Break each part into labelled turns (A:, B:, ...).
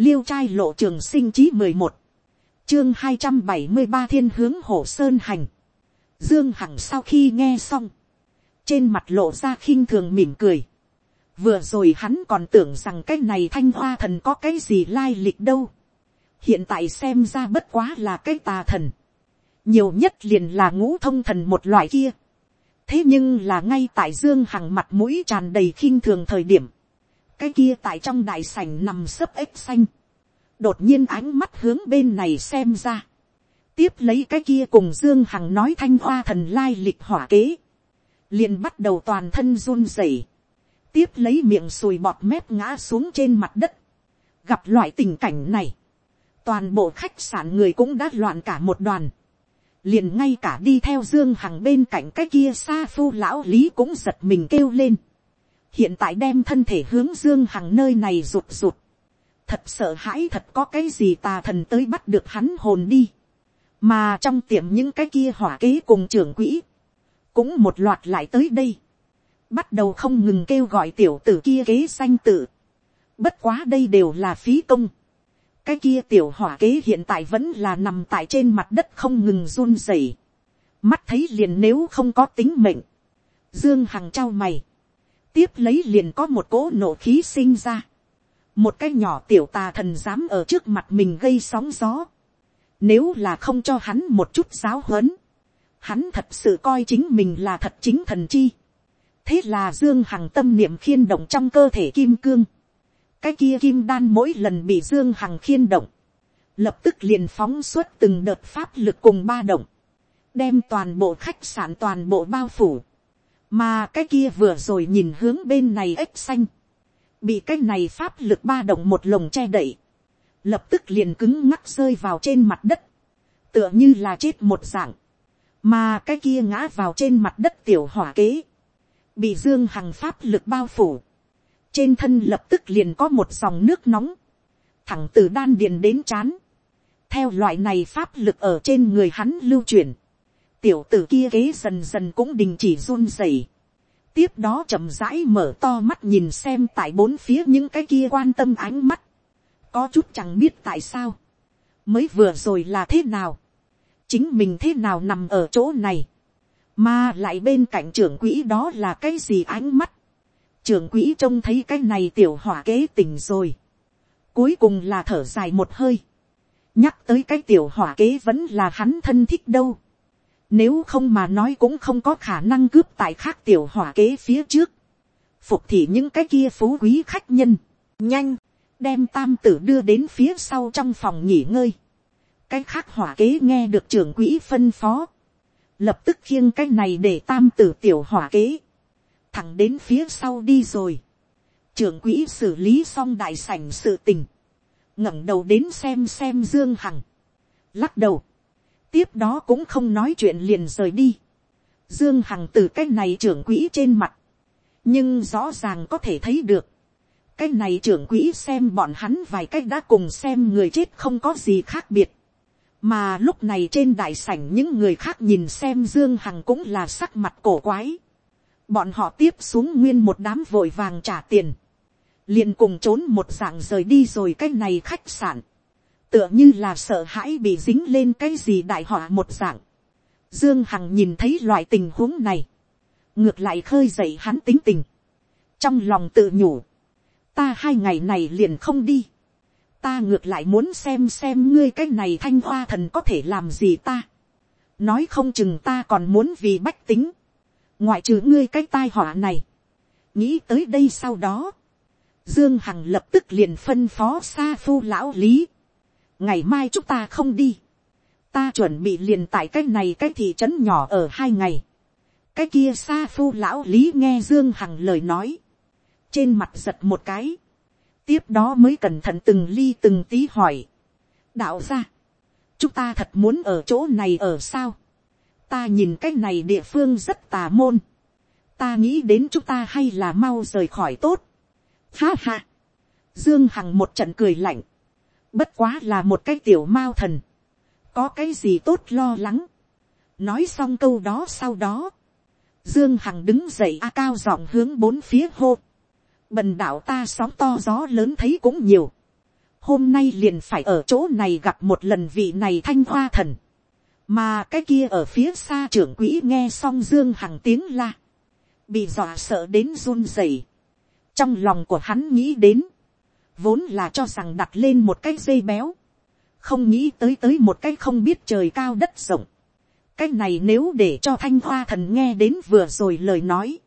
A: liêu trai lộ trường sinh chí mười một, chương hai trăm bảy mươi ba thiên hướng hồ sơn hành, dương hằng sau khi nghe xong, trên mặt lộ ra khinh thường mỉm cười, vừa rồi hắn còn tưởng rằng cái này thanh hoa thần có cái gì lai lịch đâu, hiện tại xem ra bất quá là cái tà thần, nhiều nhất liền là ngũ thông thần một loại kia, thế nhưng là ngay tại dương hằng mặt mũi tràn đầy khinh thường thời điểm, cái kia tại trong đại sảnh nằm sấp ếch xanh, đột nhiên ánh mắt hướng bên này xem ra, tiếp lấy cái kia cùng dương hằng nói thanh hoa thần lai lịch hỏa kế, liền bắt đầu toàn thân run rẩy, tiếp lấy miệng sùi bọt mép ngã xuống trên mặt đất, gặp loại tình cảnh này, toàn bộ khách sạn người cũng đã loạn cả một đoàn, liền ngay cả đi theo dương hằng bên cạnh cái kia xa phu lão lý cũng giật mình kêu lên, hiện tại đem thân thể hướng dương hằng nơi này rụt rụt, thật sợ hãi thật có cái gì tà thần tới bắt được hắn hồn đi, mà trong tiệm những cái kia hỏa kế cùng trưởng quỹ, cũng một loạt lại tới đây, bắt đầu không ngừng kêu gọi tiểu tử kia kế sanh tử, bất quá đây đều là phí công, cái kia tiểu hỏa kế hiện tại vẫn là nằm tại trên mặt đất không ngừng run rẩy, mắt thấy liền nếu không có tính mệnh, dương hằng trao mày, tiếp lấy liền có một cỗ nổ khí sinh ra, một cái nhỏ tiểu tà thần dám ở trước mặt mình gây sóng gió, nếu là không cho hắn một chút giáo huấn, hắn thật sự coi chính mình là thật chính thần chi, thế là dương hằng tâm niệm khiên động trong cơ thể kim cương, cái kia kim đan mỗi lần bị dương hằng khiên động, lập tức liền phóng xuất từng đợt pháp lực cùng ba động, đem toàn bộ khách sạn toàn bộ bao phủ, mà cái kia vừa rồi nhìn hướng bên này ếch xanh, bị cái này pháp lực ba động một lồng che đậy, lập tức liền cứng ngắc rơi vào trên mặt đất, tựa như là chết một dạng, mà cái kia ngã vào trên mặt đất tiểu hỏa kế, bị dương hằng pháp lực bao phủ, trên thân lập tức liền có một dòng nước nóng, thẳng từ đan điền đến chán, theo loại này pháp lực ở trên người hắn lưu truyền, tiểu tử kia kế dần dần cũng đình chỉ run rẩy, tiếp đó chậm rãi mở to mắt nhìn xem tại bốn phía những cái kia quan tâm ánh mắt, có chút chẳng biết tại sao, mới vừa rồi là thế nào, chính mình thế nào nằm ở chỗ này, mà lại bên cạnh trưởng quỹ đó là cái gì ánh mắt, trưởng quỹ trông thấy cái này tiểu hỏa kế tình rồi, cuối cùng là thở dài một hơi, nhắc tới cái tiểu hỏa kế vẫn là hắn thân thích đâu, nếu không mà nói cũng không có khả năng cướp tại khác tiểu hỏa kế phía trước. Phục thị những cái kia phú quý khách nhân. Nhanh, đem tam tử đưa đến phía sau trong phòng nghỉ ngơi. Cái khác hỏa kế nghe được trưởng quỹ phân phó. Lập tức khiêng cái này để tam tử tiểu hỏa kế. Thẳng đến phía sau đi rồi. Trưởng quỹ xử lý xong đại sảnh sự tình. ngẩng đầu đến xem xem Dương Hằng. Lắc đầu tiếp đó cũng không nói chuyện liền rời đi. Dương Hằng từ cái này trưởng quỹ trên mặt, nhưng rõ ràng có thể thấy được, cái này trưởng quỹ xem bọn hắn vài cách đã cùng xem người chết không có gì khác biệt. mà lúc này trên đại sảnh những người khác nhìn xem Dương Hằng cũng là sắc mặt cổ quái. bọn họ tiếp xuống nguyên một đám vội vàng trả tiền, liền cùng trốn một dạng rời đi rồi cái này khách sạn tựa như là sợ hãi bị dính lên cái gì đại họa một dạng. Dương Hằng nhìn thấy loại tình huống này, ngược lại khơi dậy hắn tính tình. Trong lòng tự nhủ, ta hai ngày này liền không đi. Ta ngược lại muốn xem xem ngươi cái này thanh hoa thần có thể làm gì ta. Nói không chừng ta còn muốn vì bách tính. Ngoại trừ ngươi cái tai họa này. Nghĩ tới đây sau đó. Dương Hằng lập tức liền phân phó xa phu lão lý ngày mai chúng ta không đi, ta chuẩn bị liền tại cái này cái thị trấn nhỏ ở hai ngày, cái kia xa phu lão lý nghe dương hằng lời nói, trên mặt giật một cái, tiếp đó mới cẩn thận từng ly từng tí hỏi, đạo ra, chúng ta thật muốn ở chỗ này ở sao, ta nhìn cái này địa phương rất tà môn, ta nghĩ đến chúng ta hay là mau rời khỏi tốt, ha ha, dương hằng một trận cười lạnh, bất quá là một cái tiểu mao thần, có cái gì tốt lo lắng, nói xong câu đó sau đó, dương hằng đứng dậy a cao giọng hướng bốn phía hô, bần đạo ta sóng to gió lớn thấy cũng nhiều, hôm nay liền phải ở chỗ này gặp một lần vị này thanh hoa thần, mà cái kia ở phía xa trưởng quỹ nghe xong dương hằng tiếng la, bị dọa sợ đến run rẩy, trong lòng của hắn nghĩ đến, vốn là cho rằng đặt lên một cái dây béo, không nghĩ tới tới một cái không biết trời cao đất rộng, cái này nếu để cho thanh hoa thần nghe đến vừa rồi lời nói,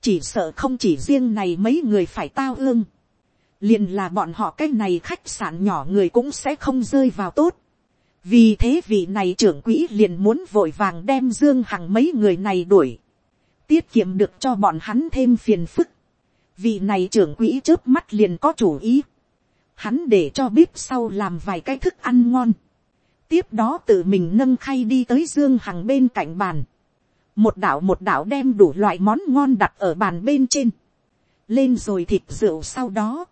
A: chỉ sợ không chỉ riêng này mấy người phải tao ương, liền là bọn họ cái này khách sạn nhỏ người cũng sẽ không rơi vào tốt. vì thế vị này trưởng quỹ liền muốn vội vàng đem dương hằng mấy người này đuổi, tiết kiệm được cho bọn hắn thêm phiền phức vị này trưởng quỹ trước mắt liền có chủ ý, hắn để cho bếp sau làm vài cái thức ăn ngon, tiếp đó tự mình nâng khay đi tới dương hằng bên cạnh bàn, một đảo một đảo đem đủ loại món ngon đặt ở bàn bên trên, lên rồi thịt rượu sau đó,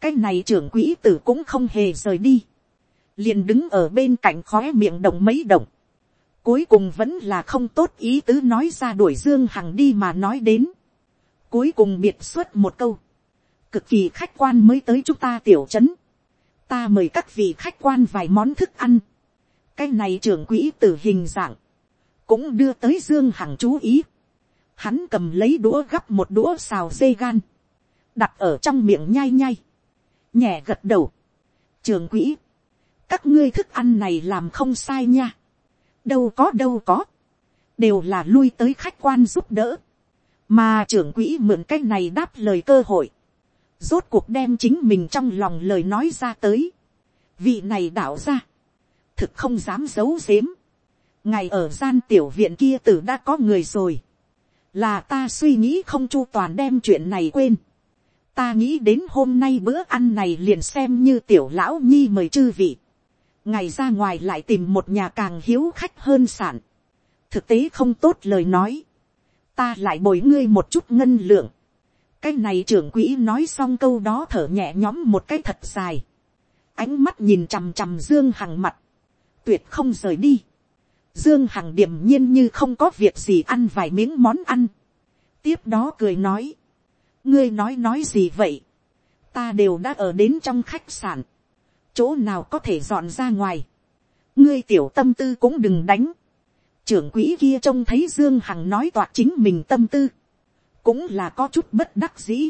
A: cái này trưởng quỹ tử cũng không hề rời đi, liền đứng ở bên cạnh khóe miệng động mấy động, cuối cùng vẫn là không tốt ý tứ nói ra đuổi dương hằng đi mà nói đến, cuối cùng biệt xuất một câu, cực kỳ khách quan mới tới chúng ta tiểu trấn, ta mời các vị khách quan vài món thức ăn, cái này trưởng quỹ tử hình dạng, cũng đưa tới dương hằng chú ý, hắn cầm lấy đũa gắp một đũa xào dê gan, đặt ở trong miệng nhai nhai, nhẹ gật đầu, trường quỹ, các ngươi thức ăn này làm không sai nha, đâu có đâu có, đều là lui tới khách quan giúp đỡ, mà trưởng quỹ mượn cái này đáp lời cơ hội, rốt cuộc đem chính mình trong lòng lời nói ra tới, vị này đạo ra, thực không dám giấu giếm, ngày ở gian tiểu viện kia tử đã có người rồi, là ta suy nghĩ không chu toàn đem chuyện này quên, ta nghĩ đến hôm nay bữa ăn này liền xem như tiểu lão nhi mời chư vị. ngày ra ngoài lại tìm một nhà càng hiếu khách hơn sản. thực tế không tốt lời nói ta lại bồi ngươi một chút ngân lượng. cái này trưởng quỹ nói xong câu đó thở nhẹ nhõm một cái thật dài. ánh mắt nhìn chằm chằm dương hằng mặt. tuyệt không rời đi. dương hằng điềm nhiên như không có việc gì ăn vài miếng món ăn. tiếp đó cười nói ngươi nói nói gì vậy, ta đều đã ở đến trong khách sạn, chỗ nào có thể dọn ra ngoài, ngươi tiểu tâm tư cũng đừng đánh, trưởng quỹ kia trông thấy dương hằng nói toạc chính mình tâm tư, cũng là có chút bất đắc dĩ,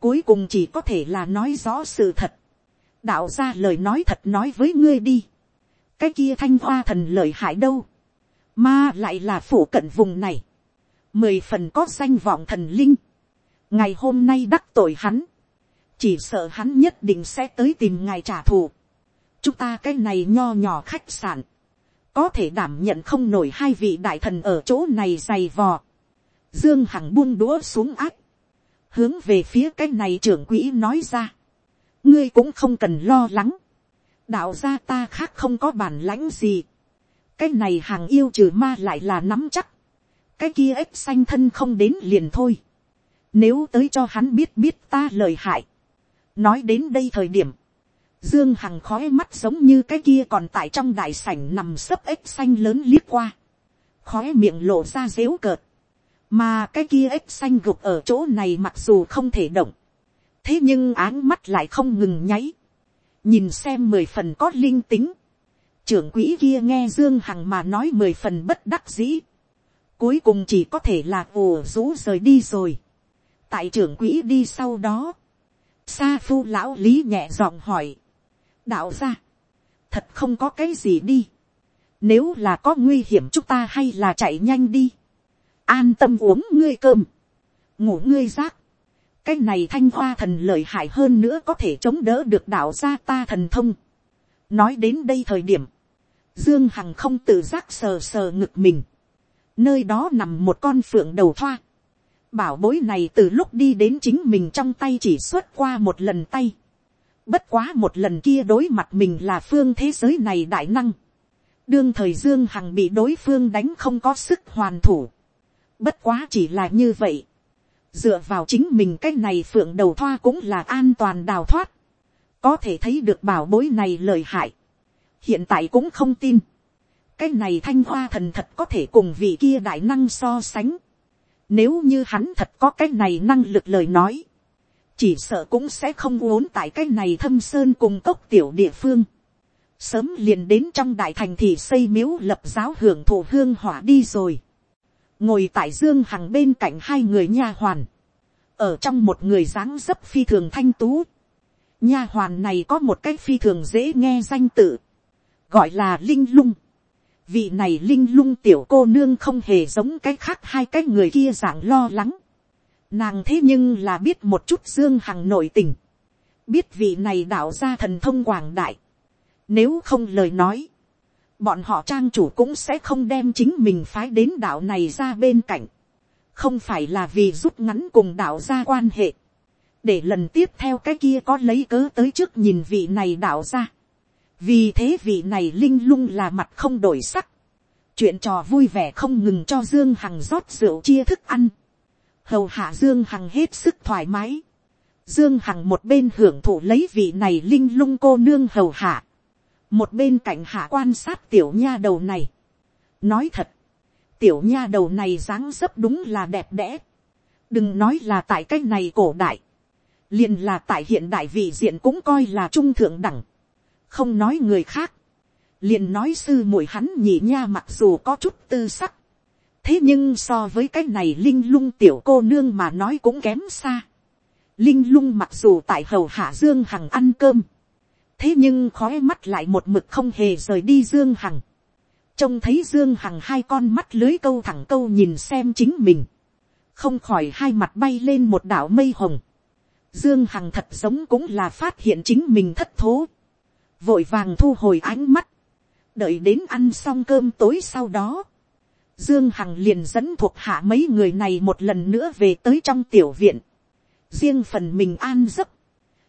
A: cuối cùng chỉ có thể là nói rõ sự thật, đạo ra lời nói thật nói với ngươi đi, cái kia thanh hoa thần lợi hại đâu, mà lại là phủ cận vùng này, mười phần có danh vọng thần linh, ngày hôm nay đắc tội hắn, chỉ sợ hắn nhất định sẽ tới tìm ngài trả thù. chúng ta cái này nho nhỏ khách sạn, có thể đảm nhận không nổi hai vị đại thần ở chỗ này dày vò. dương hằng buông đũa xuống áp, hướng về phía cái này trưởng quỹ nói ra. ngươi cũng không cần lo lắng, đạo gia ta khác không có bản lãnh gì. cái này hàng yêu trừ ma lại là nắm chắc, cái kia ếch xanh thân không đến liền thôi nếu tới cho hắn biết biết ta lời hại. Nói đến đây thời điểm. Dương Hằng khói mắt giống như cái kia còn tại trong đại sảnh nằm sấp ếch xanh lớn liếc qua. Khói miệng lộ ra dễu cợt. Mà cái kia ếch xanh gục ở chỗ này mặc dù không thể động. Thế nhưng áng mắt lại không ngừng nháy. Nhìn xem mười phần có linh tính. Trưởng quỹ kia nghe Dương Hằng mà nói mười phần bất đắc dĩ. Cuối cùng chỉ có thể là ồ rú rời đi rồi tại trưởng quỹ đi sau đó, sa phu lão lý nhẹ giọng hỏi, đạo ra, thật không có cái gì đi, nếu là có nguy hiểm chúng ta hay là chạy nhanh đi, an tâm uống ngươi cơm, ngủ ngươi rác, cái này thanh hoa thần lợi hại hơn nữa có thể chống đỡ được đạo gia ta thần thông. nói đến đây thời điểm, dương hằng không tự giác sờ sờ ngực mình, nơi đó nằm một con phượng đầu thoa, Bảo bối này từ lúc đi đến chính mình trong tay chỉ xuất qua một lần tay. Bất quá một lần kia đối mặt mình là phương thế giới này đại năng. Đương thời Dương Hằng bị đối phương đánh không có sức hoàn thủ. Bất quá chỉ là như vậy. Dựa vào chính mình cái này phượng đầu thoa cũng là an toàn đào thoát. Có thể thấy được bảo bối này lời hại. Hiện tại cũng không tin. Cái này thanh hoa thần thật có thể cùng vị kia đại năng so sánh nếu như hắn thật có cái này năng lực lời nói chỉ sợ cũng sẽ không uốn tại cái này thâm sơn cùng cốc tiểu địa phương. sớm liền đến trong đại thành thì xây miếu lập giáo hưởng thụ hương hỏa đi rồi. ngồi tại dương hằng bên cạnh hai người nha hoàn. ở trong một người dáng dấp phi thường thanh tú. nha hoàn này có một cách phi thường dễ nghe danh tự. gọi là linh lung. vị này linh lung tiểu cô nương không hề giống cái khác hai cái người kia dạng lo lắng Nàng thế nhưng là biết một chút Dương Hằng nội tình. Biết vị này đạo ra thần thông quảng đại. Nếu không lời nói. Bọn họ trang chủ cũng sẽ không đem chính mình phái đến đạo này ra bên cạnh. Không phải là vì rút ngắn cùng đạo ra quan hệ. Để lần tiếp theo cái kia có lấy cớ tới trước nhìn vị này đạo ra. Vì thế vị này linh lung là mặt không đổi sắc. Chuyện trò vui vẻ không ngừng cho Dương Hằng rót rượu chia thức ăn hầu hạ dương hằng hết sức thoải mái. dương hằng một bên hưởng thụ lấy vị này linh lung cô nương hầu hạ. một bên cạnh hạ quan sát tiểu nha đầu này. nói thật, tiểu nha đầu này dáng dấp đúng là đẹp đẽ. đừng nói là tại cái này cổ đại. liền là tại hiện đại vị diện cũng coi là trung thượng đẳng. không nói người khác. liền nói sư muội hắn nhị nha mặc dù có chút tư sắc thế nhưng so với cái này linh lung tiểu cô nương mà nói cũng kém xa. linh lung mặc dù tại hầu hạ dương hằng ăn cơm, thế nhưng khói mắt lại một mực không hề rời đi dương hằng. trông thấy dương hằng hai con mắt lưới câu thẳng câu nhìn xem chính mình, không khỏi hai mặt bay lên một đảo mây hồng. dương hằng thật giống cũng là phát hiện chính mình thất thố, vội vàng thu hồi ánh mắt, đợi đến ăn xong cơm tối sau đó, Dương Hằng liền dẫn thuộc hạ mấy người này một lần nữa về tới trong tiểu viện. Riêng phần mình an giấc.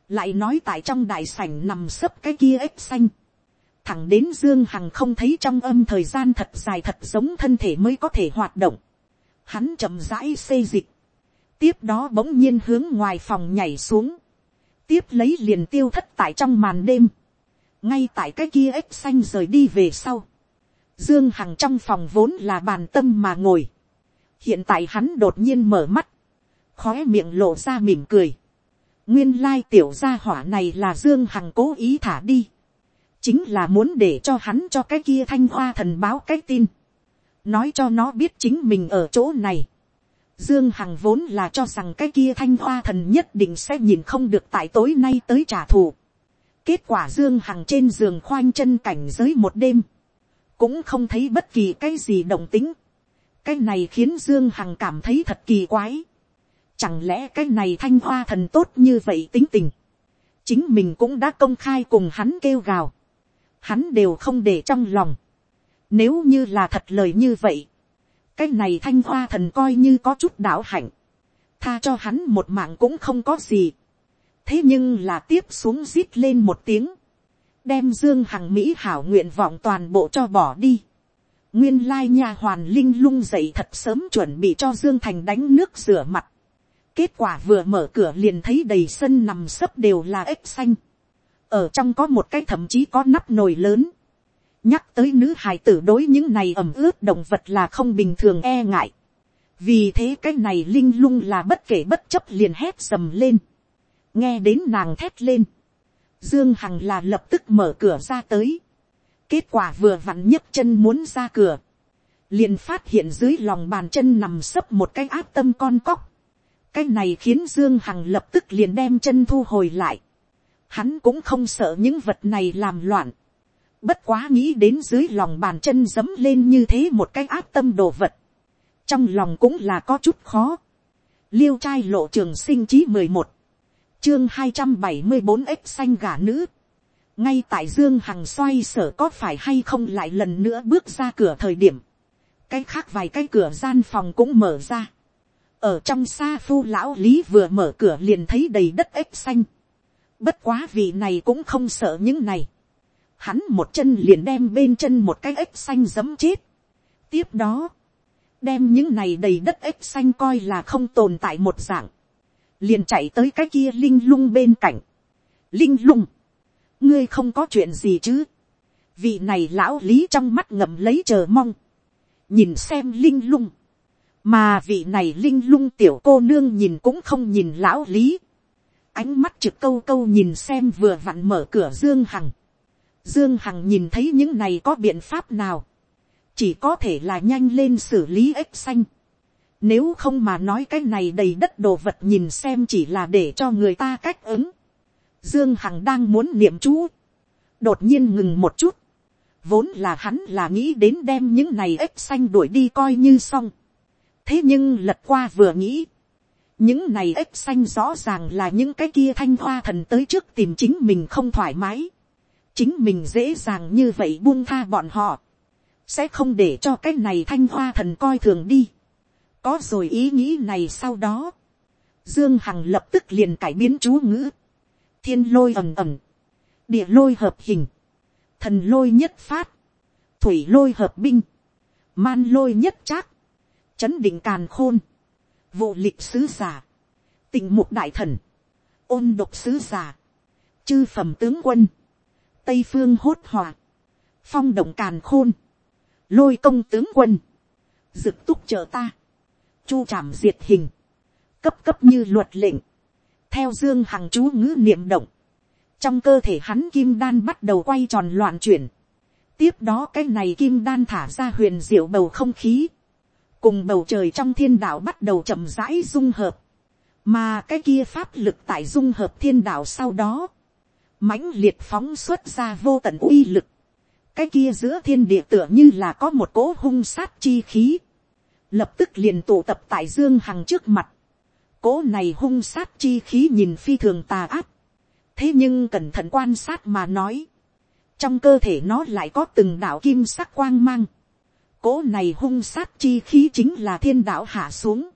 A: Lại nói tại trong đại sảnh nằm sấp cái kia ếch xanh. Thẳng đến Dương Hằng không thấy trong âm thời gian thật dài thật giống thân thể mới có thể hoạt động. Hắn chậm rãi xây dịch. Tiếp đó bỗng nhiên hướng ngoài phòng nhảy xuống. Tiếp lấy liền tiêu thất tại trong màn đêm. Ngay tại cái kia ếch xanh rời đi về sau Dương Hằng trong phòng vốn là bàn tâm mà ngồi. Hiện tại hắn đột nhiên mở mắt. Khóe miệng lộ ra mỉm cười. Nguyên lai tiểu gia hỏa này là Dương Hằng cố ý thả đi. Chính là muốn để cho hắn cho cái kia thanh hoa thần báo cái tin. Nói cho nó biết chính mình ở chỗ này. Dương Hằng vốn là cho rằng cái kia thanh hoa thần nhất định sẽ nhìn không được tại tối nay tới trả thù. Kết quả Dương Hằng trên giường khoanh chân cảnh giới một đêm cũng không thấy bất kỳ cái gì động tính. cái này khiến dương hằng cảm thấy thật kỳ quái. chẳng lẽ cái này thanh hoa thần tốt như vậy tính tình. chính mình cũng đã công khai cùng hắn kêu gào. hắn đều không để trong lòng. nếu như là thật lời như vậy, cái này thanh hoa thần coi như có chút đảo hạnh. tha cho hắn một mạng cũng không có gì. thế nhưng là tiếp xuống rít lên một tiếng đem dương hằng mỹ hảo nguyện vọng toàn bộ cho bỏ đi. nguyên lai nha hoàn linh lung dậy thật sớm chuẩn bị cho dương thành đánh nước rửa mặt. kết quả vừa mở cửa liền thấy đầy sân nằm sấp đều là ếch xanh. ở trong có một cái thậm chí có nắp nồi lớn. nhắc tới nữ hài tử đối những này ẩm ướt động vật là không bình thường e ngại. vì thế cái này linh lung là bất kể bất chấp liền hét dầm lên. nghe đến nàng thét lên Dương Hằng là lập tức mở cửa ra tới. Kết quả vừa vặn nhấc chân muốn ra cửa. Liền phát hiện dưới lòng bàn chân nằm sấp một cái áp tâm con cóc. Cái này khiến Dương Hằng lập tức liền đem chân thu hồi lại. Hắn cũng không sợ những vật này làm loạn. Bất quá nghĩ đến dưới lòng bàn chân dấm lên như thế một cái áp tâm đồ vật. Trong lòng cũng là có chút khó. Liêu trai lộ trường sinh chí mười một chương hai trăm bảy mươi bốn ếch xanh gà nữ. ngay tại dương hằng xoay sở có phải hay không lại lần nữa bước ra cửa thời điểm. cái khác vài cái cửa gian phòng cũng mở ra. ở trong xa phu lão lý vừa mở cửa liền thấy đầy đất ếch xanh. bất quá vị này cũng không sợ những này. hắn một chân liền đem bên chân một cái ếch xanh giấm chết. tiếp đó, đem những này đầy đất ếch xanh coi là không tồn tại một dạng liền chạy tới cái kia linh lung bên cạnh. linh lung, ngươi không có chuyện gì chứ. vị này lão lý trong mắt ngậm lấy chờ mong. nhìn xem linh lung. mà vị này linh lung tiểu cô nương nhìn cũng không nhìn lão lý. ánh mắt trực câu câu nhìn xem vừa vặn mở cửa dương hằng, dương hằng nhìn thấy những này có biện pháp nào, chỉ có thể là nhanh lên xử lý ếch xanh, nếu không mà nói cái này đầy đất đồ vật nhìn xem chỉ là để cho người ta cách ứng. Dương Hằng đang muốn niệm chú. Đột nhiên ngừng một chút. Vốn là hắn là nghĩ đến đem những này ếch xanh đuổi đi coi như xong. Thế nhưng lật qua vừa nghĩ. Những này ếch xanh rõ ràng là những cái kia thanh hoa thần tới trước tìm chính mình không thoải mái. Chính mình dễ dàng như vậy buông tha bọn họ. Sẽ không để cho cái này thanh hoa thần coi thường đi có rồi ý nghĩ này sau đó, dương hằng lập tức liền cải biến chú ngữ, thiên lôi ầm ầm, địa lôi hợp hình, thần lôi nhất phát, thủy lôi hợp binh, man lôi nhất trác, chấn định càn khôn, vụ lịch sứ giả, tình mục đại thần, ôn độc sứ giả, chư phẩm tướng quân, tây phương hốt hòa, phong động càn khôn, lôi công tướng quân, dực túc chờ ta, chu trảm diệt hình, cấp cấp như luật lệnh, theo dương hằng chú ngữ niệm động, trong cơ thể hắn kim đan bắt đầu quay tròn loạn chuyển, tiếp đó cái này kim đan thả ra huyền diệu bầu không khí, cùng bầu trời trong thiên đạo bắt đầu chậm rãi dung hợp, mà cái kia pháp lực tại dung hợp thiên đạo sau đó, mãnh liệt phóng xuất ra vô tận uy lực, cái kia giữa thiên địa tựa như là có một cỗ hung sát chi khí, lập tức liền tụ tập tại dương hằng trước mặt, cố này hung sát chi khí nhìn phi thường tà áp, thế nhưng cẩn thận quan sát mà nói, trong cơ thể nó lại có từng đạo kim sắc quang mang, cố này hung sát chi khí chính là thiên đạo hạ xuống,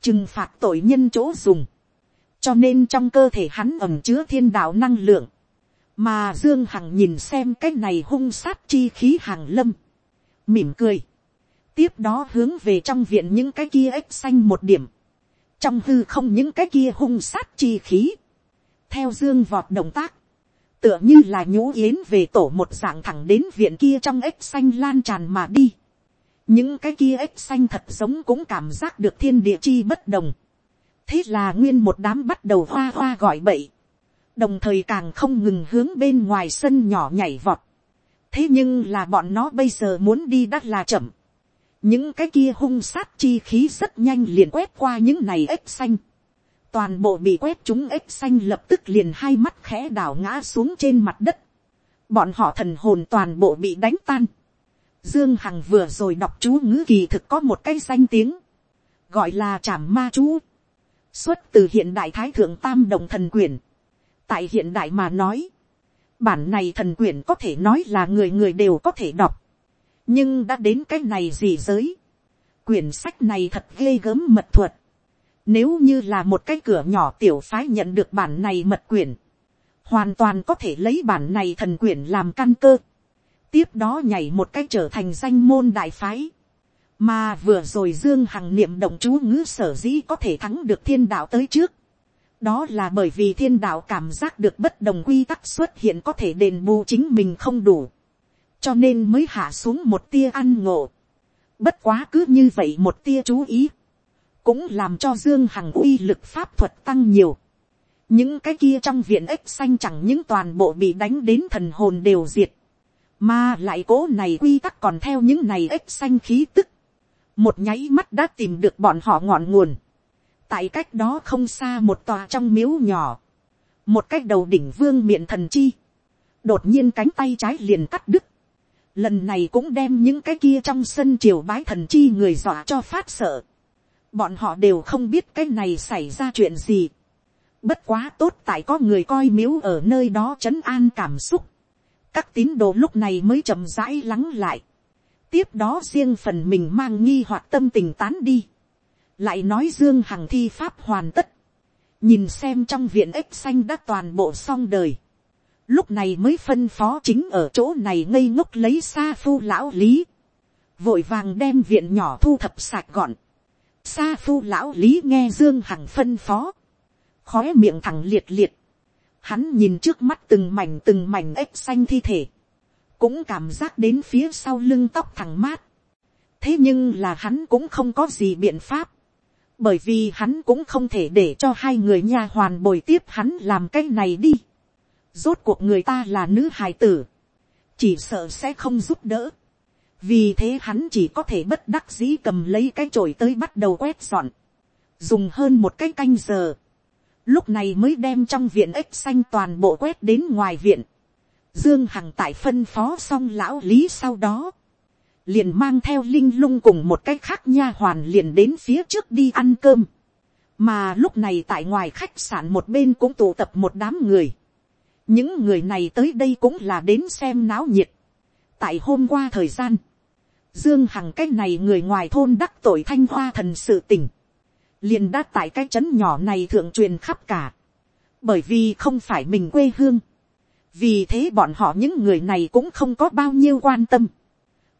A: trừng phạt tội nhân chỗ dùng, cho nên trong cơ thể hắn ẩm chứa thiên đạo năng lượng, mà dương hằng nhìn xem cái này hung sát chi khí hàng lâm, mỉm cười, tiếp đó hướng về trong viện những cái kia ếch xanh một điểm, trong hư không những cái kia hung sát chi khí, theo dương vọt động tác, tựa như là nhũ yến về tổ một dạng thẳng đến viện kia trong ếch xanh lan tràn mà đi. những cái kia ếch xanh thật giống cũng cảm giác được thiên địa chi bất đồng. thế là nguyên một đám bắt đầu hoa hoa gọi bậy, đồng thời càng không ngừng hướng bên ngoài sân nhỏ nhảy vọt. thế nhưng là bọn nó bây giờ muốn đi đắt là chậm những cái kia hung sát chi khí rất nhanh liền quét qua những này ếch xanh. toàn bộ bị quét chúng ếch xanh lập tức liền hai mắt khẽ đảo ngã xuống trên mặt đất. bọn họ thần hồn toàn bộ bị đánh tan. dương hằng vừa rồi đọc chú ngữ kỳ thực có một cái danh tiếng, gọi là trảm ma chú, xuất từ hiện đại thái thượng tam đồng thần quyển. tại hiện đại mà nói, bản này thần quyển có thể nói là người người đều có thể đọc nhưng đã đến cái này gì giới, quyển sách này thật ghê gớm mật thuật, nếu như là một cái cửa nhỏ tiểu phái nhận được bản này mật quyển, hoàn toàn có thể lấy bản này thần quyển làm căn cơ, tiếp đó nhảy một cái trở thành danh môn đại phái, mà vừa rồi dương hằng niệm động chú ngữ sở dĩ có thể thắng được thiên đạo tới trước, đó là bởi vì thiên đạo cảm giác được bất đồng quy tắc xuất hiện có thể đền bù chính mình không đủ cho nên mới hạ xuống một tia ăn ngộ. Bất quá cứ như vậy một tia chú ý, cũng làm cho dương hằng uy lực pháp thuật tăng nhiều. những cái kia trong viện ếch xanh chẳng những toàn bộ bị đánh đến thần hồn đều diệt, mà lại cố này quy tắc còn theo những này ếch xanh khí tức, một nháy mắt đã tìm được bọn họ ngọn nguồn. tại cách đó không xa một tòa trong miếu nhỏ, một cách đầu đỉnh vương miệng thần chi, đột nhiên cánh tay trái liền cắt đứt, lần này cũng đem những cái kia trong sân triều bái thần chi người dọa cho phát sợ. bọn họ đều không biết cái này xảy ra chuyện gì. bất quá tốt tại có người coi miếu ở nơi đó trấn an cảm xúc. các tín đồ lúc này mới chậm rãi lắng lại. tiếp đó riêng phần mình mang nghi hoặc tâm tình tán đi. lại nói dương hằng thi pháp hoàn tất. nhìn xem trong viện ếch xanh đã toàn bộ xong đời lúc này mới phân phó chính ở chỗ này ngây ngốc lấy xa phu lão lý, vội vàng đem viện nhỏ thu thập sạch gọn, Sa phu lão lý nghe dương hằng phân phó, khói miệng thẳng liệt liệt, hắn nhìn trước mắt từng mảnh từng mảnh ếch xanh thi thể, cũng cảm giác đến phía sau lưng tóc thẳng mát, thế nhưng là hắn cũng không có gì biện pháp, bởi vì hắn cũng không thể để cho hai người nha hoàn bồi tiếp hắn làm cái này đi rốt cuộc người ta là nữ hài tử, chỉ sợ sẽ không giúp đỡ. vì thế hắn chỉ có thể bất đắc dĩ cầm lấy cái chổi tới bắt đầu quét dọn, dùng hơn một cái canh giờ, lúc này mới đem trong viện ếch xanh toàn bộ quét đến ngoài viện. Dương Hằng tại phân phó xong lão lý sau đó, liền mang theo linh lung cùng một cái khác nha hoàn liền đến phía trước đi ăn cơm. Mà lúc này tại ngoài khách sạn một bên cũng tụ tập một đám người. Những người này tới đây cũng là đến xem náo nhiệt. Tại hôm qua thời gian, Dương Hằng cái này người ngoài thôn đắc tội thanh hoa thần sự tình. Liền đã tại cái trấn nhỏ này thượng truyền khắp cả. Bởi vì không phải mình quê hương. Vì thế bọn họ những người này cũng không có bao nhiêu quan tâm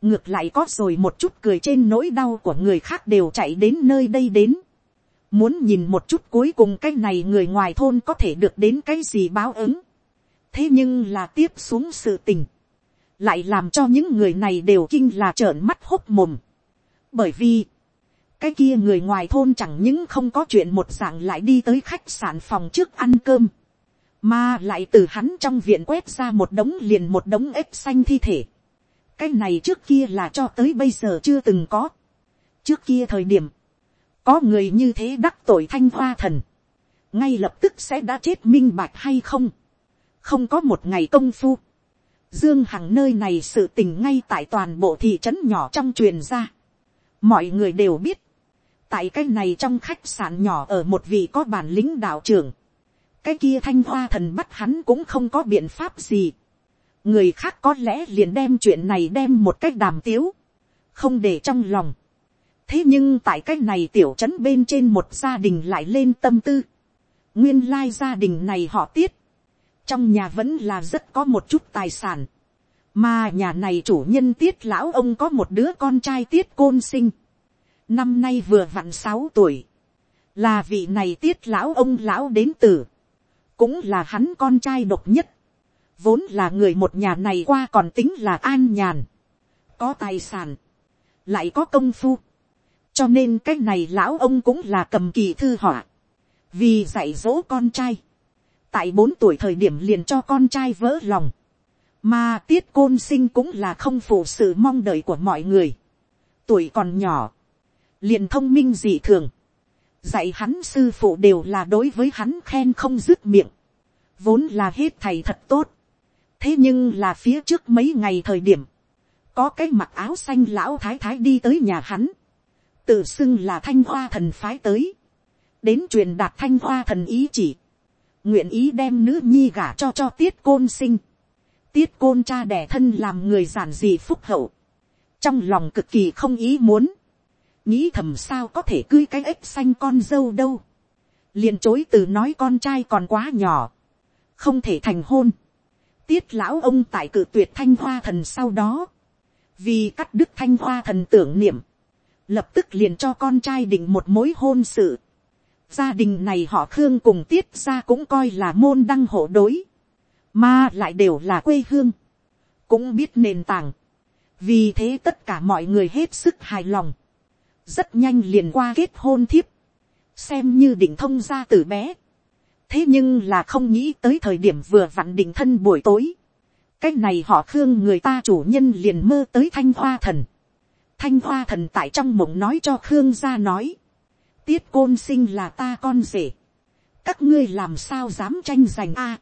A: ngược lại có rồi một chút cười trên nỗi đau của người khác đều chạy đến nơi đây đến. Muốn nhìn một chút cuối cùng cái này người ngoài thôn có thể được đến cái gì báo ứng. Thế nhưng là tiếp xuống sự tình. Lại làm cho những người này đều kinh là trợn mắt hốc mồm. Bởi vì, cái kia người ngoài thôn chẳng những không có chuyện một dạng lại đi tới khách sạn phòng trước ăn cơm. Mà lại từ hắn trong viện quét ra một đống liền một đống ếp xanh thi thể cái này trước kia là cho tới bây giờ chưa từng có. trước kia thời điểm, có người như thế đắc tội thanh hoa thần, ngay lập tức sẽ đã chết minh bạch hay không không có một ngày công phu. dương hằng nơi này sự tình ngay tại toàn bộ thị trấn nhỏ trong truyền ra. mọi người đều biết, tại cái này trong khách sạn nhỏ ở một vị có bản lính đạo trưởng, cái kia thanh hoa thần bắt hắn cũng không có biện pháp gì người khác có lẽ liền đem chuyện này đem một cách đàm tiếu, không để trong lòng. thế nhưng tại cái này tiểu trấn bên trên một gia đình lại lên tâm tư. nguyên lai gia đình này họ tiết trong nhà vẫn là rất có một chút tài sản. mà nhà này chủ nhân tiết lão ông có một đứa con trai tiết côn sinh. năm nay vừa vặn sáu tuổi. là vị này tiết lão ông lão đến từ. cũng là hắn con trai độc nhất vốn là người một nhà này qua còn tính là an nhàn, có tài sản, lại có công phu, cho nên cái này lão ông cũng là cầm kỳ thư họa, vì dạy dỗ con trai, tại bốn tuổi thời điểm liền cho con trai vỡ lòng, mà tiết côn sinh cũng là không phụ sự mong đợi của mọi người, tuổi còn nhỏ, liền thông minh dị thường, dạy hắn sư phụ đều là đối với hắn khen không dứt miệng, vốn là hết thầy thật tốt, thế nhưng là phía trước mấy ngày thời điểm, có cái mặc áo xanh lão thái thái đi tới nhà hắn, tự xưng là thanh hoa thần phái tới, đến truyền đạt thanh hoa thần ý chỉ, nguyện ý đem nữ nhi gả cho cho tiết côn sinh, tiết côn cha đẻ thân làm người giản dị phúc hậu, trong lòng cực kỳ không ý muốn, nghĩ thầm sao có thể cưới cái ếch xanh con dâu đâu, liền chối từ nói con trai còn quá nhỏ, không thể thành hôn, tiết lão ông tại cự tuyệt thanh hoa thần sau đó, vì cắt đức thanh hoa thần tưởng niệm, lập tức liền cho con trai định một mối hôn sự gia đình này họ khương cùng tiết ra cũng coi là môn đăng hộ đối, mà lại đều là quê hương, cũng biết nền tảng, vì thế tất cả mọi người hết sức hài lòng, rất nhanh liền qua kết hôn thiếp, xem như định thông gia từ bé, thế nhưng là không nghĩ tới thời điểm vừa vặn định thân buổi tối. cái này họ khương người ta chủ nhân liền mơ tới thanh hoa thần. thanh hoa thần tại trong mộng nói cho khương gia nói tiết côn sinh là ta con rể. các ngươi làm sao dám tranh giành a.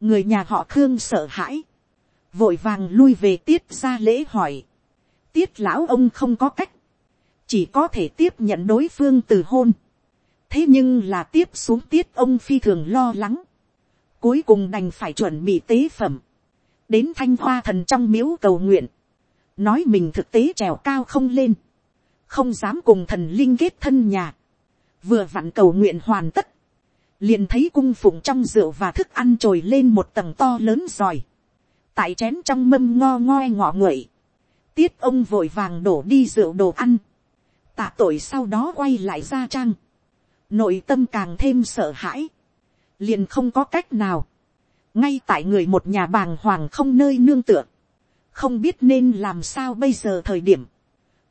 A: người nhà họ khương sợ hãi. vội vàng lui về tiết ra lễ hỏi. tiết lão ông không có cách. chỉ có thể tiếp nhận đối phương từ hôn thế nhưng là tiếp xuống tiết ông phi thường lo lắng, cuối cùng đành phải chuẩn bị tế phẩm, đến thanh hoa thần trong miếu cầu nguyện, nói mình thực tế trèo cao không lên, không dám cùng thần linh kết thân nhà, vừa vặn cầu nguyện hoàn tất, liền thấy cung phụng trong rượu và thức ăn trồi lên một tầng to lớn rồi. tại chén trong mâm ngo ngoe ngọ nguậy, tiết ông vội vàng đổ đi rượu đồ ăn, tạ tội sau đó quay lại ra trang, nội tâm càng thêm sợ hãi, liền không có cách nào, ngay tại người một nhà bàng hoàng không nơi nương tựa, không biết nên làm sao bây giờ thời điểm,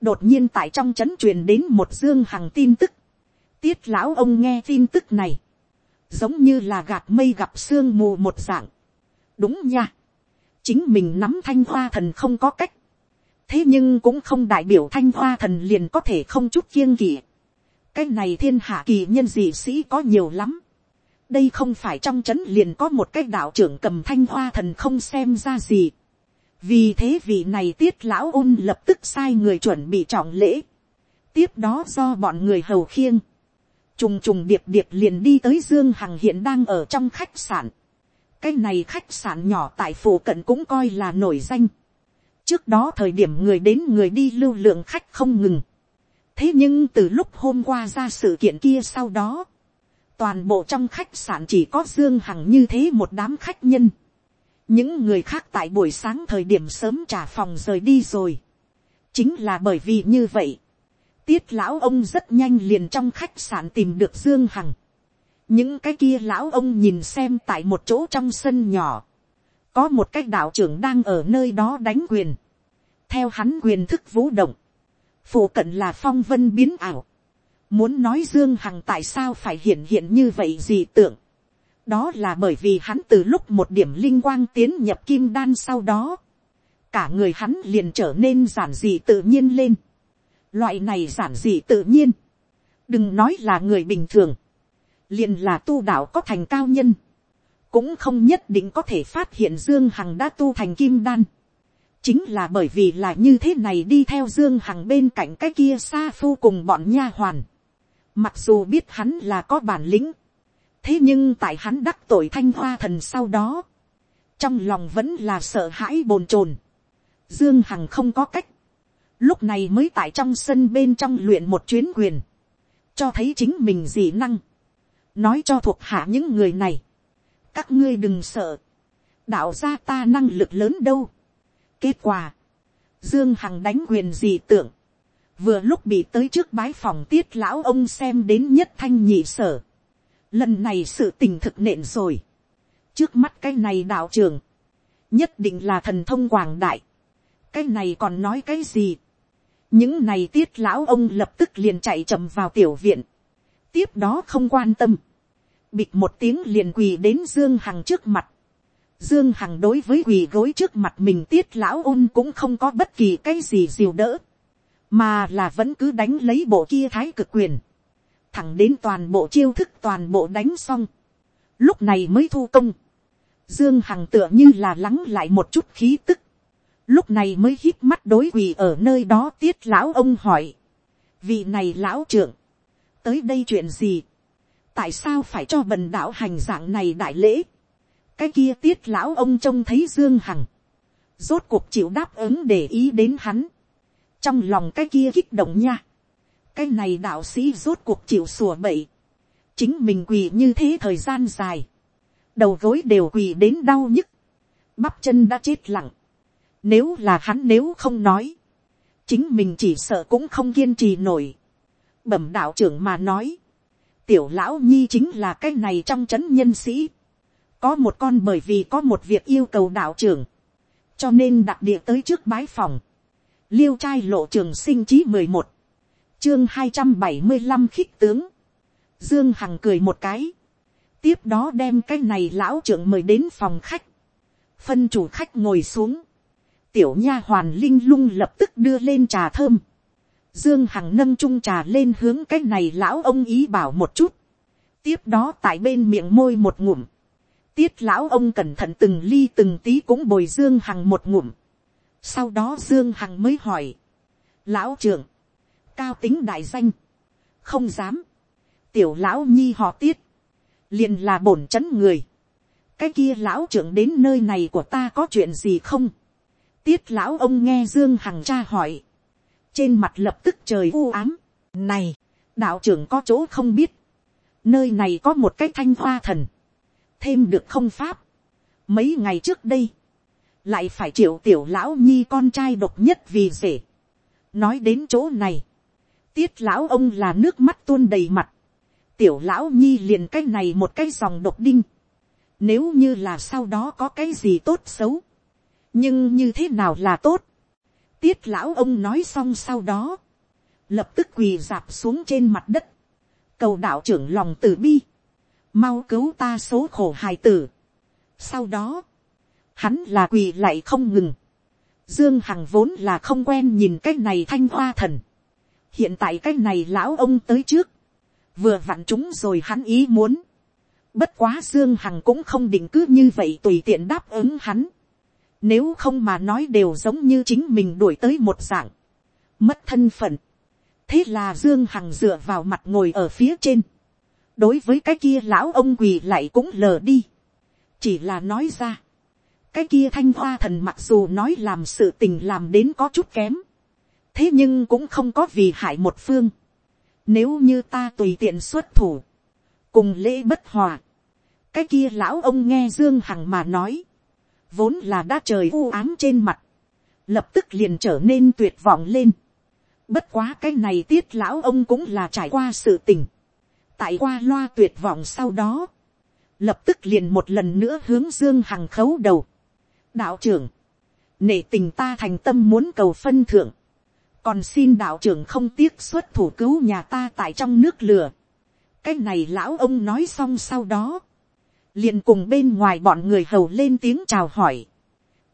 A: đột nhiên tại trong trấn truyền đến một dương hằng tin tức, tiết lão ông nghe tin tức này, giống như là gạt mây gặp sương mù một dạng. đúng nha, chính mình nắm thanh hoa thần không có cách, thế nhưng cũng không đại biểu thanh hoa thần liền có thể không chút kiêng kỵ. cái này thiên hạ kỳ nhân dị sĩ có nhiều lắm. đây không phải trong c h ấ n liền có một cái đạo trưởng cầm thanh hoa thần không xem ra gì. vì thế vị này tiết lão ôn lập tức sai người chuẩn bị trọng lễ. tiếp đó do bọn người hầu khiêng trùng trùng điệp điệp liền đi tới dương hằng hiện đang ở trong khách sạn. cái này khách sạn nhỏ tại phủ cận cũng coi là nổi danh trước đó thời điểm người đến người đi lưu lượng khách không ngừng. thế nhưng từ lúc hôm qua ra sự kiện kia sau đó, toàn bộ trong khách sạn chỉ có dương hằng như thế một đám khách nhân. những người khác tại buổi sáng thời điểm sớm trả phòng rời đi rồi. chính là bởi vì như vậy, tiết lão ông rất nhanh liền trong khách sạn tìm được dương hằng. những cái kia lão ông nhìn xem tại một chỗ trong sân nhỏ. Có một cái đạo trưởng đang ở nơi đó đánh quyền, theo hắn quyền thức vũ động, phụ cận là phong vân biến ảo, muốn nói dương hằng tại sao phải hiện hiện như vậy gì tưởng, đó là bởi vì hắn từ lúc một điểm linh quang tiến nhập kim đan sau đó, cả người hắn liền trở nên giản dị tự nhiên lên, loại này giản dị tự nhiên, đừng nói là người bình thường, liền là tu đạo có thành cao nhân, cũng không nhất định có thể phát hiện Dương Hằng đã tu thành kim đan. Chính là bởi vì là như thế này đi theo Dương Hằng bên cạnh cái kia xa phu cùng bọn nha hoàn. Mặc dù biết hắn là có bản lĩnh. Thế nhưng tại hắn đắc tội thanh hoa thần sau đó. Trong lòng vẫn là sợ hãi bồn chồn. Dương Hằng không có cách. Lúc này mới tại trong sân bên trong luyện một chuyến quyền. Cho thấy chính mình dị năng. Nói cho thuộc hạ những người này các ngươi đừng sợ, đạo gia ta năng lực lớn đâu. kết quả, dương hằng đánh quyền gì tưởng, vừa lúc bị tới trước bái phòng tiết lão ông xem đến nhất thanh nhị sở. lần này sự tình thực nện rồi. trước mắt cái này đạo trường, nhất định là thần thông quảng đại. cái này còn nói cái gì những này tiết lão ông lập tức liền chạy chậm vào tiểu viện. tiếp đó không quan tâm bịch một tiếng liền quỳ đến dương hằng trước mặt. dương hằng đối với quỳ gối trước mặt mình tiết lão ôn cũng không có bất kỳ cái gì dìu đỡ, mà là vẫn cứ đánh lấy bộ kia thái cực quyền, thẳng đến toàn bộ chiêu thức toàn bộ đánh xong, lúc này mới thu công. Dương Hằng tựa như là lắng lại một chút khí tức. Lúc này mới hít mắt đối quỳ ở nơi đó tiết lão ông hỏi. Vị này lão trưởng. Tới đây chuyện gì? tại sao phải cho bần đạo hành dạng này đại lễ. cái kia tiết lão ông trông thấy dương hằng, rốt cuộc chịu đáp ứng để ý đến hắn, trong lòng cái kia kích động nha, cái này đạo sĩ rốt cuộc chịu sùa bậy, chính mình quỳ như thế thời gian dài, đầu gối đều quỳ đến đau nhức, bắp chân đã chết lặng, nếu là hắn nếu không nói, chính mình chỉ sợ cũng không kiên trì nổi, bẩm đạo trưởng mà nói, tiểu lão nhi chính là cái này trong chấn nhân sĩ. có một con bởi vì có một việc yêu cầu đạo trưởng, cho nên đặc địa tới trước bái phòng. liêu trai lộ trường sinh chí mười một, chương hai trăm bảy mươi năm khích tướng. dương hằng cười một cái. tiếp đó đem cái này lão trưởng mời đến phòng khách. phân chủ khách ngồi xuống tiểu nha hoàn linh lung lập tức đưa lên trà thơm Dương Hằng nâng chung trà lên hướng cái này lão ông ý bảo một chút. Tiếp đó tại bên miệng môi một ngụm. Tiết lão ông cẩn thận từng ly từng tí cũng bồi Dương Hằng một ngụm. Sau đó Dương Hằng mới hỏi. Lão trưởng. Cao tính đại danh. Không dám. Tiểu lão nhi họ tiết. liền là bổn chấn người. Cái kia lão trưởng đến nơi này của ta có chuyện gì không? Tiết lão ông nghe Dương Hằng tra hỏi trên mặt lập tức trời u ám. Này, đạo trưởng có chỗ không biết. Nơi này có một cái thanh hoa thần. Thêm được không pháp. Mấy ngày trước đây. Lại phải triệu tiểu lão nhi con trai độc nhất vì rể. Nói đến chỗ này. Tiết lão ông là nước mắt tuôn đầy mặt. Tiểu lão nhi liền cái này một cái dòng độc đinh. Nếu như là sau đó có cái gì tốt xấu. Nhưng như thế nào là tốt? Tiết lão ông nói xong sau đó, lập tức quỳ dạp xuống trên mặt đất, cầu đạo trưởng lòng từ bi, mau cứu ta số khổ hài tử. sau đó, hắn là quỳ lại không ngừng, dương hằng vốn là không quen nhìn cái này thanh hoa thần, hiện tại cái này lão ông tới trước, vừa vặn chúng rồi hắn ý muốn, bất quá dương hằng cũng không định cứ như vậy tùy tiện đáp ứng hắn, nếu không mà nói đều giống như chính mình đuổi tới một dạng, mất thân phận, thế là dương hằng dựa vào mặt ngồi ở phía trên, đối với cái kia lão ông quỳ lại cũng lờ đi, chỉ là nói ra, cái kia thanh hoa thần mặc dù nói làm sự tình làm đến có chút kém, thế nhưng cũng không có vì hại một phương, nếu như ta tùy tiện xuất thủ, cùng lễ bất hòa, cái kia lão ông nghe dương hằng mà nói, vốn là đã trời u ám trên mặt, lập tức liền trở nên tuyệt vọng lên. Bất quá cái này tiết lão ông cũng là trải qua sự tình. Tại qua loa tuyệt vọng sau đó. Lập tức liền một lần nữa hướng Dương Hằng khấu đầu. Đạo trưởng. Nể tình ta thành tâm muốn cầu phân thượng. Còn xin đạo trưởng không tiếc xuất thủ cứu nhà ta tại trong nước lửa. Cái này lão ông nói xong sau đó. Liền cùng bên ngoài bọn người hầu lên tiếng chào hỏi.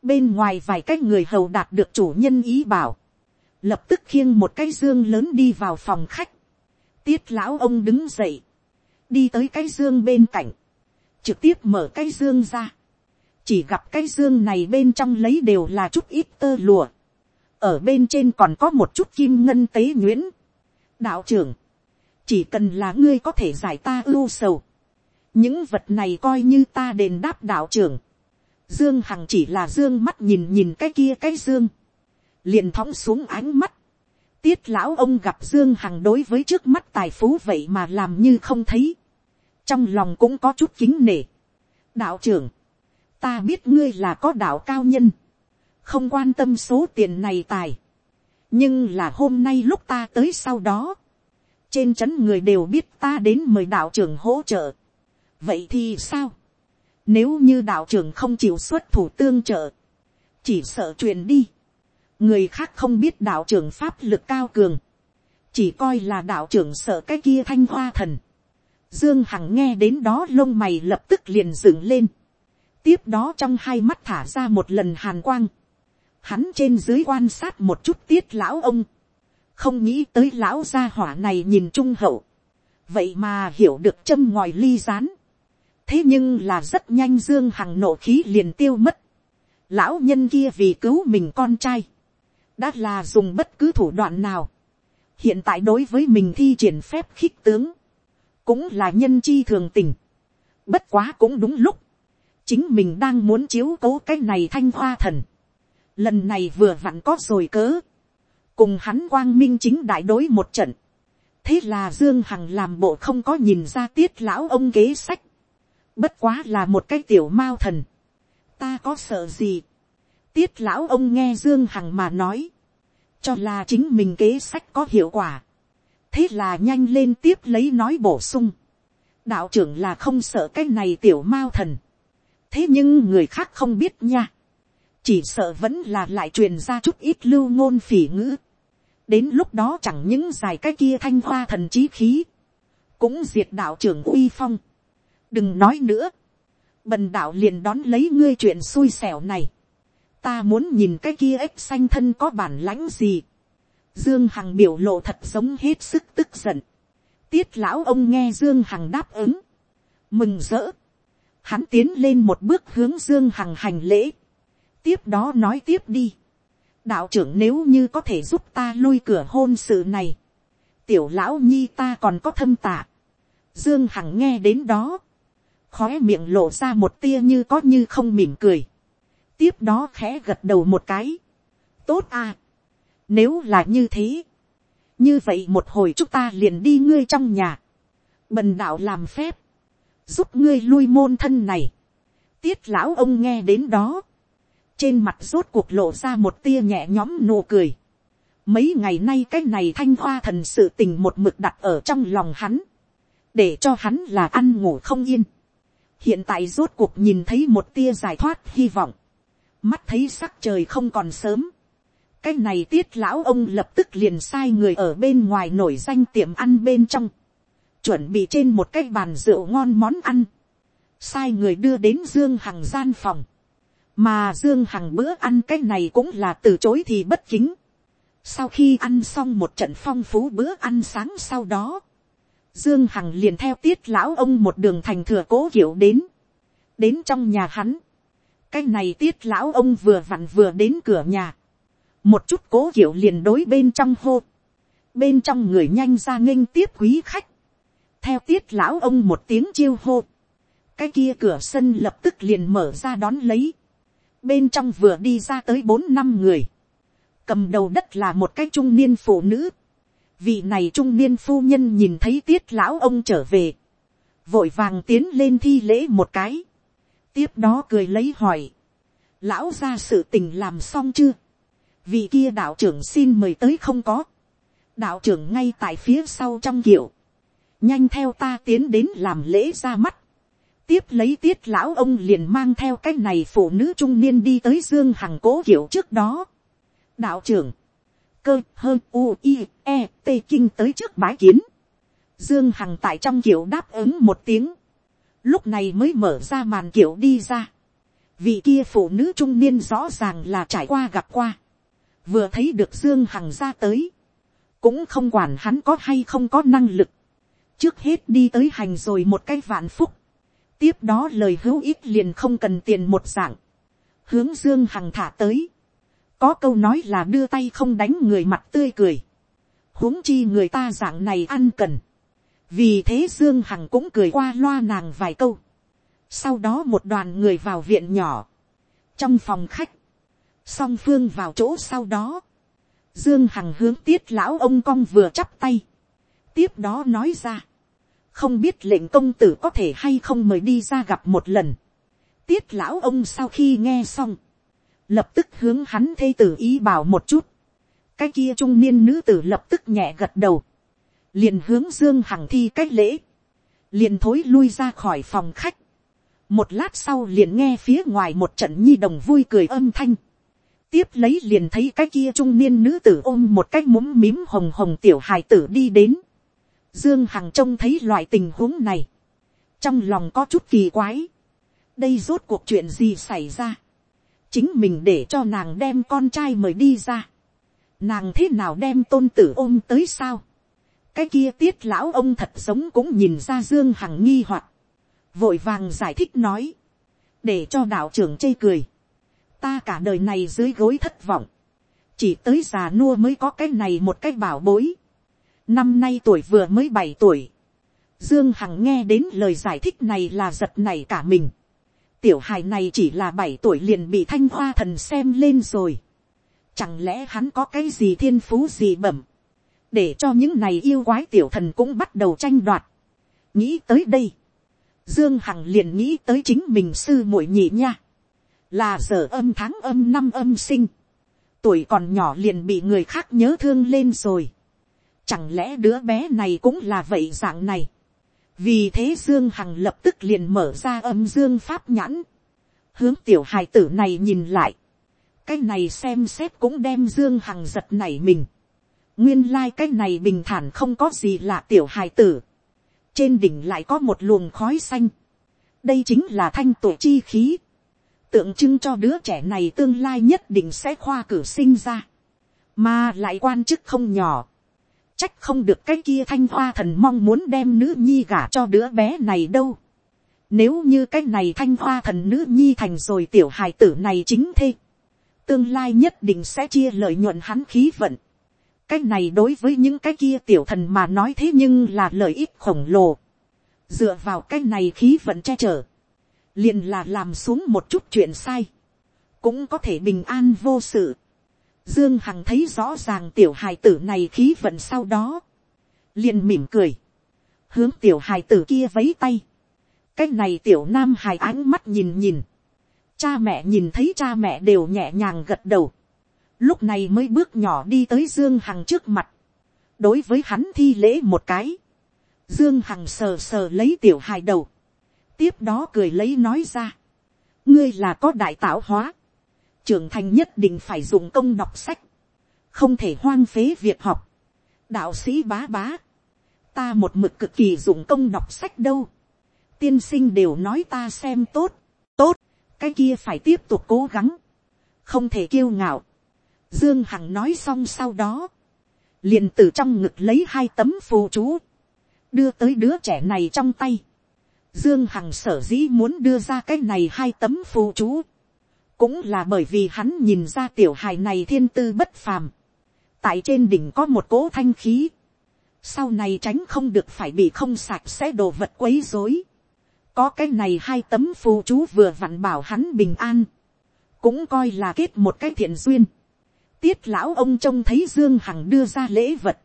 A: Bên ngoài vài cái người hầu đạt được chủ nhân ý bảo. Lập tức khiêng một cái dương lớn đi vào phòng khách, tiết lão ông đứng dậy, đi tới cái dương bên cạnh, trực tiếp mở cái dương ra, chỉ gặp cái dương này bên trong lấy đều là chút ít tơ lùa, ở bên trên còn có một chút kim ngân tế nhuyễn. đạo trưởng, chỉ cần là ngươi có thể giải ta ưu sầu, những vật này coi như ta đền đáp đạo trưởng, dương hằng chỉ là dương mắt nhìn nhìn cái kia cái dương, liền thõng xuống ánh mắt. Tiết lão ông gặp Dương Hằng đối với trước mắt tài phú vậy mà làm như không thấy. Trong lòng cũng có chút kính nể. Đạo trưởng, ta biết ngươi là có đạo cao nhân. Không quan tâm số tiền này tài. Nhưng là hôm nay lúc ta tới sau đó. Trên trấn người đều biết ta đến mời đạo trưởng hỗ trợ. Vậy thì sao? Nếu như đạo trưởng không chịu xuất thủ tương trợ. Chỉ sợ truyền đi người khác không biết đạo trưởng pháp lực cao cường, chỉ coi là đạo trưởng sợ cái kia thanh hoa thần. Dương Hằng nghe đến đó lông mày lập tức liền dựng lên. Tiếp đó trong hai mắt thả ra một lần hàn quang. Hắn trên dưới quan sát một chút tiết lão ông. Không nghĩ tới lão gia hỏa này nhìn trung hậu. Vậy mà hiểu được châm ngòi ly rán. Thế nhưng là rất nhanh Dương Hằng nộ khí liền tiêu mất. Lão nhân kia vì cứu mình con trai. Đã là dùng bất cứ thủ đoạn nào, hiện tại đối với mình thi triển phép khích tướng, cũng là nhân chi thường tình, bất quá cũng đúng lúc, chính mình đang muốn chiếu cố cái này thanh hoa thần, lần này vừa vặn có rồi cớ, cùng hắn quang minh chính đại đối một trận, thế là dương hằng làm bộ không có nhìn ra tiết lão ông kế sách, bất quá là một cái tiểu mao thần, ta có sợ gì, tiết lão ông nghe dương hằng mà nói, cho là chính mình kế sách có hiệu quả, thế là nhanh lên tiếp lấy nói bổ sung, đạo trưởng là không sợ cái này tiểu mao thần, thế nhưng người khác không biết nha, chỉ sợ vẫn là lại truyền ra chút ít lưu ngôn phỉ ngữ, đến lúc đó chẳng những dài cái kia thanh hoa thần trí khí, cũng diệt đạo trưởng uy phong, đừng nói nữa, bần đạo liền đón lấy ngươi chuyện xui xẻo này, ta muốn nhìn cái kia ếch xanh thân có bản lãnh gì. Dương Hằng biểu lộ thật giống hết sức tức giận. Tiết lão ông nghe Dương Hằng đáp ứng. Mừng rỡ. Hắn tiến lên một bước hướng Dương Hằng hành lễ. Tiếp đó nói tiếp đi. Đạo trưởng nếu như có thể giúp ta lui cửa hôn sự này. Tiểu lão nhi ta còn có thâm tạ. Dương Hằng nghe đến đó khói miệng lộ ra một tia như có như không mỉm cười tiếp đó khẽ gật đầu một cái. tốt à. nếu là như thế, như vậy một hồi chúng ta liền đi ngươi trong nhà, bần đạo làm phép, giúp ngươi lui môn thân này. tiết lão ông nghe đến đó, trên mặt rốt cuộc lộ ra một tia nhẹ nhõm nụ cười. mấy ngày nay cái này thanh hoa thần sự tình một mực đặt ở trong lòng hắn, để cho hắn là ăn ngủ không yên hiện tại rốt cuộc nhìn thấy một tia giải thoát hy vọng. Mắt thấy sắc trời không còn sớm, cái này tiết lão ông lập tức liền sai người ở bên ngoài nổi danh tiệm ăn bên trong, chuẩn bị trên một cái bàn rượu ngon món ăn, sai người đưa đến dương hằng gian phòng, mà dương hằng bữa ăn cái này cũng là từ chối thì bất chính. sau khi ăn xong một trận phong phú bữa ăn sáng sau đó, dương hằng liền theo tiết lão ông một đường thành thừa cố hiểu đến, đến trong nhà hắn, cái này tiết lão ông vừa vặn vừa đến cửa nhà, một chút cố hiểu liền đối bên trong hô, bên trong người nhanh ra nghênh tiếp quý khách, theo tiết lão ông một tiếng chiêu hô, cái kia cửa sân lập tức liền mở ra đón lấy, bên trong vừa đi ra tới bốn năm người, cầm đầu đất là một cái trung niên phụ nữ, vị này trung niên phu nhân nhìn thấy tiết lão ông trở về, vội vàng tiến lên thi lễ một cái, tiếp đó cười lấy hỏi, lão ra sự tình làm xong chưa, vị kia đạo trưởng xin mời tới không có, đạo trưởng ngay tại phía sau trong kiểu, nhanh theo ta tiến đến làm lễ ra mắt, tiếp lấy tiết lão ông liền mang theo cái này phụ nữ trung niên đi tới dương hằng cố kiểu trước đó. đạo trưởng, cơ hơn u i e t kinh tới trước bái kiến. dương hằng tại trong kiểu đáp ứng một tiếng, lúc này mới mở ra màn kiểu đi ra. vị kia phụ nữ trung niên rõ ràng là trải qua gặp qua, vừa thấy được dương hằng ra tới, cũng không quản hắn có hay không có năng lực, trước hết đi tới hành rồi một cái vạn phúc, tiếp đó lời hữu ích liền không cần tiền một dạng, hướng dương hằng thả tới, có câu nói là đưa tay không đánh người mặt tươi cười, huống chi người ta dạng này ăn cần, vì thế dương hằng cũng cười qua loa nàng vài câu, sau đó một đoàn người vào viện nhỏ, trong phòng khách, song phương vào chỗ sau đó, dương hằng hướng tiết lão ông cong vừa chắp tay, tiếp đó nói ra, không biết lệnh công tử có thể hay không mời đi ra gặp một lần. tiết lão ông sau khi nghe xong, lập tức hướng hắn thê tử ý bảo một chút. cái kia trung niên nữ tử lập tức nhẹ gật đầu, liền hướng dương hằng thi cách lễ, liền thối lui ra khỏi phòng khách. một lát sau liền nghe phía ngoài một trận nhi đồng vui cười âm thanh. tiếp lấy liền thấy cái kia trung niên nữ tử ôm một cái múm mím hồng hồng tiểu hài tử đi đến Dương Hằng trông thấy loại tình huống này. Trong lòng có chút kỳ quái. Đây rốt cuộc chuyện gì xảy ra. Chính mình để cho nàng đem con trai mời đi ra. Nàng thế nào đem tôn tử ôm tới sao. Cái kia tiết lão ông thật sống cũng nhìn ra Dương Hằng nghi hoặc Vội vàng giải thích nói. Để cho đạo trưởng chê cười. Ta cả đời này dưới gối thất vọng. Chỉ tới già nua mới có cái này một cái bảo bối năm nay tuổi vừa mới bảy tuổi, dương hằng nghe đến lời giải thích này là giật này cả mình tiểu hài này chỉ là bảy tuổi liền bị thanh hoa thần xem lên rồi. chẳng lẽ hắn có cái gì thiên phú gì bẩm, để cho những này yêu quái tiểu thần cũng bắt đầu tranh đoạt. nghĩ tới đây, dương hằng liền nghĩ tới chính mình sư muội nhị nha, là giờ âm tháng âm năm âm sinh, tuổi còn nhỏ liền bị người khác nhớ thương lên rồi Chẳng lẽ đứa bé này cũng là vậy dạng này. Vì thế Dương Hằng lập tức liền mở ra âm dương pháp nhãn. Hướng tiểu hài tử này nhìn lại. Cái này xem xét cũng đem Dương Hằng giật này mình. Nguyên lai này bình thản không có gì lạ tiểu hài tử. Trên đỉnh lại có một luồng khói xanh. Đây chính là thanh tổ chi khí. Tượng trưng cho đứa trẻ này tương lai nhất định sẽ khoa cử sinh ra. Mà lại quan chức không nhỏ Trách không được cái kia thanh hoa thần mong muốn đem nữ nhi gả cho đứa bé này đâu. Nếu như cái này thanh hoa thần nữ nhi thành rồi tiểu hài tử này chính thế. Tương lai nhất định sẽ chia lợi nhuận hắn khí vận. Cái này đối với những cái kia tiểu thần mà nói thế nhưng là lợi ích khổng lồ. Dựa vào cái này khí vận che chở. Liền là làm xuống một chút chuyện sai. Cũng có thể bình an vô sự Dương Hằng thấy rõ ràng tiểu hài tử này khí vận sau đó. liền mỉm cười. Hướng tiểu hài tử kia vấy tay. Cái này tiểu nam hài ánh mắt nhìn nhìn. Cha mẹ nhìn thấy cha mẹ đều nhẹ nhàng gật đầu. Lúc này mới bước nhỏ đi tới Dương Hằng trước mặt. Đối với hắn thi lễ một cái. Dương Hằng sờ sờ lấy tiểu hài đầu. Tiếp đó cười lấy nói ra. Ngươi là có đại tạo hóa trưởng thành nhất định phải dùng công đọc sách, không thể hoang phế việc học. đạo sĩ bá bá, ta một mực cực kỳ dùng công đọc sách đâu. tiên sinh đều nói ta xem tốt, tốt, cái kia phải tiếp tục cố gắng, không thể kiêu ngạo. dương hằng nói xong sau đó, liền từ trong ngực lấy hai tấm phù chú, đưa tới đứa trẻ này trong tay. Dương Hằng sở dĩ muốn đưa ra cái này hai tấm phù chú. Cũng là bởi vì hắn nhìn ra tiểu hài này thiên tư bất phàm. Tại trên đỉnh có một cỗ thanh khí. Sau này tránh không được phải bị không sạch sẽ đồ vật quấy rối. Có cái này hai tấm phù chú vừa vặn bảo hắn bình an. Cũng coi là kết một cái thiện duyên. Tiết lão ông trông thấy Dương Hằng đưa ra lễ vật.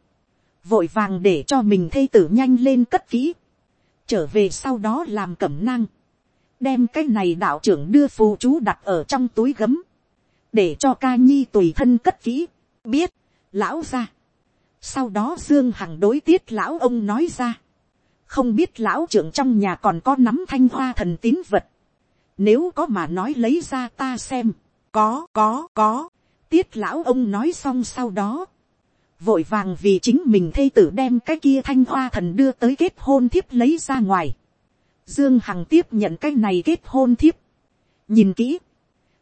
A: Vội vàng để cho mình thê tử nhanh lên cất kỹ trở về sau đó làm cẩm nang, đem cái này đạo trưởng đưa phù chú đặt ở trong túi gấm, để cho ca nhi tùy thân cất kỹ, biết, lão ra. sau đó dương hằng đối tiết lão ông nói ra, không biết lão trưởng trong nhà còn có nắm thanh hoa thần tín vật, nếu có mà nói lấy ra ta xem, có có có, tiết lão ông nói xong sau đó, vội vàng vì chính mình thê tử đem cái kia thanh hoa thần đưa tới kết hôn thiếp lấy ra ngoài. Dương Hằng tiếp nhận cái này kết hôn thiếp. Nhìn kỹ.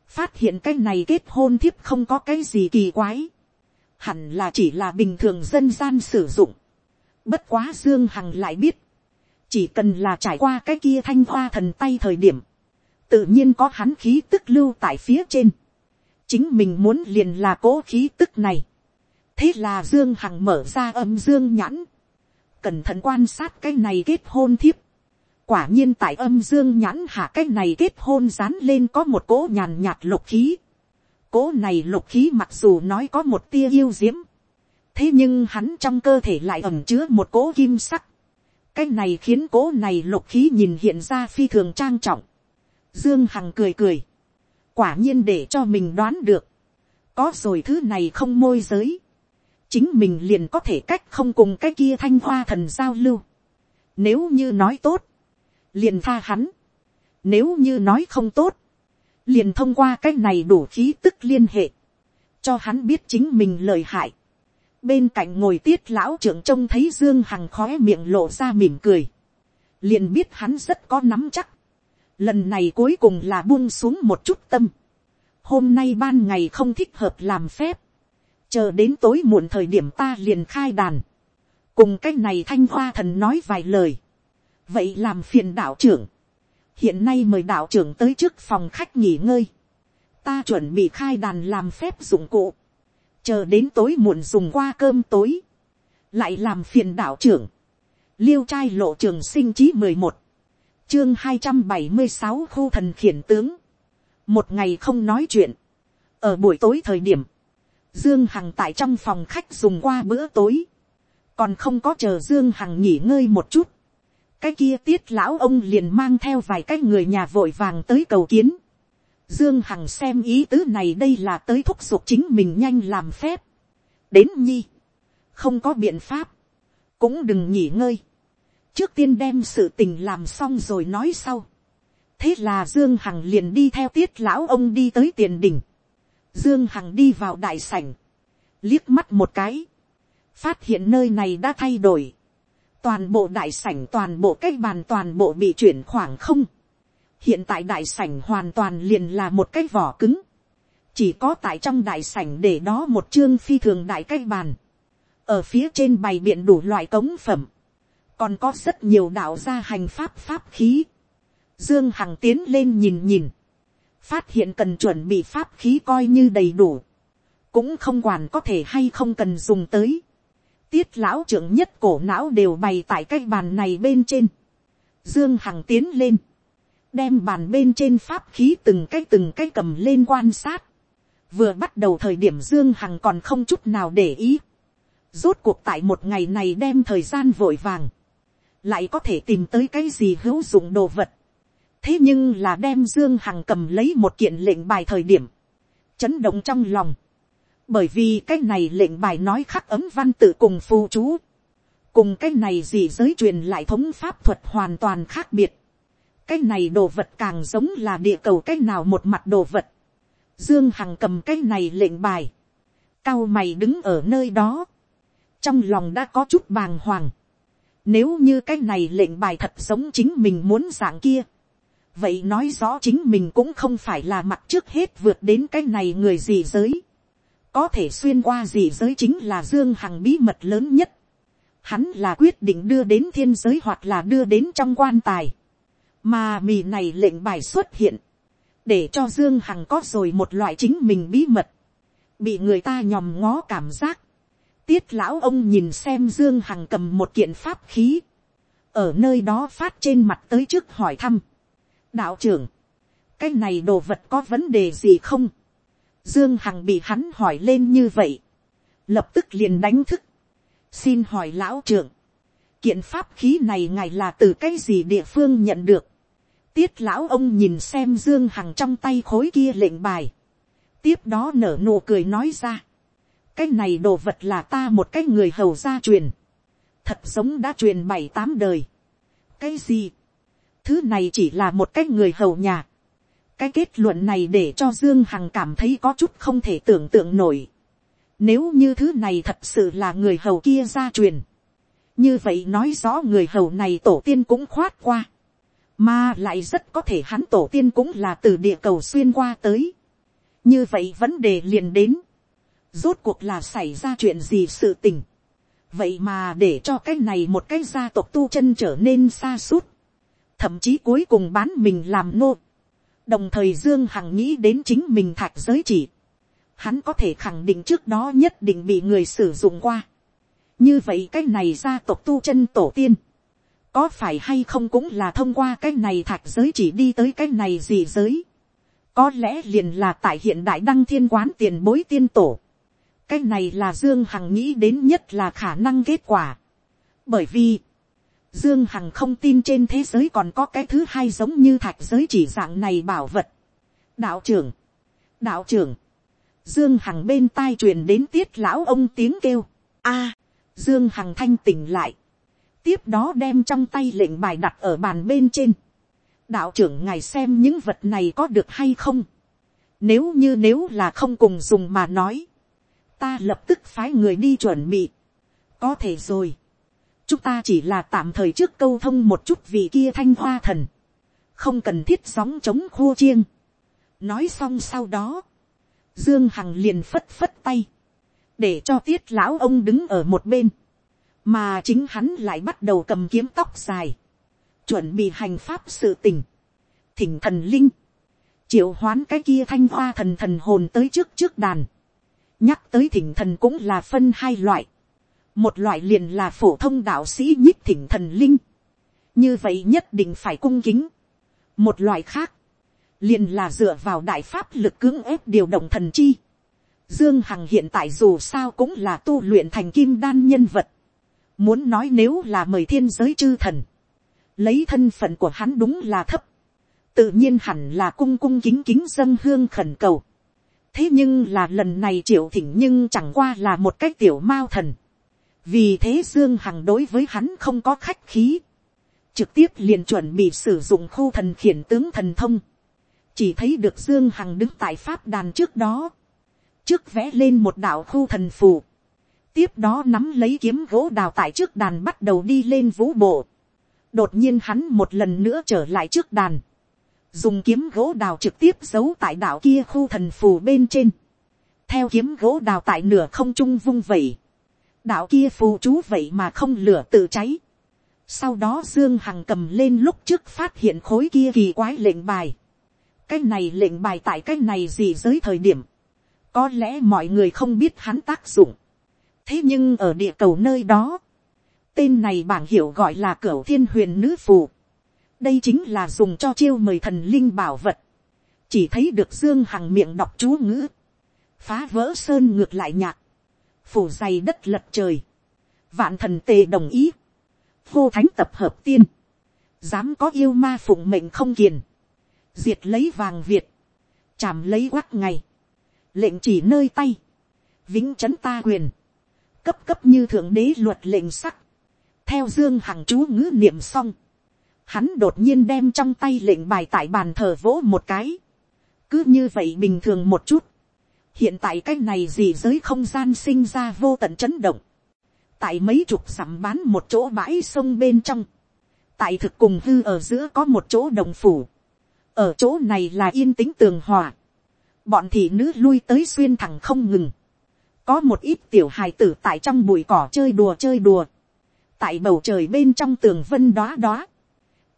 A: Phát hiện cái này kết hôn thiếp không có cái gì kỳ quái. Hẳn là chỉ là bình thường dân gian sử dụng. Bất quá Dương Hằng lại biết. Chỉ cần là trải qua cái kia thanh hoa thần tay thời điểm. Tự nhiên có hắn khí tức lưu tại phía trên. Chính mình muốn liền là cố khí tức này thế là dương hằng mở ra âm dương nhãn, cẩn thận quan sát cái này kết hôn thiếp, quả nhiên tại âm dương nhãn hạ cái này kết hôn dán lên có một cỗ nhàn nhạt lục khí, cỗ này lục khí mặc dù nói có một tia yêu diễm, thế nhưng hắn trong cơ thể lại ẩm chứa một cỗ kim sắc, cái này khiến cỗ này lục khí nhìn hiện ra phi thường trang trọng, dương hằng cười cười, quả nhiên để cho mình đoán được, có rồi thứ này không môi giới, chính mình liền có thể cách không cùng cái kia thanh hoa thần giao lưu. Nếu như nói tốt, liền tha hắn. Nếu như nói không tốt, liền thông qua cái này đủ khí tức liên hệ, cho hắn biết chính mình lời hại. Bên cạnh ngồi tiết lão trưởng trông thấy Dương Hằng khóe miệng lộ ra mỉm cười. Liền biết hắn rất có nắm chắc. Lần này cuối cùng là buông xuống một chút tâm. Hôm nay ban ngày không thích hợp làm phép chờ đến tối muộn thời điểm ta liền khai đàn, cùng cách này thanh hoa thần nói vài lời, vậy làm phiền đạo trưởng, hiện nay mời đạo trưởng tới trước phòng khách nghỉ ngơi, ta chuẩn bị khai đàn làm phép dụng cụ, chờ đến tối muộn dùng qua cơm tối, lại làm phiền đạo trưởng, liêu trai lộ trường sinh chí mười một, chương hai trăm bảy mươi sáu khu thần khiển tướng, một ngày không nói chuyện, ở buổi tối thời điểm, Dương Hằng tại trong phòng khách dùng qua bữa tối. Còn không có chờ Dương Hằng nghỉ ngơi một chút. Cái kia tiết lão ông liền mang theo vài cái người nhà vội vàng tới cầu kiến. Dương Hằng xem ý tứ này đây là tới thúc giục chính mình nhanh làm phép. Đến nhi. Không có biện pháp. Cũng đừng nghỉ ngơi. Trước tiên đem sự tình làm xong rồi nói sau. Thế là Dương Hằng liền đi theo tiết lão ông đi tới tiền đỉnh Dương Hằng đi vào đại sảnh. Liếc mắt một cái. Phát hiện nơi này đã thay đổi. Toàn bộ đại sảnh toàn bộ cái bàn toàn bộ bị chuyển khoảng không. Hiện tại đại sảnh hoàn toàn liền là một cái vỏ cứng. Chỉ có tại trong đại sảnh để đó một chương phi thường đại cái bàn. Ở phía trên bày biện đủ loại cống phẩm. Còn có rất nhiều đạo gia hành pháp pháp khí. Dương Hằng tiến lên nhìn nhìn phát hiện cần chuẩn bị pháp khí coi như đầy đủ, cũng không quản có thể hay không cần dùng tới tiết lão trưởng nhất cổ não đều bày tại cái bàn này bên trên. dương hằng tiến lên, đem bàn bên trên pháp khí từng cái từng cái cầm lên quan sát. vừa bắt đầu thời điểm dương hằng còn không chút nào để ý. rốt cuộc tại một ngày này đem thời gian vội vàng, lại có thể tìm tới cái gì hữu dụng đồ vật thế nhưng là đem dương hằng cầm lấy một kiện lệnh bài thời điểm, chấn động trong lòng, bởi vì cái này lệnh bài nói khắc ấm văn tự cùng phù chú, cùng cái này gì giới truyền lại thống pháp thuật hoàn toàn khác biệt, cái này đồ vật càng giống là địa cầu cái nào một mặt đồ vật, dương hằng cầm cái này lệnh bài, cao mày đứng ở nơi đó, trong lòng đã có chút bàng hoàng, Nếu như cái này lệnh bài thật giống chính mình muốn dạng kia. Vậy nói rõ chính mình cũng không phải là mặt trước hết vượt đến cái này người gì giới. Có thể xuyên qua gì giới chính là Dương Hằng bí mật lớn nhất. Hắn là quyết định đưa đến thiên giới hoặc là đưa đến trong quan tài. Mà mì này lệnh bài xuất hiện. Để cho Dương Hằng có rồi một loại chính mình bí mật. Bị người ta nhòm ngó cảm giác tiết lão ông nhìn xem dương hằng cầm một kiện pháp khí, ở nơi đó phát trên mặt tới trước hỏi thăm. đạo trưởng, cái này đồ vật có vấn đề gì không dương hằng bị hắn hỏi lên như vậy, lập tức liền đánh thức. xin hỏi lão trưởng, kiện pháp khí này ngài là từ cái gì địa phương nhận được. tiết lão ông nhìn xem dương hằng trong tay khối kia lệnh bài. tiếp đó nở nụ cười nói ra cái này đồ vật là ta một cái người hầu gia truyền, thật giống đã truyền bảy tám đời. cái gì, thứ này chỉ là một cái người hầu nhà cái kết luận này để cho dương hằng cảm thấy có chút không thể tưởng tượng nổi. nếu như thứ này thật sự là người hầu kia gia truyền, như vậy nói rõ người hầu này tổ tiên cũng khoát qua, mà lại rất có thể hắn tổ tiên cũng là từ địa cầu xuyên qua tới. như vậy vấn đề liền đến, rốt cuộc là xảy ra chuyện gì sự tình. vậy mà để cho cái này một cái gia tộc tu chân trở nên xa suốt, thậm chí cuối cùng bán mình làm nô đồng thời dương hằng nghĩ đến chính mình thạch giới chỉ. hắn có thể khẳng định trước đó nhất định bị người sử dụng qua. như vậy cái này gia tộc tu chân tổ tiên, có phải hay không cũng là thông qua cái này thạch giới chỉ đi tới cái này gì giới. có lẽ liền là tại hiện đại đăng thiên quán tiền bối tiên tổ cái này là dương hằng nghĩ đến nhất là khả năng kết quả. bởi vì, dương hằng không tin trên thế giới còn có cái thứ hai giống như thạch giới chỉ dạng này bảo vật. đạo trưởng, đạo trưởng, dương hằng bên tai truyền đến tiết lão ông tiếng kêu, a, dương hằng thanh tỉnh lại, tiếp đó đem trong tay lệnh bài đặt ở bàn bên trên. đạo trưởng ngài xem những vật này có được hay không. nếu như nếu là không cùng dùng mà nói, ta lập tức phái người đi chuẩn bị. có thể rồi chúng ta chỉ là tạm thời trước câu thông một chút vì kia thanh hoa thần. không cần thiết sóng chống khua chiêng. nói xong sau đó, dương hằng liền phất phất tay, để cho tiết lão ông đứng ở một bên, mà chính hắn lại bắt đầu cầm kiếm tóc dài, chuẩn bị hành pháp sự tình, thỉnh thần linh, triệu hoán cái kia thanh hoa thần thần hồn tới trước trước đàn, nhắc tới thỉnh thần cũng là phân hai loại một loại liền là phổ thông đạo sĩ nhích thỉnh thần linh. như vậy nhất định phải cung kính. một loại khác, liền là dựa vào đại pháp lực cưỡng ép điều động thần chi. Dương Hằng hiện tại dù sao cũng là tu luyện thành kim đan nhân vật. Muốn nói nếu là mời thiên giới chư thần. Lấy thân phận của hắn đúng là thấp. Tự nhiên hẳn là cung cung kính kính dân hương khẩn cầu thế nhưng là lần này triệu thỉnh nhưng chẳng qua là một cái tiểu mao thần vì thế dương hằng đối với hắn không có khách khí. trực tiếp liền chuẩn bị sử dụng khu thần khiển tướng thần thông. chỉ thấy được dương hằng đứng tại pháp đàn trước đó. trước vẽ lên một đạo khu thần phù. tiếp đó nắm lấy kiếm gỗ đào tại trước đàn bắt đầu đi lên vũ bộ. đột nhiên hắn một lần nữa trở lại trước đàn dùng kiếm gỗ đào trực tiếp giấu tại đảo kia khu thần phù bên trên, theo kiếm gỗ đào tại nửa không trung vung vẩy, đạo kia phù chú vậy mà không lửa tự cháy. Sau đó Dương Hằng cầm lên lúc trước phát hiện khối kia kỳ quái lệnh bài. Cái này lệnh bài tại cái này gì giới thời điểm. Có lẽ mọi người không biết hắn tác dụng. Thế nhưng ở địa cầu nơi đó. Tên này bảng hiệu gọi là cửu thiên huyền nữ phù đây chính là dùng cho chiêu mời thần linh bảo vật, chỉ thấy được dương hằng miệng đọc chú ngữ, phá vỡ sơn ngược lại nhạc, phủ dày đất lật trời, vạn thần tề đồng ý, hô thánh tập hợp tiên, dám có yêu ma phụng mệnh không kiền, diệt lấy vàng việt, chạm lấy quắc ngày, lệnh chỉ nơi tay, vĩnh c ta quyền, cấp cấp như thượng đế luật lệnh sắc, theo dương hằng chú ngữ niệm xong, hắn đột nhiên đem trong tay lệnh bài tại bàn thờ vỗ một cái, cứ như vậy bình thường một chút, hiện tại cái này gì giới không gian sinh ra vô tận chấn động, tại mấy chục sắm bán một chỗ bãi sông bên trong, tại thực cùng hư ở giữa có một chỗ đồng phủ, ở chỗ này là yên tĩnh tường hòa, bọn thị nữ lui tới xuyên thẳng không ngừng, có một ít tiểu hài tử tại trong bụi cỏ chơi đùa chơi đùa, tại bầu trời bên trong tường vân đó đó,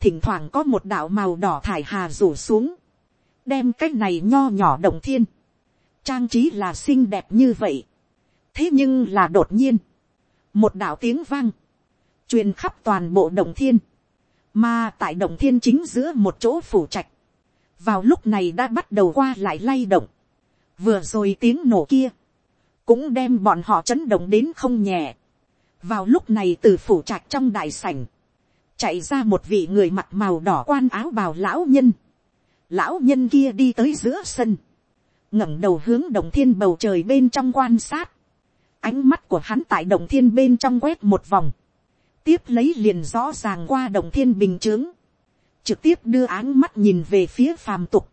A: thỉnh thoảng có một đạo màu đỏ thải hà rủ xuống, đem cái này nho nhỏ động thiên, trang trí là xinh đẹp như vậy. thế nhưng là đột nhiên, một đạo tiếng vang, truyền khắp toàn bộ đồng thiên, mà tại đồng thiên chính giữa một chỗ phủ trạch, vào lúc này đã bắt đầu qua lại lay động, vừa rồi tiếng nổ kia, cũng đem bọn họ chấn động đến không nhẹ. vào lúc này từ phủ trạch trong đại sảnh, chạy ra một vị người mặt màu đỏ quan áo bào lão nhân, lão nhân kia đi tới giữa sân, ngẩng đầu hướng đồng thiên bầu trời bên trong quan sát, ánh mắt của hắn tại đồng thiên bên trong quét một vòng, tiếp lấy liền rõ ràng qua đồng thiên bình t r ư ớ n g trực tiếp đưa áng mắt nhìn về phía phàm tục,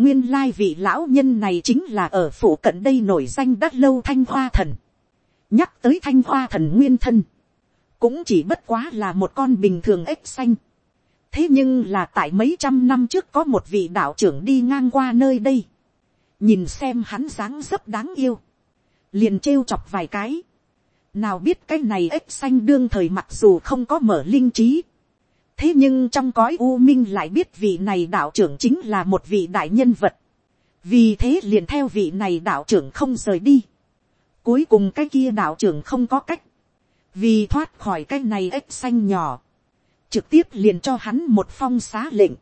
A: nguyên lai vị lão nhân này chính là ở phủ cận đây nổi danh đắt lâu thanh hoa thần, nhắc tới thanh hoa thần nguyên thân, cũng chỉ bất quá là một con bình thường ếch xanh, thế nhưng là tại mấy trăm năm trước có một vị đạo trưởng đi ngang qua nơi đây, nhìn xem hắn dáng dấp đáng yêu, liền trêu chọc vài cái, nào biết cái này ếch xanh đương thời mặc dù không có mở linh trí, thế nhưng trong cõi u minh lại biết vị này đạo trưởng chính là một vị đại nhân vật, vì thế liền theo vị này đạo trưởng không rời đi, cuối cùng cái kia đạo trưởng không có cách, vì thoát khỏi cái này ếch xanh nhỏ, trực tiếp liền cho hắn một phong xá lệnh,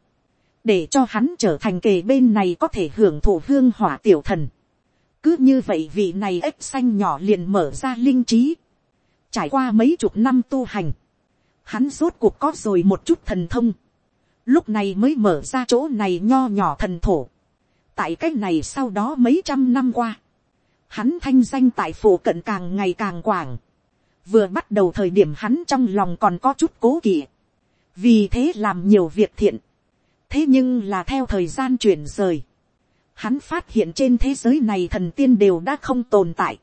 A: để cho hắn trở thành kề bên này có thể hưởng thụ hương hỏa tiểu thần. cứ như vậy vị này ếch xanh nhỏ liền mở ra linh trí. trải qua mấy chục năm tu hành, hắn rốt cuộc có rồi một chút thần thông. lúc này mới mở ra chỗ này nho nhỏ thần thổ. tại cái này sau đó mấy trăm năm qua, hắn thanh danh tại phủ cận càng ngày càng quảng. vừa bắt đầu thời điểm hắn trong lòng còn có chút cố kỵ. vì thế làm nhiều việc thiện thế nhưng là theo thời gian chuyển rời, hắn phát hiện trên thế giới này thần tiên đều đã không tồn tại.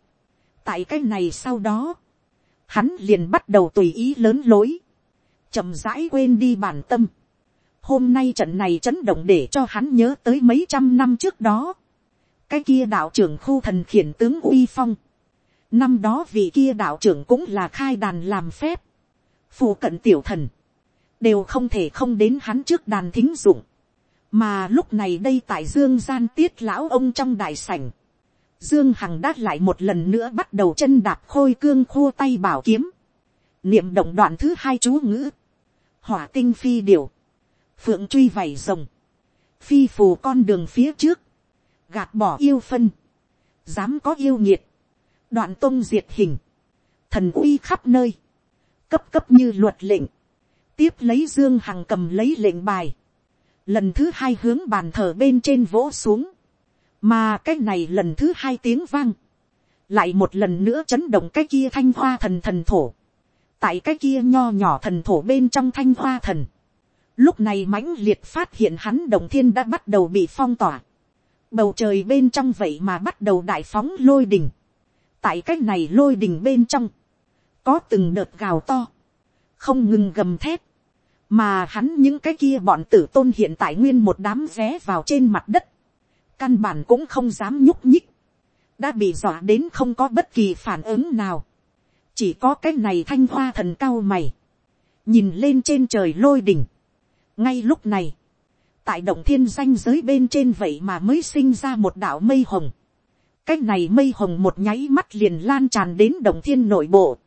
A: tại cái này sau đó, hắn liền bắt đầu tùy ý lớn lối, chậm rãi quên đi bản tâm. hôm nay trận này chấn động để cho hắn nhớ tới mấy trăm năm trước đó, cái kia đạo trưởng khu thần khiển tướng uy phong, năm đó vị kia đạo trưởng cũng là khai đàn làm phép, phù cận tiểu thần, đều không thể không đến hắn trước đàn thính dụng. mà lúc này đây tại dương gian tiết lão ông trong đại sảnh, dương hằng đát lại một lần nữa bắt đầu chân đạp khôi cương khô tay bảo kiếm, niệm động đoạn thứ hai chú ngữ, hỏa tinh phi điều, phượng truy vảy rồng, phi phù con đường phía trước, gạt bỏ yêu phân, dám có yêu nhiệt, đoạn tôn diệt hình, thần uy khắp nơi, cấp cấp như luật lệnh, tiếp lấy dương hằng cầm lấy lệnh bài, lần thứ hai hướng bàn thờ bên trên vỗ xuống, mà cái này lần thứ hai tiếng vang, lại một lần nữa chấn động cái kia thanh hoa thần thần thổ, tại cái kia nho nhỏ thần thổ bên trong thanh hoa thần, lúc này mãnh liệt phát hiện hắn đồng thiên đã bắt đầu bị phong tỏa, bầu trời bên trong vậy mà bắt đầu đại phóng lôi đình, tại cái này lôi đình bên trong, có từng đợt gào to, không ngừng gầm thép mà hắn những cái kia bọn tử tôn hiện tại nguyên một đám ré vào trên mặt đất, căn bản cũng không dám nhúc nhích, đã bị dọa đến không có bất kỳ phản ứng nào, chỉ có cái này thanh hoa thần cao mày, nhìn lên trên trời lôi đỉnh, ngay lúc này, tại động thiên danh giới bên trên vậy mà mới sinh ra một đạo mây hồng, cái này mây hồng một nháy mắt liền lan tràn đến động thiên nội bộ,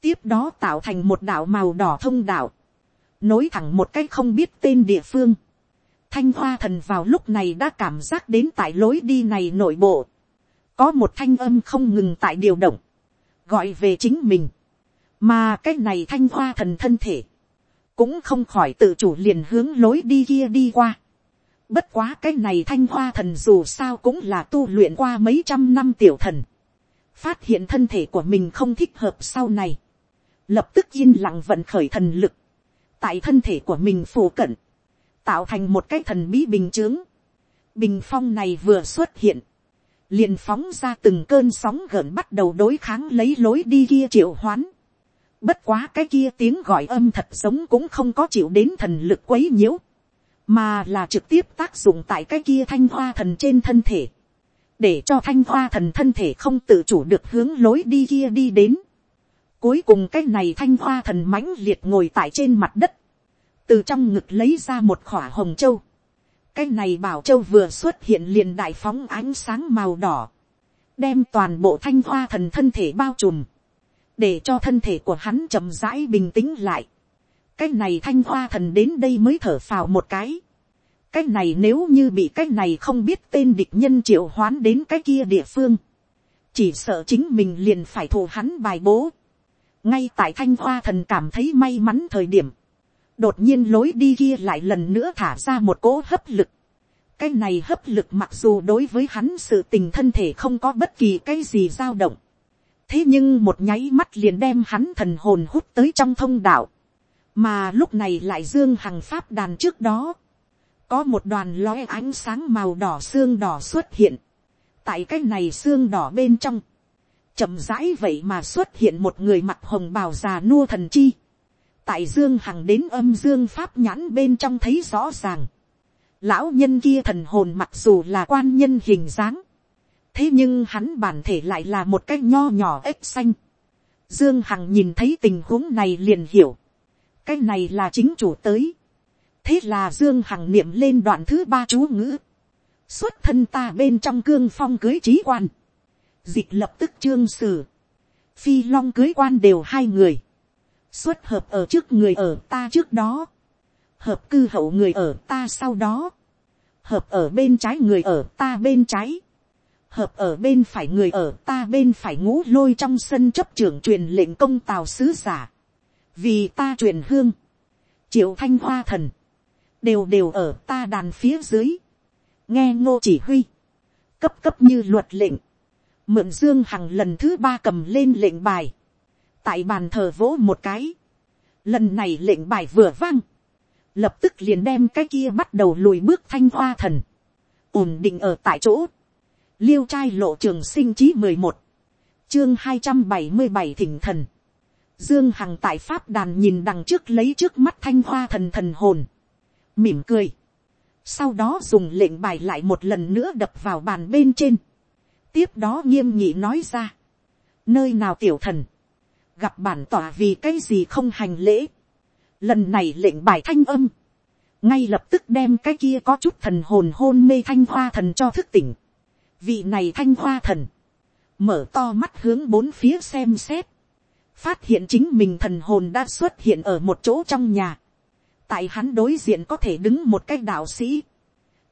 A: tiếp đó tạo thành một đảo màu đỏ thông đảo, nối thẳng một cái không biết tên địa phương. Thanh hoa thần vào lúc này đã cảm giác đến tại lối đi này nội bộ. Có một thanh âm không ngừng tại điều động. Gọi về chính mình. Mà cái này thanh hoa thần thân thể. Cũng không khỏi tự chủ liền hướng lối đi kia đi qua. Bất quá cái này thanh hoa thần dù sao cũng là tu luyện qua mấy trăm năm tiểu thần. Phát hiện thân thể của mình không thích hợp sau này lập tức yên lặng vận khởi thần lực, tại thân thể của mình phổ cận, tạo thành một cái thần bí bình chướng. Bình phong này vừa xuất hiện, liền phóng ra từng cơn sóng gợn bắt đầu đối kháng lấy lối đi kia triệu hoán. Bất quá cái kia tiếng gọi âm thật giống cũng không có chịu đến thần lực quấy nhiễu. Mà là trực tiếp tác dụng tại cái kia thanh hoa thần trên thân thể. Để cho thanh hoa thần thân thể không tự chủ được hướng lối đi kia đi đến. Cuối cùng cái này thanh hoa thần mãnh liệt ngồi tại trên mặt đất. Từ trong ngực lấy ra một khỏa hồng châu. Cái này bảo châu vừa xuất hiện liền đại phóng ánh sáng màu đỏ. Đem toàn bộ thanh hoa thần thân thể bao trùm để cho thân thể của hắn chậm rãi bình tĩnh lại. cái này thanh hoa thần đến đây mới thở phào một cái. cái này nếu như bị cái này không biết tên địch nhân triệu hoán đến cái kia địa phương, chỉ sợ chính mình liền phải thù hắn bài bố ngay tại thanh hoa thần cảm thấy may mắn thời điểm, đột nhiên lối đi kia lại lần nữa thả ra một cỗ hấp lực. cái này hấp lực mặc dù đối với hắn sự tình thân thể không có bất kỳ cái gì dao động, thế nhưng một nháy mắt liền đem hắn thần hồn hút tới trong thông đạo, mà lúc này lại dương hằng pháp đàn trước đó, có một đoàn lóe ánh sáng màu đỏ xương đỏ xuất hiện, tại cái này xương đỏ bên trong, chậm rãi vậy mà xuất hiện một người mặt hồng bào già nua thần chi, tại dương hằng đến âm dương pháp nhãn bên trong thấy rõ ràng, lão nhân kia thần hồn mặc dù là quan nhân hình dáng, thế nhưng hắn bản thể lại là một cái nho nhỏ ếch xanh. Dương Hằng nhìn thấy tình huống này liền hiểu. Cái này là chính chủ tới. Thế là Dương Hằng niệm lên đoạn thứ ba chú ngữ. Xuất thân ta bên trong cương phong cưới trí quan. Dịch lập tức trương sử. Phi long cưới quan đều hai người. Xuất hợp ở trước người ở ta trước đó. Hợp cư hậu người ở ta sau đó. Hợp ở bên trái người ở ta bên trái hợp ở bên phải người ở ta bên phải ngũ lôi trong sân chấp trưởng truyền lệnh công tào sứ giả, vì ta truyền hương, triệu thanh hoa thần, đều đều ở ta đàn phía dưới, nghe ngô chỉ huy, cấp cấp như luật lệnh, mượn dương hằng lần thứ ba cầm lên lệnh bài, tại bàn thờ vỗ một cái, lần này lệnh bài vừa vang, lập tức liền đem cái kia bắt đầu lùi bước thanh hoa thần, ổn định ở tại chỗ, liêu trai lộ trường sinh chí mười một, chương hai trăm bảy mươi bảy thỉnh thần, dương hằng tại pháp đàn nhìn đằng trước lấy trước mắt thanh hoa thần thần hồn, mỉm cười, sau đó dùng lệnh bài lại một lần nữa đập vào bàn bên trên, tiếp đó nghiêm nhị nói ra, nơi nào tiểu thần, gặp bản tỏa vì cái gì không hành lễ, lần này lệnh bài thanh âm, ngay lập tức đem cái kia có chút thần hồn hôn mê thanh hoa thần cho thức tỉnh, vị này thanh hoa thần, mở to mắt hướng bốn phía xem xét, phát hiện chính mình thần hồn đã xuất hiện ở một chỗ trong nhà, tại hắn đối diện có thể đứng một cái đạo sĩ,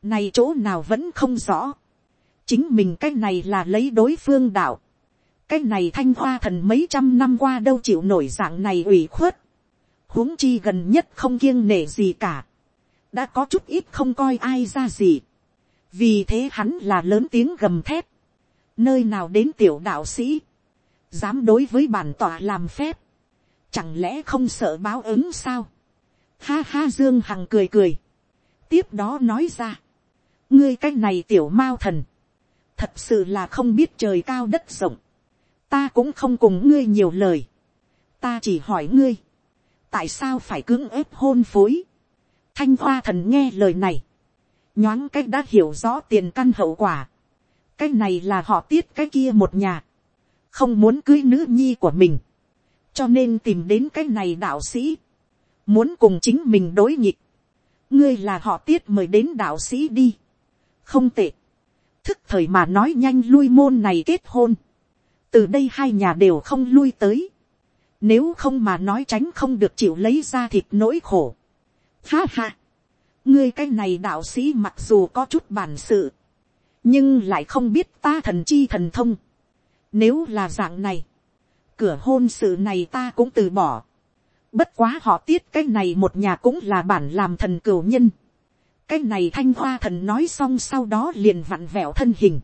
A: này chỗ nào vẫn không rõ, chính mình cái này là lấy đối phương đạo, cái này thanh hoa thần mấy trăm năm qua đâu chịu nổi dạng này ủy khuất, huống chi gần nhất không kiêng nể gì cả, đã có chút ít không coi ai ra gì, vì thế hắn là lớn tiếng gầm thép, nơi nào đến tiểu đạo sĩ, dám đối với bản tòa làm phép, chẳng lẽ không sợ báo ứng sao, ha ha dương hằng cười cười, tiếp đó nói ra, ngươi cái này tiểu mao thần, thật sự là không biết trời cao đất rộng, ta cũng không cùng ngươi nhiều lời, ta chỉ hỏi ngươi, tại sao phải cưỡng ép hôn phối, thanh hoa thần nghe lời này, nhoáng cách đã hiểu rõ tiền căn hậu quả. cái này là họ tiết cái kia một nhà, không muốn cưới nữ nhi của mình, cho nên tìm đến cái này đạo sĩ, muốn cùng chính mình đối nghịch, ngươi là họ tiết mời đến đạo sĩ đi, không tệ, thức thời mà nói nhanh lui môn này kết hôn, từ đây hai nhà đều không lui tới, nếu không mà nói tránh không được chịu lấy ra thịt nỗi khổ. Ha ha ngươi cái này đạo sĩ mặc dù có chút bản sự, nhưng lại không biết ta thần chi thần thông. Nếu là dạng này, cửa hôn sự này ta cũng từ bỏ. Bất quá họ tiết cái này một nhà cũng là bản làm thần cửu nhân. Cái này thanh hoa thần nói xong sau đó liền vặn vẹo thân hình.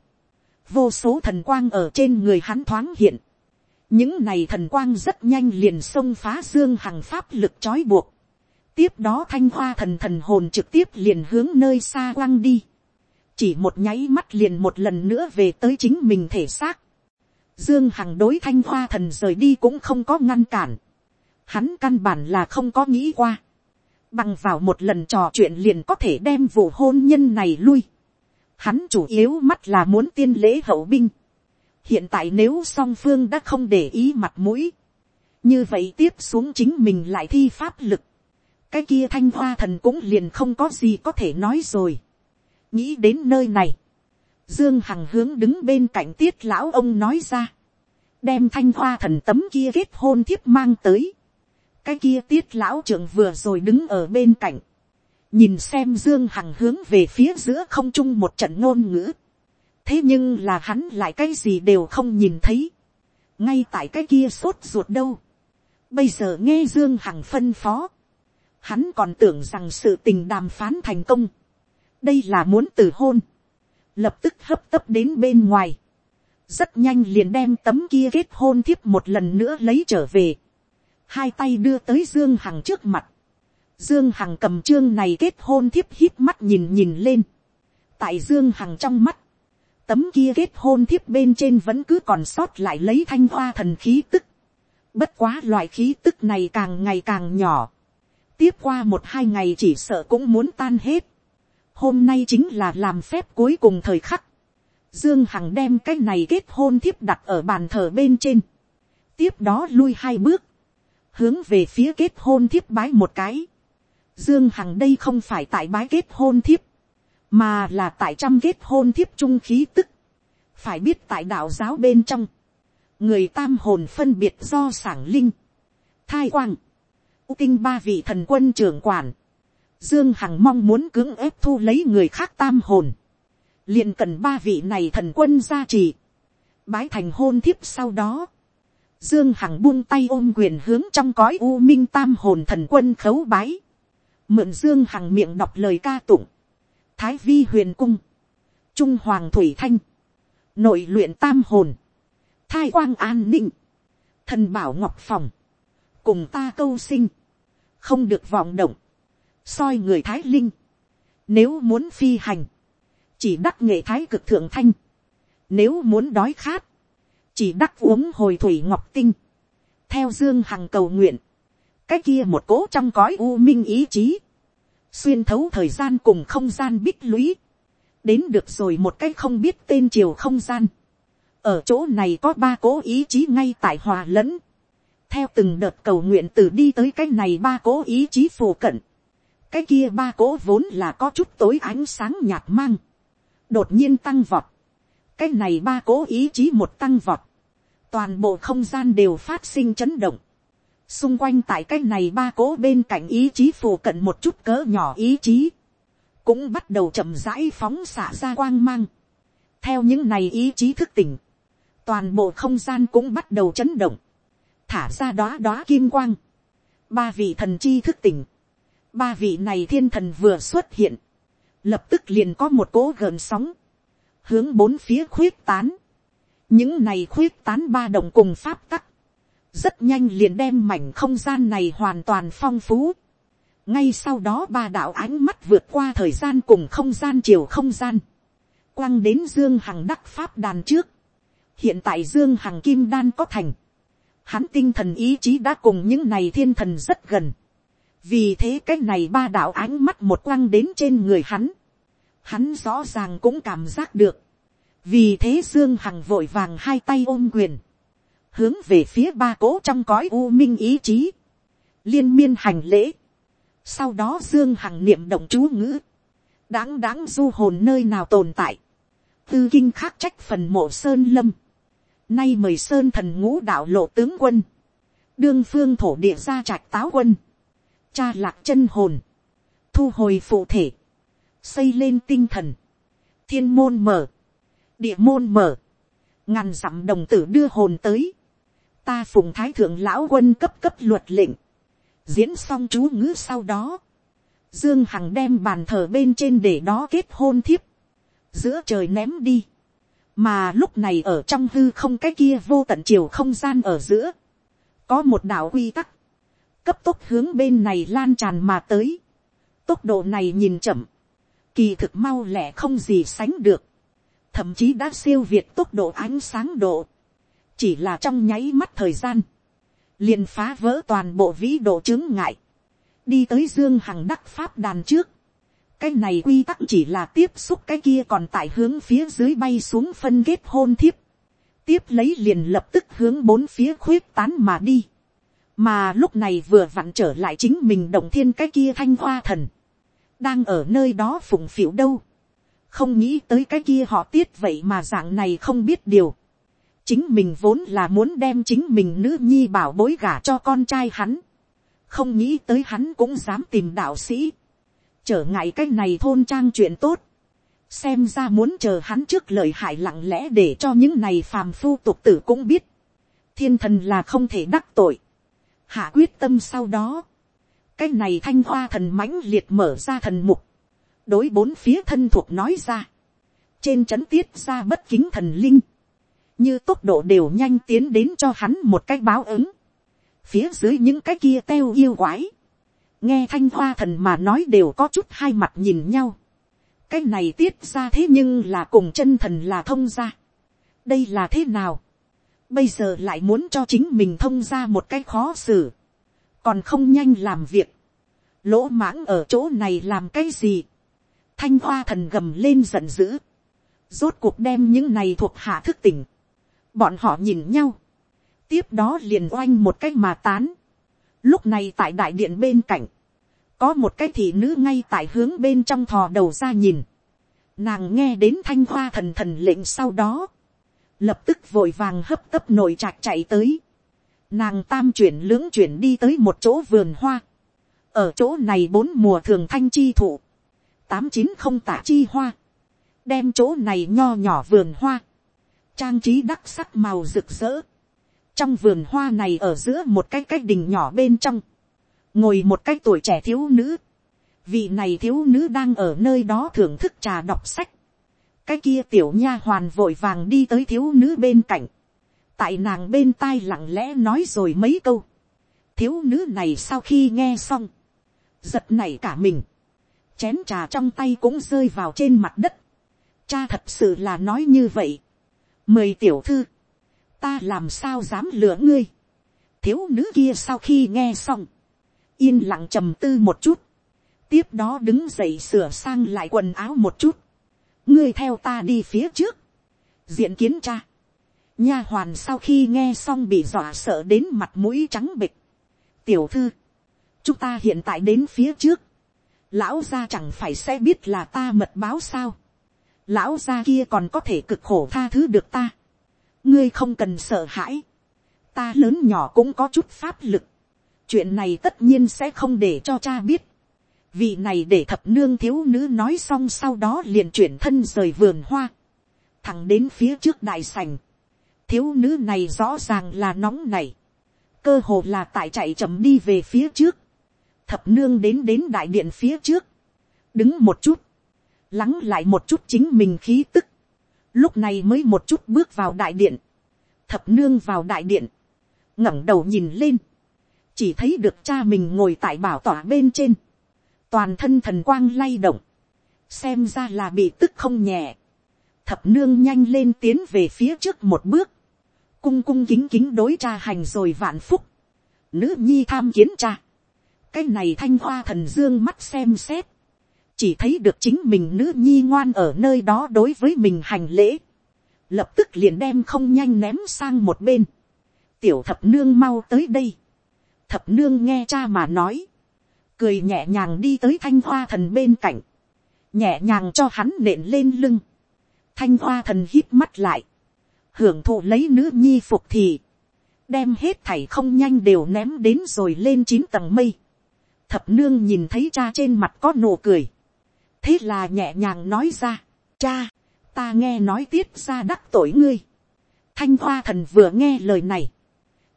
A: Vô số thần quang ở trên người hắn thoáng hiện. Những này thần quang rất nhanh liền xông phá dương hằng pháp lực trói buộc. Tiếp đó thanh hoa thần thần hồn trực tiếp liền hướng nơi xa quăng đi, chỉ một nháy mắt liền một lần nữa về tới chính mình thể xác, dương hằng đối thanh hoa thần rời đi cũng không có ngăn cản, hắn căn bản là không có nghĩ qua, bằng vào một lần trò chuyện liền có thể đem vụ hôn nhân này lui. Hắn chủ yếu mắt là muốn tiên lễ hậu binh. hiện tại nếu song phương đã không để ý mặt mũi, như vậy tiếp xuống chính mình lại thi pháp lực, cái kia thanh hoa thần cũng liền không có gì có thể nói rồi. nghĩ đến nơi này, dương hằng hướng đứng bên cạnh tiết lão ông nói ra, đem thanh hoa thần tấm kia kết hôn thiếp mang tới, cái kia tiết lão trưởng vừa rồi đứng ở bên cạnh, nhìn xem dương hằng hướng về phía giữa không trung một trận ngôn ngữ, thế nhưng là hắn lại cái gì đều không nhìn thấy, ngay tại cái kia sốt ruột đâu, bây giờ nghe dương hằng phân phó, hắn còn tưởng rằng sự tình đàm phán thành công, đây là muốn từ hôn, lập tức hấp tấp đến bên ngoài, rất nhanh liền đem tấm kia kết hôn thiếp một lần nữa lấy trở về, hai tay đưa tới dương hằng trước mặt, dương hằng cầm chương này kết hôn thiếp hít mắt nhìn nhìn lên, tại dương hằng trong mắt, tấm kia kết hôn thiếp bên trên vẫn cứ còn sót lại lấy thanh hoa thần khí tức, bất quá loại khí tức này càng ngày càng nhỏ, tiếp qua một hai ngày chỉ sợ cũng muốn tan hết, hôm nay chính là làm phép cuối cùng thời khắc, Dương Hằng đem cái này kết hôn thiếp đặt ở bàn thờ bên trên. Tiếp đó lui hai bước. Hướng về phía kết hôn thiếp bái một cái. Dương Hằng đây không phải tại bái kết hôn thiếp. Mà là tại trăm kết hôn thiếp trung khí tức. Phải biết tại đạo giáo bên trong. Người tam hồn phân biệt do sảng linh. Thai quang. U tinh ba vị thần quân trưởng quản. Dương Hằng mong muốn cưỡng ép thu lấy người khác tam hồn liền cần ba vị này thần quân gia trì, bái thành hôn thiếp sau đó, dương hằng buông tay ôm quyền hướng trong cõi u minh tam hồn thần quân khấu bái, mượn dương hằng miệng đọc lời ca tụng, thái vi huyền cung, trung hoàng thủy thanh, nội luyện tam hồn, thai quang an ninh, thần bảo ngọc phòng, cùng ta câu sinh, không được vọng động, soi người thái linh, nếu muốn phi hành, chỉ đắc nghệ thái cực thượng thanh, nếu muốn đói khát, chỉ đắc uống hồi thủy ngọc tinh, theo dương hằng cầu nguyện, cái kia một cố trong cõi u minh ý chí, xuyên thấu thời gian cùng không gian bích lũy, đến được rồi một cái không biết tên triều không gian, ở chỗ này có ba cố ý chí ngay tại hòa lẫn, theo từng đợt cầu nguyện từ đi tới cái này ba cố ý chí phù cận, cái kia ba cố vốn là có chút tối ánh sáng nhạt mang, đột nhiên tăng vọt. cái này ba cố ý chí một tăng vọt toàn bộ không gian đều phát sinh chấn động. xung quanh tại cái này ba cố bên cạnh ý chí phù cận một chút cỡ nhỏ ý chí. cũng bắt đầu chậm rãi phóng xả ra quang mang. theo những này ý chí thức tỉnh. toàn bộ không gian cũng bắt đầu chấn động. thả ra đó đó kim quang. ba vị thần chi thức tỉnh. ba vị này thiên thần vừa xuất hiện lập tức liền có một cỗ gợn sóng, hướng bốn phía khuyết tán, những này khuyết tán ba đồng cùng pháp tắc, rất nhanh liền đem mảnh không gian này hoàn toàn phong phú. ngay sau đó ba đạo ánh mắt vượt qua thời gian cùng không gian chiều không gian, quăng đến dương hằng đắc pháp đàn trước. hiện tại dương hằng kim đan có thành, hắn tinh thần ý chí đã cùng những này thiên thần rất gần. Vì thế cái này ba đạo ánh mắt một quăng đến trên người hắn, hắn rõ ràng cũng cảm giác được, vì thế dương hằng vội vàng hai tay ôm quyền, hướng về phía ba cỗ trong cõi u minh ý chí, liên miên hành lễ, sau đó dương hằng niệm động chú ngữ, đáng đáng du hồn nơi nào tồn tại, tư kinh khắc trách phần mộ sơn lâm, nay mời sơn thần ngũ đạo lộ tướng quân, đương phương thổ địa gia trạch táo quân, cha lạc chân hồn, thu hồi phụ thể, xây lên tinh thần, thiên môn mở, địa môn mở, ngàn dặm đồng tử đưa hồn tới, ta phùng thái thượng lão quân cấp cấp luật lệnh, diễn xong chú ngữ sau đó, dương hằng đem bàn thờ bên trên để đó kết hôn thiếp, giữa trời ném đi, mà lúc này ở trong hư không cái kia vô tận chiều không gian ở giữa, có một đạo quy tắc, cấp tốc hướng bên này lan tràn mà tới. Tốc độ này nhìn chậm, kỳ thực mau lẹ không gì sánh được, thậm chí đã siêu việt tốc độ ánh sáng độ, chỉ là trong nháy mắt thời gian, liền phá vỡ toàn bộ vĩ độ chứng ngại, đi tới dương hằng đắc pháp đàn trước, cái này quy tắc chỉ là tiếp xúc cái kia còn tại hướng phía dưới bay xuống phân kết hôn thiếp, tiếp lấy liền lập tức hướng bốn phía khuyết tán mà đi, mà lúc này vừa vặn trở lại chính mình động thiên cái kia thanh hoa thần, đang ở nơi đó phụng phịu đâu, không nghĩ tới cái kia họ tiết vậy mà dạng này không biết điều, chính mình vốn là muốn đem chính mình nữ nhi bảo bối gả cho con trai hắn, không nghĩ tới hắn cũng dám tìm đạo sĩ, trở ngại cái này thôn trang chuyện tốt, xem ra muốn chờ hắn trước lời hại lặng lẽ để cho những này phàm phu tục tử cũng biết, thiên thần là không thể đắc tội, hạ quyết tâm sau đó, cái này thanh hoa thần mãnh liệt mở ra thần mục, đối bốn phía thân thuộc nói ra, trên c h ấ n tiết ra bất kính thần linh, như tốc độ đều nhanh tiến đến cho hắn một cái báo ứng, phía dưới những cái kia teo yêu quái, nghe thanh hoa thần mà nói đều có chút hai mặt nhìn nhau, cái này tiết ra thế nhưng là cùng chân thần là thông ra, đây là thế nào, bây giờ lại muốn cho chính mình thông ra một cái khó xử, còn không nhanh làm việc, lỗ mãng ở chỗ này làm cái gì, thanh hoa thần gầm lên giận dữ, rốt cuộc đem những này thuộc hạ thức tỉnh, bọn họ nhìn nhau, tiếp đó liền oanh một cách mà tán, lúc này tại đại điện bên cạnh, có một cái thị nữ ngay tại hướng bên trong thò đầu ra nhìn, nàng nghe đến thanh hoa thần thần lệnh sau đó, lập tức vội vàng hấp tấp nổi trạc chạy tới, nàng tam chuyển lưỡng chuyển đi tới một chỗ vườn hoa, ở chỗ này bốn mùa thường thanh chi thụ, tám chín không tả chi hoa, đem chỗ này nho nhỏ vườn hoa, trang trí đắc sắc màu rực rỡ. trong vườn hoa này ở giữa một cái cái đình nhỏ bên trong, ngồi một cái tuổi trẻ thiếu nữ, vị này thiếu nữ đang ở nơi đó thưởng thức trà đọc sách, cái kia tiểu nha hoàn vội vàng đi tới thiếu nữ bên cạnh, tại nàng bên tai lặng lẽ nói rồi mấy câu, thiếu nữ này sau khi nghe xong, giật nảy cả mình, chén trà trong tay cũng rơi vào trên mặt đất. cha thật sự là nói như vậy. mời tiểu thư, ta làm sao dám lừa ngươi. thiếu nữ kia sau khi nghe xong, yên lặng trầm tư một chút, tiếp đó đứng dậy sửa sang lại quần áo một chút, ngươi theo ta đi phía trước, diện kiến cha, nha hoàn sau khi nghe xong bị dọa sợ đến mặt mũi trắng bịch, tiểu thư, chúng ta hiện tại đến phía trước, lão gia chẳng phải sẽ biết là ta mật báo sao. lão gia kia còn có thể cực khổ tha thứ được ta. ngươi không cần sợ hãi. ta lớn nhỏ cũng có chút pháp lực. chuyện này tất nhiên sẽ không để cho cha biết. vị này để thập nương thiếu nữ nói xong sau đó liền chuyển thân rời vườn hoa. thẳng đến phía trước đại sành. thiếu nữ này rõ ràng là nóng này. cơ hồ là tại chạy chậm đi về phía trước thập nương đến đến đại điện phía trước, đứng một chút, lắng lại một chút chính mình khí tức, lúc này mới một chút bước vào đại điện, thập nương vào đại điện, ngẩng đầu nhìn lên, chỉ thấy được cha mình ngồi tại bảo tỏa bên trên, toàn thân thần quang lay động, xem ra là bị tức không nhẹ, thập nương nhanh lên tiến về phía trước một bước, cung cung kính kính đối cha hành rồi vạn phúc, nữ nhi tham kiến cha, cái này thanh hoa thần dương mắt xem xét, chỉ thấy được chính mình nữ nhi ngoan ở nơi đó đối với mình hành lễ, lập tức liền đem không nhanh ném sang một bên, tiểu thập nương mau tới đây, thập nương nghe cha mà nói, cười nhẹ nhàng đi tới thanh hoa thần bên cạnh, nhẹ nhàng cho hắn nện lên lưng, thanh hoa thần hít mắt lại, hưởng thụ lấy nữ nhi phục thì, đem hết thảy không nhanh đều ném đến rồi lên chín tầng mây, thập nương nhìn thấy cha trên mặt có nụ cười. thế là nhẹ nhàng nói ra, cha, ta nghe nói tiết ra đắc tội ngươi. thanh hoa thần vừa nghe lời này,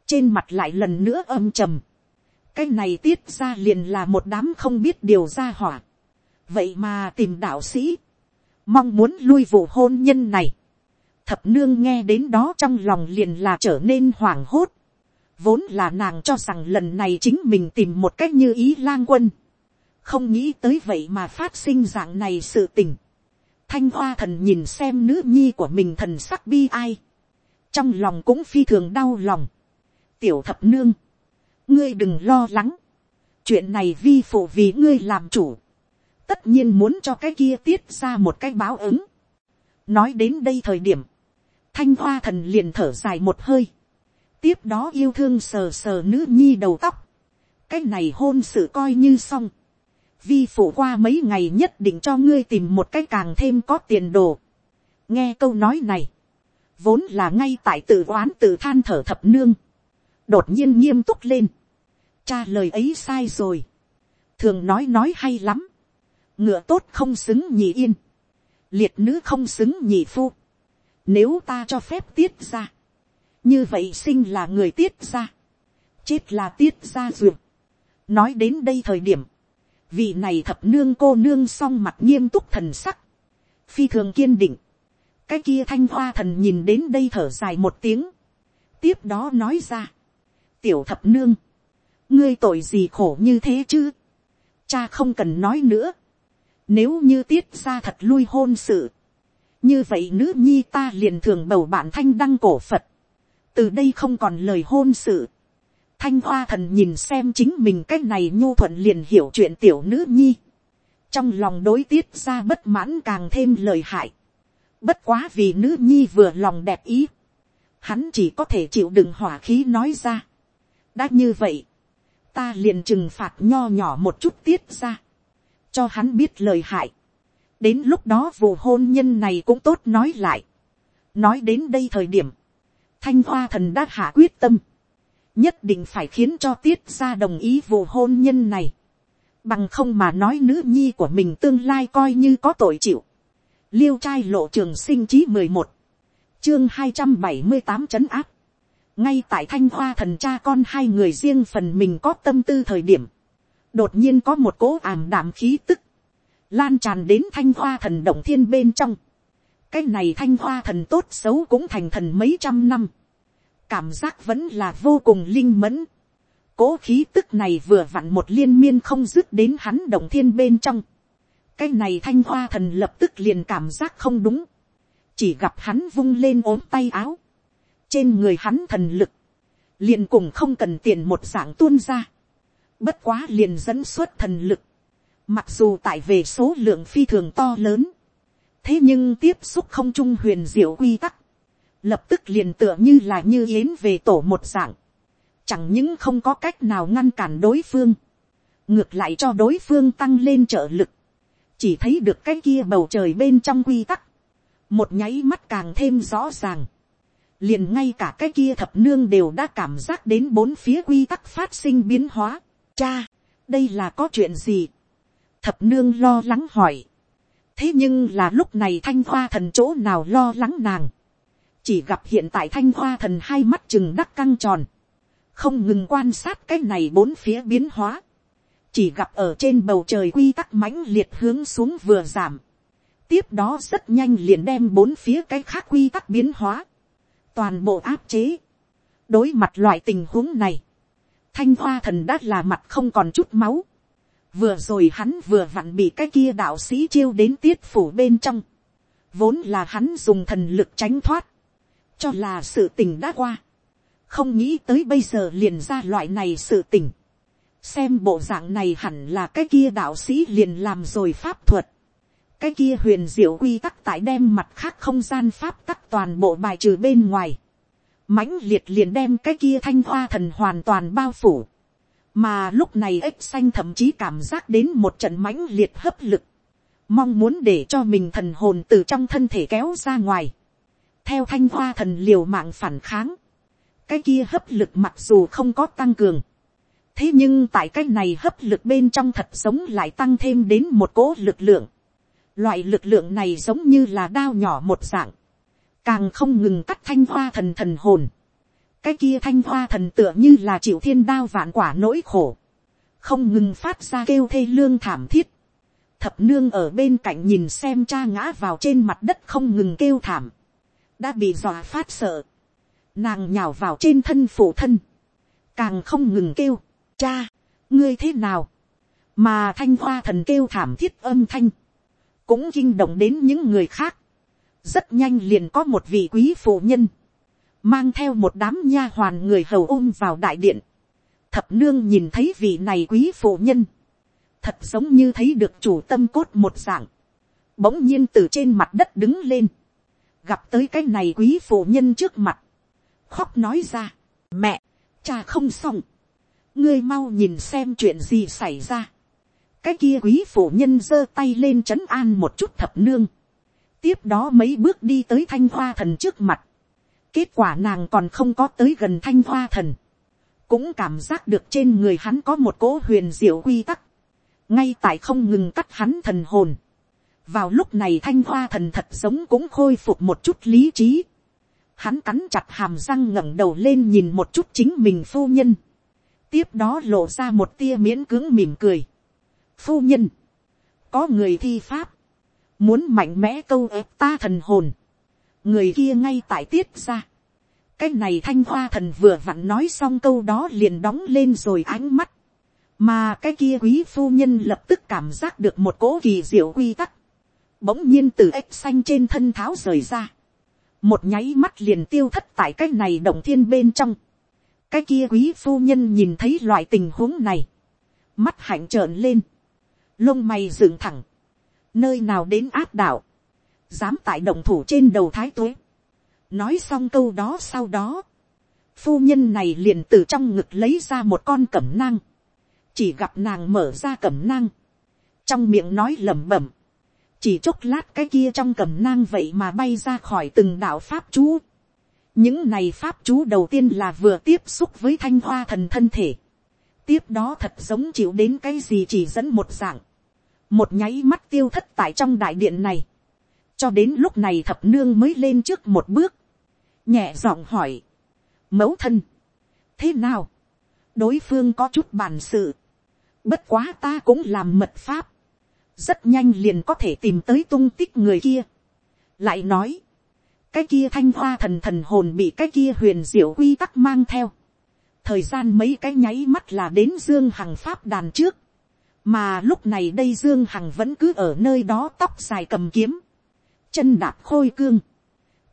A: trên mặt lại lần nữa âm trầm. cái này tiết ra liền là một đám không biết điều ra hỏa. vậy mà tìm đạo sĩ, mong muốn lui vụ hôn nhân này. thập nương nghe đến đó trong lòng liền là trở nên hoảng hốt Vốn là nàng cho rằng lần này chính mình tìm một cách như ý lang quân. Không nghĩ tới vậy mà phát sinh dạng này sự tình. Thanh hoa thần nhìn xem nữ nhi của mình thần sắc bi ai. Trong lòng cũng phi thường đau lòng. Tiểu thập nương. ngươi đừng lo lắng, chuyện này vi phụ vì ngươi làm chủ, tất nhiên muốn cho cái kia tiết ra một cái báo ứng. nói đến đây thời điểm, thanh hoa thần liền thở dài một hơi, tiếp đó yêu thương sờ sờ nữ nhi đầu tóc, cái này hôn sự coi như xong, vi phụ qua mấy ngày nhất định cho ngươi tìm một cái càng thêm có tiền đồ. nghe câu nói này, vốn là ngay tại tự oán tự than thở thập nương, đột nhiên nghiêm túc lên, cha lời ấy sai rồi, thường nói nói hay lắm, ngựa tốt không xứng nhị yên, liệt nữ không xứng nhị phu, nếu ta cho phép tiết ra, như vậy sinh là người tiết ra, chết là tiết ra duyệt. nói đến đây thời điểm, vị này thập nương cô nương song mặt nghiêm túc thần sắc, phi thường kiên định, cái kia thanh hoa thần nhìn đến đây thở dài một tiếng, tiếp đó nói ra, tiểu thập nương, ngươi tội gì khổ như thế chứ, cha không cần nói nữa, nếu như tiết ra thật lui hôn sự, như vậy nữ nhi ta liền thường bầu bạn thanh đăng cổ phật, từ đây không còn lời hôn sự, thanh hoa thần nhìn xem chính mình cái này nhu thuận liền hiểu chuyện tiểu nữ nhi, trong lòng đối tiết ra bất mãn càng thêm lời hại, bất quá vì nữ nhi vừa lòng đẹp ý, hắn chỉ có thể chịu đựng hỏa khí nói ra, đã như vậy, ta liền trừng phạt nho nhỏ một chút tiết ra, cho hắn biết lời hại. đến lúc đó vụ hôn nhân này cũng tốt nói lại. nói đến đây thời điểm, thanh hoa thần đã hạ quyết tâm, nhất định phải khiến cho tiết ra đồng ý vụ hôn nhân này, bằng không mà nói nữ nhi của mình tương lai coi như có tội chịu. liêu trai lộ trường sinh chí mười một, chương hai trăm bảy mươi tám trấn áp, ngay tại thanh hoa thần cha con hai người riêng phần mình có tâm tư thời điểm, đột nhiên có một cố ảm đạm khí tức, lan tràn đến thanh hoa thần động thiên bên trong cái này thanh hoa thần tốt xấu cũng thành thần mấy trăm năm, cảm giác vẫn là vô cùng linh mẫn. cố khí tức này vừa vặn một liên miên không dứt đến hắn động thiên bên trong. cái này thanh hoa thần lập tức liền cảm giác không đúng, chỉ gặp hắn vung lên ốm tay áo, trên người hắn thần lực, liền cùng không cần tiền một dạng tuôn ra Bất quá liền dẫn xuất thần lực. Mặc dù tại về số lượng phi thường to lớn. Thế nhưng tiếp xúc không trung huyền diệu quy tắc. Lập tức liền tựa như là như yến về tổ một dạng. Chẳng những không có cách nào ngăn cản đối phương. Ngược lại cho đối phương tăng lên trợ lực. Chỉ thấy được cái kia bầu trời bên trong quy tắc. Một nháy mắt càng thêm rõ ràng liền ngay cả cái kia thập nương đều đã cảm giác đến bốn phía quy tắc phát sinh biến hóa. Cha, đây là có chuyện gì? Thập nương lo lắng hỏi. Thế nhưng là lúc này thanh hoa thần chỗ nào lo lắng nàng. Chỉ gặp hiện tại thanh hoa thần hai mắt chừng đắc căng tròn. Không ngừng quan sát cái này bốn phía biến hóa. Chỉ gặp ở trên bầu trời quy tắc mãnh liệt hướng xuống vừa giảm. Tiếp đó rất nhanh liền đem bốn phía cái khác quy tắc biến hóa. Toàn bộ áp chế. Đối mặt loại tình huống này thanh hoa thần đã là mặt không còn chút máu vừa rồi hắn vừa vặn bị cái kia đạo sĩ chiêu đến tiết phủ bên trong. vốn là hắn dùng thần lực tránh thoát. cho là sự tình đã qua. không nghĩ tới bây giờ liền ra loại này sự tình. xem bộ dạng này hẳn là cái kia đạo sĩ liền làm rồi pháp thuật. cái kia huyền diệu quy tắc tại đem mặt khác không gian pháp tắc toàn bộ bài trừ bên ngoài mãnh liệt liền đem cái kia thanh hoa thần hoàn toàn bao phủ mà lúc này ếch xanh thậm chí cảm giác đến một trận mãnh liệt hấp lực. mong muốn để cho mình thần hồn từ trong thân thể kéo ra ngoài. theo thanh hoa thần liều mạng phản kháng. cái kia hấp lực mặc dù không có tăng cường. thế nhưng tại cái này hấp lực bên trong thật sống lại tăng thêm đến một cỗ lực lượng. loại lực lượng này giống như là đao nhỏ một dạng càng không ngừng cắt thanh hoa thần thần hồn cái kia thanh hoa thần tựa như là chịu thiên đao vạn quả nỗi khổ, không ngừng phát ra kêu thê lương thảm thiết. thập nương ở bên cạnh nhìn xem cha ngã vào trên mặt đất không ngừng kêu thảm, đã bị dọa phát sợ, nàng nhào vào trên thân phụ thân, càng không ngừng kêu, cha, ngươi thế nào, mà thanh hoa thần kêu thảm thiết âm thanh, cũng kinh động đến những người khác, rất nhanh liền có một vị quý phụ nhân, mang theo một đám nha hoàn người hầu ôm vào đại điện, thập nương nhìn thấy vị này quý phụ nhân, thật giống như thấy được chủ tâm cốt một dạng, bỗng nhiên từ trên mặt đất đứng lên, gặp tới cái này quý phụ nhân trước mặt, khóc nói ra, mẹ, cha không xong, ngươi mau nhìn xem chuyện gì xảy ra, cái kia quý phụ nhân giơ tay lên c h ấ n an một chút thập nương, tiếp đó mấy bước đi tới thanh hoa thần trước mặt, kết quả nàng còn không có tới gần thanh hoa thần, cũng cảm giác được trên người hắn có một cỗ huyền diệu quy tắc, ngay tại không ngừng cắt hắn thần hồn. vào lúc này thanh hoa thần thật giống cũng khôi phục một chút lý trí. hắn cắn chặt hàm răng ngẩng đầu lên nhìn một chút chính mình phu nhân. tiếp đó lộ ra một tia miễn cưỡng mỉm cười phu nhân, có người thi pháp, muốn mạnh mẽ câu ép ta thần hồn, người kia ngay tại tiết ra. cái này thanh hoa thần vừa vặn nói xong câu đó liền đóng lên rồi ánh mắt, mà cái kia quý phu nhân lập tức cảm giác được một cỗ kỳ diệu quy tắc, bỗng nhiên từ ếch xanh trên thân tháo rời ra, một nháy mắt liền tiêu thất tại cái này động thiên bên trong, cái kia quý phu nhân nhìn thấy loại tình huống này, mắt hạnh trợn lên, lông mày dựng thẳng, nơi nào đến áp đảo, dám tại động thủ trên đầu thái tuế. nói xong câu đó sau đó, phu nhân này liền từ trong ngực lấy ra một con cẩm nang, chỉ gặp nàng mở ra cẩm nang, trong miệng nói lẩm bẩm, chỉ chốc lát cái kia trong cẩm nang vậy mà bay ra khỏi từng đạo pháp chú. những này pháp chú đầu tiên là vừa tiếp xúc với thanh hoa thần thân thể, tiếp đó thật giống chịu đến cái gì chỉ dẫn một dạng, một nháy mắt tiêu thất tại trong đại điện này, cho đến lúc này thập nương mới lên trước một bước, nhẹ giọng hỏi, mẫu thân, thế nào, đối phương có chút bản sự, bất quá ta cũng làm mật pháp, rất nhanh liền có thể tìm tới tung tích người kia, lại nói, cái kia thanh hoa thần thần hồn bị cái kia huyền diệu quy tắc mang theo, thời gian mấy cái nháy mắt là đến dương hằng pháp đàn trước, mà lúc này đây dương hằng vẫn cứ ở nơi đó tóc dài cầm kiếm, chân đạp khôi cương,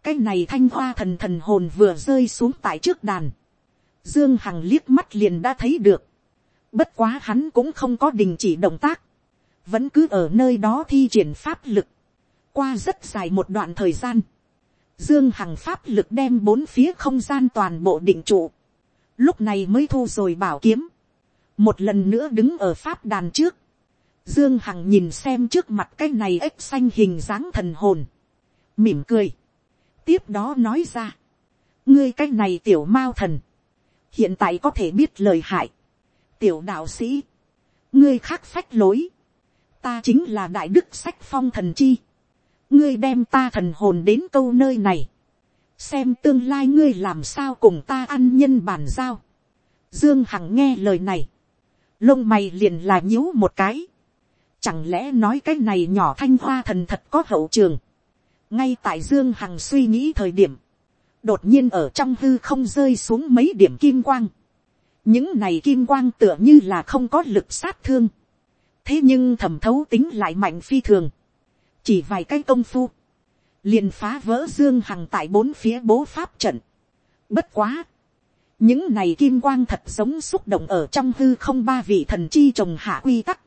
A: cái này thanh hoa thần thần hồn vừa rơi xuống tại trước đàn, dương hằng liếc mắt liền đã thấy được, bất quá hắn cũng không có đình chỉ động tác, vẫn cứ ở nơi đó thi triển pháp lực, qua rất dài một đoạn thời gian, dương hằng pháp lực đem bốn phía không gian toàn bộ định trụ, lúc này mới thu rồi bảo kiếm, một lần nữa đứng ở pháp đàn trước, dương hằng nhìn xem trước mặt cái này ếch xanh hình dáng thần hồn, mỉm cười, tiếp đó nói ra, ngươi cái này tiểu mao thần, hiện tại có thể biết lời hại, tiểu đạo sĩ, ngươi khác phách lối, ta chính là đại đức sách phong thần chi, ngươi đem ta thần hồn đến câu nơi này, xem tương lai ngươi làm sao cùng ta ăn nhân bàn giao. Dương Hằng nghe lời này, lông mày liền là nhíu một cái. Chẳng lẽ nói cái này nhỏ thanh hoa thần thật có hậu trường. Ngay tại Dương Hằng suy nghĩ thời điểm, đột nhiên ở trong hư không rơi xuống mấy điểm kim quang. Những này kim quang tựa như là không có lực sát thương. Thế nhưng thẩm thấu tính lại mạnh phi thường. Chỉ vài cái công phu. Liền phá vỡ Dương Hằng tại bốn phía bố pháp trận. Bất quá những này kim quang thật giống xúc động ở trong hư không ba vị thần chi trồng hạ quy tắc.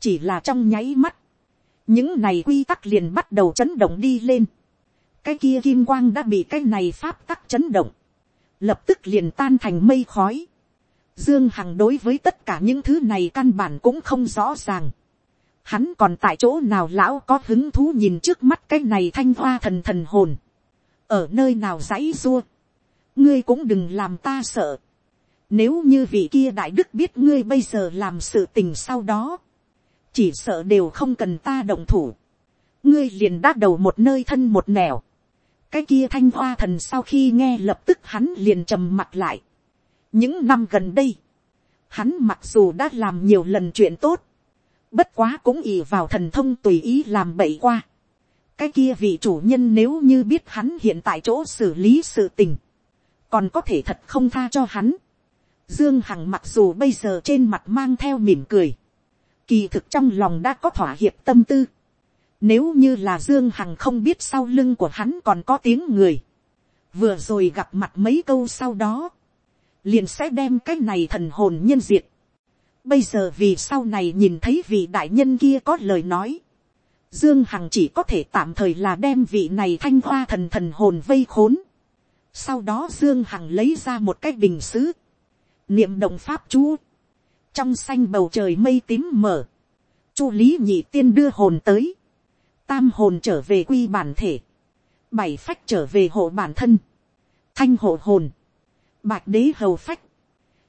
A: chỉ là trong nháy mắt, những này quy tắc liền bắt đầu chấn động đi lên. cái kia kim quang đã bị cái này pháp tắc chấn động, lập tức liền tan thành mây khói. dương hằng đối với tất cả những thứ này căn bản cũng không rõ ràng. hắn còn tại chỗ nào lão có hứng thú nhìn trước mắt cái này thanh hoa thần thần hồn. ở nơi nào dãy dua ngươi cũng đừng làm ta sợ. Nếu như vị kia đại đức biết ngươi bây giờ làm sự tình sau đó, chỉ sợ đều không cần ta động thủ. ngươi liền đáp đầu một nơi thân một nẻo. cái kia thanh hoa thần sau khi nghe lập tức hắn liền trầm mặt lại. những năm gần đây, hắn mặc dù đã làm nhiều lần chuyện tốt, bất quá cũng ì vào thần thông tùy ý làm bậy qua. cái kia vị chủ nhân nếu như biết hắn hiện tại chỗ xử lý sự tình, còn có thể thật không tha cho hắn. Dương Hằng mặc dù bây giờ trên mặt mang theo mỉm cười, kỳ thực trong lòng đã có thỏa hiệp tâm tư. Nếu như là Dương Hằng không biết sau lưng của hắn còn có tiếng người, vừa rồi gặp mặt mấy câu sau đó, liền sẽ đem cái này thần hồn nhân diệt. Bây giờ vì sau này nhìn thấy vị đại nhân kia có lời nói. Dương Hằng chỉ có thể tạm thời là đem vị này thanh hoa thần thần hồn vây khốn. Sau đó Dương Hằng lấy ra một cái bình sứ. Niệm động pháp chú. Trong xanh bầu trời mây tím mở. Chu Lý nhị tiên đưa hồn tới. Tam hồn trở về quy bản thể. Bảy phách trở về hộ bản thân. Thanh hộ hồn. Bạch đế hầu phách.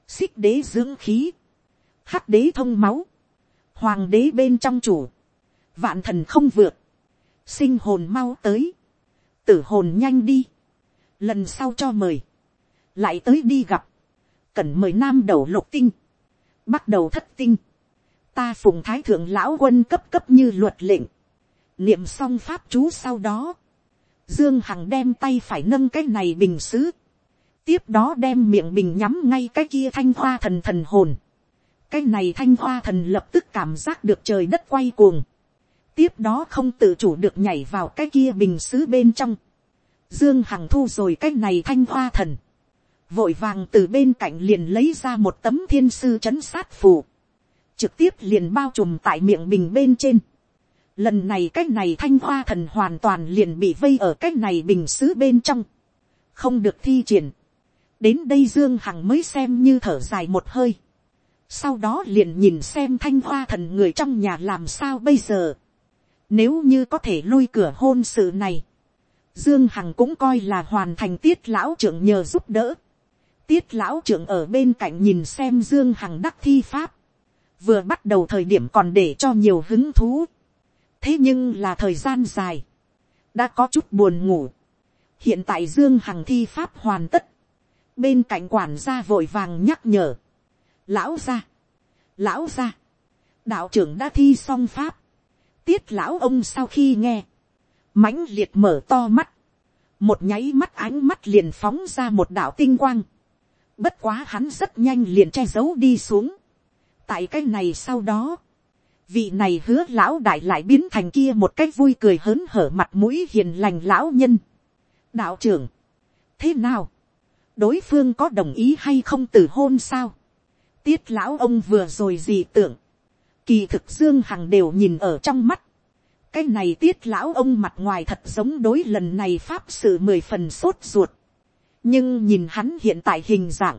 A: Xích đế dưỡng khí. Hắc đế thông máu. Hoàng đế bên trong chủ. Vạn thần không vượt. Sinh hồn mau tới. Tử hồn nhanh đi. Lần sau cho mời. Lại tới đi gặp. Cần mời nam đầu lục tinh. Bắt đầu thất tinh. Ta phùng thái thượng lão quân cấp cấp như luật lệnh. Niệm xong pháp chú sau đó. Dương Hằng đem tay phải nâng cái này bình xứ. Tiếp đó đem miệng bình nhắm ngay cái kia thanh hoa thần thần hồn. Cái này thanh hoa thần lập tức cảm giác được trời đất quay cuồng. Tiếp đó không tự chủ được nhảy vào cái kia bình xứ bên trong. Dương Hằng thu rồi cái này thanh hoa thần. Vội vàng từ bên cạnh liền lấy ra một tấm thiên sư chấn sát phù. Trực tiếp liền bao trùm tại miệng bình bên trên. Lần này cái này thanh hoa thần hoàn toàn liền bị vây ở cái này bình xứ bên trong. Không được thi triển. Đến đây Dương Hằng mới xem như thở dài một hơi. Sau đó liền nhìn xem thanh hoa thần người trong nhà làm sao bây giờ. Nếu như có thể lui cửa hôn sự này. Dương Hằng cũng coi là hoàn thành tiết lão trưởng nhờ giúp đỡ. Tiết lão trưởng ở bên cạnh nhìn xem Dương Hằng đắc thi pháp. Vừa bắt đầu thời điểm còn để cho nhiều hứng thú. Thế nhưng là thời gian dài. Đã có chút buồn ngủ. Hiện tại Dương Hằng thi pháp hoàn tất. Bên cạnh quản gia vội vàng nhắc nhở. Lão gia. Lão gia. Đạo trưởng đã thi xong pháp. Tiết lão ông sau khi nghe. mãnh liệt mở to mắt. Một nháy mắt ánh mắt liền phóng ra một đạo tinh quang. Bất quá hắn rất nhanh liền che giấu đi xuống. Tại cái này sau đó. Vị này hứa lão đại lại biến thành kia một cách vui cười hớn hở mặt mũi hiền lành lão nhân. Đạo trưởng. Thế nào? Đối phương có đồng ý hay không từ hôn sao? Tiết lão ông vừa rồi gì tưởng. Kỳ thực Dương Hằng đều nhìn ở trong mắt. Cái này tiết lão ông mặt ngoài thật giống đối lần này pháp sự mười phần sốt ruột nhưng nhìn hắn hiện tại hình dạng,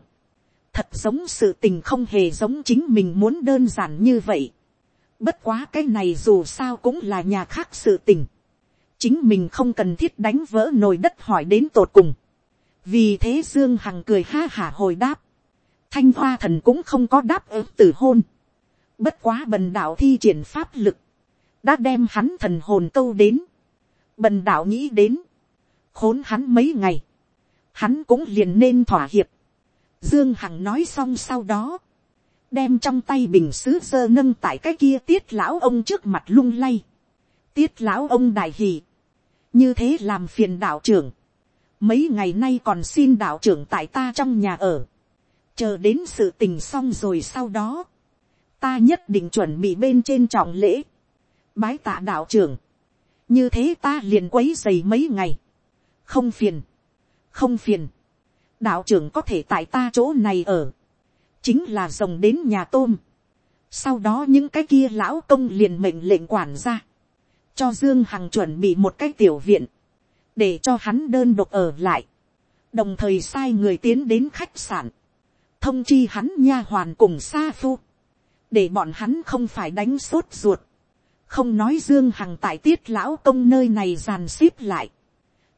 A: thật giống sự tình không hề giống chính mình muốn đơn giản như vậy. Bất quá cái này dù sao cũng là nhà khác sự tình. Chính mình không cần thiết đánh vỡ nồi đất hỏi đến tột cùng. Vì thế Dương Hằng cười ha hả hồi đáp. Thanh Hoa thần cũng không có đáp ứng từ hôn. Bất quá bần đạo thi triển pháp lực. Đã đem hắn thần hồn câu đến. Bần đạo nghĩ đến. Khốn hắn mấy ngày hắn cũng liền nên thỏa hiệp. Dương Hằng nói xong sau đó, đem trong tay bình sứ sơ nâng tại cái kia tiết lão ông trước mặt lung lay. Tiết lão ông đại hì. Như thế làm phiền đạo trưởng. Mấy ngày nay còn xin đạo trưởng tại ta trong nhà ở. Chờ đến sự tình xong rồi sau đó. Ta nhất định chuẩn bị bên trên trọng lễ. Bái tạ đạo trưởng. Như thế ta liền quấy dày mấy ngày. Không phiền không phiền, đạo trưởng có thể tại ta chỗ này ở, chính là rồng đến nhà tôm. sau đó những cái kia lão công liền mệnh lệnh quản ra, cho dương hằng chuẩn bị một cái tiểu viện, để cho hắn đơn độc ở lại, đồng thời sai người tiến đến khách sạn, thông chi hắn nha hoàn cùng sa phu, để bọn hắn không phải đánh sốt ruột, không nói dương hằng tại tiết lão công nơi này giàn xếp lại,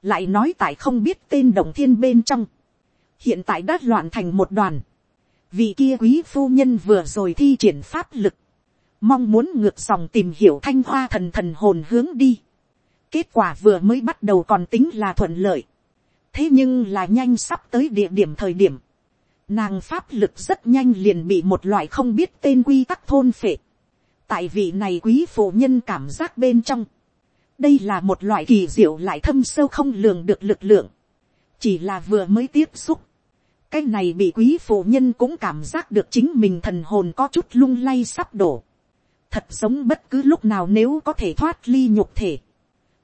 A: lại nói tại không biết tên đồng thiên bên trong, hiện tại đã loạn thành một đoàn, vì kia quý phu nhân vừa rồi thi triển pháp lực, mong muốn ngược dòng tìm hiểu thanh hoa thần thần hồn hướng đi, kết quả vừa mới bắt đầu còn tính là thuận lợi, thế nhưng là nhanh sắp tới địa điểm thời điểm, nàng pháp lực rất nhanh liền bị một loại không biết tên quy tắc thôn phệ, tại vị này quý phụ nhân cảm giác bên trong, đây là một loại kỳ diệu lại thâm sâu không lường được lực lượng, chỉ là vừa mới tiếp xúc, cái này bị quý phụ nhân cũng cảm giác được chính mình thần hồn có chút lung lay sắp đổ, thật sống bất cứ lúc nào nếu có thể thoát ly nhục thể,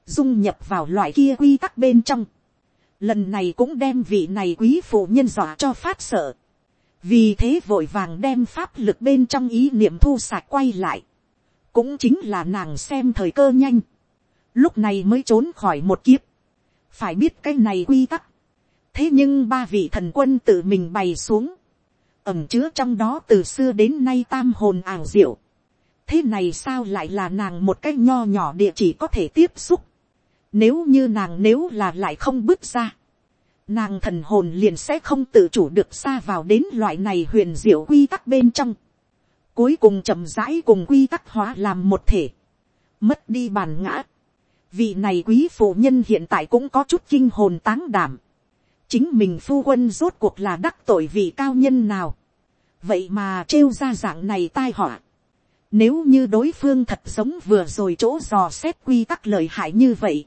A: dung nhập vào loại kia quy tắc bên trong, lần này cũng đem vị này quý phụ nhân dọa cho phát sợ, vì thế vội vàng đem pháp lực bên trong ý niệm thu sạc quay lại, cũng chính là nàng xem thời cơ nhanh, lúc này mới trốn khỏi một kiếp, phải biết cái này quy tắc, thế nhưng ba vị thần quân tự mình bày xuống, ẩm chứa trong đó từ xưa đến nay tam hồn ảo diệu, thế này sao lại là nàng một cái nho nhỏ địa chỉ có thể tiếp xúc, nếu như nàng nếu là lại không bước ra, nàng thần hồn liền sẽ không tự chủ được xa vào đến loại này huyền diệu quy tắc bên trong, cuối cùng chậm rãi cùng quy tắc hóa làm một thể, mất đi bàn ngã. Vị này quý phụ nhân hiện tại cũng có chút kinh hồn táng đảm. chính mình phu quân rốt cuộc là đắc tội vị cao nhân nào. vậy mà trêu ra dạng này tai họa. nếu như đối phương thật giống vừa rồi chỗ dò xét quy tắc lợi hại như vậy.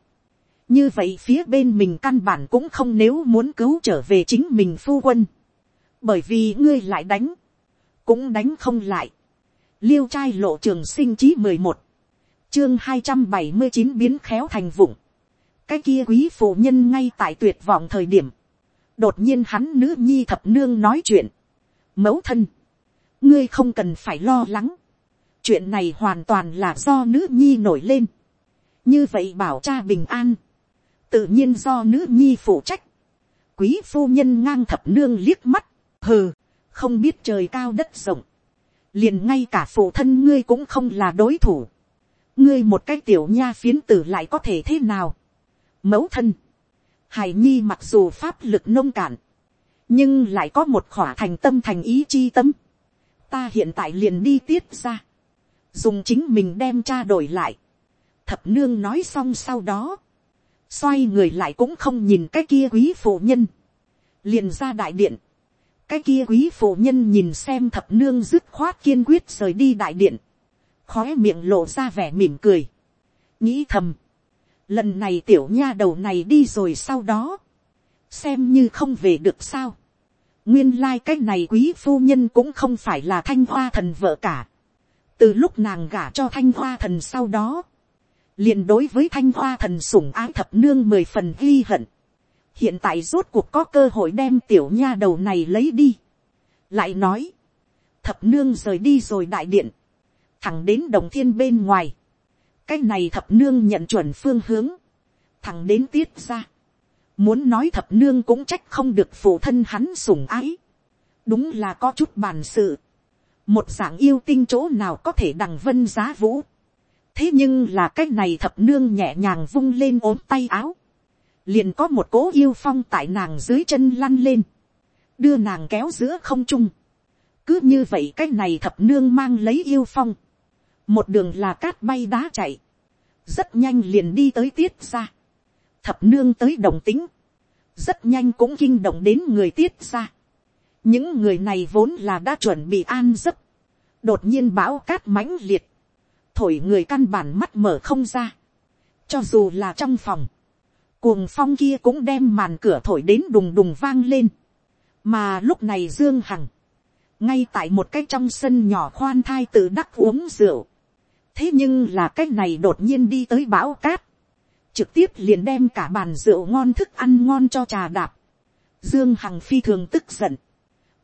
A: như vậy phía bên mình căn bản cũng không nếu muốn cứu trở về chính mình phu quân. bởi vì ngươi lại đánh, cũng đánh không lại liêu trai lộ trường sinh chí mười một, chương hai trăm bảy mươi chín biến khéo thành vụng, cái kia quý phụ nhân ngay tại tuyệt vọng thời điểm, đột nhiên hắn nữ nhi thập nương nói chuyện, mẫu thân, ngươi không cần phải lo lắng, chuyện này hoàn toàn là do nữ nhi nổi lên, như vậy bảo cha bình an, tự nhiên do nữ nhi phụ trách, quý phu nhân ngang thập nương liếc mắt, hừ, không biết trời cao đất rộng, liền ngay cả phụ thân ngươi cũng không là đối thủ ngươi một cái tiểu nha phiến tử lại có thể thế nào. mẫu thân, hải nhi mặc dù pháp lực nông cạn, nhưng lại có một khỏa thành tâm thành ý chi tâm. ta hiện tại liền đi tiết ra, dùng chính mình đem cha đổi lại. thập nương nói xong sau đó, xoay người lại cũng không nhìn cái kia quý phụ nhân, liền ra đại điện, cái kia quý phụ nhân nhìn xem thập nương dứt khoát kiên quyết rời đi đại điện, khói miệng lộ ra vẻ mỉm cười, nghĩ thầm, lần này tiểu nha đầu này đi rồi sau đó, xem như không về được sao, nguyên lai、like、cái này quý phu nhân cũng không phải là thanh hoa thần vợ cả, từ lúc nàng gả cho thanh hoa thần sau đó, liền đối với thanh hoa thần sủng ái thập nương mười phần ghi hận, hiện tại rốt cuộc có cơ hội đem tiểu nha đầu này lấy đi. lại nói, thập nương rời đi rồi đại điện, thẳng đến đồng thiên bên ngoài, cái này thập nương nhận chuẩn phương hướng, thẳng đến tiết ra, muốn nói thập nương cũng trách không được phụ thân hắn sủng ái, đúng là có chút bàn sự, một dạng yêu tinh chỗ nào có thể đằng vân giá vũ, thế nhưng là cái này thập nương nhẹ nhàng vung lên ốm tay áo, liền có một cố yêu phong tại nàng dưới chân lăn lên, đưa nàng kéo giữa không trung. cứ như vậy cái này thập nương mang lấy yêu phong, một đường là cát bay đá chạy, rất nhanh liền đi tới tiết ra, thập nương tới đồng tính, rất nhanh cũng kinh động đến người tiết ra. những người này vốn là đã chuẩn bị an giấc, đột nhiên bão cát mãnh liệt, thổi người căn bản mắt mở không ra, cho dù là trong phòng, cuồng phong kia cũng đem màn cửa thổi đến đùng đùng vang lên. mà lúc này dương hằng, ngay tại một cái trong sân nhỏ khoan thai tự đắc uống rượu thế nhưng là cái này đột nhiên đi tới bão cát, trực tiếp liền đem cả bàn rượu ngon thức ăn ngon cho trà đạp. dương hằng phi thường tức giận,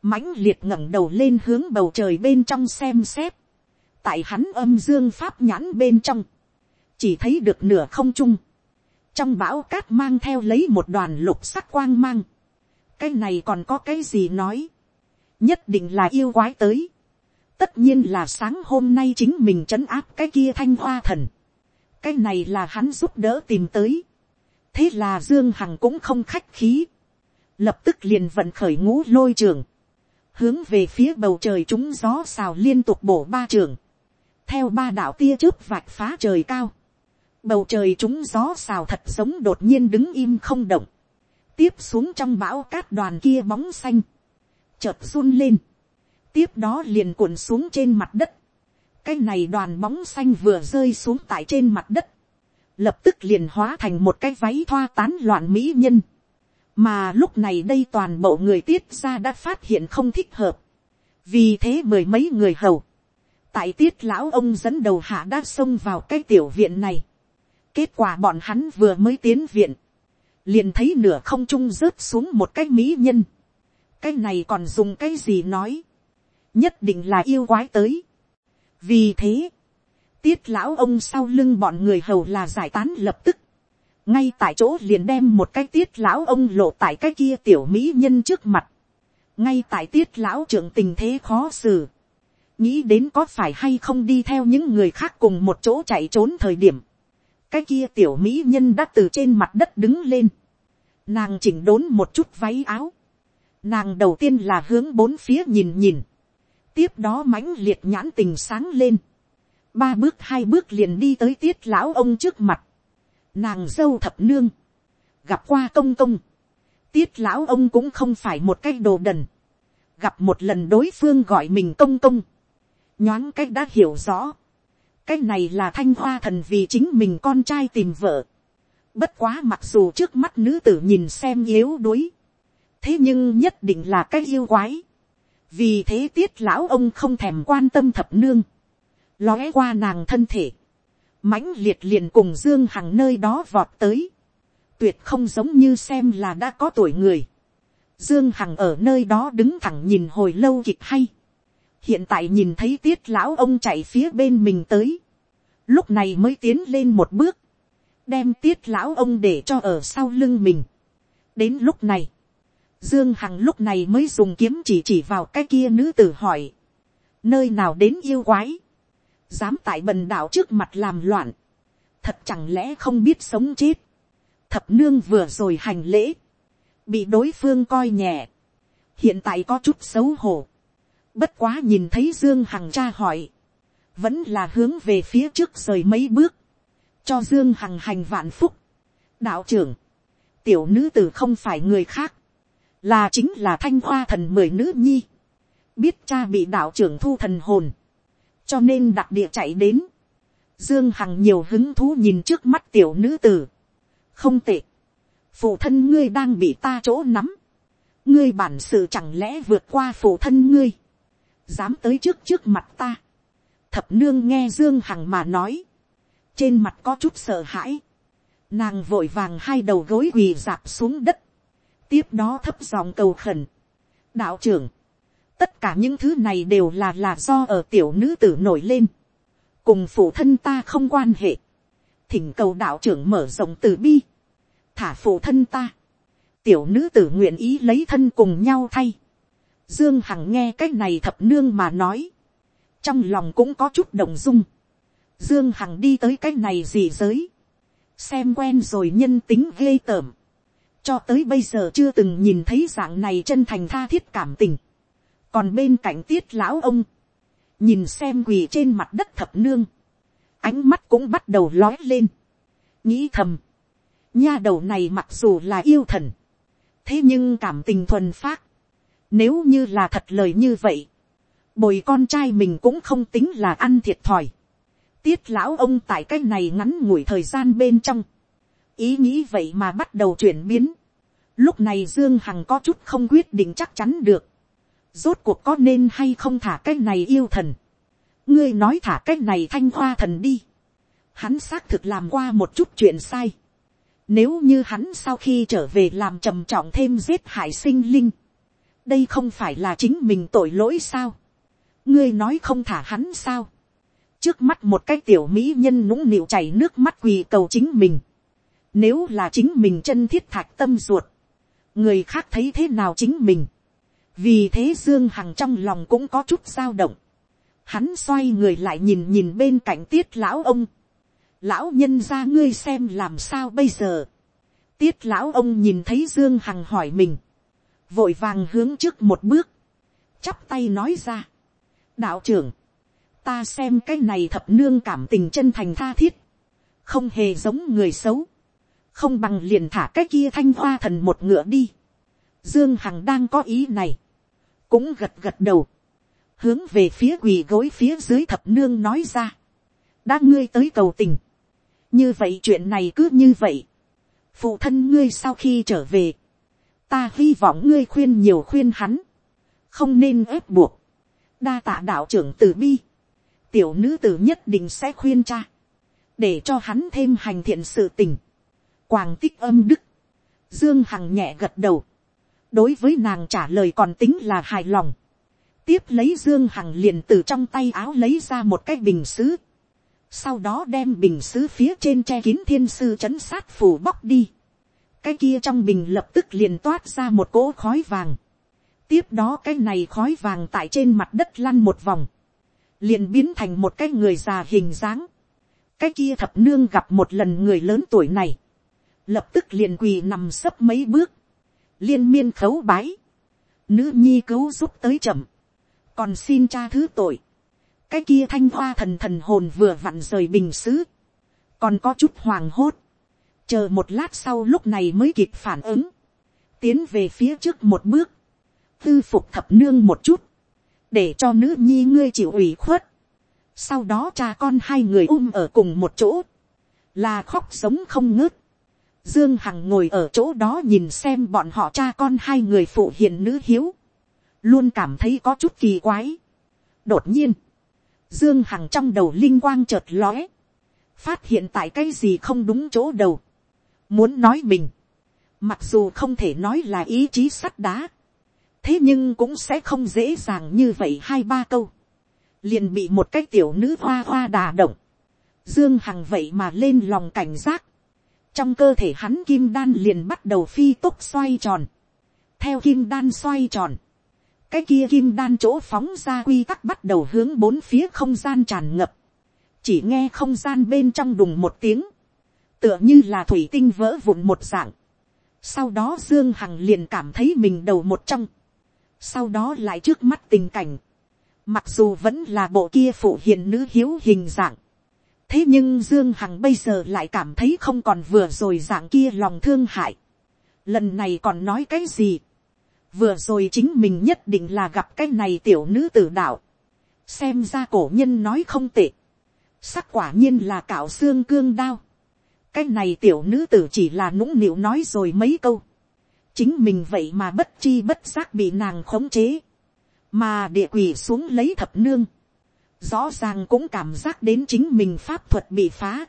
A: mãnh liệt ngẩng đầu lên hướng bầu trời bên trong xem xét, tại hắn âm dương pháp nhãn bên trong, chỉ thấy được nửa không trung, trong bão cát mang theo lấy một đoàn lục sắc quang mang. cái này còn có cái gì nói. nhất định là yêu quái tới tất nhiên là sáng hôm nay chính mình trấn áp cái kia thanh hoa thần. cái này là hắn giúp đỡ tìm tới. thế là dương hằng cũng không khách khí. lập tức liền vận khởi ngũ lôi trường. hướng về phía bầu trời chúng gió xào liên tục bổ ba trường. theo ba đạo tia chớp vạch phá trời cao bầu trời chúng gió xào thật giống đột nhiên đứng im không động, tiếp xuống trong bão cát đoàn kia bóng xanh, chợt run lên, tiếp đó liền cuộn xuống trên mặt đất, cái này đoàn bóng xanh vừa rơi xuống tại trên mặt đất, lập tức liền hóa thành một cái váy thoa tán loạn mỹ nhân, mà lúc này đây toàn bộ người tiết ra đã phát hiện không thích hợp, vì thế mười mấy người hầu, tại tiết lão ông dẫn đầu hạ đã xông vào cái tiểu viện này, Kết quả bọn hắn vừa mới tiến viện. Liền thấy nửa không trung rớt xuống một cái mỹ nhân. cái này còn dùng cái gì nói, nhất định là yêu quái tới. vì thế, tiết lão ông sau lưng bọn người hầu là giải tán lập tức, ngay tại chỗ liền đem một cái tiết lão ông lộ tại cái kia tiểu mỹ nhân trước mặt, ngay tại tiết lão trưởng tình thế khó xử, nghĩ đến có phải hay không đi theo những người khác cùng một chỗ chạy trốn thời điểm, cái kia tiểu mỹ nhân đã từ trên mặt đất đứng lên, nàng chỉnh đốn một chút váy áo, nàng đầu tiên là hướng bốn phía nhìn nhìn, tiếp đó mãnh liệt nhãn tình sáng lên, ba bước hai bước liền đi tới tiết lão ông trước mặt, nàng dâu thập nương, gặp qua công công, tiết lão ông cũng không phải một cái đồ đần, gặp một lần đối phương gọi mình công công, nhoáng cách đã hiểu rõ, cái này là thanh hoa thần vì chính mình con trai tìm vợ, bất quá mặc dù trước mắt nữ tử nhìn xem yếu đuối, thế nhưng nhất định là cái yêu quái, vì thế tiết lão ông không thèm quan tâm thập nương, lóe qua nàng thân thể, mãnh liệt liền cùng dương hằng nơi đó vọt tới, tuyệt không giống như xem là đã có tuổi người, dương hằng ở nơi đó đứng thẳng nhìn hồi lâu kịch hay, hiện tại nhìn thấy tiết lão ông chạy phía bên mình tới, lúc này mới tiến lên một bước, đem tiết lão ông để cho ở sau lưng mình. đến lúc này, dương hằng lúc này mới dùng kiếm chỉ chỉ vào cái kia nữ tử hỏi, nơi nào đến yêu quái, dám tại bần đảo trước mặt làm loạn, thật chẳng lẽ không biết sống chết, thập nương vừa rồi hành lễ, bị đối phương coi nhẹ, hiện tại có chút xấu hổ, bất quá nhìn thấy dương hằng cha hỏi, vẫn là hướng về phía trước rời mấy bước, cho dương hằng hành vạn phúc. đạo trưởng, tiểu nữ tử không phải người khác, là chính là thanh hoa thần mười nữ nhi, biết cha bị đạo trưởng thu thần hồn, cho nên đặc địa chạy đến, dương hằng nhiều hứng thú nhìn trước mắt tiểu nữ tử, không tệ, phụ thân ngươi đang bị ta chỗ nắm, ngươi bản sự chẳng lẽ vượt qua phụ thân ngươi, dám tới trước trước mặt ta, thập nương nghe dương hằng mà nói, trên mặt có chút sợ hãi, nàng vội vàng hai đầu gối quỳ dạp xuống đất, tiếp đó thấp giọng cầu khẩn, đạo trưởng, tất cả những thứ này đều là là do ở tiểu nữ tử nổi lên, cùng phụ thân ta không quan hệ, thỉnh cầu đạo trưởng mở rộng từ bi, thả phụ thân ta, tiểu nữ tử nguyện ý lấy thân cùng nhau thay, dương hằng nghe cái này thập nương mà nói, trong lòng cũng có chút động dung, dương hằng đi tới cái này gì giới, xem quen rồi nhân tính ghê tởm, cho tới bây giờ chưa từng nhìn thấy dạng này chân thành tha thiết cảm tình, còn bên cạnh tiết lão ông, nhìn xem quỳ trên mặt đất thập nương, ánh mắt cũng bắt đầu lói lên, nghĩ thầm, nha đầu này mặc dù là yêu thần, thế nhưng cảm tình thuần phát, nếu như là thật lời như vậy, bồi con trai mình cũng không tính là ăn thiệt thòi. tiết lão ông tại cái này ngắn ngủi thời gian bên trong, ý nghĩ vậy mà bắt đầu chuyển biến. lúc này dương hằng có chút không quyết định chắc chắn được. rốt cuộc có nên hay không thả cái này yêu thần. ngươi nói thả cái này thanh hoa thần đi. hắn xác thực làm qua một chút chuyện sai. nếu như hắn sau khi trở về làm trầm trọng thêm giết hại sinh linh. đây không phải là chính mình tội lỗi sao ngươi nói không thả hắn sao. trước mắt một cái tiểu mỹ nhân nũng nịu chảy nước mắt quỳ cầu chính mình nếu là chính mình chân thiết thạch tâm ruột, người khác thấy thế nào chính mình. vì thế dương hằng trong lòng cũng có chút dao động. hắn xoay người lại nhìn nhìn bên cạnh tiết lão ông. lão nhân ra ngươi xem làm sao bây giờ. tiết lão ông nhìn thấy dương hằng hỏi mình. vội vàng hướng trước một bước. chắp tay nói ra đạo trưởng, ta xem cái này thập nương cảm tình chân thành tha thiết, không hề giống người xấu, không bằng liền thả cái kia thanh hoa thần một ngựa đi. Dương Hằng đang có ý này, cũng gật gật đầu, hướng về phía quỳ gối phía dưới thập nương nói ra, đã ngươi tới cầu tình, như vậy chuyện này cứ như vậy, phụ thân ngươi sau khi trở về, ta hy vọng ngươi khuyên nhiều khuyên hắn, không nên ép buộc, đa tạ đạo trưởng từ bi, tiểu nữ tử nhất định sẽ khuyên cha, để cho hắn thêm hành thiện sự tình, quàng tích âm đức, dương hằng nhẹ gật đầu, đối với nàng trả lời còn tính là hài lòng. tiếp lấy dương hằng liền từ trong tay áo lấy ra một cái bình xứ. sau đó đem bình xứ phía trên che kín thiên sư chấn sát phủ bóc đi. cái kia trong bình lập tức liền toát ra một cỗ khói vàng. tiếp đó cái này khói vàng tại trên mặt đất lăn một vòng. liền biến thành một cái người già hình dáng. cái kia thập nương gặp một lần người lớn tuổi này lập tức liền quỳ nằm sấp mấy bước liên miên khấu bái, nữ nhi cứu giúp tới chậm, còn xin cha thứ tội, cái kia thanh hoa thần thần hồn vừa vặn rời bình xứ, còn có chút hoàng hốt, chờ một lát sau lúc này mới kịp phản ứng, tiến về phía trước một bước, tư phục thập nương một chút, để cho nữ nhi ngươi chịu ủy khuất, sau đó cha con hai người um ở cùng một chỗ, là khóc sống không ngớt, Dương Hằng ngồi ở chỗ đó nhìn xem bọn họ cha con hai người phụ hiền nữ hiếu. Luôn cảm thấy có chút kỳ quái. Đột nhiên. Dương Hằng trong đầu linh quang chợt lóe. Phát hiện tại cái gì không đúng chỗ đầu. Muốn nói mình. Mặc dù không thể nói là ý chí sắt đá. Thế nhưng cũng sẽ không dễ dàng như vậy hai ba câu. Liền bị một cái tiểu nữ hoa hoa đà động. Dương Hằng vậy mà lên lòng cảnh giác trong cơ thể hắn kim đan liền bắt đầu phi tốc xoay tròn, theo kim đan xoay tròn, cái kia kim đan chỗ phóng ra quy tắc bắt đầu hướng bốn phía không gian tràn ngập, chỉ nghe không gian bên trong đùng một tiếng, tựa như là thủy tinh vỡ vụn một dạng, sau đó dương hằng liền cảm thấy mình đầu một trong, sau đó lại trước mắt tình cảnh, mặc dù vẫn là bộ kia phụ hiện nữ hiếu hình dạng, thế nhưng dương hằng bây giờ lại cảm thấy không còn vừa rồi dạng kia lòng thương hại. lần này còn nói cái gì. vừa rồi chính mình nhất định là gặp cái này tiểu nữ tử đạo. xem ra cổ nhân nói không tệ. sắc quả nhiên là cạo xương cương đao. cái này tiểu nữ tử chỉ là nũng nịu nói rồi mấy câu. chính mình vậy mà bất chi bất giác bị nàng khống chế. mà địa quỷ xuống lấy thập nương rõ ràng cũng cảm giác đến chính mình pháp thuật bị phá,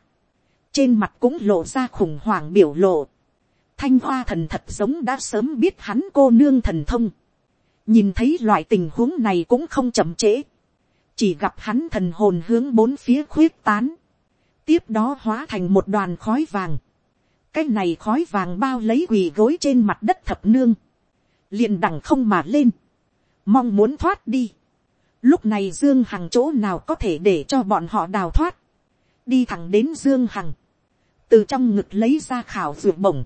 A: trên mặt cũng lộ ra khủng hoảng biểu lộ, thanh hoa thần thật giống đã sớm biết hắn cô nương thần thông, nhìn thấy loại tình huống này cũng không chậm trễ, chỉ gặp hắn thần hồn hướng bốn phía khuyết tán, tiếp đó hóa thành một đoàn khói vàng, cái này khói vàng bao lấy quỳ gối trên mặt đất thập nương, liền đằng không mà lên, mong muốn thoát đi, Lúc này Dương Hằng chỗ nào có thể để cho bọn họ đào thoát. Đi thẳng đến Dương Hằng. Từ trong ngực lấy ra khảo dược bổng.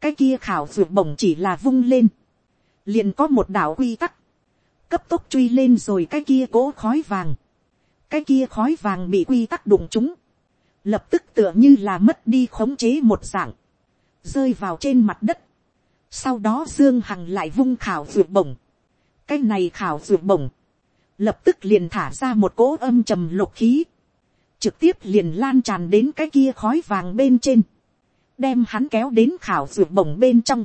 A: Cái kia khảo dược bổng chỉ là vung lên. Liền có một đảo quy tắc. Cấp tốc truy lên rồi cái kia cố khói vàng. Cái kia khói vàng bị quy tắc đụng chúng. Lập tức tựa như là mất đi khống chế một dạng. Rơi vào trên mặt đất. Sau đó Dương Hằng lại vung khảo dược bổng. Cái này khảo dược bổng lập tức liền thả ra một cỗ âm trầm lục khí, trực tiếp liền lan tràn đến cái kia khói vàng bên trên, đem hắn kéo đến khảo ruột bổng bên trong,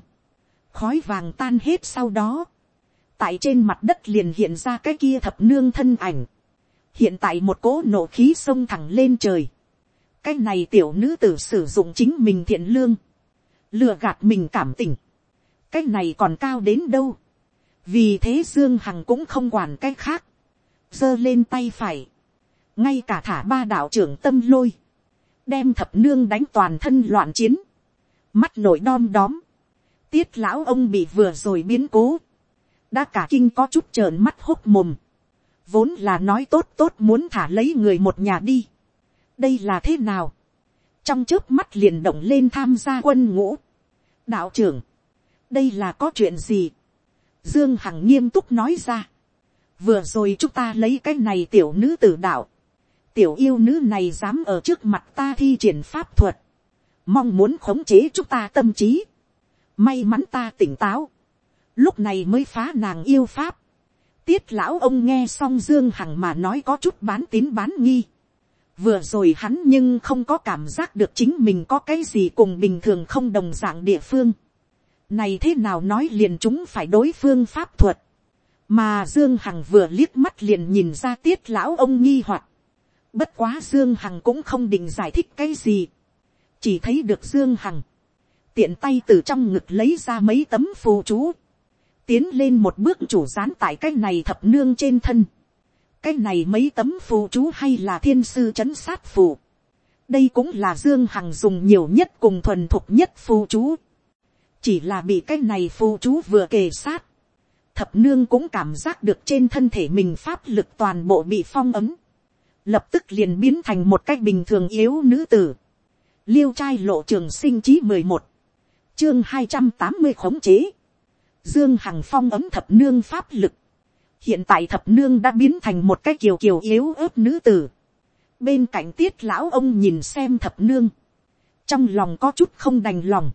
A: khói vàng tan hết sau đó, tại trên mặt đất liền hiện ra cái kia thập nương thân ảnh, hiện tại một cỗ nổ khí xông thẳng lên trời, cái này tiểu nữ tử sử dụng chính mình thiện lương, lừa gạt mình cảm tình, cái này còn cao đến đâu, vì thế dương hằng cũng không quản cái khác, giơ lên tay phải, ngay cả thả ba đạo trưởng tâm lôi, đem thập nương đánh toàn thân loạn chiến, mắt nổi đom đóm, tiết lão ông bị vừa rồi biến cố, đã cả kinh có chút trợn mắt hốc mồm, vốn là nói tốt tốt muốn thả lấy người một nhà đi, đây là thế nào, trong trước mắt liền động lên tham gia quân ngũ, đạo trưởng, đây là có chuyện gì, dương hằng nghiêm túc nói ra, vừa rồi chúng ta lấy cái này tiểu nữ tử đạo, tiểu yêu nữ này dám ở trước mặt ta thi triển pháp thuật, mong muốn khống chế chúng ta tâm trí, may mắn ta tỉnh táo, lúc này mới phá nàng yêu pháp, tiết lão ông nghe xong dương hằng mà nói có chút bán tín bán nghi, vừa rồi hắn nhưng không có cảm giác được chính mình có cái gì cùng bình thường không đồng dạng địa phương, này thế nào nói liền chúng phải đối phương pháp thuật, mà dương hằng vừa liếc mắt liền nhìn ra tiết lão ông nghi hoặc. Bất quá dương hằng cũng không định giải thích cái gì. Chỉ thấy được dương hằng. Tiện tay từ trong ngực lấy ra mấy tấm phù chú. Tiến lên một bước chủ dán tại cái này thập nương trên thân, cái này mấy tấm phù chú hay là thiên sư c h ấ n sát phù, đây cũng là dương hằng dùng nhiều nhất cùng thuần thục nhất phù chú, chỉ là bị cái này phù chú vừa kề sát, thập nương cũng cảm giác được trên thân thể mình pháp lực toàn bộ bị phong ấm, lập tức liền biến thành một cách bình thường yếu nữ tử, liêu trai lộ trường sinh chí mười một, chương hai trăm tám mươi khống chế, Dương Hằng phong ấm thập nương pháp lực. Hiện tại thập nương đã biến thành một cái kiều kiều yếu ớt nữ tử. Bên cạnh tiết lão ông nhìn xem thập nương. Trong lòng có chút không đành lòng.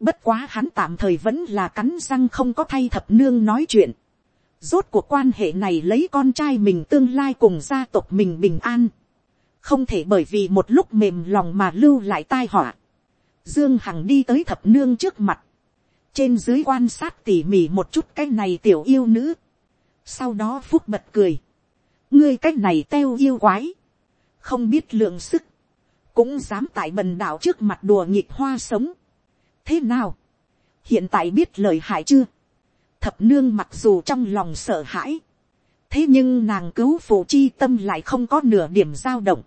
A: Bất quá hắn tạm thời vẫn là cắn răng không có thay thập nương nói chuyện. Rốt cuộc quan hệ này lấy con trai mình tương lai cùng gia tộc mình bình an. Không thể bởi vì một lúc mềm lòng mà lưu lại tai họa. Dương Hằng đi tới thập nương trước mặt trên dưới quan sát tỉ mỉ một chút cái này tiểu yêu nữ, sau đó phúc bật cười, ngươi cái này teo yêu quái, không biết lượng sức, cũng dám tại bần đạo trước mặt đùa nghịch hoa sống thế nào, hiện tại biết lời hại chưa, thập nương mặc dù trong lòng sợ hãi, thế nhưng nàng cứu phụ chi tâm lại không có nửa điểm dao động,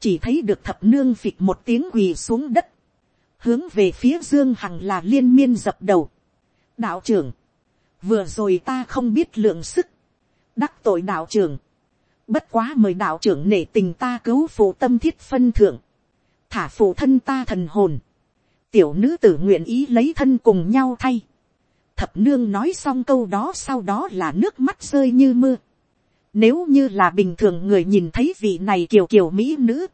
A: chỉ thấy được thập nương phịch một tiếng quỳ xuống đất, hướng về phía dương hằng là liên miên dập đầu. đạo trưởng, vừa rồi ta không biết lượng sức, đắc tội đạo trưởng, bất quá mời đạo trưởng nể tình ta cứu phụ tâm thiết phân thượng, thả phụ thân ta thần hồn, tiểu nữ tử nguyện ý lấy thân cùng nhau thay, thập nương nói xong câu đó sau đó là nước mắt rơi như mưa, nếu như là bình thường người nhìn thấy vị này kiều kiều mỹ nữ,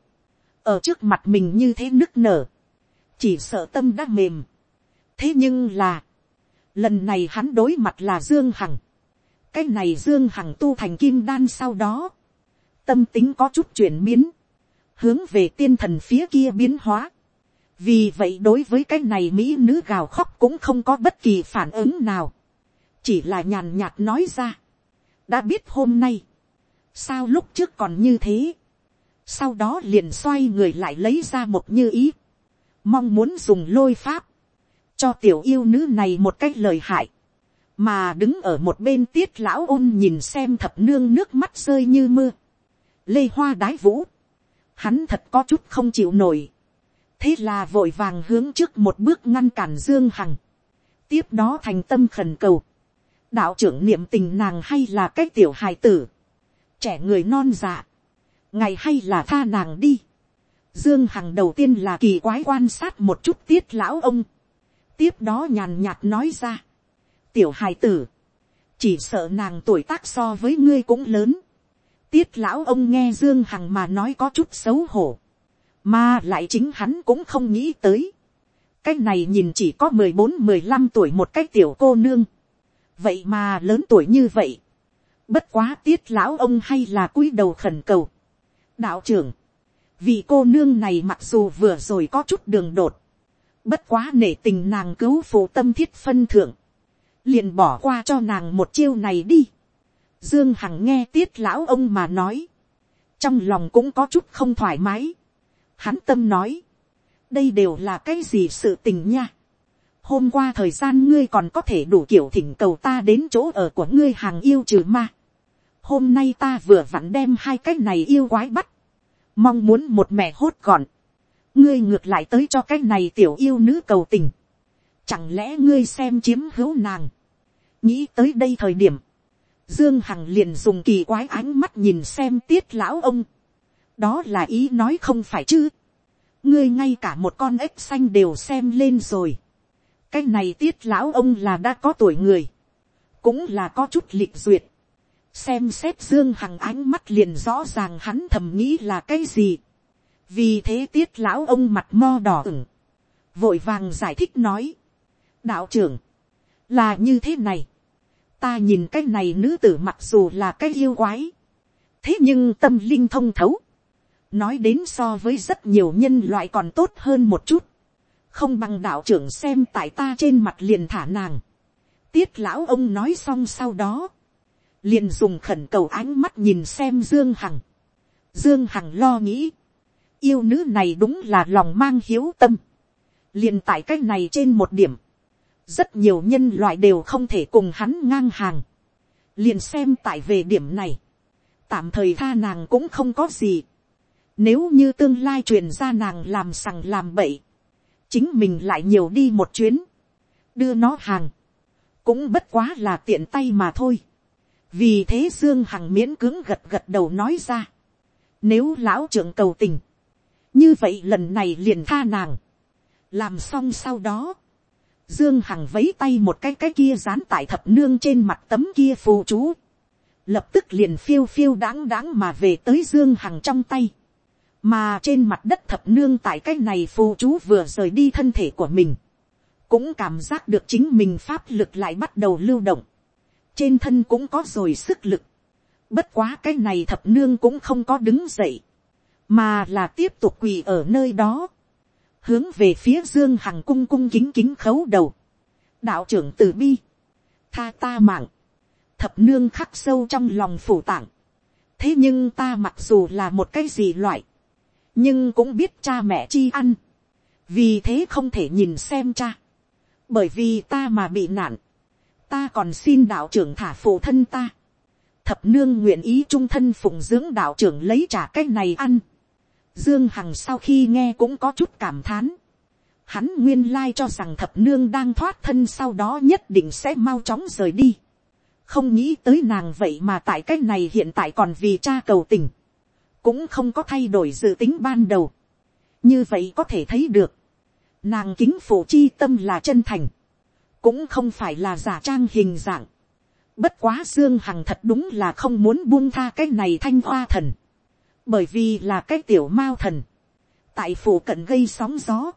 A: ở trước mặt mình như thế nức nở, chỉ sợ tâm đã mềm. thế nhưng là, lần này hắn đối mặt là dương hằng. cái này dương hằng tu thành kim đan sau đó, tâm tính có chút chuyển biến, hướng về tiên thần phía kia biến hóa vì vậy đối với cái này mỹ nữ gào khóc cũng không có bất kỳ phản ứng nào, chỉ là nhàn nhạt nói ra. đã biết hôm nay, sao lúc trước còn như thế, sau đó liền xoay người lại lấy ra một như ý, mong muốn dùng lôi pháp, cho tiểu yêu nữ này một cách lời hại, mà đứng ở một bên tiết lão ôn nhìn xem thập nương nước mắt rơi như mưa, lê hoa đái vũ, hắn thật có chút không chịu nổi, thế là vội vàng hướng trước một bước ngăn cản dương hằng, tiếp đó thành tâm khẩn cầu, đạo trưởng niệm tình nàng hay là cái tiểu hài tử, trẻ người non dạ, ngày hay là tha nàng đi, Dương Hằng đầu tiên là kỳ quái quan sát một chút tiết lão ông. Tiếp đó nhàn nhạt nói ra. Tiểu hài tử. Chỉ sợ nàng tuổi tác so với ngươi cũng lớn. Tiết lão ông nghe Dương Hằng mà nói có chút xấu hổ. Mà lại chính hắn cũng không nghĩ tới. Cái này nhìn chỉ có mười bốn mười lăm tuổi một cái tiểu cô nương. Vậy mà lớn tuổi như vậy. Bất quá tiết lão ông hay là cúi đầu khẩn cầu. Đạo trưởng vì cô nương này mặc dù vừa rồi có chút đường đột, bất quá nể tình nàng cứu phụ tâm thiết phân thượng, liền bỏ qua cho nàng một chiêu này đi. Dương Hằng nghe tiết lão ông mà nói, trong lòng cũng có chút không thoải mái. Hắn tâm nói, đây đều là cái gì sự tình nha. Hôm qua thời gian ngươi còn có thể đủ kiểu thỉnh cầu ta đến chỗ ở của ngươi hàng yêu trừ ma. Hôm nay ta vừa vặn đem hai cái này yêu quái bắt. Mong muốn một mẹ hốt gọn, ngươi ngược lại tới cho cái này tiểu yêu nữ cầu tình, chẳng lẽ ngươi xem chiếm hữu nàng, nghĩ tới đây thời điểm, dương hằng liền dùng kỳ quái ánh mắt nhìn xem tiết lão ông, đó là ý nói không phải chứ, ngươi ngay cả một con ếch xanh đều xem lên rồi, cái này tiết lão ông là đã có tuổi người, cũng là có chút lịch duyệt, xem xét dương hằng ánh mắt liền rõ ràng hắn thầm nghĩ là cái gì. vì thế tiết lão ông mặt mo đỏ ửng, vội vàng giải thích nói. đạo trưởng, là như thế này. ta nhìn cái này nữ tử mặc dù là cái yêu quái. thế nhưng tâm linh thông thấu nói đến so với rất nhiều nhân loại còn tốt hơn một chút. không bằng đạo trưởng xem tại ta trên mặt liền thả nàng. tiết lão ông nói xong sau đó liền dùng khẩn cầu ánh mắt nhìn xem dương hằng. dương hằng lo nghĩ, yêu nữ này đúng là lòng mang hiếu tâm. liền tại cái này trên một điểm, rất nhiều nhân loại đều không thể cùng hắn ngang hàng, liền xem tại về điểm này, tạm thời tha nàng cũng không có gì, nếu như tương lai truyền ra nàng làm sằng làm bậy, chính mình lại nhiều đi một chuyến, đưa nó hàng, cũng bất quá là tiện tay mà thôi. vì thế dương hằng miễn cứng gật gật đầu nói ra, nếu lão trưởng cầu tình, như vậy lần này liền tha nàng, làm xong sau đó, dương hằng vấy tay một cái cái kia dán tại thập nương trên mặt tấm kia phù chú, lập tức liền phiêu phiêu đáng đáng mà về tới dương hằng trong tay, mà trên mặt đất thập nương tại cái này phù chú vừa rời đi thân thể của mình, cũng cảm giác được chính mình pháp lực lại bắt đầu lưu động, trên thân cũng có rồi sức lực, bất quá cái này thập nương cũng không có đứng dậy, mà là tiếp tục quỳ ở nơi đó, hướng về phía dương hằng cung cung kính kính khấu đầu, đạo trưởng từ bi, tha ta mạng, thập nương khắc sâu trong lòng phủ tạng, thế nhưng ta mặc dù là một cái gì loại, nhưng cũng biết cha mẹ chi ăn, vì thế không thể nhìn xem cha, bởi vì ta mà bị nạn, ta còn xin đạo trưởng thả phụ thân ta, thập nương nguyện ý trung thân phụng dưỡng đạo trưởng lấy trả cái này ăn, dương hằng sau khi nghe cũng có chút cảm thán, hắn nguyên lai cho rằng thập nương đang thoát thân sau đó nhất định sẽ mau chóng rời đi, không nghĩ tới nàng vậy mà tại cái này hiện tại còn vì cha cầu tình, cũng không có thay đổi dự tính ban đầu. như vậy có thể thấy được, nàng kính phủ chi tâm là chân thành, cũng không phải là giả trang hình dạng. bất quá dương hằng thật đúng là không muốn buông tha cái này thanh hoa thần, bởi vì là cái tiểu mao thần, tại phủ cận gây sóng gió,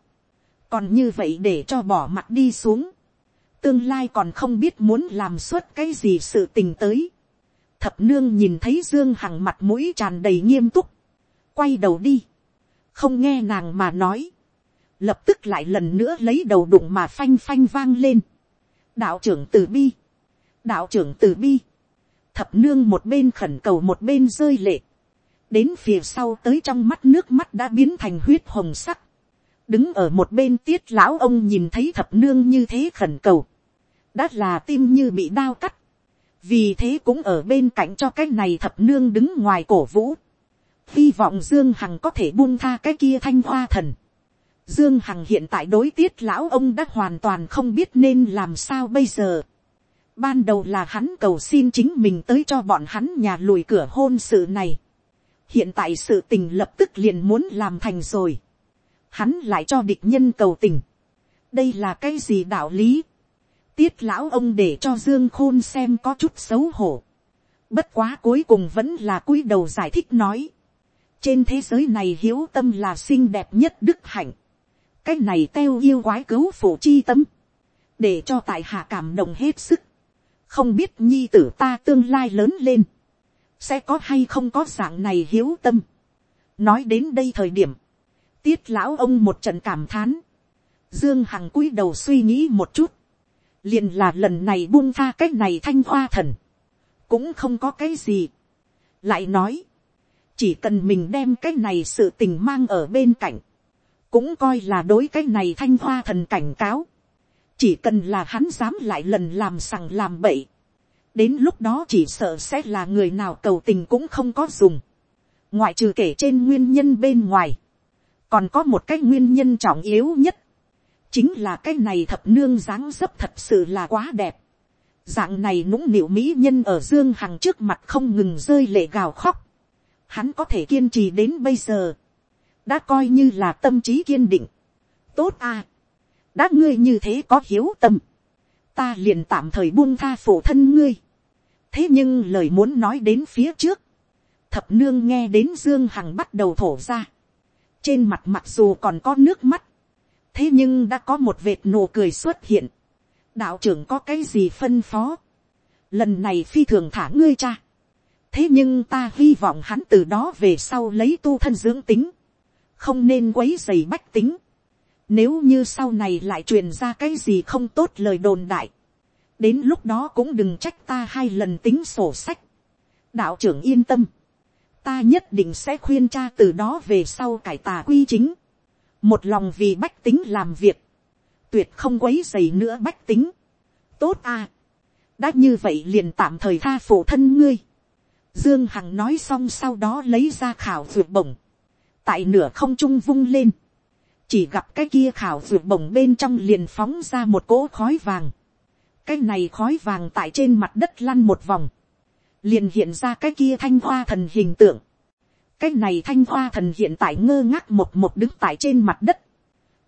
A: còn như vậy để cho bỏ mặt đi xuống, tương lai còn không biết muốn làm suốt cái gì sự tình tới. Thập nương nhìn thấy Dương Hằng mặt mũi tràn đầy nghiêm túc. Quay đầu đi. Không nghe nàng mà nói. Lập tức lại lần nữa lấy đầu đụng mà phanh phanh vang lên. Đạo trưởng từ bi. Đạo trưởng từ bi. Thập nương một bên khẩn cầu một bên rơi lệ. Đến phía sau tới trong mắt nước mắt đã biến thành huyết hồng sắc. Đứng ở một bên tiết lão ông nhìn thấy thập nương như thế khẩn cầu đã là tim như bị đao cắt, vì thế cũng ở bên cạnh cho cái này thập nương đứng ngoài cổ vũ, hy vọng dương hằng có thể buông tha cái kia thanh hoa thần. dương hằng hiện tại đối tiết lão ông đã hoàn toàn không biết nên làm sao bây giờ. ban đầu là hắn cầu xin chính mình tới cho bọn hắn nhà lùi cửa hôn sự này. hiện tại sự tình lập tức liền muốn làm thành rồi. hắn lại cho địch nhân cầu tình. đây là cái gì đạo lý tiết lão ông để cho dương khôn xem có chút xấu hổ. bất quá cuối cùng vẫn là cúi đầu giải thích nói. trên thế giới này hiếu tâm là xinh đẹp nhất đức hạnh. cái này teo yêu quái cứu phụ chi tâm. để cho tại hạ cảm động hết sức. không biết nhi tử ta tương lai lớn lên. sẽ có hay không có dạng này hiếu tâm. nói đến đây thời điểm. tiết lão ông một trận cảm thán. dương hằng cúi đầu suy nghĩ một chút liền là lần này buông tha cái này thanh hoa thần, cũng không có cái gì. lại nói, chỉ cần mình đem cái này sự tình mang ở bên cạnh, cũng coi là đối cái này thanh hoa thần cảnh cáo, chỉ cần là hắn dám lại lần làm sằng làm bậy, đến lúc đó chỉ sợ sẽ là người nào cầu tình cũng không có dùng, ngoại trừ kể trên nguyên nhân bên ngoài, còn có một cái nguyên nhân trọng yếu nhất, chính là cái này thập nương dáng dấp thật sự là quá đẹp. dạng này nũng nịu mỹ nhân ở dương hằng trước mặt không ngừng rơi lệ gào khóc. hắn có thể kiên trì đến bây giờ. đã coi như là tâm trí kiên định. tốt à. đã ngươi như thế có hiếu tâm. ta liền tạm thời buông tha phổ thân ngươi. thế nhưng lời muốn nói đến phía trước. thập nương nghe đến dương hằng bắt đầu thổ ra. trên mặt mặc dù còn có nước mắt thế nhưng đã có một vệt nụ cười xuất hiện. đạo trưởng có cái gì phân phó. lần này phi thường thả ngươi cha. thế nhưng ta hy vọng hắn từ đó về sau lấy tu thân dưỡng tính. không nên quấy dày bách tính. nếu như sau này lại truyền ra cái gì không tốt lời đồn đại. đến lúc đó cũng đừng trách ta hai lần tính sổ sách. đạo trưởng yên tâm. ta nhất định sẽ khuyên cha từ đó về sau cải tà quy chính một lòng vì bách tính làm việc, tuyệt không quấy dày nữa bách tính, tốt à, đã như vậy liền tạm thời tha phụ thân ngươi, dương hằng nói xong sau đó lấy ra khảo ruột bổng, tại nửa không trung vung lên, chỉ gặp cái kia khảo ruột bổng bên trong liền phóng ra một cỗ khói vàng, cái này khói vàng tại trên mặt đất lăn một vòng, liền hiện ra cái kia thanh hoa thần hình tượng, cái này thanh hoa thần hiện tại ngơ ngác một một đứng tại trên mặt đất,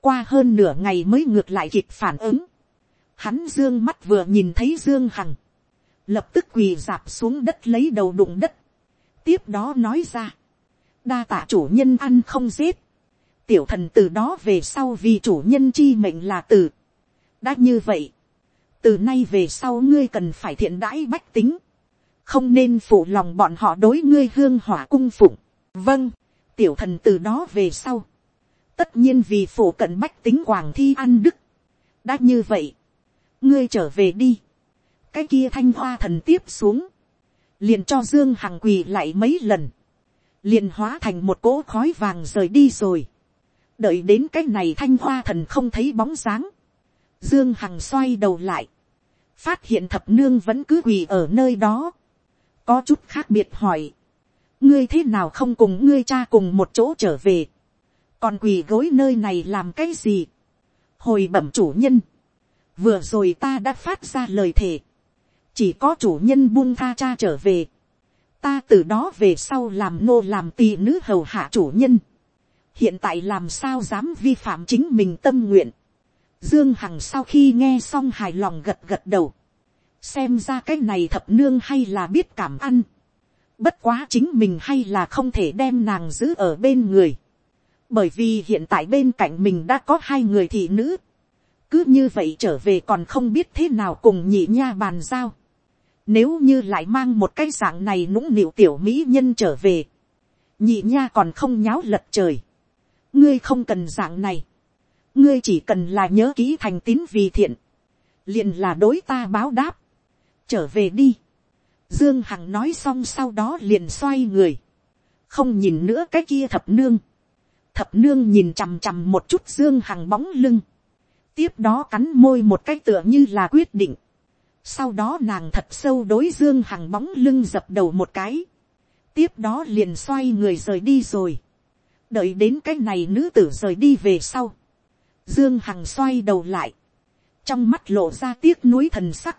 A: qua hơn nửa ngày mới ngược lại kịp phản ứng, hắn dương mắt vừa nhìn thấy dương hằng, lập tức quỳ dạp xuống đất lấy đầu đụng đất, tiếp đó nói ra, đa tạ chủ nhân ăn không giết, tiểu thần từ đó về sau vì chủ nhân chi mệnh là từ, đã như vậy, từ nay về sau ngươi cần phải thiện đãi bách tính, không nên phụ lòng bọn họ đối ngươi hương hỏa cung phụng vâng, tiểu thần từ đó về sau, tất nhiên vì phổ cận bách tính quảng thi ăn đức. đã như vậy, ngươi trở về đi, cái kia thanh hoa thần tiếp xuống, liền cho dương hằng quỳ lại mấy lần, liền hóa thành một cỗ khói vàng rời đi rồi, đợi đến cái này thanh hoa thần không thấy bóng dáng, dương hằng xoay đầu lại, phát hiện thập nương vẫn cứ quỳ ở nơi đó, có chút khác biệt hỏi, ngươi thế nào không cùng ngươi cha cùng một chỗ trở về, còn quỳ gối nơi này làm cái gì, hồi bẩm chủ nhân, vừa rồi ta đã phát ra lời thề, chỉ có chủ nhân buông tha cha trở về, ta từ đó về sau làm nô làm tỳ nữ hầu hạ chủ nhân, hiện tại làm sao dám vi phạm chính mình tâm nguyện, Dương Hằng sau khi nghe xong hài lòng gật gật đầu. Xem ra cái này thập nương hay là biết cảm ăn. Bất quá chính mình hay là không thể đem nàng giữ ở bên người. Bởi vì hiện tại bên cạnh mình đã có hai người thị nữ. Cứ như vậy trở về còn không biết thế nào cùng nhị nha bàn giao. Nếu như lại mang một cái dạng này nũng nịu tiểu mỹ nhân trở về. Nhị nha còn không nháo lật trời. Ngươi không cần dạng này ngươi chỉ cần là nhớ kỹ thành tín vì thiện, liền là đối ta báo đáp, trở về đi. Dương Hằng nói xong sau đó liền xoay người, không nhìn nữa cái kia thập nương. Thập nương nhìn chằm chằm một chút Dương Hằng bóng lưng, tiếp đó cắn môi một cái tựa như là quyết định. Sau đó nàng thật sâu đối Dương Hằng bóng lưng dập đầu một cái, tiếp đó liền xoay người rời đi rồi. đợi đến cái này nữ tử rời đi về sau Dương Hằng xoay đầu lại. Trong mắt lộ ra tiếc nuối thần sắc.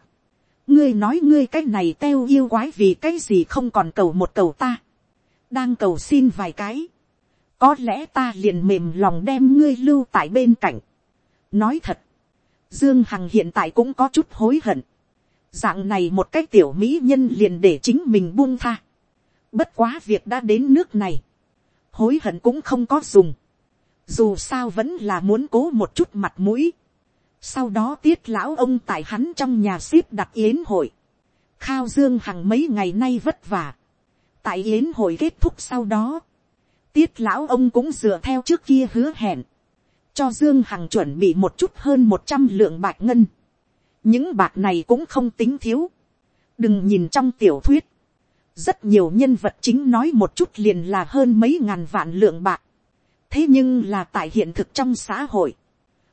A: Ngươi nói ngươi cái này teo yêu quái vì cái gì không còn cầu một cầu ta. Đang cầu xin vài cái. Có lẽ ta liền mềm lòng đem ngươi lưu tại bên cạnh. Nói thật. Dương Hằng hiện tại cũng có chút hối hận. Dạng này một cái tiểu mỹ nhân liền để chính mình buông tha. Bất quá việc đã đến nước này. Hối hận cũng không có dùng dù sao vẫn là muốn cố một chút mặt mũi sau đó tiết lão ông tại hắn trong nhà ship đặt yến hội. khao dương hằng mấy ngày nay vất vả. tại yến hội kết thúc sau đó, tiết lão ông cũng dựa theo trước kia hứa hẹn, cho dương hằng chuẩn bị một chút hơn một trăm lượng bạc ngân. những bạc này cũng không tính thiếu. đừng nhìn trong tiểu thuyết, rất nhiều nhân vật chính nói một chút liền là hơn mấy ngàn vạn lượng bạc thế nhưng là tại hiện thực trong xã hội,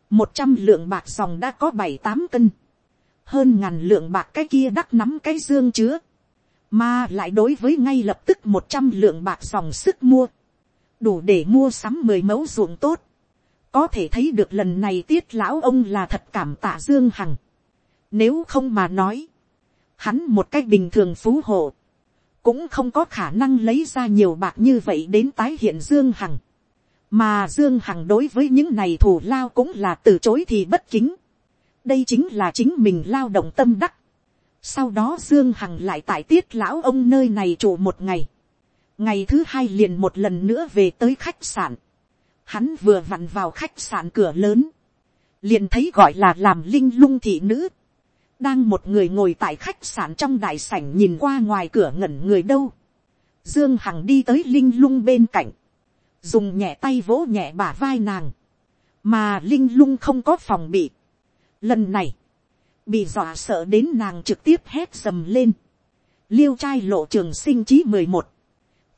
A: một trăm lượng bạc dòng đã có bảy tám cân, hơn ngàn lượng bạc cái kia đắc nắm cái dương chứa, mà lại đối với ngay lập tức một trăm lượng bạc dòng sức mua, đủ để mua sắm mười mẫu ruộng tốt, có thể thấy được lần này tiết lão ông là thật cảm tạ dương hằng, nếu không mà nói, hắn một cách bình thường phú hộ, cũng không có khả năng lấy ra nhiều bạc như vậy đến tái hiện dương hằng mà dương hằng đối với những này thủ lao cũng là từ chối thì bất kính. đây chính là chính mình lao động tâm đắc. sau đó dương hằng lại tại tiết lão ông nơi này trụ một ngày. ngày thứ hai liền một lần nữa về tới khách sạn. hắn vừa vặn vào khách sạn cửa lớn. liền thấy gọi là làm linh lung thị nữ. đang một người ngồi tại khách sạn trong đại sảnh nhìn qua ngoài cửa ngẩn người đâu. dương hằng đi tới linh lung bên cạnh dùng nhẹ tay vỗ nhẹ bả vai nàng, mà linh lung không có phòng bị. Lần này, bị dọa sợ đến nàng trực tiếp hét dầm lên. liêu trai lộ trường sinh chí mười một,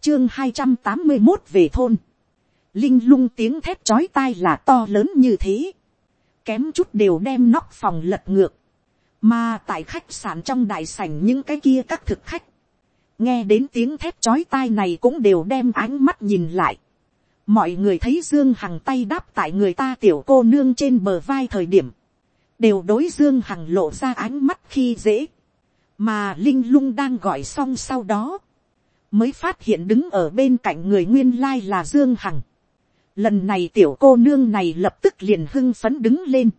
A: chương hai trăm tám mươi một về thôn. linh lung tiếng thét chói tai là to lớn như thế. kém chút đều đem nóc phòng lật ngược, mà tại khách sạn trong đại sảnh những cái kia các thực khách, nghe đến tiếng thép chói tai này cũng đều đem ánh mắt nhìn lại mọi người thấy dương hằng tay đáp tại người ta tiểu cô nương trên bờ vai thời điểm, đều đối dương hằng lộ ra ánh mắt khi dễ, mà linh lung đang gọi xong sau đó, mới phát hiện đứng ở bên cạnh người nguyên lai là dương hằng. lần này tiểu cô nương này lập tức liền hưng phấn đứng lên,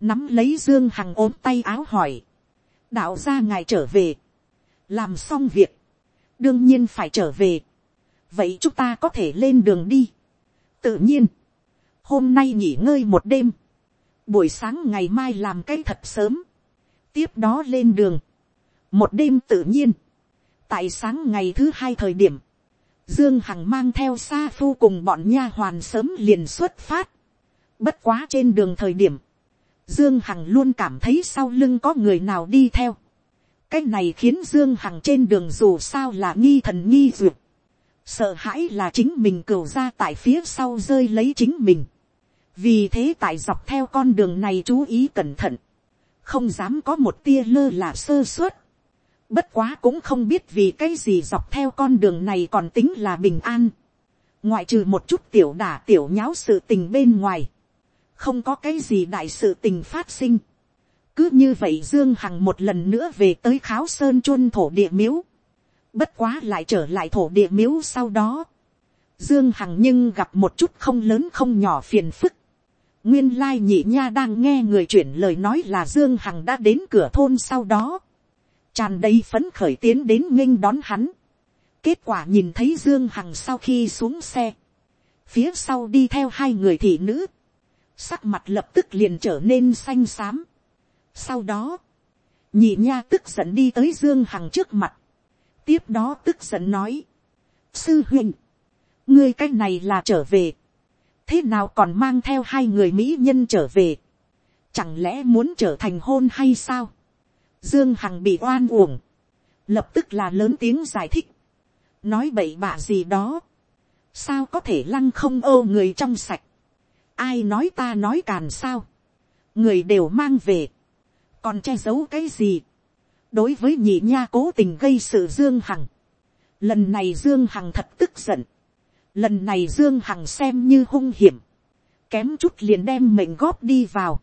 A: nắm lấy dương hằng ốm tay áo hỏi, đạo ra ngài trở về, làm xong việc, đương nhiên phải trở về, vậy chúng ta có thể lên đường đi. tự nhiên, hôm nay nghỉ ngơi một đêm, buổi sáng ngày mai làm cái thật sớm, tiếp đó lên đường, một đêm tự nhiên, tại sáng ngày thứ hai thời điểm, dương hằng mang theo sa phu cùng bọn nha hoàn sớm liền xuất phát, bất quá trên đường thời điểm, dương hằng luôn cảm thấy sau lưng có người nào đi theo, cái này khiến dương hằng trên đường dù sao là nghi thần nghi duyệt, sợ hãi là chính mình cửu ra tại phía sau rơi lấy chính mình, vì thế tại dọc theo con đường này chú ý cẩn thận, không dám có một tia lơ là sơ suất, bất quá cũng không biết vì cái gì dọc theo con đường này còn tính là bình an, ngoại trừ một chút tiểu đả tiểu nháo sự tình bên ngoài, không có cái gì đại sự tình phát sinh, cứ như vậy dương hằng một lần nữa về tới kháo sơn chuôn thổ địa miếu, bất quá lại trở lại thổ địa miếu sau đó, dương hằng nhưng gặp một chút không lớn không nhỏ phiền phức, nguyên lai nhị nha đang nghe người chuyển lời nói là dương hằng đã đến cửa thôn sau đó, tràn đầy phấn khởi tiến đến nghênh đón hắn, kết quả nhìn thấy dương hằng sau khi xuống xe, phía sau đi theo hai người thị nữ, sắc mặt lập tức liền trở nên xanh xám, sau đó, nhị nha tức giận đi tới Dương Hằng trước mặt. Tiếp đó tức giận nói. Sư huynh, ngươi cái này là trở về. Thế nào còn mang theo hai người Mỹ nhân trở về. Chẳng lẽ muốn trở thành hôn hay sao? Dương Hằng bị oan uổng. Lập tức là lớn tiếng giải thích. Nói bậy bạ gì đó. Sao có thể lăng không ô người trong sạch. Ai nói ta nói càn sao. Người đều mang về còn che giấu cái gì đối với nhị nha cố tình gây sự dương hằng. lần này dương hằng thật tức giận. lần này dương hằng xem như hung hiểm. kém chút liền đem mệnh góp đi vào.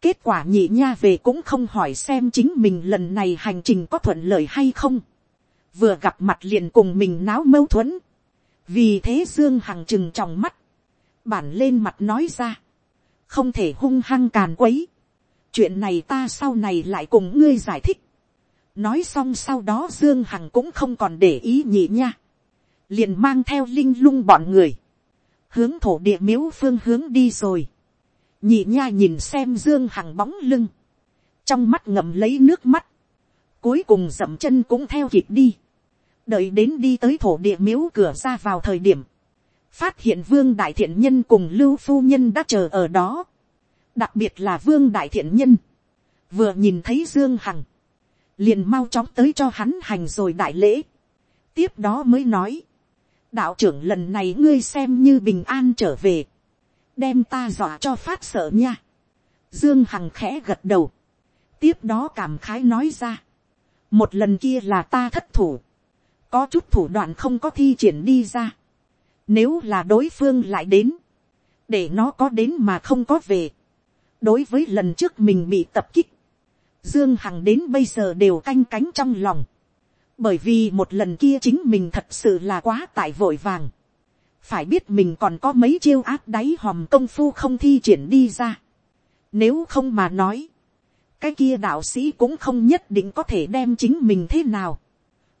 A: kết quả nhị nha về cũng không hỏi xem chính mình lần này hành trình có thuận lợi hay không. vừa gặp mặt liền cùng mình náo mâu thuẫn. vì thế dương hằng chừng trong mắt. bản lên mặt nói ra. không thể hung hăng càn quấy chuyện này ta sau này lại cùng ngươi giải thích nói xong sau đó dương hằng cũng không còn để ý nhị nha. liền mang theo linh lung bọn người. hướng thổ địa miếu phương hướng đi rồi. nhị nha nhìn xem dương hằng bóng lưng. trong mắt ngậm lấy nước mắt. cuối cùng dậm chân cũng theo kịp đi. đợi đến đi tới thổ địa miếu cửa ra vào thời điểm. phát hiện vương đại thiện nhân cùng lưu phu nhân đã chờ ở đó đặc biệt là vương đại thiện nhân, vừa nhìn thấy dương hằng, liền mau chóng tới cho hắn hành rồi đại lễ, tiếp đó mới nói, đạo trưởng lần này ngươi xem như bình an trở về, đem ta dọa cho phát sợ nha, dương hằng khẽ gật đầu, tiếp đó cảm khái nói ra, một lần kia là ta thất thủ, có chút thủ đoạn không có thi triển đi ra, nếu là đối phương lại đến, để nó có đến mà không có về, đối với lần trước mình bị tập kích, dương hằng đến bây giờ đều canh cánh trong lòng, bởi vì một lần kia chính mình thật sự là quá tại vội vàng, phải biết mình còn có mấy chiêu áp đáy hòm công phu không thi triển đi ra, nếu không mà nói, cái kia đạo sĩ cũng không nhất định có thể đem chính mình thế nào,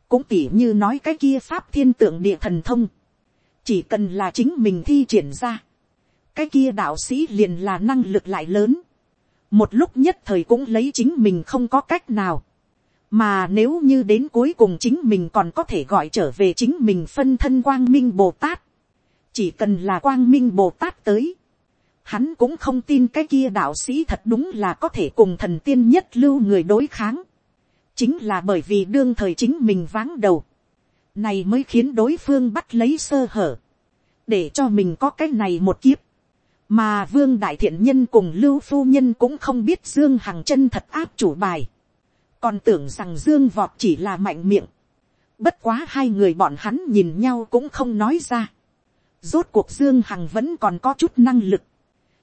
A: cũng tỉ như nói cái kia pháp thiên tượng địa thần thông, chỉ cần là chính mình thi triển ra, cái kia đạo sĩ liền là năng lực lại lớn, một lúc nhất thời cũng lấy chính mình không có cách nào, mà nếu như đến cuối cùng chính mình còn có thể gọi trở về chính mình phân thân quang minh bồ tát, chỉ cần là quang minh bồ tát tới, hắn cũng không tin cái kia đạo sĩ thật đúng là có thể cùng thần tiên nhất lưu người đối kháng, chính là bởi vì đương thời chính mình váng đầu, này mới khiến đối phương bắt lấy sơ hở, để cho mình có cái này một kiếp, mà vương đại thiện nhân cùng lưu phu nhân cũng không biết dương hằng chân thật áp chủ bài, còn tưởng rằng dương vọt chỉ là mạnh miệng, bất quá hai người bọn hắn nhìn nhau cũng không nói ra, rốt cuộc dương hằng vẫn còn có chút năng lực,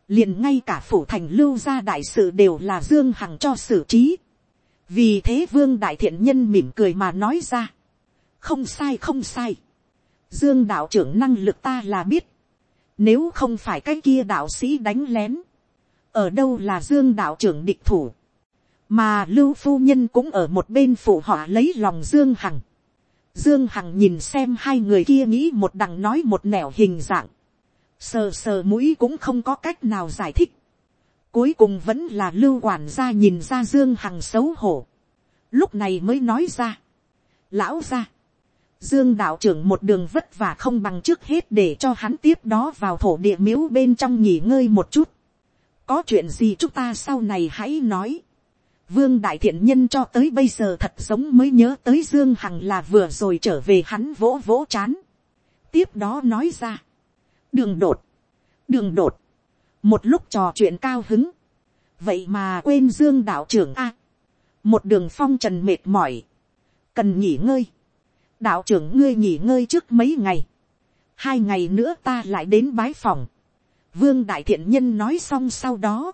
A: liền ngay cả phủ thành lưu gia đại sự đều là dương hằng cho xử trí, vì thế vương đại thiện nhân mỉm cười mà nói ra, không sai không sai, dương đạo trưởng năng lực ta là biết, nếu không phải cái kia đạo sĩ đánh lén. Ở đâu là Dương đạo trưởng địch thủ. Mà Lưu Phu Nhân cũng ở một bên phụ họ lấy lòng Dương Hằng. Dương Hằng nhìn xem hai người kia nghĩ một đằng nói một nẻo hình dạng. Sờ sờ mũi cũng không có cách nào giải thích. Cuối cùng vẫn là Lưu quản gia nhìn ra Dương Hằng xấu hổ. Lúc này mới nói ra. Lão ra Dương đạo trưởng một đường vất vả không bằng trước hết để cho hắn tiếp đó vào thổ địa miếu bên trong nghỉ ngơi một chút. Có chuyện gì chúng ta sau này hãy nói. Vương đại thiện nhân cho tới bây giờ thật giống mới nhớ tới Dương Hằng là vừa rồi trở về hắn vỗ vỗ chán. Tiếp đó nói ra. Đường đột. Đường đột. Một lúc trò chuyện cao hứng. Vậy mà quên Dương đạo trưởng a Một đường phong trần mệt mỏi. Cần nghỉ ngơi đạo trưởng ngươi nghỉ ngơi trước mấy ngày, hai ngày nữa ta lại đến bái phòng. Vương đại thiện nhân nói xong sau đó,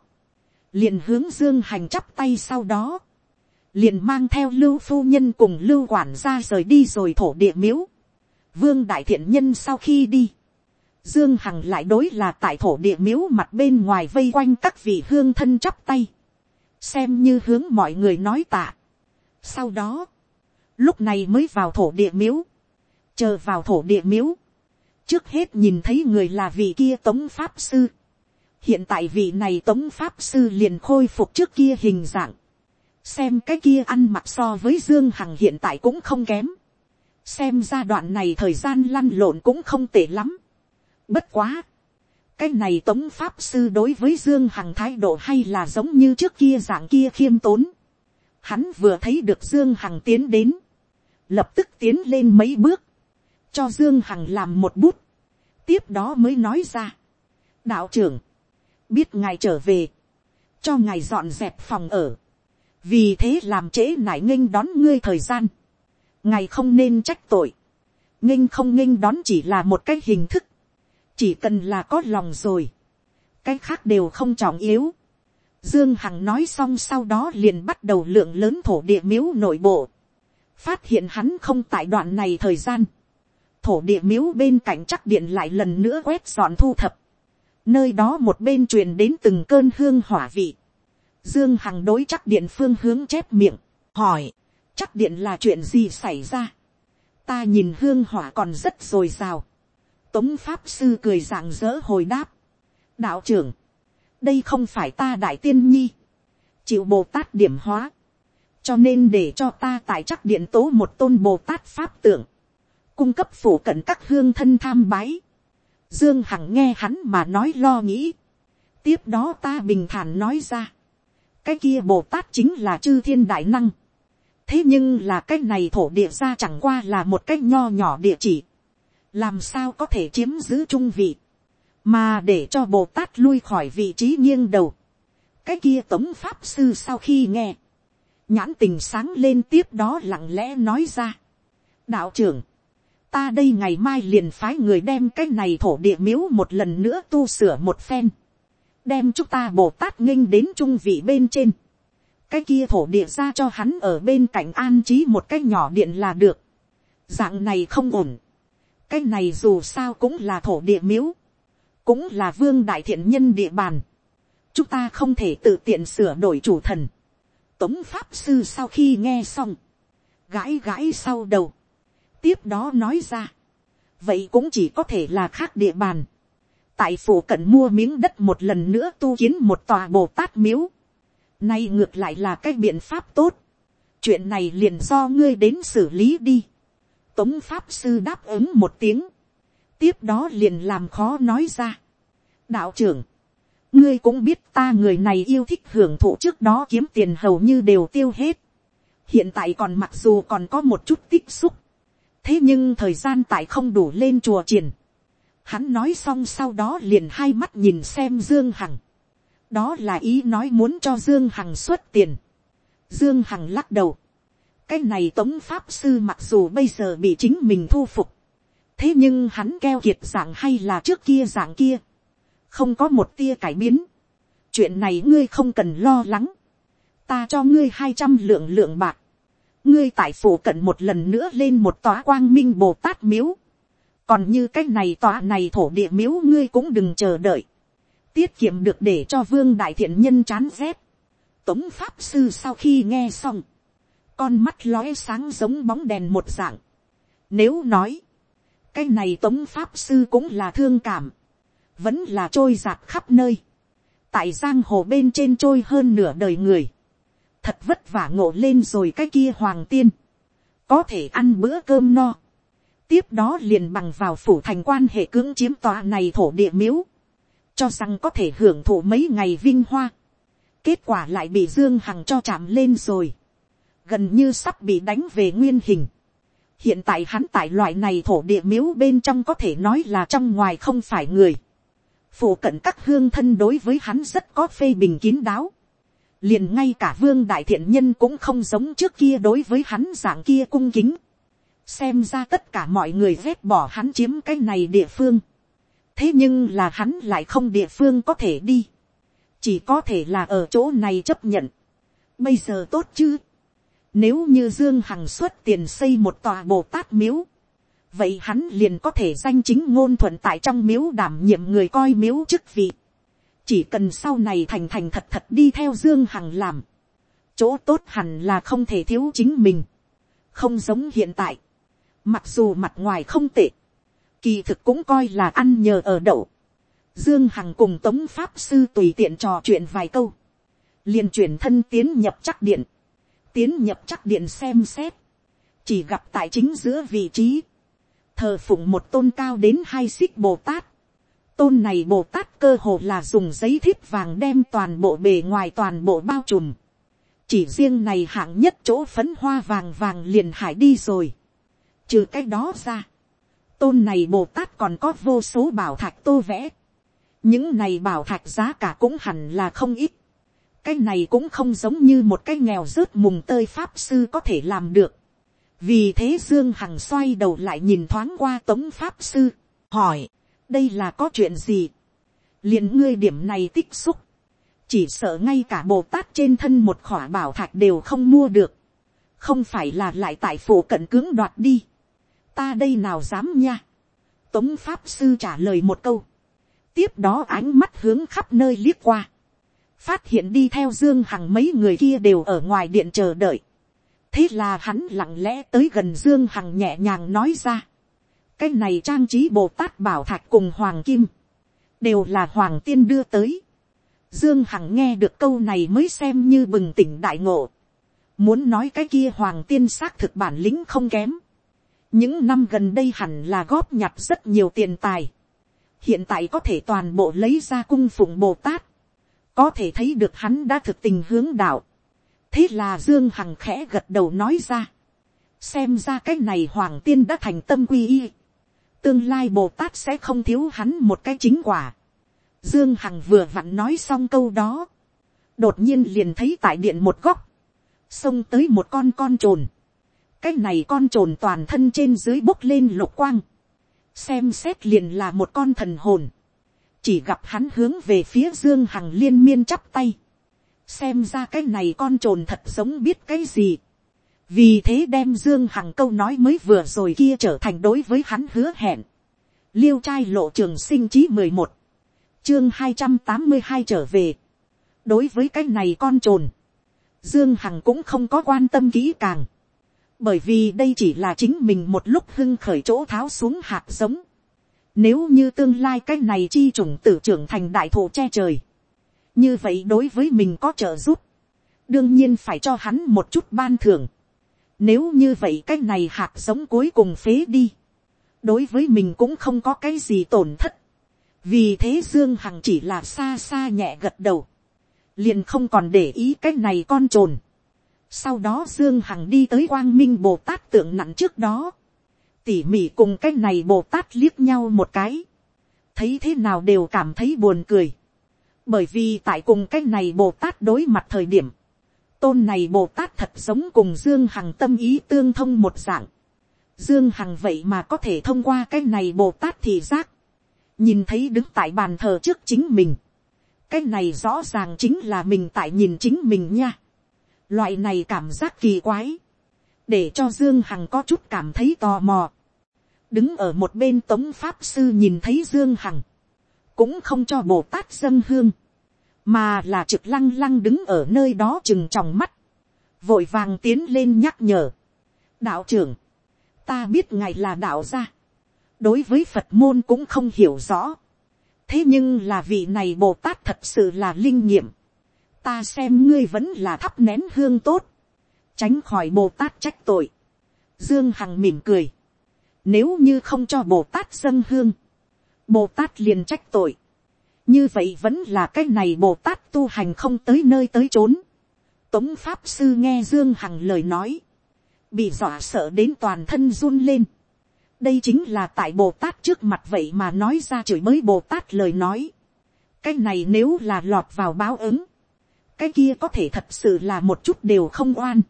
A: liền hướng dương hành chắp tay sau đó, liền mang theo lưu phu nhân cùng lưu quản ra rời đi rồi thổ địa miếu. Vương đại thiện nhân sau khi đi, dương hằng lại đối là tại thổ địa miếu mặt bên ngoài vây quanh các vị hương thân chắp tay, xem như hướng mọi người nói tạ. Sau đó, lúc này mới vào thổ địa miếu, chờ vào thổ địa miếu, trước hết nhìn thấy người là vị kia tống pháp sư, hiện tại vị này tống pháp sư liền khôi phục trước kia hình dạng, xem cái kia ăn mặc so với dương hằng hiện tại cũng không kém, xem ra đoạn này thời gian lăn lộn cũng không tệ lắm, bất quá, cái này tống pháp sư đối với dương hằng thái độ hay là giống như trước kia dạng kia khiêm tốn, hắn vừa thấy được dương hằng tiến đến, lập tức tiến lên mấy bước, cho dương hằng làm một bút, tiếp đó mới nói ra. đạo trưởng, biết ngài trở về, cho ngài dọn dẹp phòng ở, vì thế làm trễ nải nghênh đón ngươi thời gian, ngài không nên trách tội, nghênh không nghênh đón chỉ là một cái hình thức, chỉ cần là có lòng rồi, cái khác đều không trọng yếu. Dương Hằng nói xong sau đó liền bắt đầu lượng lớn thổ địa miếu nội bộ phát hiện hắn không tại đoạn này thời gian, thổ địa miếu bên cạnh chắc điện lại lần nữa quét dọn thu thập, nơi đó một bên truyền đến từng cơn hương hỏa vị, dương hằng đối chắc điện phương hướng chép miệng, hỏi, chắc điện là chuyện gì xảy ra, ta nhìn hương hỏa còn rất r ồ i r à o tống pháp sư cười rạng rỡ hồi đáp, đạo trưởng, đây không phải ta đại tiên nhi, chịu bồ tát điểm hóa, cho nên để cho ta tại chắc điện tố một tôn bồ tát pháp tượng, cung cấp phủ cận các hương thân tham bái. Dương Hằng nghe hắn mà nói lo nghĩ. tiếp đó ta bình thản nói ra. cái kia bồ tát chính là chư thiên đại năng. thế nhưng là cái này thổ địa ra chẳng qua là một cái nho nhỏ địa chỉ. làm sao có thể chiếm giữ trung vị. mà để cho bồ tát lui khỏi vị trí nghiêng đầu. cái kia tống pháp sư sau khi nghe nhãn tình sáng lên tiếp đó lặng lẽ nói ra. đạo trưởng, ta đây ngày mai liền phái người đem cái này thổ địa miếu một lần nữa tu sửa một phen. đem chúng ta bồ tát nghinh đến trung vị bên trên. cái kia thổ địa ra cho hắn ở bên cạnh an trí một cái nhỏ điện là được. dạng này không ổn. cái này dù sao cũng là thổ địa miếu. cũng là vương đại thiện nhân địa bàn. chúng ta không thể tự tiện sửa đổi chủ thần tống pháp sư sau khi nghe xong, gãi gãi sau đầu, tiếp đó nói ra, vậy cũng chỉ có thể là khác địa bàn, tại phủ cận mua miếng đất một lần nữa tu kiến một tòa bồ tát miếu, nay ngược lại là cái biện pháp tốt, chuyện này liền do ngươi đến xử lý đi, tống pháp sư đáp ứng một tiếng, tiếp đó liền làm khó nói ra, đạo trưởng, ngươi cũng biết ta người này yêu thích hưởng thụ trước đó kiếm tiền hầu như đều tiêu hết. hiện tại còn mặc dù còn có một chút tích xúc. thế nhưng thời gian tại không đủ lên chùa triển. Hắn nói xong sau đó liền hai mắt nhìn xem Dương Hằng. Đó là ý nói muốn cho Dương Hằng xuất tiền. Dương Hằng lắc đầu. Cái này tống pháp sư mặc dù bây giờ bị chính mình thu phục. Thế nhưng hắn keo kiệt dạng hay là trước kia dạng kia. Không có một tia cải biến. Chuyện này ngươi không cần lo lắng. Ta cho ngươi hai trăm lượng lượng bạc. Ngươi tại phủ cận một lần nữa lên một tòa quang minh Bồ Tát miếu. Còn như cái này tòa này thổ địa miếu ngươi cũng đừng chờ đợi. Tiết kiệm được để cho vương đại thiện nhân chán rét. Tống Pháp Sư sau khi nghe xong. Con mắt lóe sáng giống bóng đèn một dạng. Nếu nói. Cái này Tống Pháp Sư cũng là thương cảm. Vẫn là trôi giạt khắp nơi. Tại giang hồ bên trên trôi hơn nửa đời người. Thật vất vả ngộ lên rồi cái kia hoàng tiên. Có thể ăn bữa cơm no. Tiếp đó liền bằng vào phủ thành quan hệ cưỡng chiếm tòa này thổ địa miếu. Cho rằng có thể hưởng thụ mấy ngày vinh hoa kết quả lại bị dương hằng cho chạm lên rồi, gần như sắp bị đánh về nguyên hình. hiện tại hắn tại loại này thổ địa miếu bên trong có thể nói là trong ngoài không phải người phủ cận các hương thân đối với hắn rất có phê bình kín đáo. liền ngay cả vương đại thiện nhân cũng không giống trước kia đối với hắn dạng kia cung kính. xem ra tất cả mọi người vét bỏ hắn chiếm cái này địa phương. thế nhưng là hắn lại không địa phương có thể đi chỉ có thể là ở chỗ này chấp nhận. Bây giờ tốt chứ. Nếu như Dương Hằng xuất tiền xây một tòa Bồ Tát miếu. Vậy hắn liền có thể danh chính ngôn thuận tại trong miếu đảm nhiệm người coi miếu chức vị. Chỉ cần sau này thành thành thật thật đi theo Dương Hằng làm. Chỗ tốt hẳn là không thể thiếu chính mình. Không giống hiện tại. Mặc dù mặt ngoài không tệ. Kỳ thực cũng coi là ăn nhờ ở đậu Dương Hằng cùng Tống Pháp Sư tùy tiện trò chuyện vài câu. liền chuyển thân tiến nhập chắc điện. Tiến nhập chắc điện xem xét. Chỉ gặp tại chính giữa vị trí. Thờ phụng một tôn cao đến hai xích Bồ Tát. Tôn này Bồ Tát cơ hồ là dùng giấy thiếp vàng đem toàn bộ bề ngoài toàn bộ bao trùm. Chỉ riêng này hạng nhất chỗ phấn hoa vàng vàng liền hải đi rồi. Trừ cái đó ra. Tôn này Bồ Tát còn có vô số bảo thạch tô vẽ những này bảo thạch giá cả cũng hẳn là không ít. cái này cũng không giống như một cái nghèo rớt mùng tơi pháp sư có thể làm được vì thế dương hằng xoay đầu lại nhìn thoáng qua tống pháp sư, hỏi, đây là có chuyện gì. liền ngươi điểm này tích xúc, chỉ sợ ngay cả bồ tát trên thân một khỏa bảo thạch đều không mua được, không phải là lại tại phủ cận cưỡng đoạt đi. ta đây nào dám nha. tống pháp sư trả lời một câu tiếp đó ánh mắt hướng khắp nơi liếc qua, phát hiện đi theo dương hằng mấy người kia đều ở ngoài điện chờ đợi thế là hắn lặng lẽ tới gần dương hằng nhẹ nhàng nói ra, cái này trang trí bồ tát bảo thạch cùng hoàng kim, đều là hoàng tiên đưa tới. dương hằng nghe được câu này mới xem như bừng tỉnh đại ngộ, muốn nói cái kia hoàng tiên xác thực bản lĩnh không kém, những năm gần đây hẳn là góp nhặt rất nhiều tiền tài, hiện tại có thể toàn bộ lấy ra cung phụng bồ tát, có thể thấy được hắn đã thực tình hướng đạo thế là dương hằng khẽ gật đầu nói ra, xem ra cái này hoàng tiên đã thành tâm quy y, tương lai bồ tát sẽ không thiếu hắn một cái chính quả. dương hằng vừa vặn nói xong câu đó, đột nhiên liền thấy tại điện một góc, xông tới một con con trồn, cái này con trồn toàn thân trên dưới bốc lên lục quang, xem xét liền là một con thần hồn, chỉ gặp hắn hướng về phía dương hằng liên miên chắp tay, xem ra cái này con trồn thật giống biết cái gì, vì thế đem dương hằng câu nói mới vừa rồi kia trở thành đối với hắn hứa hẹn, liêu trai lộ trường sinh chí mười một, chương hai trăm tám mươi hai trở về, đối với cái này con trồn, dương hằng cũng không có quan tâm kỹ càng, bởi vì đây chỉ là chính mình một lúc hưng khởi chỗ tháo xuống hạt giống. Nếu như tương lai cái này chi trùng tử trưởng thành đại thụ che trời. Như vậy đối với mình có trợ giúp. Đương nhiên phải cho hắn một chút ban thưởng. Nếu như vậy cái này hạt giống cuối cùng phế đi. Đối với mình cũng không có cái gì tổn thất. Vì thế Dương Hằng chỉ là xa xa nhẹ gật đầu. Liền không còn để ý cái này con trồn sau đó Dương Hằng đi tới quang minh Bồ Tát tượng nặng trước đó. Tỉ mỉ cùng cái này Bồ Tát liếc nhau một cái. thấy thế nào đều cảm thấy buồn cười, bởi vì tại cùng cái này bồ tát đối mặt thời điểm, tôn này bồ tát thật giống cùng dương hằng tâm ý tương thông một dạng, dương hằng vậy mà có thể thông qua cái này bồ tát thì giác, nhìn thấy đứng tại bàn thờ trước chính mình, cái này rõ ràng chính là mình tại nhìn chính mình nha. loại này cảm giác kỳ quái, để cho dương hằng có chút cảm thấy tò mò. đứng ở một bên tống pháp sư nhìn thấy dương hằng, cũng không cho bồ tát dâng hương, mà là trực lăng lăng đứng ở nơi đó chừng tròng mắt, vội vàng tiến lên nhắc nhở. đạo trưởng, ta biết ngài là đạo gia, đối với phật môn cũng không hiểu rõ, thế nhưng là vị này bồ tát thật sự là linh nghiệm, ta xem ngươi vẫn là thắp nén hương tốt, tránh khỏi bồ tát trách tội. Dương Hằng mỉm cười, nếu như không cho bồ tát dâng hương, bồ tát liền trách tội, như vậy vẫn là cái này bồ tát tu hành không tới nơi tới chốn. Tống pháp sư nghe Dương Hằng lời nói, bị dọa sợ đến toàn thân run lên đây chính là tại bồ tát trước mặt vậy mà nói ra chửi mới bồ tát lời nói. cái này nếu là lọt vào báo ứng, cái kia có thể thật sự là một chút đều không oan.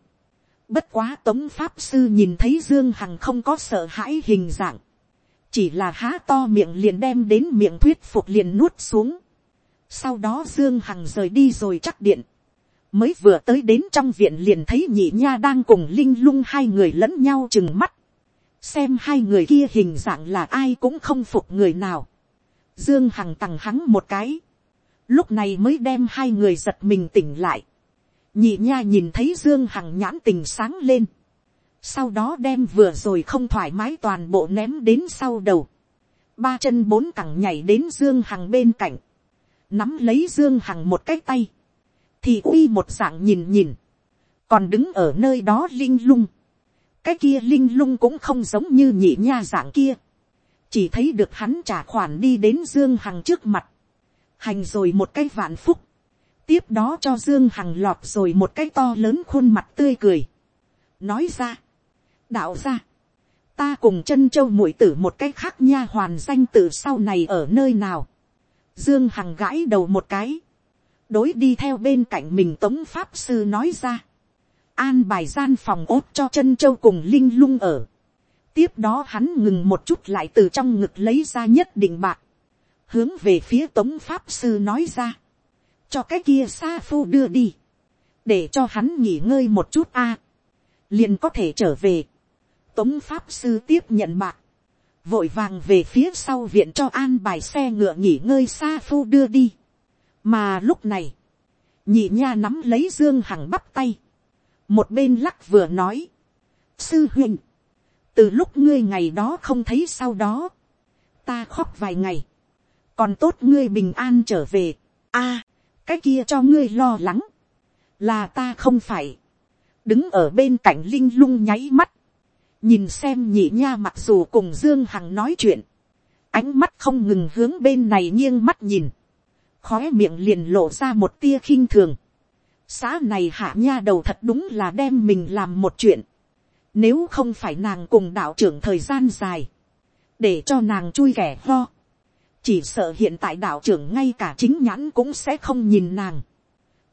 A: bất quá tống pháp sư nhìn thấy dương hằng không có sợ hãi hình dạng, chỉ là há to miệng liền đem đến miệng thuyết phục liền nuốt xuống. sau đó dương hằng rời đi rồi chắc điện, mới vừa tới đến trong viện liền thấy nhị nha đang cùng linh lung hai người lẫn nhau chừng mắt xem hai người kia hình dạng là ai cũng không phục người nào. Dương Hằng tằng hắn một cái. Lúc này mới đem hai người giật mình tỉnh lại. Nhị nha nhìn thấy Dương Hằng nhãn tình sáng lên. Sau đó đem vừa rồi không thoải mái toàn bộ ném đến sau đầu. Ba chân bốn cẳng nhảy đến Dương Hằng bên cạnh. Nắm lấy Dương Hằng một cái tay. Thì uy một dạng nhìn nhìn. Còn đứng ở nơi đó linh lung cái kia linh lung cũng không giống như nhị nha dạng kia, chỉ thấy được hắn trả khoản đi đến dương hằng trước mặt, hành rồi một cái vạn phúc, tiếp đó cho dương hằng lọt rồi một cái to lớn khuôn mặt tươi cười, nói ra, đạo ra, ta cùng chân châu mũi tử một cái khác nha hoàn danh tử sau này ở nơi nào, dương hằng gãi đầu một cái, đối đi theo bên cạnh mình tống pháp sư nói ra, an bài gian phòng ốt cho chân châu cùng linh lung ở. tiếp đó hắn ngừng một chút lại từ trong ngực lấy ra nhất định bạc, hướng về phía tống pháp sư nói ra, cho cái kia xa phu đưa đi, để cho hắn nghỉ ngơi một chút a, liền có thể trở về tống pháp sư tiếp nhận bạc, vội vàng về phía sau viện cho an bài xe ngựa nghỉ ngơi xa phu đưa đi. mà lúc này, nhị nha nắm lấy dương hằng bắp tay, một bên lắc vừa nói, sư huynh, từ lúc ngươi ngày đó không thấy sau đó, ta khóc vài ngày, còn tốt ngươi bình an trở về, a, cái kia cho ngươi lo lắng, là ta không phải, đứng ở bên cạnh linh lung nháy mắt, nhìn xem nhị nha mặc dù cùng dương hằng nói chuyện, ánh mắt không ngừng hướng bên này nghiêng mắt nhìn, khói miệng liền lộ ra một tia khinh thường, xã này hạ nha đầu thật đúng là đem mình làm một chuyện. Nếu không phải nàng cùng đạo trưởng thời gian dài. Để cho nàng chui ghẻ ho. Chỉ sợ hiện tại đạo trưởng ngay cả chính nhãn cũng sẽ không nhìn nàng.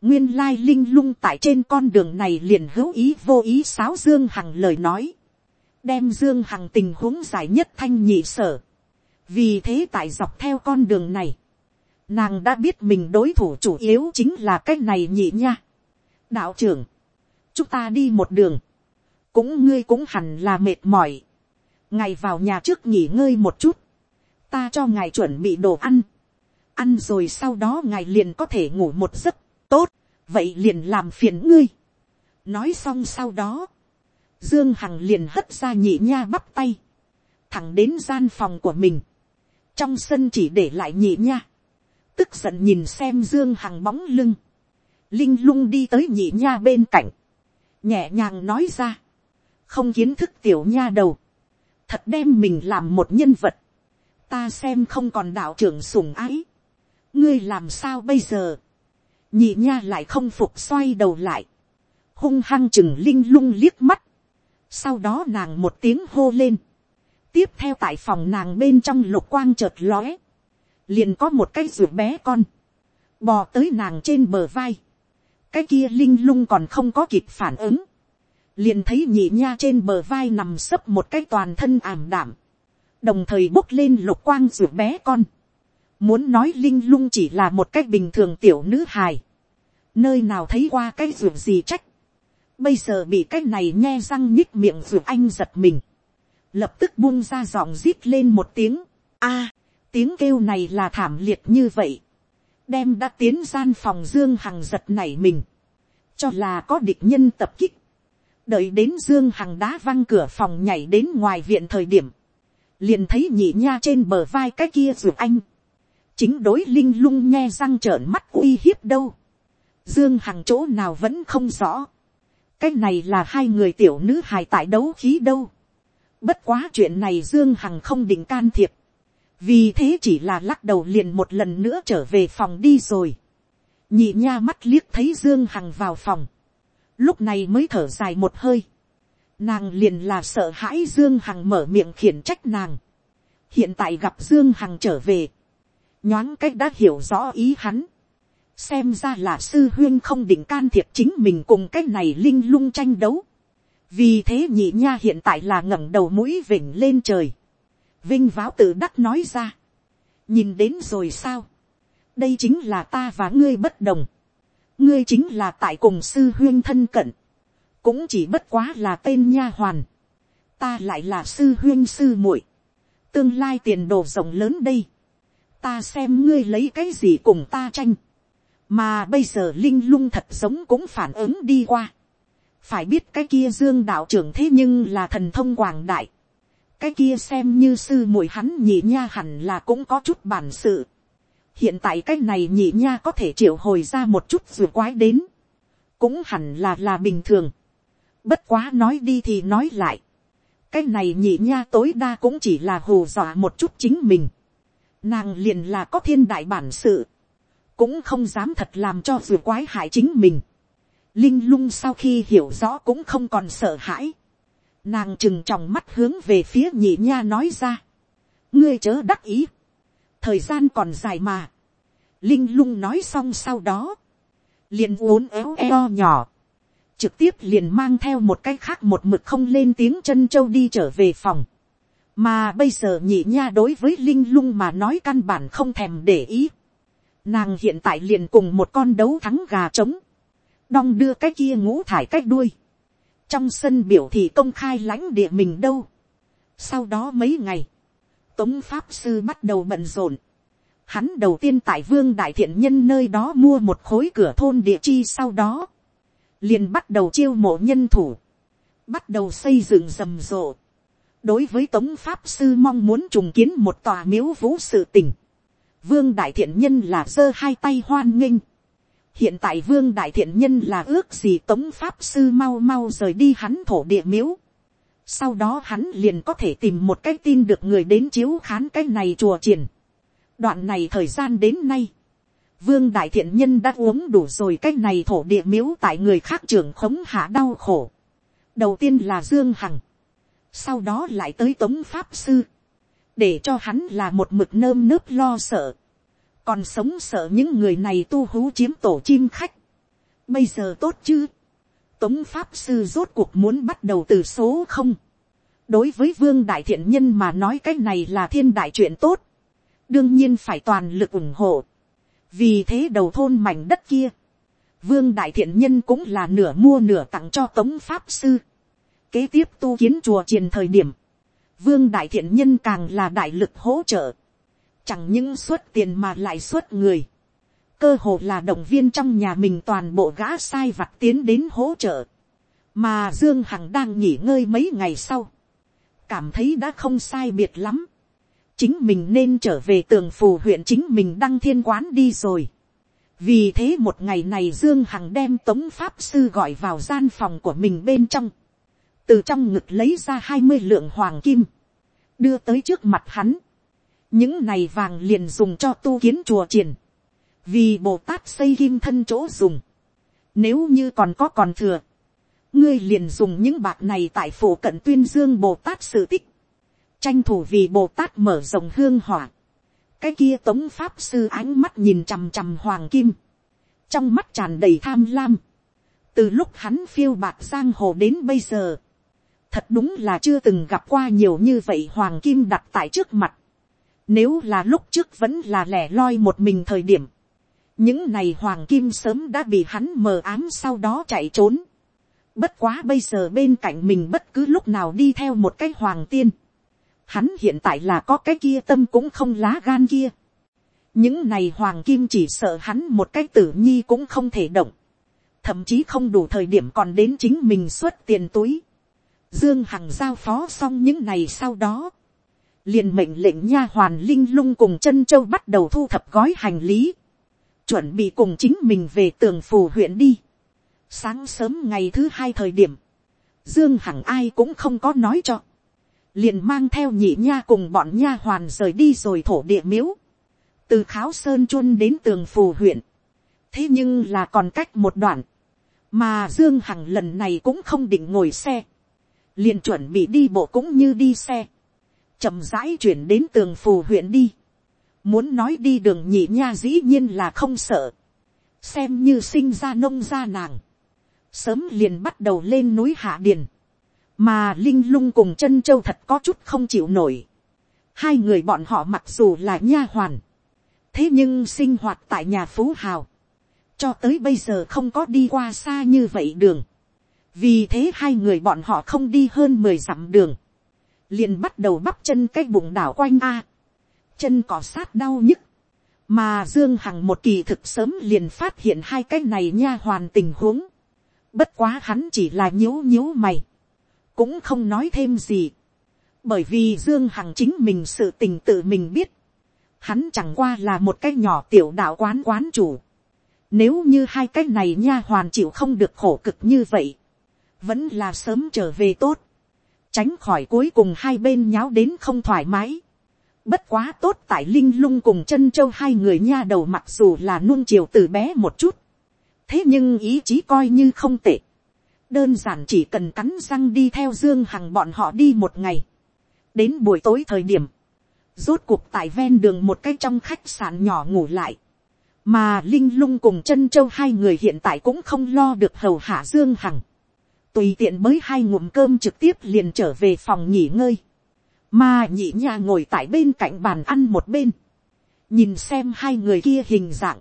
A: Nguyên lai linh lung tại trên con đường này liền hữu ý vô ý sáo Dương Hằng lời nói. Đem Dương Hằng tình huống giải nhất thanh nhị sở. Vì thế tại dọc theo con đường này nàng đã biết mình đối thủ chủ yếu chính là cái này nhị nha. Đạo trưởng, chúng ta đi một đường, cũng ngươi cũng hẳn là mệt mỏi, ngày vào nhà trước nghỉ ngơi một chút, ta cho ngài chuẩn bị đồ ăn, ăn rồi sau đó ngài liền có thể ngủ một giấc, tốt, vậy liền làm phiền ngươi. nói xong sau đó, dương hằng liền hất ra nhị nha bắp tay, thẳng đến gian phòng của mình, trong sân chỉ để lại nhị nha, tức giận nhìn xem dương hằng bóng lưng, linh lung đi tới nhị nha bên cạnh, nhẹ nhàng nói ra, không kiến thức tiểu nha đầu, thật đem mình làm một nhân vật, ta xem không còn đạo trưởng sùng ái, ngươi làm sao bây giờ, nhị nha lại không phục xoay đầu lại, hung hăng chừng linh lung liếc mắt, sau đó nàng một tiếng hô lên, tiếp theo tại phòng nàng bên trong lục quang chợt lóe, liền có một cái ruột bé con, bò tới nàng trên bờ vai, cái kia linh lung còn không có kịp phản ứng, liền thấy nhị nha trên bờ vai nằm sấp một cái toàn thân ảm đảm, đồng thời bốc lên lục quang ruột bé con, muốn nói linh lung chỉ là một cái bình thường tiểu nữ hài, nơi nào thấy qua cái ruột gì trách, bây giờ bị cái này nghe răng nhích miệng ruột anh giật mình, lập tức buông ra giọng rít lên một tiếng, a, tiếng kêu này là thảm liệt như vậy, đem đã tiến gian phòng dương hằng giật nảy mình, cho là có địch nhân tập kích, đợi đến dương hằng đá văng cửa phòng nhảy đến ngoài viện thời điểm, liền thấy nhị nha trên bờ vai cái kia ruột anh, chính đối linh lung nghe răng trợn mắt uy hiếp đâu, dương hằng chỗ nào vẫn không rõ, cái này là hai người tiểu nữ hài tại đấu khí đâu, bất quá chuyện này dương hằng không định can thiệp, vì thế chỉ là lắc đầu liền một lần nữa trở về phòng đi rồi, nhị nha mắt liếc thấy dương hằng vào phòng, lúc này mới thở dài một hơi, nàng liền là sợ hãi dương hằng mở miệng khiển trách nàng, hiện tại gặp dương hằng trở về, nhoáng cách đã hiểu rõ ý hắn, xem ra là sư huyên không định can thiệp chính mình cùng cái này linh lung tranh đấu, vì thế nhị nha hiện tại là ngẩng đầu mũi vỉnh lên trời, vinh váo tự đắc nói ra, nhìn đến rồi sao, đây chính là ta và ngươi bất đồng, ngươi chính là tại cùng sư huyên thân cận, cũng chỉ bất quá là tên nha hoàn, ta lại là sư huyên sư muội, tương lai tiền đồ rộng lớn đây, ta xem ngươi lấy cái gì cùng ta tranh, mà bây giờ linh lung thật giống cũng phản ứng đi qua, phải biết cái kia dương đạo trưởng thế nhưng là thần thông quảng đại, cái kia xem như sư muội hắn nhị nha hẳn là cũng có chút bản sự, hiện tại cái này nhị nha có thể triệu hồi ra một chút dù quái đến, cũng hẳn là là bình thường. Bất quá nói đi thì nói lại, cái này nhị nha tối đa cũng chỉ là hù dọa một chút chính mình. Nàng liền là có thiên đại bản sự, cũng không dám thật làm cho dù quái hại chính mình. Linh lung sau khi hiểu rõ cũng không còn sợ hãi. Nàng chừng tròng mắt hướng về phía nhị nha nói ra. ngươi chớ đắc ý thời gian còn dài mà. linh lung nói xong sau đó, liền uốn éo eo nhỏ, trực tiếp liền mang theo một cái khác một mực không lên tiếng chân châu đi trở về phòng. mà bây giờ nhị nha đối với linh lung mà nói căn bản không thèm để ý nàng hiện tại liền cùng một con đấu thắng gà trống, đong đưa cái kia ngũ thải cách đuôi, trong sân biểu thị công khai lãnh địa mình đâu. sau đó mấy ngày, tống pháp sư bắt đầu bận rộn. Hắn đầu tiên tại vương đại thiện nhân nơi đó mua một khối cửa thôn địa chi sau đó. Liền bắt đầu chiêu mộ nhân thủ. Bắt đầu xây dựng rầm rộ. Đối với tống pháp sư mong muốn trùng kiến một tòa miếu vũ sự tỉnh. Vương đại thiện nhân là giơ hai tay hoan nghênh. Hiện tại vương đại thiện nhân là ước gì tống pháp sư mau mau rời đi hắn thổ địa miếu sau đó hắn liền có thể tìm một cái tin được người đến chiếu khán cái này chùa triển. đoạn này thời gian đến nay, vương đại thiện nhân đã uống đủ rồi cái này thổ địa miếu tại người khác trưởng khống hạ đau khổ. đầu tiên là dương hằng, sau đó lại tới tống pháp sư, để cho hắn là một mực nơm nớp lo sợ, còn sống sợ những người này tu hú chiếm tổ chim khách. bây giờ tốt chứ, tống pháp sư rốt cuộc muốn bắt đầu từ số không. đối với vương đại thiện nhân mà nói cái này là thiên đại chuyện tốt. đương nhiên phải toàn lực ủng hộ. vì thế đầu thôn mảnh đất kia, vương đại thiện nhân cũng là nửa mua nửa tặng cho tống pháp sư. kế tiếp tu kiến chùa triền thời điểm, vương đại thiện nhân càng là đại lực hỗ trợ. chẳng những xuất tiền mà lại xuất người. Cơ hồ là động viên trong nhà mình toàn bộ gã sai vặt tiến đến hỗ trợ, mà dương hằng đang nghỉ ngơi mấy ngày sau, cảm thấy đã không sai biệt lắm, chính mình nên trở về tường phù huyện chính mình đăng thiên quán đi rồi. vì thế một ngày này dương hằng đem tống pháp sư gọi vào gian phòng của mình bên trong, từ trong ngực lấy ra hai mươi lượng hoàng kim, đưa tới trước mặt hắn. những này vàng liền dùng cho tu kiến chùa triển, vì bồ tát xây kim thân chỗ dùng, nếu như còn có còn thừa, ngươi liền dùng những bạc này tại phủ cận tuyên dương bồ tát sự tích, tranh thủ vì bồ tát mở rộng hương hỏa, cái kia tống pháp sư ánh mắt nhìn chằm chằm hoàng kim, trong mắt tràn đầy tham lam, từ lúc hắn phiêu bạc giang hồ đến bây giờ, thật đúng là chưa từng gặp qua nhiều như vậy hoàng kim đặt tại trước mặt, nếu là lúc trước vẫn là lẻ loi một mình thời điểm, những này hoàng kim sớm đã bị hắn mờ ám sau đó chạy trốn. Bất quá bây giờ bên cạnh mình bất cứ lúc nào đi theo một cái hoàng tiên. Hắn hiện tại là có cái kia tâm cũng không lá gan kia. Những này hoàng kim chỉ sợ hắn một cái tử nhi cũng không thể động. Thậm chí không đủ thời điểm còn đến chính mình xuất tiền túi. Dương Hằng giao phó xong những này sau đó. liền mệnh lệnh nha hoàn linh lung cùng chân châu bắt đầu thu thập gói hành lý chuẩn bị cùng chính mình về tường phù huyện đi. Sáng sớm ngày thứ hai thời điểm, Dương Hằng ai cũng không có nói cho. Liền mang theo nhị nha cùng bọn nha hoàn rời đi rồi thổ địa miếu. Từ Kháo Sơn chuôn đến tường phù huyện. Thế nhưng là còn cách một đoạn. Mà Dương Hằng lần này cũng không định ngồi xe. Liền chuẩn bị đi bộ cũng như đi xe. chậm rãi chuyển đến tường phù huyện đi Muốn nói đi đường nhị nha dĩ nhiên là không sợ. Xem như sinh ra nông gia nàng. Sớm liền bắt đầu lên núi hạ điền. Mà Linh lung cùng chân châu thật có chút không chịu nổi. Hai người bọn họ mặc dù là nha hoàn. Thế nhưng sinh hoạt tại nhà phú hào. Cho tới bây giờ không có đi qua xa như vậy đường. Vì thế hai người bọn họ không đi hơn mười dặm đường. Liền bắt đầu bắp chân cái bụng đảo quanh A. Chân cỏ sát đau nhức, mà dương hằng một kỳ thực sớm liền phát hiện hai cái này nha hoàn tình huống, bất quá hắn chỉ là nhíu nhíu mày, cũng không nói thêm gì, bởi vì dương hằng chính mình sự tình tự mình biết, hắn chẳng qua là một cái nhỏ tiểu đạo quán quán chủ, nếu như hai cái này nha hoàn chịu không được khổ cực như vậy, vẫn là sớm trở về tốt, tránh khỏi cuối cùng hai bên nháo đến không thoải mái. Bất quá tốt tại Linh lung cùng chân châu hai người nha đầu mặc dù là nuông chiều từ bé một chút. Thế nhưng ý chí coi như không tệ. Đơn giản chỉ cần cắn răng đi theo Dương Hằng bọn họ đi một ngày. Đến buổi tối thời điểm. Rốt cuộc tại ven đường một cái trong khách sạn nhỏ ngủ lại. Mà Linh lung cùng chân châu hai người hiện tại cũng không lo được hầu hạ Dương Hằng. Tùy tiện mới hai ngụm cơm trực tiếp liền trở về phòng nghỉ ngơi mà nhị nha ngồi tại bên cạnh bàn ăn một bên. Nhìn xem hai người kia hình dạng.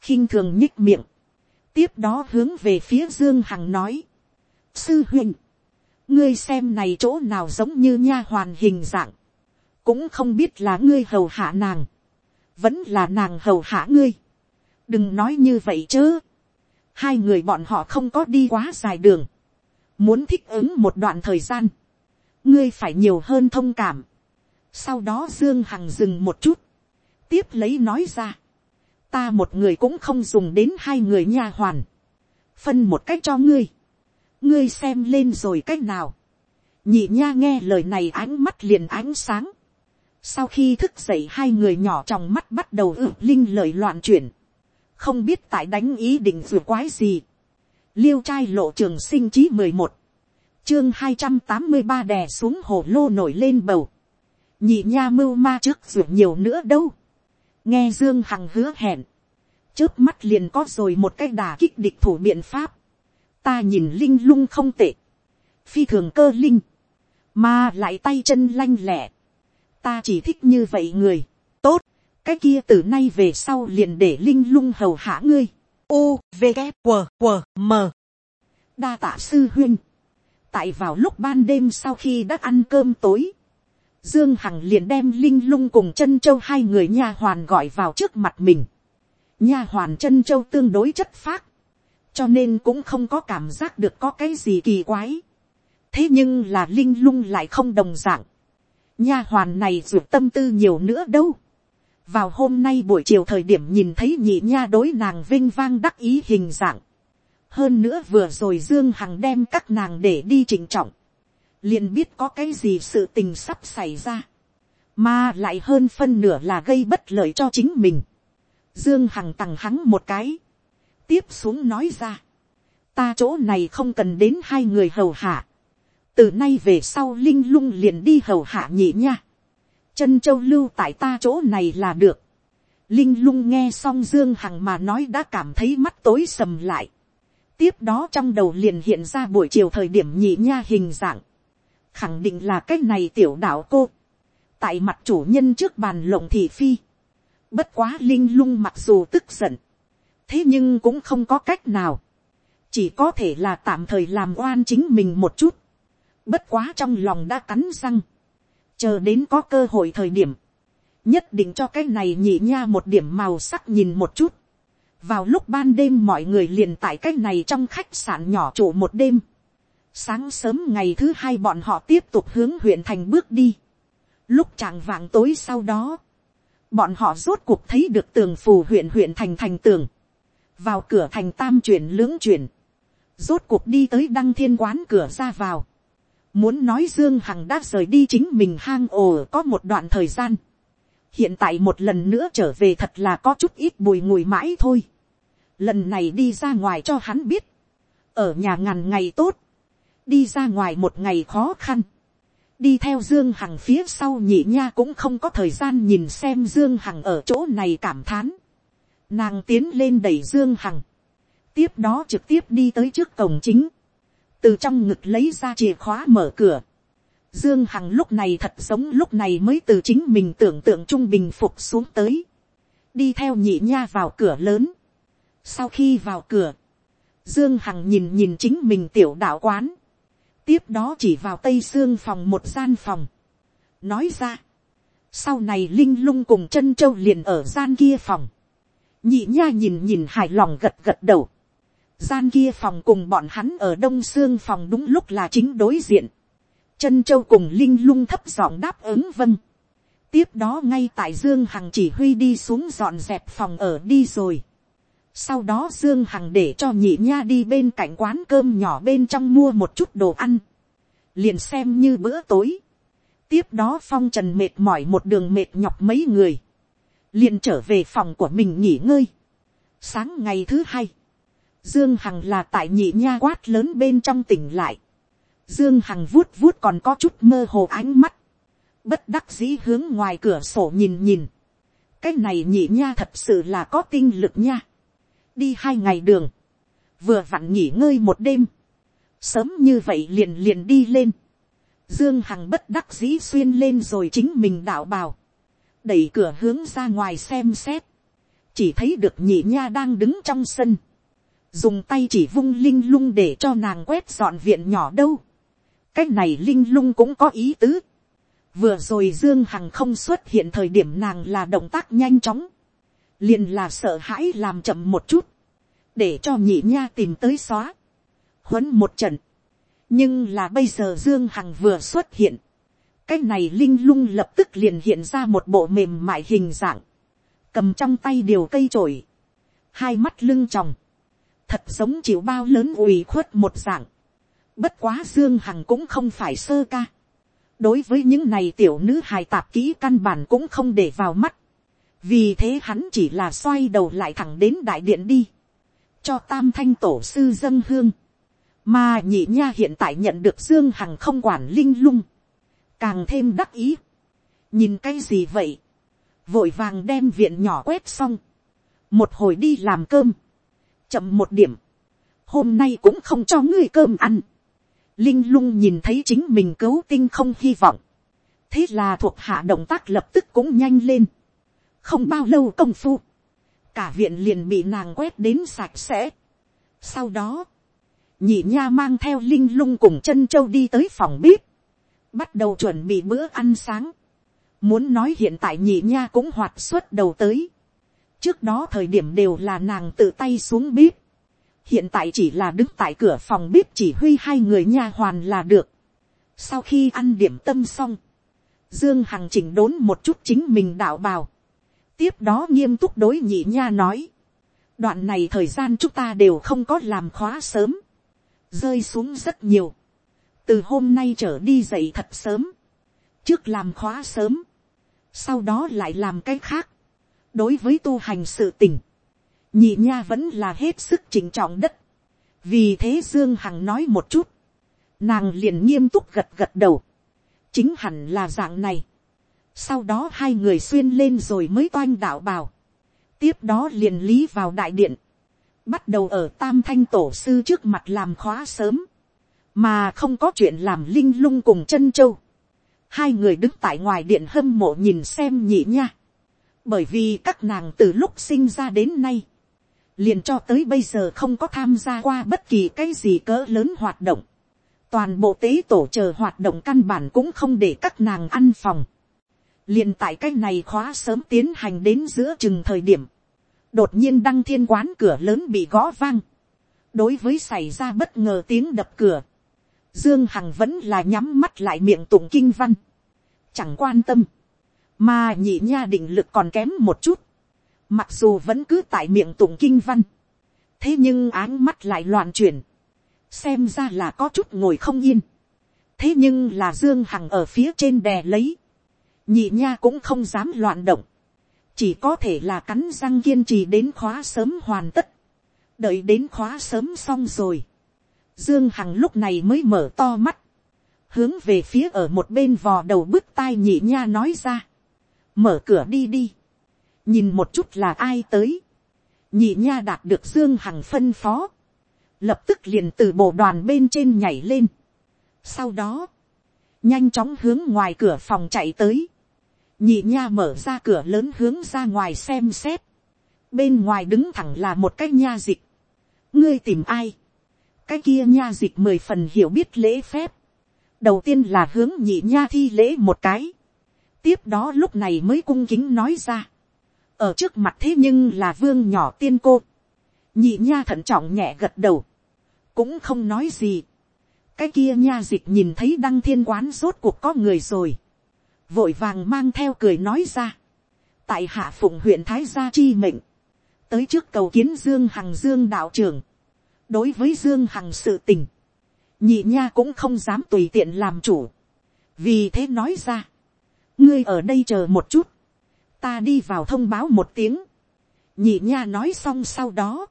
A: khinh thường nhích miệng. Tiếp đó hướng về phía Dương Hằng nói. Sư huynh. Ngươi xem này chỗ nào giống như nha hoàn hình dạng. Cũng không biết là ngươi hầu hạ nàng. Vẫn là nàng hầu hạ ngươi. Đừng nói như vậy chứ. Hai người bọn họ không có đi quá dài đường. Muốn thích ứng một đoạn thời gian. Ngươi phải nhiều hơn thông cảm. sau đó dương hằng dừng một chút, tiếp lấy nói ra, ta một người cũng không dùng đến hai người nha hoàn, phân một cách cho ngươi, ngươi xem lên rồi cách nào, nhị nha nghe lời này ánh mắt liền ánh sáng, sau khi thức dậy hai người nhỏ trong mắt bắt đầu ử linh lời loạn chuyển, không biết tại đánh ý định vừa quái gì, liêu trai lộ trường sinh chí mười một, chương hai trăm tám mươi ba đè xuống hồ lô nổi lên bầu. nhị nha mưu ma trước ruột nhiều nữa đâu. nghe dương hằng hứa hẹn. trước mắt liền có rồi một cái đà kích địch thủ biện pháp. ta nhìn linh lung không tệ. phi thường cơ linh. mà lại tay chân lanh lẹ. ta chỉ thích như vậy người. tốt. cái kia từ nay về sau liền để linh lung hầu hạ ngươi u v g q q m đa tạ sư huyên tại vào lúc ban đêm sau khi đã ăn cơm tối, dương hằng liền đem linh lung cùng chân châu hai người nha hoàn gọi vào trước mặt mình. nha hoàn chân châu tương đối chất phác, cho nên cũng không có cảm giác được có cái gì kỳ quái. thế nhưng là linh lung lại không đồng dạng nha hoàn này ruột tâm tư nhiều nữa đâu vào hôm nay buổi chiều thời điểm nhìn thấy nhị nha đối nàng vinh vang đắc ý hình dạng, hơn nữa vừa rồi dương hằng đem các nàng để đi trình trọng, liền biết có cái gì sự tình sắp xảy ra, mà lại hơn phân nửa là gây bất lợi cho chính mình. Dương hằng tằng hắn một cái, tiếp xuống nói ra, ta chỗ này không cần đến hai người hầu hạ, từ nay về sau linh lung liền đi hầu hạ nhị nha, chân châu lưu tại ta chỗ này là được. linh lung nghe xong dương hằng mà nói đã cảm thấy mắt tối sầm lại. tiếp đó trong đầu liền hiện ra buổi chiều thời điểm nhị nha hình dạng. khẳng định là cái này tiểu đạo cô. tại mặt chủ nhân trước bàn lộng thị phi. bất quá linh lung mặc dù tức giận. thế nhưng cũng không có cách nào. chỉ có thể là tạm thời làm oan chính mình một chút. bất quá trong lòng đã cắn răng chờ đến có cơ hội thời điểm, nhất định cho cái này nhị nha một điểm màu sắc nhìn một chút. vào lúc ban đêm mọi người liền tại cái này trong khách sạn nhỏ trụ một đêm. sáng sớm ngày thứ hai bọn họ tiếp tục hướng huyện thành bước đi. lúc chạng vạng tối sau đó, bọn họ rốt cuộc thấy được tường phù huyện huyện thành thành tường. vào cửa thành tam chuyển lưỡng chuyển. rốt cuộc đi tới đăng thiên quán cửa ra vào Muốn nói Dương Hằng đã rời đi chính mình hang ổ có một đoạn thời gian. Hiện tại một lần nữa trở về thật là có chút ít bùi ngùi mãi thôi. Lần này đi ra ngoài cho hắn biết. Ở nhà ngàn ngày tốt. Đi ra ngoài một ngày khó khăn. Đi theo Dương Hằng phía sau nhị nha cũng không có thời gian nhìn xem Dương Hằng ở chỗ này cảm thán. Nàng tiến lên đẩy Dương Hằng. Tiếp đó trực tiếp đi tới trước cổng chính từ trong ngực lấy ra chìa khóa mở cửa. Dương Hằng lúc này thật giống lúc này mới từ chính mình tưởng tượng trung bình phục xuống tới. Đi theo nhị nha vào cửa lớn. Sau khi vào cửa, Dương Hằng nhìn nhìn chính mình tiểu đạo quán. Tiếp đó chỉ vào tây xương phòng một gian phòng. Nói ra, sau này Linh lung cùng chân châu liền ở gian kia phòng. Nhị nha nhìn nhìn hài lòng gật gật đầu gian kia phòng cùng bọn hắn ở đông xương phòng đúng lúc là chính đối diện. chân châu cùng linh lung thấp giọng đáp ứng vâng. tiếp đó ngay tại dương hằng chỉ huy đi xuống dọn dẹp phòng ở đi rồi. sau đó dương hằng để cho nhị nha đi bên cạnh quán cơm nhỏ bên trong mua một chút đồ ăn. liền xem như bữa tối. tiếp đó phong trần mệt mỏi một đường mệt nhọc mấy người. liền trở về phòng của mình nghỉ ngơi. sáng ngày thứ hai Dương Hằng là tại nhị nha quát lớn bên trong tỉnh lại. Dương Hằng vuốt vuốt còn có chút mơ hồ ánh mắt. Bất đắc dĩ hướng ngoài cửa sổ nhìn nhìn. Cái này nhị nha thật sự là có tinh lực nha. Đi hai ngày đường. Vừa vặn nghỉ ngơi một đêm. Sớm như vậy liền liền đi lên. Dương Hằng bất đắc dĩ xuyên lên rồi chính mình đạo bào. Đẩy cửa hướng ra ngoài xem xét. Chỉ thấy được nhị nha đang đứng trong sân dùng tay chỉ vung linh lung để cho nàng quét dọn viện nhỏ đâu. cái này linh lung cũng có ý tứ. vừa rồi dương hằng không xuất hiện thời điểm nàng là động tác nhanh chóng. liền là sợ hãi làm chậm một chút. để cho nhị nha tìm tới xóa. huấn một trận. nhưng là bây giờ dương hằng vừa xuất hiện. cái này linh lung lập tức liền hiện ra một bộ mềm mại hình dạng. cầm trong tay điều cây trổi. hai mắt lưng tròng thật giống chịu bao lớn ủy khuất một dạng. Bất quá Dương Hằng cũng không phải sơ ca. Đối với những này tiểu nữ hài tạp kỹ căn bản cũng không để vào mắt. Vì thế hắn chỉ là xoay đầu lại thẳng đến đại điện đi. Cho tam thanh tổ sư dân hương. Mà nhị nha hiện tại nhận được Dương Hằng không quản linh lung. Càng thêm đắc ý. Nhìn cái gì vậy? Vội vàng đem viện nhỏ quét xong. Một hồi đi làm cơm chậm một điểm, hôm nay cũng không cho ngươi cơm ăn. Linh lung nhìn thấy chính mình cứu tinh không hy vọng. thế là thuộc hạ động tác lập tức cũng nhanh lên. không bao lâu công phu, cả viện liền bị nàng quét đến sạch sẽ. sau đó, nhị nha mang theo linh lung cùng chân châu đi tới phòng bếp, bắt đầu chuẩn bị bữa ăn sáng. muốn nói hiện tại nhị nha cũng hoạt xuất đầu tới trước đó thời điểm đều là nàng tự tay xuống bếp, hiện tại chỉ là đứng tại cửa phòng bếp chỉ huy hai người nha hoàn là được. sau khi ăn điểm tâm xong, dương hằng chỉnh đốn một chút chính mình đạo bào, tiếp đó nghiêm túc đối nhị nha nói, đoạn này thời gian chúng ta đều không có làm khóa sớm, rơi xuống rất nhiều, từ hôm nay trở đi dậy thật sớm, trước làm khóa sớm, sau đó lại làm cái khác, đối với tu hành sự tình, nhị nha vẫn là hết sức chỉnh trọng đất. vì thế dương hằng nói một chút, nàng liền nghiêm túc gật gật đầu, chính hẳn là dạng này. sau đó hai người xuyên lên rồi mới toanh đạo bào, tiếp đó liền lý vào đại điện, bắt đầu ở tam thanh tổ sư trước mặt làm khóa sớm, mà không có chuyện làm linh lung cùng chân châu. hai người đứng tại ngoài điện hâm mộ nhìn xem nhị nha, bởi vì các nàng từ lúc sinh ra đến nay, liền cho tới bây giờ không có tham gia qua bất kỳ cái gì cỡ lớn hoạt động, toàn bộ tế tổ chờ hoạt động căn bản cũng không để các nàng ăn phòng, liền tại cái này khóa sớm tiến hành đến giữa chừng thời điểm, đột nhiên đăng thiên quán cửa lớn bị gõ vang, đối với xảy ra bất ngờ tiếng đập cửa, dương hằng vẫn là nhắm mắt lại miệng tụng kinh văn, chẳng quan tâm, mà nhị nha định lực còn kém một chút, mặc dù vẫn cứ tại miệng tụng kinh văn, thế nhưng áng mắt lại loạn chuyển, xem ra là có chút ngồi không yên, thế nhưng là dương hằng ở phía trên đè lấy, nhị nha cũng không dám loạn động, chỉ có thể là cắn răng kiên trì đến khóa sớm hoàn tất, đợi đến khóa sớm xong rồi, dương hằng lúc này mới mở to mắt, hướng về phía ở một bên vò đầu bứt tai nhị nha nói ra, mở cửa đi đi, nhìn một chút là ai tới, nhị nha đạt được dương hằng phân phó, lập tức liền từ bộ đoàn bên trên nhảy lên, sau đó, nhanh chóng hướng ngoài cửa phòng chạy tới, nhị nha mở ra cửa lớn hướng ra ngoài xem xét, bên ngoài đứng thẳng là một cái nha dịch, ngươi tìm ai, cái kia nha dịch mười phần hiểu biết lễ phép, đầu tiên là hướng nhị nha thi lễ một cái, tiếp đó lúc này mới cung kính nói ra, ở trước mặt thế nhưng là vương nhỏ tiên cô, nhị nha thận trọng nhẹ gật đầu, cũng không nói gì, cái kia nha dịch nhìn thấy đăng thiên quán rốt cuộc có người rồi, vội vàng mang theo cười nói ra, tại hạ phụng huyện thái gia chi mệnh, tới trước cầu kiến dương hằng dương đạo trưởng, đối với dương hằng sự tình, nhị nha cũng không dám tùy tiện làm chủ, vì thế nói ra, ngươi ở đây chờ một chút, ta đi vào thông báo một tiếng, nhị nha nói xong sau đó,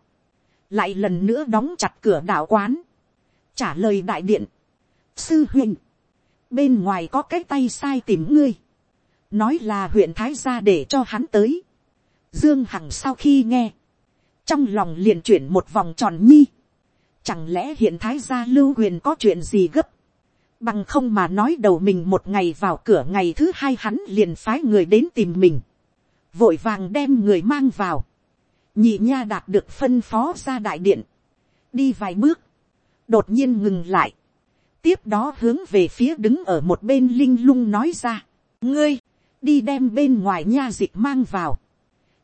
A: lại lần nữa đóng chặt cửa đạo quán, trả lời đại điện, sư huynh, bên ngoài có cái tay sai tìm ngươi, nói là huyện thái gia để cho hắn tới, dương hằng sau khi nghe, trong lòng liền chuyển một vòng tròn nhi, chẳng lẽ hiện thái gia lưu huyền có chuyện gì gấp, bằng không mà nói đầu mình một ngày vào cửa ngày thứ hai hắn liền phái người đến tìm mình, vội vàng đem người mang vào, nhị nha đạt được phân phó ra đại điện, đi vài bước, đột nhiên ngừng lại, tiếp đó hướng về phía đứng ở một bên linh lung nói ra, ngươi, đi đem bên ngoài nha dịch mang vào,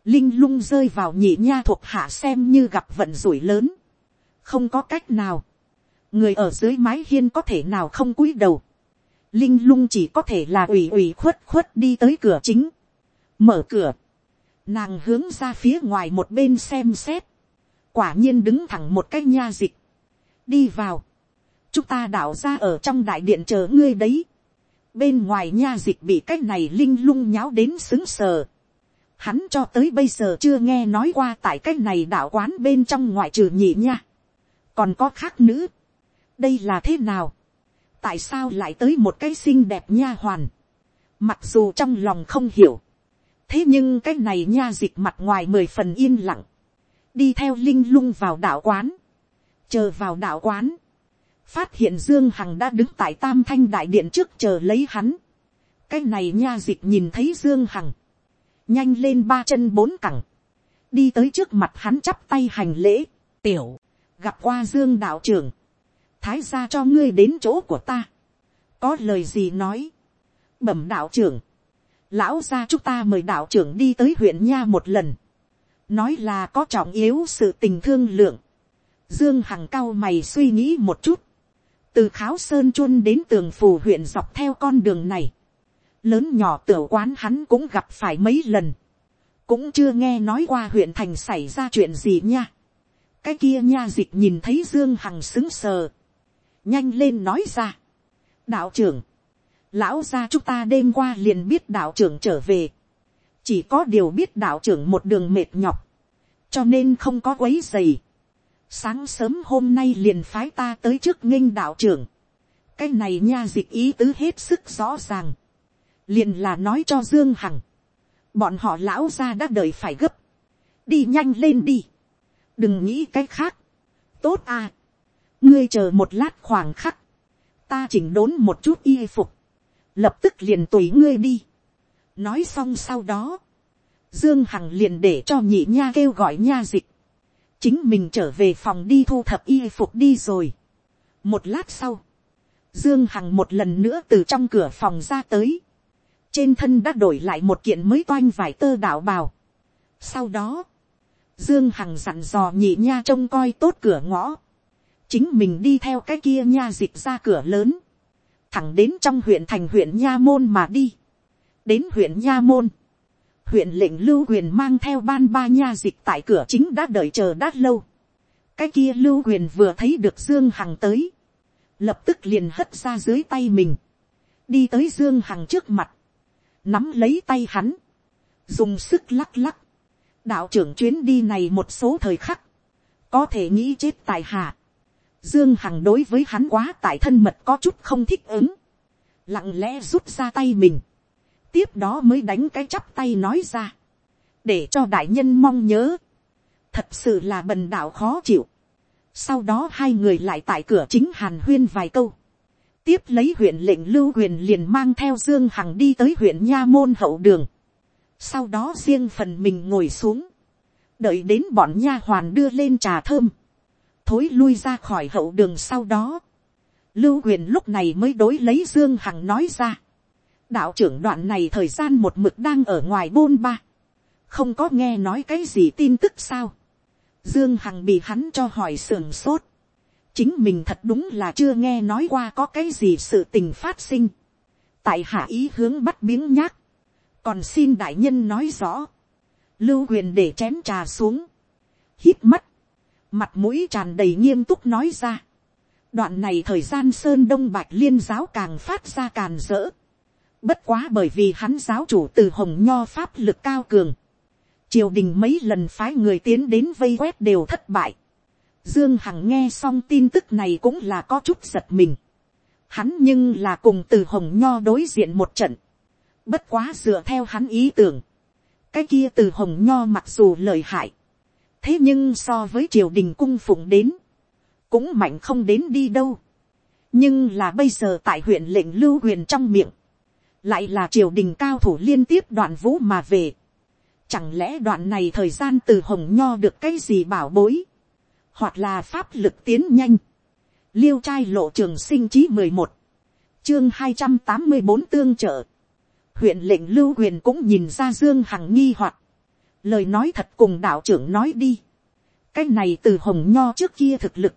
A: linh lung rơi vào nhị nha thuộc hạ xem như gặp vận rủi lớn, không có cách nào, người ở dưới mái hiên có thể nào không cúi đầu, linh lung chỉ có thể là ủy ủy khuất khuất đi tới cửa chính, mở cửa, nàng hướng ra phía ngoài một bên xem xét, quả nhiên đứng thẳng một cái nha dịch, đi vào, chúng ta đảo ra ở trong đại điện chờ ngươi đấy, bên ngoài nha dịch bị cái này linh lung nháo đến xứng sờ, hắn cho tới bây giờ chưa nghe nói qua tại cái này đạo quán bên trong ngoại trừ nhị nha, còn có khác nữ, đây là thế nào, tại sao lại tới một cái xinh đẹp nha hoàn, mặc dù trong lòng không hiểu, thế nhưng cái này nha dịch mặt ngoài mười phần yên lặng, đi theo linh lung vào đạo quán, chờ vào đạo quán, phát hiện dương hằng đã đứng tại tam thanh đại điện trước chờ lấy hắn. cái này nha dịch nhìn thấy dương hằng, nhanh lên ba chân bốn cẳng, đi tới trước mặt hắn chắp tay hành lễ, tiểu, gặp qua dương đạo trưởng, thái ra cho ngươi đến chỗ của ta, có lời gì nói, bẩm đạo trưởng, lão gia chúng ta mời đạo trưởng đi tới huyện nha một lần, nói là có trọng yếu sự tình thương lượng, dương hằng cao mày suy nghĩ một chút, từ kháo sơn chuân đến tường phù huyện dọc theo con đường này, lớn nhỏ tiểu quán hắn cũng gặp phải mấy lần, cũng chưa nghe nói qua huyện thành xảy ra chuyện gì nha. cái kia nha dịch nhìn thấy dương hằng xứng sờ, nhanh lên nói ra. đạo trưởng, lão gia chúng ta đêm qua liền biết đạo trưởng trở về, chỉ có điều biết đạo trưởng một đường mệt nhọc, cho nên không có quấy dày sáng sớm hôm nay liền phái ta tới trước nghinh đạo trưởng, cái này nha dịch ý tứ hết sức rõ ràng, liền là nói cho dương hằng, bọn họ lão gia đã đợi phải gấp, đi nhanh lên đi, đừng nghĩ cái khác, tốt à, ngươi chờ một lát khoảng khắc, ta chỉnh đốn một chút y phục, lập tức liền tùy ngươi đi. nói xong sau đó, dương hằng liền để cho nhị nha kêu gọi nha dịch, chính mình trở về phòng đi thu thập y phục đi rồi. một lát sau, dương hằng một lần nữa từ trong cửa phòng ra tới, trên thân đã đổi lại một kiện mới toanh vải tơ đạo bào. sau đó, dương hằng dặn dò nhị nha trông coi tốt cửa ngõ, chính mình đi theo cái kia nha dịch ra cửa lớn, thẳng đến trong huyện thành huyện nha môn mà đi, đến huyện nha môn, huyện lệnh lưu quyền mang theo ban ba nha dịch tại cửa chính đã đợi chờ đã lâu, cái kia lưu quyền vừa thấy được dương hằng tới, lập tức liền hất ra dưới tay mình, đi tới dương hằng trước mặt, nắm lấy tay hắn, dùng sức lắc lắc, đạo trưởng chuyến đi này một số thời khắc, có thể nghĩ chết tại hạ, Dương Hằng đối với hắn quá tại thân mật có chút không thích ứng. Lặng lẽ rút ra tay mình. Tiếp đó mới đánh cái chắp tay nói ra. Để cho đại nhân mong nhớ. Thật sự là bần đạo khó chịu. Sau đó hai người lại tại cửa chính hàn huyên vài câu. Tiếp lấy huyện lệnh lưu huyền liền mang theo Dương Hằng đi tới huyện Nha Môn hậu đường. Sau đó riêng phần mình ngồi xuống. Đợi đến bọn nha hoàn đưa lên trà thơm thối lui ra khỏi hậu đường sau đó, lưu quyền lúc này mới đối lấy dương hằng nói ra, đạo trưởng đoạn này thời gian một mực đang ở ngoài bôn ba, không có nghe nói cái gì tin tức sao, dương hằng bị hắn cho hỏi sườn sốt, chính mình thật đúng là chưa nghe nói qua có cái gì sự tình phát sinh, tại hạ ý hướng bắt biến nhác, còn xin đại nhân nói rõ, lưu quyền để chén trà xuống, hít mắt, mặt mũi tràn đầy nghiêm túc nói ra. đoạn này thời gian sơn đông bạch liên giáo càng phát ra càn rỡ. bất quá bởi vì hắn giáo chủ từ hồng nho pháp lực cao cường. triều đình mấy lần phái người tiến đến vây quét đều thất bại. dương hằng nghe xong tin tức này cũng là có chút giật mình. hắn nhưng là cùng từ hồng nho đối diện một trận. bất quá dựa theo hắn ý tưởng. cái kia từ hồng nho mặc dù lời hại thế nhưng so với triều đình cung phụng đến, cũng mạnh không đến đi đâu. nhưng là bây giờ tại huyện lệnh lưu huyền trong miệng, lại là triều đình cao thủ liên tiếp đoạn vũ mà về. Chẳng lẽ đoạn này thời gian từ hồng nho được cái gì bảo bối, hoặc là pháp lực tiến nhanh. liêu trai lộ trường sinh chí mười một, chương hai trăm tám mươi bốn tương trợ. huyện lệnh lưu huyền cũng nhìn ra dương hằng nghi hoặc lời nói thật cùng đạo trưởng nói đi. cái này từ hồng nho trước kia thực lực,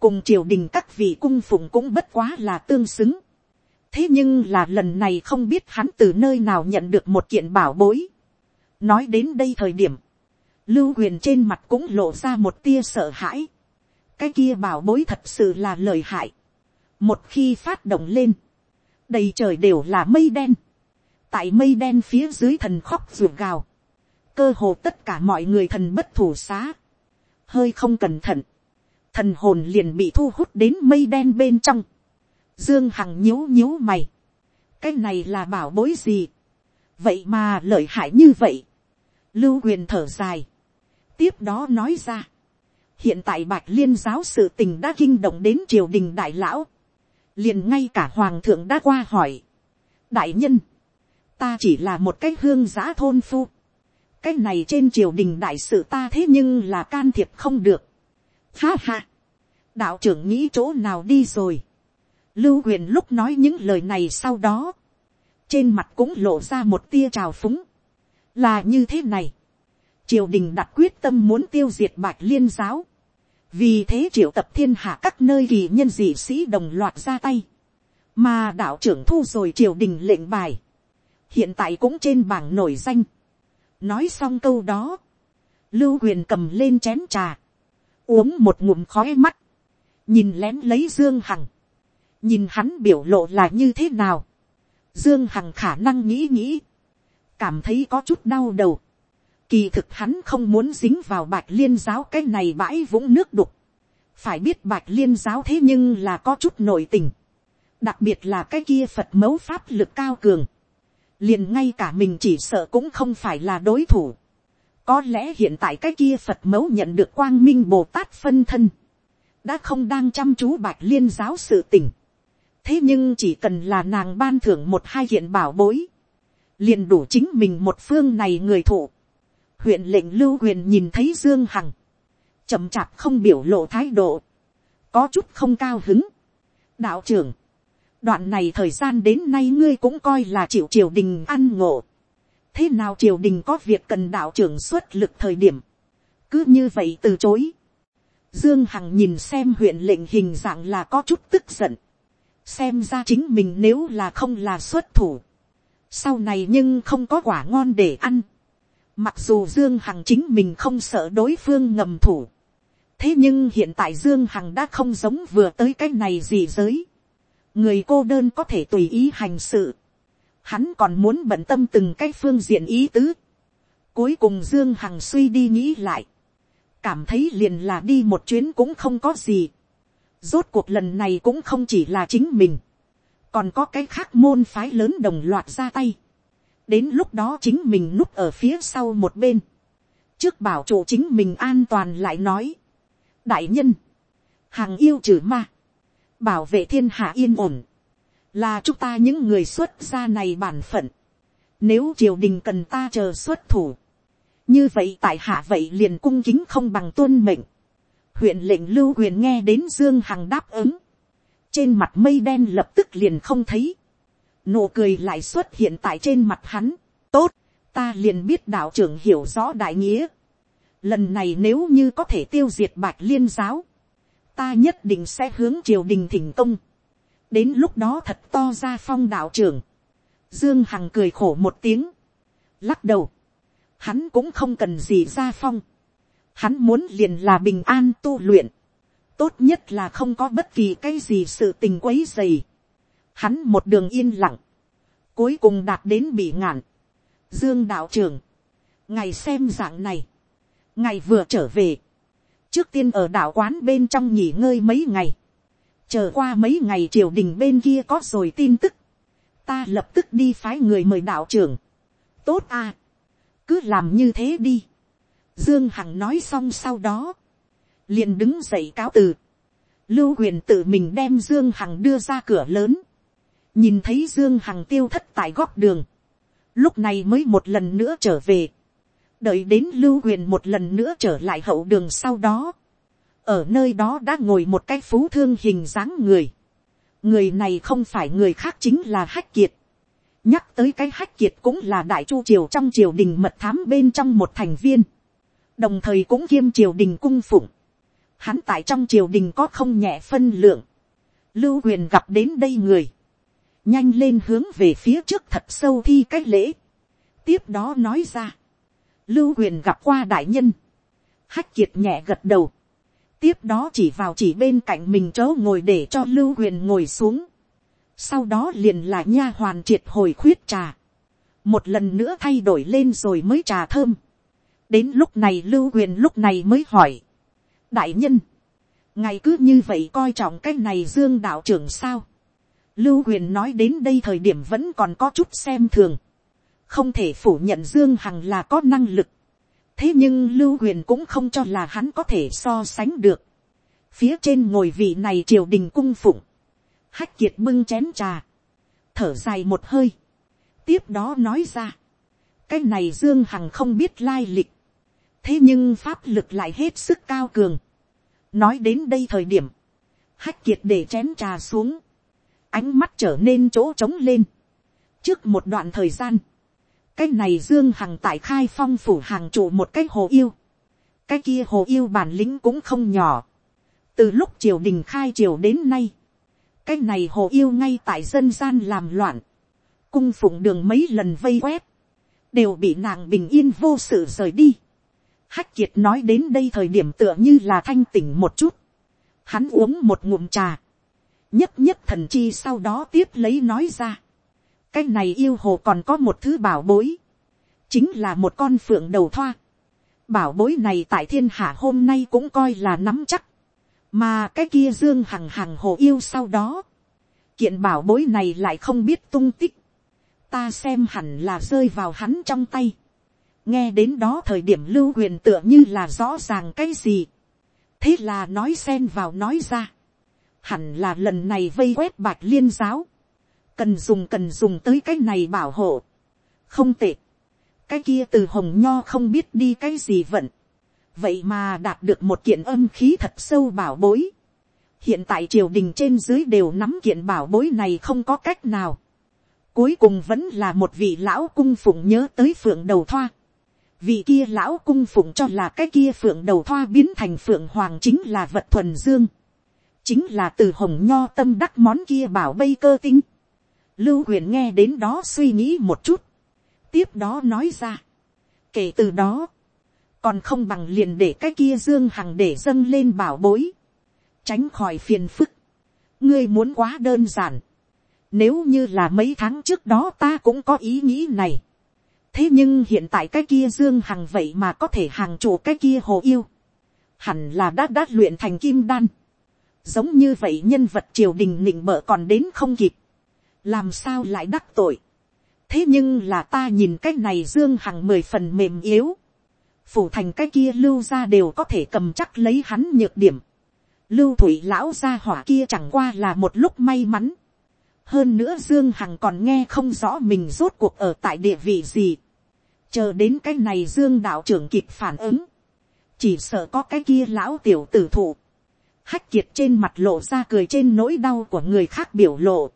A: cùng triều đình các vị cung phụng cũng bất quá là tương xứng. thế nhưng là lần này không biết hắn từ nơi nào nhận được một kiện bảo bối. nói đến đây thời điểm, lưu huyền trên mặt cũng lộ ra một tia sợ hãi. cái kia bảo bối thật sự là lời hại. một khi phát động lên, đầy trời đều là mây đen. tại mây đen phía dưới thần khóc ruột gào cơ hồ tất cả mọi người thần bất thủ xá, hơi không cẩn thận, thần hồn liền bị thu hút đến mây đen bên trong, dương hằng nhíu nhíu mày, cái này là bảo bối gì, vậy mà lợi hại như vậy, lưu quyền thở dài, tiếp đó nói ra, hiện tại bạch liên giáo sự tình đã kinh động đến triều đình đại lão, liền ngay cả hoàng thượng đã qua hỏi, đại nhân, ta chỉ là một cái hương giã thôn phu, cái này trên triều đình đại sự ta thế nhưng là can thiệp không được. Ha ha, đạo trưởng nghĩ chỗ nào đi rồi. lưu huyền lúc nói những lời này sau đó, trên mặt cũng lộ ra một tia trào phúng. là như thế này, triều đình đặt quyết tâm muốn tiêu diệt bạch liên giáo. vì thế triệu tập thiên hạ các nơi kỳ nhân dị sĩ đồng loạt ra tay. mà đạo trưởng thu rồi triều đình lệnh bài. hiện tại cũng trên bảng nổi danh nói xong câu đó, lưu huyền cầm lên chén trà, uống một ngụm khói mắt, nhìn lén lấy dương hằng, nhìn hắn biểu lộ là như thế nào, dương hằng khả năng nghĩ nghĩ, cảm thấy có chút đau đầu, kỳ thực hắn không muốn dính vào bạch liên giáo cái này bãi vũng nước đục, phải biết bạch liên giáo thế nhưng là có chút nội tình, đặc biệt là cái kia phật mẫu pháp lực cao cường, liền ngay cả mình chỉ sợ cũng không phải là đối thủ. có lẽ hiện tại cái kia phật mẫu nhận được quang minh bồ tát phân thân, đã không đang chăm chú bạch liên giáo sự tình. thế nhưng chỉ cần là nàng ban thưởng một hai hiện bảo bối, liền đủ chính mình một phương này người thụ. huyện lệnh lưu huyền nhìn thấy dương hằng, chậm chạp không biểu lộ thái độ, có chút không cao hứng. đạo trưởng, đoạn này thời gian đến nay ngươi cũng coi là chịu triều đình ăn ngộ. thế nào triều đình có việc cần đạo trưởng xuất lực thời điểm, cứ như vậy từ chối. dương hằng nhìn xem huyện lệnh hình dạng là có chút tức giận. xem ra chính mình nếu là không là xuất thủ. sau này nhưng không có quả ngon để ăn. mặc dù dương hằng chính mình không sợ đối phương ngầm thủ. thế nhưng hiện tại dương hằng đã không giống vừa tới cái này gì giới người cô đơn có thể tùy ý hành sự, hắn còn muốn bận tâm từng cái phương diện ý tứ. Cuối cùng Dương Hằng suy đi nghĩ lại, cảm thấy liền là đi một chuyến cũng không có gì. Rốt cuộc lần này cũng không chỉ là chính mình, còn có cái khác môn phái lớn đồng loạt ra tay. đến lúc đó chính mình núp ở phía sau một bên, trước bảo chủ chính mình an toàn lại nói, đại nhân, hàng yêu trừ ma, bảo vệ thiên hạ yên ổn, là chúng ta những người xuất gia này bản phận. Nếu triều đình cần ta chờ xuất thủ, như vậy tại hạ vậy liền cung kính không bằng tuân mệnh. huyện lệnh lưu quyền nghe đến dương hằng đáp ứng, trên mặt mây đen lập tức liền không thấy, nụ cười lại xuất hiện tại trên mặt hắn, tốt, ta liền biết đạo trưởng hiểu rõ đại nghĩa. lần này nếu như có thể tiêu diệt bạch liên giáo, ta nhất định sẽ hướng triều đình thỉnh công. đến lúc đó thật to ra phong đạo trưởng. dương hằng cười khổ một tiếng. lắc đầu. hắn cũng không cần gì ra phong. hắn muốn liền là bình an tu luyện. tốt nhất là không có bất kỳ cái gì sự tình quấy dày. hắn một đường yên lặng. cuối cùng đạt đến bị ngạn. dương đạo trưởng. ngày xem dạng này. ngày vừa trở về trước tiên ở đảo quán bên trong nghỉ ngơi mấy ngày, chờ qua mấy ngày triều đình bên kia có rồi tin tức, ta lập tức đi phái người mời đạo trưởng, tốt à, cứ làm như thế đi, dương hằng nói xong sau đó, liền đứng dậy cáo từ, lưu huyền tự mình đem dương hằng đưa ra cửa lớn, nhìn thấy dương hằng tiêu thất tại góc đường, lúc này mới một lần nữa trở về, đợi đến lưu huyền một lần nữa trở lại hậu đường sau đó, ở nơi đó đã ngồi một cái phú thương hình dáng người, người này không phải người khác chính là hách kiệt, nhắc tới cái hách kiệt cũng là đại chu triều trong triều đình mật thám bên trong một thành viên, đồng thời cũng kiêm triều đình cung phụng, hắn tại trong triều đình có không nhẹ phân lượng, lưu huyền gặp đến đây người, nhanh lên hướng về phía trước thật sâu thi cái lễ, tiếp đó nói ra, lưu huyền gặp qua đại nhân, hách kiệt nhẹ gật đầu, tiếp đó chỉ vào chỉ bên cạnh mình chỗ ngồi để cho lưu huyền ngồi xuống, sau đó liền là nha hoàn triệt hồi khuyết trà, một lần nữa thay đổi lên rồi mới trà thơm, đến lúc này lưu huyền lúc này mới hỏi, đại nhân, ngài cứ như vậy coi trọng cái này dương đạo trưởng sao, lưu huyền nói đến đây thời điểm vẫn còn có chút xem thường, không thể phủ nhận dương hằng là có năng lực. thế nhưng lưu huyền cũng không cho là hắn có thể so sánh được. phía trên ngồi vị này triều đình cung phụng. hách kiệt bưng chén trà. thở dài một hơi. tiếp đó nói ra. cái này dương hằng không biết lai lịch. thế nhưng pháp lực lại hết sức cao cường. nói đến đây thời điểm. hách kiệt để chén trà xuống. ánh mắt trở nên chỗ trống lên. trước một đoạn thời gian cái này dương hằng tại khai phong phủ hàng trụ một cái hồ yêu. cái kia hồ yêu bản lĩnh cũng không nhỏ. từ lúc triều đình khai triều đến nay, cái này hồ yêu ngay tại dân gian làm loạn, cung phụng đường mấy lần vây quét, đều bị nàng bình yên vô sự rời đi. hách kiệt nói đến đây thời điểm tựa như là thanh tỉnh một chút. hắn uống một ngụm trà, nhất nhất thần chi sau đó tiếp lấy nói ra cái này yêu hồ còn có một thứ bảo bối, chính là một con phượng đầu thoa. bảo bối này tại thiên hạ hôm nay cũng coi là nắm chắc, mà cái kia dương hằng hằng hồ yêu sau đó, kiện bảo bối này lại không biết tung tích, ta xem hẳn là rơi vào hắn trong tay. nghe đến đó thời điểm lưu huyền tựa như là rõ ràng cái gì. thế là nói xen vào nói ra. hẳn là lần này vây quét bạch liên giáo cần dùng cần dùng tới cái này bảo hộ. không tệ. cái kia từ hồng nho không biết đi cái gì vận. vậy mà đạt được một kiện âm khí thật sâu bảo bối. hiện tại triều đình trên dưới đều nắm kiện bảo bối này không có cách nào Cuối cùng vẫn là một vị lão cung phụng nhớ tới phượng đầu thoa. Vị kia lão cung phụng cho là cái kia phượng đầu thoa biến thành phượng hoàng chính là vật thuần dương. Chính là từ hồng nho tâm đắc món kia bảo bây cơ tinh. Lưu huyền nghe đến đó suy nghĩ một chút. Tiếp đó nói ra. Kể từ đó. Còn không bằng liền để cái kia dương hằng để dâng lên bảo bối. Tránh khỏi phiền phức. Ngươi muốn quá đơn giản nếu như là mấy tháng trước đó ta cũng có ý nghĩ này. Thế nhưng hiện tại cái kia Dương Hằng vậy mà có thể hàng chủ cái kia hồ yêu. Hẳn là đã đát luyện thành kim đan. Giống như vậy nhân vật triều đình nịnh bợ còn đến không kịp. Làm sao lại đắc tội. Thế nhưng là ta nhìn cái này Dương Hằng mười phần mềm yếu. Phủ thành cái kia lưu ra đều có thể cầm chắc lấy hắn nhược điểm. Lưu thủy lão gia hỏa kia chẳng qua là một lúc may mắn hơn nữa dương hằng còn nghe không rõ mình rốt cuộc ở tại địa vị gì. chờ đến cái này dương đạo trưởng kịp phản ứng. chỉ sợ có cái kia lão tiểu tử thụ. hách kiệt trên mặt lộ ra cười trên nỗi đau của người khác biểu lộ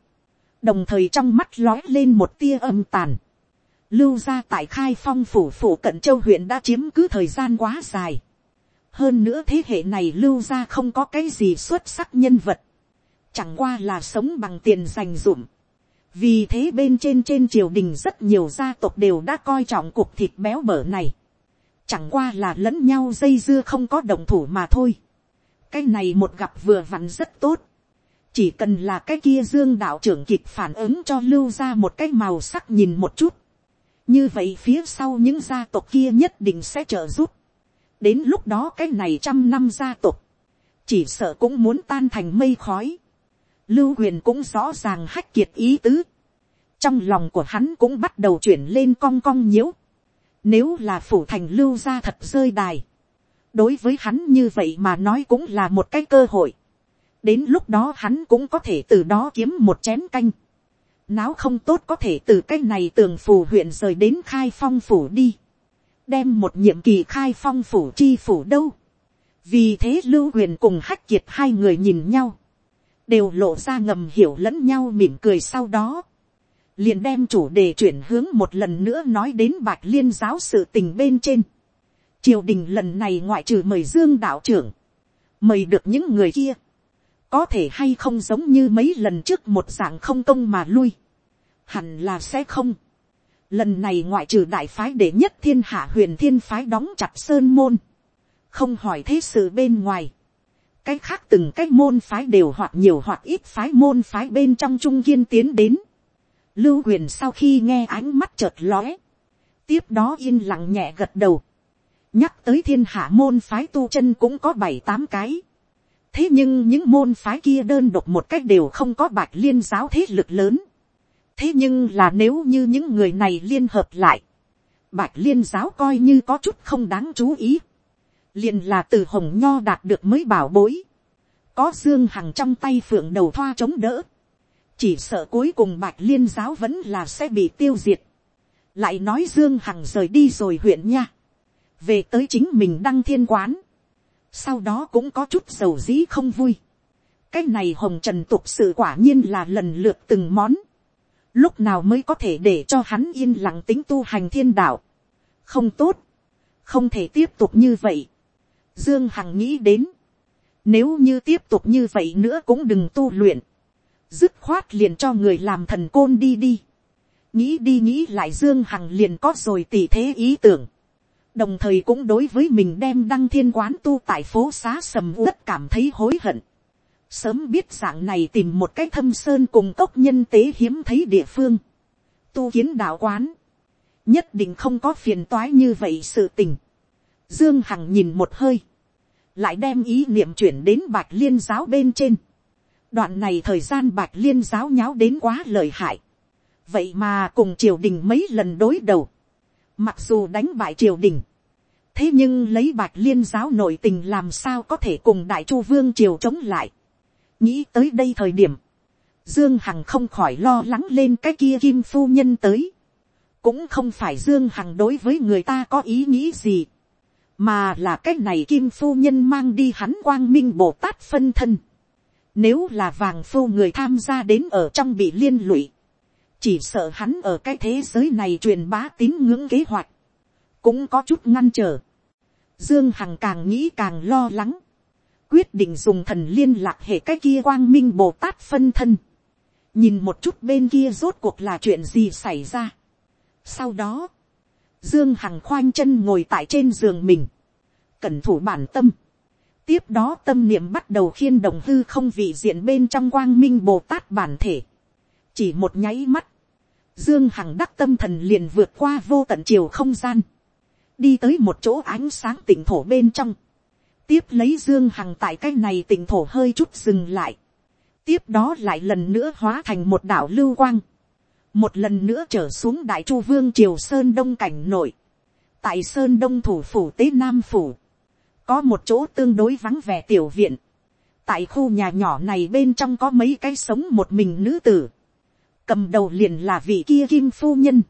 A: đồng thời trong mắt lói lên một tia âm tàn. lưu ra tại khai phong phủ phủ cận châu huyện đã chiếm cứ thời gian quá dài. hơn nữa thế hệ này lưu ra không có cái gì xuất sắc nhân vật chẳng qua là sống bằng tiền dành dụm. vì thế bên trên trên triều đình rất nhiều gia tộc đều đã coi trọng cuộc thịt béo bở này. chẳng qua là lẫn nhau dây dưa không có đồng thủ mà thôi. cái này một gặp vừa vặn rất tốt chỉ cần là cái kia dương đạo trưởng kịp phản ứng cho lưu ra một cái màu sắc nhìn một chút. như vậy phía sau những gia tộc kia nhất định sẽ trợ giúp. đến lúc đó cái này trăm năm gia tộc chỉ sợ cũng muốn tan thành mây khói. Lưu huyền cũng rõ ràng hách kiệt ý tứ. Trong lòng của hắn cũng bắt đầu chuyển lên cong cong nhiễu. Nếu là phủ thành lưu ra thật rơi đài. Đối với hắn như vậy mà nói cũng là một cái cơ hội. Đến lúc đó hắn cũng có thể từ đó kiếm một chén canh. Náo không tốt có thể từ cái này tường phủ huyện rời đến khai phong phủ đi. Đem một nhiệm kỳ khai phong phủ chi phủ đâu. Vì thế Lưu Huyền cùng Hách Kiệt hai người nhìn nhau đều lộ ra ngầm hiểu lẫn nhau mỉm cười sau đó, liền đem chủ đề chuyển hướng một lần nữa nói đến bạch liên giáo sự tình bên trên. triều đình lần này ngoại trừ mời dương đạo trưởng, mời được những người kia, có thể hay không giống như mấy lần trước một dạng không công mà lui, hẳn là sẽ không. Lần này ngoại trừ đại phái để nhất thiên hạ huyền thiên phái đóng chặt sơn môn, không hỏi thế sự bên ngoài, cái khác từng cái môn phái đều hoặc nhiều hoặc ít phái môn phái bên trong trung kiên tiến đến. Lưu huyền sau khi nghe ánh mắt chợt lóe. Tiếp đó yên lặng nhẹ gật đầu. Nhắc tới thiên hạ môn phái tu chân cũng có bảy tám cái. Thế nhưng những môn phái kia đơn độc một cách đều không có bạch liên giáo thế lực lớn. Thế nhưng là nếu như những người này liên hợp lại. Bạch liên giáo coi như có chút không đáng chú ý. Liền là từ hồng nho đạt được mới bảo bối, có dương hằng trong tay phượng đầu thoa chống đỡ, chỉ sợ cuối cùng bạch liên giáo vẫn là sẽ bị tiêu diệt, lại nói dương hằng rời đi rồi huyện nha, về tới chính mình đăng thiên quán, sau đó cũng có chút dầu dĩ không vui, cái này hồng trần tục sự quả nhiên là lần lượt từng món, lúc nào mới có thể để cho hắn yên lặng tính tu hành thiên đạo, không tốt, không thể tiếp tục như vậy, Dương Hằng nghĩ đến. Nếu như tiếp tục như vậy nữa cũng đừng tu luyện. Dứt khoát liền cho người làm thần côn đi đi. Nghĩ đi nghĩ lại Dương Hằng liền có rồi tỷ thế ý tưởng. Đồng thời cũng đối với mình đem đăng thiên quán tu tại phố xá sầm uất cảm thấy hối hận. Sớm biết dạng này tìm một cái thâm sơn cùng cốc nhân tế hiếm thấy địa phương. Tu kiến đạo quán. Nhất định không có phiền toái như vậy sự tình Dương Hằng nhìn một hơi. Lại đem ý niệm chuyển đến bạch liên giáo bên trên. Đoạn này thời gian bạch liên giáo nháo đến quá lợi hại. vậy mà cùng triều đình mấy lần đối đầu, mặc dù đánh bại triều đình, thế nhưng lấy bạch liên giáo nội tình làm sao có thể cùng đại chu vương triều chống lại. nghĩ tới đây thời điểm, dương hằng không khỏi lo lắng lên cái kia kim phu nhân tới. cũng không phải dương hằng đối với người ta có ý nghĩ gì, mà là cái này kim phu nhân mang đi hắn quang minh bồ tát phân thân. nếu là vàng phu người tham gia đến ở trong bị liên lụy, chỉ sợ hắn ở cái thế giới này truyền bá tín ngưỡng kế hoạch, cũng có chút ngăn trở. Dương Hằng càng nghĩ càng lo lắng, quyết định dùng thần liên lạc hệ cái kia quang minh bồ tát phân thân, nhìn một chút bên kia rốt cuộc là chuyện gì xảy ra. Sau đó, Dương Hằng khoanh chân ngồi tại trên giường mình, cẩn thủ bản tâm. Tiếp đó tâm niệm bắt đầu khiên đồng hư không vị diện bên trong quang minh Bồ Tát bản thể. Chỉ một nháy mắt, Dương Hằng đắc tâm thần liền vượt qua vô tận chiều không gian. Đi tới một chỗ ánh sáng tỉnh thổ bên trong. Tiếp lấy Dương Hằng tại cái này tỉnh thổ hơi chút dừng lại. Tiếp đó lại lần nữa hóa thành một đảo lưu quang. Một lần nữa trở xuống Đại Chu Vương Triều Sơn Đông Cảnh Nội. Tại Sơn Đông Thủ Phủ Tế Nam Phủ. Có một chỗ tương đối vắng vẻ tiểu viện. Tại khu nhà nhỏ này bên trong có mấy cái sống một mình nữ tử cầm đầu liền là vị kia kim phu nhân.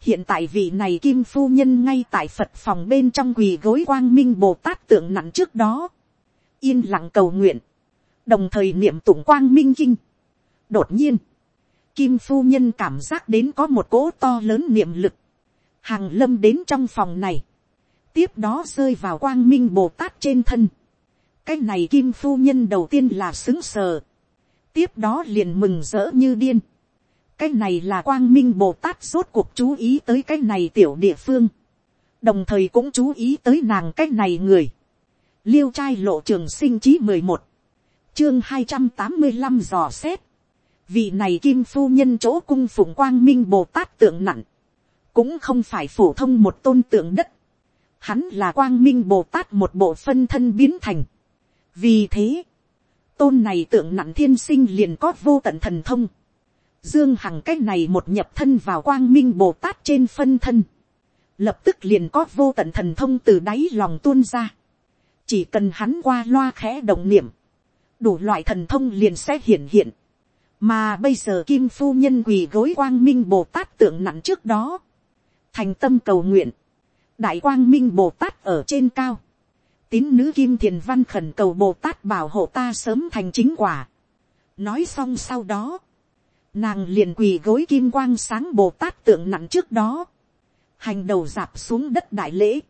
A: hiện tại vị này kim phu nhân ngay tại phật phòng bên trong quỳ gối quang minh bồ tát tượng nặng trước đó. yên lặng cầu nguyện. đồng thời niệm tụng quang minh kinh. đột nhiên, kim phu nhân cảm giác đến có một cỗ to lớn niệm lực. hàng lâm đến trong phòng này. tiếp đó rơi vào quang minh bồ tát trên thân. cái này kim phu nhân đầu tiên là xứng sờ. tiếp đó liền mừng rỡ như điên cái này là quang minh bồ tát rốt cuộc chú ý tới cái này tiểu địa phương, đồng thời cũng chú ý tới nàng cái này người, liêu trai lộ trường sinh chí mười một, chương hai trăm tám mươi năm dò xét, vị này kim phu nhân chỗ cung phụng quang minh bồ tát tượng nặng, cũng không phải phổ thông một tôn tượng đất, hắn là quang minh bồ tát một bộ phân thân biến thành, vì thế, tôn này tượng nặng thiên sinh liền có vô tận thần thông, Dương Hằng cái này một nhập thân vào quang minh Bồ Tát trên phân thân. Lập tức liền có vô tận thần thông từ đáy lòng tuôn ra. Chỉ cần hắn qua loa khẽ động niệm. Đủ loại thần thông liền sẽ hiện hiện. Mà bây giờ Kim Phu Nhân quỳ gối quang minh Bồ Tát tượng nặng trước đó. Thành tâm cầu nguyện. Đại quang minh Bồ Tát ở trên cao. Tín nữ Kim Thiền Văn khẩn cầu Bồ Tát bảo hộ ta sớm thành chính quả. Nói xong sau đó nàng liền quỳ gối kim quang sáng bồ tát tượng nặng trước đó, hành đầu dạp xuống đất đại lễ,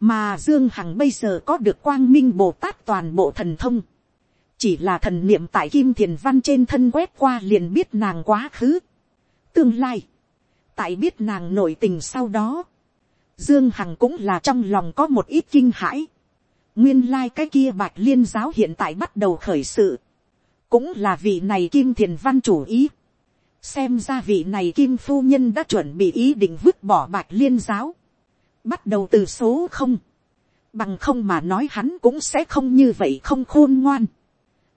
A: mà dương hằng bây giờ có được quang minh bồ tát toàn bộ thần thông, chỉ là thần niệm tại kim thiền văn trên thân quét qua liền biết nàng quá khứ, tương lai, tại biết nàng nội tình sau đó, dương hằng cũng là trong lòng có một ít kinh hãi, nguyên lai cái kia bạch liên giáo hiện tại bắt đầu khởi sự, cũng là vị này kim thiền văn chủ ý, xem ra vị này kim phu nhân đã chuẩn bị ý định vứt bỏ bạch liên giáo, bắt đầu từ số không, bằng không mà nói hắn cũng sẽ không như vậy không khôn ngoan.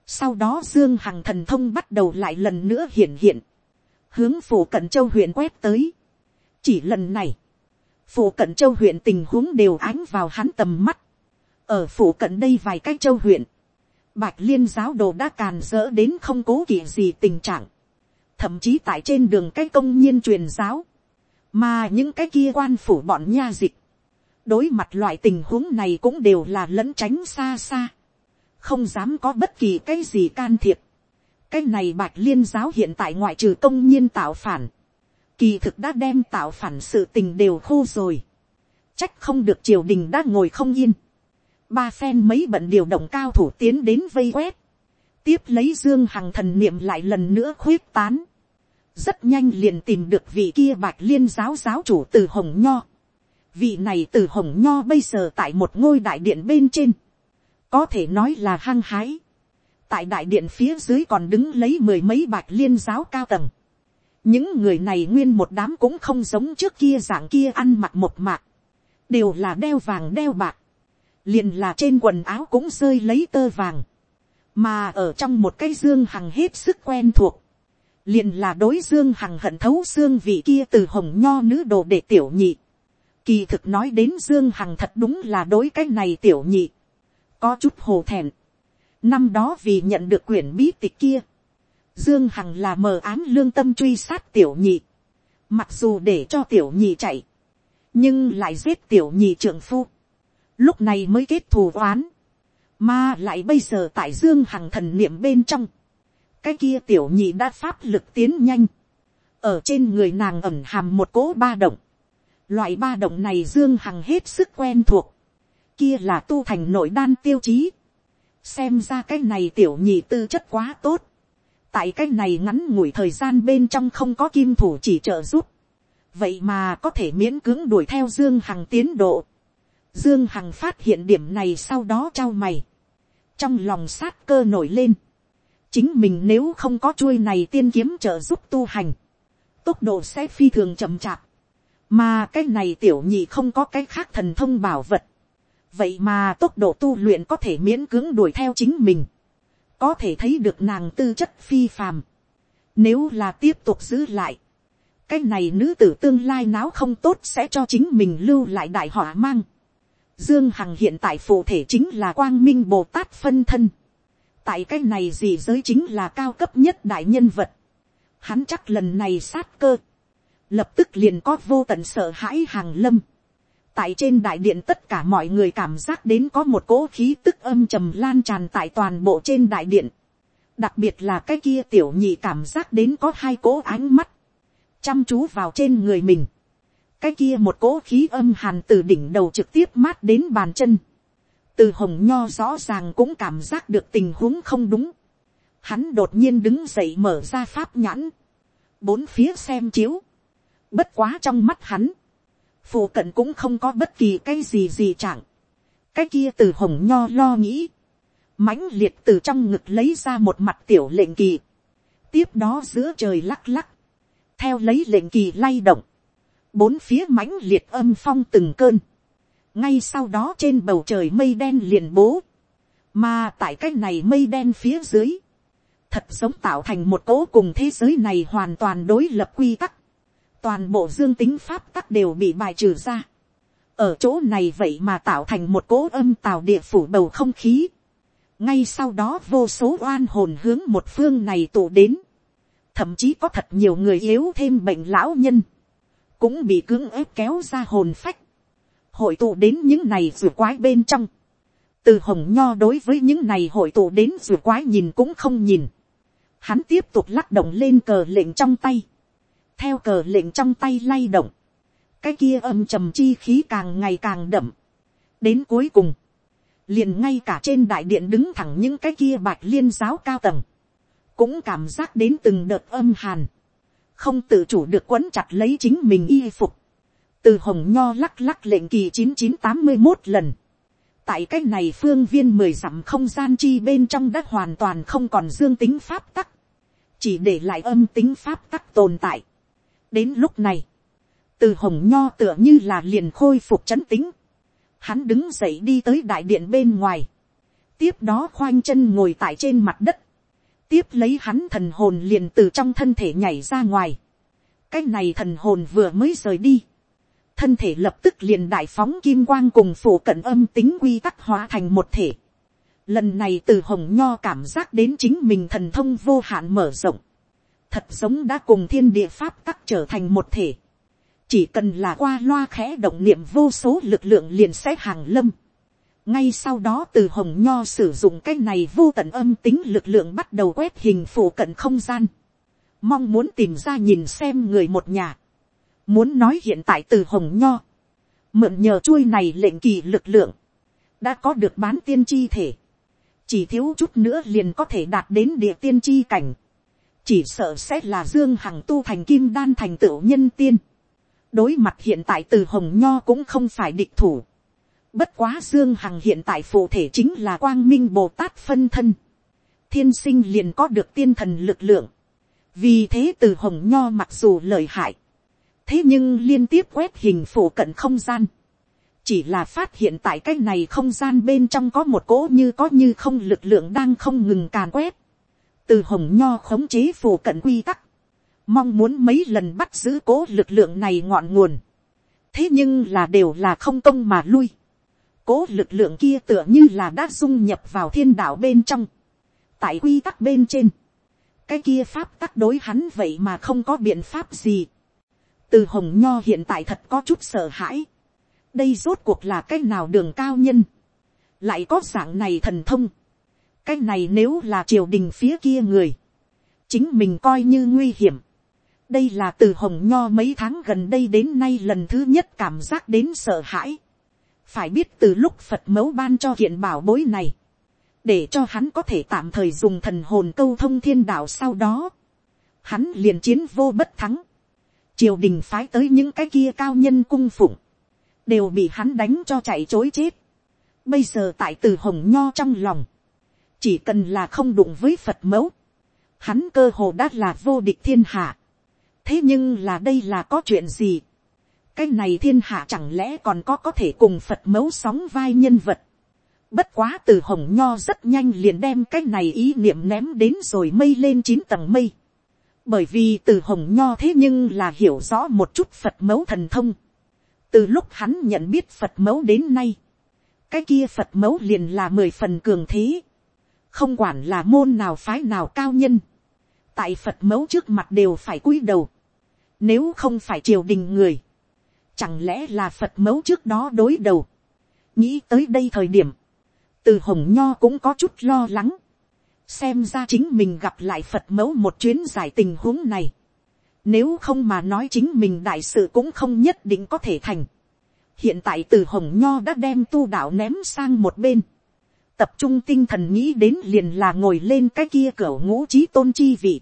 A: sau đó dương hằng thần thông bắt đầu lại lần nữa hiện hiện, hướng phủ cận châu huyện quét tới. chỉ lần này, phủ cận châu huyện tình huống đều ánh vào hắn tầm mắt. ở phủ cận đây vài cái châu huyện, bạch liên giáo đồ đã càn dỡ đến không cố kỵ gì tình trạng thậm chí tại trên đường cái công nhiên truyền giáo, mà những cái kia quan phủ bọn nha dịch, đối mặt loại tình huống này cũng đều là lẫn tránh xa xa, không dám có bất kỳ cái gì can thiệp. cái này bạch liên giáo hiện tại ngoại trừ công nhiên tạo phản, kỳ thực đã đem tạo phản sự tình đều khô rồi, trách không được triều đình đã ngồi không yên, ba phen mấy bận điều động cao thủ tiến đến vây quét, tiếp lấy dương hằng thần niệm lại lần nữa khuyết tán, rất nhanh liền tìm được vị kia bạch liên giáo giáo chủ từ hồng nho. vị này từ hồng nho bây giờ tại một ngôi đại điện bên trên, có thể nói là hăng hái. tại đại điện phía dưới còn đứng lấy mười mấy bạch liên giáo cao tầng. những người này nguyên một đám cũng không giống trước kia dạng kia ăn mặc một mạc, đều là đeo vàng đeo bạc, liền là trên quần áo cũng rơi lấy tơ vàng, mà ở trong một cái dương hằng hết sức quen thuộc, liền là đối dương hằng hận thấu xương vị kia từ hồng nho nữ đồ để tiểu nhị. Kỳ thực nói đến dương hằng thật đúng là đối cái này tiểu nhị. Có chút hồ thẹn. Năm đó vì nhận được quyển bí tịch kia. Dương Hằng là mờ án lương tâm truy sát tiểu nhị. Mặc dù để cho tiểu nhị chạy. Nhưng lại giết tiểu nhị trưởng phu. Lúc này mới kết thù oán. Mà lại bây giờ tại Dương Hằng thần niệm bên trong. Cái kia tiểu nhị đã pháp lực tiến nhanh. Ở trên người nàng ẩm hàm một cỗ ba động. Loại ba động này Dương Hằng hết sức quen thuộc. Kia là tu thành nội đan tiêu chí. Xem ra cái này tiểu nhị tư chất quá tốt. Tại cái này ngắn ngủi thời gian bên trong không có kim thủ chỉ trợ giúp. Vậy mà có thể miễn cưỡng đuổi theo Dương Hằng tiến độ. Dương Hằng phát hiện điểm này sau đó trao mày. Trong lòng sát cơ nổi lên. Chính mình nếu không có chuôi này tiên kiếm trợ giúp tu hành. Tốc độ sẽ phi thường chậm chạp. Mà cái này tiểu nhị không có cái khác thần thông bảo vật. Vậy mà tốc độ tu luyện có thể miễn cưỡng đuổi theo chính mình. Có thể thấy được nàng tư chất phi phàm. Nếu là tiếp tục giữ lại. Cái này nữ tử tương lai náo không tốt sẽ cho chính mình lưu lại đại họa mang. Dương Hằng hiện tại phụ thể chính là quang minh Bồ Tát phân thân. Tại cái này gì giới chính là cao cấp nhất đại nhân vật. Hắn chắc lần này sát cơ. Lập tức liền có vô tận sợ hãi hàng lâm. Tại trên đại điện tất cả mọi người cảm giác đến có một cỗ khí tức âm trầm lan tràn tại toàn bộ trên đại điện. Đặc biệt là cái kia tiểu nhị cảm giác đến có hai cỗ ánh mắt. Chăm chú vào trên người mình cái kia một cỗ khí âm hàn từ đỉnh đầu trực tiếp mát đến bàn chân từ hồng nho rõ ràng cũng cảm giác được tình huống không đúng. hắn đột nhiên đứng dậy mở ra pháp nhãn. bốn phía xem chiếu. bất quá trong mắt hắn. phù cận cũng không có bất kỳ cái gì gì chẳng. cái kia từ hồng nho lo nghĩ. mãnh liệt từ trong ngực lấy ra một mặt tiểu lệnh kỳ. tiếp đó giữa trời lắc lắc. theo lấy lệnh kỳ lay động bốn phía mãnh liệt âm phong từng cơn, ngay sau đó trên bầu trời mây đen liền bố, mà tại cái này mây đen phía dưới, thật giống tạo thành một cỗ cùng thế giới này hoàn toàn đối lập quy tắc, toàn bộ dương tính pháp tắc đều bị bài trừ ra, ở chỗ này vậy mà tạo thành một cỗ âm tào địa phủ bầu không khí, ngay sau đó vô số oan hồn hướng một phương này tụ đến, thậm chí có thật nhiều người yếu thêm bệnh lão nhân, cũng bị cưỡng ép kéo ra hồn phách, hội tụ đến những này rùa quái bên trong, từ hồng nho đối với những này hội tụ đến rùa quái nhìn cũng không nhìn, hắn tiếp tục lắc động lên cờ lệnh trong tay, theo cờ lệnh trong tay lay động, cái kia âm trầm chi khí càng ngày càng đậm, đến cuối cùng, liền ngay cả trên đại điện đứng thẳng những cái kia bạch liên giáo cao tầng, cũng cảm giác đến từng đợt âm hàn, không tự chủ được quấn chặt lấy chính mình y phục, từ hồng nho lắc lắc lệnh kỳ chín chín tám mươi một lần, tại cái này phương viên mười dặm không gian chi bên trong đất hoàn toàn không còn dương tính pháp tắc, chỉ để lại âm tính pháp tắc tồn tại. đến lúc này, từ hồng nho tựa như là liền khôi phục c h ấ n tính, hắn đứng dậy đi tới đại điện bên ngoài, tiếp đó khoanh chân ngồi tại trên mặt đất, tiếp lấy hắn thần hồn liền từ trong thân thể nhảy ra ngoài. cái này thần hồn vừa mới rời đi thân thể lập tức liền đại phóng kim quang cùng phủ cận âm tính quy tắc hóa thành một thể. lần này từ hồng nho cảm giác đến chính mình thần thông vô hạn mở rộng. thật giống đã cùng thiên địa pháp tắc trở thành một thể. chỉ cần là qua loa khẽ động niệm vô số lực lượng liền sẽ hàng lâm ngay sau đó từ hồng nho sử dụng cái này vô tận âm tính lực lượng bắt đầu quét hình phủ cận không gian, mong muốn tìm ra nhìn xem người một nhà, muốn nói hiện tại từ hồng nho, mượn nhờ chuôi này lệnh kỳ lực lượng, đã có được bán tiên chi thể, chỉ thiếu chút nữa liền có thể đạt đến địa tiên chi cảnh, chỉ sợ sẽ là dương hằng tu thành kim đan thành tựu nhân tiên, đối mặt hiện tại từ hồng nho cũng không phải địch thủ, Bất quá Dương Hằng hiện tại phụ thể chính là quang minh Bồ Tát phân thân. Thiên sinh liền có được tiên thần lực lượng. Vì thế từ hồng nho mặc dù lợi hại. Thế nhưng liên tiếp quét hình phủ cận không gian. Chỉ là phát hiện tại cái này không gian bên trong có một cỗ như có như không lực lượng đang không ngừng càn quét. Từ hồng nho khống chế phủ cận quy tắc. mong muốn mấy lần bắt giữ cố lực lượng này ngọn nguồn, thế nhưng là đều là không công mà lui, cố lực lượng kia tựa như là đã dung nhập vào thiên đạo bên trong, tại quy tắc bên trên, cái kia pháp tắc đối hắn vậy mà không có biện pháp gì, từ hồng nho hiện tại thật có chút sợ hãi, đây rốt cuộc là cái nào đường cao nhân, lại có dạng này thần thông, cái này nếu là triều đình phía kia người, chính mình coi như nguy hiểm, đây là từ hồng nho mấy tháng gần đây đến nay lần thứ nhất cảm giác đến sợ hãi, phải biết từ lúc phật mẫu ban cho hiện bảo bối này, để cho hắn có thể tạm thời dùng thần hồn câu thông thiên đạo sau đó, hắn liền chiến vô bất thắng, triều đình phái tới những cái kia cao nhân cung phụng, đều bị hắn đánh cho chạy chối chết. Bây giờ tại từ hồng nho trong lòng, chỉ cần là không đụng với phật mẫu, hắn cơ hồ đã là vô địch thiên hạ. thế nhưng là đây là có chuyện gì. cái này thiên hạ chẳng lẽ còn có có thể cùng phật mẫu sóng vai nhân vật. bất quá từ hồng nho rất nhanh liền đem cái này ý niệm ném đến rồi mây lên chín tầng mây bởi vì từ hồng nho thế nhưng là hiểu rõ một chút phật mẫu thần thông. Từ lúc hắn nhận biết phật mẫu đến nay, cái kia phật mẫu liền là mười phần cường thế, không quản là môn nào phái nào cao nhân, tại phật mẫu trước mặt đều phải cúi đầu, nếu không phải triều đình người, chẳng lẽ là phật mẫu trước đó đối đầu, nghĩ tới đây thời điểm, từ hồng nho cũng có chút lo lắng, xem ra chính mình gặp lại phật mẫu một chuyến giải tình huống này, nếu không mà nói chính mình đại sự cũng không nhất định có thể thành. Hiện tại từ hồng nho đã đem tu đạo ném sang một bên. Tập trung tinh thần nghĩ đến liền là ngồi lên cái kia cửa ngũ trí tôn chi vị.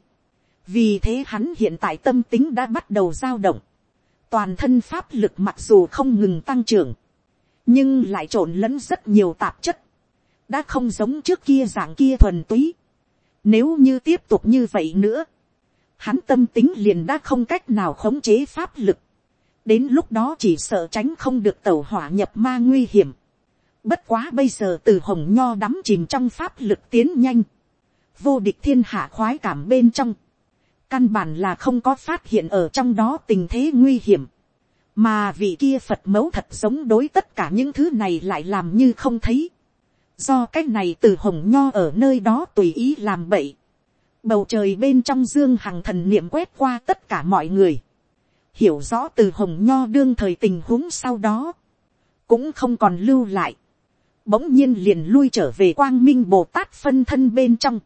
A: Vì thế hắn hiện tại tâm tính đã bắt đầu dao động. Toàn thân pháp lực mặc dù không ngừng tăng trưởng. Nhưng lại trộn lẫn rất nhiều tạp chất. Đã không giống trước kia dạng kia thuần túy. Nếu như tiếp tục như vậy nữa, hắn tâm tính liền đã không cách nào khống chế pháp lực. đến lúc đó chỉ sợ tránh không được tàu hỏa nhập ma nguy hiểm. bất quá bây giờ từ hồng nho đắm chìm trong pháp lực tiến nhanh. vô địch thiên hạ khoái cảm bên trong. căn bản là không có phát hiện ở trong đó tình thế nguy hiểm. mà vị kia phật mẫu thật giống đối tất cả những thứ này lại làm như không thấy do cái này từ hồng nho ở nơi đó tùy ý làm bậy Bầu trời bên trong dương hằng thần niệm quét qua tất cả mọi người. Hiểu rõ từ hồng nho đương thời tình huống sau đó. Cũng không còn lưu lại. Bỗng nhiên liền lui trở về quang minh Bồ Tát phân thân bên trong.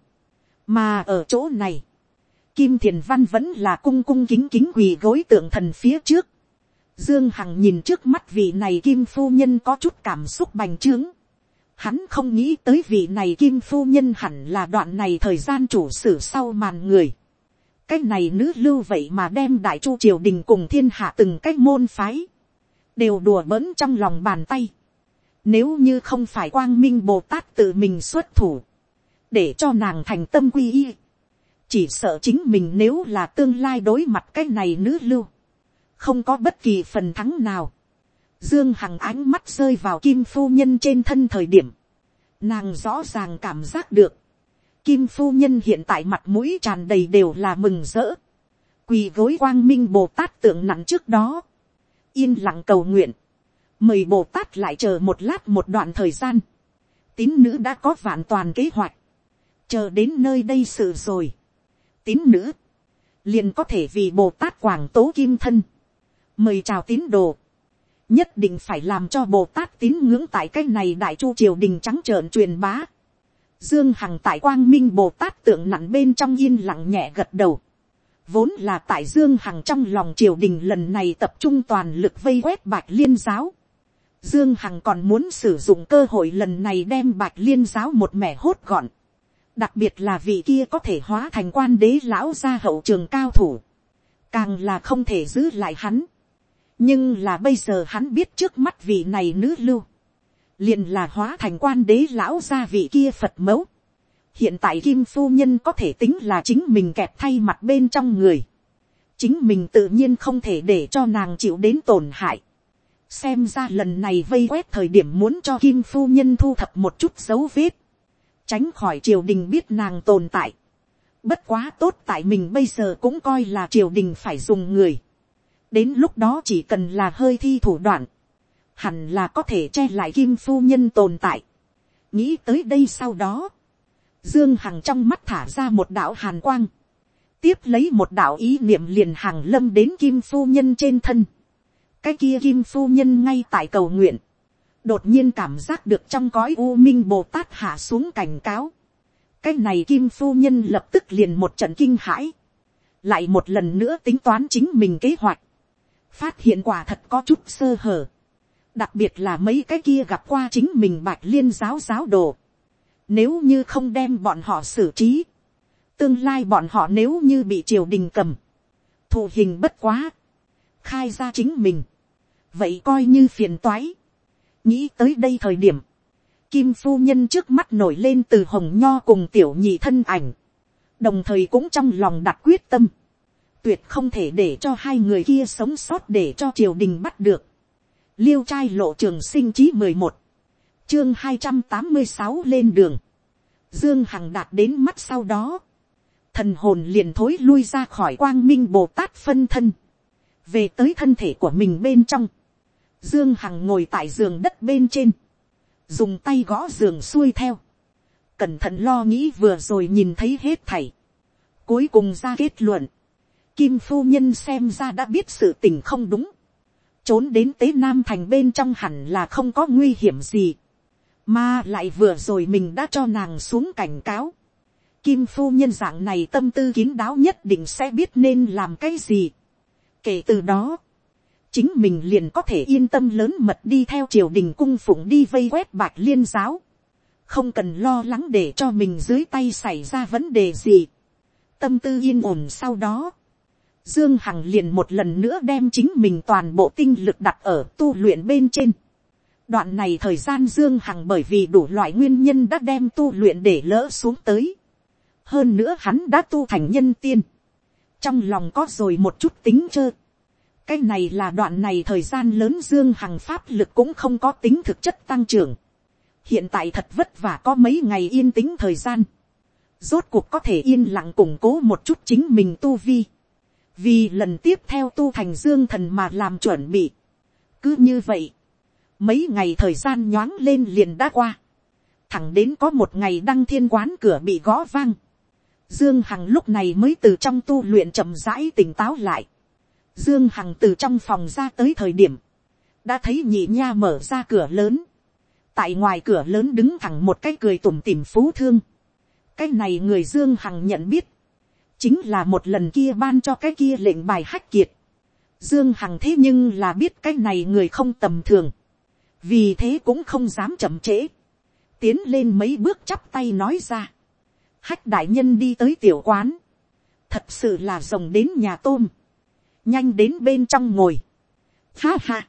A: Mà ở chỗ này. Kim Thiền Văn vẫn là cung cung kính kính quỳ gối tượng thần phía trước. Dương Hằng nhìn trước mắt vị này Kim Phu Nhân có chút cảm xúc bành trướng Hắn không nghĩ tới vị này kim phu nhân hẳn là đoạn này thời gian chủ sử sau màn người. Cái này nữ lưu vậy mà đem đại chu triều đình cùng thiên hạ từng cách môn phái. Đều đùa bỡn trong lòng bàn tay. Nếu như không phải quang minh Bồ Tát tự mình xuất thủ. Để cho nàng thành tâm quy y. Chỉ sợ chính mình nếu là tương lai đối mặt cái này nữ lưu. Không có bất kỳ phần thắng nào Dương Hằng ánh mắt rơi vào Kim Phu Nhân trên thân thời điểm. Nàng rõ ràng cảm giác được. Kim Phu Nhân hiện tại mặt mũi tràn đầy đều là mừng rỡ. Quỳ gối quang minh Bồ Tát tượng nặng trước đó. Yên lặng cầu nguyện. Mời Bồ Tát lại chờ một lát một đoạn thời gian. Tín nữ đã có vạn toàn kế hoạch. Chờ đến nơi đây sự rồi. Tín nữ. Liền có thể vì Bồ Tát Quảng Tố Kim Thân. Mời chào tín đồ nhất định phải làm cho bồ tát tín ngưỡng tại cái này đại chu triều đình trắng trợn truyền bá. Dương Hằng tại quang minh bồ tát tượng nặng bên trong yên lặng nhẹ gật đầu. Vốn là tại Dương Hằng trong lòng triều đình lần này tập trung toàn lực vây quét bạch liên giáo. Dương Hằng còn muốn sử dụng cơ hội lần này đem bạch liên giáo một mẻ hốt gọn. Đặc biệt là vị kia có thể hóa thành quan đế lão gia hậu trường cao thủ. Càng là không thể giữ lại hắn nhưng là bây giờ hắn biết trước mắt vị này nữ lưu, liền là hóa thành quan đế lão gia vị kia phật mẫu. hiện tại kim phu nhân có thể tính là chính mình kẹp thay mặt bên trong người. chính mình tự nhiên không thể để cho nàng chịu đến tổn hại. xem ra lần này vây quét thời điểm muốn cho kim phu nhân thu thập một chút dấu vết, tránh khỏi triều đình biết nàng tồn tại. Bất quá tốt tại mình bây giờ cũng coi là triều đình phải dùng người. Đến lúc đó chỉ cần là hơi thi thủ đoạn. Hẳn là có thể che lại kim phu nhân tồn tại. Nghĩ tới đây sau đó. Dương Hằng trong mắt thả ra một đạo hàn quang. Tiếp lấy một đạo ý niệm liền hàng lâm đến kim phu nhân trên thân. Cái kia kim phu nhân ngay tại cầu nguyện. Đột nhiên cảm giác được trong cõi u minh Bồ Tát hạ xuống cảnh cáo cái này kim phu nhân lập tức liền một trận kinh hãi, lại một lần nữa tính toán chính mình kế hoạch, phát hiện quả thật có chút sơ hở, đặc biệt là mấy cái kia gặp qua chính mình bạch liên giáo giáo đồ, nếu như không đem bọn họ xử trí, tương lai bọn họ nếu như bị triều đình cầm, thù hình bất quá, khai ra chính mình, vậy coi như phiền toái, nghĩ tới đây thời điểm, kim phu nhân trước mắt nổi lên từ hồng nho cùng tiểu nhị thân ảnh, đồng thời cũng trong lòng đặt quyết tâm, tuyệt không thể để cho hai người kia sống sót để cho triều đình bắt được. liêu trai lộ trường sinh chí mười một, chương hai trăm tám mươi sáu lên đường, dương hằng đạt đến mắt sau đó, thần hồn liền thối lui ra khỏi quang minh bồ tát phân thân, về tới thân thể của mình bên trong, dương hằng ngồi tại giường đất bên trên, dùng tay gõ giường xuôi theo, cẩn thận lo nghĩ vừa rồi nhìn thấy hết thảy, cuối cùng ra kết luận, kim phu nhân xem ra đã biết sự tình không đúng, trốn đến tế nam thành bên trong hẳn là không có nguy hiểm gì, mà lại vừa rồi mình đã cho nàng xuống cảnh cáo, kim phu nhân dạng này tâm tư kín đáo nhất định sẽ biết nên làm cái gì. kể từ đó, chính mình liền có thể yên tâm lớn mật đi theo triều đình cung phụng đi vây quét bạch liên giáo, không cần lo lắng để cho mình dưới tay xảy ra vấn đề gì. tâm tư yên ổn sau đó, dương hằng liền một lần nữa đem chính mình toàn bộ tinh lực đặt ở tu luyện bên trên. đoạn này thời gian dương hằng bởi vì đủ loại nguyên nhân đã đem tu luyện để lỡ xuống tới. hơn nữa hắn đã tu thành nhân tiên. trong lòng có rồi một chút tính chơ cái này là đoạn này thời gian lớn dương hằng pháp lực cũng không có tính thực chất tăng trưởng. hiện tại thật vất vả có mấy ngày yên tĩnh thời gian. rốt cuộc có thể yên lặng củng cố một chút chính mình tu vi vì lần tiếp theo tu thành dương thần mà làm chuẩn bị. cứ như vậy, mấy ngày thời gian nhoáng lên liền đã qua. thẳng đến có một ngày đăng thiên quán cửa bị gõ vang. Dương Hằng lúc này mới từ trong tu luyện chậm rãi tỉnh táo lại. Dương Hằng từ trong phòng ra tới thời điểm. Đã thấy nhị nha mở ra cửa lớn. Tại ngoài cửa lớn đứng thẳng một cái cười tủm tỉm phú thương. Cái này người Dương Hằng nhận biết. Chính là một lần kia ban cho cái kia lệnh bài hách kiệt. Dương Hằng thế nhưng là biết cái này người không tầm thường. Vì thế cũng không dám chậm trễ. Tiến lên mấy bước chắp tay nói ra. Hách đại nhân đi tới tiểu quán. Thật sự là rồng đến nhà tôm nhanh đến bên trong ngồi. Ha ha,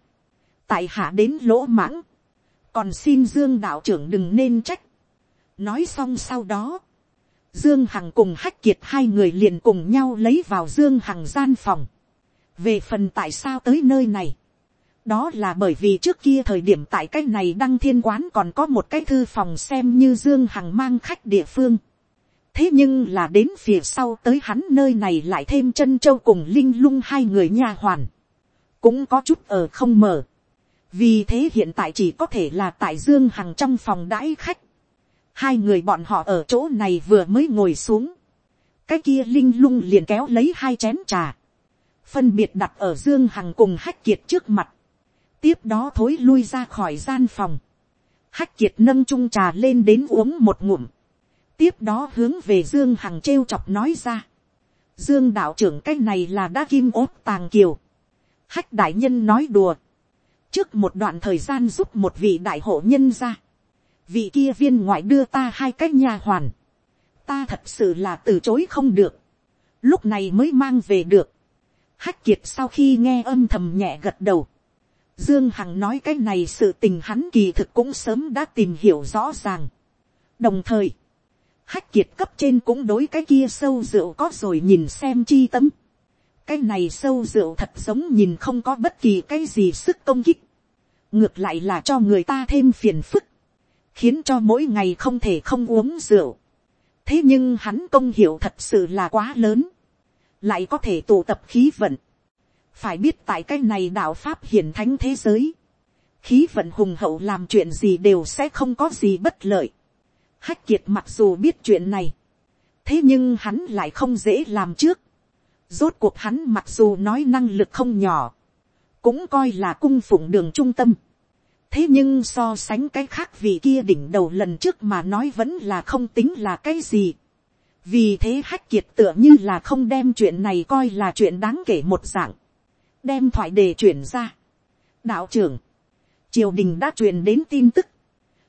A: tại hạ đến lỗ mãng, còn xin dương đạo trưởng đừng nên trách. nói xong sau đó, dương hằng cùng hách kiệt hai người liền cùng nhau lấy vào dương hằng gian phòng. về phần tại sao tới nơi này, đó là bởi vì trước kia thời điểm tại cái này đăng thiên quán còn có một cái thư phòng xem như dương hằng mang khách địa phương. Thế nhưng là đến phía sau tới hắn nơi này lại thêm chân châu cùng linh lung hai người nha hoàn, cũng có chút ở không mở, vì thế hiện tại chỉ có thể là tại dương hằng trong phòng đãi khách, hai người bọn họ ở chỗ này vừa mới ngồi xuống, cái kia linh lung liền kéo lấy hai chén trà, phân biệt đặt ở dương hằng cùng hách kiệt trước mặt, tiếp đó thối lui ra khỏi gian phòng, hách kiệt nâng chung trà lên đến uống một ngụm, tiếp đó hướng về dương hằng trêu chọc nói ra. dương đạo trưởng cái này là đã kim ốt tàng kiều. hách đại nhân nói đùa. trước một đoạn thời gian giúp một vị đại hộ nhân ra vị kia viên ngoại đưa ta hai cái nhà hoàn. ta thật sự là từ chối không được. lúc này mới mang về được. hách kiệt sau khi nghe âm thầm nhẹ gật đầu. Dương Hằng nói cái này sự tình hắn kỳ thực cũng sớm đã tìm hiểu rõ ràng. Đồng thời, hách kiệt cấp trên cũng đối cái kia sâu rượu có rồi nhìn xem chi tấm cái này sâu rượu thật giống nhìn không có bất kỳ cái gì sức công kích. ngược lại là cho người ta thêm phiền phức khiến cho mỗi ngày không thể không uống rượu. thế nhưng hắn công hiệu thật sự là quá lớn, lại có thể tụ tập khí vận. phải biết tại cái này đạo pháp hiển thánh thế giới, khí vận hùng hậu làm chuyện gì đều sẽ không có gì bất lợi. hách kiệt mặc dù biết chuyện này, thế nhưng hắn lại không dễ làm trước. rốt cuộc hắn mặc dù nói năng lực không nhỏ, cũng coi là cung phụng đường trung tâm thế nhưng so sánh cái khác vì kia đỉnh đầu lần trước mà nói vẫn là không tính là cái gì. vì thế hách kiệt tựa như là không đem chuyện này coi là chuyện đáng kể một dạng. đem thoại đề chuyển ra. đạo trưởng, triều đình đã truyền đến tin tức.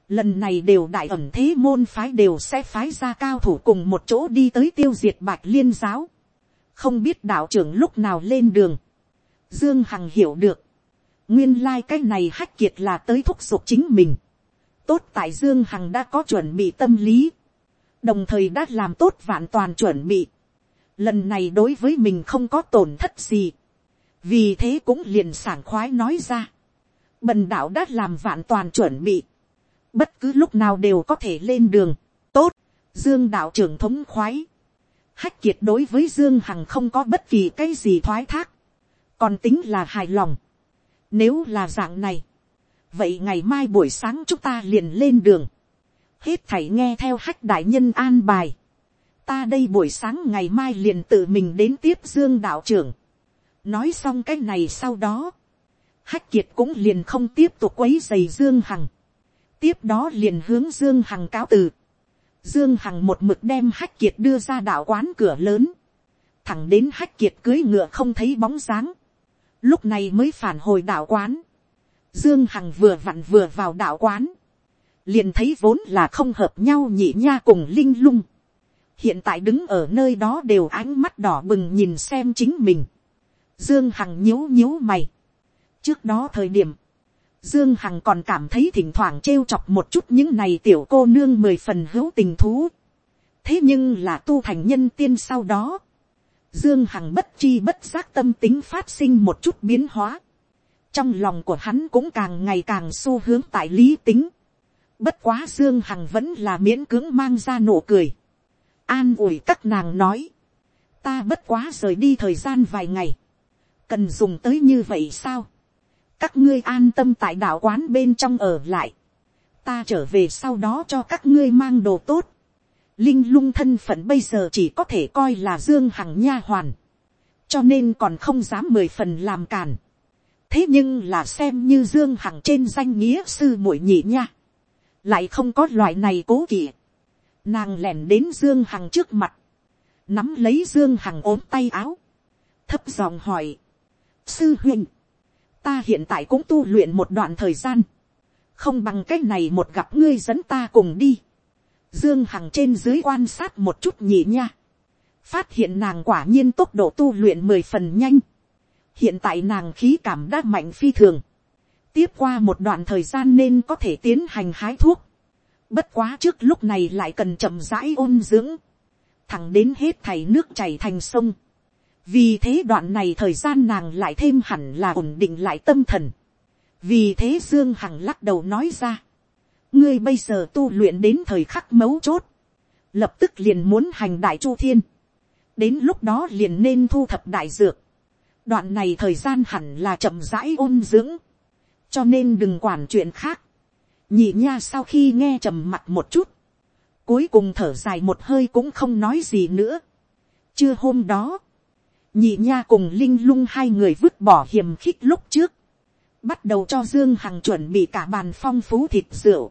A: lần này đều đại ẩn thế môn phái đều sẽ phái ra cao thủ cùng một chỗ đi tới tiêu diệt bạch liên giáo. không biết đạo trưởng lúc nào lên đường Dương Hằng hiểu được. Nguyên lai này hách kiệt là tới thúc giục chính mình. Tốt tại Dương Hằng đã có chuẩn bị tâm lý. Đồng thời đã làm tốt vạn toàn chuẩn bị. Lần này đối với mình không có tổn thất gì. Vì thế cũng liền sảng khoái nói ra. Bần đạo đã làm vạn toàn chuẩn bị. Bất cứ lúc nào đều có thể lên đường. Tốt. Dương đạo trưởng thống khoái. Hách kiệt đối với Dương Hằng không có bất kỳ cái gì thoái thác còn tính là hài lòng. Nếu là dạng này, vậy ngày mai buổi sáng chúng ta liền lên đường. Hết thảy nghe theo hách đại nhân an bài. Ta đây buổi sáng ngày mai liền tự mình đến tiếp Dương đạo trưởng. Nói xong cái này sau đó. Hách kiệt cũng liền không tiếp tục quấy giày Dương Hằng. Tiếp đó liền hướng Dương Hằng cáo từ. Dương Hằng một mực đem hách kiệt đưa ra đạo quán cửa lớn. Thẳng đến hách kiệt cưới ngựa không thấy bóng dáng lúc này mới phản hồi đạo quán. Dương Hằng vừa vặn vừa vào đạo quán. Liền thấy vốn là không hợp nhau nhị nha cùng linh lung. Hiện tại đứng ở nơi đó đều ánh mắt đỏ bừng nhìn xem chính mình. Dương Hằng nhíu nhíu mày. Trước đó thời điểm. Dương Hằng còn cảm thấy thỉnh thoảng trêu chọc một chút những này tiểu cô nương mười phần hữu tình thú. Thế nhưng là tu thành nhân tiên sau đó Dương Hằng bất chi bất giác tâm tính phát sinh một chút biến hóa. Trong lòng của hắn cũng càng ngày càng xu hướng tại lý tính. Bất quá Dương Hằng vẫn là miễn cưỡng mang ra nụ cười. An ủi các nàng nói. Ta bất quá rời đi thời gian vài ngày. Cần dùng tới như vậy sao? Các ngươi an tâm tại đạo quán bên trong ở lại. Ta trở về sau đó cho các ngươi mang đồ tốt linh lung thân phận bây giờ chỉ có thể coi là dương hằng nha hoàn, cho nên còn không dám mười phần làm càn. thế nhưng là xem như dương hằng trên danh nghĩa sư muội nhị nha, lại không có loại này cố kỵ. nàng lẻn đến dương hằng trước mặt, nắm lấy dương hằng ốm tay áo, thấp giọng hỏi, sư huynh, ta hiện tại cũng tu luyện một đoạn thời gian, không bằng cách này một gặp ngươi dẫn ta cùng đi. Dương Hằng trên dưới quan sát một chút nhị nha. Phát hiện nàng quả nhiên tốc độ tu luyện mười phần nhanh. Hiện tại nàng khí cảm đã mạnh phi thường. Tiếp qua một đoạn thời gian nên có thể tiến hành hái thuốc. Bất quá trước lúc này lại cần chậm rãi ôn dưỡng. Thẳng đến hết thảy nước chảy thành sông. Vì thế đoạn này thời gian nàng lại thêm hẳn là ổn định lại tâm thần. Vì thế Dương Hằng lắc đầu nói ra ngươi bây giờ tu luyện đến thời khắc mấu chốt, lập tức liền muốn hành đại chu thiên, đến lúc đó liền nên thu thập đại dược, đoạn này thời gian hẳn là chậm rãi ôn dưỡng, cho nên đừng quản chuyện khác, nhị nha sau khi nghe trầm mặt một chút, cuối cùng thở dài một hơi cũng không nói gì nữa. chưa hôm đó, nhị nha cùng linh lung hai người vứt bỏ hiềm khích lúc trước, bắt đầu cho dương hằng chuẩn bị cả bàn phong phú thịt rượu,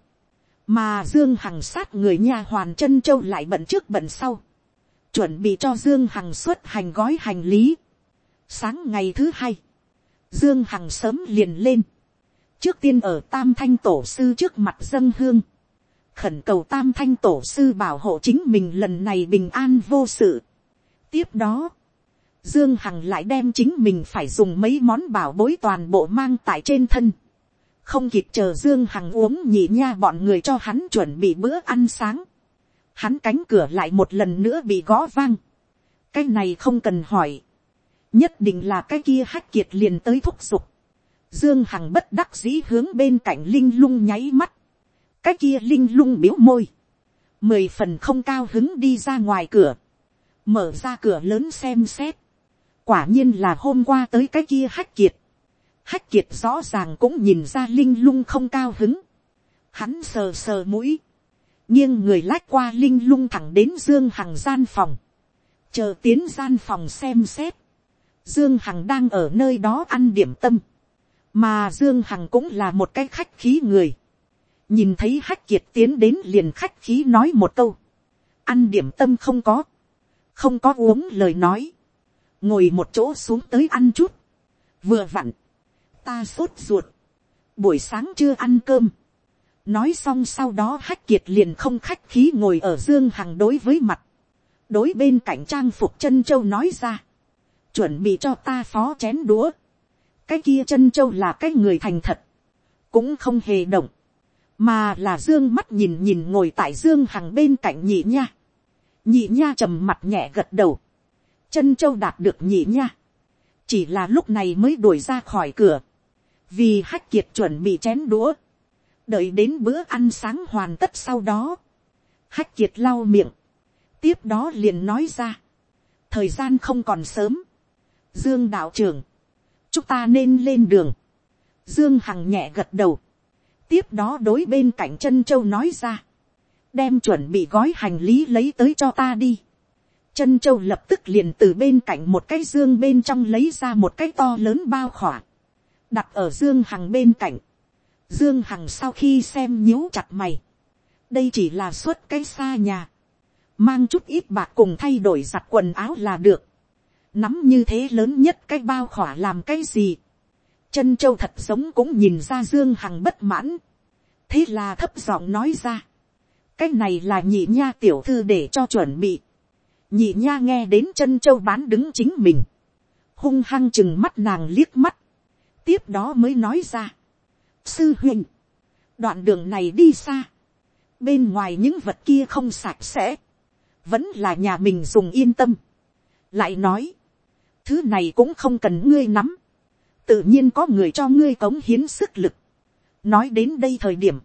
A: mà dương hằng sát người nha hoàn chân châu lại bận trước bận sau, chuẩn bị cho dương hằng xuất hành gói hành lý. sáng ngày thứ hai, dương hằng sớm liền lên, trước tiên ở tam thanh tổ sư trước mặt dân hương, khẩn cầu tam thanh tổ sư bảo hộ chính mình lần này bình an vô sự. tiếp đó, dương hằng lại đem chính mình phải dùng mấy món bảo bối toàn bộ mang tại trên thân không kịp chờ dương hằng uống nhị nha bọn người cho hắn chuẩn bị bữa ăn sáng. hắn cánh cửa lại một lần nữa bị gõ vang. cái này không cần hỏi. nhất định là cái kia hách kiệt liền tới thúc giục. dương hằng bất đắc dĩ hướng bên cạnh linh lung nháy mắt. cái kia linh lung biếu môi. mười phần không cao hứng đi ra ngoài cửa, mở ra cửa lớn xem xét, quả nhiên là hôm qua tới cái kia hách kiệt, hách kiệt rõ ràng cũng nhìn ra linh lung không cao hứng, hắn sờ sờ mũi, nghiêng người lách qua linh lung thẳng đến dương hằng gian phòng, chờ tiến gian phòng xem xét, dương hằng đang ở nơi đó ăn điểm tâm, mà dương hằng cũng là một cái khách khí người, nhìn thấy hách kiệt tiến đến liền khách khí nói một câu, ăn điểm tâm không có, không có uống lời nói, ngồi một chỗ xuống tới ăn chút, vừa vặn, ta sốt ruột, buổi sáng chưa ăn cơm, nói xong sau đó hách kiệt liền không khách khí ngồi ở dương hằng đối với mặt, đối bên cạnh trang phục chân châu nói ra, chuẩn bị cho ta phó chén đũa, cái kia chân châu là cái người thành thật, cũng không hề động, mà là dương mắt nhìn nhìn ngồi tại dương hằng bên cạnh nhị nha, nhị nha trầm mặt nhẹ gật đầu, chân châu đạt được nhị nha, chỉ là lúc này mới đuổi ra khỏi cửa, vì hách kiệt chuẩn bị chén đũa, đợi đến bữa ăn sáng hoàn tất sau đó, hách kiệt lau miệng, tiếp đó liền nói ra, thời gian không còn sớm, dương đạo trưởng, chúng ta nên lên đường, dương hằng nhẹ gật đầu, tiếp đó đối bên cạnh chân châu nói ra, đem chuẩn bị gói hành lý lấy tới cho ta đi. chân châu lập tức liền từ bên cạnh một cái dương bên trong lấy ra một cái to lớn bao khỏa, đặt ở dương hằng bên cạnh. dương hằng sau khi xem nhíu chặt mày, đây chỉ là suốt cái xa nhà, mang chút ít bạc cùng thay đổi giặt quần áo là được, nắm như thế lớn nhất cái bao khỏa làm cái gì, chân châu thật giống cũng nhìn ra dương hằng bất mãn, thế là thấp giọng nói ra, cái này là nhị nha tiểu thư để cho chuẩn bị, nhị nha nghe đến chân châu bán đứng chính mình, hung hăng chừng mắt nàng liếc mắt, tiếp đó mới nói ra, sư huynh, đoạn đường này đi xa, bên ngoài những vật kia không sạch sẽ, vẫn là nhà mình dùng yên tâm, lại nói, thứ này cũng không cần ngươi nắm, tự nhiên có người cho ngươi cống hiến sức lực. nói đến đây thời điểm,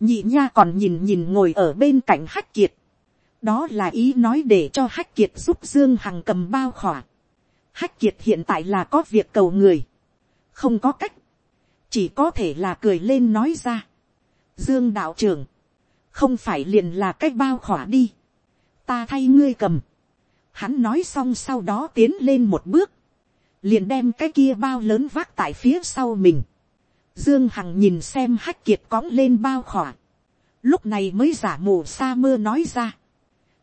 A: nhị nha còn nhìn nhìn ngồi ở bên cạnh hách kiệt, đó là ý nói để cho hách kiệt giúp dương hằng cầm bao khỏa. hách kiệt hiện tại là có việc cầu người, không có cách, chỉ có thể là cười lên nói ra. dương đạo trưởng, không phải liền là cách bao khỏa đi, ta thay ngươi cầm. Hắn nói xong sau đó tiến lên một bước, liền đem cái kia bao lớn vác tại phía sau mình. Dương Hằng nhìn xem hách kiệt cõng lên bao khỏa. Lúc này mới giả mù sa mưa nói ra.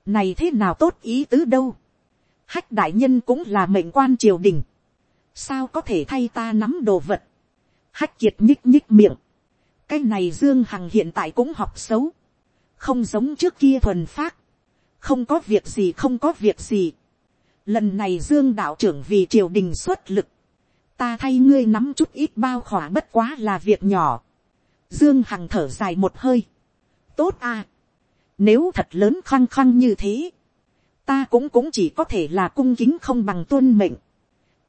A: Này thế nào tốt ý tứ đâu. Hách đại nhân cũng là mệnh quan triều đình. Sao có thể thay ta nắm đồ vật. Hách kiệt nhích nhích miệng. Cái này Dương Hằng hiện tại cũng học xấu. Không giống trước kia thuần phát. Không có việc gì không có việc gì lần này dương đạo trưởng vì triều đình xuất lực, ta thay ngươi nắm chút ít bao khỏa bất quá là việc nhỏ. dương hằng thở dài một hơi. tốt à. nếu thật lớn khăng khăng như thế, ta cũng cũng chỉ có thể là cung kính không bằng tuân mệnh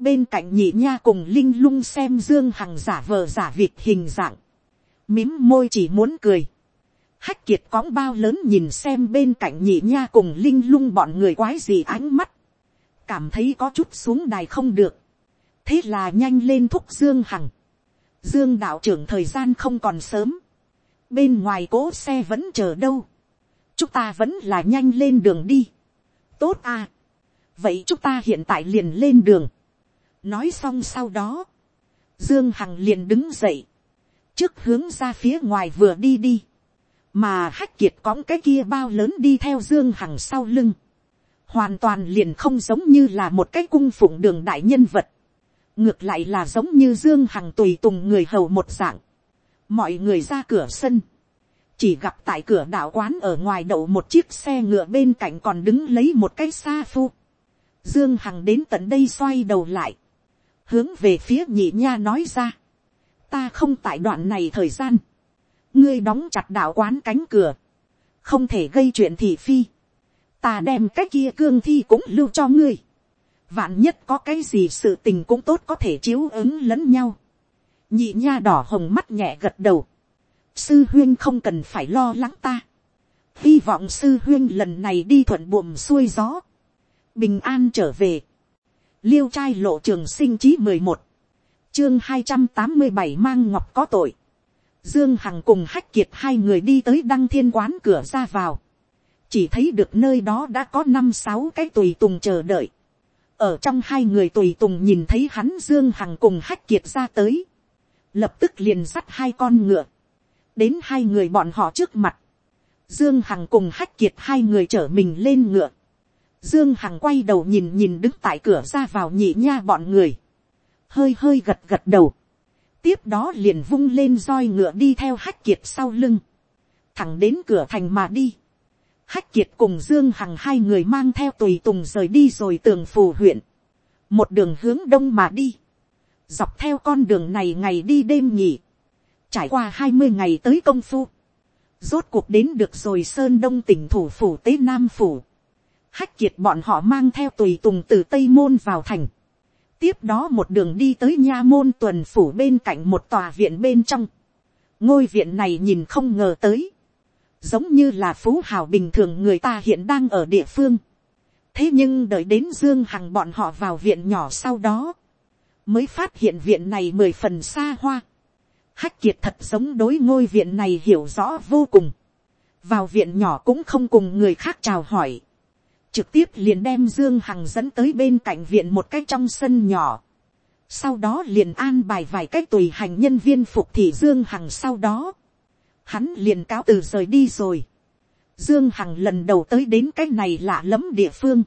A: bên cạnh nhị nha cùng linh lung xem dương hằng giả vờ giả việc hình dạng, mím môi chỉ muốn cười. hách kiệt cõng bao lớn nhìn xem bên cạnh nhị nha cùng linh lung bọn người quái gì ánh mắt cảm thấy có chút xuống đài không được. thế là nhanh lên thúc dương hằng. dương đạo trưởng thời gian không còn sớm. bên ngoài cố xe vẫn chờ đâu. chúng ta vẫn là nhanh lên đường đi. tốt à. vậy chúng ta hiện tại liền lên đường nói xong sau đó, dương hằng liền đứng dậy. trước hướng ra phía ngoài vừa đi đi. mà hách kiệt cõng cái kia bao lớn đi theo dương hằng sau lưng hoàn toàn liền không giống như là một cái cung phụng đường đại nhân vật, ngược lại là giống như dương hằng tùy tùng người hầu một dạng, mọi người ra cửa sân, chỉ gặp tại cửa đạo quán ở ngoài đậu một chiếc xe ngựa bên cạnh còn đứng lấy một cái xa phu, dương hằng đến tận đây xoay đầu lại, hướng về phía nhị nha nói ra, ta không tại đoạn này thời gian, ngươi đóng chặt đạo quán cánh cửa, không thể gây chuyện thị phi, ta đem cái kia cương thi cũng lưu cho ngươi. vạn nhất có cái gì sự tình cũng tốt có thể chiếu ứng lẫn nhau. nhị nha đỏ hồng mắt nhẹ gật đầu. sư huyên không cần phải lo lắng ta. hy vọng sư huyên lần này đi thuận buồm xuôi gió, bình an trở về, liêu trai lộ trường sinh chí mười một, chương hai trăm tám mươi bảy mang ngọc có tội, dương hằng cùng hách kiệt hai người đi tới đăng thiên quán cửa ra vào, chỉ thấy được nơi đó đã có năm sáu cái tùy tùng chờ đợi, ở trong hai người tùy tùng nhìn thấy hắn dương hằng cùng hách kiệt ra tới, lập tức liền dắt hai con ngựa, đến hai người bọn họ trước mặt, dương hằng cùng hách kiệt hai người chở mình lên ngựa, dương hằng quay đầu nhìn nhìn đứng tại cửa ra vào nhị nha bọn người, hơi hơi gật gật đầu, tiếp đó liền vung lên roi ngựa đi theo hách kiệt sau lưng, thẳng đến cửa thành mà đi, hách kiệt cùng dương hằng hai người mang theo tùy tùng rời đi rồi tường phù huyện, một đường hướng đông mà đi, dọc theo con đường này ngày đi đêm nhỉ, trải qua hai mươi ngày tới công phu, rốt cuộc đến được rồi sơn đông tỉnh thủ phủ tế nam phủ, hách kiệt bọn họ mang theo tùy tùng từ tây môn vào thành, tiếp đó một đường đi tới nha môn tuần phủ bên cạnh một tòa viện bên trong, ngôi viện này nhìn không ngờ tới, giống như là phú hào bình thường người ta hiện đang ở địa phương. thế nhưng đợi đến dương hằng bọn họ vào viện nhỏ sau đó, mới phát hiện viện này mười phần xa hoa. hách kiệt thật giống đối ngôi viện này hiểu rõ vô cùng. vào viện nhỏ cũng không cùng người khác chào hỏi trực tiếp liền đem dương hằng dẫn tới bên cạnh viện một cách trong sân nhỏ. sau đó liền an bài vài cách tùy hành nhân viên phục thị dương hằng sau đó hắn liền cáo từ rời đi rồi. Dương Hằng lần đầu tới đến cái này lạ lẫm địa phương,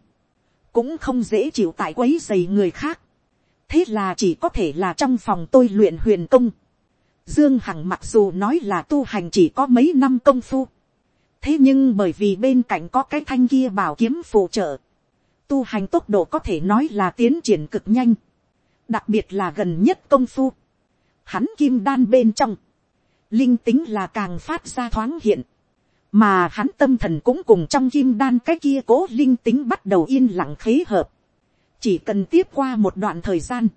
A: cũng không dễ chịu tại quấy giày người khác. thế là chỉ có thể là trong phòng tôi luyện huyền công. Dương Hằng mặc dù nói là tu hành chỉ có mấy năm công phu, thế nhưng bởi vì bên cạnh có cái thanh kia bảo kiếm phụ trợ, tu hành tốc độ có thể nói là tiến triển cực nhanh, đặc biệt là gần nhất công phu, hắn kim đan bên trong, linh tính là càng phát ra thoáng hiện, mà hắn tâm thần cũng cùng trong kim đan cái kia cố linh tính bắt đầu yên lặng khế hợp, chỉ cần tiếp qua một đoạn thời gian,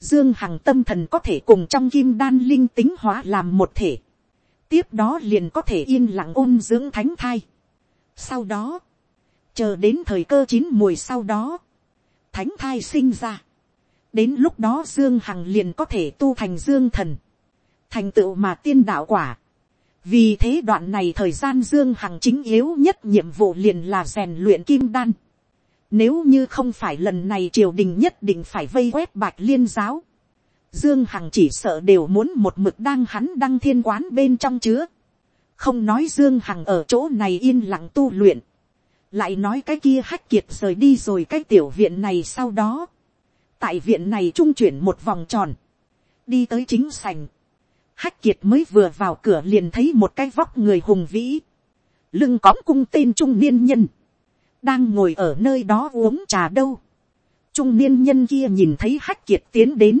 A: dương hằng tâm thần có thể cùng trong kim đan linh tính hóa làm một thể, tiếp đó liền có thể yên lặng ôn dưỡng thánh thai. sau đó, chờ đến thời cơ chín mùi sau đó, thánh thai sinh ra, đến lúc đó dương hằng liền có thể tu thành dương thần, thành tựu mà tiên đạo quả. vì thế đoạn này thời gian dương hằng chính yếu nhất nhiệm vụ liền là rèn luyện kim đan. nếu như không phải lần này triều đình nhất định phải vây quét bạch liên giáo, dương hằng chỉ sợ đều muốn một mực đang hắn đăng thiên quán bên trong chứa. không nói dương hằng ở chỗ này yên lặng tu luyện. lại nói cái kia hách kiệt rời đi rồi cái tiểu viện này sau đó. tại viện này trung chuyển một vòng tròn. đi tới chính sành Hách kiệt mới vừa vào cửa liền thấy một cái vóc người hùng vĩ. Lưng cõng cung tên trung niên nhân. Đang ngồi ở nơi đó uống trà đâu. Trung niên nhân kia nhìn thấy hách kiệt tiến đến.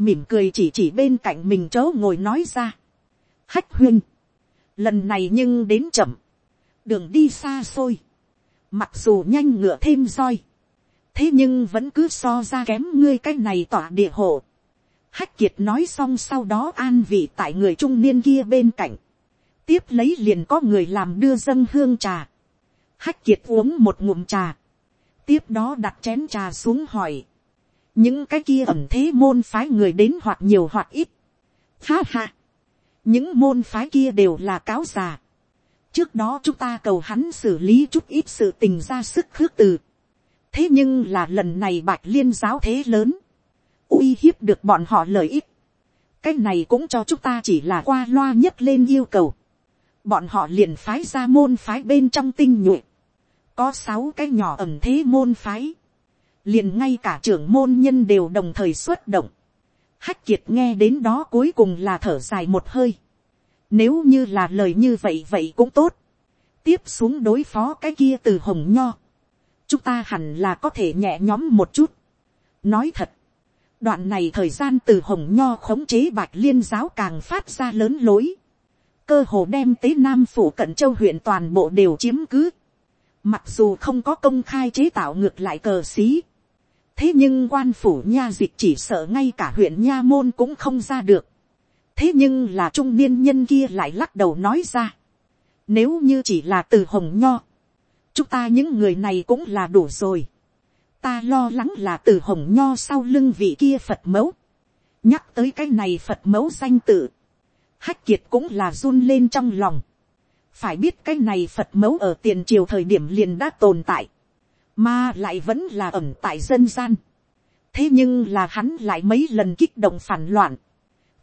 A: Mỉm cười chỉ chỉ bên cạnh mình chớ ngồi nói ra. Hách huyên. Lần này nhưng đến chậm. Đường đi xa xôi. Mặc dù nhanh ngựa thêm roi. Thế nhưng vẫn cứ so ra kém ngươi cái này tỏa địa hộ Hách kiệt nói xong sau đó an vị tại người trung niên kia bên cạnh. Tiếp lấy liền có người làm đưa dân hương trà. Hách kiệt uống một ngụm trà. Tiếp đó đặt chén trà xuống hỏi. Những cái kia ẩm thế môn phái người đến hoặc nhiều hoặc ít. Ha ha. Những môn phái kia đều là cáo già. Trước đó chúng ta cầu hắn xử lý chút ít sự tình ra sức khước từ. Thế nhưng là lần này bạch liên giáo thế lớn uy hiếp được bọn họ lợi ích. cái này cũng cho chúng ta chỉ là qua loa nhất lên yêu cầu. bọn họ liền phái ra môn phái bên trong tinh nhuệ. có sáu cái nhỏ ẩm thế môn phái liền ngay cả trưởng môn nhân đều đồng thời xuất động. hách kiệt nghe đến đó cuối cùng là thở dài một hơi. nếu như là lời như vậy vậy cũng tốt. tiếp xuống đối phó cái kia từ hồng nho. chúng ta hẳn là có thể nhẹ nhóm một chút. nói thật, Đoạn này thời gian từ hồng nho khống chế bạch liên giáo càng phát ra lớn lối. Cơ hồ đem tế nam phủ cận châu huyện toàn bộ đều chiếm cứ. Mặc dù không có công khai chế tạo ngược lại cờ xí. Thế nhưng quan phủ nha dịch chỉ sợ ngay cả huyện nha môn cũng không ra được. Thế nhưng là trung niên nhân kia lại lắc đầu nói ra. Nếu như chỉ là từ hồng nho, chúng ta những người này cũng là đủ rồi. Ta lo lắng là từ hồng nho sau lưng vị kia Phật mẫu. Nhắc tới cái này Phật mẫu danh tự. Hách kiệt cũng là run lên trong lòng. Phải biết cái này Phật mẫu ở tiền triều thời điểm liền đã tồn tại. Mà lại vẫn là ẩn tại dân gian. Thế nhưng là hắn lại mấy lần kích động phản loạn.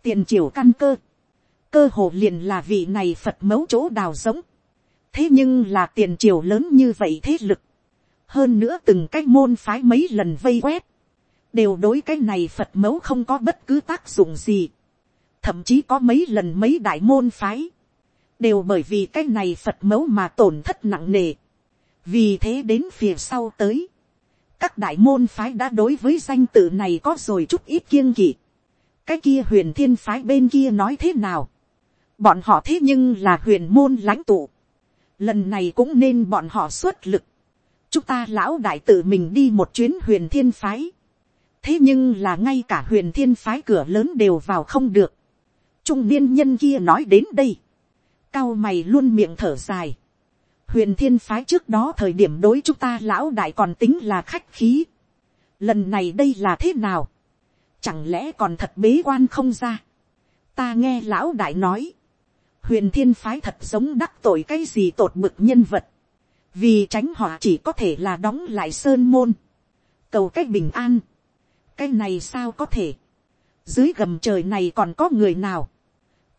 A: Tiền triều căn cơ cơ hồ liền là vị này phật mẫu chỗ đào giống. thế nhưng là tiền triều lớn như vậy thế lực. hơn nữa từng cái môn phái mấy lần vây quét. đều đối cái này phật mẫu không có bất cứ tác dụng gì. thậm chí có mấy lần mấy đại môn phái. đều bởi vì cái này phật mẫu mà tổn thất nặng nề vì thế đến phía sau tới. các đại môn phái đã đối với danh tự này có rồi chút ít kiêng kỵ. Cái kia huyền thiên phái bên kia nói thế nào? Bọn họ thế nhưng là huyền môn lãnh tụ, lần này cũng nên bọn họ xuất lực, chúng ta lão đại tự mình đi một chuyến huyền thiên phái, thế nhưng là ngay cả huyền thiên phái cửa lớn đều vào không được, trung niên nhân kia nói đến đây, cao mày luôn miệng thở dài, huyền thiên phái trước đó thời điểm đối chúng ta lão đại còn tính là khách khí, lần này đây là thế nào, chẳng lẽ còn thật bế quan không ra, ta nghe lão đại nói, huyền thiên phái thật giống đắc tội cái gì tột bực nhân vật, vì tránh họ chỉ có thể là đóng lại sơn môn, cầu cách bình an, cái này sao có thể, dưới gầm trời này còn có người nào,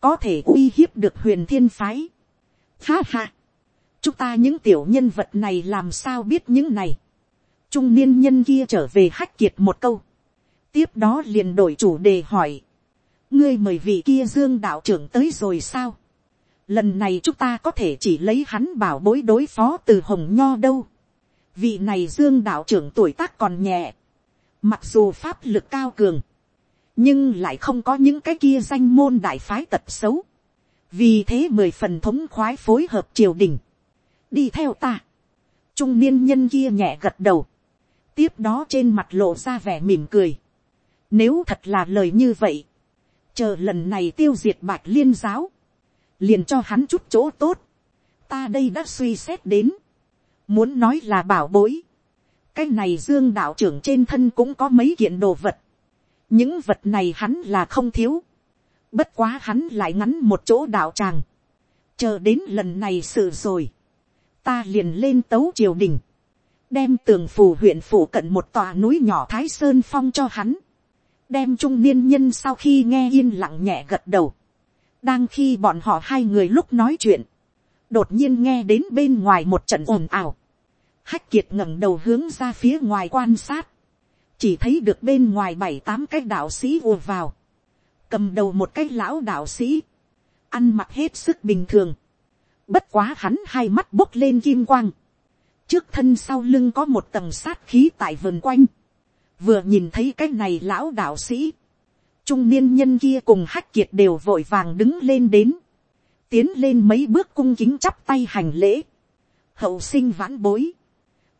A: có thể uy hiếp được huyền thiên phái. Ha ha, chúng ta những tiểu nhân vật này làm sao biết những này, trung niên nhân kia trở về hách kiệt một câu, tiếp đó liền đổi chủ đề hỏi, ngươi mời vị kia dương đạo trưởng tới rồi sao, lần này chúng ta có thể chỉ lấy hắn bảo bối đối phó từ hồng nho đâu. vị này dương đạo trưởng tuổi tác còn nhẹ, mặc dù pháp lực cao cường, nhưng lại không có những cái kia danh môn đại phái tật xấu. vì thế mười phần thống khoái phối hợp triều đình đi theo ta. trung niên nhân kia nhẹ gật đầu. tiếp đó trên mặt lộ ra vẻ mỉm cười. nếu thật là lời như vậy, chờ lần này tiêu diệt bạch liên giáo, liền cho hắn chút chỗ tốt. ta đây đã suy xét đến, muốn nói là bảo bối. cái này dương đạo trưởng trên thân cũng có mấy kiện đồ vật. những vật này hắn là không thiếu. bất quá hắn lại ngắn một chỗ đạo tràng. chờ đến lần này sự rồi ta liền lên tấu triều đình. đem tường phủ huyện phủ cận một tòa núi nhỏ thái sơn phong cho hắn. đem trung niên nhân sau khi nghe yên lặng nhẹ gật đầu đang khi bọn họ hai người lúc nói chuyện, đột nhiên nghe đến bên ngoài một trận ồn ào. Hách kiệt ngẩng đầu hướng ra phía ngoài quan sát. Chỉ thấy được bên ngoài bảy tám cái đạo sĩ ùa vào. Cầm đầu một cái lão đạo sĩ. Ăn mặc hết sức bình thường. Bất quá hắn hai mắt bốc lên kim quang. Trước thân sau lưng có một tầng sát khí tại vườn quanh. Vừa nhìn thấy cái này lão đạo sĩ. Trung niên nhân kia cùng hách kiệt đều vội vàng đứng lên đến, tiến lên mấy bước cung kính chắp tay hành lễ, hậu sinh vãn bối,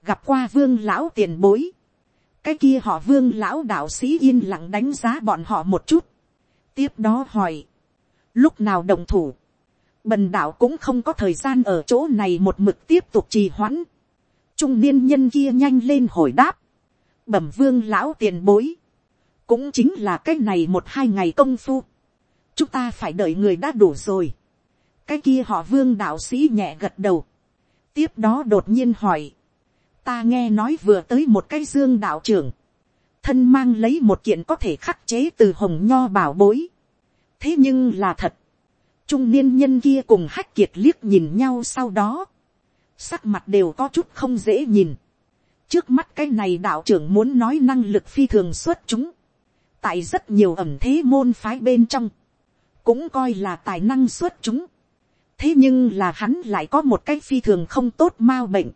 A: gặp qua vương lão tiền bối, cái kia họ vương lão đạo sĩ yên lặng đánh giá bọn họ một chút, tiếp đó hỏi, lúc nào đồng thủ, bần đạo cũng không có thời gian ở chỗ này một mực tiếp tục trì hoãn, trung niên nhân kia nhanh lên hồi đáp, bẩm vương lão tiền bối, cũng chính là cái này một hai ngày công phu, chúng ta phải đợi người đã đủ rồi. cái kia họ vương đạo sĩ nhẹ gật đầu, tiếp đó đột nhiên hỏi, ta nghe nói vừa tới một cái dương đạo trưởng, thân mang lấy một kiện có thể khắc chế từ hồng nho bảo bối. thế nhưng là thật, trung niên nhân kia cùng hách kiệt liếc nhìn nhau sau đó, sắc mặt đều có chút không dễ nhìn. trước mắt cái này đạo trưởng muốn nói năng lực phi thường xuất chúng, tại rất nhiều ẩm thế môn phái bên trong, cũng coi là tài năng xuất chúng. thế nhưng là hắn lại có một cái phi thường không tốt mau bệnh.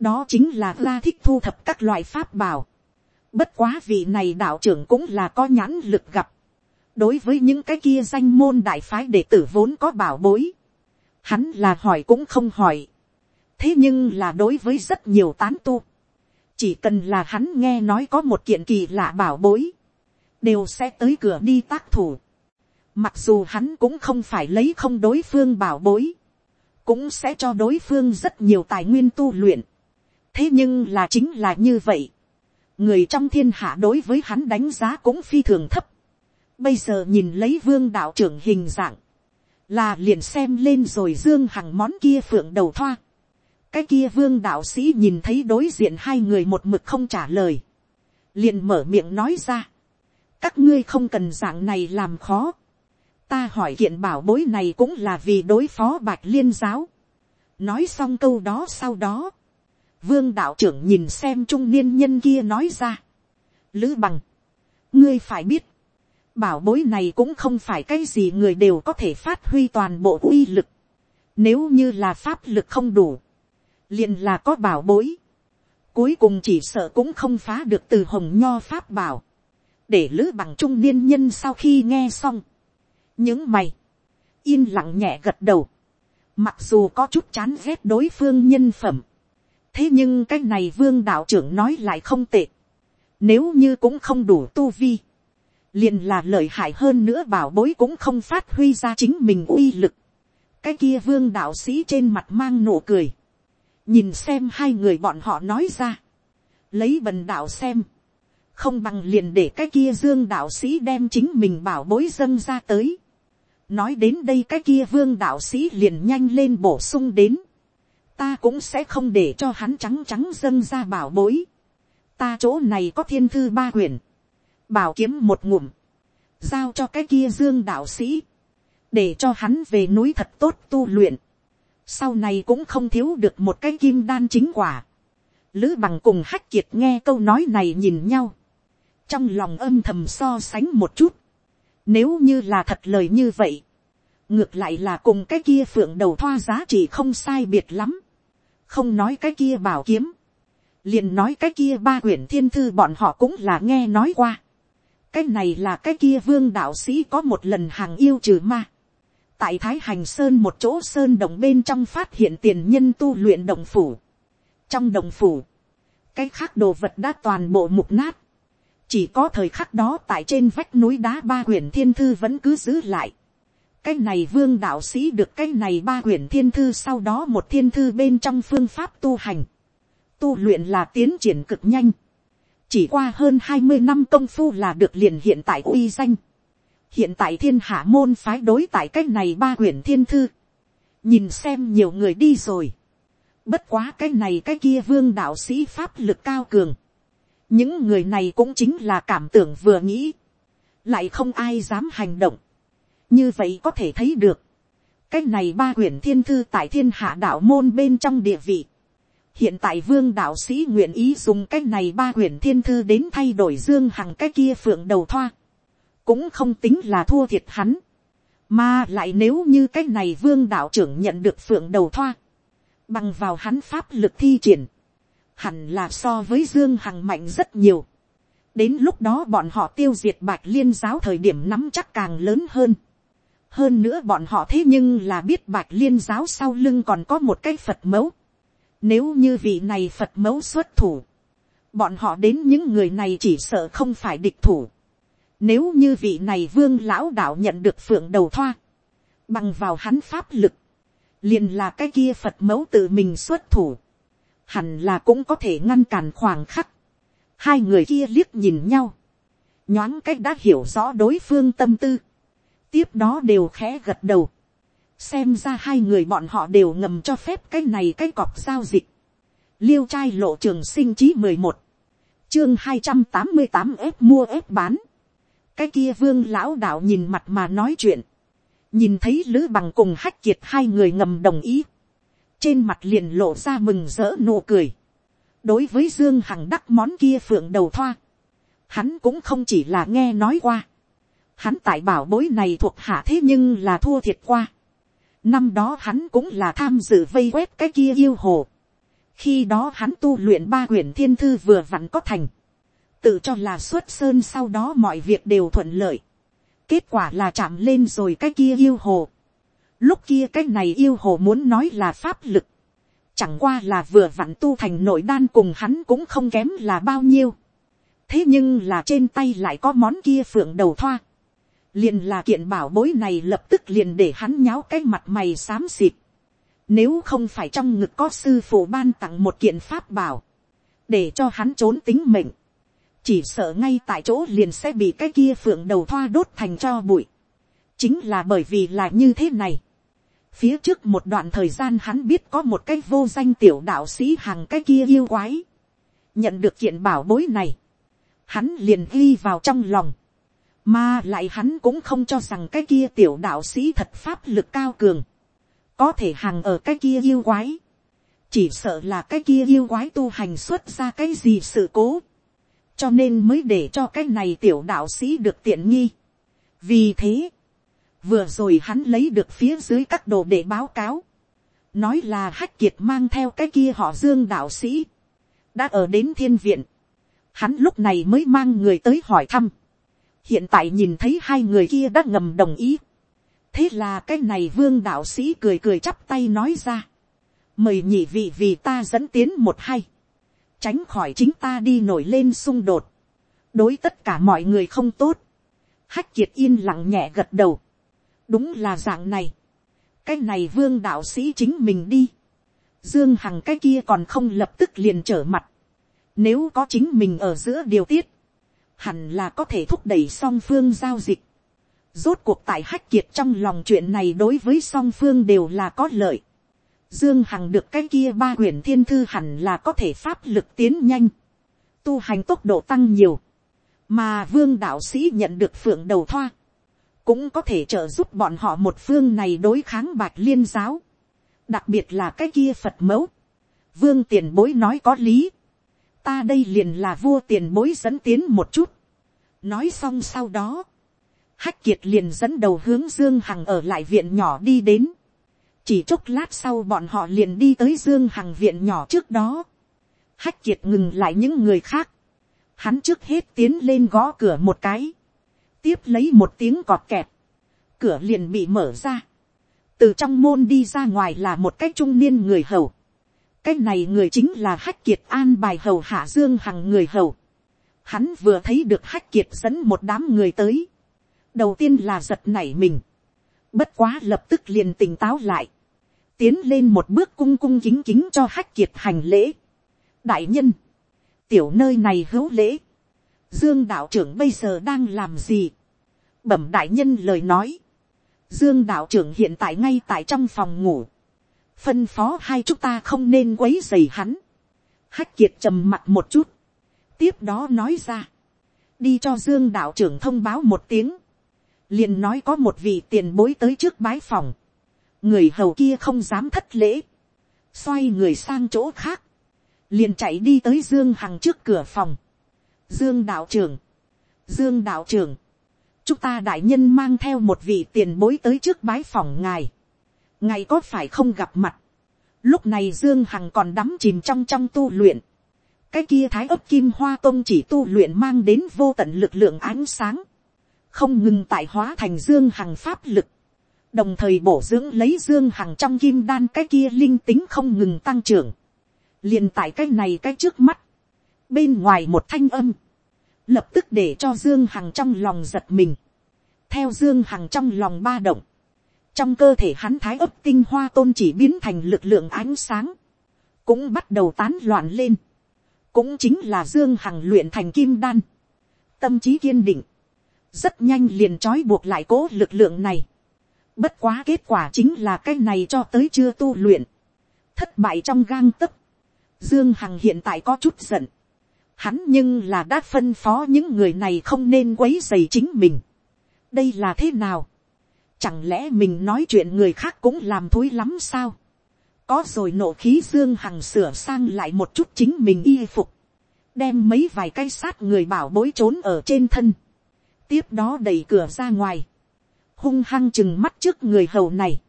A: đó chính là la thích thu thập các loại pháp bảo. bất quá vị này đạo trưởng cũng là có nhãn lực gặp đối với những cái kia danh môn đại phái đệ tử vốn có bảo bối. hắn là hỏi cũng không hỏi. thế nhưng là đối với rất nhiều tán tu. chỉ cần là hắn nghe nói có một kiện kỳ lạ bảo bối đều sẽ tới cửa đi tác thủ. Mặc dù hắn cũng không phải lấy không đối phương bảo bối, cũng sẽ cho đối phương rất nhiều tài nguyên tu luyện. thế nhưng là chính là như vậy. người trong thiên hạ đối với hắn đánh giá cũng phi thường thấp bây giờ nhìn lấy vương đạo trưởng hình dạng, là liền xem lên rồi dương hằng món kia phượng đầu thoa. cái kia vương đạo sĩ nhìn thấy đối diện hai người một mực không trả lời, liền mở miệng nói ra, các ngươi không cần dạng này làm khó, ta hỏi kiện bảo bối này cũng là vì đối phó bạch liên giáo. nói xong câu đó sau đó, vương đạo trưởng nhìn xem trung niên nhân kia nói ra. lữ bằng, ngươi phải biết, bảo bối này cũng không phải cái gì người đều có thể phát huy toàn bộ uy lực. Nếu như là pháp lực không đủ, liền là có bảo bối. Cuối cùng chỉ sợ cũng không phá được từ hồng nho pháp bảo. Để lữ bằng trung niên nhân sau khi nghe xong. Những mày, yên lặng nhẹ gật đầu. Mặc dù có chút chán ghét đối phương nhân phẩm. Thế nhưng cái này vương đạo trưởng nói lại không tệ. Nếu như cũng không đủ tu vi liền là lợi hại hơn nữa bảo bối cũng không phát huy ra chính mình uy lực. cái kia vương đạo sĩ trên mặt mang nụ cười, nhìn xem hai người bọn họ nói ra, lấy bần đạo xem, không bằng liền để cái kia dương đạo sĩ đem chính mình bảo bối dâng ra tới. nói đến đây cái kia vương đạo sĩ liền nhanh lên bổ sung đến, ta cũng sẽ không để cho hắn trắng trắng dâng ra bảo bối. ta chỗ này có thiên thư ba quyển, bảo kiếm một ngụm, giao cho cái kia dương đạo sĩ, để cho hắn về núi thật tốt tu luyện, sau này cũng không thiếu được một cái kim đan chính quả. Lữ bằng cùng hách kiệt nghe câu nói này nhìn nhau, trong lòng âm thầm so sánh một chút, nếu như là thật lời như vậy, ngược lại là cùng cái kia phượng đầu thoa giá trị không sai biệt lắm, không nói cái kia bảo kiếm, liền nói cái kia ba quyển thiên thư bọn họ cũng là nghe nói qua cái này là cái kia vương đạo sĩ có một lần hàng yêu trừ ma. tại thái hành sơn một chỗ sơn đồng bên trong phát hiện tiền nhân tu luyện đồng phủ. trong đồng phủ, cái khác đồ vật đã toàn bộ mục nát. chỉ có thời khắc đó tại trên vách núi đá ba quyển thiên thư vẫn cứ giữ lại. cái này vương đạo sĩ được cái này ba quyển thiên thư sau đó một thiên thư bên trong phương pháp tu hành. tu luyện là tiến triển cực nhanh chỉ qua hơn hai mươi năm công phu là được liền hiện tại uy danh. hiện tại thiên hạ môn phái đối tại cái này ba quyển thiên thư. nhìn xem nhiều người đi rồi. bất quá cái này cái kia vương đạo sĩ pháp lực cao cường. những người này cũng chính là cảm tưởng vừa nghĩ. lại không ai dám hành động. như vậy có thể thấy được. cái này ba quyển thiên thư tại thiên hạ đạo môn bên trong địa vị hiện tại vương đạo sĩ nguyện ý dùng cái này ba quyển thiên thư đến thay đổi dương hằng cái kia phượng đầu thoa, cũng không tính là thua thiệt hắn, mà lại nếu như cái này vương đạo trưởng nhận được phượng đầu thoa, bằng vào hắn pháp lực thi triển, hẳn là so với dương hằng mạnh rất nhiều, đến lúc đó bọn họ tiêu diệt bạch liên giáo thời điểm nắm chắc càng lớn hơn, hơn nữa bọn họ thế nhưng là biết bạch liên giáo sau lưng còn có một cái phật mẫu, nếu như vị này Phật mẫu xuất thủ. Bọn họ đến những người này chỉ sợ không phải địch thủ. Nếu như vị này vương lão đạo nhận được phượng đầu thoa. Bằng vào hắn pháp lực. liền là cái kia Phật mẫu tự mình xuất thủ. Hẳn là cũng có thể ngăn cản khoảng khắc. Hai người kia liếc nhìn nhau. Nhoáng cách đã hiểu rõ đối phương tâm tư. Tiếp đó đều khẽ gật đầu xem ra hai người bọn họ đều ngầm cho phép cái này cái cọc giao dịch. liêu trai lộ trường sinh chí mười một, chương hai trăm tám mươi tám ép mua ép bán. cái kia vương lão đạo nhìn mặt mà nói chuyện, nhìn thấy lữ bằng cùng hách kiệt hai người ngầm đồng ý, trên mặt liền lộ ra mừng rỡ nụ cười. đối với dương hằng đắc món kia phượng đầu thoa, hắn cũng không chỉ là nghe nói qua, hắn tại bảo bối này thuộc hạ thế nhưng là thua thiệt qua Năm đó hắn cũng là tham dự vây quét cái kia yêu hồ. Khi đó hắn tu luyện ba quyển thiên thư vừa vặn có thành. Tự cho là xuất sơn sau đó mọi việc đều thuận lợi. Kết quả là chạm lên rồi cái kia yêu hồ. Lúc kia cái này yêu hồ muốn nói là pháp lực. Chẳng qua là vừa vặn tu thành nội đan cùng hắn cũng không kém là bao nhiêu. Thế nhưng là trên tay lại có món kia phượng đầu thoa liền là kiện bảo bối này lập tức liền để hắn nháo cái mặt mày xám xịt. Nếu không phải trong ngực có sư phụ ban tặng một kiện pháp bảo. Để cho hắn trốn tính mệnh. Chỉ sợ ngay tại chỗ liền sẽ bị cái kia phượng đầu thoa đốt thành cho bụi. Chính là bởi vì là như thế này. Phía trước một đoạn thời gian hắn biết có một cái vô danh tiểu đạo sĩ hàng cái kia yêu quái. Nhận được kiện bảo bối này. Hắn liền ghi vào trong lòng. Mà lại hắn cũng không cho rằng cái kia tiểu đạo sĩ thật pháp lực cao cường. Có thể hàng ở cái kia yêu quái, chỉ sợ là cái kia yêu quái tu hành xuất ra cái gì sự cố, cho nên mới để cho cái này tiểu đạo sĩ được tiện nghi. vì thế, vừa rồi hắn lấy được phía dưới các đồ để báo cáo, nói là hách kiệt mang theo cái kia họ dương đạo sĩ, đã ở đến thiên viện, hắn lúc này mới mang người tới hỏi thăm, hiện tại nhìn thấy hai người kia đã ngầm đồng ý, thế là cái này vương đạo sĩ cười cười chắp tay nói ra. mời nhị vị vì ta dẫn tiến một hay. tránh khỏi chính ta đi nổi lên xung đột. đối tất cả mọi người không tốt. hách kiệt yên lặng nhẹ gật đầu. đúng là dạng này. cái này vương đạo sĩ chính mình đi. dương hằng cái kia còn không lập tức liền trở mặt. nếu có chính mình ở giữa điều tiết, hẳn là có thể thúc đẩy song phương giao dịch Rốt cuộc tại hách kiệt trong lòng chuyện này đối với song phương đều là có lợi. Dương Hằng được cái kia ba quyển thiên thư hẳn là có thể pháp lực tiến nhanh. Tu hành tốc độ tăng nhiều. Mà vương đạo sĩ nhận được phượng đầu thoa. Cũng có thể trợ giúp bọn họ một phương này đối kháng bạch liên giáo. Đặc biệt là cái kia Phật mẫu. Vương tiền bối nói có lý. Ta đây liền là vua tiền bối dẫn tiến một chút. Nói xong sau đó, Hách kiệt liền dẫn đầu hướng Dương Hằng ở lại viện nhỏ đi đến. Chỉ chốc lát sau bọn họ liền đi tới Dương Hằng viện nhỏ trước đó. Hách kiệt ngừng lại những người khác. Hắn trước hết tiến lên gõ cửa một cái. Tiếp lấy một tiếng cọt kẹt. Cửa liền bị mở ra. Từ trong môn đi ra ngoài là một cái trung niên người hầu. Cái này người chính là Hách Kiệt an bài hầu hạ Dương Hằng người hầu. Hắn vừa thấy được Hách Kiệt dẫn một đám người tới. Đầu tiên là giật nảy mình, bất quá lập tức liền tỉnh táo lại, tiến lên một bước cung cung kính kính cho hách kiệt hành lễ. đại nhân, tiểu nơi này hữu lễ, dương đạo trưởng bây giờ đang làm gì, bẩm đại nhân lời nói, dương đạo trưởng hiện tại ngay tại trong phòng ngủ, phân phó hai chúng ta không nên quấy dày hắn, hách kiệt trầm mặt một chút, tiếp đó nói ra, đi cho dương đạo trưởng thông báo một tiếng, liền nói có một vị tiền bối tới trước bái phòng, người hầu kia không dám thất lễ, xoay người sang chỗ khác, liền chạy đi tới dương hằng trước cửa phòng, dương đạo trưởng, dương đạo trưởng, chúng ta đại nhân mang theo một vị tiền bối tới trước bái phòng ngài, ngày có phải không gặp mặt, lúc này dương hằng còn đắm chìm trong trong tu luyện, cái kia thái ấp kim hoa tông chỉ tu luyện mang đến vô tận lực lượng ánh sáng, không ngừng tại hóa thành dương hằng pháp lực, đồng thời bổ dưỡng lấy dương hằng trong kim đan cái kia linh tính không ngừng tăng trưởng, liền tại cái này cái trước mắt, bên ngoài một thanh âm, lập tức để cho dương hằng trong lòng giật mình, theo dương hằng trong lòng ba động, trong cơ thể hắn thái ấp tinh hoa tôn chỉ biến thành lực lượng ánh sáng, cũng bắt đầu tán loạn lên, cũng chính là dương hằng luyện thành kim đan, tâm trí kiên định, rất nhanh liền trói buộc lại cố lực lượng này. Bất quá kết quả chính là cái này cho tới chưa tu luyện. Thất bại trong gang tấc. Dương Hằng hiện tại có chút giận. Hắn nhưng là đã phân phó những người này không nên quấy dày chính mình. Đây là thế nào? Chẳng lẽ mình nói chuyện người khác cũng làm thối lắm sao? Có rồi nộ khí Dương Hằng sửa sang lại một chút chính mình y phục. Đem mấy vài cây sát người bảo bối trốn ở trên thân. Tiếp đó đẩy cửa ra ngoài, hung hăng chừng mắt trước người hầu này,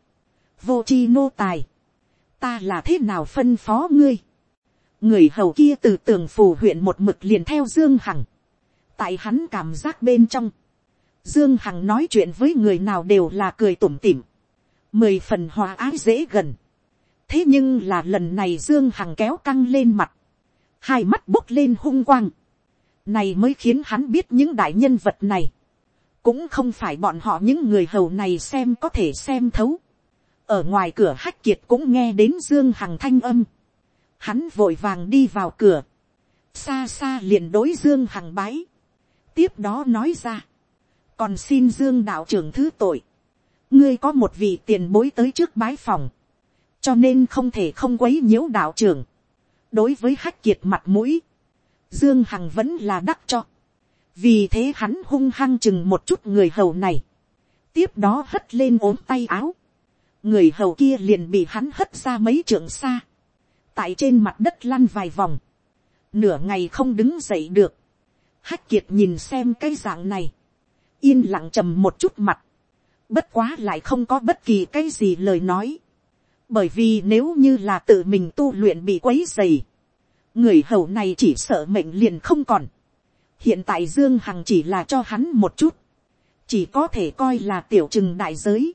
A: vô c h i nô tài, ta là thế nào phân phó ngươi, người hầu kia từ tường phủ huyện một mực liền theo dương hằng, tại hắn cảm giác bên trong, dương hằng nói chuyện với người nào đều là cười tủm tỉm, mười phần hòa ái dễ gần, thế nhưng là lần này dương hằng kéo căng lên mặt, hai mắt bốc lên hung quang, này mới khiến hắn biết những đại nhân vật này. Cũng không phải bọn họ những người hầu này xem có thể xem thấu. ở ngoài cửa hách kiệt cũng nghe đến dương hằng thanh âm, hắn vội vàng đi vào cửa, xa xa liền đối dương hằng bái, tiếp đó nói ra, còn xin dương đạo trưởng thứ tội, ngươi có một vị tiền bối tới trước bái phòng, cho nên không thể không quấy nhiễu đạo trưởng, đối với hách kiệt mặt mũi, dương hằng vẫn là đắc cho, vì thế hắn hung hăng chừng một chút người hầu này, tiếp đó hất lên ốm tay áo, người hầu kia liền bị hắn hất ra mấy trượng xa, tại trên mặt đất lăn vài vòng, nửa ngày không đứng dậy được, hách kiệt nhìn xem cái dạng này, yên lặng trầm một chút mặt, bất quá lại không có bất kỳ cái gì lời nói, bởi vì nếu như là tự mình tu luyện bị quấy dày, người hầu này chỉ sợ mệnh liền không còn, hiện tại dương hằng chỉ là cho hắn một chút, chỉ có thể coi là tiểu chừng đại giới,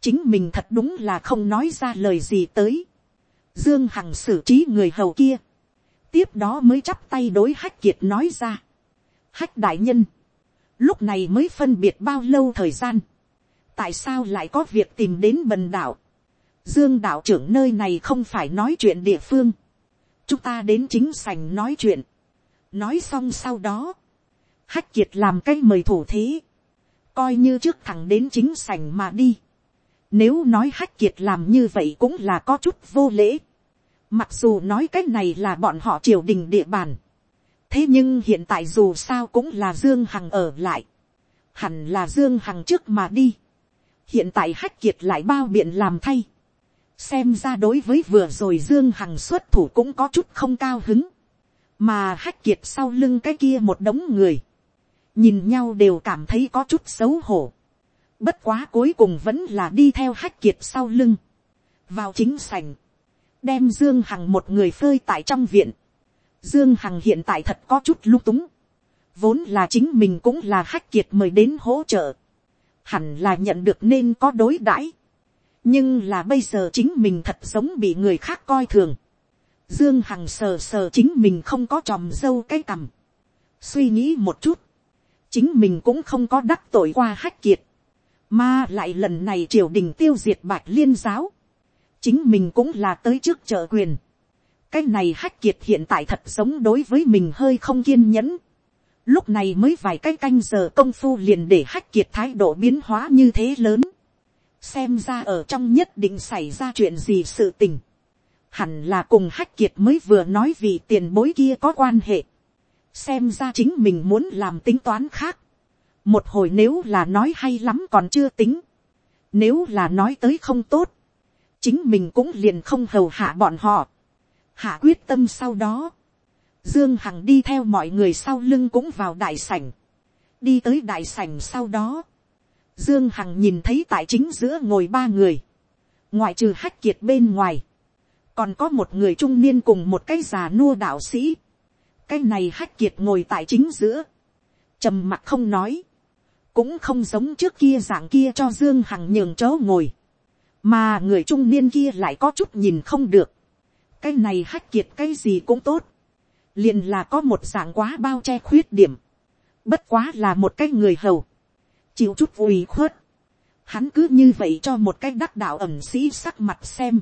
A: chính mình thật đúng là không nói ra lời gì tới, dương hằng xử trí người hầu kia, tiếp đó mới chắp tay đối hách kiệt nói ra, hách đại nhân, lúc này mới phân biệt bao lâu thời gian, tại sao lại có việc tìm đến bần đạo, dương đạo trưởng nơi này không phải nói chuyện địa phương, chúng ta đến chính sành nói chuyện, nói xong sau đó, hách kiệt làm cái mời thủ thế, coi như trước thẳng đến chính sành mà đi. Nếu nói hách kiệt làm như vậy cũng là có chút vô lễ. Mặc dù nói cái này là bọn họ triều đình địa bàn. Thế nhưng hiện tại dù sao cũng là Dương Hằng ở lại. Hẳn là Dương Hằng trước mà đi. Hiện tại hách kiệt lại bao biện làm thay. Xem ra đối với vừa rồi Dương Hằng xuất thủ cũng có chút không cao hứng. Mà hách kiệt sau lưng cái kia một đống người nhìn nhau đều cảm thấy có chút xấu hổ. Bất quá cuối cùng vẫn là đi theo hách kiệt sau lưng. Vào chính sảnh. Đem Dương Hằng một người phơi tại trong viện. Dương Hằng hiện tại thật có chút lung túng. Vốn là chính mình cũng là hách kiệt mời đến hỗ trợ. Hẳn là nhận được nên có đối đãi. Nhưng là bây giờ chính mình thật giống bị người khác coi thường. Dương Hằng sờ sờ chính mình không có tròm dâu cái cằm. Suy nghĩ một chút chính mình cũng không có đắc tội qua hách kiệt, mà lại lần này triều đình tiêu diệt bạch liên giáo, chính mình cũng là tới trước trợ quyền cái này hách kiệt hiện tại thật sống đối với mình hơi không kiên nhẫn. lúc này mới vài cái canh giờ công phu liền để hách kiệt thái độ biến hóa như thế lớn. xem ra ở trong nhất định xảy ra chuyện gì sự tình. hẳn là cùng hách kiệt mới vừa nói vì tiền bối kia có quan hệ xem ra chính mình muốn làm tính toán khác. một hồi nếu là nói hay lắm còn chưa tính. nếu là nói tới không tốt, chính mình cũng liền không hầu hạ bọn họ hạ quyết tâm sau đó, dương hằng đi theo mọi người sau lưng cũng vào đại sảnh. đi tới đại sảnh sau đó, dương hằng nhìn thấy tại chính giữa ngồi ba người, ngoại trừ hách kiệt bên ngoài, còn có một người trung niên cùng một cái già nua đạo sĩ. Cái này hách kiệt ngồi tại chính giữa, trầm mặt không nói, cũng không giống trước kia dạng kia cho dương hằng nhường chỗ ngồi, mà người trung niên kia lại có chút nhìn không được, cái này hách kiệt cái gì cũng tốt, liền là có một dạng quá bao che khuyết điểm, bất quá là một cái người hầu, chịu chút ủy khuất, hắn cứ như vậy cho một cái đắc đạo ẩm sĩ sắc mặt xem,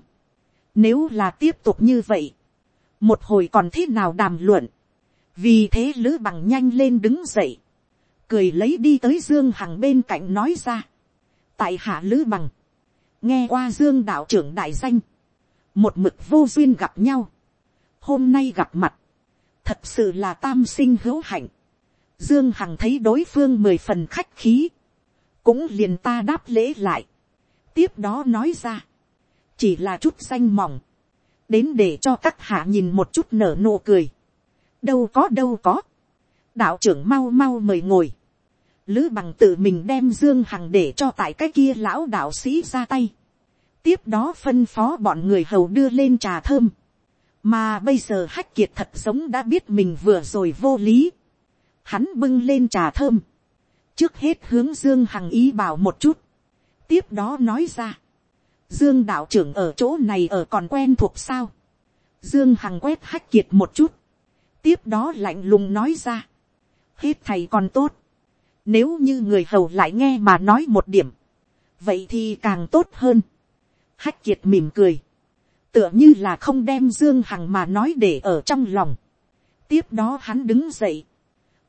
A: nếu là tiếp tục như vậy, một hồi còn thế nào đàm luận, vì thế lữ bằng nhanh lên đứng dậy, cười lấy đi tới dương hằng bên cạnh nói ra, tại hạ lữ bằng, nghe qua dương đạo trưởng đại danh, một mực vô duyên gặp nhau, hôm nay gặp mặt, thật sự là tam sinh hữu hạnh, dương hằng thấy đối phương mười phần khách khí, cũng liền ta đáp lễ lại, tiếp đó nói ra, chỉ là chút danh mỏng, đến để cho các hạ nhìn một chút nở nụ cười, đâu có đâu có. đạo trưởng mau mau mời ngồi. lữ bằng tự mình đem dương hằng để cho tại cái kia lão đạo sĩ ra tay tiếp đó phân phó bọn người hầu đưa lên trà thơm. mà bây giờ hách kiệt thật sống đã biết mình vừa rồi vô lý. hắn bưng lên trà thơm. trước hết hướng dương hằng ý bảo một chút. tiếp đó nói ra. Dương đạo trưởng ở chỗ này ở còn quen thuộc sao. Dương Hằng quét hách kiệt một chút tiếp đó lạnh lùng nói ra. hết thầy còn tốt. nếu như người hầu lại nghe mà nói một điểm, vậy thì càng tốt hơn hách kiệt mỉm cười, tựa như là không đem dương hằng mà nói để ở trong lòng. tiếp đó hắn đứng dậy,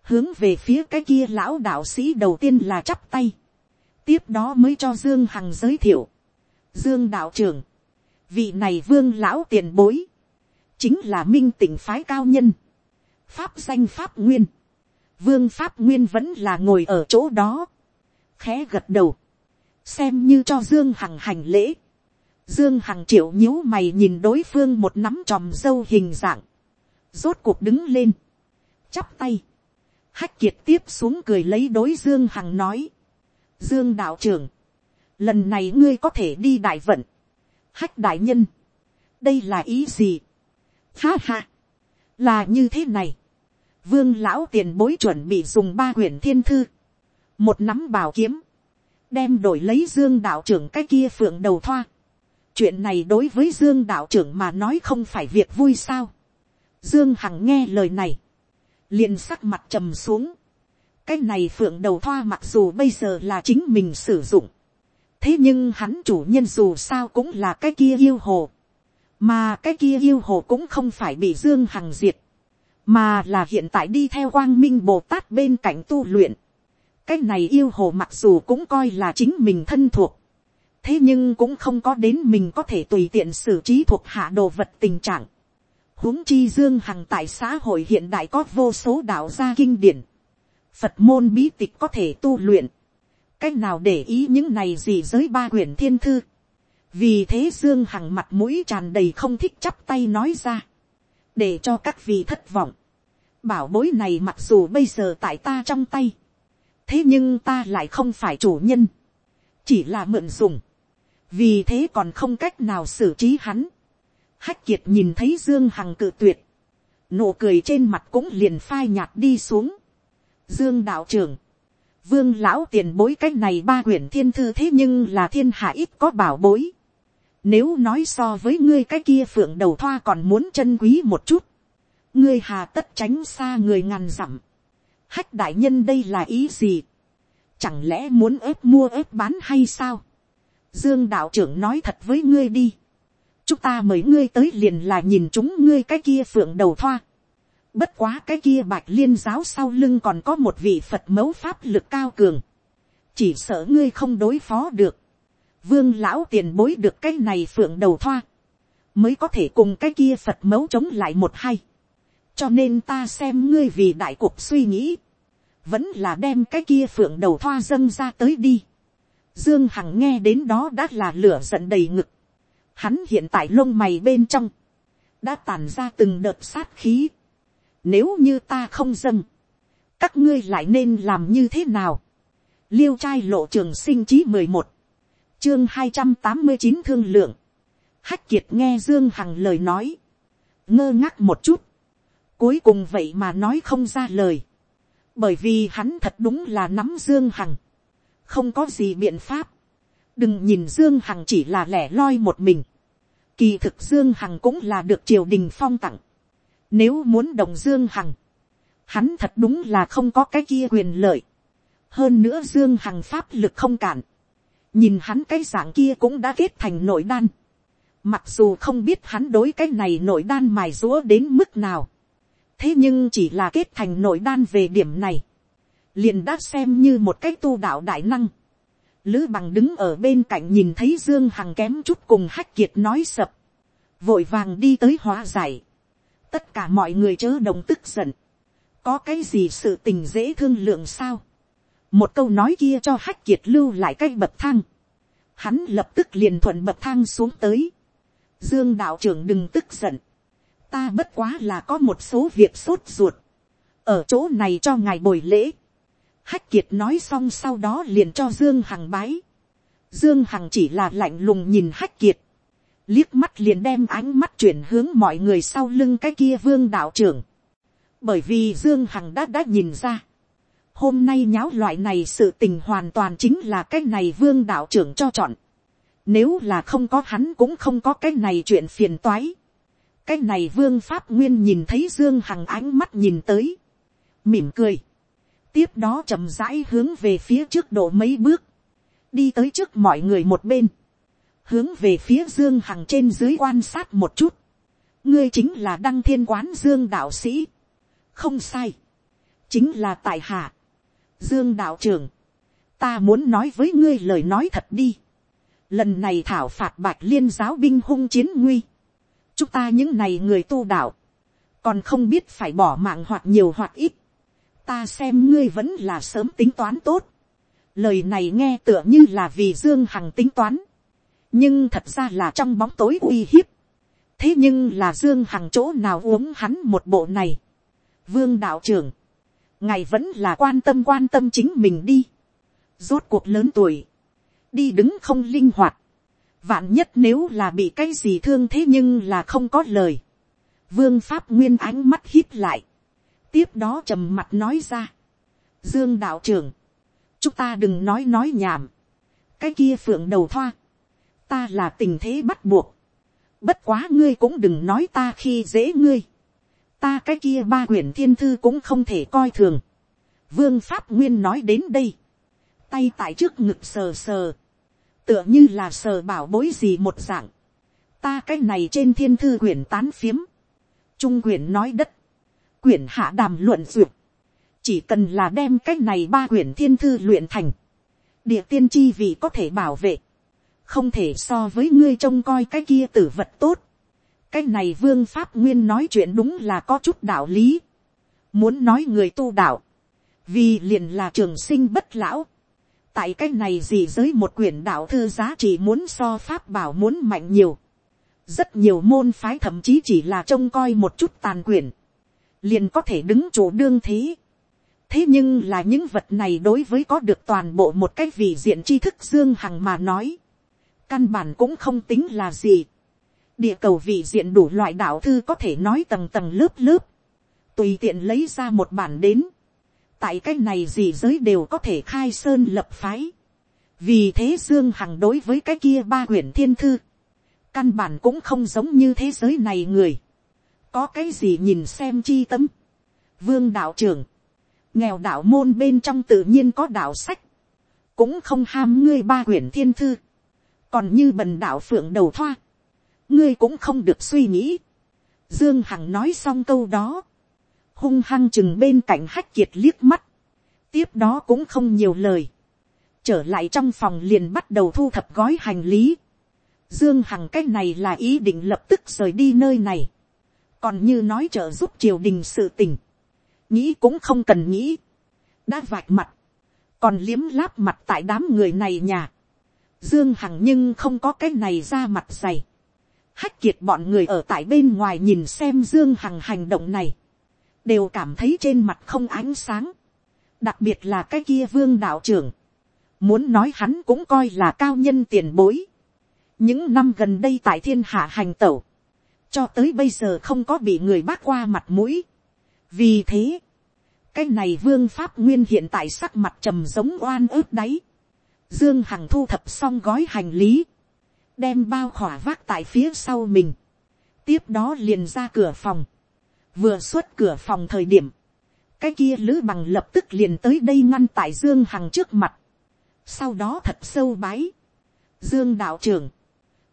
A: hướng về phía cái kia lão đạo sĩ đầu tiên là chắp tay, tiếp đó mới cho dương hằng giới thiệu, dương đạo trưởng, vị này vương lão tiền bối, chính là minh tỉnh phái cao nhân, pháp danh pháp nguyên, vương pháp nguyên vẫn là ngồi ở chỗ đó, khẽ gật đầu, xem như cho dương hằng hành lễ, dương hằng triệu nhíu mày nhìn đối phương một nắm tròm dâu hình dạng, rốt cuộc đứng lên, chắp tay, hách kiệt tiếp xuống cười lấy đối dương hằng nói, dương đạo trưởng, lần này ngươi có thể đi đại vận, hách đại nhân, đây là ý gì, ha ha, là như thế này, vương lão tiền bối chuẩn bị dùng ba quyển thiên thư, một nắm bảo kiếm, đem đổi lấy dương đạo trưởng cái kia phượng đầu thoa chuyện này đối với dương đạo trưởng mà nói không phải việc vui sao. dương hằng nghe lời này, liền sắc mặt trầm xuống. cái này phượng đầu thoa mặc dù bây giờ là chính mình sử dụng, thế nhưng hắn chủ nhân dù sao cũng là cái kia yêu hồ, mà cái kia yêu hồ cũng không phải bị dương hằng diệt, mà là hiện tại đi theo quang minh bồ tát bên cạnh tu luyện. cái này yêu hồ mặc dù cũng coi là chính mình thân thuộc, thế nhưng cũng không có đến mình có thể tùy tiện xử trí thuộc hạ đồ vật tình trạng. huống chi dương hằng tại xã hội hiện đại có vô số đạo gia kinh điển, phật môn bí tịch có thể tu luyện, cách nào để ý những này gì giới ba quyển thiên thư. vì thế dương hằng mặt mũi tràn đầy không thích chắp tay nói ra để cho các vị thất vọng. bảo bối này mặc dù bây giờ tại ta trong tay, thế nhưng ta lại không phải chủ nhân, chỉ là mượn dùng, vì thế còn không cách nào xử trí hắn. hách kiệt nhìn thấy dương hằng cự tuyệt, nụ cười trên mặt cũng liền phai nhạt đi xuống. dương đạo trưởng, vương lão tiền bối cái này ba quyển thiên thư thế nhưng là thiên hạ ít có bảo bối. Nếu nói so với ngươi cái kia phượng đầu thoa còn muốn chân quý một chút. Ngươi hà tất tránh xa người ngàn dặm. Hách đại nhân đây là ý gì? Chẳng lẽ muốn ép mua ép bán hay sao? Dương đạo trưởng nói thật với ngươi đi. Chúng ta mời ngươi tới liền là nhìn chúng ngươi cái kia phượng đầu thoa. Bất quá cái kia bạch liên giáo sau lưng còn có một vị Phật mẫu pháp lực cao cường. Chỉ sợ ngươi không đối phó được vương lão tiền bối được cái này phượng đầu thoa, mới có thể cùng cái kia phật mấu chống lại một hai. cho nên ta xem ngươi vì đại cuộc suy nghĩ, vẫn là đem cái kia phượng đầu thoa dâng ra tới đi dương hằng nghe đến đó đã là lửa giận đầy ngực. hắn hiện tại lông mày bên trong, đã tàn ra từng đợt sát khí. nếu như ta không dâng, các ngươi lại nên làm như thế nào. liêu trai lộ trường sinh chí mười một chương hai trăm tám mươi chín thương lượng. Hách kiệt nghe Dương Hằng lời nói. Ngơ ngác một chút. Cuối cùng vậy mà nói không ra lời. Bởi vì hắn thật đúng là nắm Dương Hằng. Không có gì biện pháp. Đừng nhìn Dương Hằng chỉ là lẻ loi một mình. Kỳ thực Dương Hằng cũng là được triều đình phong tặng. Nếu muốn đồng Dương Hằng. Hắn thật đúng là không có cái kia quyền lợi. Hơn nữa Dương Hằng pháp lực không cản nhìn hắn cái dạng kia cũng đã kết thành nội đan. Mặc dù không biết hắn đối cái này nội đan mài rúa đến mức nào. Thế nhưng chỉ là kết thành nội đan về điểm này. Liền đã xem như một cái tu đạo đại năng. Lữ bằng đứng ở bên cạnh nhìn thấy Dương Hằng kém chút cùng hách kiệt nói sập. Vội vàng đi tới hóa giải. Tất cả mọi người chớ đồng tức giận. Có cái gì sự tình dễ thương lượng sao? một câu nói kia cho hách kiệt lưu lại cái bậc thang, hắn lập tức liền thuận bậc thang xuống tới, dương đạo trưởng đừng tức giận, ta bất quá là có một số việc sốt ruột, ở chỗ này cho ngài bồi lễ, hách kiệt nói xong sau đó liền cho dương hằng bái, dương hằng chỉ là lạnh lùng nhìn hách kiệt, liếc mắt liền đem ánh mắt chuyển hướng mọi người sau lưng cái kia vương đạo trưởng, bởi vì dương hằng đã đã nhìn ra, hôm nay nháo loại này sự tình hoàn toàn chính là cái này vương đạo trưởng cho chọn. Nếu là không có hắn cũng không có cái này chuyện phiền toái. Cái này vương pháp nguyên nhìn thấy dương hằng ánh mắt nhìn tới. Mỉm cười. Tiếp đó chậm rãi hướng về phía trước độ mấy bước. Đi tới trước mọi người một bên. hướng về phía dương hằng trên dưới quan sát một chút, ngươi chính là đăng thiên quán dương đạo sĩ, không sai, chính là tại hạ, dương đạo trưởng, ta muốn nói với ngươi lời nói thật đi, lần này thảo phạt bạch liên giáo binh hung chiến nguy, chúng ta những này người tu đạo, còn không biết phải bỏ mạng hoặc nhiều hoặc ít, ta xem ngươi vẫn là sớm tính toán tốt, lời này nghe tựa như là vì dương hằng tính toán, nhưng thật ra là trong bóng tối uy hiếp, thế nhưng là dương hằng chỗ nào uống hắn một bộ này, vương đạo trưởng, ngài vẫn là quan tâm quan tâm chính mình đi, rốt cuộc lớn tuổi, đi đứng không linh hoạt, vạn nhất nếu là bị cái gì thương thế nhưng là không có lời, vương pháp nguyên ánh mắt hít lại, tiếp đó trầm mặt nói ra, dương đạo trưởng, chúng ta đừng nói nói nhảm, cái kia phượng đầu thoa, ta là tình thế bắt buộc, bất quá ngươi cũng đừng nói ta khi dễ ngươi, ta cái kia ba quyển thiên thư cũng không thể coi thường, vương pháp nguyên nói đến đây, tay tại trước ngực sờ sờ, tựa như là sờ bảo bối gì một dạng, ta cái này trên thiên thư quyển tán phiếm, trung quyển nói đất, quyển hạ đàm luận duyệt, chỉ cần là đem cái này ba quyển thiên thư luyện thành, địa tiên chi vì có thể bảo vệ, không thể so với ngươi trông coi cái kia tử vật tốt. cái này vương pháp nguyên nói chuyện đúng là có chút đạo lý. muốn nói người tu đạo, vì liền là trường sinh bất lão. tại cái này gì giới một quyển đạo thư giá trị muốn so pháp bảo muốn mạnh nhiều. rất nhiều môn phái thậm chí chỉ là trông coi một chút tàn quyển, liền có thể đứng chủ đương thế. thế nhưng là những vật này đối với có được toàn bộ một cái vị diện tri thức dương hằng mà nói, căn bản cũng không tính là gì. địa cầu vị diện đủ loại đạo thư có thể nói tầng tầng lớp lớp, tùy tiện lấy ra một bản đến, tại cái này gì giới đều có thể khai sơn lập phái. vì thế dương hằng đối với cái kia ba quyển thiên thư, căn bản cũng không giống như thế giới này người, có cái gì nhìn xem chi tâm. vương đạo trưởng, nghèo đạo môn bên trong tự nhiên có đạo sách, cũng không ham ngươi ba quyển thiên thư, còn như bần đạo phượng đầu thoa, ngươi cũng không được suy nghĩ. Dương Hằng nói xong câu đó, hung hăng chừng bên cạnh hách kiệt liếc mắt, tiếp đó cũng không nhiều lời, trở lại trong phòng liền bắt đầu thu thập gói hành lý. Dương Hằng cái này là ý định lập tức rời đi nơi này, còn như nói trợ giúp triều đình sự tình, nghĩ cũng không cần nghĩ, đã vạch mặt, còn liếm láp mặt tại đám người này nhà, Dương Hằng nhưng không có cái này ra mặt dày. Hách kiệt bọn người ở tại bên ngoài nhìn xem Dương Hằng hành động này. Đều cảm thấy trên mặt không ánh sáng. Đặc biệt là cái kia vương đạo trưởng. Muốn nói hắn cũng coi là cao nhân tiền bối. Những năm gần đây tại thiên hạ hành tẩu. Cho tới bây giờ không có bị người bác qua mặt mũi. Vì thế. Cái này vương pháp nguyên hiện tại sắc mặt trầm giống oan ướt đáy Dương Hằng thu thập xong gói hành lý. Đem bao khỏa vác tại phía sau mình. Tiếp đó liền ra cửa phòng. Vừa xuất cửa phòng thời điểm. Cái kia lữ bằng lập tức liền tới đây ngăn tại Dương Hằng trước mặt. Sau đó thật sâu bái. Dương đạo trưởng.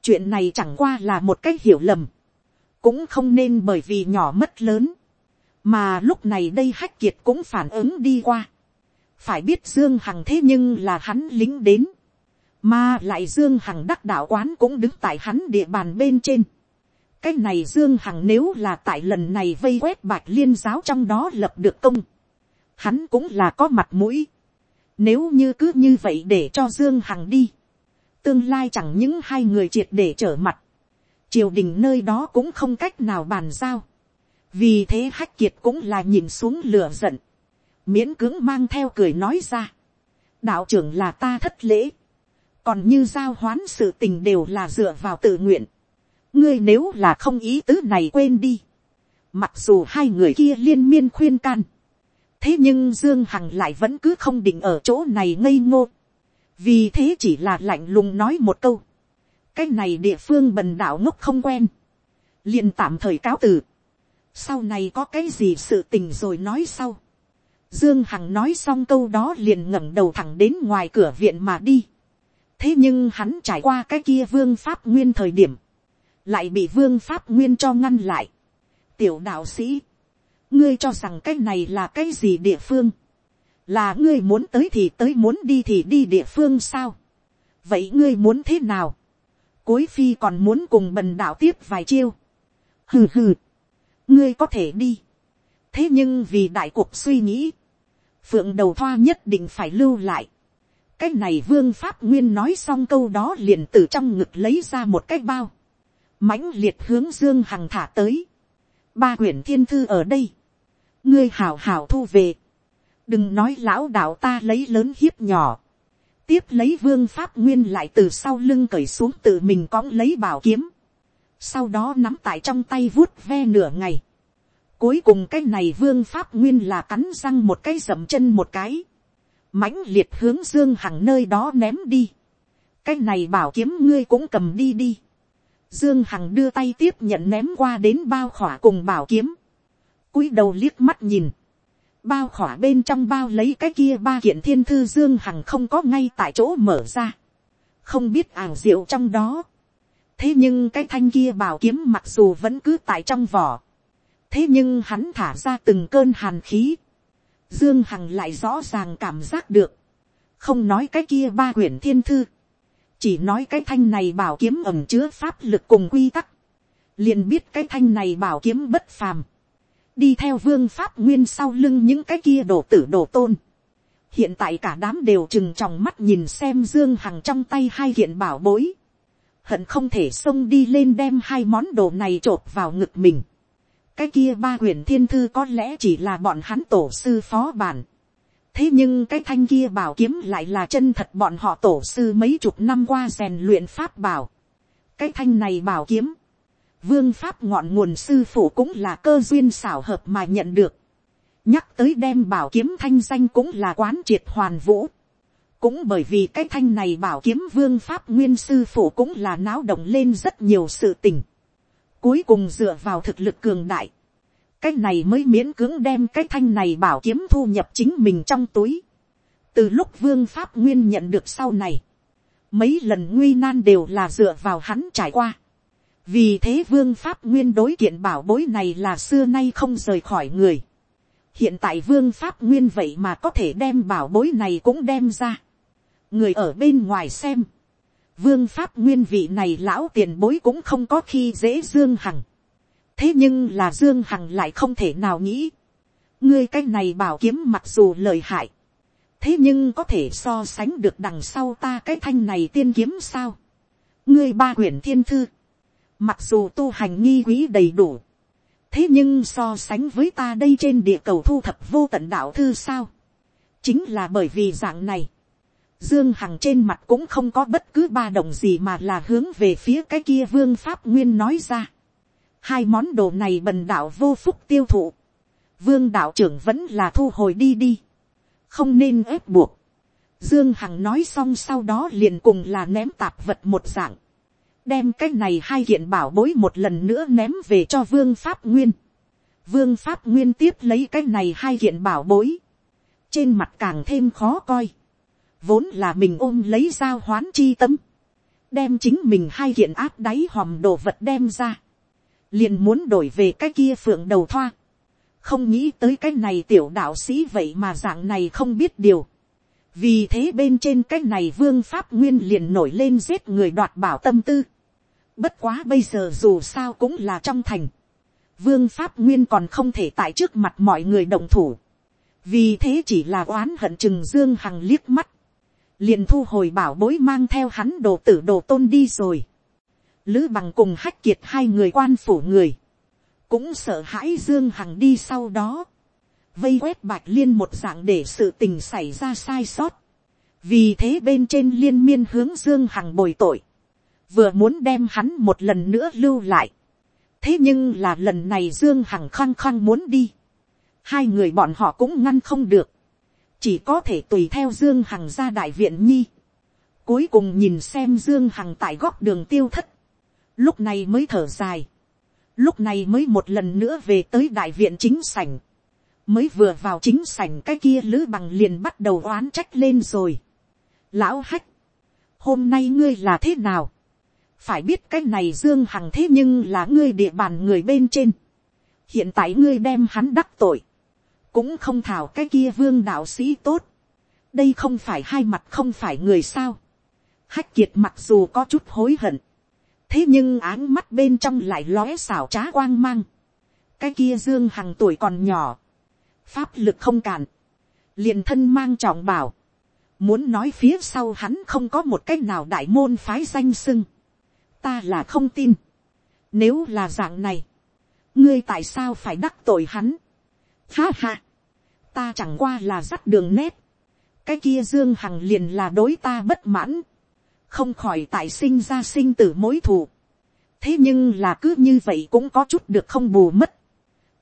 A: Chuyện này chẳng qua là một cách hiểu lầm. Cũng không nên bởi vì nhỏ mất lớn. Mà lúc này đây hách kiệt cũng phản ứng đi qua phải biết dương hằng thế nhưng là hắn lính đến, mà lại dương hằng đắc đạo quán cũng đứng tại hắn địa bàn bên trên. cái này dương hằng nếu là tại lần này vây quét bạch liên giáo trong đó lập được công, hắn cũng là có mặt mũi. nếu như cứ như vậy để cho dương hằng đi, tương lai chẳng những hai người triệt để trở mặt, triều đình nơi đó cũng không cách nào bàn giao. vì thế hách kiệt cũng là nhìn xuống lửa giận miễn cưỡng mang theo cười nói ra. đạo trưởng là ta thất lễ, còn như giao hoán sự tình đều là dựa vào tự nguyện. ngươi nếu là không ý tứ này quên đi. mặc dù hai người kia liên miên khuyên can, thế nhưng dương hằng lại vẫn cứ không định ở chỗ này ngây ngô. vì thế chỉ là lạnh lùng nói một câu cái này địa phương bần đạo ngốc không quen. liền tạm thời cáo từ. sau này có cái gì sự tình rồi nói sau Dương Hằng nói xong câu đó liền ngẩng đầu thẳng đến ngoài cửa viện mà đi. thế nhưng hắn trải qua cái kia vương pháp nguyên thời điểm, lại bị vương pháp nguyên cho ngăn lại. tiểu đạo sĩ, ngươi cho rằng cái này là cái gì địa phương, là ngươi muốn tới thì tới muốn đi thì đi địa phương sao, vậy ngươi muốn thế nào, Cối phi còn muốn cùng bần đạo tiếp vài chiêu. Hừ hừ. Ngươi có thể đi. Thế nhưng vì đại cuộc suy nghĩ. Phượng đầu thoa nhất định phải lưu lại. Cái này vương pháp nguyên nói xong câu đó liền từ trong ngực lấy ra một cái bao. mãnh liệt hướng dương hằng thả tới. Ba quyển thiên thư ở đây. Ngươi hào hào thu về. Đừng nói lão đạo ta lấy lớn hiếp nhỏ tiếp lấy vương pháp nguyên lại từ sau lưng cởi xuống tự mình cõng lấy bảo kiếm, sau đó nắm tại trong tay vuốt ve nửa ngày, cuối cùng cái này vương pháp nguyên là cắn răng một cái dậm chân một cái, mãnh liệt hướng dương hằng nơi đó ném đi, cái này bảo kiếm ngươi cũng cầm đi đi, dương hằng đưa tay tiếp nhận ném qua đến bao khỏa cùng bảo kiếm, cúi đầu liếc mắt nhìn, bao khỏa bên trong bao lấy cái kia ba kiện thiên thư dương hằng không có ngay tại chỗ mở ra, không biết ảo diệu trong đó. thế nhưng cái thanh kia bảo kiếm mặc dù vẫn cứ tại trong vỏ, thế nhưng hắn thả ra từng cơn hàn khí, dương hằng lại rõ ràng cảm giác được, không nói cái kia ba quyển thiên thư, chỉ nói cái thanh này bảo kiếm ẩm chứa pháp lực cùng quy tắc, liền biết cái thanh này bảo kiếm bất phàm, đi theo vương pháp nguyên sau lưng những cái kia đổ tử đổ tôn. hiện tại cả đám đều chừng tròng mắt nhìn xem dương hằng trong tay hai kiện bảo bối. hận không thể xông đi lên đem hai món đồ này t r ộ p vào ngực mình. cái kia ba quyển thiên thư có lẽ chỉ là bọn hắn tổ sư phó bản. thế nhưng cái thanh kia bảo kiếm lại là chân thật bọn họ tổ sư mấy chục năm qua rèn luyện pháp bảo. cái thanh này bảo kiếm vương pháp ngọn nguồn sư phụ cũng là cơ duyên xảo hợp mà nhận được. nhắc tới đem bảo kiếm thanh danh cũng là quán triệt hoàn vũ. cũng bởi vì cái thanh này bảo kiếm vương pháp nguyên sư phụ cũng là náo động lên rất nhiều sự tình. cuối cùng dựa vào thực lực cường đại. cái này mới miễn cưỡng đem cái thanh này bảo kiếm thu nhập chính mình trong túi. từ lúc vương pháp nguyên nhận được sau này, mấy lần nguy nan đều là dựa vào hắn trải qua vì thế vương pháp nguyên đối kiện bảo bối này là xưa nay không rời khỏi người. hiện tại vương pháp nguyên vậy mà có thể đem bảo bối này cũng đem ra. người ở bên ngoài xem. vương pháp nguyên vị này lão tiền bối cũng không có khi dễ dương hằng. thế nhưng là dương hằng lại không thể nào nghĩ. ngươi cái này bảo kiếm mặc dù lời hại. thế nhưng có thể so sánh được đằng sau ta cái thanh này tiên kiếm sao. ngươi ba quyển thiên thư Mặc dù tu hành nghi quý đầy đủ. Thế nhưng so sánh với ta đây trên địa cầu thu thập vô tận đạo thư sao. Chính là bởi vì dạng này. Dương Hằng trên mặt cũng không có bất cứ ba động gì mà là hướng về phía cái kia vương pháp nguyên nói ra. Hai món đồ này bần đạo vô phúc tiêu thụ. Vương đạo trưởng vẫn là thu hồi đi đi. Không nên ép buộc. Dương Hằng nói xong sau đó liền cùng là ném tạp vật một dạng đem cái này hai kiện bảo bối một lần nữa ném về cho vương pháp nguyên. vương pháp nguyên tiếp lấy cái này hai kiện bảo bối. trên mặt càng thêm khó coi. vốn là mình ôm lấy dao hoán chi tâm. đem chính mình hai kiện áp đáy hòm đồ vật đem ra. liền muốn đổi về cái kia phượng đầu thoa. không nghĩ tới cái này tiểu đạo sĩ vậy mà dạng này không biết điều vì thế bên trên cái này vương pháp nguyên liền nổi lên giết người đoạt bảo tâm tư. Bất quá bây giờ dù sao cũng là trong thành. Vương Pháp Nguyên còn không thể tại trước mặt mọi người đồng thủ. Vì thế chỉ là oán hận chừng Dương Hằng liếc mắt. Liền thu hồi bảo bối mang theo hắn đồ tử đồ tôn đi rồi. Lữ bằng cùng hách kiệt hai người quan phủ người. Cũng sợ hãi Dương Hằng đi sau đó. Vây quét bạch liên một dạng để sự tình xảy ra sai sót. Vì thế bên trên liên miên hướng Dương Hằng bồi tội vừa muốn đem hắn một lần nữa lưu lại. thế nhưng là lần này dương hằng khăng khăng muốn đi. hai người bọn họ cũng ngăn không được. chỉ có thể tùy theo dương hằng ra đại viện nhi. cuối cùng nhìn xem dương hằng tại góc đường tiêu thất. lúc này mới thở dài. lúc này mới một lần nữa về tới đại viện chính sảnh. mới vừa vào chính sảnh cái kia lữ bằng liền bắt đầu oán trách lên rồi. lão hách hôm nay ngươi là thế nào, phải biết cái này dương hằng thế nhưng là ngươi địa bàn người bên trên, hiện tại ngươi đem hắn đắc tội, cũng không thảo cái kia vương đạo sĩ tốt, đây không phải hai mặt không phải người sao, hách kiệt mặc dù có chút hối hận, thế nhưng áng mắt bên trong lại lóe xảo trá quang mang, cái kia dương hằng tuổi còn nhỏ, pháp lực không cạn, liền thân mang trọng bảo, muốn nói phía sau hắn không có một cách nào đại môn phái danh sưng, ta là không tin, nếu là dạng này, ngươi tại sao phải đắc tội hắn, ha ha, ta chẳng qua là dắt đường nét, cái kia dương hằng liền là đối ta bất mãn, không khỏi tại sinh ra sinh tử mối thù, thế nhưng là cứ như vậy cũng có chút được không bù mất,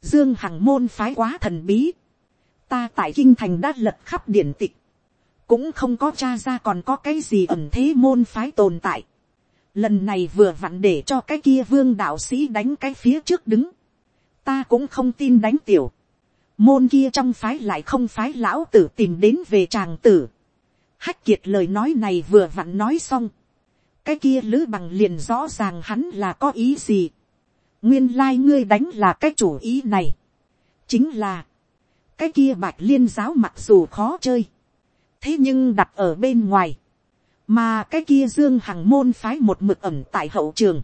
A: dương hằng môn phái quá thần bí, ta tại kinh thành đã lật khắp điển tịch, cũng không có cha ra còn có cái gì ẩn thế môn phái tồn tại lần này vừa vặn để cho cái kia vương đạo sĩ đánh cái phía trước đứng, ta cũng không tin đánh tiểu, môn kia trong phái lại không phái lão tử tìm đến về tràng tử. hách kiệt lời nói này vừa vặn nói xong, cái kia lữ bằng liền rõ ràng hắn là có ý gì. nguyên lai、like、ngươi đánh là cái chủ ý này. chính là, cái kia bạch liên giáo mặc dù khó chơi, thế nhưng đặt ở bên ngoài, mà cái kia dương hằng môn phái một mực ẩm tại hậu trường,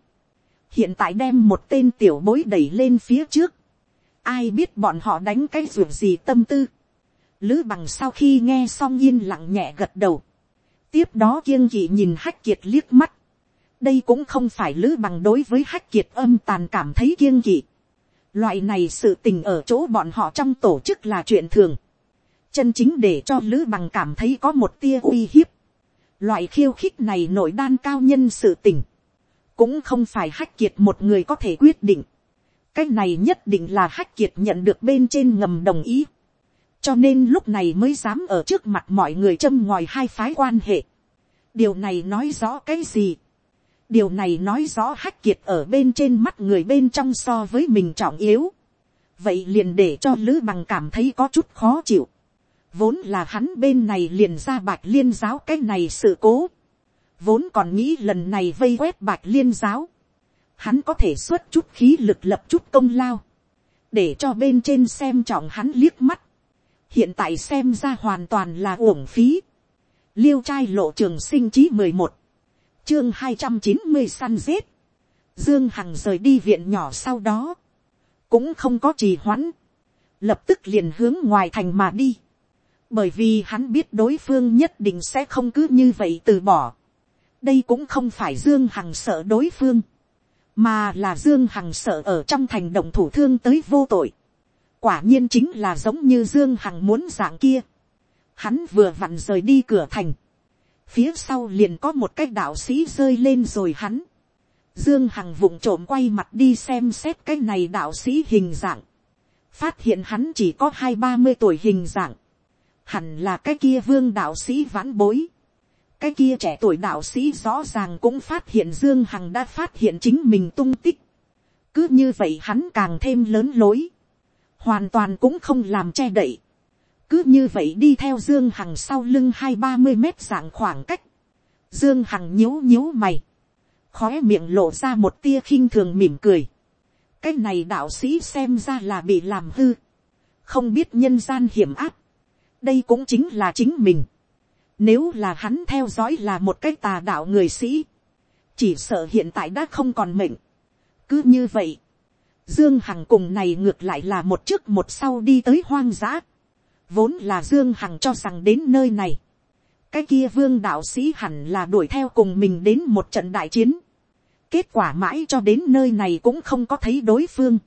A: hiện tại đem một tên tiểu bối đẩy lên phía trước, ai biết bọn họ đánh cái ruộng gì tâm tư, lữ bằng sau khi nghe xong yên lặng nhẹ gật đầu, tiếp đó kiêng kỵ nhìn hách kiệt liếc mắt, đây cũng không phải lữ bằng đối với hách kiệt âm tàn cảm thấy kiêng kỵ, Loại này sự tình ở chỗ bọn họ trong tổ chức là chuyện thường. Chân chính để cho Lữ Bằng cảm thấy có một tia uy hiếp. Loại khiêu khích này nội đan cao nhân sự tình. Cũng không phải hách kiệt một người có thể quyết định. Cái này nhất định là hách kiệt nhận được bên trên ngầm đồng ý. Cho nên lúc này mới dám ở trước mặt mọi người châm ngòi hai phái quan hệ. Điều này nói rõ cái gì? điều này nói rõ hách kiệt ở bên trên mắt người bên trong so với mình trọng yếu. vậy liền để cho lữ bằng cảm thấy có chút khó chịu vốn là hắn bên này liền ra bạch liên giáo cái này sự cố. vốn còn nghĩ lần này vây quét bạch liên giáo. hắn có thể xuất chút khí lực lập chút công lao. để cho bên trên xem trọng hắn liếc mắt. hiện tại xem ra hoàn toàn là uổng phí. liêu trai lộ trường sinh chí mười một chương hai trăm chín mươi săn giết, dương hằng rời đi viện nhỏ sau đó, cũng không có trì hoãn, lập tức liền hướng ngoài thành mà đi, bởi vì hắn biết đối phương nhất định sẽ không cứ như vậy từ bỏ. đây cũng không phải dương hằng sợ đối phương, mà là dương hằng sợ ở trong thành động thủ thương tới vô tội. quả nhiên chính là giống như dương hằng muốn dạng kia. hắn vừa vặn rời đi cửa thành, phía sau liền có một cái đạo sĩ rơi lên rồi hắn. Dương Hằng vụng trộm quay mặt đi xem xét cái này đạo sĩ hình dạng. Phát hiện hắn chỉ có hai ba mươi tuổi hình dạng. Hẳn là cái kia vương đạo sĩ vãn bối. Cái kia trẻ tuổi đạo sĩ rõ ràng cũng phát hiện Dương Hằng đã phát hiện chính mình tung tích. Cứ như vậy hắn càng thêm lớn lối. Hoàn toàn cũng không làm che đậy cứ như vậy đi theo dương hằng sau lưng hai ba mươi mét dạng khoảng cách, dương hằng nhíu nhíu mày, khó miệng lộ ra một tia khinh thường mỉm cười, cái này đạo sĩ xem ra là bị làm hư, không biết nhân gian hiểm áp, đây cũng chính là chính mình, nếu là hắn theo dõi là một cái tà đạo người sĩ, chỉ sợ hiện tại đã không còn mệnh. cứ như vậy, dương hằng cùng này ngược lại là một trước một sau đi tới hoang dã, Vốn là Dương Hằng cho rằng đến nơi này. Cái kia vương đạo sĩ hẳn là đuổi theo cùng mình đến một trận đại chiến. Kết quả mãi cho đến nơi này cũng không có thấy đối phương.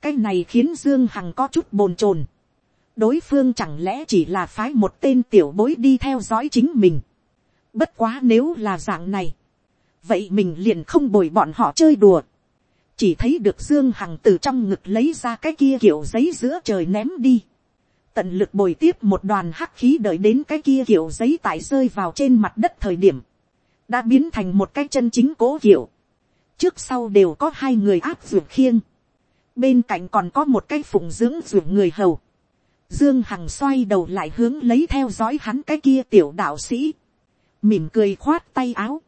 A: Cái này khiến Dương Hằng có chút bồn chồn. Đối phương chẳng lẽ chỉ là phái một tên tiểu bối đi theo dõi chính mình. Bất quá nếu là dạng này. Vậy mình liền không bồi bọn họ chơi đùa chỉ thấy được dương hằng từ trong ngực lấy ra cái kia kiểu giấy giữa trời ném đi tận lực bồi tiếp một đoàn hắc khí đợi đến cái kia kiểu giấy tải rơi vào trên mặt đất thời điểm, đã biến thành một cái chân chính cố kiểu. trước sau đều có hai người áp ruột khiêng, bên cạnh còn có một cái phụng dưỡng ruột người hầu dương hằng xoay đầu lại hướng lấy theo dõi hắn cái kia tiểu đạo sĩ, mỉm cười khoát tay áo,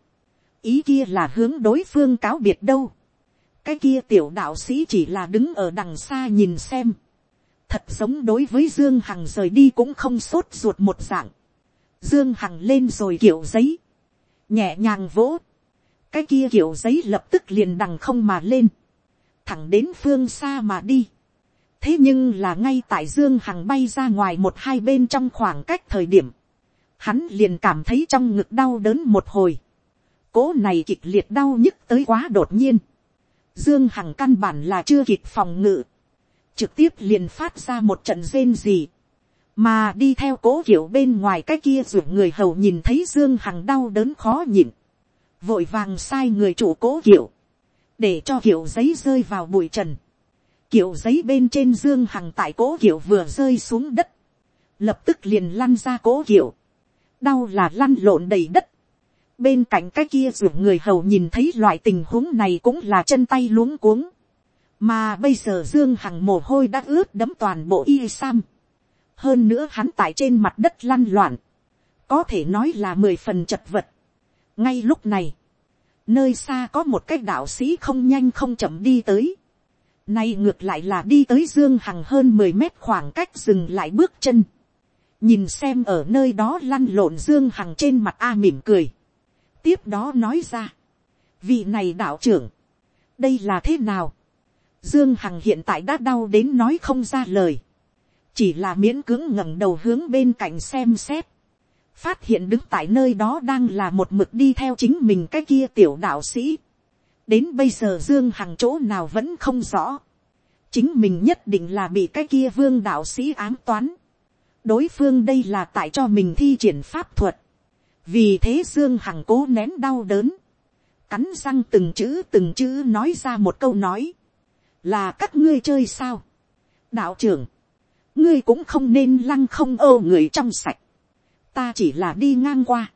A: ý kia là hướng đối phương cáo biệt đâu, cái kia tiểu đạo sĩ chỉ là đứng ở đằng xa nhìn xem, thật giống đối với dương hằng rời đi cũng không sốt ruột một dạng, dương hằng lên rồi kiểu giấy, nhẹ nhàng vỗ, cái kia kiểu giấy lập tức liền đằng không mà lên, thẳng đến phương xa mà đi thế nhưng là ngay tại dương hằng bay ra ngoài một hai bên trong khoảng cách thời điểm, hắn liền cảm thấy trong ngực đau đớn một hồi, cố này kịch liệt đau nhức tới quá đột nhiên, dương hằng căn bản là chưa kịp phòng ngự, trực tiếp liền phát ra một trận rên gì, mà đi theo cố kiểu bên ngoài cái kia ruột người hầu nhìn thấy dương hằng đau đớn khó nhịn, vội vàng sai người chủ cố kiểu, để cho kiểu giấy rơi vào bụi trần, kiểu giấy bên trên dương hằng tại cố kiểu vừa rơi xuống đất, lập tức liền lăn ra cố kiểu, đau là lăn lộn đầy đất, bên cạnh cái kia ruột người hầu nhìn thấy loại tình huống này cũng là chân tay luống cuống, mà bây giờ dương hằng mồ hôi đã ướt đấm toàn bộ y sam, hơn nữa hắn tại trên mặt đất lăn loạn, có thể nói là mười phần chật vật. ngay lúc này, nơi xa có một cái đạo sĩ không nhanh không chậm đi tới, nay ngược lại là đi tới dương hằng hơn mười mét khoảng cách dừng lại bước chân, nhìn xem ở nơi đó lăn lộn dương hằng trên mặt a mỉm cười, tiếp đó nói ra, vị này đạo trưởng, đây là thế nào, dương hằng hiện tại đã đau đến nói không ra lời, chỉ là miễn cưỡng ngẩng đầu hướng bên cạnh xem xét, phát hiện đứng tại nơi đó đang là một mực đi theo chính mình cái kia tiểu đạo sĩ đến bây giờ dương hằng chỗ nào vẫn không rõ. chính mình nhất định là bị cái kia vương đạo sĩ ám toán. đối phương đây là tại cho mình thi triển pháp thuật. vì thế dương hằng cố nén đau đớn. cắn răng từng chữ từng chữ nói ra một câu nói. là các ngươi chơi sao. đạo trưởng, ngươi cũng không nên lăng không âu người trong sạch ta chỉ là đi ngang qua.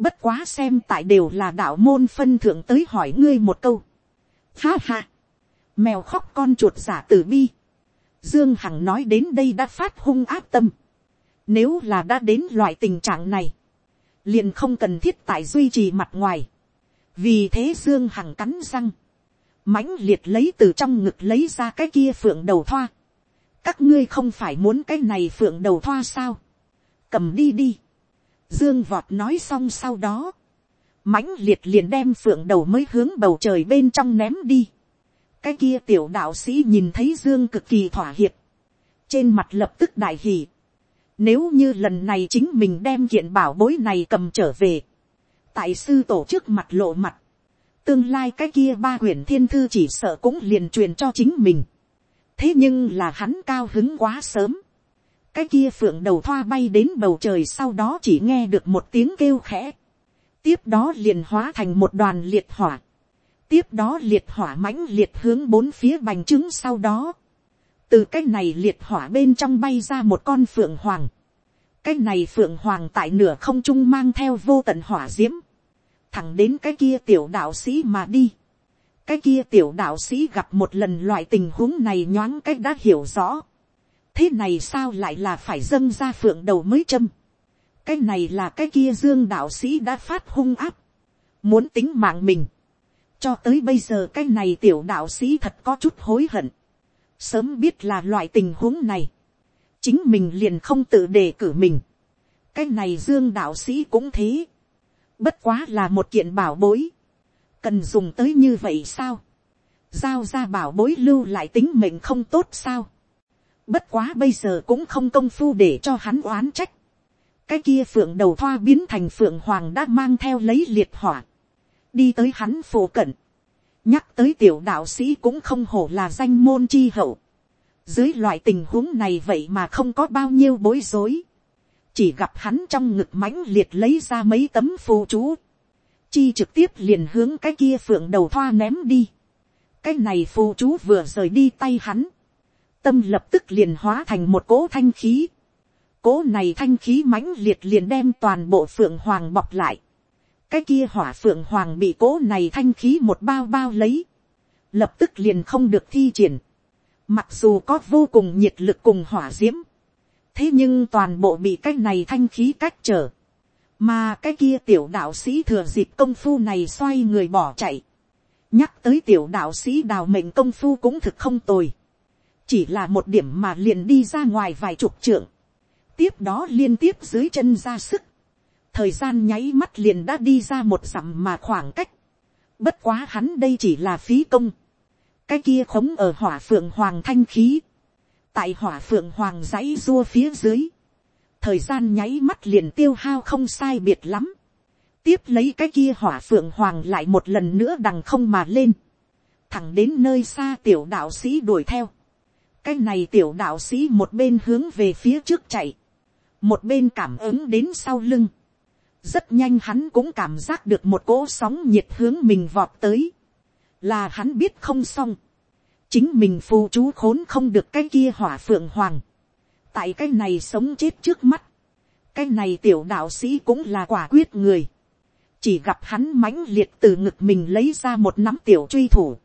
A: Bất quá xem tại đều là đạo môn phân thượng tới hỏi ngươi một câu. Ha ha. Mèo khóc con chuột giả tử bi. Dương Hằng nói đến đây đã phát hung áp tâm. Nếu là đã đến loại tình trạng này. Liền không cần thiết tại duy trì mặt ngoài. Vì thế Dương Hằng cắn răng. mãnh liệt lấy từ trong ngực lấy ra cái kia phượng đầu thoa. Các ngươi không phải muốn cái này phượng đầu thoa sao? cầm đi đi. Dương vọt nói xong sau đó. mãnh liệt liền đem phượng đầu mới hướng bầu trời bên trong ném đi. cái kia tiểu đạo sĩ nhìn thấy Dương cực kỳ thỏa hiệp. trên mặt lập tức đại hỉ. Nếu như lần này chính mình đem kiện bảo bối này cầm trở về. Tại sư tổ trước mặt lộ mặt. Tương lai cái kia ba quyển thiên thư chỉ sợ cũng liền truyền cho chính mình. Thế nhưng là hắn cao hứng quá sớm cái kia phượng đầu thoa bay đến bầu trời sau đó chỉ nghe được một tiếng kêu khẽ. tiếp đó liền hóa thành một đoàn liệt hỏa. tiếp đó liệt hỏa mãnh liệt hướng bốn phía bành trướng sau đó. từ cái này liệt hỏa bên trong bay ra một con phượng hoàng. cái này phượng hoàng tại nửa không trung mang theo vô tận hỏa diễm. thẳng đến cái kia tiểu đạo sĩ mà đi. cái kia tiểu đạo sĩ gặp một lần loại tình huống này nhoáng cách đã hiểu rõ thế này sao lại là phải dâng ra phượng đầu mới châm. cái này là cái kia dương đạo sĩ đã phát hung áp, muốn tính mạng mình. cho tới bây giờ cái này tiểu đạo sĩ thật có chút hối hận. sớm biết là loại tình huống này, chính mình liền không tự đề cử mình. cái này dương đạo sĩ cũng thế. bất quá là một kiện bảo bối. cần dùng tới như vậy sao. giao ra bảo bối lưu lại tính mình không tốt sao Bất quá bây giờ cũng không công phu để cho hắn oán trách. Cái kia phượng đầu thoa biến thành phượng hoàng đã mang theo lấy liệt hỏa. Đi tới hắn phổ cận. Nhắc tới tiểu đạo sĩ cũng không hổ là danh môn chi hậu. Dưới loại tình huống này vậy mà không có bao nhiêu bối rối. Chỉ gặp hắn trong ngực mãnh liệt lấy ra mấy tấm phù chú. Chi trực tiếp liền hướng cái kia phượng đầu thoa ném đi. Cái này phù chú vừa rời đi tay hắn tâm lập tức liền hóa thành một cỗ thanh khí. Cỗ này thanh khí mãnh liệt liền đem toàn bộ phượng hoàng bọc lại. Cái kia hỏa phượng hoàng bị cỗ này thanh khí một bao bao lấy. Lập tức liền không được thi triển. Mặc dù có vô cùng nhiệt lực cùng hỏa diễm. Thế nhưng toàn bộ bị cái này thanh khí cách trở. mà cái kia tiểu đạo sĩ thừa dịp công phu này xoay người bỏ chạy, nhắc tới tiểu đạo sĩ đào mệnh công phu cũng thực không tồi, chỉ là một điểm mà liền đi ra ngoài vài chục trượng, tiếp đó liên tiếp dưới chân ra sức, thời gian nháy mắt liền đã đi ra một dặm mà khoảng cách, bất quá hắn đây chỉ là phí công, cái kia khống ở hỏa phượng hoàng thanh khí, tại hỏa phượng hoàng dãy dua phía dưới, thời gian nháy mắt liền tiêu hao không sai biệt lắm, tiếp lấy cái kia hỏa phượng hoàng lại một lần nữa đằng không mà lên, thẳng đến nơi xa tiểu đạo sĩ đuổi theo, cái này tiểu đạo sĩ một bên hướng về phía trước chạy, một bên cảm ứng đến sau lưng, rất nhanh hắn cũng cảm giác được một cỗ sóng nhiệt hướng mình vọt tới, là hắn biết không xong, chính mình phù chú khốn không được cái kia hỏa phượng hoàng, tại cái này sống chết trước mắt, cái này tiểu đạo sĩ cũng là quả quyết người, chỉ gặp hắn mãnh liệt từ ngực mình lấy ra một nắm tiểu truy thủ,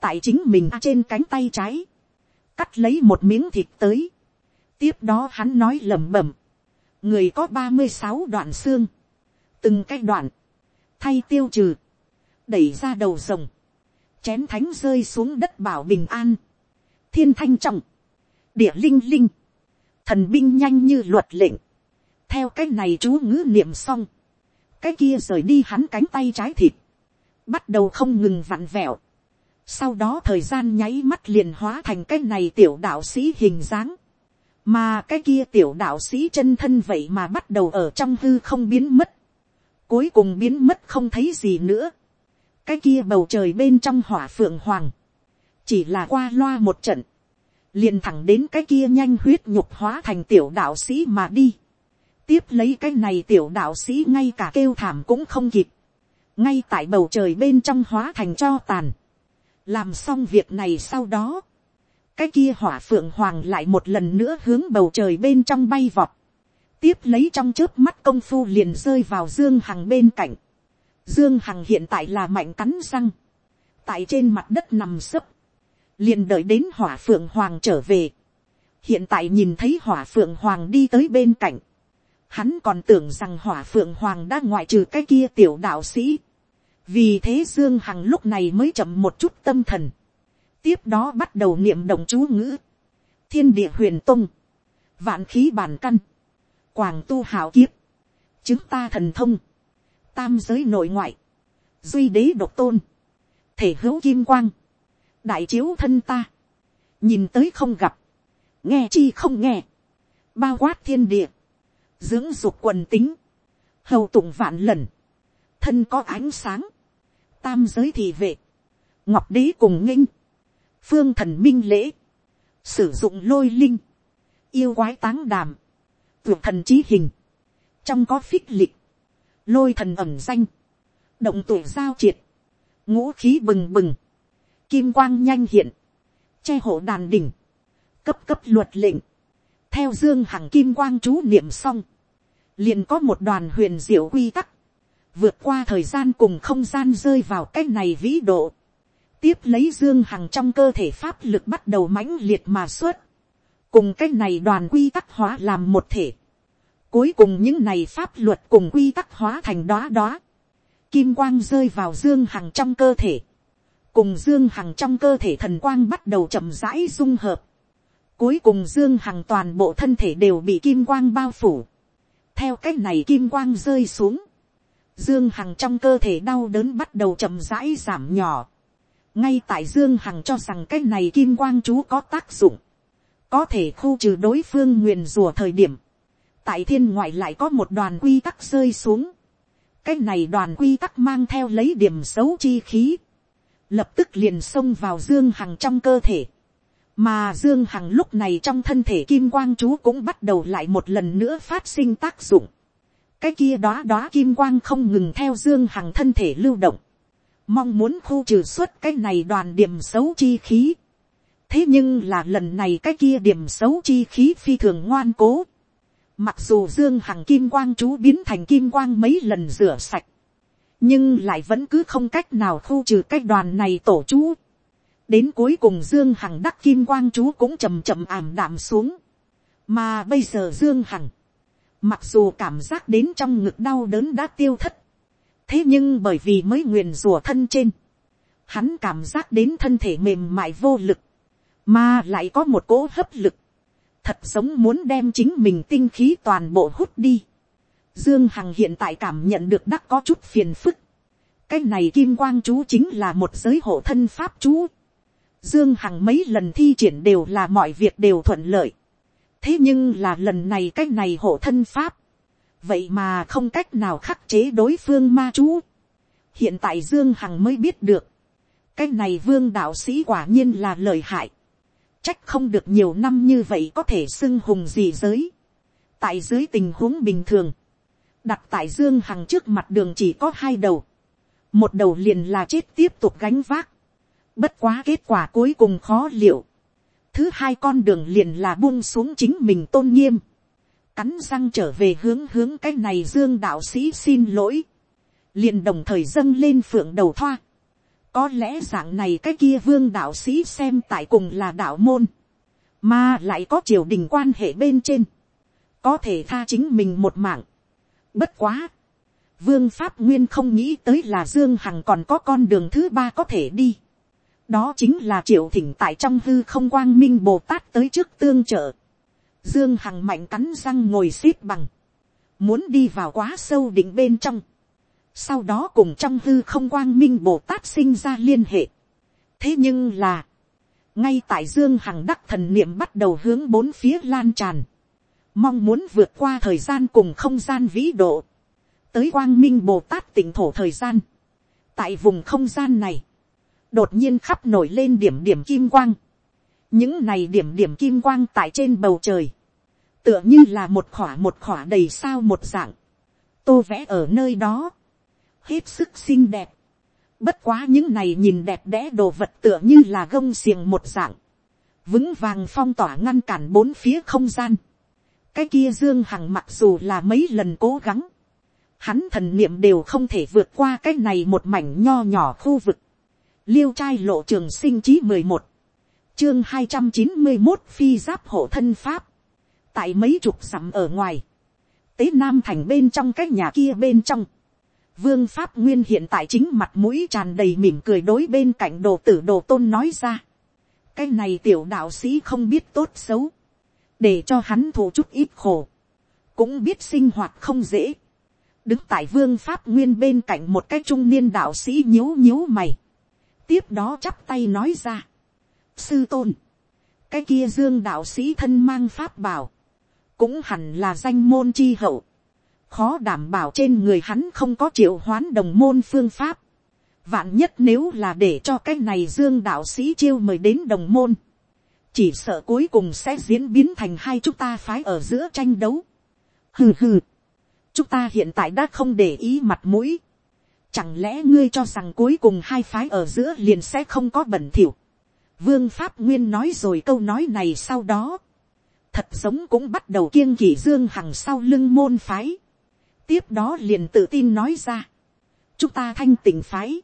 A: tại chính mình trên cánh tay trái, cắt lấy một miếng thịt tới, tiếp đó hắn nói lẩm bẩm, người có ba mươi sáu đoạn xương, từng cái đoạn, thay tiêu trừ, đẩy ra đầu rồng, chén thánh rơi xuống đất bảo bình an, thiên thanh trọng, địa linh linh, thần binh nhanh như luật lệnh, theo cái này chú ngữ niệm xong, cái kia rời đi hắn cánh tay trái thịt, bắt đầu không ngừng vặn vẹo, sau đó thời gian nháy mắt liền hóa thành cái này tiểu đạo sĩ hình dáng, mà cái kia tiểu đạo sĩ chân thân vậy mà bắt đầu ở trong hư không biến mất, cuối cùng biến mất không thấy gì nữa, cái kia bầu trời bên trong hỏa phượng hoàng, chỉ là qua loa một trận, liền thẳng đến cái kia nhanh huyết nhục hóa thành tiểu đạo sĩ mà đi. tiếp lấy cái này tiểu đạo sĩ ngay cả kêu thảm cũng không kịp, ngay tại bầu trời bên trong hóa thành cho tàn làm xong việc này sau đó, cái kia hỏa phượng hoàng lại một lần nữa hướng bầu trời bên trong bay vọt, tiếp lấy trong trước mắt công phu liền rơi vào dương hằng bên cạnh. Dương hằng hiện tại là mạnh cắn răng, tại trên mặt đất nằm sấp, liền đợi đến hỏa phượng hoàng trở về. hiện tại nhìn thấy hỏa phượng hoàng đi tới bên cạnh, hắn còn tưởng rằng hỏa phượng hoàng đã ngoại trừ cái kia tiểu đạo sĩ vì thế dương hằng lúc này mới chậm một chút tâm thần, tiếp đó bắt đầu niệm động chú ngữ, thiên địa huyền tung, vạn khí bản căn, quảng tu hào kiếp, chứng ta thần thông, tam giới nội ngoại, duy đế độc tôn, thể hữu kim quang, đại chiếu thân ta, nhìn tới không gặp, nghe chi không nghe, bao quát thiên địa, dưỡng dục quần tính, hầu tụng vạn lần, thân có ánh sáng, tam giới thì vệ, ngọc đế cùng nghinh, phương thần minh lễ, sử dụng lôi linh, yêu quái táng đàm, tuyệt thần trí hình, trong có phích lịch, lôi thần ẩm danh, động tuổi giao triệt, ngũ khí bừng bừng, kim quang nhanh hiện, che hộ đàn đỉnh, cấp cấp luật lệnh, theo dương hằng kim quang chú niệm xong, liền có một đoàn huyền diệu quy tắc, vượt qua thời gian cùng không gian rơi vào cái này vĩ độ, tiếp lấy dương hằng trong cơ thể pháp lực bắt đầu mãnh liệt mà xuất, cùng cái này đoàn quy tắc hóa làm một thể, cuối cùng những này pháp luật cùng quy tắc hóa thành đó đó, kim quang rơi vào dương hằng trong cơ thể, cùng dương hằng trong cơ thể thần quang bắt đầu chậm rãi dung hợp, cuối cùng dương hằng toàn bộ thân thể đều bị kim quang bao phủ, theo cách này kim quang rơi xuống, dương hằng trong cơ thể đau đớn bắt đầu chậm rãi giảm nhỏ, ngay tại dương hằng cho rằng cái này kim quang chú có tác dụng, có thể khu trừ đối phương nguyền rùa thời điểm, tại thiên ngoại lại có một đoàn quy tắc rơi xuống, cái này đoàn quy tắc mang theo lấy điểm xấu chi khí, lập tức liền xông vào dương hằng trong cơ thể, mà dương hằng lúc này trong thân thể kim quang chú cũng bắt đầu lại một lần nữa phát sinh tác dụng, cái kia đó đó kim quang không ngừng theo dương hằng thân thể lưu động, mong muốn khu trừ suốt cái này đoàn điểm xấu chi khí. thế nhưng là lần này cái kia điểm xấu chi khí phi thường ngoan cố. mặc dù dương hằng kim quang chú biến thành kim quang mấy lần rửa sạch, nhưng lại vẫn cứ không cách nào khu trừ cái đoàn này tổ chú. đến cuối cùng dương hằng đắc kim quang chú cũng chầm chậm ảm đạm xuống. mà bây giờ dương hằng, Mặc dù cảm giác đến trong ngực đau đớn đã tiêu thất. Thế nhưng bởi vì mới nguyền rùa thân trên. Hắn cảm giác đến thân thể mềm mại vô lực. Mà lại có một cỗ hấp lực. Thật giống muốn đem chính mình tinh khí toàn bộ hút đi. Dương Hằng hiện tại cảm nhận được đắc có chút phiền phức. Cái này kim quang chú chính là một giới hộ thân pháp chú. Dương Hằng mấy lần thi triển đều là mọi việc đều thuận lợi thế nhưng là lần này cái này hộ thân pháp, vậy mà không cách nào khắc chế đối phương ma chú. hiện tại dương hằng mới biết được, cái này vương đạo sĩ quả nhiên là lời hại, trách không được nhiều năm như vậy có thể xưng hùng gì giới. tại dưới tình huống bình thường, đặt tại dương hằng trước mặt đường chỉ có hai đầu, một đầu liền là chết tiếp tục gánh vác, bất quá kết quả cuối cùng khó liệu, thứ hai con đường liền là buông xuống chính mình tôn nghiêm, cắn răng trở về hướng hướng cái này dương đạo sĩ xin lỗi, liền đồng thời dâng lên phượng đầu thoa, có lẽ dạng này cái kia vương đạo sĩ xem tại cùng là đạo môn, mà lại có triều đình quan hệ bên trên, có thể tha chính mình một mạng. Bất quá, vương pháp nguyên không nghĩ tới là dương hằng còn có con đường thứ ba có thể đi đó chính là triệu thỉnh tại trong hư không quang minh bồ tát tới trước tương trợ. dương hằng mạnh cắn răng ngồi x ế p bằng, muốn đi vào quá sâu đỉnh bên trong, sau đó cùng trong hư không quang minh bồ tát sinh ra liên hệ. thế nhưng là, ngay tại dương hằng đắc thần niệm bắt đầu hướng bốn phía lan tràn, mong muốn vượt qua thời gian cùng không gian vĩ độ, tới quang minh bồ tát tỉnh thổ thời gian. tại vùng không gian này, đột nhiên khắp nổi lên điểm điểm kim quang. những này điểm điểm kim quang tại trên bầu trời, tựa như là một khỏa một khỏa đầy sao một dạng, tô vẽ ở nơi đó, hết sức xinh đẹp. bất quá những này nhìn đẹp đẽ đồ vật tựa như là gông xiềng một dạng, vững vàng phong tỏa ngăn cản bốn phía không gian. cái kia dương hằng mặc dù là mấy lần cố gắng, hắn thần niệm đều không thể vượt qua cái này một mảnh nho nhỏ khu vực liêu trai lộ trường sinh chí mười một, chương hai trăm chín mươi một phi giáp hộ thân pháp, tại mấy chục sắm ở ngoài, tế nam thành bên trong cái nhà kia bên trong, vương pháp nguyên hiện tại chính mặt mũi tràn đầy mỉm cười đối bên cạnh đồ tử đồ tôn nói ra, cái này tiểu đạo sĩ không biết tốt xấu, để cho hắn thụ chút ít khổ, cũng biết sinh hoạt không dễ, đứng tại vương pháp nguyên bên cạnh một cái trung niên đạo sĩ nhíu nhíu mày, tiếp đó chắp tay nói ra. sư tôn, cái kia dương đạo sĩ thân mang pháp bảo, cũng hẳn là danh môn chi hậu, khó đảm bảo trên người hắn không có triệu hoán đồng môn phương pháp, vạn nhất nếu là để cho cái này dương đạo sĩ chiêu mời đến đồng môn, chỉ sợ cuối cùng sẽ diễn biến thành hai chúng ta phái ở giữa tranh đấu. hừ hừ, chúng ta hiện tại đã không để ý mặt mũi, Chẳng lẽ ngươi cho rằng cuối cùng hai phái ở giữa liền sẽ không có bẩn thỉu. Vương Pháp Nguyên nói rồi câu nói này sau đó. Thật giống cũng bắt đầu kiêng kỵ Dương Hằng sau lưng môn phái. Tiếp đó liền tự tin nói ra. Chúng ta thanh tỉnh phái.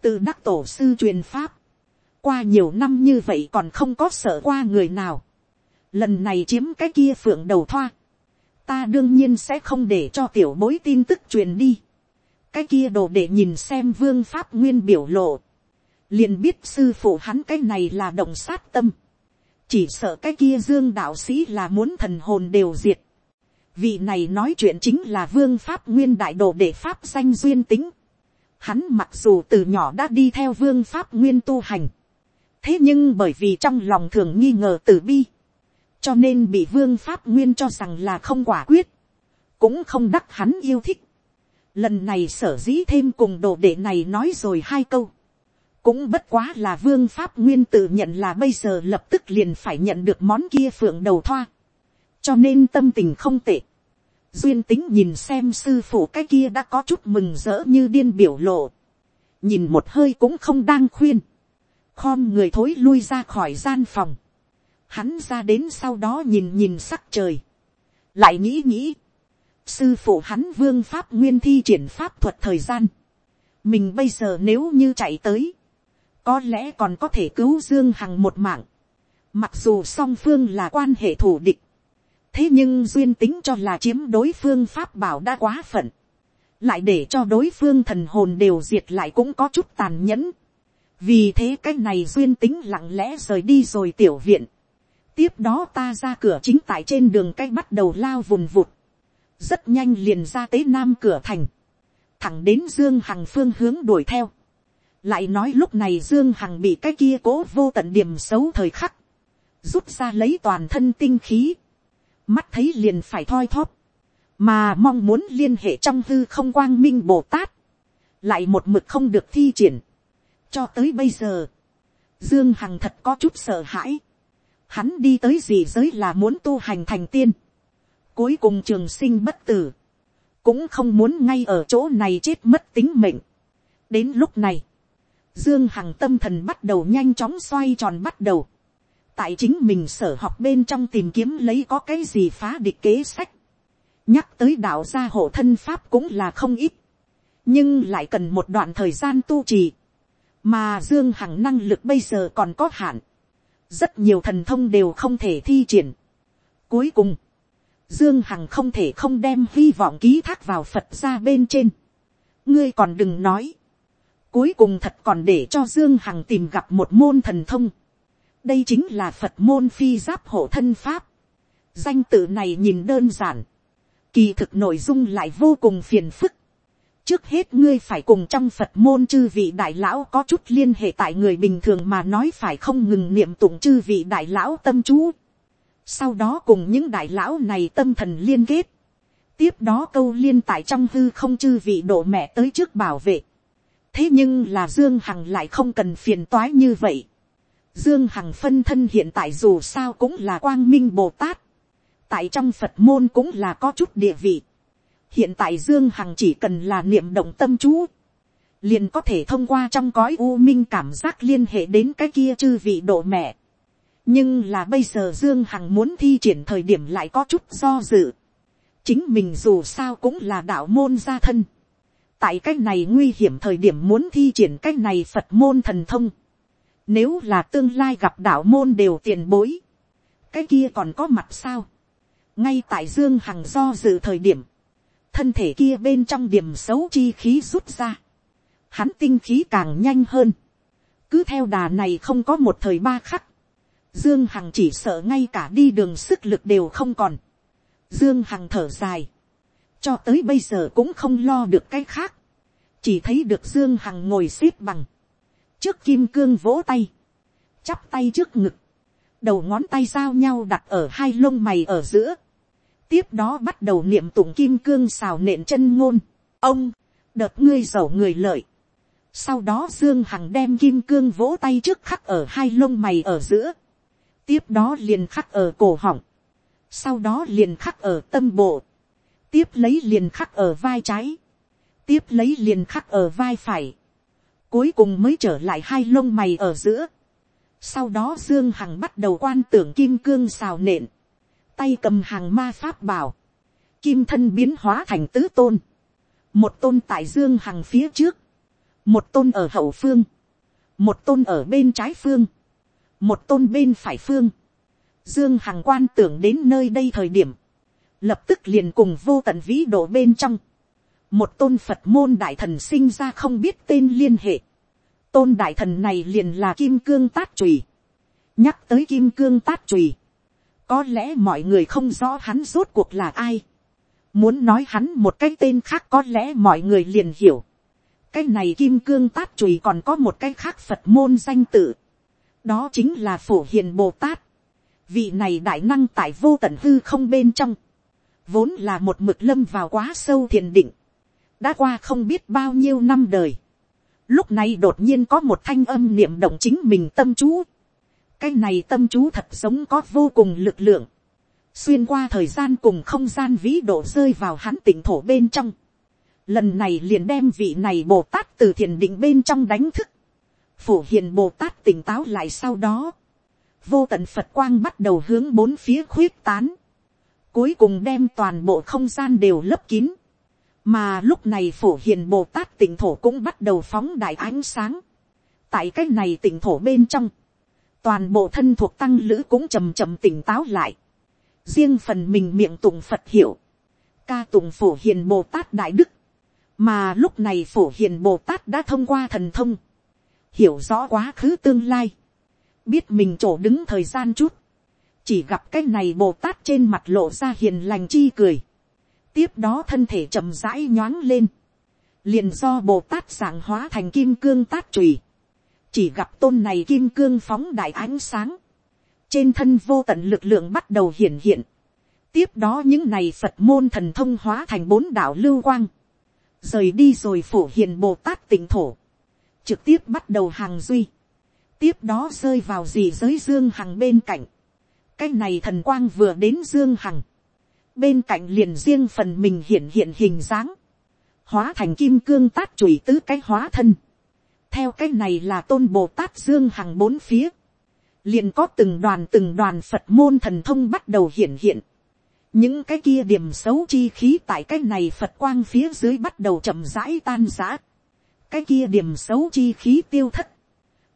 A: Từ đắc tổ sư truyền Pháp. Qua nhiều năm như vậy còn không có sợ qua người nào. Lần này chiếm cái kia phượng đầu thoa. Ta đương nhiên sẽ không để cho tiểu bối tin tức truyền đi cái kia đồ để nhìn xem vương pháp nguyên biểu lộ, liền biết sư phụ hắn cái này là động sát tâm, chỉ sợ cái kia dương đạo sĩ là muốn thần hồn đều diệt, vị này nói chuyện chính là vương pháp nguyên đại đồ để pháp danh duyên tính, hắn mặc dù từ nhỏ đã đi theo vương pháp nguyên tu hành, thế nhưng bởi vì trong lòng thường nghi ngờ tử bi, cho nên bị vương pháp nguyên cho rằng là không quả quyết, cũng không đắc hắn yêu thích. Lần này sở dĩ thêm cùng đồ đệ này nói rồi hai câu. Cũng bất quá là vương pháp nguyên tự nhận là bây giờ lập tức liền phải nhận được món kia phượng đầu thoa. Cho nên tâm tình không tệ. Duyên tính nhìn xem sư phụ cái kia đã có chút mừng rỡ như điên biểu lộ. Nhìn một hơi cũng không đang khuyên. Khom người thối lui ra khỏi gian phòng. Hắn ra đến sau đó nhìn nhìn sắc trời. Lại nghĩ nghĩ sư phụ hắn vương pháp nguyên thi triển pháp thuật thời gian, mình bây giờ nếu như chạy tới, có lẽ còn có thể cứu dương hằng một mạng, mặc dù song phương là quan hệ thủ địch, thế nhưng duyên tính cho là chiếm đối phương pháp bảo đã quá phận, lại để cho đối phương thần hồn đều diệt lại cũng có chút tàn nhẫn, vì thế cái này duyên tính lặng lẽ rời đi rồi tiểu viện, tiếp đó ta ra cửa chính tại trên đường cái bắt đầu lao vùn vụt, rất nhanh liền ra tới nam cửa thành, thẳng đến dương hằng phương hướng đuổi theo, lại nói lúc này dương hằng bị cái kia cố vô tận điểm xấu thời khắc, rút ra lấy toàn thân tinh khí, mắt thấy liền phải thoi thóp, mà mong muốn liên hệ trong hư không quang minh bồ tát, lại một mực không được thi triển, cho tới bây giờ, dương hằng thật có chút sợ hãi, hắn đi tới gì giới là muốn tu hành thành tiên, cuối cùng trường sinh bất tử, cũng không muốn ngay ở chỗ này chết mất tính mệnh. đến lúc này, dương hằng tâm thần bắt đầu nhanh chóng xoay tròn bắt đầu, tại chính mình sở học bên trong tìm kiếm lấy có cái gì phá địch kế sách, nhắc tới đạo gia hộ thân pháp cũng là không ít, nhưng lại cần một đoạn thời gian tu trì, mà dương hằng năng lực bây giờ còn có hạn, rất nhiều thần thông đều không thể thi triển. Cuối cùng, Dương Hằng không thể không đem hy vọng ký thác vào Phật ra bên trên. Ngươi còn đừng nói. Cuối cùng thật còn để cho Dương Hằng tìm gặp một môn thần thông. Đây chính là Phật môn phi giáp hộ thân pháp. Danh tự này nhìn đơn giản. Kỳ thực nội dung lại vô cùng phiền phức. Trước hết ngươi phải cùng trong Phật môn chư vị đại lão có chút liên hệ tại người bình thường mà nói phải không ngừng niệm tụng chư vị đại lão tâm chú sau đó cùng những đại lão này tâm thần liên kết, tiếp đó câu liên tại trong hư không chư vị độ mẹ tới trước bảo vệ. thế nhưng là dương hằng lại không cần phiền toái như vậy. dương hằng phân thân hiện tại dù sao cũng là quang minh bồ tát, tại trong phật môn cũng là có chút địa vị. hiện tại dương hằng chỉ cần là niệm động tâm chú, liền có thể thông qua trong cõi u minh cảm giác liên hệ đến cái kia chư vị độ mẹ nhưng là bây giờ dương hằng muốn thi triển thời điểm lại có chút do dự. chính mình dù sao cũng là đạo môn gia thân. tại cái này nguy hiểm thời điểm muốn thi triển cái này phật môn thần thông. nếu là tương lai gặp đạo môn đều tiền bối. cái kia còn có mặt sao. ngay tại dương hằng do dự thời điểm, thân thể kia bên trong điểm xấu chi khí rút ra. hắn tinh khí càng nhanh hơn. cứ theo đà này không có một thời ba khắc Dương Hằng chỉ sợ ngay cả đi đường sức lực đều không còn. Dương Hằng thở dài. Cho tới bây giờ cũng không lo được cái khác. Chỉ thấy được Dương Hằng ngồi xếp bằng. Trước kim cương vỗ tay. Chắp tay trước ngực. Đầu ngón tay giao nhau đặt ở hai lông mày ở giữa. Tiếp đó bắt đầu niệm tụng kim cương xào nện chân ngôn. Ông, đợt ngươi giàu người lợi. Sau đó Dương Hằng đem kim cương vỗ tay trước khắc ở hai lông mày ở giữa tiếp đó liền khắc ở cổ họng, sau đó liền khắc ở tâm bộ, tiếp lấy liền khắc ở vai trái, tiếp lấy liền khắc ở vai phải, cuối cùng mới trở lại hai lông mày ở giữa, sau đó dương hằng bắt đầu quan tưởng kim cương xào nện, tay cầm hàng ma pháp bảo, kim thân biến hóa thành tứ tôn, một tôn tại dương hằng phía trước, một tôn ở hậu phương, một tôn ở bên trái phương, một tôn bên phải phương, dương hằng quan tưởng đến nơi đây thời điểm, lập tức liền cùng vô tận vĩ độ bên trong, một tôn phật môn đại thần sinh ra không biết tên liên hệ, tôn đại thần này liền là kim cương tát trùy, nhắc tới kim cương tát trùy, có lẽ mọi người không rõ hắn rốt cuộc là ai, muốn nói hắn một cái tên khác có lẽ mọi người liền hiểu, cái này kim cương tát trùy còn có một cái khác phật môn danh tự, đó chính là phổ hiền bồ tát, vị này đại năng tại vô tận hư không bên trong, vốn là một mực lâm vào quá sâu thiền định, đã qua không biết bao nhiêu năm đời, lúc này đột nhiên có một thanh âm niệm động chính mình tâm chú, cái này tâm chú thật sống có vô cùng lực lượng, xuyên qua thời gian cùng không gian vĩ độ rơi vào hắn tỉnh thổ bên trong, lần này liền đem vị này bồ tát từ thiền định bên trong đánh thức, phổ hiền bồ tát tỉnh táo lại sau đó, vô tận phật quang bắt đầu hướng bốn phía khuyết tán, cuối cùng đem toàn bộ không gian đều lấp kín, mà lúc này phổ hiền bồ tát tỉnh thổ cũng bắt đầu phóng đại ánh sáng, tại cái này tỉnh thổ bên trong, toàn bộ thân thuộc tăng lữ cũng chầm chầm tỉnh táo lại, riêng phần mình miệng tùng phật hiểu ca tùng phổ hiền bồ tát đại đức, mà lúc này phổ hiền bồ tát đã thông qua thần thông, hiểu rõ quá khứ tương lai, biết mình chỗ đứng thời gian chút, chỉ gặp cái này bồ tát trên mặt lộ ra hiền lành chi cười, tiếp đó thân thể chậm rãi nhoáng lên, liền do bồ tát giảng hóa thành kim cương tát trùy, chỉ gặp tôn này kim cương phóng đại ánh sáng, trên thân vô tận lực lượng bắt đầu hiển hiện, tiếp đó những này phật môn thần thông hóa thành bốn đạo lưu quang, rời đi rồi phổ hiền bồ tát tỉnh thổ, trực tiếp bắt đầu hàng duy, tiếp đó rơi vào dì giới dương hằng bên cạnh, cái này thần quang vừa đến dương hằng, bên cạnh liền riêng phần mình hiện hiện hình dáng, hóa thành kim cương tát chùy tứ cái hóa thân, theo cái này là tôn bồ tát dương hằng bốn phía, liền có từng đoàn từng đoàn phật môn thần thông bắt đầu hiện hiện, những cái kia điểm xấu chi khí tại cái này phật quang phía dưới bắt đầu chậm rãi tan rã cái kia điểm xấu chi khí tiêu thất,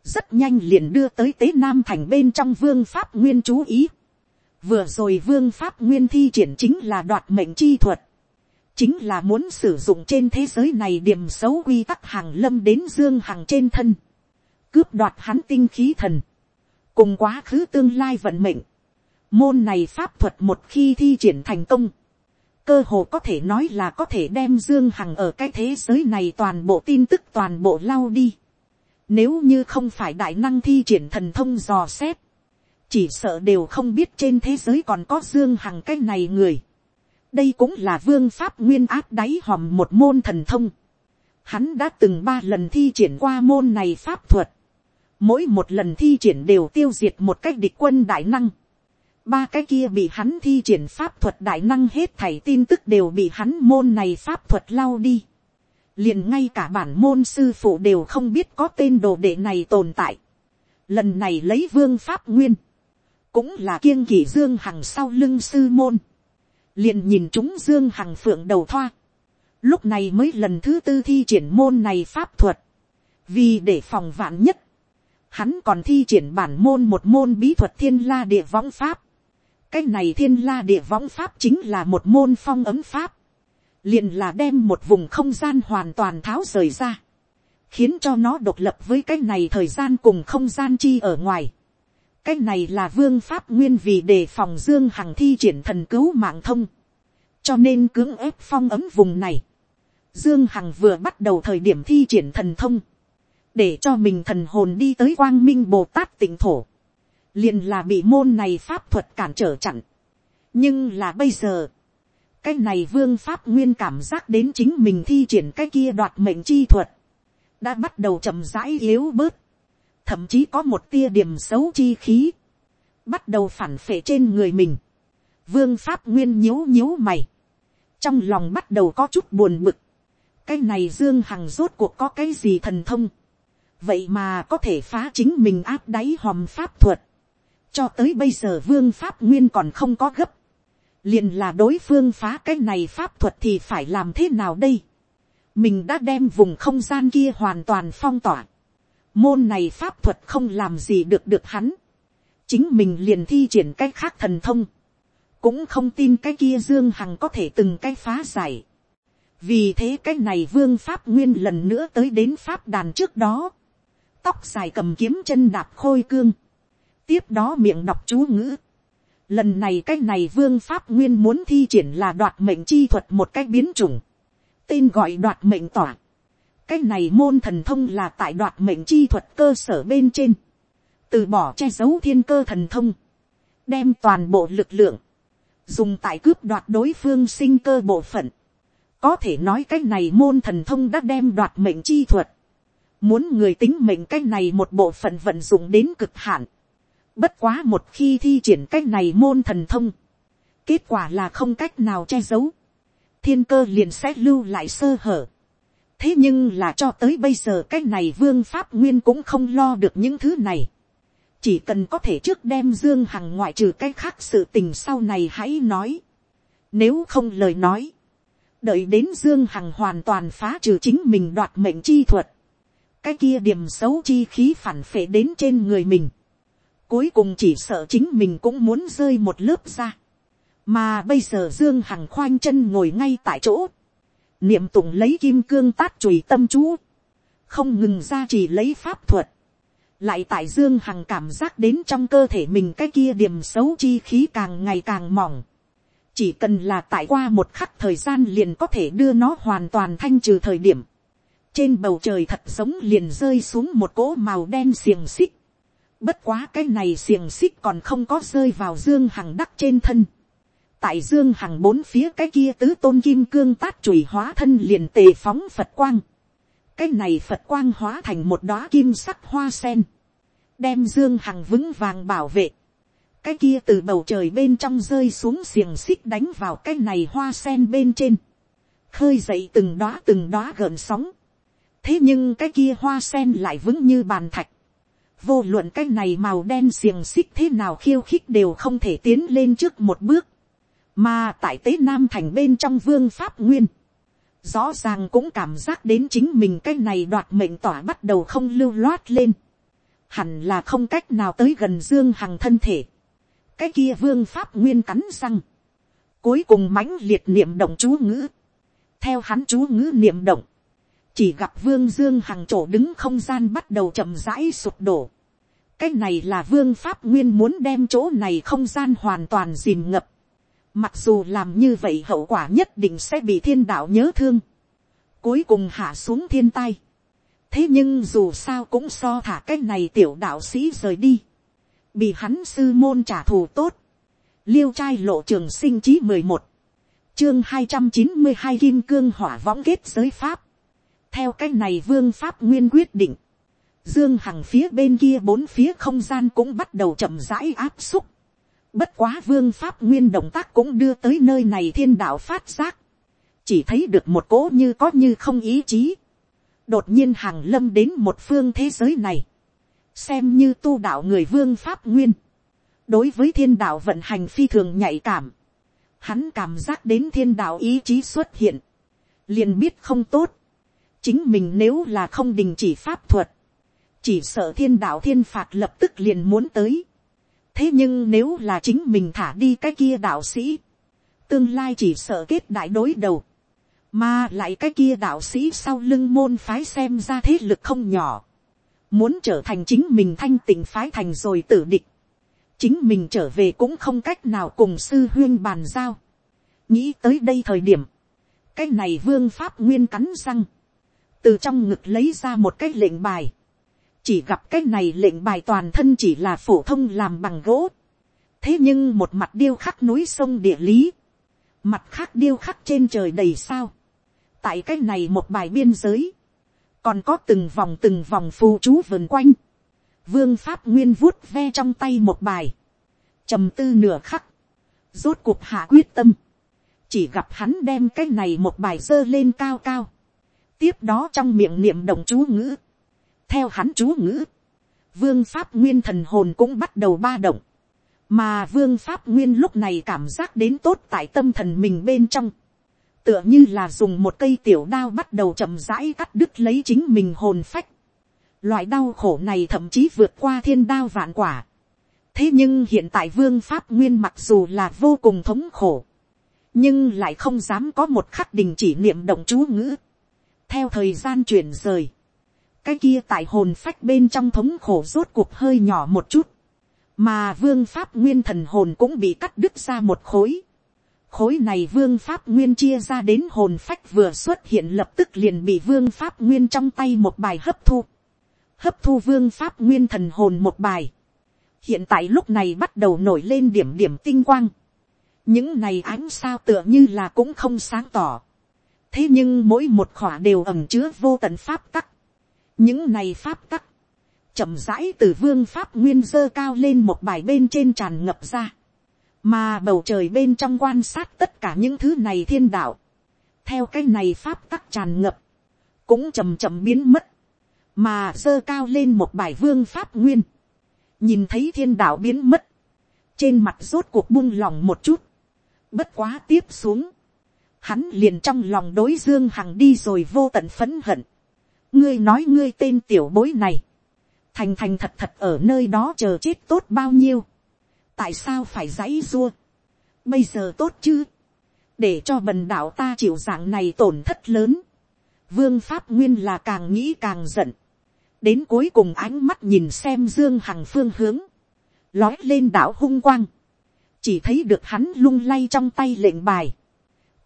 A: rất nhanh liền đưa tới tế nam thành bên trong vương pháp nguyên chú ý. vừa rồi vương pháp nguyên thi triển chính là đoạt mệnh chi thuật, chính là muốn sử dụng trên thế giới này điểm xấu quy tắc hàng lâm đến dương hàng trên thân, cướp đoạt hắn tinh khí thần, cùng quá khứ tương lai vận mệnh, môn này pháp thuật một khi thi triển thành công, cơ hồ có thể nói là có thể đem dương hằng ở cái thế giới này toàn bộ tin tức toàn bộ lau đi. Nếu như không phải đại năng thi triển thần thông dò xét, chỉ sợ đều không biết trên thế giới còn có dương hằng cái này người. đây cũng là vương pháp nguyên áp đáy hòm một môn thần thông. Hắn đã từng ba lần thi triển qua môn này pháp thuật. Mỗi một lần thi triển đều tiêu diệt một cách địch quân đại năng ba cái kia bị hắn thi triển pháp thuật đại năng hết thảy tin tức đều bị hắn môn này pháp thuật lau đi. liền ngay cả bản môn sư phụ đều không biết có tên đồ đệ này tồn tại. lần này lấy vương pháp nguyên, cũng là kiêng kỷ dương hằng sau lưng sư môn. liền nhìn chúng dương hằng phượng đầu thoa. lúc này mới lần thứ tư thi triển môn này pháp thuật. vì để phòng vạn nhất, hắn còn thi triển bản môn một môn bí thuật thiên la địa võng pháp cái này thiên la địa võng pháp chính là một môn phong ấm pháp, liền là đem một vùng không gian hoàn toàn tháo rời ra, khiến cho nó độc lập với cái này thời gian cùng không gian chi ở ngoài. cái này là vương pháp nguyên vì đề phòng dương hằng thi triển thần cứu mạng thông, cho nên cưỡng ép phong ấm vùng này. Dương Hằng vừa bắt đầu thời điểm thi triển thần thông, để cho mình thần hồn đi tới quang minh bồ tát tỉnh thổ liền là bị môn này pháp thuật cản trở chặn. nhưng là bây giờ, cái này vương pháp nguyên cảm giác đến chính mình thi triển cái kia đoạt mệnh chi thuật, đã bắt đầu chậm rãi yếu bớt, thậm chí có một tia điểm xấu chi khí, bắt đầu phản phệ trên người mình. Vương pháp nguyên nhíu nhíu mày, trong lòng bắt đầu có chút buồn bực, cái này dương hằng rốt cuộc có cái gì thần thông, vậy mà có thể phá chính mình áp đáy hòm pháp thuật, cho tới bây giờ vương pháp nguyên còn không có gấp, liền là đối phương phá cái này pháp thuật thì phải làm thế nào đây. mình đã đem vùng không gian kia hoàn toàn phong tỏa. môn này pháp thuật không làm gì được được hắn. chính mình liền thi triển cái khác thần thông. cũng không tin cái kia dương hằng có thể từng cái phá giải. vì thế cái này vương pháp nguyên lần nữa tới đến pháp đàn trước đó. tóc dài cầm kiếm chân đạp khôi cương tiếp đó miệng đọc chú ngữ. Lần này cái này vương pháp nguyên muốn thi triển là đoạt mệnh chi thuật một cái biến chủng. Tên gọi đoạt mệnh tỏa. Cái này môn thần thông là tại đoạt mệnh chi thuật cơ sở bên trên. Từ bỏ che giấu thiên cơ thần thông. Đem toàn bộ lực lượng. Dùng tại cướp đoạt đối phương sinh cơ bộ phận. Có thể nói cái này môn thần thông đã đem đoạt mệnh chi thuật. Muốn người tính mệnh cái này một bộ phận vận dụng đến cực hạn Bất quá một khi thi triển cách này môn thần thông. Kết quả là không cách nào che giấu. Thiên cơ liền sẽ lưu lại sơ hở. Thế nhưng là cho tới bây giờ cách này vương pháp nguyên cũng không lo được những thứ này. Chỉ cần có thể trước đem Dương Hằng ngoại trừ cái khác sự tình sau này hãy nói. Nếu không lời nói. Đợi đến Dương Hằng hoàn toàn phá trừ chính mình đoạt mệnh chi thuật. Cái kia điểm xấu chi khí phản phệ đến trên người mình Cuối cùng chỉ sợ chính mình cũng muốn rơi một lớp ra. mà bây giờ dương hằng khoanh chân ngồi ngay tại chỗ, niệm tụng lấy kim cương tát chùy tâm chú, không ngừng ra chỉ lấy pháp thuật, lại tại dương hằng cảm giác đến trong cơ thể mình cái kia điểm xấu chi khí càng ngày càng mỏng, chỉ cần là tại qua một khắc thời gian liền có thể đưa nó hoàn toàn thanh trừ thời điểm, trên bầu trời thật giống liền rơi xuống một cỗ màu đen xiềng xích, bất quá cái này xiềng xích còn không có rơi vào dương hằng đắc trên thân, tại dương hằng bốn phía cái kia tứ tôn kim cương tát chùi hóa thân liền tề phóng phật quang, cái này phật quang hóa thành một đóa kim sắc hoa sen, đem dương hằng vững vàng bảo vệ, cái kia từ bầu trời bên trong rơi xuống xiềng xích đánh vào cái này hoa sen bên trên, khơi dậy từng đóa từng đóa gợn sóng, thế nhưng cái kia hoa sen lại vững như bàn thạch, vô luận cái này màu đen xiềng xích thế nào khiêu khích đều không thể tiến lên trước một bước, mà tại tế nam thành bên trong vương pháp nguyên, rõ ràng cũng cảm giác đến chính mình cái này đoạt mệnh tỏa bắt đầu không lưu loát lên, hẳn là không cách nào tới gần dương hằng thân thể, cái kia vương pháp nguyên cắn răng, cuối cùng mãnh liệt niệm động chú ngữ, theo hắn chú ngữ niệm động, chỉ gặp vương dương hằng chỗ đứng không gian bắt đầu chậm rãi sụp đổ, cái này là vương pháp nguyên muốn đem chỗ này không gian hoàn toàn dìm ngập, Mặc dù làm như vậy hậu quả nhất định sẽ bị thiên đạo nhớ thương. Cuối cùng hạ xuống thiên tai. Thế nhưng dù sao cũng so thả cái này tiểu đạo sĩ rời đi. Bị hắn sư môn trả thù tốt. Liêu trai lộ trường sinh chí mười một Chương hai trăm chín mươi hai kim cương hỏa võng kết giới pháp. Theo cái này vương pháp nguyên quyết định. Dương Hằng phía bên kia bốn phía không gian cũng bắt đầu chậm rãi áp xúc Bất quá vương pháp nguyên động tác cũng đưa tới nơi này thiên đạo phát giác. Chỉ thấy được một cỗ như có như không ý chí. Đột nhiên hàng lâm đến một phương thế giới này. Xem như tu đạo người vương pháp nguyên. Đối với thiên đạo vận hành phi thường nhạy cảm. Hắn cảm giác đến thiên đạo ý chí xuất hiện. Liền biết không tốt. Chính mình nếu là không đình chỉ pháp thuật. Chỉ sợ thiên đạo thiên phạt lập tức liền muốn tới. Thế nhưng nếu là chính mình thả đi cái kia đạo sĩ, tương lai chỉ sợ kết đại đối đầu, mà lại cái kia đạo sĩ sau lưng môn phái xem ra thế lực không nhỏ, muốn trở thành chính mình thanh tịnh phái thành rồi tử địch, chính mình trở về cũng không cách nào cùng sư huyên bàn giao, nghĩ tới đây thời điểm, cái này vương pháp nguyên cắn răng, từ trong ngực lấy ra một cái lệnh bài, chỉ gặp cái này lệnh bài toàn thân chỉ là phổ thông làm bằng gỗ. thế nhưng một mặt điêu khắc núi sông địa lý, mặt khác điêu khắc trên trời đầy sao. tại cái này một bài biên giới, còn có từng vòng từng vòng phù chú vườn quanh. vương pháp nguyên vuốt ve trong tay một bài, trầm tư nửa khắc, rốt cuộc hạ quyết tâm, chỉ gặp hắn đem cái này một bài dơ lên cao cao, tiếp đó trong miệng niệm đồng chú ngữ, theo hắn chú ngữ, vương pháp nguyên thần hồn cũng bắt đầu ba động, mà vương pháp nguyên lúc này cảm giác đến tốt tại tâm thần mình bên trong, tựa như là dùng một cây tiểu đao bắt đầu chậm rãi cắt đứt lấy chính mình hồn phách. Loại đau khổ này thậm chí vượt qua thiên đao vạn quả. thế nhưng hiện tại vương pháp nguyên mặc dù là vô cùng thống khổ, nhưng lại không dám có một khắc đình chỉ niệm động chú ngữ. theo thời gian chuyển rời, cái kia tại hồn phách bên trong thống khổ rốt cuộc hơi nhỏ một chút, mà vương pháp nguyên thần hồn cũng bị cắt đứt ra một khối. khối này vương pháp nguyên chia ra đến hồn phách vừa xuất hiện lập tức liền bị vương pháp nguyên trong tay một bài hấp thu. hấp thu vương pháp nguyên thần hồn một bài. hiện tại lúc này bắt đầu nổi lên điểm điểm tinh quang. những này ánh sao tựa như là cũng không sáng tỏ. thế nhưng mỗi một khỏa đều ẩm chứa vô tận pháp tắc những này pháp tắc, chậm rãi từ vương pháp nguyên dơ cao lên một bài bên trên tràn ngập ra, mà bầu trời bên trong quan sát tất cả những thứ này thiên đạo, theo cái này pháp tắc tràn ngập, cũng chầm chậm biến mất, mà dơ cao lên một bài vương pháp nguyên, nhìn thấy thiên đạo biến mất, trên mặt rốt cuộc buông lòng một chút, bất quá tiếp xuống, hắn liền trong lòng đối dương hằng đi rồi vô tận phấn hận, ngươi nói ngươi tên tiểu bối này, thành thành thật thật ở nơi đó chờ chết tốt bao nhiêu, tại sao phải dãy dua, bây giờ tốt chứ, để cho bần đạo ta chịu dạng này tổn thất lớn, vương pháp nguyên là càng nghĩ càng giận, đến cuối cùng ánh mắt nhìn xem dương hằng phương hướng, lói lên đảo hung quang, chỉ thấy được hắn lung lay trong tay lệnh bài,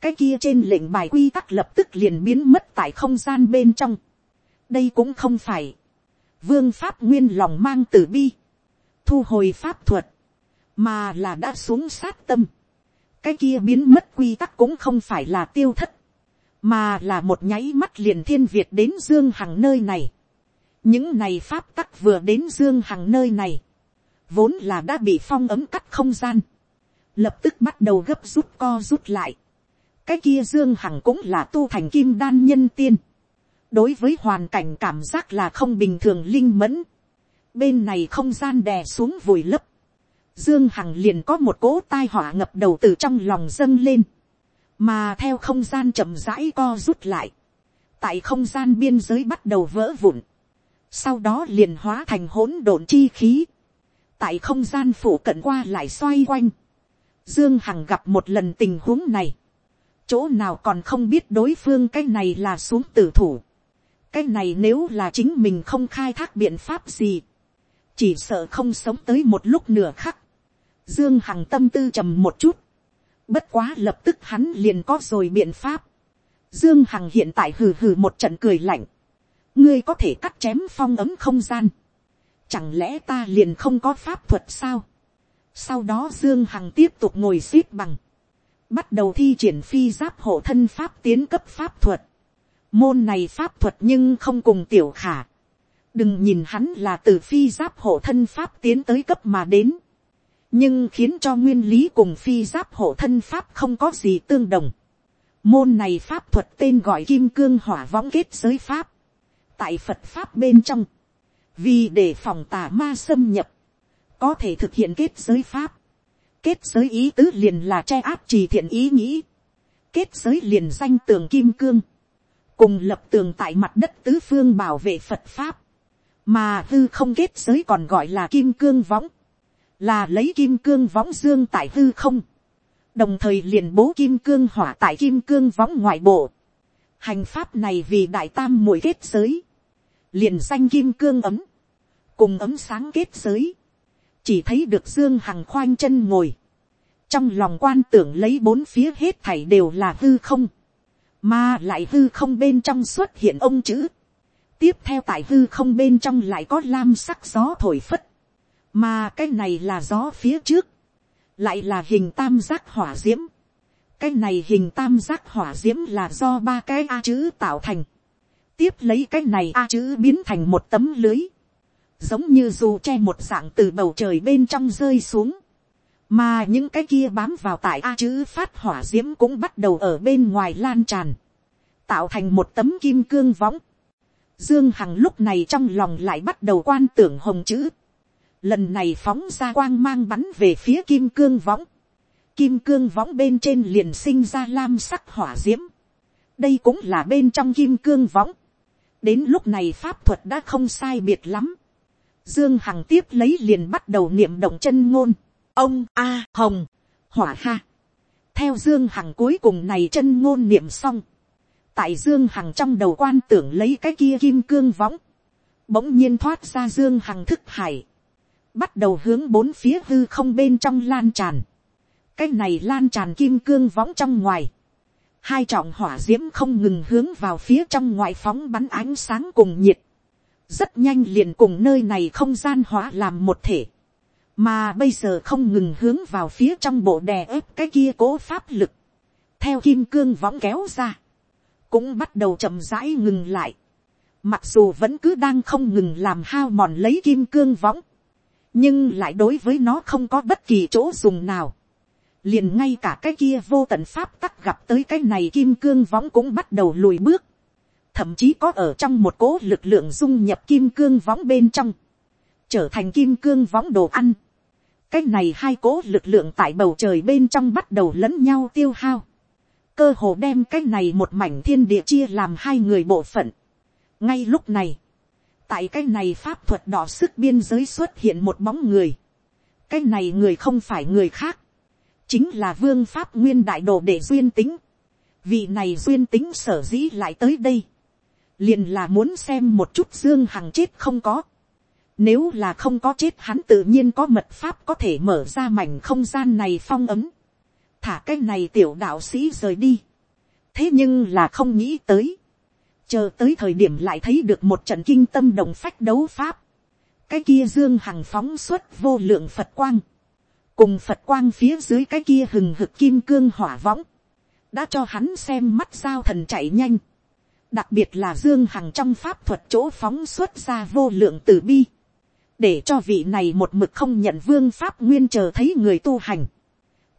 A: cái kia trên lệnh bài quy tắc lập tức liền biến mất tại không gian bên trong đây cũng không phải, vương pháp nguyên lòng mang tử bi, thu hồi pháp thuật, mà là đã xuống sát tâm. cái kia biến mất quy tắc cũng không phải là tiêu thất, mà là một nháy mắt liền thiên việt đến dương hằng nơi này. những này pháp tắc vừa đến dương hằng nơi này, vốn là đã bị phong ấm cắt không gian, lập tức bắt đầu gấp rút co rút lại. cái kia dương hằng cũng là tu thành kim đan nhân tiên đối với hoàn cảnh cảm giác là không bình thường linh mẫn. bên này không gian đè xuống vùi lấp. dương hằng liền có một cỗ tai họa ngập đầu từ trong lòng dâng lên. mà theo không gian chậm rãi co rút lại. tại không gian biên giới bắt đầu vỡ vụn. sau đó liền hóa thành hỗn độn chi khí. tại không gian phủ cận qua lại xoay quanh Dương Hằng gặp một lần tình huống này. Chỗ nào còn không biết đối phương cái này là xuống tử thủ. Cái này nếu là chính mình không khai thác biện pháp gì. Chỉ sợ không sống tới một lúc nửa khắc. Dương Hằng tâm tư trầm một chút. Bất quá lập tức hắn liền có rồi biện pháp. Dương Hằng hiện tại hừ hừ một trận cười lạnh. Ngươi có thể cắt chém phong ấm không gian. Chẳng lẽ ta liền không có pháp thuật sao? Sau đó Dương Hằng tiếp tục ngồi xếp bằng. Bắt đầu thi triển phi giáp hộ thân pháp tiến cấp pháp thuật. Môn này pháp thuật nhưng không cùng tiểu khả. Đừng nhìn hắn là từ phi giáp hộ thân pháp tiến tới cấp mà đến. Nhưng khiến cho nguyên lý cùng phi giáp hộ thân pháp không có gì tương đồng. Môn này pháp thuật tên gọi kim cương hỏa võng kết giới pháp. Tại Phật pháp bên trong. Vì để phòng tà ma xâm nhập, có thể thực hiện kết giới pháp. Kết giới ý tứ liền là che áp trì thiện ý nghĩ. Kết giới liền danh tường kim cương. Cùng lập tường tại mặt đất tứ phương bảo vệ Phật Pháp. Mà hư không kết giới còn gọi là kim cương võng. Là lấy kim cương võng dương tại hư không. Đồng thời liền bố kim cương hỏa tại kim cương võng ngoại bộ. Hành pháp này vì đại tam mũi kết giới. Liền danh kim cương ấm. Cùng ấm sáng kết giới chỉ thấy được dương hằng khoanh chân ngồi, trong lòng quan tưởng lấy bốn phía hết thảy đều là hư không, mà lại hư không bên trong xuất hiện ông chữ, tiếp theo tại hư không bên trong lại có lam sắc gió thổi phất, mà cái này là gió phía trước, lại là hình tam giác hỏa d i ễ m cái này hình tam giác hỏa d i ễ m là do ba cái a chữ tạo thành, tiếp lấy cái này a chữ biến thành một tấm lưới, giống như dù che một dạng từ bầu trời bên trong rơi xuống, mà những cái kia bám vào tại a chữ phát hỏa d i ễ m cũng bắt đầu ở bên ngoài lan tràn, tạo thành một tấm kim cương võng. Dương Hằng lúc này trong lòng lại bắt đầu quan tưởng hồng chữ, lần này phóng ra quang mang bắn về phía kim cương võng, kim cương võng bên trên liền sinh ra lam sắc hỏa d i ễ m đây cũng là bên trong kim cương võng, đến lúc này pháp thuật đã không sai biệt lắm, Dương Hằng tiếp lấy liền bắt đầu niệm động chân ngôn. Ông A Hồng. Hỏa ha. Theo Dương Hằng cuối cùng này chân ngôn niệm xong. Tại Dương Hằng trong đầu quan tưởng lấy cái kia kim cương võng. Bỗng nhiên thoát ra Dương Hằng thức hải. Bắt đầu hướng bốn phía hư không bên trong lan tràn. Cái này lan tràn kim cương võng trong ngoài. Hai trọng hỏa diễm không ngừng hướng vào phía trong ngoài phóng bắn ánh sáng cùng nhiệt rất nhanh liền cùng nơi này không gian hóa làm một thể, mà bây giờ không ngừng hướng vào phía trong bộ đè ép cái kia cố pháp lực, theo kim cương võng kéo ra, cũng bắt đầu chậm rãi ngừng lại, mặc dù vẫn cứ đang không ngừng làm hao mòn lấy kim cương võng, nhưng lại đối với nó không có bất kỳ chỗ dùng nào, liền ngay cả cái kia vô tận pháp tắc gặp tới cái này kim cương võng cũng bắt đầu lùi bước, thậm chí có ở trong một cố lực lượng dung nhập kim cương võng bên trong, trở thành kim cương võng đồ ăn cái này hai cố lực lượng tại bầu trời bên trong bắt đầu lẫn nhau tiêu hao, cơ hồ đem cái này một mảnh thiên địa chia làm hai người bộ phận. ngay lúc này, tại cái này pháp thuật đỏ sức biên giới xuất hiện một bóng người, cái này người không phải người khác, chính là vương pháp nguyên đại đồ để duyên tính, vị này duyên tính sở dĩ lại tới đây, liền là muốn xem một chút dương hằng chết không có, nếu là không có chết hắn tự nhiên có mật pháp có thể mở ra mảnh không gian này phong ấm. Thả cái này tiểu đạo sĩ rời đi. Thế nhưng là không nghĩ tới. Chờ tới thời điểm lại thấy được một trận kinh tâm đồng phách đấu pháp. Cái kia dương hằng phóng xuất vô lượng Phật quang. Cùng Phật quang phía dưới cái kia hừng hực kim cương hỏa võng. Đã cho hắn xem mắt sao thần chạy nhanh. Đặc biệt là dương hằng trong pháp thuật chỗ phóng xuất ra vô lượng tử bi để cho vị này một mực không nhận vương pháp nguyên chờ thấy người tu hành,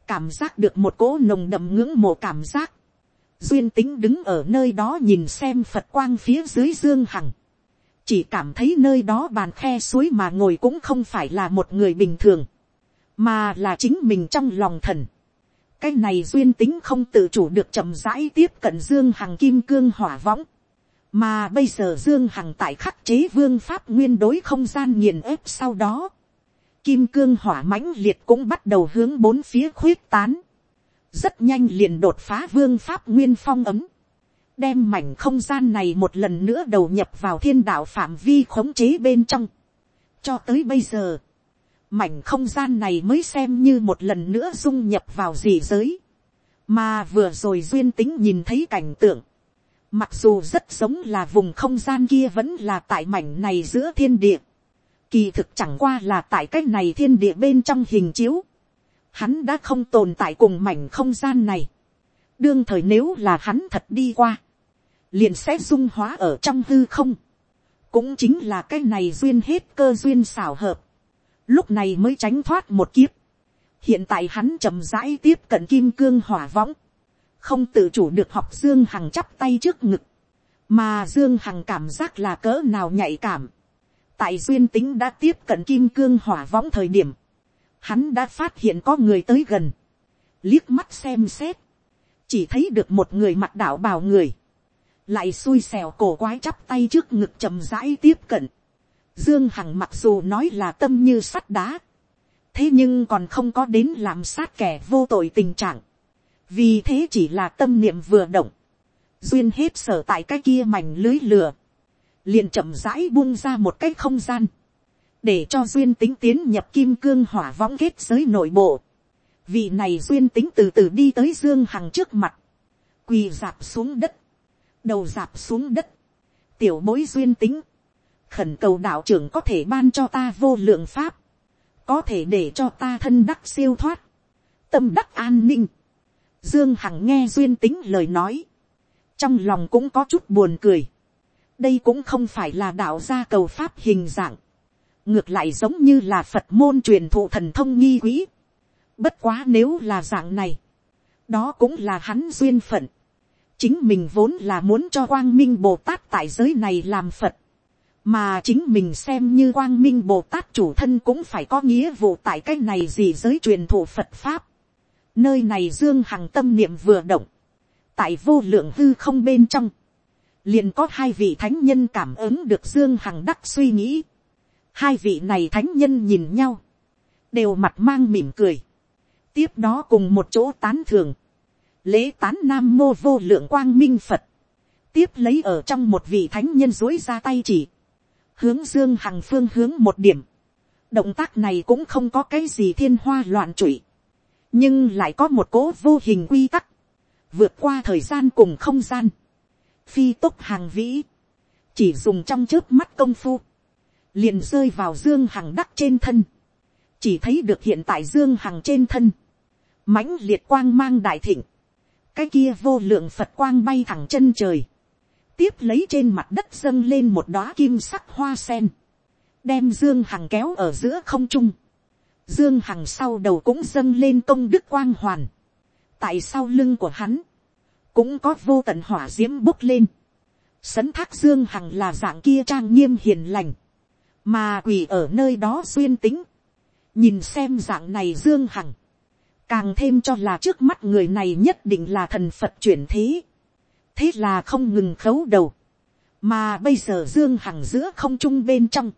A: cảm giác được một cỗ nồng đậm ngưỡng mộ cảm giác, duyên tính đứng ở nơi đó nhìn xem phật quang phía dưới dương hằng, chỉ cảm thấy nơi đó bàn khe suối mà ngồi cũng không phải là một người bình thường, mà là chính mình trong lòng thần. cái này duyên tính không tự chủ được chậm rãi tiếp cận dương hằng kim cương hỏa võng, mà bây giờ dương hằng tại khắc chế vương pháp nguyên đối không gian nghiền ép sau đó, kim cương hỏa mãnh liệt cũng bắt đầu hướng bốn phía khuyết tán, rất nhanh liền đột phá vương pháp nguyên phong ấm, đem mảnh không gian này một lần nữa đầu nhập vào thiên đạo phạm vi khống chế bên trong. cho tới bây giờ, mảnh không gian này mới xem như một lần nữa dung nhập vào dị giới, mà vừa rồi duyên tính nhìn thấy cảnh tượng, Mặc dù rất giống là vùng không gian kia vẫn là tại mảnh này giữa thiên địa. Kỳ thực chẳng qua là tại cách này thiên địa bên trong hình chiếu. Hắn đã không tồn tại cùng mảnh không gian này. Đương thời nếu là hắn thật đi qua. Liền sẽ dung hóa ở trong hư không. Cũng chính là cái này duyên hết cơ duyên xảo hợp. Lúc này mới tránh thoát một kiếp. Hiện tại hắn chậm rãi tiếp cận kim cương hỏa võng không tự chủ được học dương hằng chắp tay trước ngực, mà dương hằng cảm giác là cỡ nào nhạy cảm. tại duyên tính đã tiếp cận kim cương hỏa võng thời điểm, hắn đã phát hiện có người tới gần, liếc mắt xem xét, chỉ thấy được một người mặt đạo bào người, lại xui xẻo cổ quái chắp tay trước ngực chầm rãi tiếp cận. Dương Hằng mặc dù nói là tâm như sắt đá, thế nhưng còn không có đến làm sát kẻ vô tội tình trạng vì thế chỉ là tâm niệm vừa động, duyên hết sở tại cái kia mảnh lưới lửa, liền chậm rãi buông ra một cái không gian, để cho duyên tính tiến nhập kim cương hỏa võng kết giới nội bộ. Vị này duyên tính từ từ đi tới dương hằng trước mặt, quỳ dạp xuống đất, đầu dạp xuống đất, tiểu bối duyên tính, khẩn cầu đạo trưởng có thể ban cho ta vô lượng pháp, có thể để cho ta thân đắc siêu thoát, tâm đắc an ninh, Dương Hằng nghe duyên tính lời nói. Trong lòng cũng có chút buồn cười. Đây cũng không phải là đạo gia cầu pháp hình dạng. Ngược lại giống như là Phật môn truyền thụ thần thông nghi quý. Bất quá nếu là dạng này. Đó cũng là hắn duyên phận. Chính mình vốn là muốn cho Quang Minh Bồ Tát tại giới này làm Phật. Mà chính mình xem như Quang Minh Bồ Tát chủ thân cũng phải có nghĩa vụ tại cái này gì giới truyền thụ Phật Pháp Nơi này Dương Hằng tâm niệm vừa động. Tại vô lượng hư không bên trong. Liền có hai vị thánh nhân cảm ứng được Dương Hằng đắc suy nghĩ. Hai vị này thánh nhân nhìn nhau. Đều mặt mang mỉm cười. Tiếp đó cùng một chỗ tán thường. Lễ tán nam mô vô lượng quang minh Phật. Tiếp lấy ở trong một vị thánh nhân dối ra tay chỉ. Hướng Dương Hằng phương hướng một điểm. Động tác này cũng không có cái gì thiên hoa loạn trụy nhưng lại có một cố vô hình quy tắc, vượt qua thời gian cùng không gian, phi tốc hàng vĩ, chỉ dùng trong trước mắt công phu, liền rơi vào dương hằng đắc trên thân, chỉ thấy được hiện tại dương hằng trên thân, mãnh liệt quang mang đại thịnh, cái kia vô lượng phật quang bay thẳng chân trời, tiếp lấy trên mặt đất dâng lên một đóa kim sắc hoa sen, đem dương hằng kéo ở giữa không trung, Dương Hằng sau đầu cũng dâng lên công đức quang hoàn. Tại sau lưng của hắn. Cũng có vô tận hỏa diễm bốc lên. Sấn thác Dương Hằng là dạng kia trang nghiêm hiền lành. Mà quỷ ở nơi đó duyên tính. Nhìn xem dạng này Dương Hằng. Càng thêm cho là trước mắt người này nhất định là thần Phật chuyển thế. Thế là không ngừng khấu đầu. Mà bây giờ Dương Hằng giữa không trung bên trong.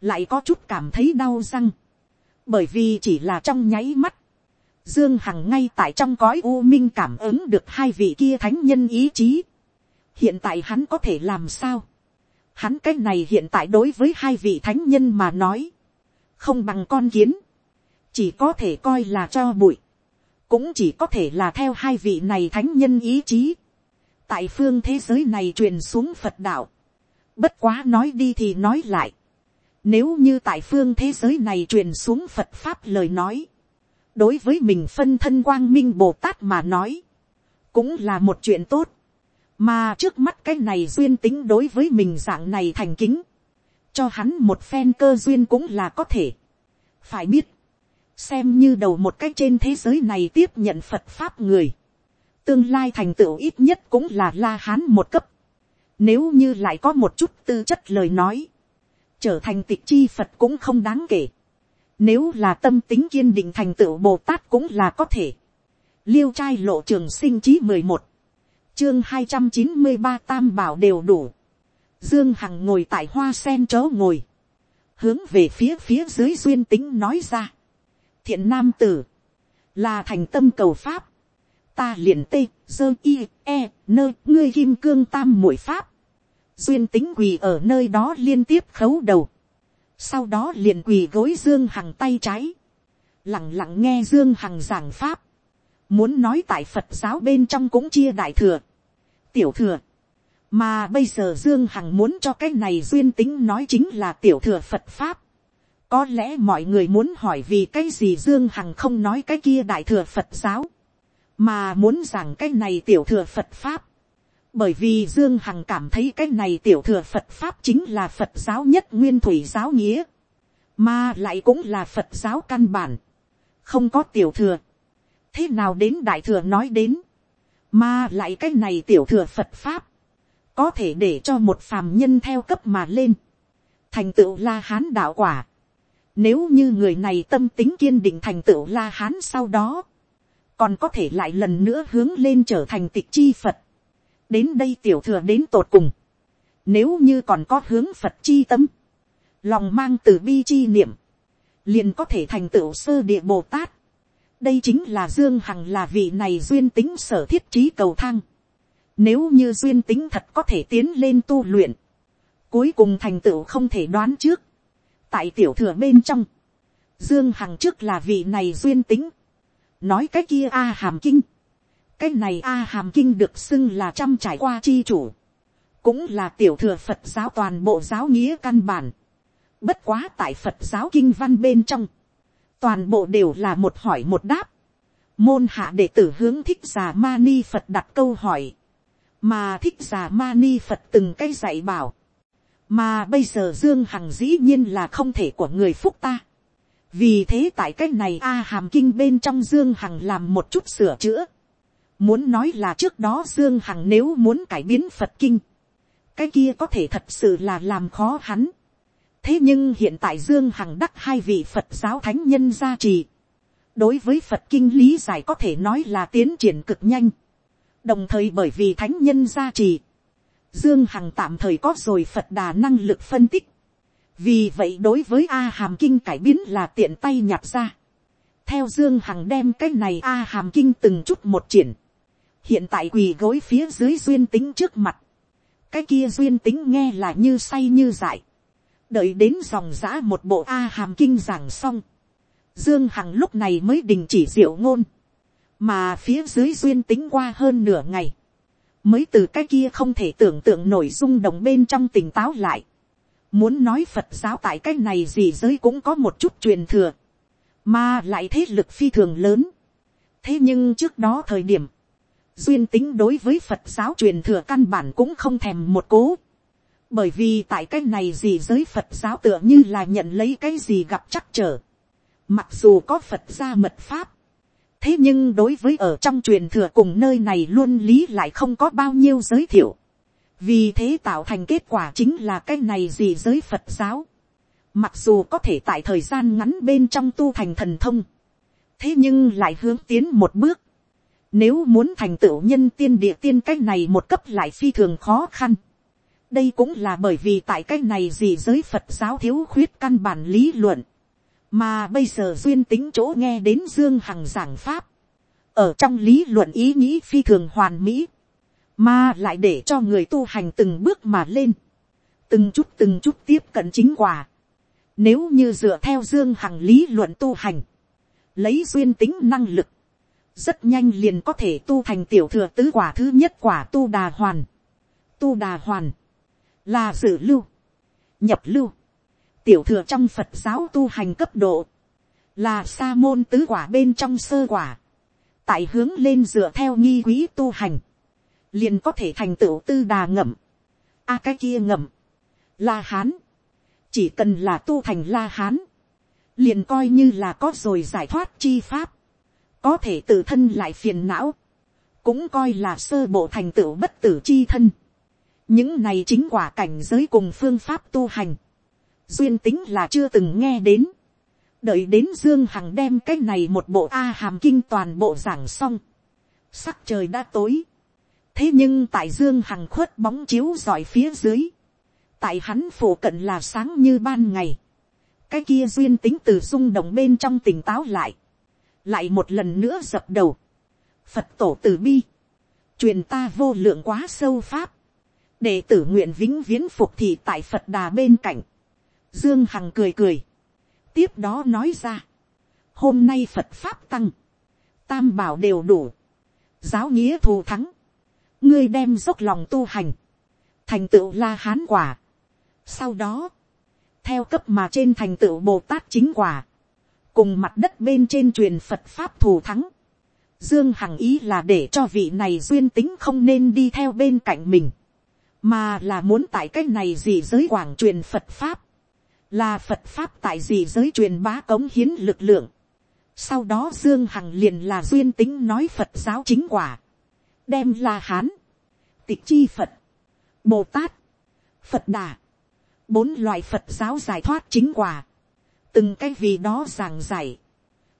A: Lại có chút cảm thấy đau răng bởi vì chỉ là trong nháy mắt, Dương Hằng ngay tại trong cõi u minh cảm ứng được hai vị kia thánh nhân ý chí. Hiện tại hắn có thể làm sao? Hắn cái này hiện tại đối với hai vị thánh nhân mà nói. Không bằng con kiến. Chỉ có thể coi là cho bụi. Cũng chỉ có thể là theo hai vị này thánh nhân ý chí. Tại phương thế giới này truyền xuống Phật đạo. Bất quá nói đi thì nói lại. Nếu như tại phương thế giới này truyền xuống Phật Pháp lời nói đối với mình phân thân quang minh bồ tát mà nói, cũng là một chuyện tốt, mà trước mắt cái này duyên tính đối với mình dạng này thành kính, cho hắn một phen cơ duyên cũng là có thể. phải biết, xem như đầu một cách trên thế giới này tiếp nhận phật pháp người, tương lai thành tựu ít nhất cũng là la hán một cấp, nếu như lại có một chút tư chất lời nói, trở thành tịch chi phật cũng không đáng kể. Nếu là tâm tính kiên định thành tựu Bồ Tát cũng là có thể. Liêu trai lộ trường sinh chí mười một Chương hai trăm chín mươi ba tam bảo đều đủ. Dương Hằng ngồi tại hoa sen chớ ngồi. Hướng về phía phía dưới duyên tính nói ra. Thiện nam tử. Là thành tâm cầu pháp. Ta liền tê, dơ y, e, nơi ngươi kim cương tam mũi pháp. Duyên tính quỳ ở nơi đó liên tiếp khấu đầu. Sau đó liền quỳ gối dương hằng tay trái, lẳng lặng nghe dương hằng giảng pháp, muốn nói tại phật giáo bên trong cũng chia đại thừa, tiểu thừa, mà bây giờ dương hằng muốn cho cái này duyên tính nói chính là tiểu thừa phật pháp, có lẽ mọi người muốn hỏi vì cái gì dương hằng không nói cái kia đại thừa phật giáo, mà muốn rằng cái này tiểu thừa phật pháp, bởi vì dương hằng cảm thấy cái này tiểu thừa phật pháp chính là phật giáo nhất nguyên thủy giáo nghĩa, mà lại cũng là phật giáo căn bản, không có tiểu thừa, thế nào đến đại thừa nói đến, mà lại cái này tiểu thừa phật pháp, có thể để cho một phàm nhân theo cấp mà lên, thành tựu la hán đạo quả, nếu như người này tâm tính kiên định thành tựu la hán sau đó, còn có thể lại lần nữa hướng lên trở thành tịch chi phật, đến đây tiểu thừa đến tột cùng, nếu như còn có hướng phật chi tâm, lòng mang từ bi chi niệm, liền có thể thành tựu sơ địa bồ tát. đây chính là dương hằng là vị này duyên tính sở thiết trí cầu thang. nếu như duyên tính thật có thể tiến lên tu luyện, cuối cùng thành tựu không thể đoán trước. tại tiểu thừa bên trong, dương hằng trước là vị này duyên tính, nói cái kia a hàm kinh, cái này a hàm kinh được xưng là trăm trải qua chi chủ, cũng là tiểu thừa phật giáo toàn bộ giáo nghĩa căn bản. bất quá tại phật giáo kinh văn bên trong, toàn bộ đều là một hỏi một đáp. môn hạ đệ tử hướng thích già ma ni phật đặt câu hỏi, mà thích già ma ni phật từng cái dạy bảo, mà bây giờ dương hằng dĩ nhiên là không thể của người phúc ta. vì thế tại cái này a hàm kinh bên trong dương hằng làm một chút sửa chữa Muốn nói là trước đó Dương Hằng nếu muốn cải biến Phật Kinh. Cái kia có thể thật sự là làm khó hắn. Thế nhưng hiện tại Dương Hằng đắc hai vị Phật giáo thánh nhân gia trì. Đối với Phật Kinh lý giải có thể nói là tiến triển cực nhanh. Đồng thời bởi vì thánh nhân gia trì. Dương Hằng tạm thời có rồi Phật đà năng lực phân tích. Vì vậy đối với A Hàm Kinh cải biến là tiện tay nhặt ra. Theo Dương Hằng đem cái này A Hàm Kinh từng chút một triển hiện tại quỳ gối phía dưới duyên tính trước mặt, cái kia duyên tính nghe là như say như dại, đợi đến dòng giã một bộ a hàm kinh giảng xong, dương hằng lúc này mới đình chỉ diệu ngôn, mà phía dưới duyên tính qua hơn nửa ngày, mới từ cái kia không thể tưởng tượng nổi rung động bên trong tỉnh táo lại, muốn nói phật giáo tại cái này gì giới cũng có một chút truyền thừa, mà lại thế lực phi thường lớn. thế nhưng trước đó thời điểm, duyên tính đối với phật giáo truyền thừa căn bản cũng không thèm một cố. bởi vì tại cái này gì giới phật giáo tựa như là nhận lấy cái gì gặp chắc trở. mặc dù có phật gia mật pháp. thế nhưng đối với ở trong truyền thừa cùng nơi này luôn lý lại không có bao nhiêu giới thiệu. vì thế tạo thành kết quả chính là cái này gì giới phật giáo. mặc dù có thể tại thời gian ngắn bên trong tu thành thần thông. thế nhưng lại hướng tiến một bước nếu muốn thành tựu nhân tiên địa tiên cái này một cấp lại phi thường khó khăn. Đây cũng là bởi vì tại cái này gì giới Phật giáo thiếu khuyết căn bản lý luận. mà bây giờ duyên tính chỗ nghe đến dương hằng giảng pháp, ở trong lý luận ý nghĩ phi thường hoàn mỹ, mà lại để cho người tu hành từng bước mà lên, từng chút từng chút tiếp cận chính quả. Nếu như dựa theo dương hằng lý luận tu hành, lấy duyên tính năng lực, rất nhanh liền có thể tu thành tiểu thừa tứ quả thứ nhất quả tu đà hoàn. Tu đà hoàn, là dự lưu, nhập lưu, tiểu thừa trong phật giáo tu hành cấp độ, là sa môn tứ quả bên trong sơ quả, tại hướng lên dựa theo nghi quý tu hành, liền có thể thành tựu tư đà ngậm, a cái kia ngậm, la hán, chỉ cần là tu thành la hán, liền coi như là có rồi giải thoát chi pháp, có thể tự thân lại phiền não, cũng coi là sơ bộ thành tựu bất tử chi thân. những này chính quả cảnh giới cùng phương pháp tu hành, duyên tính là chưa từng nghe đến. đợi đến dương hằng đem cái này một bộ a hàm kinh toàn bộ giảng xong, sắc trời đã tối. thế nhưng tại dương hằng khuất bóng chiếu giỏi phía dưới, tại hắn phổ cận là sáng như ban ngày, cái kia duyên tính từ rung động bên trong tỉnh táo lại, lại một lần nữa dập đầu, phật tổ từ bi, truyền ta vô lượng quá sâu pháp, đệ tử nguyện vĩnh viễn phục thị tại phật đà bên cạnh, dương hằng cười cười, tiếp đó nói ra, hôm nay phật pháp tăng, tam bảo đều đủ, giáo nghĩa thù thắng, ngươi đem dốc lòng tu hành, thành tựu la hán quả. Sau đó, theo cấp mà trên thành tựu bồ tát chính quả, cùng mặt đất bên trên truyền phật pháp thù thắng. Dương Hằng ý là để cho vị này duyên tính không nên đi theo bên cạnh mình, mà là muốn tại cái này gì giới quảng truyền Phật pháp, là Phật pháp tại gì giới truyền bá cống hiến lực lượng. Sau đó Dương Hằng liền là duyên tính nói Phật giáo chính quả, đem la hán, tịch chi Phật, Bồ Tát, Phật Đà, bốn loại Phật giáo giải thoát chính quả, từng cái vì đó giảng giải.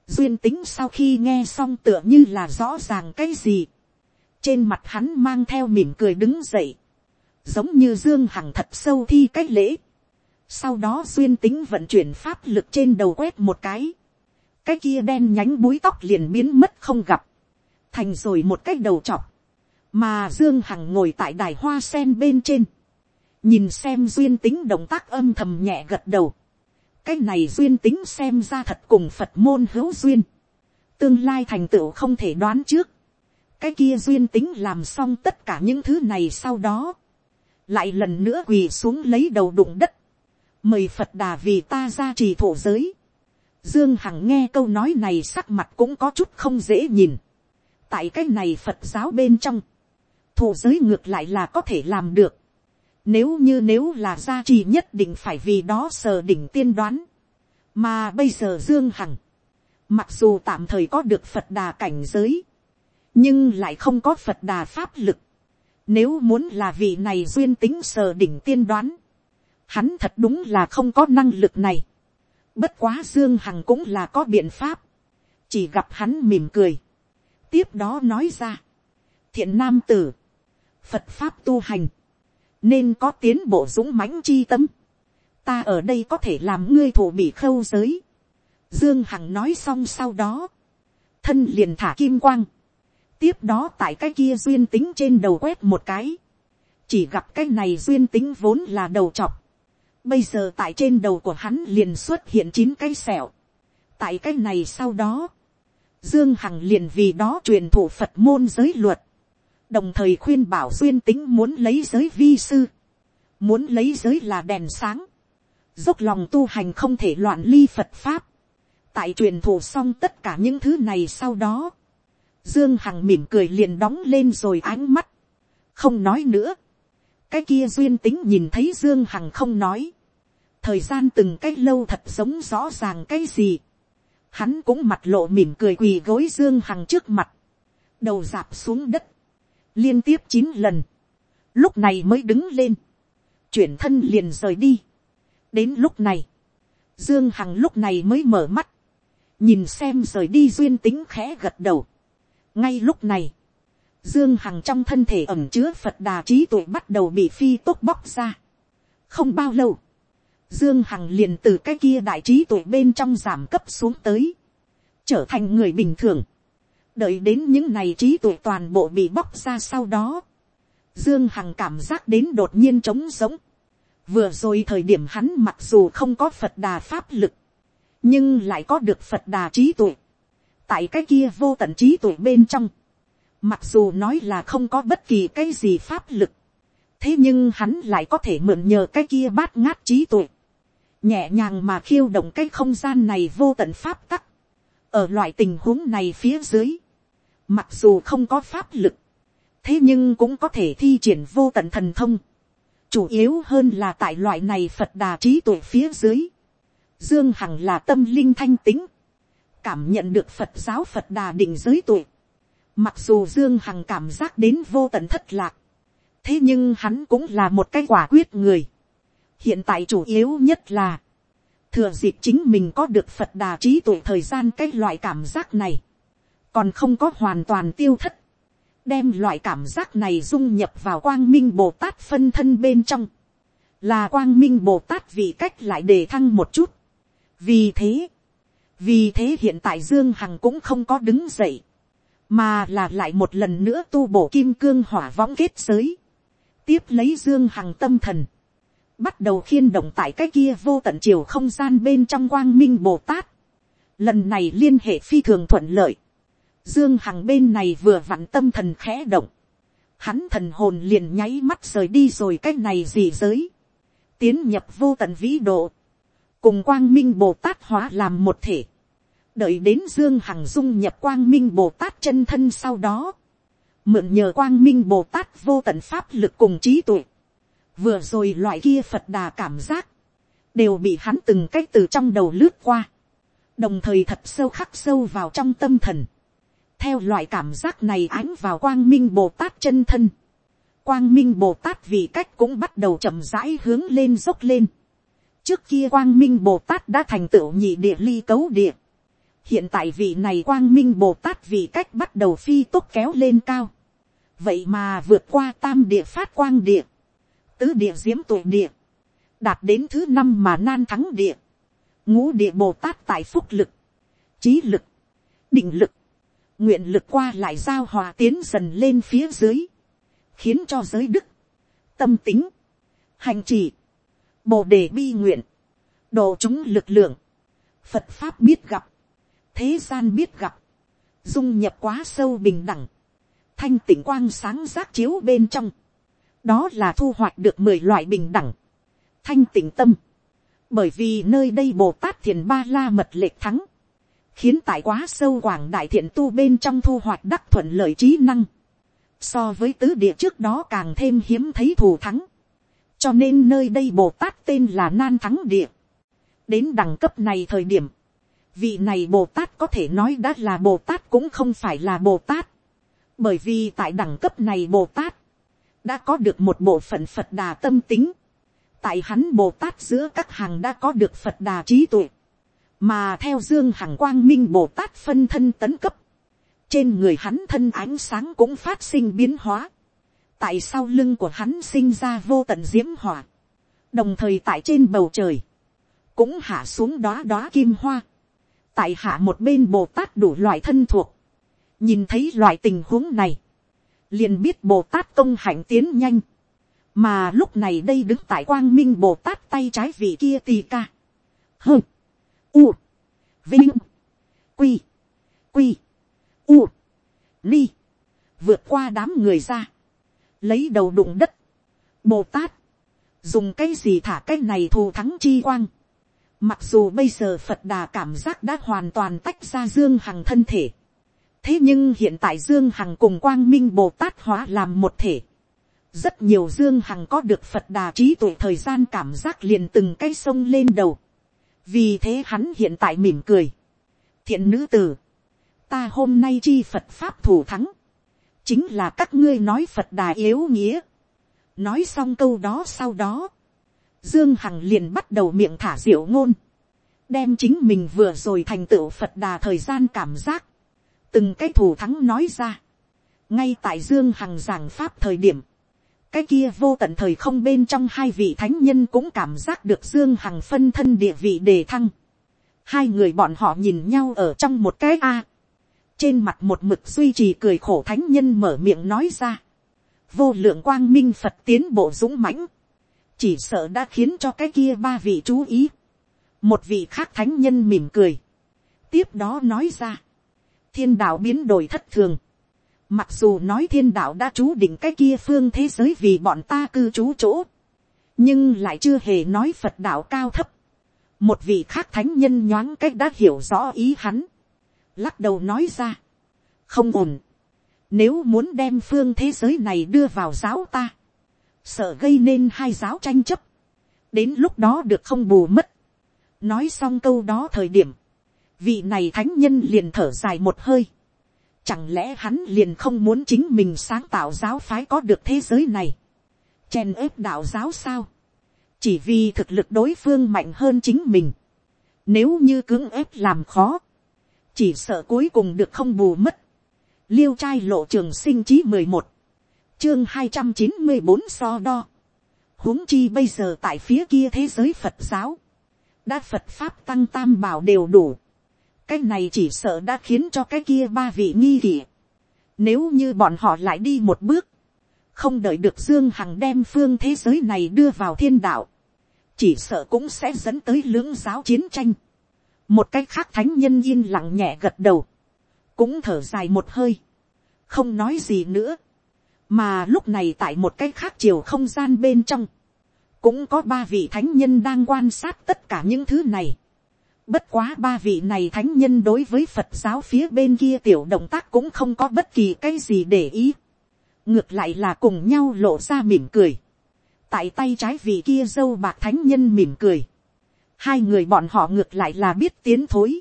A: duyên tính sau khi nghe xong tựa như là rõ ràng cái gì. trên mặt hắn mang theo mỉm cười đứng dậy. giống như dương hằng thật sâu thi cách lễ. sau đó duyên tính vận chuyển pháp lực trên đầu quét một cái. cái kia đen nhánh búi tóc liền biến mất không gặp. thành rồi một cái đầu chọc. mà dương hằng ngồi tại đài hoa sen bên trên. nhìn xem duyên tính động tác âm thầm nhẹ gật đầu cái này duyên tính xem ra thật cùng phật môn hữu duyên, tương lai thành tựu không thể đoán trước, cái kia duyên tính làm xong tất cả những thứ này sau đó, lại lần nữa quỳ xuống lấy đầu đụng đất, mời phật đà vì ta ra trì thổ giới, dương hằng nghe câu nói này sắc mặt cũng có chút không dễ nhìn, tại cái này phật giáo bên trong, thổ giới ngược lại là có thể làm được, nếu như nếu là gia trì nhất định phải vì đó sờ đỉnh tiên đoán. Mà bây giờ Dương Hằng. Mặc dù tạm thời có được Phật đà cảnh giới. Nhưng lại không có Phật đà pháp lực. Nếu muốn là vị này duyên tính sờ đỉnh tiên đoán. Hắn thật đúng là không có năng lực này. Bất quá Dương Hằng cũng là có biện pháp. Chỉ gặp hắn mỉm cười. Tiếp đó nói ra. Thiện nam tử. Phật pháp tu hành nên có tiến bộ dũng mãnh chi tâm, ta ở đây có thể làm ngươi thủ bị khâu giới. Dương Hằng nói xong sau đó, thân liền thả kim quang, tiếp đó tại cái kia duyên tính trên đầu quét một cái, chỉ gặp cái này duyên tính vốn là đầu chọc, bây giờ tại trên đầu của hắn liền xuất hiện chín cái sẹo, tại cái này sau đó, Dương Hằng liền vì đó truyền thụ Phật môn giới luật, đồng thời khuyên bảo duyên tính muốn lấy giới vi sư, muốn lấy giới là đèn sáng, dốc lòng tu hành không thể loạn ly phật pháp, tại truyền thụ xong tất cả những thứ này sau đó, dương hằng mỉm cười liền đóng lên rồi ánh mắt, không nói nữa, cái kia duyên tính nhìn thấy dương hằng không nói, thời gian từng cái lâu thật giống rõ ràng cái gì, hắn cũng mặt lộ mỉm cười quỳ gối dương hằng trước mặt, đầu dạp xuống đất, liên tiếp chín lần, lúc này mới đứng lên, chuyển thân liền rời đi. đến lúc này, dương hằng lúc này mới mở mắt, nhìn xem rời đi duyên tính khẽ gật đầu. ngay lúc này, dương hằng trong thân thể ẩm chứa phật đà trí tuệ bắt đầu bị phi tốt bóc ra. không bao lâu, Dương Hằng liền từ cái kia đại trí tuệ bên trong giảm cấp xuống tới. Trở thành người bình thường. Đợi đến những này trí tuệ toàn bộ bị bóc ra sau đó. Dương Hằng cảm giác đến đột nhiên trống rỗng. Vừa rồi thời điểm hắn mặc dù không có Phật đà pháp lực. Nhưng lại có được Phật đà trí tuệ. Tại cái kia vô tận trí tuệ bên trong. Mặc dù nói là không có bất kỳ cái gì pháp lực. Thế nhưng hắn lại có thể mượn nhờ cái kia bát ngát trí tuệ, nhẹ nhàng mà khiêu động cái không gian này vô tận pháp tắc. ở loại tình huống này phía dưới, mặc dù không có pháp lực, thế nhưng cũng có thể thi triển vô tận thần thông. chủ yếu hơn là tại loại này phật đà trí tuệ phía dưới. dương hằng là tâm linh thanh tính, cảm nhận được phật giáo phật đà định giới tuệ. mặc dù dương hằng cảm giác đến vô tận thất lạc, thế nhưng hắn cũng là một cái quả quyết người hiện tại chủ yếu nhất là, thừa dịp chính mình có được phật đà trí tuệ thời gian cái loại cảm giác này, còn không có hoàn toàn tiêu thất, đem loại cảm giác này dung nhập vào quang minh bồ tát phân thân bên trong, là quang minh bồ tát vì cách lại đề thăng một chút. vì thế, vì thế hiện tại dương hằng cũng không có đứng dậy, mà là lại một lần nữa tu bổ kim cương hỏa võng kết giới, tiếp lấy dương hằng tâm thần, bắt đầu khiên động tại cái kia vô tận chiều không gian bên trong quang minh bồ tát. Lần này liên hệ phi thường thuận lợi. Dương Hằng bên này vừa vặn tâm thần khẽ động. Hắn thần hồn liền nháy mắt rời đi rồi cái này gì giới. Tiến nhập vô tận vĩ độ. Cùng quang minh Bồ Tát hóa làm một thể. Đợi đến Dương Hằng dung nhập quang minh Bồ Tát chân thân sau đó. Mượn nhờ quang minh Bồ Tát vô tận pháp lực cùng trí tuệ vừa rồi loại kia phật đà cảm giác, đều bị hắn từng cách từ trong đầu lướt qua, đồng thời thật sâu khắc sâu vào trong tâm thần, theo loại cảm giác này ánh vào quang minh bồ tát chân thân, quang minh bồ tát vì cách cũng bắt đầu chậm rãi hướng lên dốc lên, trước kia quang minh bồ tát đã thành tựu nhị địa ly cấu địa, hiện tại vị này quang minh bồ tát vì cách bắt đầu phi tốc kéo lên cao, vậy mà vượt qua tam địa phát quang địa, tứ địa diễm tụ địa, đạt đến thứ năm mà nan thắng địa, ngũ địa bồ tát tại phúc lực, trí lực, định lực, nguyện lực qua lại giao hòa tiến dần lên phía dưới, khiến cho giới đức, tâm tính, hành trì, bồ đề bi nguyện, độ chúng lực lượng, phật pháp biết gặp, thế gian biết gặp, dung nhập quá sâu bình đẳng, thanh tỉnh quang sáng giác chiếu bên trong, đó là thu hoạch được mười loại bình đẳng, thanh tịnh tâm, bởi vì nơi đây bồ tát thiền ba la mật lệch thắng, khiến tại quá sâu quảng đại thiện tu bên trong thu hoạch đắc thuận lợi trí năng, so với tứ địa trước đó càng thêm hiếm thấy thù thắng, cho nên nơi đây bồ tát tên là nan thắng địa, đến đẳng cấp này thời điểm, vị này bồ tát có thể nói đã là bồ tát cũng không phải là bồ tát, bởi vì tại đẳng cấp này bồ tát, đã có được một bộ phận phật đà tâm tính, tại hắn bồ tát giữa các hàng đã có được phật đà trí tuệ, mà theo dương hằng quang minh bồ tát phân thân tấn cấp, trên người hắn thân ánh sáng cũng phát sinh biến hóa, tại sau lưng của hắn sinh ra vô tận diễm hỏa, đồng thời tại trên bầu trời, cũng hạ xuống đóa đóa kim hoa, tại hạ một bên bồ tát đủ loại thân thuộc, nhìn thấy loại tình huống này, liền biết bồ tát công hạnh tiến nhanh, mà lúc này đây đứng tại quang minh bồ tát tay trái vị kia tì ca, hơ, u, vinh, quy, quy, u, ni, vượt qua đám người ra, lấy đầu đụng đất, bồ tát, dùng cái gì thả cái này thù thắng chi quang, mặc dù bây giờ phật đà cảm giác đã hoàn toàn tách ra dương hằng thân thể, thế nhưng hiện tại dương hằng cùng quang minh bồ tát hóa làm một thể. rất nhiều dương hằng có được phật đà trí tuệ thời gian cảm giác liền từng cái sông lên đầu vì thế hắn hiện tại mỉm cười. thiện nữ tử, ta hôm nay chi phật pháp thủ thắng, chính là các ngươi nói phật đà yếu nghĩa. nói xong câu đó sau đó, dương hằng liền bắt đầu miệng thả diệu ngôn, đem chính mình vừa rồi thành tựu phật đà thời gian cảm giác, từng cái thủ thắng nói ra. ngay tại dương hằng giảng pháp thời điểm, cái kia vô tận thời không bên trong hai vị thánh nhân cũng cảm giác được dương hằng phân thân địa vị đề thăng. hai người bọn họ nhìn nhau ở trong một cái a. trên mặt một mực duy trì cười khổ thánh nhân mở miệng nói ra. vô lượng quang minh phật tiến bộ dũng mãnh. chỉ sợ đã khiến cho cái kia ba vị chú ý. một vị khác thánh nhân mỉm cười. tiếp đó nói ra. thiên đạo biến đổi thất thường Mặc dù nói thiên đạo đã chú định cái kia phương thế giới vì bọn ta cư trú chỗ. Nhưng lại chưa hề nói Phật đạo cao thấp. Một vị khác thánh nhân nhoáng cách đã hiểu rõ ý hắn. Lắc đầu nói ra. Không ổn. Nếu muốn đem phương thế giới này đưa vào giáo ta. Sợ gây nên hai giáo tranh chấp. Đến lúc đó được không bù mất. Nói xong câu đó thời điểm. Vị này thánh nhân liền thở dài một hơi Chẳng lẽ hắn liền không muốn chính mình sáng tạo giáo phái có được thế giới này. Chèn ép đạo giáo sao. Chỉ vì thực lực đối phương mạnh hơn chính mình. Nếu như cưỡng ép làm khó. Chỉ sợ cuối cùng được không bù mất. Liêu trai lộ trường sinh chí mười một, Chương hai trăm chín mươi bốn so đo. huống chi bây giờ tại phía kia thế giới Phật giáo. Đã Phật Pháp tăng tam bảo đều đủ cái này chỉ sợ đã khiến cho cái kia ba vị nghi kỵ. Nếu như bọn họ lại đi một bước, không đợi được Dương Hằng đem phương thế giới này đưa vào thiên đạo, chỉ sợ cũng sẽ dẫn tới lưỡng giáo chiến tranh. Một cách khác thánh nhân yên lặng nhẹ gật đầu, cũng thở dài một hơi, không nói gì nữa. Mà lúc này tại một cách khác chiều không gian bên trong, cũng có ba vị thánh nhân đang quan sát tất cả những thứ này Bất quá ba vị này thánh nhân đối với Phật giáo phía bên kia tiểu động tác cũng không có bất kỳ cái gì để ý. Ngược lại là cùng nhau lộ ra mỉm cười. Tại tay trái vị kia dâu bạc thánh nhân mỉm cười. Hai người bọn họ ngược lại là biết tiến thối.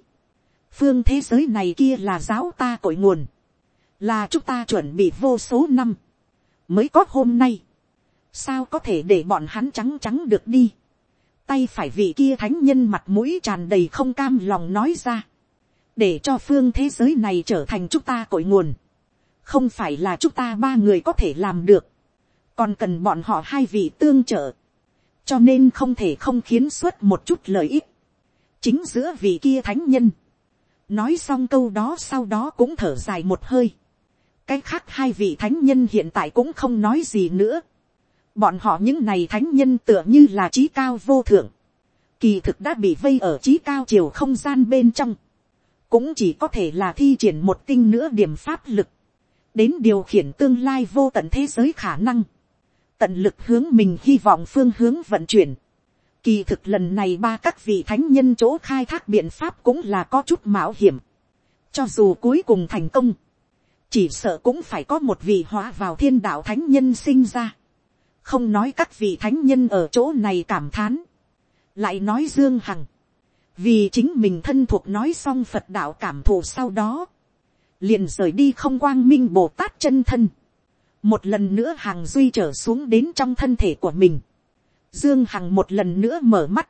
A: Phương thế giới này kia là giáo ta cội nguồn. Là chúng ta chuẩn bị vô số năm. Mới có hôm nay. Sao có thể để bọn hắn trắng trắng được đi tay phải vị kia thánh nhân mặt mũi tràn đầy không cam lòng nói ra, để cho phương thế giới này trở thành chúng ta cội nguồn, không phải là chúng ta ba người có thể làm được, còn cần bọn họ hai vị tương trợ, cho nên không thể không khiến xuất một chút lợi ích, chính giữa vị kia thánh nhân, nói xong câu đó sau đó cũng thở dài một hơi, cái khác hai vị thánh nhân hiện tại cũng không nói gì nữa, Bọn họ những này thánh nhân tựa như là trí cao vô thượng. Kỳ thực đã bị vây ở trí cao chiều không gian bên trong. Cũng chỉ có thể là thi triển một tinh nữa điểm pháp lực. Đến điều khiển tương lai vô tận thế giới khả năng. Tận lực hướng mình hy vọng phương hướng vận chuyển. Kỳ thực lần này ba các vị thánh nhân chỗ khai thác biện pháp cũng là có chút mạo hiểm. Cho dù cuối cùng thành công, chỉ sợ cũng phải có một vị hóa vào thiên đạo thánh nhân sinh ra không nói các vị thánh nhân ở chỗ này cảm thán, lại nói dương hằng, vì chính mình thân thuộc nói xong phật đạo cảm thụ sau đó, liền rời đi không quang minh bồ tát chân thân, một lần nữa hàng duy trở xuống đến trong thân thể của mình, dương hằng một lần nữa mở mắt,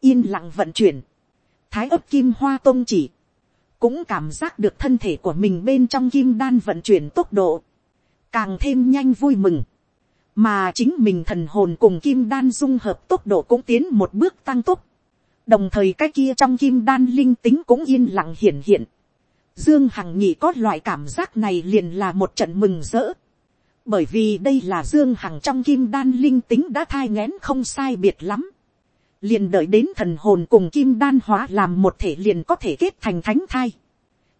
A: yên lặng vận chuyển, thái ấp kim hoa tôn chỉ, cũng cảm giác được thân thể của mình bên trong kim đan vận chuyển tốc độ, càng thêm nhanh vui mừng, mà chính mình thần hồn cùng kim đan dung hợp tốc độ cũng tiến một bước tăng tốc, đồng thời cái kia trong kim đan linh tính cũng yên lặng hiển hiện. Dương Hằng nhị có loại cảm giác này liền là một trận mừng rỡ. Bởi vì đây là Dương Hằng trong kim đan linh tính đã thai ngén không sai biệt lắm. Liền đợi đến thần hồn cùng kim đan hóa làm một thể liền có thể kết thành thánh thai.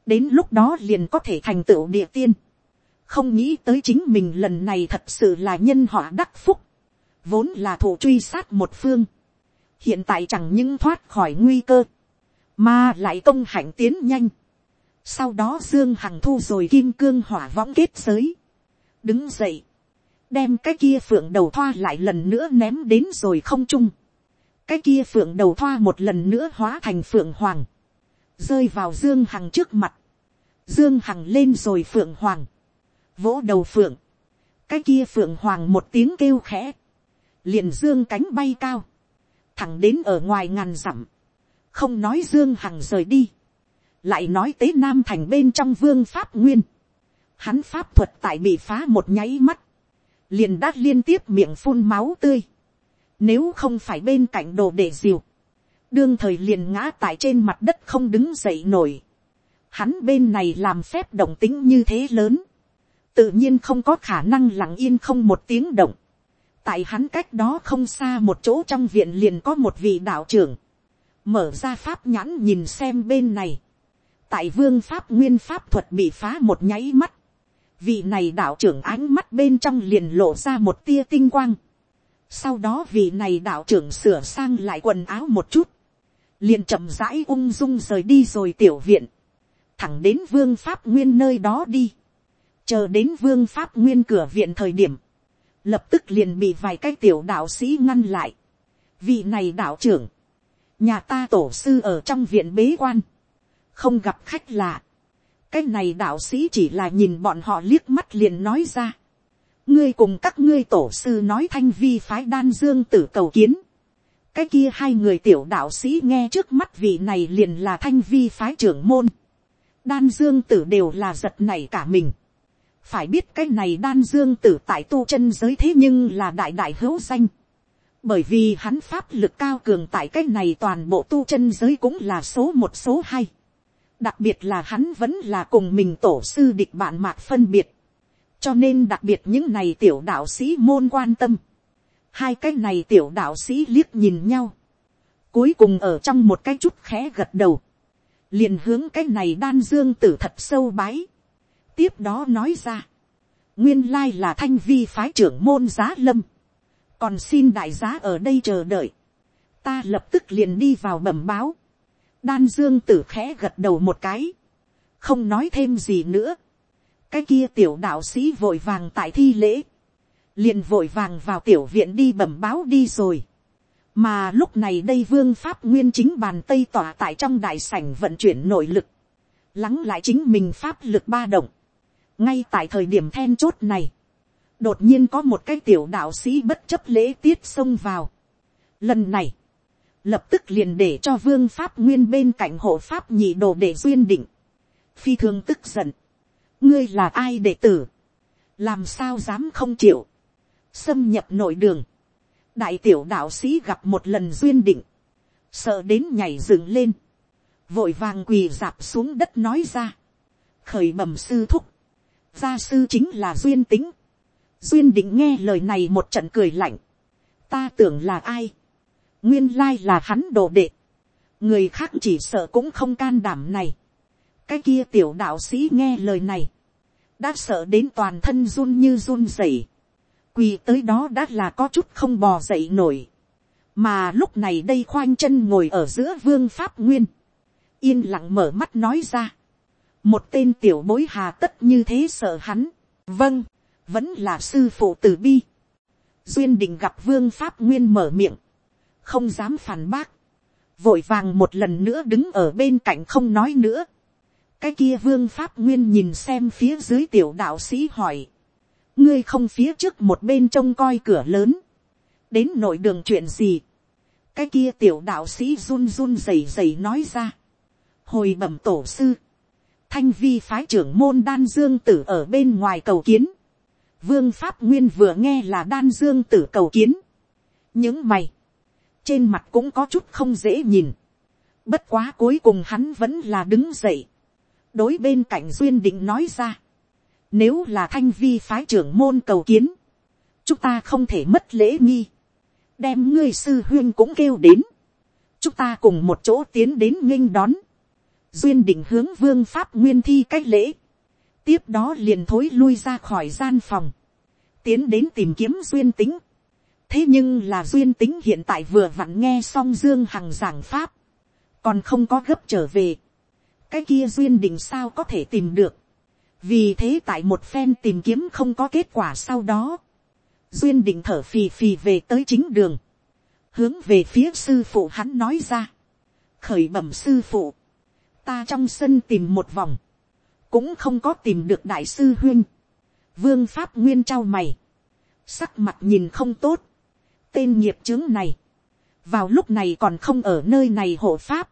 A: Đến lúc đó liền có thể thành tựu địa tiên không nghĩ tới chính mình lần này thật sự là nhân họa đắc phúc, vốn là thủ truy sát một phương, hiện tại chẳng những thoát khỏi nguy cơ, mà lại công hạnh tiến nhanh. Sau đó Dương Hằng thu rồi kim cương hỏa võng kết giới, đứng dậy, đem cái kia phượng đầu thoa lại lần nữa ném đến rồi không trung. cái kia phượng đầu thoa một lần nữa hóa thành phượng hoàng, rơi vào Dương Hằng trước mặt. Dương Hằng lên rồi phượng hoàng, vỗ đầu phượng, cái kia phượng hoàng một tiếng kêu khẽ, liền dương cánh bay cao, thẳng đến ở ngoài ngàn dặm, không nói dương hằng rời đi, lại nói tế nam thành bên trong vương pháp nguyên, hắn pháp thuật tại bị phá một nháy mắt, liền đã liên tiếp miệng phun máu tươi, nếu không phải bên cạnh đồ để diều, đương thời liền ngã tại trên mặt đất không đứng dậy nổi, hắn bên này làm phép động tính như thế lớn, tự nhiên không có khả năng lặng yên không một tiếng động, tại hắn cách đó không xa một chỗ trong viện liền có một vị đạo trưởng, mở ra pháp nhãn nhìn xem bên này, tại vương pháp nguyên pháp thuật bị phá một nháy mắt, vị này đạo trưởng ánh mắt bên trong liền lộ ra một tia tinh quang, sau đó vị này đạo trưởng sửa sang lại quần áo một chút, liền chậm rãi ung dung rời đi rồi tiểu viện, thẳng đến vương pháp nguyên nơi đó đi, chờ đến vương pháp nguyên cửa viện thời điểm, lập tức liền bị vài cái tiểu đạo sĩ ngăn lại. vị này đạo trưởng, nhà ta tổ sư ở trong viện bế quan, không gặp khách lạ. cái này đạo sĩ chỉ là nhìn bọn họ liếc mắt liền nói ra. ngươi cùng các ngươi tổ sư nói thanh vi phái đan dương tử cầu kiến. cái kia hai người tiểu đạo sĩ nghe trước mắt vị này liền là thanh vi phái trưởng môn. đan dương tử đều là giật này cả mình phải biết cái này đan dương tử tại tu chân giới thế nhưng là đại đại hữu danh. bởi vì hắn pháp lực cao cường tại cái này toàn bộ tu chân giới cũng là số một số hai. đặc biệt là hắn vẫn là cùng mình tổ sư địch bạn mạc phân biệt. cho nên đặc biệt những này tiểu đạo sĩ môn quan tâm. hai cái này tiểu đạo sĩ liếc nhìn nhau. cuối cùng ở trong một cái chút khẽ gật đầu. liền hướng cái này đan dương tử thật sâu bái tiếp đó nói ra, nguyên lai là thanh vi phái trưởng môn giá lâm, còn xin đại giá ở đây chờ đợi, ta lập tức liền đi vào bẩm báo, đan dương tử khẽ gật đầu một cái, không nói thêm gì nữa, cái kia tiểu đạo sĩ vội vàng tại thi lễ, liền vội vàng vào tiểu viện đi bẩm báo đi rồi, mà lúc này đây vương pháp nguyên chính bàn tây tỏa tại trong đại sảnh vận chuyển nội lực, lắng lại chính mình pháp lực ba động, ngay tại thời điểm then chốt này, đột nhiên có một cái tiểu đạo sĩ bất chấp lễ tiết xông vào. Lần này, lập tức liền để cho vương pháp nguyên bên cạnh hộ pháp nhị đồ để duyên định. phi thường tức giận. ngươi là ai đệ tử, làm sao dám không chịu, xâm nhập nội đường. đại tiểu đạo sĩ gặp một lần duyên định, sợ đến nhảy dựng lên, vội vàng quỳ dạp xuống đất nói ra, khởi bẩm sư thúc, gia sư chính là duyên tính. duyên định nghe lời này một trận cười lạnh. ta tưởng là ai. nguyên lai là hắn đồ đệ. người khác chỉ sợ cũng không can đảm này. cái kia tiểu đạo sĩ nghe lời này. đã sợ đến toàn thân run như run rẩy. quỳ tới đó đã là có chút không bò dậy nổi. mà lúc này đây khoanh chân ngồi ở giữa vương pháp nguyên. yên lặng mở mắt nói ra một tên tiểu bối hà tất như thế sợ hắn, vâng, vẫn là sư phụ tử bi. duyên định gặp vương pháp nguyên mở miệng, không dám phản bác, vội vàng một lần nữa đứng ở bên cạnh không nói nữa. cái kia vương pháp nguyên nhìn xem phía dưới tiểu đạo sĩ hỏi, ngươi không phía trước một bên trông coi cửa lớn, đến nội đường chuyện gì, cái kia tiểu đạo sĩ run run rầy rầy nói ra, hồi bẩm tổ sư, thanh vi phái trưởng môn đan dương tử ở bên ngoài cầu kiến. vương pháp nguyên vừa nghe là đan dương tử cầu kiến. những mày, trên mặt cũng có chút không dễ nhìn. bất quá cuối cùng hắn vẫn là đứng dậy. đối bên cạnh duyên định nói ra. nếu là thanh vi phái trưởng môn cầu kiến, chúng ta không thể mất lễ nghi. đem ngươi sư huyên cũng kêu đến. chúng ta cùng một chỗ tiến đến nghinh đón duyên định hướng vương pháp nguyên thi cách lễ, tiếp đó liền thối lui ra khỏi gian phòng, tiến đến tìm kiếm duyên tính. thế nhưng là duyên tính hiện tại vừa vặn nghe xong dương hằng giảng pháp, còn không có gấp trở về. cái kia duyên định sao có thể tìm được. vì thế tại một phen tìm kiếm không có kết quả sau đó, duyên định thở phì phì về tới chính đường, hướng về phía sư phụ hắn nói ra, khởi bẩm sư phụ, ta trong sân tìm một vòng, cũng không có tìm được đại sư huyên. vương pháp nguyên trao mày, sắc mặt nhìn không tốt, tên nghiệp chứng này, vào lúc này còn không ở nơi này hộ pháp,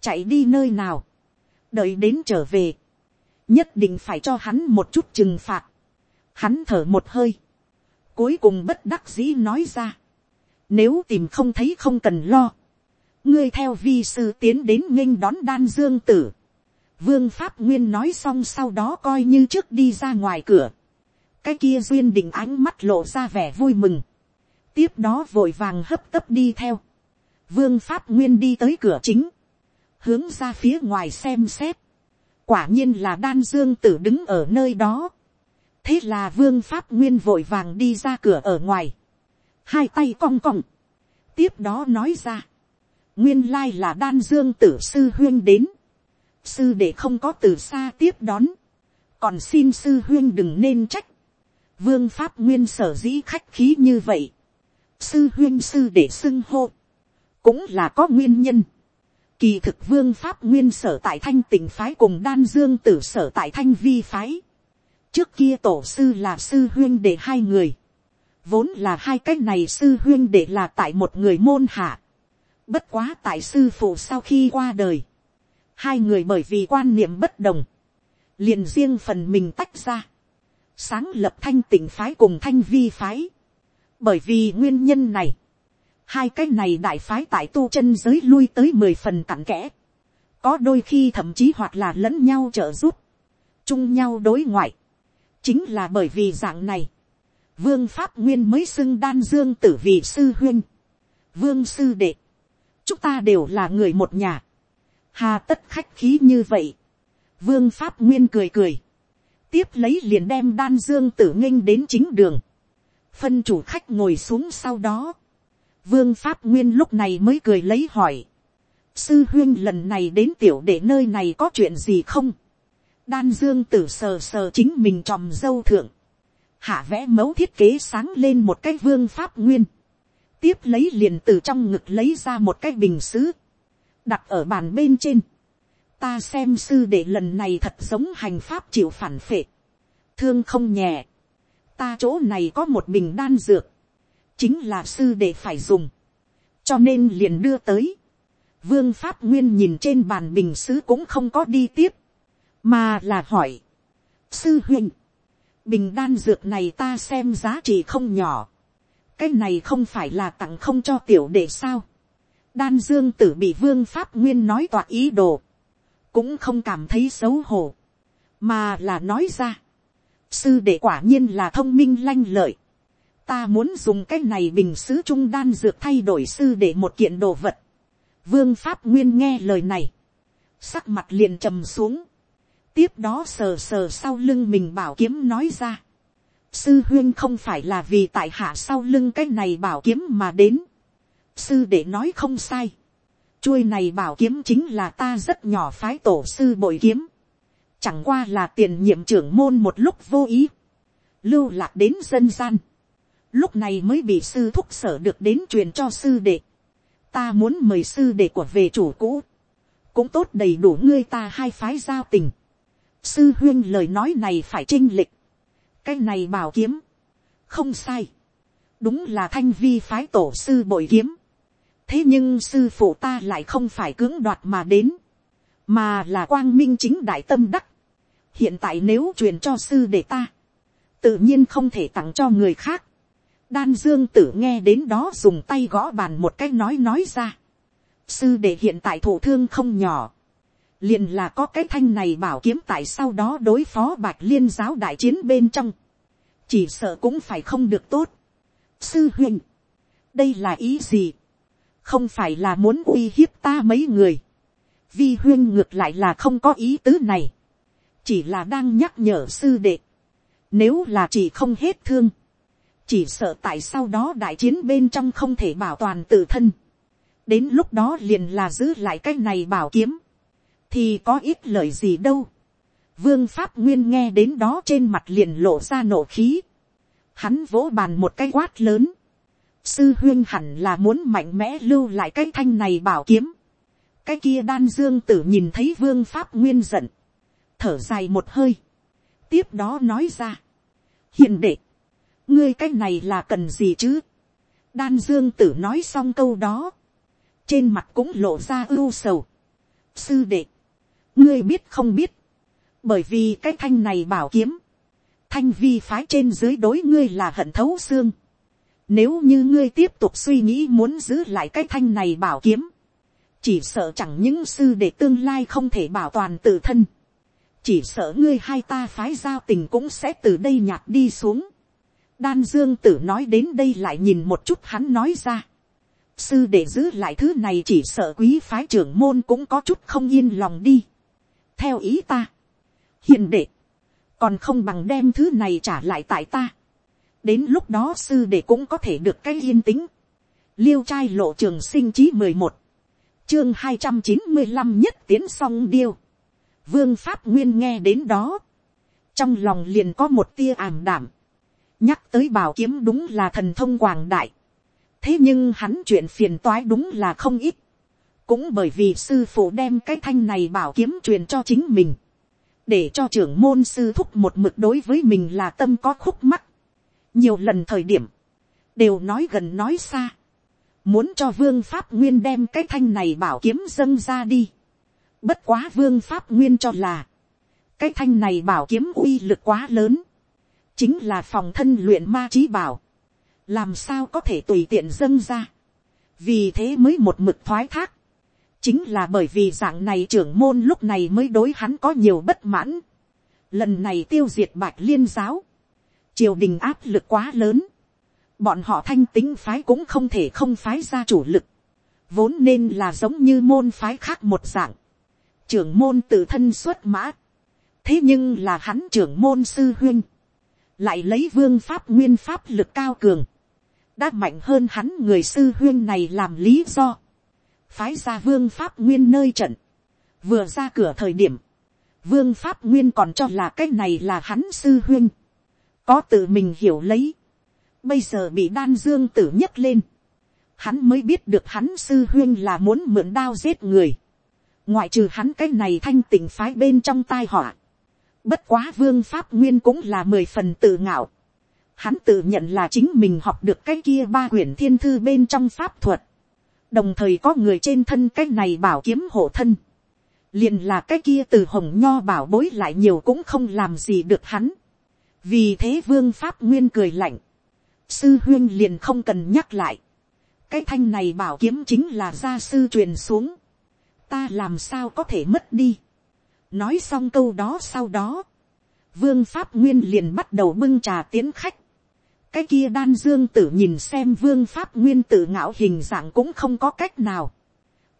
A: chạy đi nơi nào, đợi đến trở về, nhất định phải cho hắn một chút trừng phạt, hắn thở một hơi, cuối cùng bất đắc dĩ nói ra, nếu tìm không thấy không cần lo, ngươi theo vi sư tiến đến nghênh đón đan dương tử, vương pháp nguyên nói xong sau đó coi như trước đi ra ngoài cửa, cái kia duyên định ánh mắt lộ ra vẻ vui mừng, tiếp đó vội vàng hấp tấp đi theo, vương pháp nguyên đi tới cửa chính, hướng ra phía ngoài xem xét, quả nhiên là đan dương tử đứng ở nơi đó, thế là vương pháp nguyên vội vàng đi ra cửa ở ngoài, hai tay cong cong, tiếp đó nói ra, nguyên lai là đan dương tử sư huyên đến, sư để không có từ xa tiếp đón, còn xin sư huyên đừng nên trách, vương pháp nguyên sở dĩ khách khí như vậy, sư huyên sư để xưng hô, cũng là có nguyên nhân. Kỳ thực vương pháp nguyên sở tại thanh tỉnh phái cùng đan dương tử sở tại thanh vi phái. Trước kia tổ sư là sư huyên để hai người. Vốn là hai cái này sư huyên để là tại một người môn hạ. Bất quá tại sư phụ sau khi qua đời. Hai người bởi vì quan niệm bất đồng. Liền riêng phần mình tách ra. Sáng lập thanh tỉnh phái cùng thanh vi phái. Bởi vì nguyên nhân này hai cái này đại phái tại tu chân giới lui tới mười phần cặn kẽ, có đôi khi thậm chí hoặc là lẫn nhau trợ giúp, chung nhau đối ngoại, chính là bởi vì dạng này, vương pháp nguyên mới xưng đan dương tử vị sư huyên, vương sư đệ, chúng ta đều là người một nhà, hà tất khách khí như vậy, vương pháp nguyên cười cười, tiếp lấy liền đem đan dương tử nghênh đến chính đường, phân chủ khách ngồi xuống sau đó, Vương Pháp Nguyên lúc này mới cười lấy hỏi. Sư huyên lần này đến tiểu đệ nơi này có chuyện gì không? Đan Dương tử sờ sờ chính mình tròm dâu thượng. Hạ vẽ mẫu thiết kế sáng lên một cái vương Pháp Nguyên. Tiếp lấy liền từ trong ngực lấy ra một cái bình sứ. Đặt ở bàn bên trên. Ta xem sư đệ lần này thật giống hành pháp chịu phản phệ. Thương không nhẹ. Ta chỗ này có một bình đan dược chính là sư để phải dùng, cho nên liền đưa tới. Vương pháp nguyên nhìn trên bàn bình sứ cũng không có đi tiếp, mà là hỏi, sư huynh, bình đan dược này ta xem giá trị không nhỏ, cái này không phải là tặng không cho tiểu đệ sao, đan dương tử bị vương pháp nguyên nói toạc ý đồ, cũng không cảm thấy xấu hổ, mà là nói ra, sư đệ quả nhiên là thông minh lanh lợi, ta muốn dùng cái này bình sứ trung đan dược thay đổi sư đệ một kiện đồ vật. Vương pháp nguyên nghe lời này, sắc mặt liền trầm xuống, tiếp đó sờ sờ sau lưng mình bảo kiếm nói ra sư huyên không phải là vì tại hạ sau lưng cái này bảo kiếm mà đến. sư để nói không sai. chuôi này bảo kiếm chính là ta rất nhỏ phái tổ sư bội kiếm. chẳng qua là tiền nhiệm trưởng môn một lúc vô ý. lưu lạc đến dân gian lúc này mới bị sư thúc sở được đến truyền cho sư đệ. ta muốn mời sư đệ của về chủ cũ, cũng tốt đầy đủ ngươi ta hai phái giao tình. sư huyên lời nói này phải trinh lịch, cái này bảo kiếm, không sai, đúng là thanh vi phái tổ sư bội kiếm. thế nhưng sư phụ ta lại không phải cưỡng đoạt mà đến, mà là quang minh chính đại tâm đắc. hiện tại nếu truyền cho sư đệ ta, tự nhiên không thể tặng cho người khác Đan dương tử nghe đến đó dùng tay gõ bàn một cái nói nói ra. Sư đệ hiện tại thủ thương không nhỏ. Liền là có cái thanh này bảo kiếm tại sau đó đối phó bạch liên giáo đại chiến bên trong. Chỉ sợ cũng phải không được tốt. Sư huynh. Đây là ý gì? Không phải là muốn uy hiếp ta mấy người. Vi huyên ngược lại là không có ý tứ này. Chỉ là đang nhắc nhở sư đệ. Nếu là chỉ không hết thương chỉ sợ tại sau đó đại chiến bên trong không thể bảo toàn tự thân. đến lúc đó liền là giữ lại cái này bảo kiếm, thì có ít lời gì đâu. vương pháp nguyên nghe đến đó trên mặt liền lộ ra nổ khí. hắn vỗ bàn một cái quát lớn. sư huyên hẳn là muốn mạnh mẽ lưu lại cái thanh này bảo kiếm. cái kia đan dương tử nhìn thấy vương pháp nguyên giận, thở dài một hơi, tiếp đó nói ra. hiền đệ, ngươi cái này là cần gì chứ. đan dương tử nói xong câu đó, trên mặt cũng lộ ra ưu sầu. sư đệ, ngươi biết không biết, bởi vì cái thanh này bảo kiếm, thanh vi phái trên dưới đối ngươi là hận thấu xương. Nếu như ngươi tiếp tục suy nghĩ muốn giữ lại cái thanh này bảo kiếm. Chỉ sợ chẳng những sư để tương lai không thể bảo toàn tự thân. Chỉ sợ ngươi hai ta phái giao tình cũng sẽ từ đây nhạt đi xuống. Đan Dương tử nói đến đây lại nhìn một chút hắn nói ra. Sư để giữ lại thứ này chỉ sợ quý phái trưởng môn cũng có chút không yên lòng đi. Theo ý ta. Hiền đệ. Còn không bằng đem thứ này trả lại tại ta đến lúc đó sư đệ cũng có thể được cái yên tĩnh. liêu trai lộ trường sinh chí mười một, chương hai trăm chín mươi năm nhất tiến song điêu. vương pháp nguyên nghe đến đó, trong lòng liền có một tia ảm đảm, nhắc tới bảo kiếm đúng là thần thông quảng đại. thế nhưng hắn chuyện phiền toái đúng là không ít, cũng bởi vì sư phụ đem cái thanh này bảo kiếm truyền cho chính mình, để cho trưởng môn sư thúc một mực đối với mình là tâm có khúc mắt nhiều lần thời điểm, đều nói gần nói xa, muốn cho vương pháp nguyên đem cái thanh này bảo kiếm dâng ra đi. bất quá vương pháp nguyên cho là, cái thanh này bảo kiếm uy lực quá lớn, chính là phòng thân luyện ma trí bảo, làm sao có thể tùy tiện dâng ra, vì thế mới một mực thoái thác, chính là bởi vì dạng này trưởng môn lúc này mới đối hắn có nhiều bất mãn, lần này tiêu diệt bạch liên giáo, triều đình áp lực quá lớn, bọn họ thanh tính phái cũng không thể không phái ra chủ lực, vốn nên là giống như môn phái khác một dạng, trưởng môn tự thân xuất mã, thế nhưng là hắn trưởng môn sư huyên, lại lấy vương pháp nguyên pháp lực cao cường, đã mạnh hơn hắn người sư huyên này làm lý do, phái ra vương pháp nguyên nơi trận, vừa ra cửa thời điểm, vương pháp nguyên còn cho là cái này là hắn sư huyên, có tự mình hiểu lấy, bây giờ bị đan dương tử nhấc lên, hắn mới biết được hắn sư huyên là muốn mượn đao giết người, ngoại trừ hắn cái này thanh tỉnh phái bên trong tai họa, bất quá vương pháp nguyên cũng là mười phần tự ngạo, hắn tự nhận là chính mình học được cái kia ba quyển thiên thư bên trong pháp thuật, đồng thời có người trên thân cái này bảo kiếm hộ thân, liền là cái kia từ hồng nho bảo bối lại nhiều cũng không làm gì được hắn. Vì thế vương pháp nguyên cười lạnh, sư huyên liền không cần nhắc lại, cái thanh này bảo kiếm chính là gia sư truyền xuống, ta làm sao có thể mất đi. nói xong câu đó sau đó, vương pháp nguyên liền bắt đầu bưng trà tiến khách, cái kia đan dương tử nhìn xem vương pháp nguyên tự ngạo hình dạng cũng không có cách nào,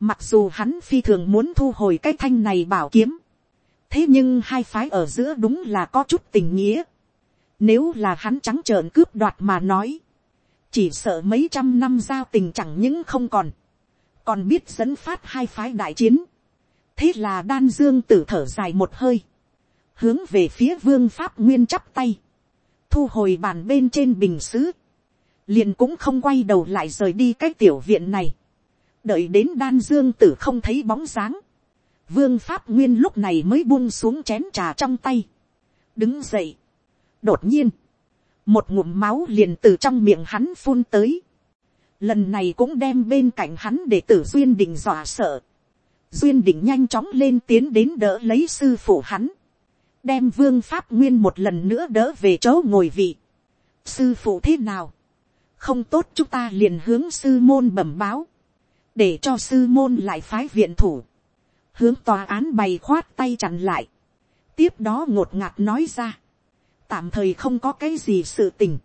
A: mặc dù hắn phi thường muốn thu hồi cái thanh này bảo kiếm, thế nhưng hai phái ở giữa đúng là có chút tình nghĩa, nếu là hắn trắng trợn cướp đoạt mà nói. Chỉ sợ mấy trăm năm giao tình chẳng những không còn. Còn biết dẫn phát hai phái đại chiến. Thế là đan dương tử thở dài một hơi. Hướng về phía vương pháp nguyên chắp tay. Thu hồi bàn bên trên bình xứ. Liền cũng không quay đầu lại rời đi cái tiểu viện này. Đợi đến đan dương tử không thấy bóng dáng. Vương pháp nguyên lúc này mới buông xuống chén trà trong tay. Đứng dậy đột nhiên, một ngụm máu liền từ trong miệng hắn phun tới. Lần này cũng đem bên cạnh hắn để tử duyên đình dọa sợ. Duyên đình nhanh chóng lên tiến đến đỡ lấy sư phụ hắn. Đem vương pháp nguyên một lần nữa đỡ về chỗ ngồi vị. Sư phụ thế nào? Không tốt chúng ta liền hướng sư môn bẩm báo. Để cho sư môn lại phái viện thủ. Hướng tòa án bày khoát tay chặn lại. Tiếp đó ngột ngạt nói ra tạm thời không có cái gì sự tình,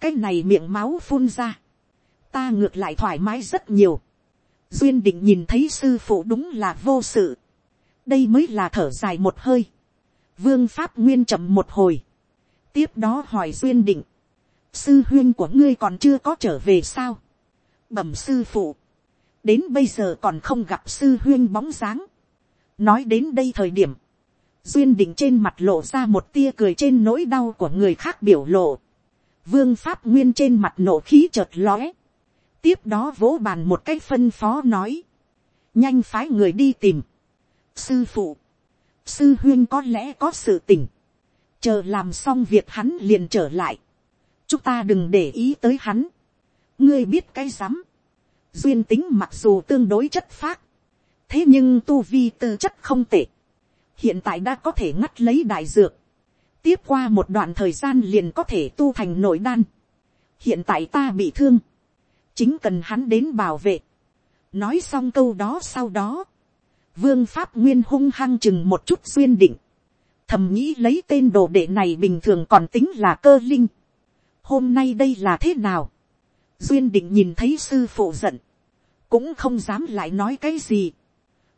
A: cái này miệng máu phun ra, ta ngược lại thoải mái rất nhiều, duyên định nhìn thấy sư phụ đúng là vô sự, đây mới là thở dài một hơi, vương pháp nguyên chậm một hồi, tiếp đó hỏi duyên định, sư huyên của ngươi còn chưa có trở về sao, bẩm sư phụ, đến bây giờ còn không gặp sư huyên bóng dáng, nói đến đây thời điểm, duyên định trên mặt lộ ra một tia cười trên nỗi đau của người khác biểu lộ. vương pháp nguyên trên mặt nổ khí chợt lóe. tiếp đó vỗ bàn một cách phân phó nói. nhanh phái người đi tìm. sư phụ, sư huyên có lẽ có sự tình. chờ làm xong việc hắn liền trở lại. chúng ta đừng để ý tới hắn. ngươi biết cái rắm. duyên tính mặc dù tương đối chất phác. thế nhưng tu vi tư chất không tệ hiện tại đã có thể ngắt lấy đại dược, tiếp qua một đoạn thời gian liền có thể tu thành nội đan. hiện tại ta bị thương, chính cần hắn đến bảo vệ. nói xong câu đó sau đó, vương pháp nguyên hung hăng chừng một chút duyên định, thầm nghĩ lấy tên đồ đệ này bình thường còn tính là cơ linh. hôm nay đây là thế nào, duyên định nhìn thấy sư phụ giận, cũng không dám lại nói cái gì,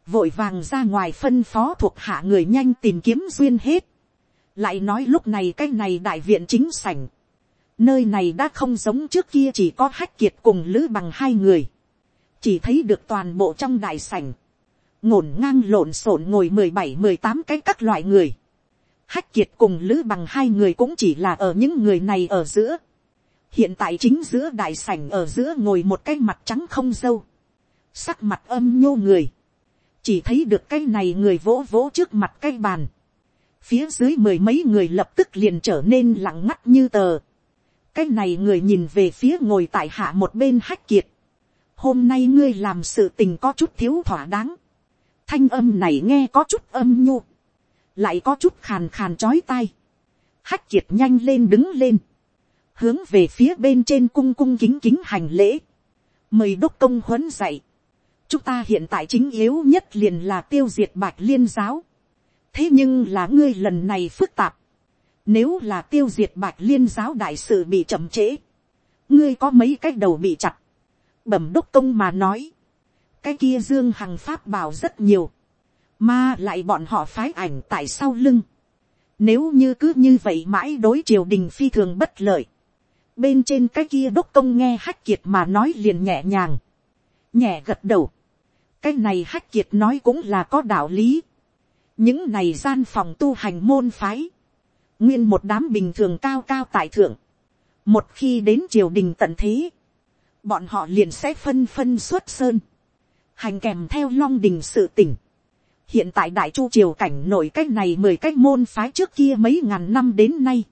A: vội vàng ra ngoài phân phó thuộc hạ người nhanh tìm kiếm duyên hết, lại nói lúc này cái này đại viện chính sảnh, nơi này đã không giống trước kia chỉ có hách kiệt cùng lữ bằng hai người, chỉ thấy được toàn bộ trong đại sảnh, ngổn ngang lộn xộn ngồi mười bảy mười tám cái các loại người, hách kiệt cùng lữ bằng hai người cũng chỉ là ở những người này ở giữa, hiện tại chính giữa đại sảnh ở giữa ngồi một cái mặt trắng không dâu, sắc mặt âm nhô người, chỉ thấy được cái này người vỗ vỗ trước mặt cái bàn, phía dưới mười mấy người lập tức liền trở nên lặng ngắt như tờ, cái này người nhìn về phía ngồi tại hạ một bên hách kiệt, hôm nay ngươi làm sự tình có chút thiếu thỏa đáng, thanh âm này nghe có chút âm nhu, lại có chút khàn khàn chói tai, hách kiệt nhanh lên đứng lên, hướng về phía bên trên cung cung kính kính hành lễ, mời đốc công huấn dạy, chúng ta hiện tại chính yếu nhất liền là tiêu diệt bạch liên giáo, thế nhưng là ngươi lần này phức tạp, nếu là tiêu diệt bạch liên giáo đại sự bị chậm trễ, ngươi có mấy cái đầu bị chặt, bẩm đốc công mà nói, cái kia dương hằng pháp bảo rất nhiều, mà lại bọn họ phái ảnh tại sau lưng, nếu như cứ như vậy mãi đối triều đình phi thường bất lợi, bên trên cái kia đốc công nghe hách kiệt mà nói liền nhẹ nhàng, nhẹ gật đầu, cái này hách kiệt nói cũng là có đạo lý, những này gian phòng tu hành môn phái, nguyên một đám bình thường cao cao tại thượng, một khi đến triều đình tận thế, bọn họ liền sẽ phân phân xuất sơn, hành kèm theo long đình sự tỉnh. hiện tại đại chu triều cảnh nổi cách này mười cách môn phái trước kia mấy ngàn năm đến nay,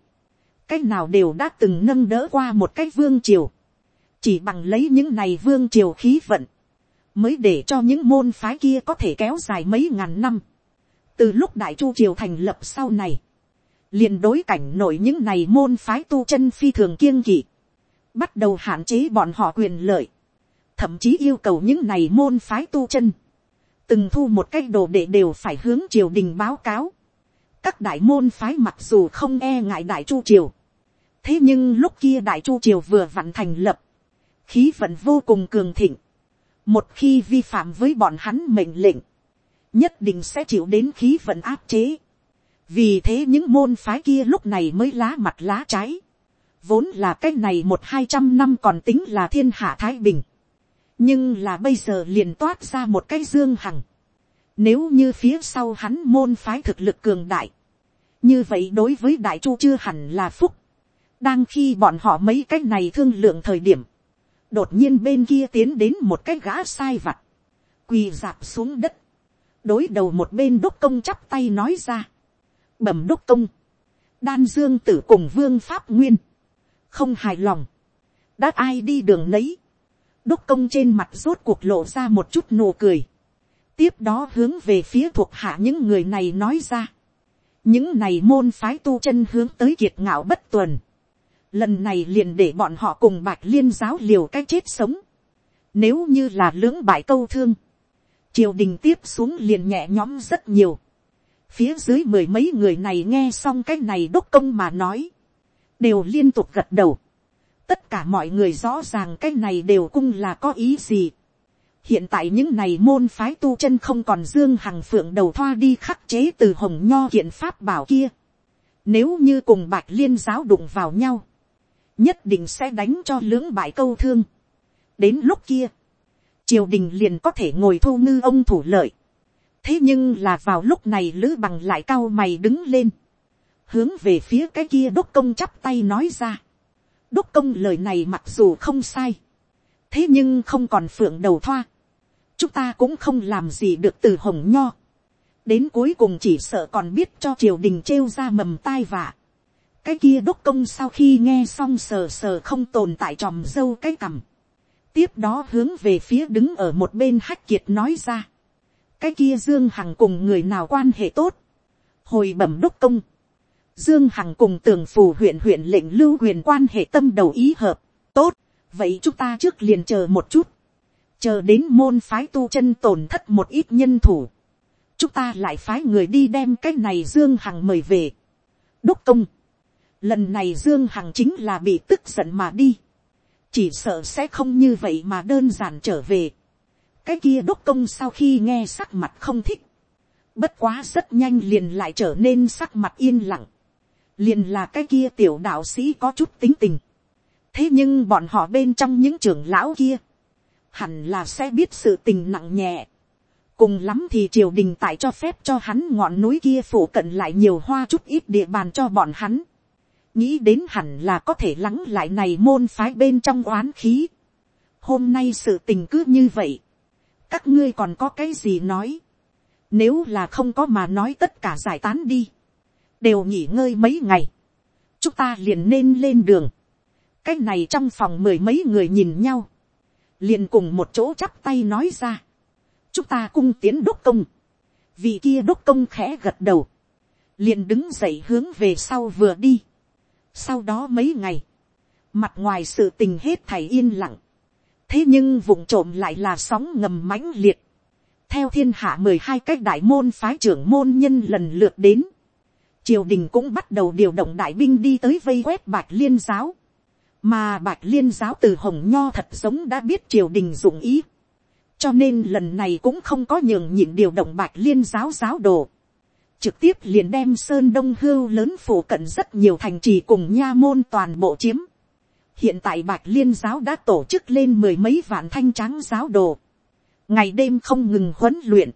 A: cách nào đều đã từng nâng đỡ qua một cách vương triều, chỉ bằng lấy những này vương triều khí vận, mới để cho những môn phái kia có thể kéo dài mấy ngàn năm. từ lúc đại chu triều thành lập sau này, liền đối cảnh nổi những này môn phái tu chân phi thường kiêng kỵ, bắt đầu hạn chế bọn họ quyền lợi, thậm chí yêu cầu những này môn phái tu chân, từng thu một cái đồ để đều phải hướng triều đình báo cáo. các đại môn phái mặc dù không e ngại đại chu triều, thế nhưng lúc kia đại chu triều vừa vặn thành lập, khí vận vô cùng cường thịnh, một khi vi phạm với bọn hắn mệnh lệnh, nhất định sẽ chịu đến khí vận áp chế. vì thế những môn phái kia lúc này mới lá mặt lá trái. vốn là cái này một hai trăm năm còn tính là thiên hạ thái bình nhưng là bây giờ liền toát ra một cái dương hằng. nếu như phía sau hắn môn phái thực lực cường đại, như vậy đối với đại chu chưa hẳn là phúc. đang khi bọn họ mấy cái này thương lượng thời điểm, đột nhiên bên kia tiến đến một cái gã sai vặt, quỳ dạp xuống đất, đối đầu một bên đốc công chắp tay nói ra, bẩm đốc công, đan dương tử cùng vương pháp nguyên, không hài lòng, đã ai đi đường nấy đốc công trên mặt rốt cuộc lộ ra một chút nụ cười, tiếp đó hướng về phía thuộc hạ những người này nói ra, những này môn phái tu chân hướng tới kiệt ngạo bất tuần, lần này liền để bọn họ cùng bạch liên giáo liều cái chết sống. Nếu như là lưỡng bại câu thương, triều đình tiếp xuống liền nhẹ nhõm rất nhiều. Phía dưới mười mấy người này nghe xong cái này đốc công mà nói, đều liên tục gật đầu. Tất cả mọi người rõ ràng cái này đều cung là có ý gì. Hiện tại những này môn phái tu chân không còn dương hằng phượng đầu thoa đi khắc chế từ hồng nho hiện pháp bảo kia. Nếu như cùng bạch liên giáo đụng vào nhau nhất định sẽ đánh cho lưỡng bại câu thương. đến lúc kia, triều đình liền có thể ngồi thu ngư ông thủ lợi. thế nhưng là vào lúc này lữ bằng lại cao mày đứng lên, hướng về phía cái kia đốc công chắp tay nói ra đốc công lời này mặc dù không sai, thế nhưng không còn phượng đầu thoa. chúng ta cũng không làm gì được từ hồng nho. đến cuối cùng chỉ sợ còn biết cho triều đình trêu ra mầm tai vạ cái kia đốc công sau khi nghe xong sờ sờ không tồn tại tròm dâu cái cằm. tiếp đó hướng về phía đứng ở một bên hách kiệt nói ra. cái kia dương hằng cùng người nào quan hệ tốt. hồi bẩm đốc công. Dương Hằng cùng tường phủ huyện huyện lệnh lưu huyền quan hệ tâm đầu ý hợp. Tốt, vậy chúng ta trước liền chờ một chút. Chờ đến môn phái tu chân tổn thất một ít nhân thủ. Chúng ta lại phái người đi đem cái này Dương Hằng mời về. Đốc công. Lần này Dương Hằng chính là bị tức giận mà đi. Chỉ sợ sẽ không như vậy mà đơn giản trở về. Cái kia đốc công sau khi nghe sắc mặt không thích. Bất quá rất nhanh liền lại trở nên sắc mặt yên lặng liền là cái kia tiểu đạo sĩ có chút tính tình. thế nhưng bọn họ bên trong những trưởng lão kia, hẳn là sẽ biết sự tình nặng nhẹ. cùng lắm thì triều đình tại cho phép cho hắn ngọn núi kia phủ cận lại nhiều hoa chút ít địa bàn cho bọn hắn. nghĩ đến hẳn là có thể lắng lại này môn phái bên trong oán khí. hôm nay sự tình cứ như vậy. các ngươi còn có cái gì nói. nếu là không có mà nói tất cả giải tán đi đều nghỉ ngơi mấy ngày, chúng ta liền nên lên đường. cái này trong phòng mười mấy người nhìn nhau, liền cùng một chỗ chắp tay nói ra. chúng ta cung tiến đốc công, vị kia đốc công khẽ gật đầu, liền đứng dậy hướng về sau vừa đi. sau đó mấy ngày, mặt ngoài sự tình hết thảy yên lặng, thế nhưng vùng trộm lại là sóng ngầm mãnh liệt, theo thiên hạ mười hai cách đại môn phái trưởng môn nhân lần lượt đến, triều đình cũng bắt đầu điều động đại binh đi tới vây quét bạch liên giáo. mà bạch liên giáo từ hồng nho thật giống đã biết triều đình dụng ý. cho nên lần này cũng không có nhường nhịn điều động bạch liên giáo giáo đồ. trực tiếp liền đem sơn đông hưu lớn phủ cận rất nhiều thành trì cùng nha môn toàn bộ chiếm. hiện tại bạch liên giáo đã tổ chức lên mười mấy vạn thanh tráng giáo đồ. ngày đêm không ngừng huấn luyện.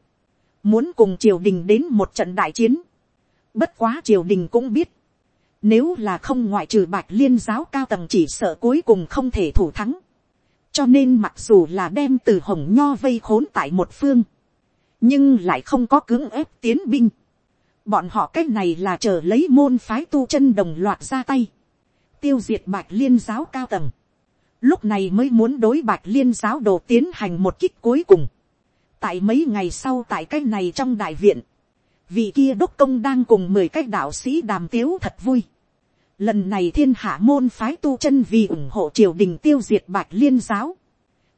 A: muốn cùng triều đình đến một trận đại chiến Bất quá triều đình cũng biết. Nếu là không ngoại trừ bạch liên giáo cao tầng chỉ sợ cuối cùng không thể thủ thắng. Cho nên mặc dù là đem từ hồng nho vây khốn tại một phương. Nhưng lại không có cưỡng ép tiến binh. Bọn họ cách này là chờ lấy môn phái tu chân đồng loạt ra tay. Tiêu diệt bạch liên giáo cao tầng. Lúc này mới muốn đối bạch liên giáo đồ tiến hành một kích cuối cùng. Tại mấy ngày sau tại cách này trong đại viện vị kia đốc công đang cùng mười cái đạo sĩ đàm tiếu thật vui. Lần này thiên hạ môn phái tu chân vì ủng hộ triều đình tiêu diệt bạch liên giáo.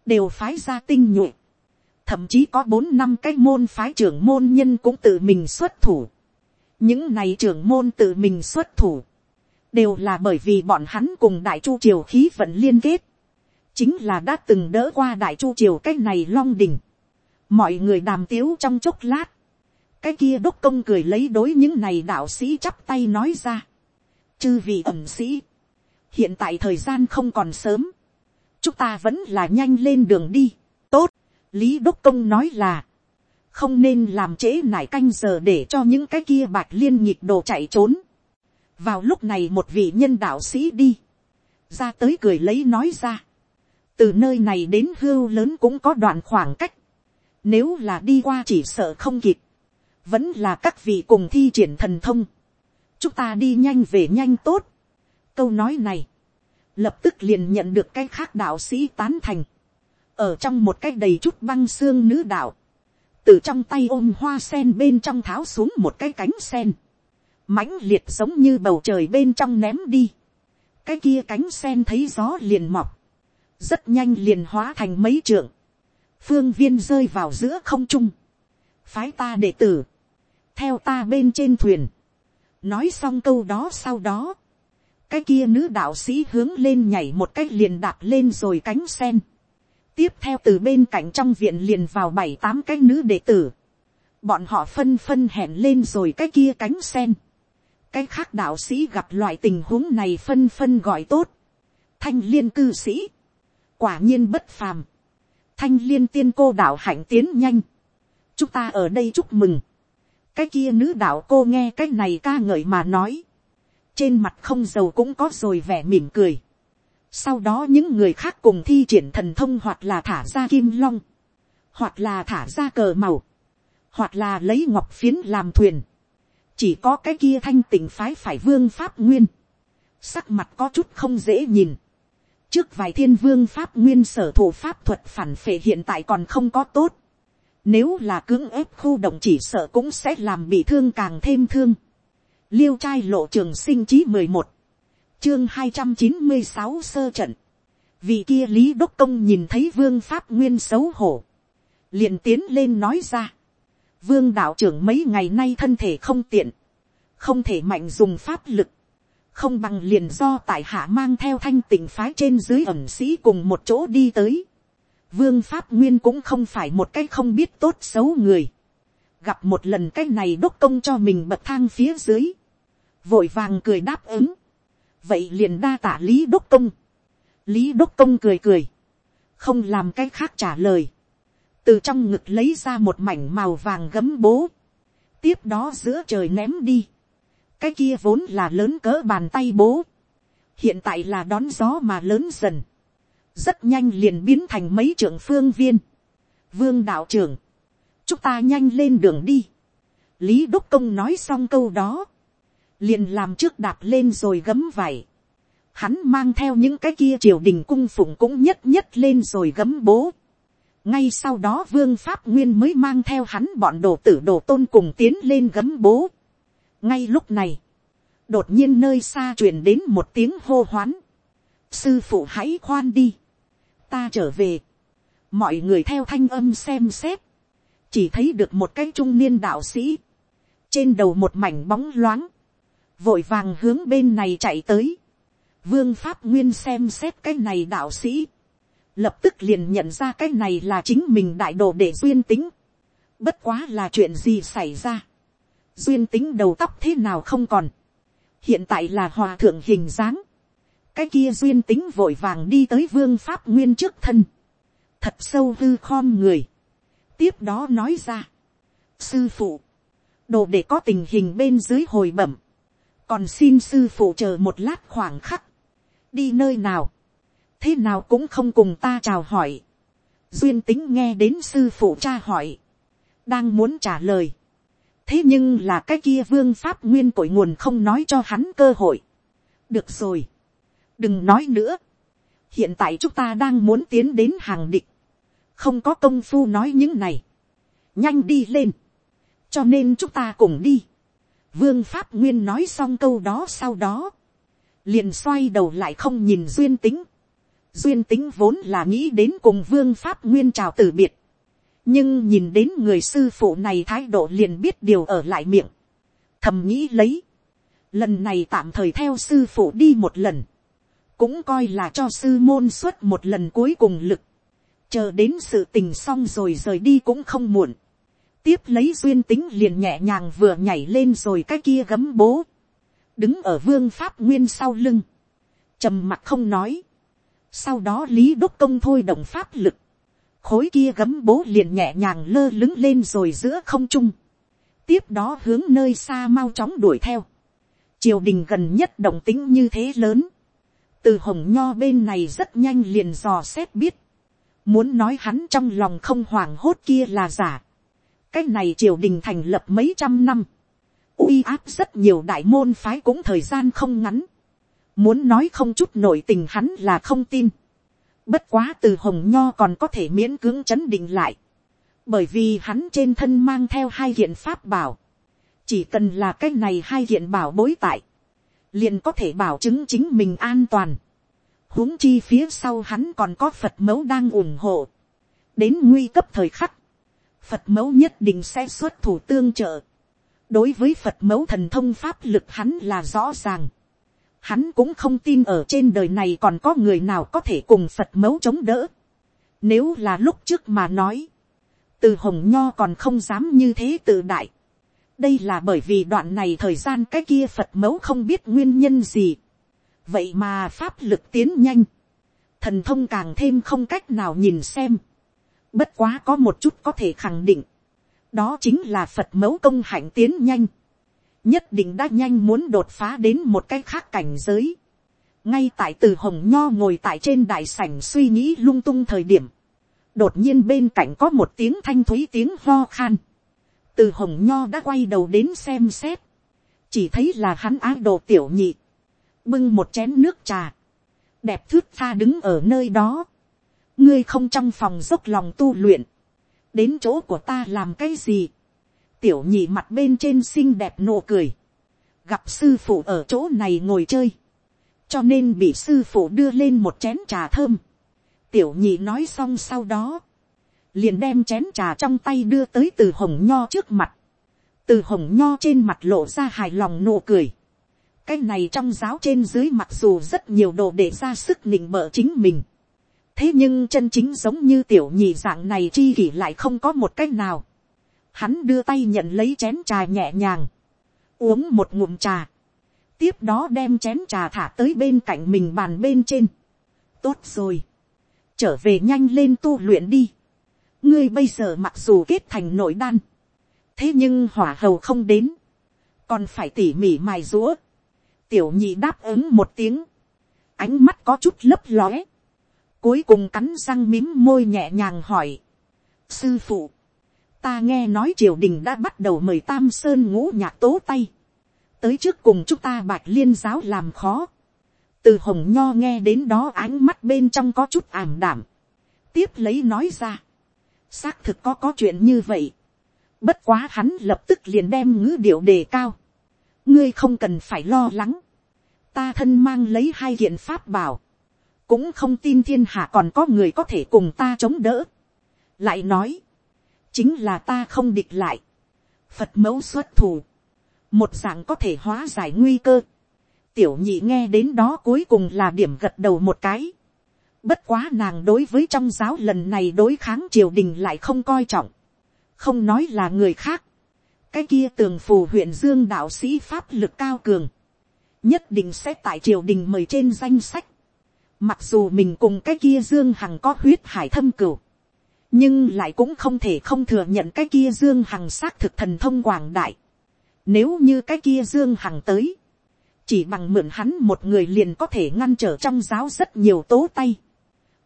A: Đều phái ra tinh nhuệ. Thậm chí có bốn năm cái môn phái trưởng môn nhân cũng tự mình xuất thủ. Những này trưởng môn tự mình xuất thủ. Đều là bởi vì bọn hắn cùng đại chu triều khí vận liên kết. Chính là đã từng đỡ qua đại chu triều cái này long đình. Mọi người đàm tiếu trong chốc lát cái kia đốc công cười lấy đối những này đạo sĩ chắp tay nói ra. chư vị ẩm sĩ, hiện tại thời gian không còn sớm, chúng ta vẫn là nhanh lên đường đi. tốt, lý đốc công nói là, không nên làm trễ nải canh giờ để cho những cái kia bạc liên nhịp đồ chạy trốn. vào lúc này một vị nhân đạo sĩ đi, ra tới cười lấy nói ra, từ nơi này đến hưu lớn cũng có đoạn khoảng cách, nếu là đi qua chỉ sợ không kịp, vẫn là các vị cùng thi triển thần thông, chúng ta đi nhanh về nhanh tốt. câu nói này, lập tức liền nhận được cái khác đạo sĩ tán thành, ở trong một cái đầy chút băng xương nữ đạo, từ trong tay ôm hoa sen bên trong tháo xuống một cái cánh sen, mãnh liệt giống như bầu trời bên trong ném đi, cái kia cánh sen thấy gió liền mọc, rất nhanh liền hóa thành mấy trượng, phương viên rơi vào giữa không trung, phái ta đệ tử, theo ta bên trên thuyền, nói xong câu đó sau đó, cái kia nữ đạo sĩ hướng lên nhảy một cách liền đạp lên rồi cánh sen, tiếp theo từ bên cạnh trong viện liền vào bảy tám cái nữ đệ tử, bọn họ phân phân hẹn lên rồi cái kia cánh sen, cái khác đạo sĩ gặp loại tình huống này phân phân gọi tốt, thanh liên cư sĩ, quả nhiên bất phàm, thanh liên tiên cô đạo hạnh tiến nhanh, chúng ta ở đây chúc mừng, cái kia nữ đạo cô nghe cái này ca ngợi mà nói, trên mặt không giàu cũng có rồi vẻ mỉm cười. sau đó những người khác cùng thi triển thần thông hoặc là thả ra kim long, hoặc là thả ra cờ màu, hoặc là lấy ngọc phiến làm thuyền, chỉ có cái kia thanh tỉnh phái phải vương pháp nguyên, sắc mặt có chút không dễ nhìn, trước vài thiên vương pháp nguyên sở thủ pháp thuật phản phệ hiện tại còn không có tốt, nếu là cưỡng ép khu động chỉ sợ cũng sẽ làm bị thương càng thêm thương. liêu trai lộ trường sinh chí mười một, chương hai trăm chín mươi sáu sơ trận, vị kia lý đốc công nhìn thấy vương pháp nguyên xấu hổ, liền tiến lên nói ra, vương đạo trưởng mấy ngày nay thân thể không tiện, không thể mạnh dùng pháp lực, không bằng liền do tại hạ mang theo thanh tỉnh phái trên dưới ẩm sĩ cùng một chỗ đi tới. Vương pháp nguyên cũng không phải một cái không biết tốt xấu người. gặp một lần cái này đốc công cho mình bậc thang phía dưới. vội vàng cười đáp ứng. vậy liền đa tả lý đốc công. lý đốc công cười cười. không làm cái khác trả lời. từ trong ngực lấy ra một mảnh màu vàng gấm bố. tiếp đó giữa trời ném đi cái kia vốn là lớn cỡ bàn tay bố, hiện tại là đón gió mà lớn dần, rất nhanh liền biến thành mấy trưởng phương viên, vương đạo trưởng, chúng ta nhanh lên đường đi, lý đốc công nói xong câu đó, liền làm trước đạp lên rồi gấm vải, hắn mang theo những cái kia triều đình cung phụng cũng nhất nhất lên rồi gấm bố, ngay sau đó vương pháp nguyên mới mang theo hắn bọn đồ tử đồ tôn cùng tiến lên gấm bố. Ngay lúc này, đột nhiên nơi xa truyền đến một tiếng hô hoán. sư phụ hãy khoan đi, ta trở về. mọi người theo thanh âm xem xét, chỉ thấy được một cái trung niên đạo sĩ, trên đầu một mảnh bóng loáng, vội vàng hướng bên này chạy tới. vương pháp nguyên xem xét cái này đạo sĩ, lập tức liền nhận ra cái này là chính mình đại đồ để duyên tính. bất quá là chuyện gì xảy ra? Duyên tính đầu tóc thế nào không còn, hiện tại là hòa thượng hình dáng, cái kia duyên tính vội vàng đi tới vương pháp nguyên trước thân, thật sâu hư khom người, tiếp đó nói ra, sư phụ, đồ để có tình hình bên dưới hồi bẩm, còn xin sư phụ chờ một lát khoảng khắc, đi nơi nào, thế nào cũng không cùng ta chào hỏi, duyên tính nghe đến sư phụ cha hỏi, đang muốn trả lời, thế nhưng là cái kia vương pháp nguyên cội nguồn không nói cho hắn cơ hội. được rồi, đừng nói nữa. hiện tại chúng ta đang muốn tiến đến hàng địch, không có công phu nói những này, nhanh đi lên, cho nên chúng ta cùng đi. vương pháp nguyên nói xong câu đó sau đó, liền xoay đầu lại không nhìn duyên tính. duyên tính vốn là nghĩ đến cùng vương pháp nguyên chào từ biệt, nhưng nhìn đến người sư phụ này thái độ liền biết điều ở lại miệng, thầm nghĩ lấy, lần này tạm thời theo sư phụ đi một lần, cũng coi là cho sư môn xuất một lần cuối cùng lực, chờ đến sự tình xong rồi rời đi cũng không muộn, tiếp lấy duyên tính liền nhẹ nhàng vừa nhảy lên rồi cái kia gấm bố, đứng ở vương pháp nguyên sau lưng, trầm mặt không nói, sau đó lý đốc công thôi động pháp lực, khối kia gấm bố liền nhẹ nhàng lơ lứng lên rồi giữa không trung, tiếp đó hướng nơi xa mau chóng đuổi theo, triều đình gần nhất động tính như thế lớn, từ hồng nho bên này rất nhanh liền dò xét biết, muốn nói hắn trong lòng không hoảng hốt kia là giả, cái này triều đình thành lập mấy trăm năm, uy áp rất nhiều đại môn phái cũng thời gian không ngắn, muốn nói không chút nội tình hắn là không tin, Bất quá từ hồng nho còn có thể miễn cưỡng chấn định lại. Bởi vì hắn trên thân mang theo hai hiện pháp bảo. Chỉ cần là cái này hai hiện bảo bối tại. Liền có thể bảo chứng chính mình an toàn. huống chi phía sau hắn còn có Phật mẫu đang ủng hộ. Đến nguy cấp thời khắc. Phật mẫu nhất định sẽ xuất thủ tương trợ. Đối với Phật mẫu thần thông pháp lực hắn là rõ ràng hắn cũng không tin ở trên đời này còn có người nào có thể cùng phật mẫu chống đỡ. nếu là lúc trước mà nói, từ hồng nho còn không dám như thế tự đại đây là bởi vì đoạn này thời gian cái kia phật mẫu không biết nguyên nhân gì. vậy mà pháp lực tiến nhanh, thần thông càng thêm không cách nào nhìn xem. bất quá có một chút có thể khẳng định, đó chính là phật mẫu công hạnh tiến nhanh nhất định đã nhanh muốn đột phá đến một cái khác cảnh giới. ngay tại từ hồng nho ngồi tại trên đại sảnh suy nghĩ lung tung thời điểm, đột nhiên bên cạnh có một tiếng thanh thúy tiếng ho khan từ hồng nho đã quay đầu đến xem xét, chỉ thấy là hắn á đồ tiểu nhị, bưng một chén nước trà, đẹp thước tha đứng ở nơi đó, ngươi không trong phòng dốc lòng tu luyện, đến chỗ của ta làm cái gì, tiểu nhị mặt bên trên xinh đẹp nụ cười, gặp sư phụ ở chỗ này ngồi chơi, cho nên bị sư phụ đưa lên một chén trà thơm. tiểu nhị nói xong sau đó, liền đem chén trà trong tay đưa tới từ hồng nho trước mặt, từ hồng nho trên mặt lộ ra hài lòng nụ cười. cái này trong giáo trên dưới mặc dù rất nhiều đồ để ra sức nịnh bợ chính mình. thế nhưng chân chính giống như tiểu nhị dạng này chi kỷ lại không có một cách nào. hắn đưa tay nhận lấy chén trà nhẹ nhàng, uống một ngụm trà, tiếp đó đem chén trà thả tới bên cạnh mình bàn bên trên. tốt rồi, trở về nhanh lên tu luyện đi ngươi bây giờ mặc dù kết thành nội đan, thế nhưng hỏa hầu không đến, còn phải tỉ mỉ mài rũa. tiểu nhị đáp ứng một tiếng, ánh mắt có chút lấp lóe, cuối cùng cắn răng mím môi nhẹ nhàng hỏi, sư phụ, ta nghe nói triều đình đã bắt đầu mời tam sơn ngũ nhạc tố tay, tới trước cùng chúng ta bạch liên giáo làm khó, từ hồng nho nghe đến đó ánh mắt bên trong có chút ảm đảm, tiếp lấy nói ra, xác thực có có chuyện như vậy, Bất quá hắn lập tức liền đem ngữ điệu đề cao. Ngươi không cần phải lo lắng. Ta thân mang lấy hai kiện pháp bảo. Cũng không tin thiên hạ còn có người có thể cùng ta chống đỡ. Lại nói. Chính là ta không địch lại. Phật mẫu xuất thủ. Một dạng có thể hóa giải nguy cơ. Tiểu nhị nghe đến đó cuối cùng là điểm gật đầu một cái. Bất quá nàng đối với trong giáo lần này đối kháng triều đình lại không coi trọng. Không nói là người khác, cái kia tường phù huyện dương đạo sĩ pháp lực cao cường, nhất định sẽ tại triều đình mời trên danh sách, mặc dù mình cùng cái kia dương hằng có huyết hải thâm cửu, nhưng lại cũng không thể không thừa nhận cái kia dương hằng xác thực thần thông quảng đại. Nếu như cái kia dương hằng tới, chỉ bằng mượn hắn một người liền có thể ngăn trở trong giáo rất nhiều tố tay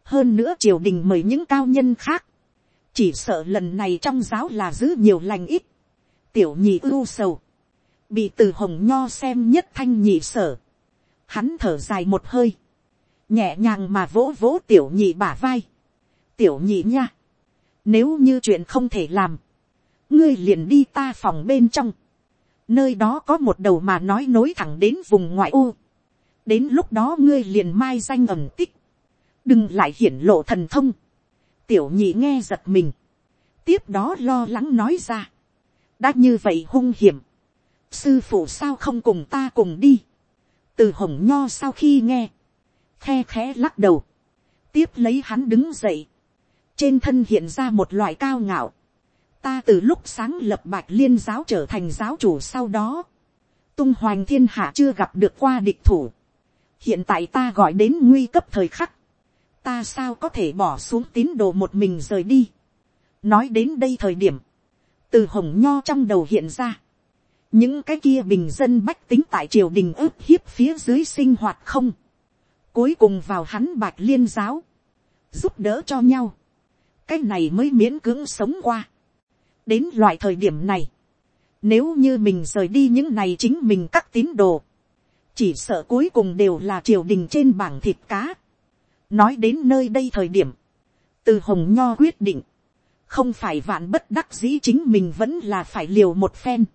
A: hơn nữa triều đình mời những cao nhân khác, chỉ sợ lần này trong giáo là giữ nhiều lành ít, tiểu nhị ưu sầu, bị từ hồng nho xem nhất thanh nhị sở, hắn thở dài một hơi, nhẹ nhàng mà vỗ vỗ tiểu nhị bả vai, tiểu nhị nha, nếu như chuyện không thể làm, ngươi liền đi ta phòng bên trong, nơi đó có một đầu mà nói nối thẳng đến vùng ngoại ô, đến lúc đó ngươi liền mai danh ẩm tích, đừng lại hiển lộ thần thông, tiểu nhị nghe giật mình. tiếp đó lo lắng nói ra. đã như vậy hung hiểm. sư phụ sao không cùng ta cùng đi. từ hồng nho sau khi nghe. khe khẽ lắc đầu. tiếp lấy hắn đứng dậy. trên thân hiện ra một loại cao ngạo. ta từ lúc sáng lập bạch liên giáo trở thành giáo chủ sau đó. tung hoành thiên hạ chưa gặp được qua địch thủ. hiện tại ta gọi đến nguy cấp thời khắc ta sao có thể bỏ xuống tín đồ một mình rời đi. nói đến đây thời điểm, từ hồng nho trong đầu hiện ra, những cái kia bình dân bách tính tại triều đình ức hiếp phía dưới sinh hoạt không, cuối cùng vào hắn bạch liên giáo, giúp đỡ cho nhau, cái này mới miễn cưỡng sống qua. đến loại thời điểm này, nếu như mình rời đi những này chính mình các tín đồ, chỉ sợ cuối cùng đều là triều đình trên bảng thịt cá, nói đến nơi đây thời điểm, từ hồng nho quyết định, không phải vạn bất đắc dĩ chính mình vẫn là phải liều một phen.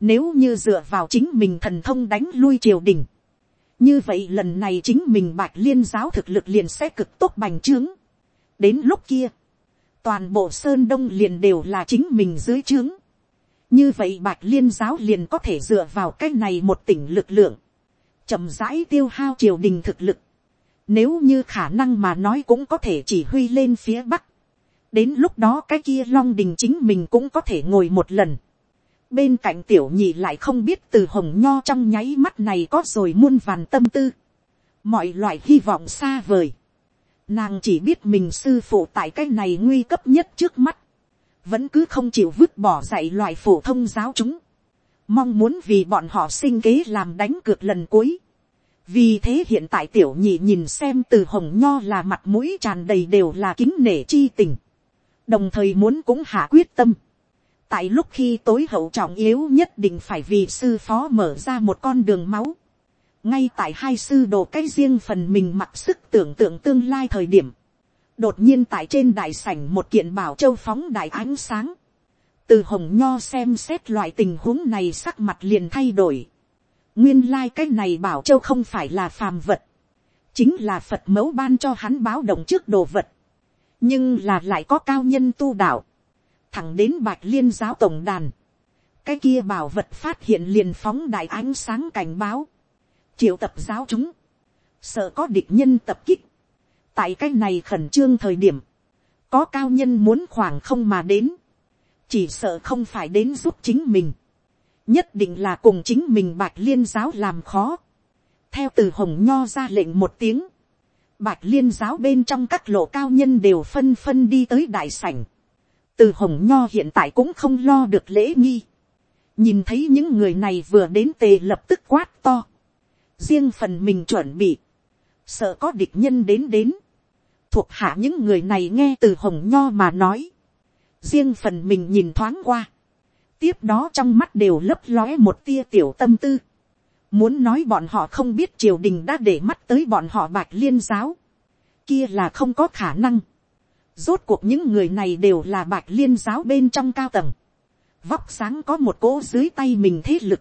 A: Nếu như dựa vào chính mình thần thông đánh lui triều đình, như vậy lần này chính mình bạch liên giáo thực lực liền sẽ cực tốt bành trướng. đến lúc kia, toàn bộ sơn đông liền đều là chính mình dưới trướng. như vậy bạch liên giáo liền có thể dựa vào cái này một tỉnh lực lượng, chậm rãi tiêu hao triều đình thực lực, nếu như khả năng mà nói cũng có thể chỉ huy lên phía bắc. Đến lúc đó cái kia long đình chính mình cũng có thể ngồi một lần. Bên cạnh tiểu nhị lại không biết từ hồng nho trong nháy mắt này có rồi muôn vàn tâm tư. Mọi loại hy vọng xa vời. Nàng chỉ biết mình sư phụ tại cái này nguy cấp nhất trước mắt. Vẫn cứ không chịu vứt bỏ dạy loại phổ thông giáo chúng. Mong muốn vì bọn họ sinh kế làm đánh cược lần cuối vì thế hiện tại tiểu nhị nhìn xem từ hồng nho là mặt mũi tràn đầy đều là kính nể chi tình, đồng thời muốn cũng hạ quyết tâm. tại lúc khi tối hậu trọng yếu nhất định phải vì sư phó mở ra một con đường máu, ngay tại hai sư đồ cái riêng phần mình mặc sức tưởng tượng tương lai thời điểm, đột nhiên tại trên đại sảnh một kiện bảo châu phóng đại ánh sáng, từ hồng nho xem xét loại tình huống này sắc mặt liền thay đổi, nguyên lai cái này bảo châu không phải là phàm vật, chính là phật mẫu ban cho hắn báo động trước đồ vật, nhưng là lại có cao nhân tu đạo, thẳng đến bạch liên giáo tổng đàn, cái kia bảo vật phát hiện liền phóng đại ánh sáng cảnh báo, triệu tập giáo chúng, sợ có địch nhân tập kích, tại cái này khẩn trương thời điểm, có cao nhân muốn khoảng không mà đến, chỉ sợ không phải đến giúp chính mình, nhất định là cùng chính mình bạch liên giáo làm khó, theo từ hồng nho ra lệnh một tiếng, bạch liên giáo bên trong các lộ cao nhân đều phân phân đi tới đại sảnh, từ hồng nho hiện tại cũng không lo được lễ nghi, nhìn thấy những người này vừa đến tề lập tức quát to, riêng phần mình chuẩn bị, sợ có địch nhân đến đến, thuộc hạ những người này nghe từ hồng nho mà nói, riêng phần mình nhìn thoáng qua, tiếp đó trong mắt đều lấp lóe một tia tiểu tâm tư, muốn nói bọn họ không biết triều đình đã để mắt tới bọn họ bạch liên giáo, kia là không có khả năng, rốt cuộc những người này đều là bạch liên giáo bên trong cao tầng, vóc sáng có một cỗ dưới tay mình thế lực,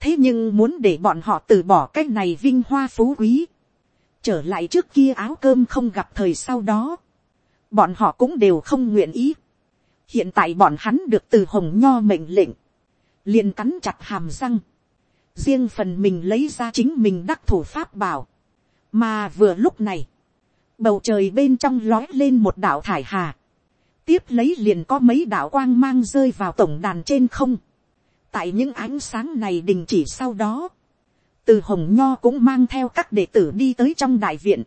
A: thế nhưng muốn để bọn họ từ bỏ cái này vinh hoa phú quý, trở lại trước kia áo cơm không gặp thời sau đó, bọn họ cũng đều không nguyện ý hiện tại bọn hắn được từ hồng nho mệnh lệnh, liền cắn chặt hàm răng, riêng phần mình lấy ra chính mình đắc thủ pháp bảo, mà vừa lúc này, bầu trời bên trong lói lên một đạo thải hà, tiếp lấy liền có mấy đạo quang mang rơi vào tổng đàn trên không, tại những ánh sáng này đình chỉ sau đó, từ hồng nho cũng mang theo các đệ tử đi tới trong đại viện,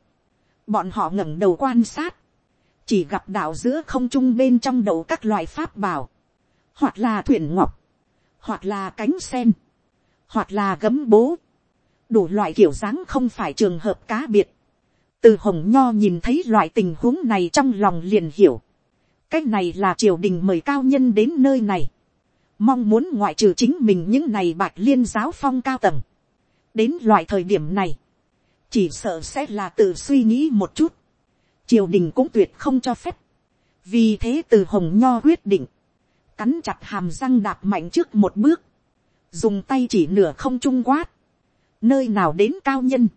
A: bọn họ ngẩng đầu quan sát, chỉ gặp đạo giữa không trung bên trong đầu các loại pháp bảo, hoặc là thuyền ngọc, hoặc là cánh sen, hoặc là gấm bố, đủ loại kiểu dáng không phải trường hợp cá biệt. từ hồng nho nhìn thấy loại tình huống này trong lòng liền hiểu. cái này là triều đình mời cao nhân đến nơi này. mong muốn ngoại trừ chính mình những này bạch liên giáo phong cao tầng. đến loại thời điểm này, chỉ sợ sẽ là tự suy nghĩ một chút triều đình cũng tuyệt không cho phép. vì thế từ hồng nho quyết định, cắn chặt hàm răng đạp mạnh trước một bước, dùng tay chỉ nửa không trung quát, nơi nào đến cao nhân,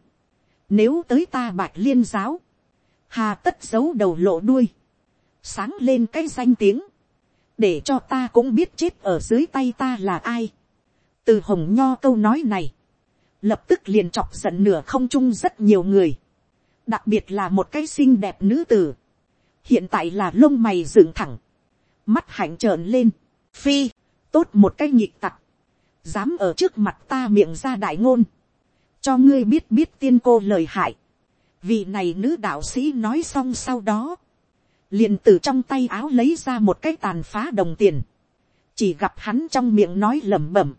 A: nếu tới ta bạch liên giáo, hà tất giấu đầu lộ đuôi, sáng lên cái danh tiếng, để cho ta cũng biết chết ở dưới tay ta là ai. từ hồng nho câu nói này, lập tức liền chọc giận nửa không trung rất nhiều người, đặc biệt là một cái xinh đẹp nữ tử, hiện tại là lông mày dựng thẳng, mắt hạnh trợn lên, phi, tốt một cái nhịp tặc, dám ở trước mặt ta miệng ra đại ngôn, cho ngươi biết biết tiên cô lời hại, vị này nữ đạo sĩ nói xong sau đó, liền từ trong tay áo lấy ra một cái tàn phá đồng tiền, chỉ gặp hắn trong miệng nói lẩm bẩm,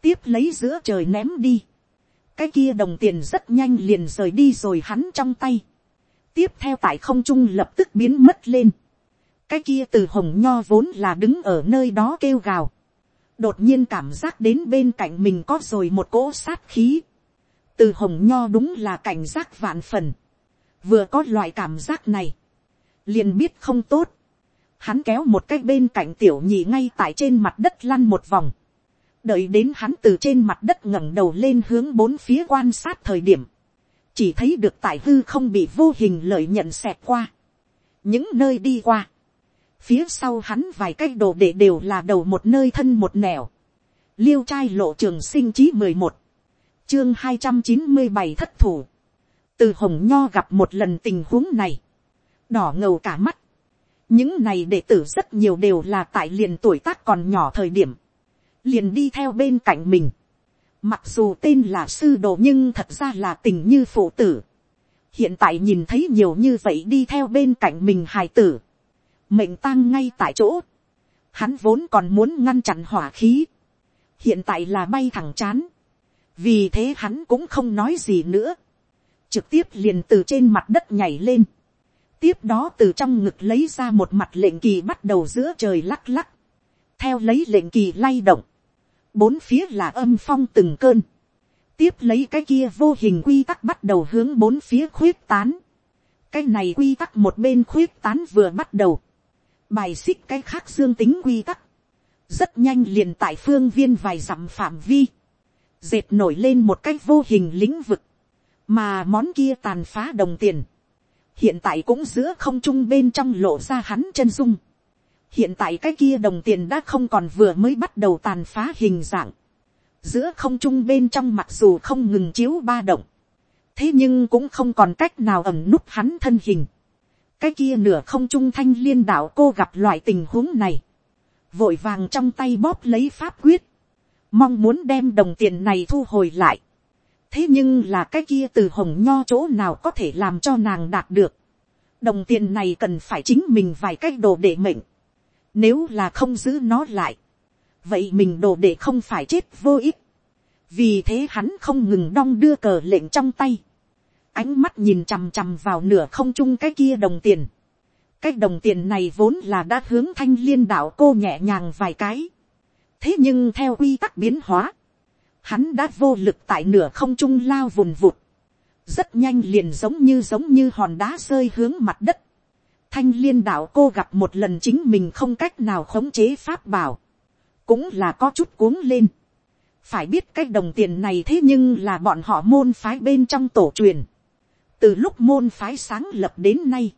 A: tiếp lấy giữa trời ném đi, cái kia đồng tiền rất nhanh liền rời đi rồi hắn trong tay, tiếp theo tại không trung lập tức biến mất lên, cái kia từ hồng nho vốn là đứng ở nơi đó kêu gào, đột nhiên cảm giác đến bên cạnh mình có rồi một cỗ sát khí. từ hồng nho đúng là cảnh giác vạn phần. vừa có loại cảm giác này, liền biết không tốt. hắn kéo một cái bên cạnh tiểu nhị ngay tại trên mặt đất lăn một vòng đợi đến hắn từ trên mặt đất ngẩng đầu lên hướng bốn phía quan sát thời điểm. chỉ thấy được tại hư không bị vô hình lợi nhận xẹt qua. những nơi đi qua. Phía sau hắn vài cái đồ để đều là đầu một nơi thân một nẻo, liêu trai lộ trường sinh chí mười một, chương hai trăm chín mươi bảy thất thủ, từ hồng nho gặp một lần tình huống này, đỏ ngầu cả mắt, những này đệ tử rất nhiều đều là tại liền tuổi tác còn nhỏ thời điểm, liền đi theo bên cạnh mình, mặc dù tên là sư đồ nhưng thật ra là tình như phụ tử, hiện tại nhìn thấy nhiều như vậy đi theo bên cạnh mình hài tử, mệnh tang ngay tại chỗ, hắn vốn còn muốn ngăn chặn hỏa khí, hiện tại là bay thẳng chán, vì thế hắn cũng không nói gì nữa, trực tiếp liền từ trên mặt đất nhảy lên, tiếp đó từ trong ngực lấy ra một mặt lệnh kỳ bắt đầu giữa trời lắc lắc, theo lấy lệnh kỳ lay động, bốn phía là âm phong từng cơn, tiếp lấy cái kia vô hình quy tắc bắt đầu hướng bốn phía khuyết tán, cái này quy tắc một bên khuyết tán vừa bắt đầu, bài xích cái khác dương tính quy tắc, rất nhanh liền tại phương viên vài dặm phạm vi, dệt nổi lên một cách vô hình lĩnh vực, mà món kia tàn phá đồng tiền, hiện tại cũng giữa không trung bên trong lộ ra hắn chân dung hiện tại cái kia đồng tiền đã không còn vừa mới bắt đầu tàn phá hình dạng, giữa không trung bên trong mặc dù không ngừng chiếu ba động, thế nhưng cũng không còn cách nào ẩm núp hắn thân hình. cái kia nửa không trung thanh liên đạo cô gặp loại tình huống này, vội vàng trong tay bóp lấy pháp quyết, mong muốn đem đồng tiền này thu hồi lại. thế nhưng là cái kia từ hồng nho chỗ nào có thể làm cho nàng đạt được. đồng tiền này cần phải chính mình vài cách đồ để mệnh nếu là không giữ nó lại, vậy mình đồ để không phải chết vô ích. vì thế hắn không ngừng đong đưa cờ lệnh trong tay. ánh mắt nhìn chằm chằm vào nửa không trung cái kia đồng tiền. cái đồng tiền này vốn là đã hướng thanh liên đạo cô nhẹ nhàng vài cái thế nhưng theo quy tắc biến hóa, hắn đã vô lực tại nửa không trung lao vùn vụt, rất nhanh liền giống như giống như hòn đá rơi hướng mặt đất. Thanh liên đạo cô gặp một lần chính mình không cách nào khống chế pháp bảo, cũng là có chút cuống lên. phải biết cái đồng tiền này thế nhưng là bọn họ môn phái bên trong tổ truyền. từ lúc môn phái sáng lập đến nay,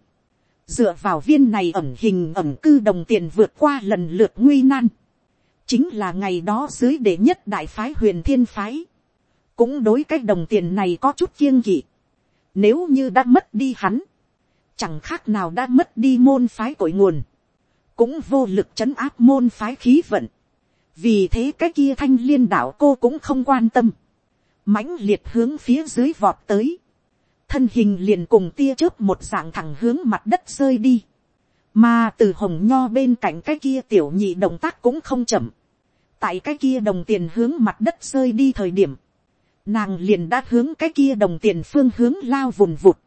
A: dựa vào viên này ẩm hình ẩm cư đồng tiền vượt qua lần lượt nguy nan chính là ngày đó dưới đệ nhất đại phái huyền thiên phái, cũng đối cái đồng tiền này có chút kiêng kỵ. Nếu như đã mất đi hắn, chẳng khác nào đã mất đi môn phái cội nguồn, cũng vô lực chấn áp môn phái khí vận. vì thế cái kia thanh liên đạo cô cũng không quan tâm, mãnh liệt hướng phía dưới vọt tới, thân hình liền cùng tia chớp một dạng thẳng hướng mặt đất rơi đi mà từ hồng nho bên cạnh cái kia tiểu nhị động tác cũng không chậm. tại cái kia đồng tiền hướng mặt đất rơi đi thời điểm, nàng liền đã hướng cái kia đồng tiền phương hướng lao vùn vụt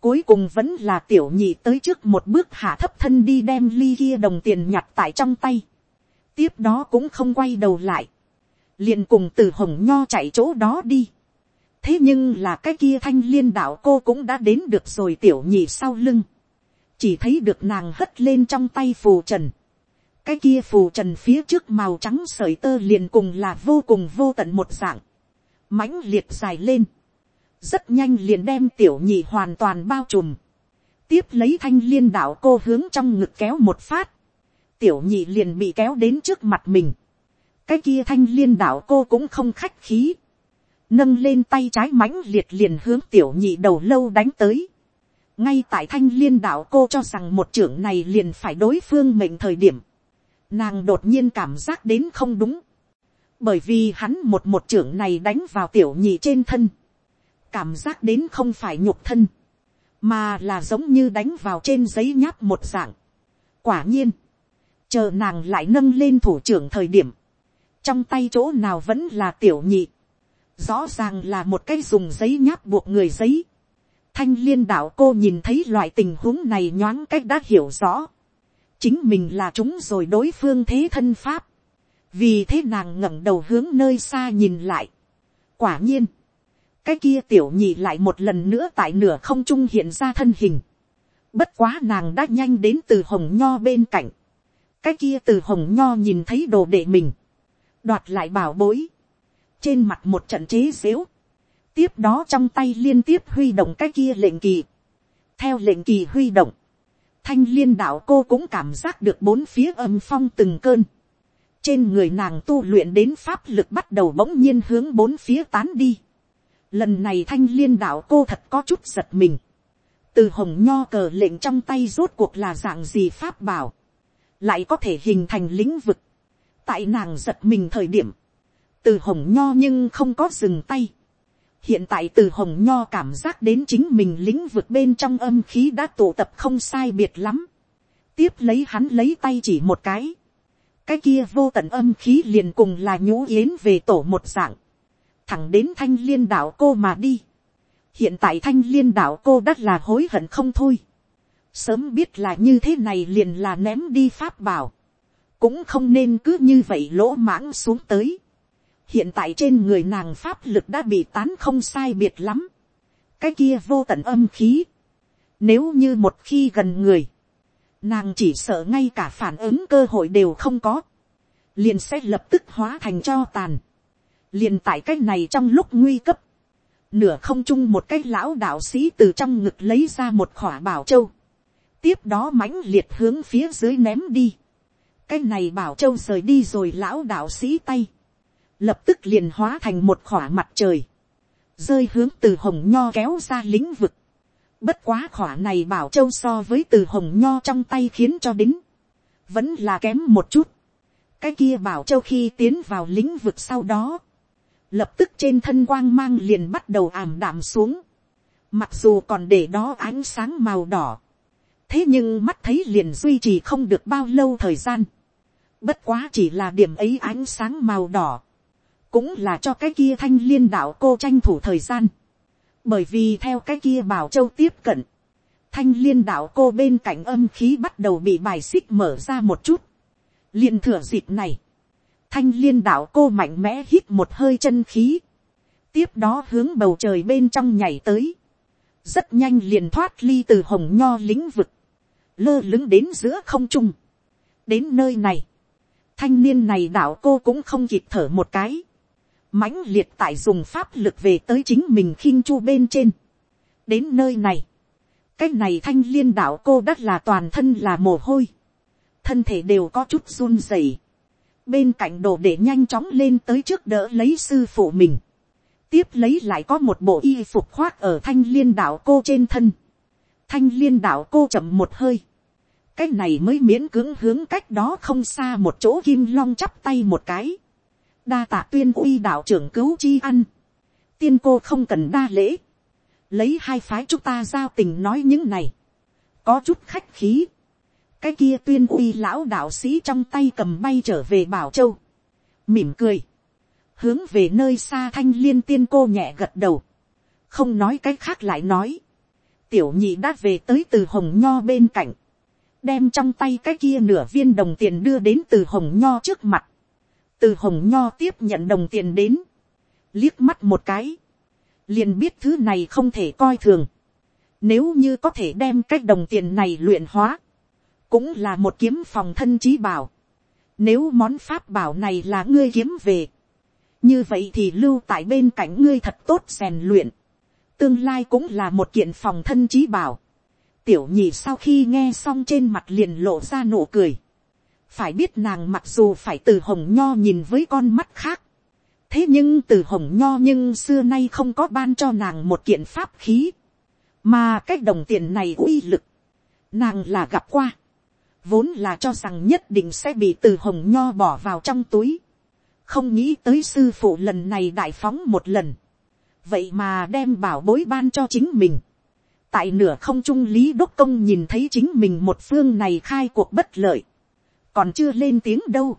A: cuối cùng vẫn là tiểu nhị tới trước một bước hạ thấp thân đi đem ly kia đồng tiền nhặt tại trong tay. tiếp đó cũng không quay đầu lại. liền cùng từ hồng nho chạy chỗ đó đi. thế nhưng là cái kia thanh liên đạo cô cũng đã đến được rồi tiểu nhị sau lưng chỉ thấy được nàng hất lên trong tay phù trần. cái kia phù trần phía trước màu trắng sợi tơ liền cùng là vô cùng vô tận một dạng, mãnh liệt dài lên, rất nhanh liền đem tiểu nhị hoàn toàn bao trùm, tiếp lấy thanh liên đạo cô hướng trong ngực kéo một phát, tiểu nhị liền bị kéo đến trước mặt mình, cái kia thanh liên đạo cô cũng không khách khí, nâng lên tay trái mãnh liệt liền hướng tiểu nhị đầu lâu đánh tới, ngay tại thanh liên đạo cô cho rằng một trưởng này liền phải đối phương mệnh thời điểm, nàng đột nhiên cảm giác đến không đúng, bởi vì hắn một một trưởng này đánh vào tiểu nhị trên thân, cảm giác đến không phải nhục thân, mà là giống như đánh vào trên giấy nháp một dạng. quả nhiên, chờ nàng lại nâng lên thủ trưởng thời điểm, trong tay chỗ nào vẫn là tiểu nhị, rõ ràng là một cái dùng giấy nháp buộc người giấy, thanh liên đạo cô nhìn thấy loại tình huống này nhoáng cách đã hiểu rõ. chính mình là chúng rồi đối phương thế thân pháp. vì thế nàng ngẩng đầu hướng nơi xa nhìn lại. quả nhiên, cái kia tiểu nhị lại một lần nữa tại nửa không trung hiện ra thân hình. bất quá nàng đã nhanh đến từ hồng nho bên cạnh. cái kia từ hồng nho nhìn thấy đồ đệ mình. đoạt lại bảo bối. trên mặt một trận chế xếu tiếp đó trong tay liên tiếp huy động cái kia lệnh kỳ. theo lệnh kỳ huy động, thanh liên đạo cô cũng cảm giác được bốn phía âm phong từng cơn. trên người nàng tu luyện đến pháp lực bắt đầu bỗng nhiên hướng bốn phía tán đi lần này thanh liên đạo cô thật có chút giật mình. từ hồng nho cờ lệnh trong tay rốt cuộc là dạng gì pháp bảo. lại có thể hình thành lĩnh vực. tại nàng giật mình thời điểm. từ hồng nho nhưng không có dừng tay hiện tại từ hồng nho cảm giác đến chính mình lĩnh vực bên trong âm khí đã tụ tập không sai biệt lắm. tiếp lấy hắn lấy tay chỉ một cái. cái kia vô tận âm khí liền cùng là nhũ yến về tổ một dạng thẳng đến thanh liên đạo cô mà đi. hiện tại thanh liên đạo cô đã là hối hận không thôi. sớm biết là như thế này liền là ném đi pháp bảo. cũng không nên cứ như vậy lỗ mãng xuống tới hiện tại trên người nàng pháp lực đã bị tán không sai biệt lắm. cái kia vô tận âm khí. nếu như một khi gần người, nàng chỉ sợ ngay cả phản ứng cơ hội đều không có, liền sẽ lập tức hóa thành cho tàn liền tại cái này trong lúc nguy cấp, nửa không trung một cái lão đạo sĩ từ trong ngực lấy ra một khỏa bảo châu, tiếp đó mãnh liệt hướng phía dưới ném đi, cái này bảo châu rời đi rồi lão đạo sĩ tay, lập tức liền hóa thành một khỏa mặt trời, rơi hướng từ hồng nho kéo ra lĩnh vực, bất quá khỏa này bảo châu so với từ hồng nho trong tay khiến cho đến, vẫn là kém một chút, cái kia bảo châu khi tiến vào lĩnh vực sau đó, lập tức trên thân quang mang liền bắt đầu ảm đạm xuống, mặc dù còn để đó ánh sáng màu đỏ, thế nhưng mắt thấy liền duy trì không được bao lâu thời gian, bất quá chỉ là điểm ấy ánh sáng màu đỏ, cũng là cho cái kia thanh liên đạo cô tranh thủ thời gian, bởi vì theo cái kia bảo châu tiếp cận, thanh liên đạo cô bên cạnh âm khí bắt đầu bị bài xích mở ra một chút, liền thừa dịp này, thanh liên đạo cô mạnh mẽ hít một hơi chân khí, tiếp đó hướng bầu trời bên trong nhảy tới, rất nhanh liền thoát ly từ hồng nho lĩnh vực, lơ lứng đến giữa không trung. đến nơi này, thanh niên này đạo cô cũng không kịp thở một cái, mãnh liệt tại dùng pháp lực về tới chính mình khinh chu bên trên. đến nơi này, cái này thanh liên đạo cô đất là toàn thân là mồ hôi, thân thể đều có chút run rẩy, bên cạnh đồ để nhanh chóng lên tới trước đỡ lấy sư phụ mình, tiếp lấy lại có một bộ y phục khoác ở thanh liên đạo cô trên thân, thanh liên đạo cô chậm một hơi, cái này mới miễn cưỡng hướng cách đó không xa một chỗ kim long chắp tay một cái, đa tạ tuyên uy đạo trưởng cứu chi ăn, tiên cô không cần đa lễ, lấy hai phái chúng ta giao tình nói những này, có chút khách khí, cái kia tuyên uy lão đạo sĩ trong tay cầm bay trở về bảo châu, mỉm cười, hướng về nơi xa thanh liên tiên cô nhẹ gật đầu, không nói cái khác lại nói, tiểu nhị đã về tới từ hồng nho bên cạnh, đem trong tay cái kia nửa viên đồng tiền đưa đến từ hồng nho trước mặt, từ hồng nho tiếp nhận đồng tiền đến, liếc mắt một cái, liền biết thứ này không thể coi thường, nếu như có thể đem cái đồng tiền này luyện hóa, cũng là một kiếm phòng thân trí bảo. Nếu món pháp bảo này là ngươi kiếm về, như vậy thì lưu tại bên cạnh ngươi thật tốt rèn luyện. Tương lai cũng là một kiện phòng thân trí bảo. Tiểu nhị sau khi nghe xong trên mặt liền lộ ra nụ cười. Phải biết nàng mặc dù phải từ hồng nho nhìn với con mắt khác. Thế nhưng từ hồng nho nhưng xưa nay không có ban cho nàng một kiện pháp khí. Mà cái đồng tiền này uy lực. Nàng là gặp qua vốn là cho rằng nhất định sẽ bị từ hồng nho bỏ vào trong túi, không nghĩ tới sư phụ lần này đại phóng một lần, vậy mà đem bảo bối ban cho chính mình. tại nửa không trung lý đốc công nhìn thấy chính mình một phương này khai cuộc bất lợi, còn chưa lên tiếng đâu,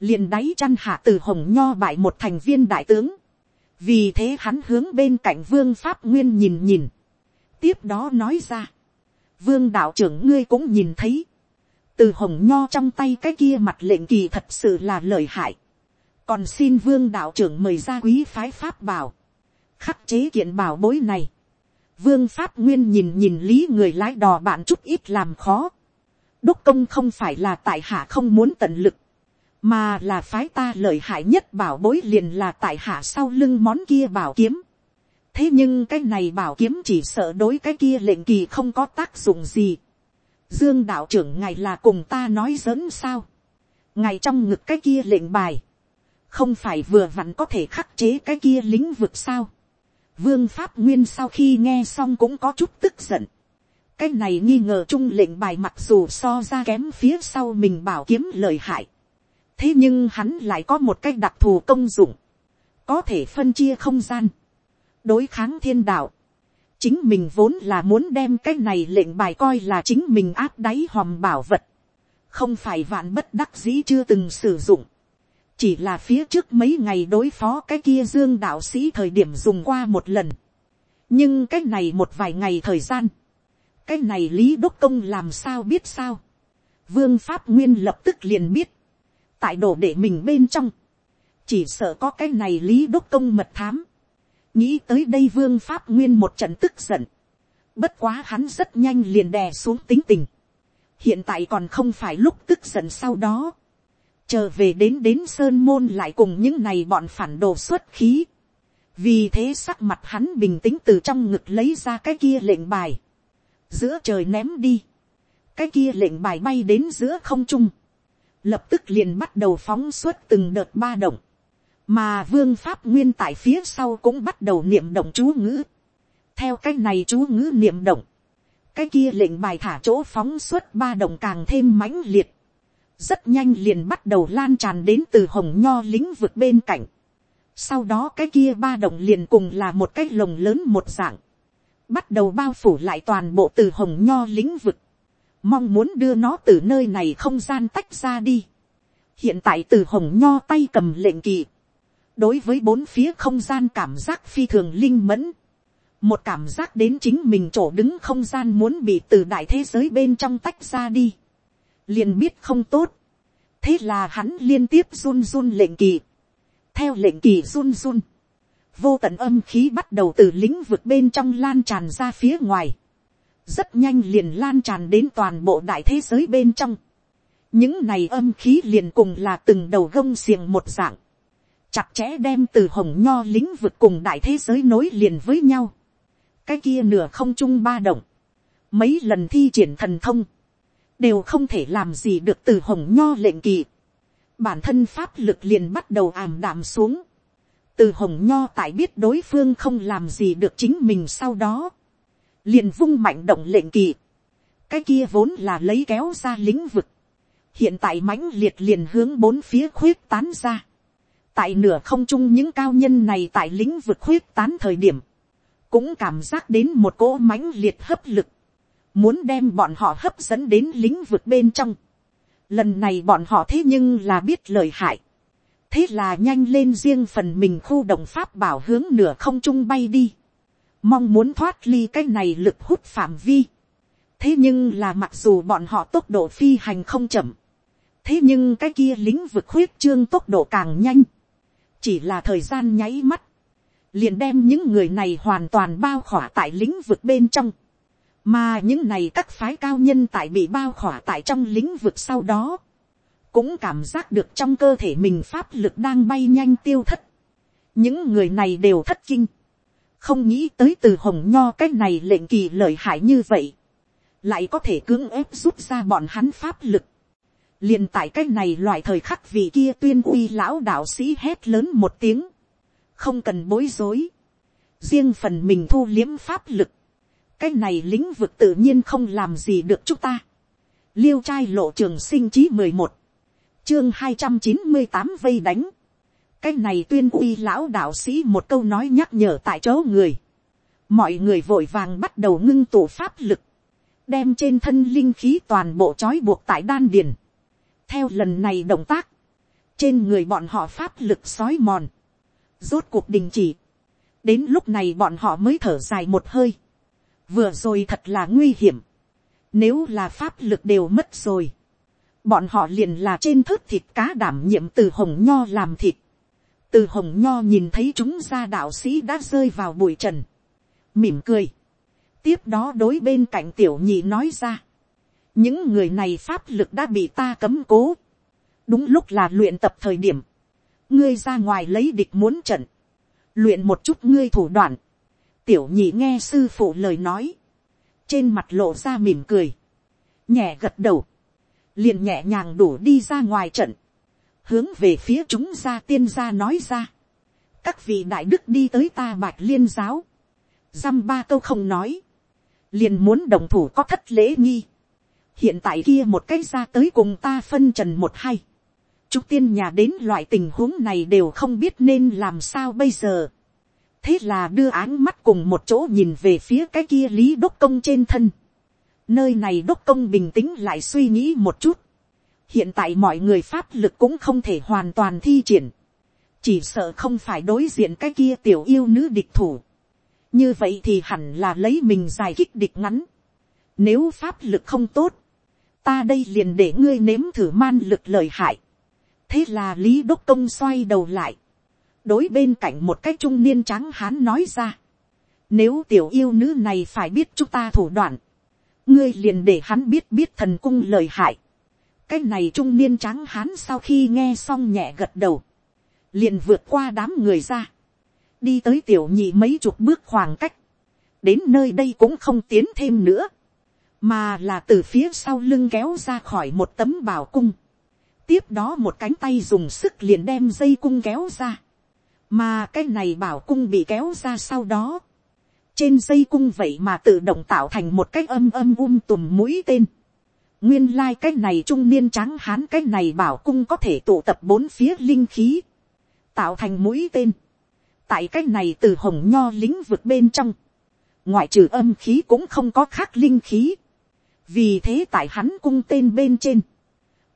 A: liền đáy chăn hạ từ hồng nho bại một thành viên đại tướng, vì thế hắn hướng bên cạnh vương pháp nguyên nhìn nhìn, tiếp đó nói ra, vương đạo trưởng ngươi cũng nhìn thấy, từ hồng nho trong tay cái kia mặt lệnh kỳ thật sự là lợi hại. còn xin vương đạo trưởng mời ra quý phái pháp bảo. khắc chế kiện bảo bối này. vương pháp nguyên nhìn nhìn lý người lái đò bạn chút ít làm khó. đúc công không phải là tại hạ không muốn tận lực. mà là phái ta lợi hại nhất bảo bối liền là tại hạ sau lưng món kia bảo kiếm. thế nhưng cái này bảo kiếm chỉ sợ đối cái kia lệnh kỳ không có tác dụng gì Dương đạo trưởng ngài là cùng ta nói giỡn sao. Ngài trong ngực cái kia lệnh bài. Không phải vừa vặn có thể khắc chế cái kia lĩnh vực sao. Vương Pháp Nguyên sau khi nghe xong cũng có chút tức giận. Cái này nghi ngờ chung lệnh bài mặc dù so ra kém phía sau mình bảo kiếm lời hại. Thế nhưng hắn lại có một cách đặc thù công dụng. Có thể phân chia không gian. Đối kháng thiên đạo chính mình vốn là muốn đem cái này lệnh bài coi là chính mình áp đáy hòm bảo vật, không phải vạn bất đắc dĩ chưa từng sử dụng, chỉ là phía trước mấy ngày đối phó cái kia dương đạo sĩ thời điểm dùng qua một lần, nhưng cái này một vài ngày thời gian, cái này lý đốc công làm sao biết sao, vương pháp nguyên lập tức liền biết, tại đồ để mình bên trong, chỉ sợ có cái này lý đốc công mật thám, nghĩ tới đây vương pháp nguyên một trận tức giận. bất quá hắn rất nhanh liền đè xuống tính tình. hiện tại còn không phải lúc tức giận sau đó. Chờ về đến đến Sơn Môn lại cùng những này bọn phản đồ xuất khí. Vì thế sắc mặt hắn bình tĩnh từ trong ngực lấy ra cái kia lệnh bài. Giữa trời ném đi. Cái kia lệnh bài bay đến giữa không trung. Lập tức liền bắt đầu phóng suốt từng đợt ba động. Mà vương pháp nguyên tại phía sau cũng bắt đầu niệm động chú ngữ. Theo cái này chú ngữ niệm động. Cái kia lệnh bài thả chỗ phóng suốt ba động càng thêm mãnh liệt rất nhanh liền bắt đầu lan tràn đến từ hồng nho lĩnh vực bên cạnh. Sau đó cái kia ba động liền cùng là một cái lồng lớn một dạng. Bắt đầu bao phủ lại toàn bộ từ hồng nho lĩnh vực. Mong muốn đưa nó từ nơi này không gian tách ra đi. Hiện tại từ hồng nho tay cầm lệnh kỳ. Đối với bốn phía không gian cảm giác phi thường linh mẫn. Một cảm giác đến chính mình chỗ đứng không gian muốn bị từ đại thế giới bên trong tách ra đi liền biết không tốt. thế là hắn liên tiếp run run lệnh kỳ. theo lệnh kỳ run run, vô tận âm khí bắt đầu từ lĩnh vực bên trong lan tràn ra phía ngoài. rất nhanh liền lan tràn đến toàn bộ đại thế giới bên trong. những này âm khí liền cùng là từng đầu gông xiềng một dạng chặt chẽ đem từ hồng nho lĩnh vực cùng đại thế giới nối liền với nhau. cái kia nửa không trung ba động. mấy lần thi triển thần thông đều không thể làm gì được từ hồng nho lệnh kỳ. bản thân pháp lực liền bắt đầu ảm đạm xuống. từ hồng nho tại biết đối phương không làm gì được chính mình sau đó. liền vung mạnh động lệnh kỳ. cái kia vốn là lấy kéo ra lĩnh vực. hiện tại mãnh liệt liền hướng bốn phía khuyết tán ra tại nửa không trung những cao nhân này tại lĩnh vực khuyết tán thời điểm, cũng cảm giác đến một cỗ mãnh liệt hấp lực muốn đem bọn họ hấp dẫn đến lĩnh vực bên trong. Lần này bọn họ thế nhưng là biết lời hại. Thế là nhanh lên riêng phần mình khu động pháp bảo hướng nửa không trung bay đi. Mong muốn thoát ly cái này lực hút phạm vi. Thế nhưng là mặc dù bọn họ tốc độ phi hành không chậm. Thế nhưng cái kia lĩnh vực huyết trương tốc độ càng nhanh. Chỉ là thời gian nháy mắt. Liền đem những người này hoàn toàn bao khỏa tại lĩnh vực bên trong mà những này các phái cao nhân tại bị bao khỏa tại trong lĩnh vực sau đó, cũng cảm giác được trong cơ thể mình pháp lực đang bay nhanh tiêu thất. những người này đều thất kinh, không nghĩ tới từ hồng nho cái này lệnh kỳ lợi hại như vậy, lại có thể cưỡng ép rút ra bọn hắn pháp lực liền tại cái này loại thời khắc vị kia tuyên uy lão đạo sĩ hét lớn một tiếng, không cần bối rối, riêng phần mình thu liếm pháp lực, cái này lĩnh vực tự nhiên không làm gì được chúng ta. liêu trai lộ trường sinh chí mười một, chương hai trăm chín mươi tám vây đánh. cái này tuyên uy lão đạo sĩ một câu nói nhắc nhở tại chỗ người. mọi người vội vàng bắt đầu ngưng tụ pháp lực, đem trên thân linh khí toàn bộ trói buộc tại đan điền theo lần này động tác, trên người bọn họ pháp lực sói mòn, rốt cuộc đình chỉ. đến lúc này bọn họ mới thở dài một hơi. vừa rồi thật là nguy hiểm, nếu là pháp lực đều mất rồi, bọn họ liền là trên thớt thịt cá đảm nhiệm từ hồng nho làm thịt, từ hồng nho nhìn thấy chúng ra đạo sĩ đã rơi vào bụi trần, mỉm cười, tiếp đó đối bên cạnh tiểu nhị nói ra, những người này pháp lực đã bị ta cấm cố, đúng lúc là luyện tập thời điểm, ngươi ra ngoài lấy địch muốn trận, luyện một chút ngươi thủ đoạn, tiểu nhị nghe sư phụ lời nói, trên mặt lộ ra mỉm cười, nhẹ gật đầu, liền nhẹ nhàng đủ đi ra ngoài trận, hướng về phía chúng gia tiên gia nói ra, các vị đại đức đi tới ta bạch liên giáo, dăm ba câu không nói, liền muốn đồng thủ có thất lễ nghi, hiện tại kia một cái ra tới cùng ta phân trần một hay, chúng tiên nhà đến loại tình huống này đều không biết nên làm sao bây giờ thế là đưa áng mắt cùng một chỗ nhìn về phía cái kia lý đốc công trên thân. nơi này đốc công bình tĩnh lại suy nghĩ một chút. hiện tại mọi người pháp lực cũng không thể hoàn toàn thi triển. chỉ sợ không phải đối diện cái kia tiểu yêu nữ địch thủ. như vậy thì hẳn là lấy mình dài kích địch ngắn. nếu pháp lực không tốt, ta đây liền để ngươi nếm thử man lực lời hại. thế là lý đốc công xoay đầu lại đối bên cạnh một cái trung niên trắng hán nói ra. Nếu tiểu yêu nữ này phải biết chúng ta thủ đoạn. Ngươi liền để hắn biết biết thần cung lời hại. cái này trung niên trắng hán sau khi nghe xong nhẹ gật đầu, liền vượt qua đám người ra, đi tới tiểu nhị mấy chục bước khoảng cách, đến nơi đây cũng không tiến thêm nữa, mà là từ phía sau lưng kéo ra khỏi một tấm bảo cung, tiếp đó một cánh tay dùng sức liền đem dây cung kéo ra, mà cái này bảo cung bị kéo ra sau đó, trên dây cung vậy mà tự động tạo thành một cái âm âm um tùm mũi tên, nguyên lai、like、cái này trung niên trắng hán cái này bảo cung có thể tụ tập bốn phía linh khí, tạo thành mũi tên, tại cái này từ hồng nho lĩnh vực bên trong, ngoại trừ âm khí cũng không có khác linh khí, vì thế tại hắn cung tên bên trên,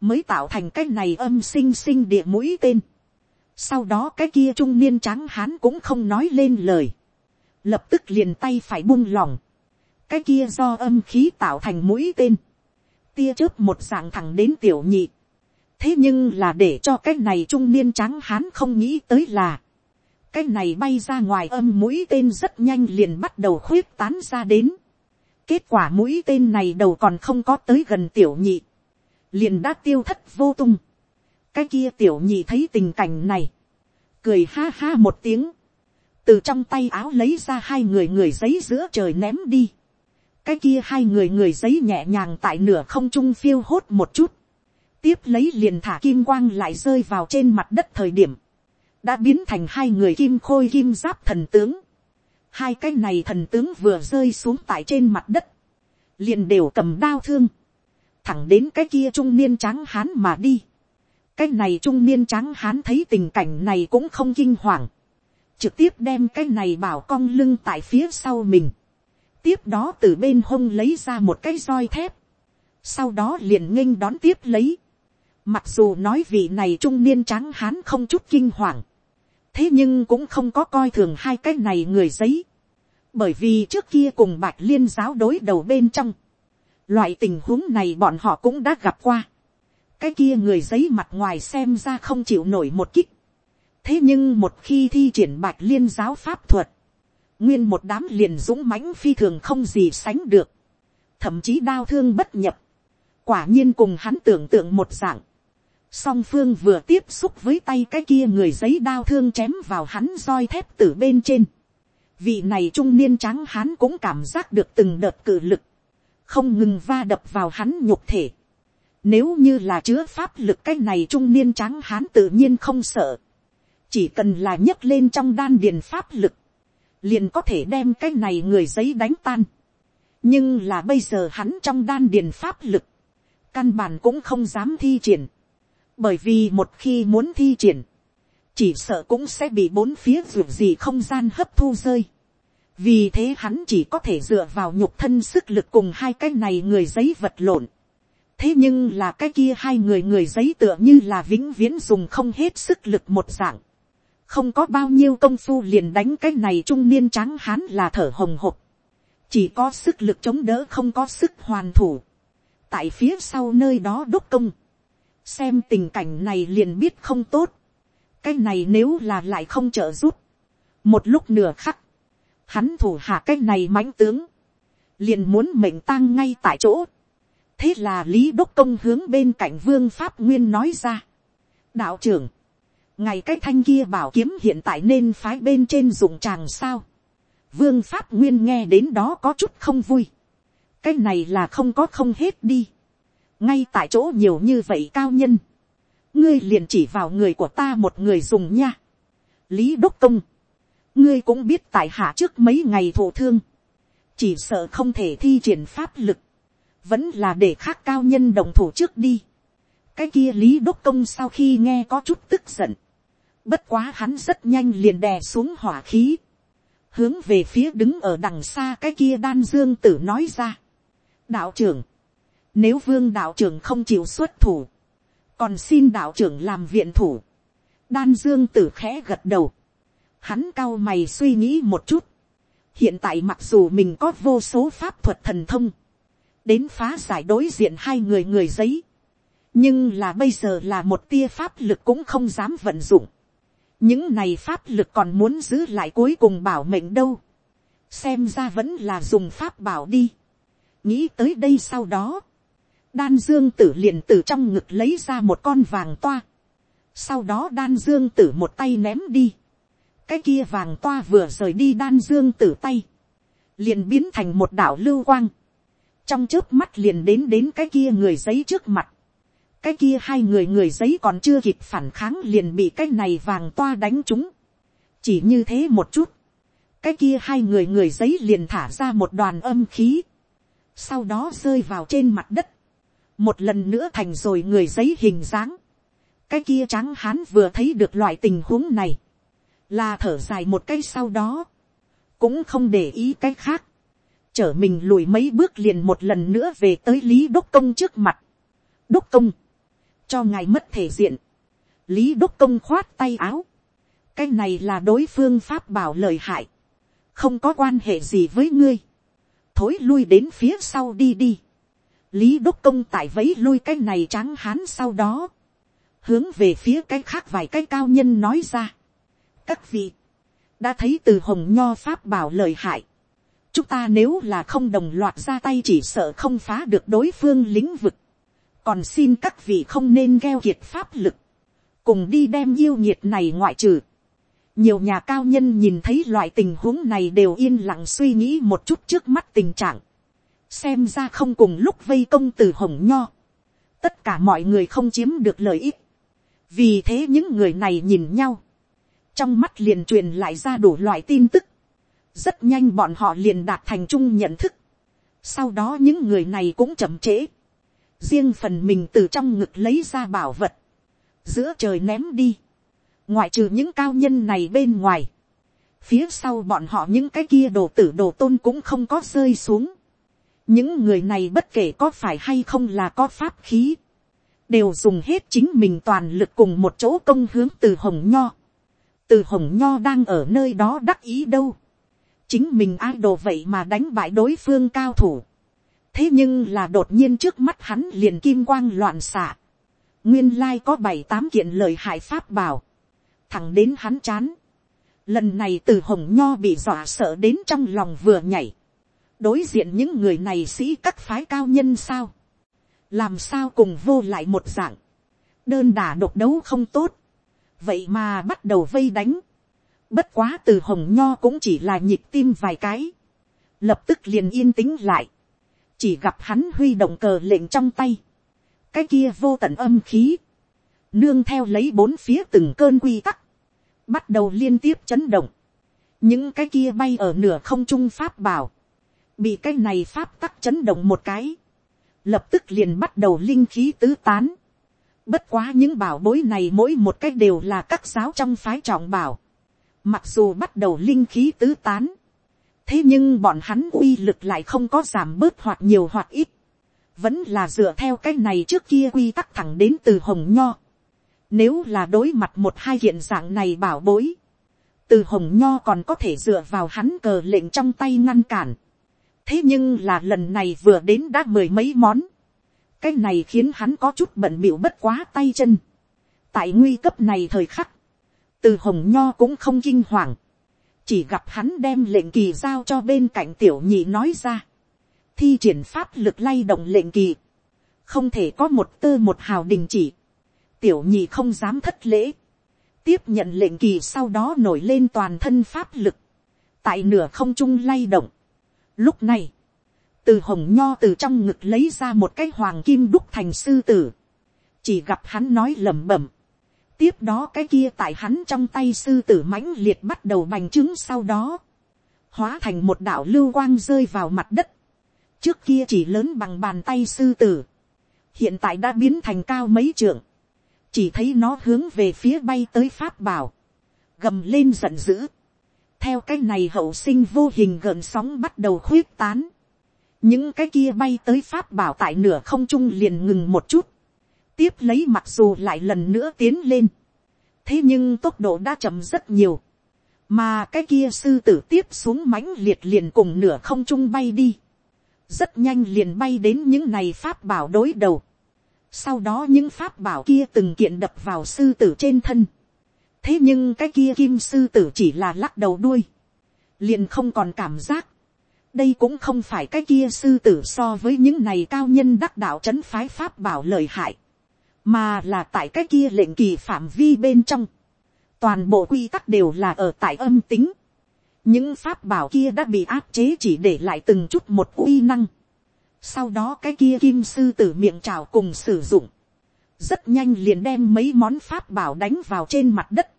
A: mới tạo thành cái này âm sinh sinh địa mũi tên. Sau đó cái kia trung niên trắng hán cũng không nói lên lời. Lập tức liền tay phải buông lỏng. Cái kia do âm khí tạo thành mũi tên. Tia chớp một dạng thẳng đến tiểu nhị. Thế nhưng là để cho cái này trung niên trắng hán không nghĩ tới là. Cái này bay ra ngoài âm mũi tên rất nhanh liền bắt đầu khuyết tán ra đến. Kết quả mũi tên này đầu còn không có tới gần tiểu nhị liền đã tiêu thất vô tung. cái kia tiểu nhị thấy tình cảnh này, cười ha ha một tiếng, từ trong tay áo lấy ra hai người người giấy giữa trời ném đi. cái kia hai người người giấy nhẹ nhàng tại nửa không trung phiêu hốt một chút, tiếp lấy liền thả kim quang lại rơi vào trên mặt đất thời điểm, đã biến thành hai người kim khôi kim giáp thần tướng hai cái này thần tướng vừa rơi xuống tại trên mặt đất, liền đều cầm đao thương, thẳng đến cái kia trung niên tráng hán mà đi. cái này trung niên tráng hán thấy tình cảnh này cũng không kinh hoàng, trực tiếp đem cái này bảo cong lưng tại phía sau mình, tiếp đó từ bên hông lấy ra một cái roi thép, sau đó liền nghênh đón tiếp lấy, mặc dù nói vị này trung niên tráng hán không chút kinh hoàng, thế nhưng cũng không có coi thường hai cái này người giấy, bởi vì trước kia cùng bạch liên giáo đối đầu bên trong, Loại tình huống này bọn họ cũng đã gặp qua. Cái kia người giấy mặt ngoài xem ra không chịu nổi một kích. Thế nhưng một khi thi triển bạch liên giáo pháp thuật. Nguyên một đám liền dũng mãnh phi thường không gì sánh được. Thậm chí đau thương bất nhập. Quả nhiên cùng hắn tưởng tượng một dạng. Song phương vừa tiếp xúc với tay cái kia người giấy đao thương chém vào hắn roi thép từ bên trên. Vị này trung niên trắng hắn cũng cảm giác được từng đợt cử lực không ngừng va đập vào hắn nhục thể. Nếu như là chứa pháp lực cái này trung niên trắng hắn tự nhiên không sợ. Chỉ cần là nhấc lên trong đan điền pháp lực. Liền có thể đem cái này người giấy đánh tan. Nhưng là bây giờ hắn trong đan điền pháp lực. Căn bản cũng không dám thi triển. Bởi vì một khi muốn thi triển. Chỉ sợ cũng sẽ bị bốn phía ruột gì không gian hấp thu rơi vì thế hắn chỉ có thể dựa vào nhục thân sức lực cùng hai cái này người giấy vật lộn. thế nhưng là cái kia hai người người giấy tựa như là vĩnh viễn dùng không hết sức lực một dạng. không có bao nhiêu công phu liền đánh cái này trung niên trắng hắn là thở hồng hộc. chỉ có sức lực chống đỡ không có sức hoàn thủ. tại phía sau nơi đó đúc công xem tình cảnh này liền biết không tốt. cái này nếu là lại không trợ giúp. một lúc nửa khắc hắn thủ hạ cái này mãnh tướng, liền muốn mệnh tang ngay tại chỗ. thế là lý đốc công hướng bên cạnh vương pháp nguyên nói ra. đạo trưởng, ngày cái thanh kia bảo kiếm hiện tại nên phái bên trên dụng tràng sao. vương pháp nguyên nghe đến đó có chút không vui. cái này là không có không hết đi ngay tại chỗ nhiều như vậy cao nhân. ngươi liền chỉ vào người của ta một người dùng nha. lý đốc công ngươi cũng biết tại hạ trước mấy ngày thổ thương, chỉ sợ không thể thi triển pháp lực, vẫn là để khác cao nhân đồng thủ trước đi. cái kia lý đốc công sau khi nghe có chút tức giận, bất quá hắn rất nhanh liền đè xuống hỏa khí, hướng về phía đứng ở đằng xa cái kia đan dương tử nói ra. đạo trưởng, nếu vương đạo trưởng không chịu xuất thủ, còn xin đạo trưởng làm viện thủ, đan dương tử khẽ gật đầu, Hắn cao mày suy nghĩ một chút. Hiện tại mặc dù mình có vô số pháp thuật thần thông. Đến phá giải đối diện hai người người giấy. Nhưng là bây giờ là một tia pháp lực cũng không dám vận dụng. Những này pháp lực còn muốn giữ lại cuối cùng bảo mệnh đâu. Xem ra vẫn là dùng pháp bảo đi. Nghĩ tới đây sau đó đan dương tử liền từ trong ngực lấy ra một con vàng toa, sau đó đan dương tử một tay ném đi, cái kia vàng toa vừa rời đi đan dương tử tay, liền biến thành một đảo lưu quang, trong trước mắt liền đến đến cái kia người giấy trước mặt, cái kia hai người người giấy còn chưa kịp phản kháng liền bị cái này vàng toa đánh chúng. chỉ như thế một chút, cái kia hai người người giấy liền thả ra một đoàn âm khí, sau đó rơi vào trên mặt đất, một lần nữa thành rồi người giấy hình dáng, cái kia trắng hán vừa thấy được loại tình huống này, là thở dài một cái sau đó, cũng không để ý cái khác, chở mình lùi mấy bước liền một lần nữa về tới lý đốc công trước mặt. đốc công, cho ngài mất thể diện, lý đốc công khoát tay áo, cái này là đối phương pháp bảo lời hại, không có quan hệ gì với ngươi, thối lui đến phía sau đi đi, lý đốc công tại vấy lui cái này trắng hán sau đó, hướng về phía cái khác vài cái cao nhân nói ra. các vị, đã thấy từ hồng nho pháp bảo lời hại, chúng ta nếu là không đồng loạt ra tay chỉ sợ không phá được đối phương lĩnh vực, còn xin các vị không nên gheo kiệt pháp lực, cùng đi đem yêu nhiệt này ngoại trừ. nhiều nhà cao nhân nhìn thấy loại tình huống này đều yên lặng suy nghĩ một chút trước mắt tình trạng, xem ra không cùng lúc vây công từ hồng nho, tất cả mọi người không chiếm được lợi ích, vì thế những người này nhìn nhau, trong mắt liền truyền lại ra đủ loại tin tức, rất nhanh bọn họ liền đạt thành chung nhận thức, sau đó những người này cũng chậm trễ, riêng phần mình từ trong ngực lấy ra bảo vật, giữa trời ném đi, ngoại trừ những cao nhân này bên ngoài, phía sau bọn họ những cái kia đồ tử đồ tôn cũng không có rơi xuống, những người này bất kể có phải hay không là có pháp khí, đều dùng hết chính mình toàn lực cùng một chỗ công hướng từ hồng nho. từ hồng nho đang ở nơi đó đắc ý đâu. chính mình ai đồ vậy mà đánh bại đối phương cao thủ. thế nhưng là đột nhiên trước mắt hắn liền kim quang loạn xạ. nguyên lai có bảy tám kiện lời hại pháp bảo. thẳng đến hắn chán. lần này từ hồng nho bị dọa sợ đến trong lòng vừa nhảy đối diện những người này sĩ các phái cao nhân sao? Làm sao cùng vô lại một dạng, đơn đả độc đấu không tốt, vậy mà bắt đầu vây đánh, bất quá từ hồng nho cũng chỉ là nhịp tim vài cái, lập tức liền yên tĩnh lại, chỉ gặp hắn huy động cờ lệnh trong tay, cái kia vô tận âm khí, nương theo lấy bốn phía từng cơn quy tắc, bắt đầu liên tiếp chấn động, những cái kia bay ở nửa không trung pháp bảo, bị cái này pháp tắc chấn động một cái, lập tức liền bắt đầu linh khí tứ tán. Bất quá những bảo bối này mỗi một cách đều là các giáo trong phái trọng bảo. Mặc dù bắt đầu linh khí tứ tán. Thế nhưng bọn hắn uy lực lại không có giảm bớt hoặc nhiều hoặc ít. Vẫn là dựa theo cách này trước kia quy tắc thẳng đến từ hồng nho. Nếu là đối mặt một hai hiện dạng này bảo bối. Từ hồng nho còn có thể dựa vào hắn cờ lệnh trong tay ngăn cản thế nhưng là lần này vừa đến đã mười mấy món, cái này khiến hắn có chút bận bịu bất quá tay chân. tại nguy cấp này thời khắc, từ hồng nho cũng không kinh hoàng, chỉ gặp hắn đem lệnh kỳ giao cho bên cạnh tiểu nhị nói ra, thi triển pháp lực lay động lệnh kỳ, không thể có một tơ một hào đình chỉ, tiểu nhị không dám thất lễ, tiếp nhận lệnh kỳ sau đó nổi lên toàn thân pháp lực, tại nửa không trung lay động, Lúc này, từ hồng nho từ trong ngực lấy ra một cái hoàng kim đúc thành sư tử. Chỉ gặp hắn nói lẩm bẩm. Tiếp đó cái kia tại hắn trong tay sư tử mãnh liệt bắt đầu bành trướng sau đó. Hóa thành một đạo lưu quang rơi vào mặt đất. Trước kia chỉ lớn bằng bàn tay sư tử. Hiện tại đã biến thành cao mấy trượng. Chỉ thấy nó hướng về phía bay tới pháp bảo. Gầm lên giận dữ theo cái này hậu sinh vô hình gợn sóng bắt đầu khuyết tán. những cái kia bay tới pháp bảo tại nửa không trung liền ngừng một chút. tiếp lấy mặc dù lại lần nữa tiến lên. thế nhưng tốc độ đã chậm rất nhiều. mà cái kia sư tử tiếp xuống mãnh liệt liền cùng nửa không trung bay đi. rất nhanh liền bay đến những này pháp bảo đối đầu. sau đó những pháp bảo kia từng kiện đập vào sư tử trên thân thế nhưng cái kia kim sư tử chỉ là lắc đầu đuôi, liền không còn cảm giác, đây cũng không phải cái kia sư tử so với những này cao nhân đắc đạo c h ấ n phái pháp bảo lời hại, mà là tại cái kia lệnh kỳ phạm vi bên trong, toàn bộ quy tắc đều là ở tại âm tính, những pháp bảo kia đã bị áp chế chỉ để lại từng chút một uy năng, sau đó cái kia kim sư tử miệng trào cùng sử dụng, rất nhanh liền đem mấy món pháp bảo đánh vào trên mặt đất,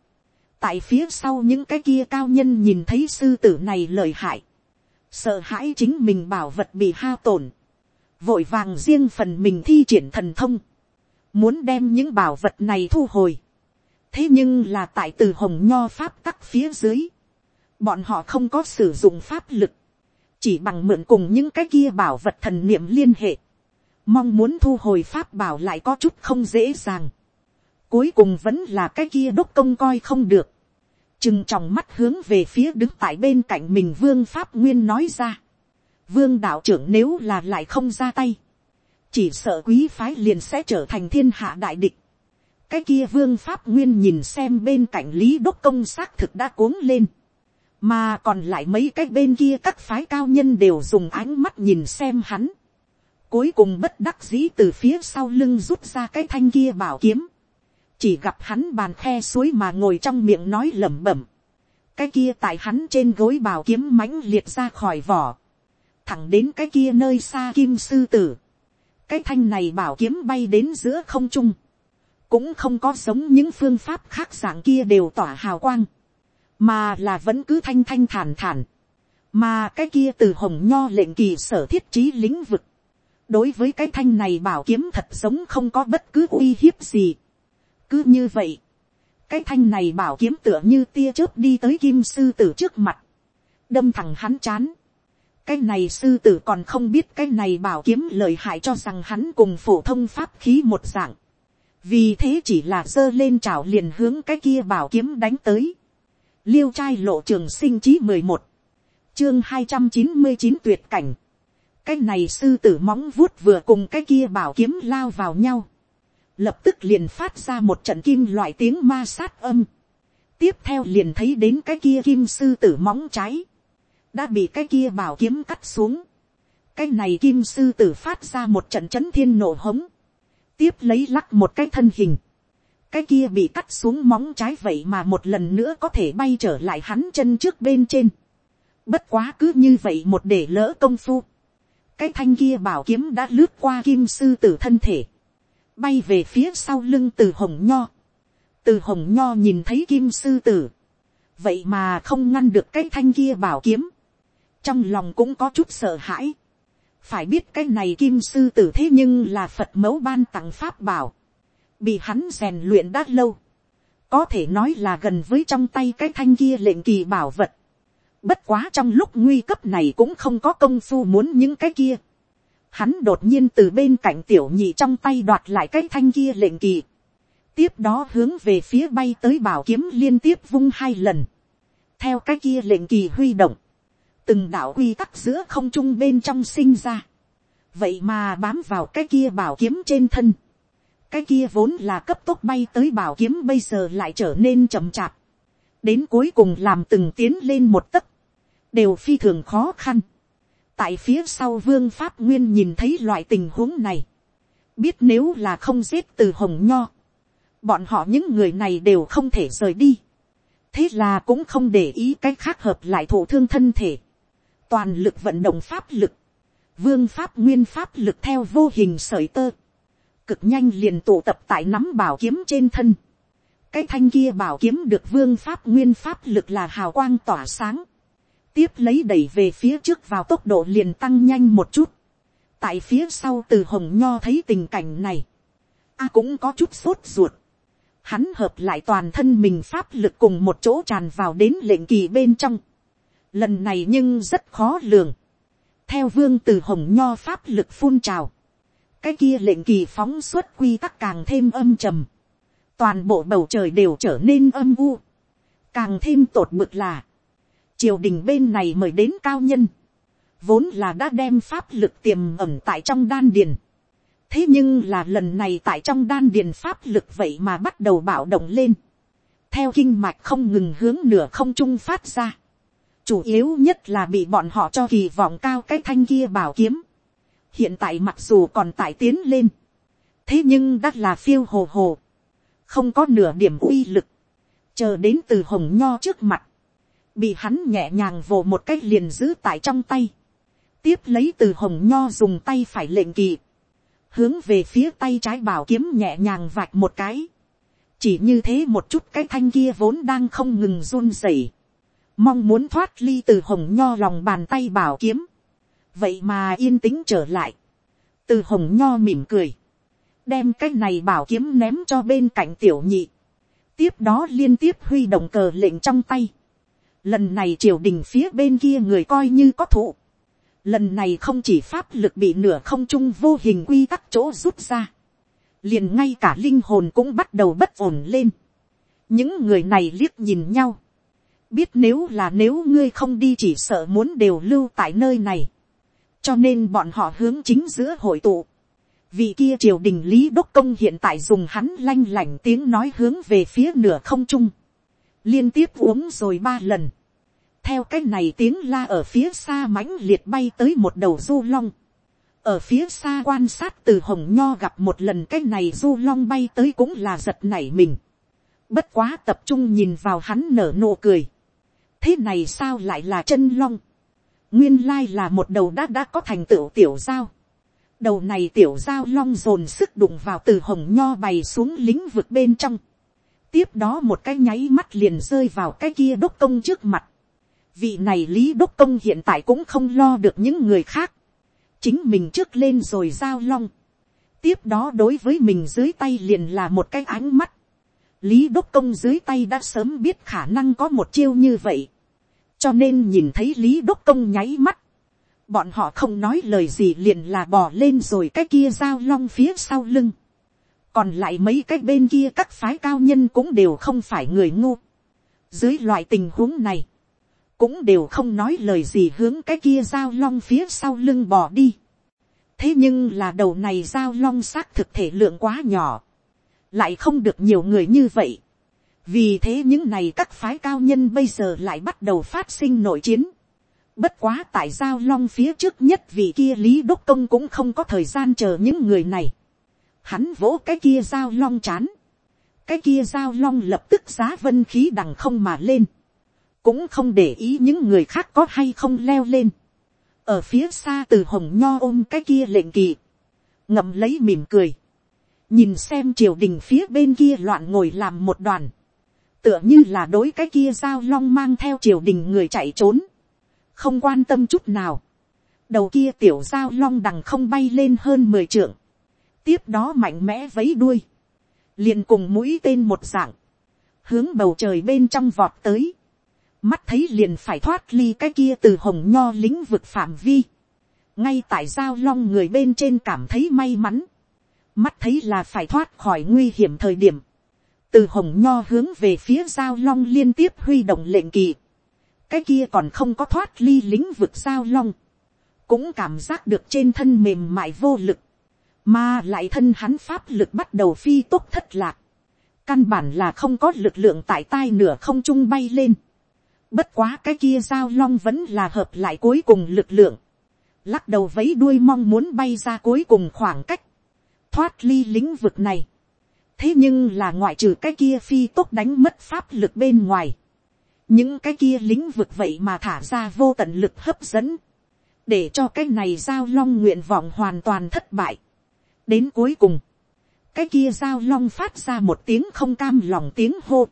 A: tại phía sau những cái kia cao nhân nhìn thấy sư tử này lời hại, sợ hãi chính mình bảo vật bị hao tổn, vội vàng riêng phần mình thi triển thần thông, muốn đem những bảo vật này thu hồi. thế nhưng là tại từ hồng nho pháp tắc phía dưới, bọn họ không có sử dụng pháp lực, chỉ bằng mượn cùng những cái kia bảo vật thần niệm liên hệ, mong muốn thu hồi pháp bảo lại có chút không dễ dàng. cuối cùng vẫn là cái kia đốc công coi không được, chừng tròng mắt hướng về phía đứng tại bên cạnh mình vương pháp nguyên nói ra. vương đạo trưởng nếu là lại không ra tay, chỉ sợ quý phái liền sẽ trở thành thiên hạ đại địch. cái kia vương pháp nguyên nhìn xem bên cạnh lý đốc công xác thực đã cuống lên, mà còn lại mấy cái bên kia các phái cao nhân đều dùng ánh mắt nhìn xem hắn cuối cùng bất đắc dĩ từ phía sau lưng rút ra cái thanh kia bảo kiếm chỉ gặp hắn bàn khe suối mà ngồi trong miệng nói lẩm bẩm. cái kia tại hắn trên gối bảo kiếm mãnh liệt ra khỏi vỏ. thẳng đến cái kia nơi xa kim sư tử. cái thanh này bảo kiếm bay đến giữa không trung. cũng không có giống những phương pháp khác dạng kia đều tỏa hào quang. mà là vẫn cứ thanh thanh thản thản. mà cái kia từ hồng nho lệnh kỳ sở thiết trí lĩnh vực đối với cái thanh này bảo kiếm thật giống không có bất cứ uy hiếp gì cứ như vậy, cái thanh này bảo kiếm tựa như tia chớp đi tới kim sư tử trước mặt, đâm thẳng hắn chán. cái này sư tử còn không biết cái này bảo kiếm lời hại cho rằng hắn cùng phổ thông pháp khí một dạng. vì thế chỉ là giơ lên trào liền hướng cái kia bảo kiếm đánh tới. liêu trai lộ trường sinh chí mười một, chương hai trăm chín mươi chín tuyệt cảnh cái này sư tử móng vuốt vừa cùng cái kia bảo kiếm lao vào nhau lập tức liền phát ra một trận kim loại tiếng ma sát âm. tiếp theo liền thấy đến cái kia kim sư tử móng trái, đã bị cái kia bảo kiếm cắt xuống. cái này kim sư tử phát ra một trận chấn thiên nổ hống, tiếp lấy lắc một cái thân hình, cái kia bị cắt xuống móng trái vậy mà một lần nữa có thể bay trở lại hắn chân trước bên trên. bất quá cứ như vậy một để lỡ công phu, cái thanh kia bảo kiếm đã lướt qua kim sư tử thân thể, bay về phía sau lưng từ hồng nho. từ hồng nho nhìn thấy kim sư tử, vậy mà không ngăn được cái thanh kia bảo kiếm, trong lòng cũng có chút sợ hãi. phải biết cái này kim sư tử thế nhưng là phật mẫu ban tặng pháp bảo, bị hắn rèn luyện đã lâu, có thể nói là gần với trong tay cái thanh kia lệnh kỳ bảo vật. Bất quá trong lúc nguy cấp này cũng không có công phu muốn những cái kia hắn đột nhiên từ bên cạnh tiểu nhị trong tay đoạt lại cái thanh kia lệnh kỳ. tiếp đó hướng về phía bay tới bảo kiếm liên tiếp vung hai lần. theo cái kia lệnh kỳ huy động, từng đạo quy tắc giữa không trung bên trong sinh ra. vậy mà bám vào cái kia bảo kiếm trên thân. cái kia vốn là cấp tốc bay tới bảo kiếm bây giờ lại trở nên chậm chạp. đến cuối cùng làm từng tiến lên một tấc, đều phi thường khó khăn. Tại phía sau vương pháp nguyên nhìn thấy loại tình huống này, biết nếu là không giết từ hồng nho, bọn họ những người này đều không thể rời đi, thế là cũng không để ý cái khác hợp lại thổ thương thân thể, toàn lực vận động pháp lực, vương pháp nguyên pháp lực theo vô hình sởi tơ, cực nhanh liền tụ tập tại nắm bảo kiếm trên thân, cái thanh kia bảo kiếm được vương pháp nguyên pháp lực là hào quang tỏa sáng, tiếp lấy đẩy về phía trước vào tốc độ liền tăng nhanh một chút. tại phía sau từ hồng nho thấy tình cảnh này, a cũng có chút sốt ruột. hắn hợp lại toàn thân mình pháp lực cùng một chỗ tràn vào đến lệnh kỳ bên trong. lần này nhưng rất khó lường. theo vương từ hồng nho pháp lực phun trào, cái kia lệnh kỳ phóng xuất quy tắc càng thêm âm trầm. toàn bộ bầu trời đều trở nên âm u. càng thêm tột mực là, triều đình bên này mời đến cao nhân, vốn là đã đem pháp lực tiềm ẩm tại trong đan điền. thế nhưng là lần này tại trong đan điền pháp lực vậy mà bắt đầu bạo động lên, theo kinh mạch không ngừng hướng nửa không trung phát ra, chủ yếu nhất là bị bọn họ cho kỳ vọng cao cái thanh kia bảo kiếm. hiện tại mặc dù còn tải tiến lên, thế nhưng đã là phiêu hồ hồ, không có nửa điểm uy lực, chờ đến từ hồng nho trước mặt, bị hắn nhẹ nhàng vồ một cách liền giữ tại trong tay, tiếp lấy từ hồng nho dùng tay phải lệnh kỳ, hướng về phía tay trái bảo kiếm nhẹ nhàng vạch một cái, chỉ như thế một chút cái thanh kia vốn đang không ngừng run rẩy, mong muốn thoát ly từ hồng nho lòng bàn tay bảo kiếm, vậy mà yên tĩnh trở lại, từ hồng nho mỉm cười, đem cái này bảo kiếm ném cho bên cạnh tiểu nhị, tiếp đó liên tiếp huy động cờ lệnh trong tay, lần này triều đình phía bên kia người coi như có thụ, lần này không chỉ pháp lực bị nửa không trung vô hình quy tắc chỗ rút ra, liền ngay cả linh hồn cũng bắt đầu bất ổn lên. những người này liếc nhìn nhau, biết nếu là nếu ngươi không đi chỉ sợ muốn đều lưu tại nơi này, cho nên bọn họ hướng chính giữa hội tụ. vị kia triều đình lý đốc công hiện tại dùng hắn lanh lảnh tiếng nói hướng về phía nửa không trung, liên tiếp uống rồi ba lần, theo cái này tiếng la ở phía xa mãnh liệt bay tới một đầu du long, ở phía xa quan sát từ hồng nho gặp một lần cái này du long bay tới cũng là giật nảy mình. bất quá tập trung nhìn vào hắn nở nụ cười. thế này sao lại là chân long. nguyên lai là một đầu đã đã có thành tựu tiểu giao. đầu này tiểu giao long dồn sức đụng vào từ hồng nho bày xuống lĩnh vực bên trong tiếp đó một cái nháy mắt liền rơi vào cái kia đốc công trước mặt. vị này lý đốc công hiện tại cũng không lo được những người khác. Chính mình trước lên rồi giao long, tiếp đó đối với mình dưới tay liền là một cái ánh mắt, lý đốc công dưới tay đã sớm biết khả năng có một chiêu như vậy, cho nên nhìn thấy lý đốc công nháy mắt, bọn họ không nói lời gì liền là bỏ lên rồi cái kia giao long phía sau lưng, còn lại mấy cái bên kia các phái cao nhân cũng đều không phải người ngu, dưới loại tình huống này, cũng đều không nói lời gì hướng cái kia giao long phía sau lưng bỏ đi. thế nhưng là đầu này giao long xác thực thể lượng quá nhỏ, lại không được nhiều người như vậy. vì thế những này các phái cao nhân bây giờ lại bắt đầu phát sinh nội chiến. bất quá tại giao long phía trước nhất vì kia lý đốc công cũng không có thời gian chờ những người này hắn vỗ cái kia dao long chán. cái kia dao long lập tức giá vân khí đằng không mà lên. Cũng không để ý những người khác có hay không leo lên. ở phía xa từ hồng nho ôm cái kia lệnh kỳ, ngậm lấy mỉm cười, nhìn xem triều đình phía bên kia loạn ngồi làm một đoàn, tựa như là đối cái kia giao long mang theo triều đình người chạy trốn, không quan tâm chút nào, đầu kia tiểu giao long đằng không bay lên hơn mười trượng, tiếp đó mạnh mẽ vấy đuôi, liền cùng mũi tên một dạng, hướng bầu trời bên trong vọt tới, mắt thấy liền phải thoát ly cái kia từ hồng nho lĩnh vực phạm vi, ngay tại giao long người bên trên cảm thấy may mắn, mắt thấy là phải thoát khỏi nguy hiểm thời điểm, từ hồng nho hướng về phía giao long liên tiếp huy động lệnh kỳ, cái kia còn không có thoát ly lĩnh vực giao long, cũng cảm giác được trên thân mềm mại vô lực, mà lại thân hắn pháp lực bắt đầu phi tốt thất lạc, căn bản là không có lực lượng tại tai nửa không trung bay lên, Bất quá cái kia giao long vẫn là hợp lại cuối cùng lực lượng. Lắc đầu vấy đuôi mong muốn bay ra cuối cùng khoảng cách. Thoát ly lĩnh vực này. Thế nhưng là ngoại trừ cái kia phi tốc đánh mất pháp lực bên ngoài. Những cái kia lĩnh vực vậy mà thả ra vô tận lực hấp dẫn. Để cho cái này giao long nguyện vọng hoàn toàn thất bại. Đến cuối cùng. Cái kia giao long phát ra một tiếng không cam lòng tiếng hô.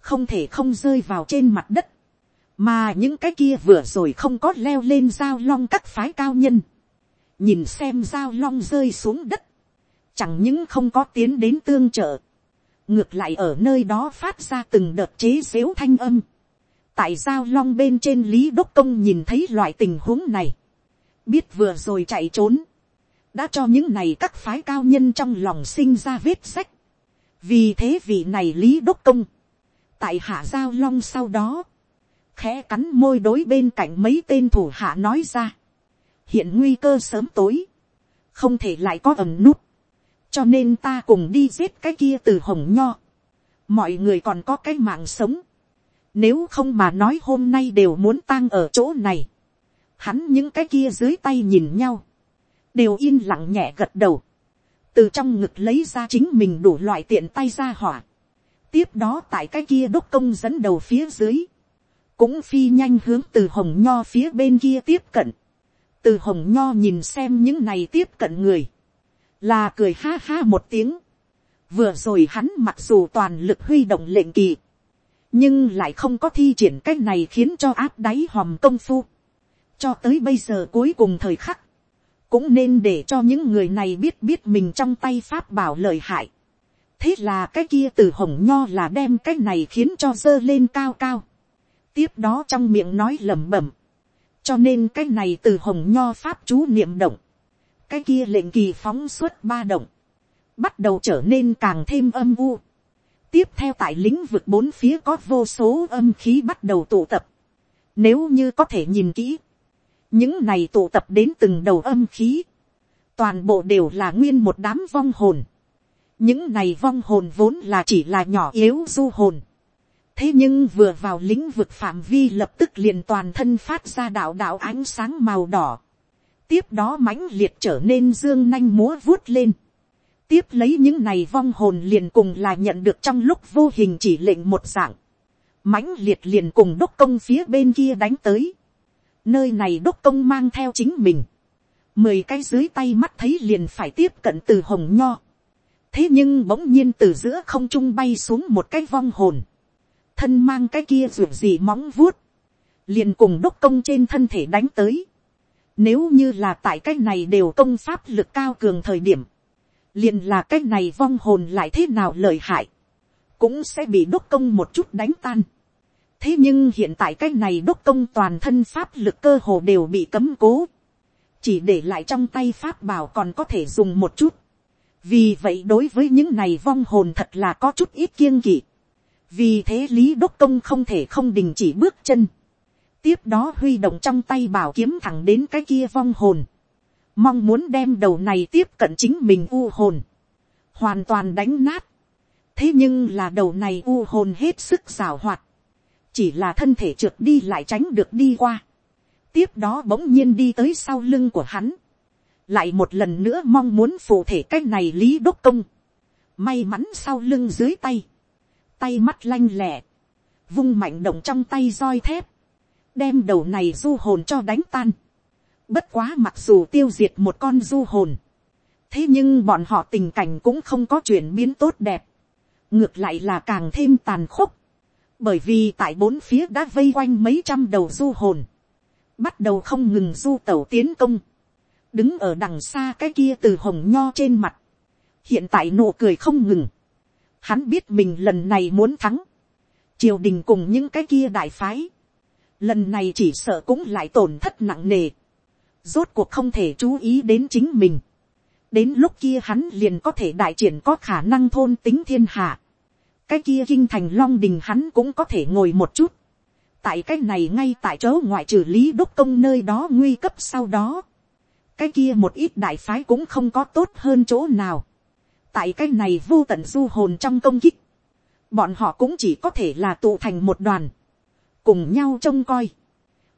A: Không thể không rơi vào trên mặt đất mà những cái kia vừa rồi không có leo lên giao long các phái cao nhân, nhìn xem giao long rơi xuống đất, chẳng những không có tiến đến tương trợ, ngược lại ở nơi đó phát ra từng đợt chế xếu thanh âm. tại giao long bên trên lý đốc công nhìn thấy loại tình huống này, biết vừa rồi chạy trốn, đã cho những này các phái cao nhân trong lòng sinh ra vết sách. vì thế vị này lý đốc công, tại hạ giao long sau đó, khẽ cắn môi đối bên cạnh mấy tên thủ hạ nói ra. hiện nguy cơ sớm tối, không thể lại có ẩm nút, cho nên ta cùng đi giết cái kia từ hồng nho. mọi người còn có cái mạng sống, Nếu không mà nói hôm nay đều muốn tang ở chỗ này. Hắn những cái kia dưới tay nhìn nhau. Đều yên lặng nhẹ gật đầu. Từ trong ngực lấy ra chính mình đủ loại tiện tay ra hỏa. Tiếp đó tại cái kia đốc công dẫn đầu phía dưới. Cũng phi nhanh hướng từ hồng nho phía bên kia tiếp cận. Từ hồng nho nhìn xem những này tiếp cận người. Là cười ha ha một tiếng. Vừa rồi hắn mặc dù toàn lực huy động lệnh kỳ nhưng lại không có thi triển cái này khiến cho áp đáy hòm công phu. cho tới bây giờ cuối cùng thời khắc, cũng nên để cho những người này biết biết mình trong tay pháp bảo lợi hại. thế là cái kia từ hồng nho là đem cái này khiến cho dơ lên cao cao. tiếp đó trong miệng nói lẩm bẩm. cho nên cái này từ hồng nho pháp chú niệm động. cái kia lệnh kỳ phóng suốt ba động. bắt đầu trở nên càng thêm âm u tiếp theo tại lĩnh vực bốn phía có vô số âm khí bắt đầu tụ tập. Nếu như có thể nhìn kỹ, những này tụ tập đến từng đầu âm khí, toàn bộ đều là nguyên một đám vong hồn. những này vong hồn vốn là chỉ là nhỏ yếu du hồn. thế nhưng vừa vào lĩnh vực phạm vi lập tức liền toàn thân phát ra đạo đạo ánh sáng màu đỏ. tiếp đó mãnh liệt trở nên dương nanh múa vuốt lên tiếp lấy những này vong hồn liền cùng là nhận được trong lúc vô hình chỉ lệnh một dạng, mãnh liệt liền cùng đốc công phía bên kia đánh tới, nơi này đốc công mang theo chính mình, mười cái dưới tay mắt thấy liền phải tiếp cận từ hồng nho, thế nhưng bỗng nhiên từ giữa không trung bay xuống một cái vong hồn, thân mang cái kia ruột gì móng vuốt, liền cùng đốc công trên thân thể đánh tới, nếu như là tại cái này đều công pháp lực cao cường thời điểm, liền là cái này vong hồn lại thế nào lợi hại, cũng sẽ bị đốc công một chút đánh tan thế nhưng hiện tại cái này đốc công toàn thân pháp lực cơ hồ đều bị cấm cố, chỉ để lại trong tay pháp bảo còn có thể dùng một chút. vì vậy đối với những này vong hồn thật là có chút ít kiêng kỵ. vì thế lý đốc công không thể không đình chỉ bước chân. tiếp đó huy động trong tay bảo kiếm thẳng đến cái kia vong hồn mong muốn đem đầu này tiếp cận chính mình u hồn, hoàn toàn đánh nát. thế nhưng là đầu này u hồn hết sức xảo hoạt, chỉ là thân thể trượt đi lại tránh được đi qua. tiếp đó bỗng nhiên đi tới sau lưng của hắn, lại một lần nữa mong muốn phụ thể cái này lý đốc công, may mắn sau lưng dưới tay, tay mắt lanh lẹ, vung mạnh động trong tay roi thép, đem đầu này du hồn cho đánh tan. Bất quá mặc dù tiêu diệt một con du hồn. Thế nhưng bọn họ tình cảnh cũng không có chuyển biến tốt đẹp. Ngược lại là càng thêm tàn khốc. Bởi vì tại bốn phía đã vây quanh mấy trăm đầu du hồn. Bắt đầu không ngừng du tẩu tiến công. Đứng ở đằng xa cái kia từ hồng nho trên mặt. Hiện tại nụ cười không ngừng. Hắn biết mình lần này muốn thắng. Triều đình cùng những cái kia đại phái. Lần này chỉ sợ cũng lại tổn thất nặng nề rốt cuộc không thể chú ý đến chính mình. đến lúc kia hắn liền có thể đại triển có khả năng thôn tính thiên hạ cái kia kinh thành long đình hắn cũng có thể ngồi một chút. tại cái này ngay tại chỗ ngoại trừ lý đốc công nơi đó nguy cấp sau đó. cái kia một ít đại phái cũng không có tốt hơn chỗ nào. tại cái này vô tận du hồn trong công kích. bọn họ cũng chỉ có thể là tụ thành một đoàn. cùng nhau trông coi,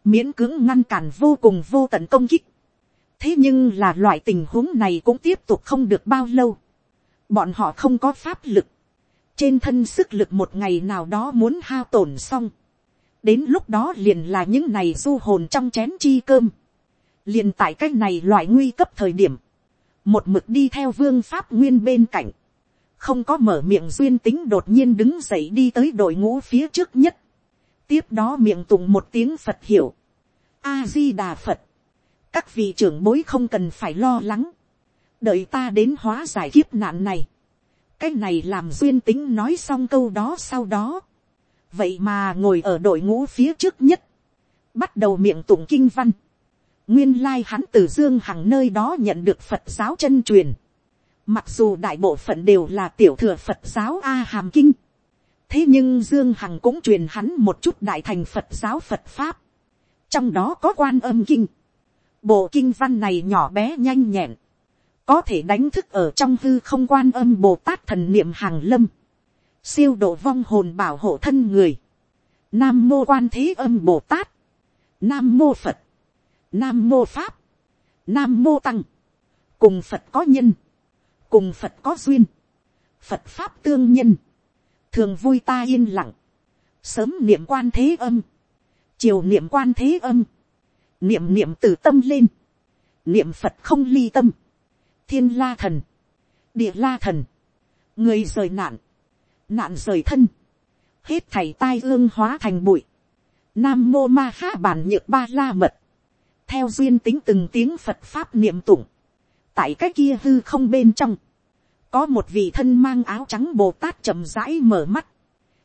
A: miễn cưỡng ngăn cản vô cùng vô tận công kích. thế nhưng là loại tình huống này cũng tiếp tục không được bao lâu. bọn họ không có pháp lực trên thân sức lực một ngày nào đó muốn hao tổn xong. đến lúc đó liền là những này du hồn trong chén chi cơm. liền tại cái này loại nguy cấp thời điểm. một mực đi theo vương pháp nguyên bên cạnh. không có mở miệng duyên tính đột nhiên đứng dậy đi tới đội ngũ phía trước nhất tiếp đó miệng tùng một tiếng phật hiểu. a di đà phật. các vị trưởng bối không cần phải lo lắng. đợi ta đến hóa giải kiếp nạn này cái này làm duyên tính nói xong câu đó sau đó. vậy mà ngồi ở đội ngũ phía trước nhất. bắt đầu miệng tụng kinh văn. nguyên lai hắn từ dương hằng nơi đó nhận được phật giáo chân truyền. mặc dù đại bộ phận đều là tiểu thừa phật giáo a hàm kinh thế nhưng dương hằng cũng truyền hắn một chút đại thành phật giáo phật pháp, trong đó có quan âm kinh, bộ kinh văn này nhỏ bé nhanh nhẹn, có thể đánh thức ở trong hư không quan âm bồ tát thần niệm hàng lâm, siêu độ vong hồn bảo hộ thân người, nam mô quan thế âm bồ tát, nam mô phật, nam mô pháp, nam mô tăng, cùng phật có nhân, cùng phật có duyên, phật pháp tương nhân, thường vui ta yên lặng, sớm niệm quan thế âm, chiều niệm quan thế âm, niệm niệm từ tâm lên, niệm phật không ly tâm, thiên la thần, địa la thần, người rời nạn, nạn rời thân, hết thảy tai ương hóa thành bụi, nam mô ma ha bản nhược ba la mật, theo duyên tính từng tiếng phật pháp niệm tụng, tại cái kia hư không bên trong, có một vị thân mang áo trắng bồ tát chậm rãi mở mắt,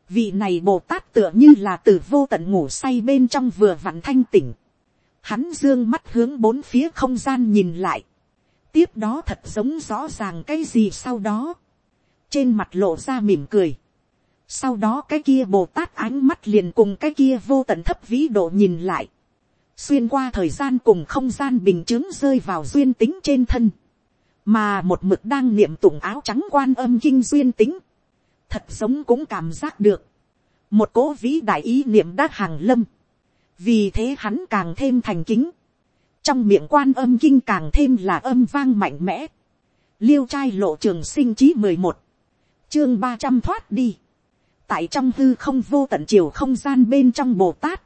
A: vị này bồ tát tựa như là từ vô tận ngủ say bên trong vừa vặn thanh tỉnh, hắn dương mắt hướng bốn phía không gian nhìn lại, tiếp đó thật giống rõ ràng cái gì sau đó, trên mặt lộ ra mỉm cười, sau đó cái kia bồ tát ánh mắt liền cùng cái kia vô tận thấp vĩ độ nhìn lại, xuyên qua thời gian cùng không gian bình chứng rơi vào duyên tính trên thân, mà một mực đang niệm tụng áo trắng quan âm kinh duyên tính, thật giống cũng cảm giác được, một cố vĩ đại ý niệm đã hàng lâm, vì thế hắn càng thêm thành kính, trong miệng quan âm kinh càng thêm là âm vang mạnh mẽ, liêu trai lộ trường sinh chí mười một, chương ba trăm thoát đi, tại trong hư không vô tận chiều không gian bên trong bồ tát,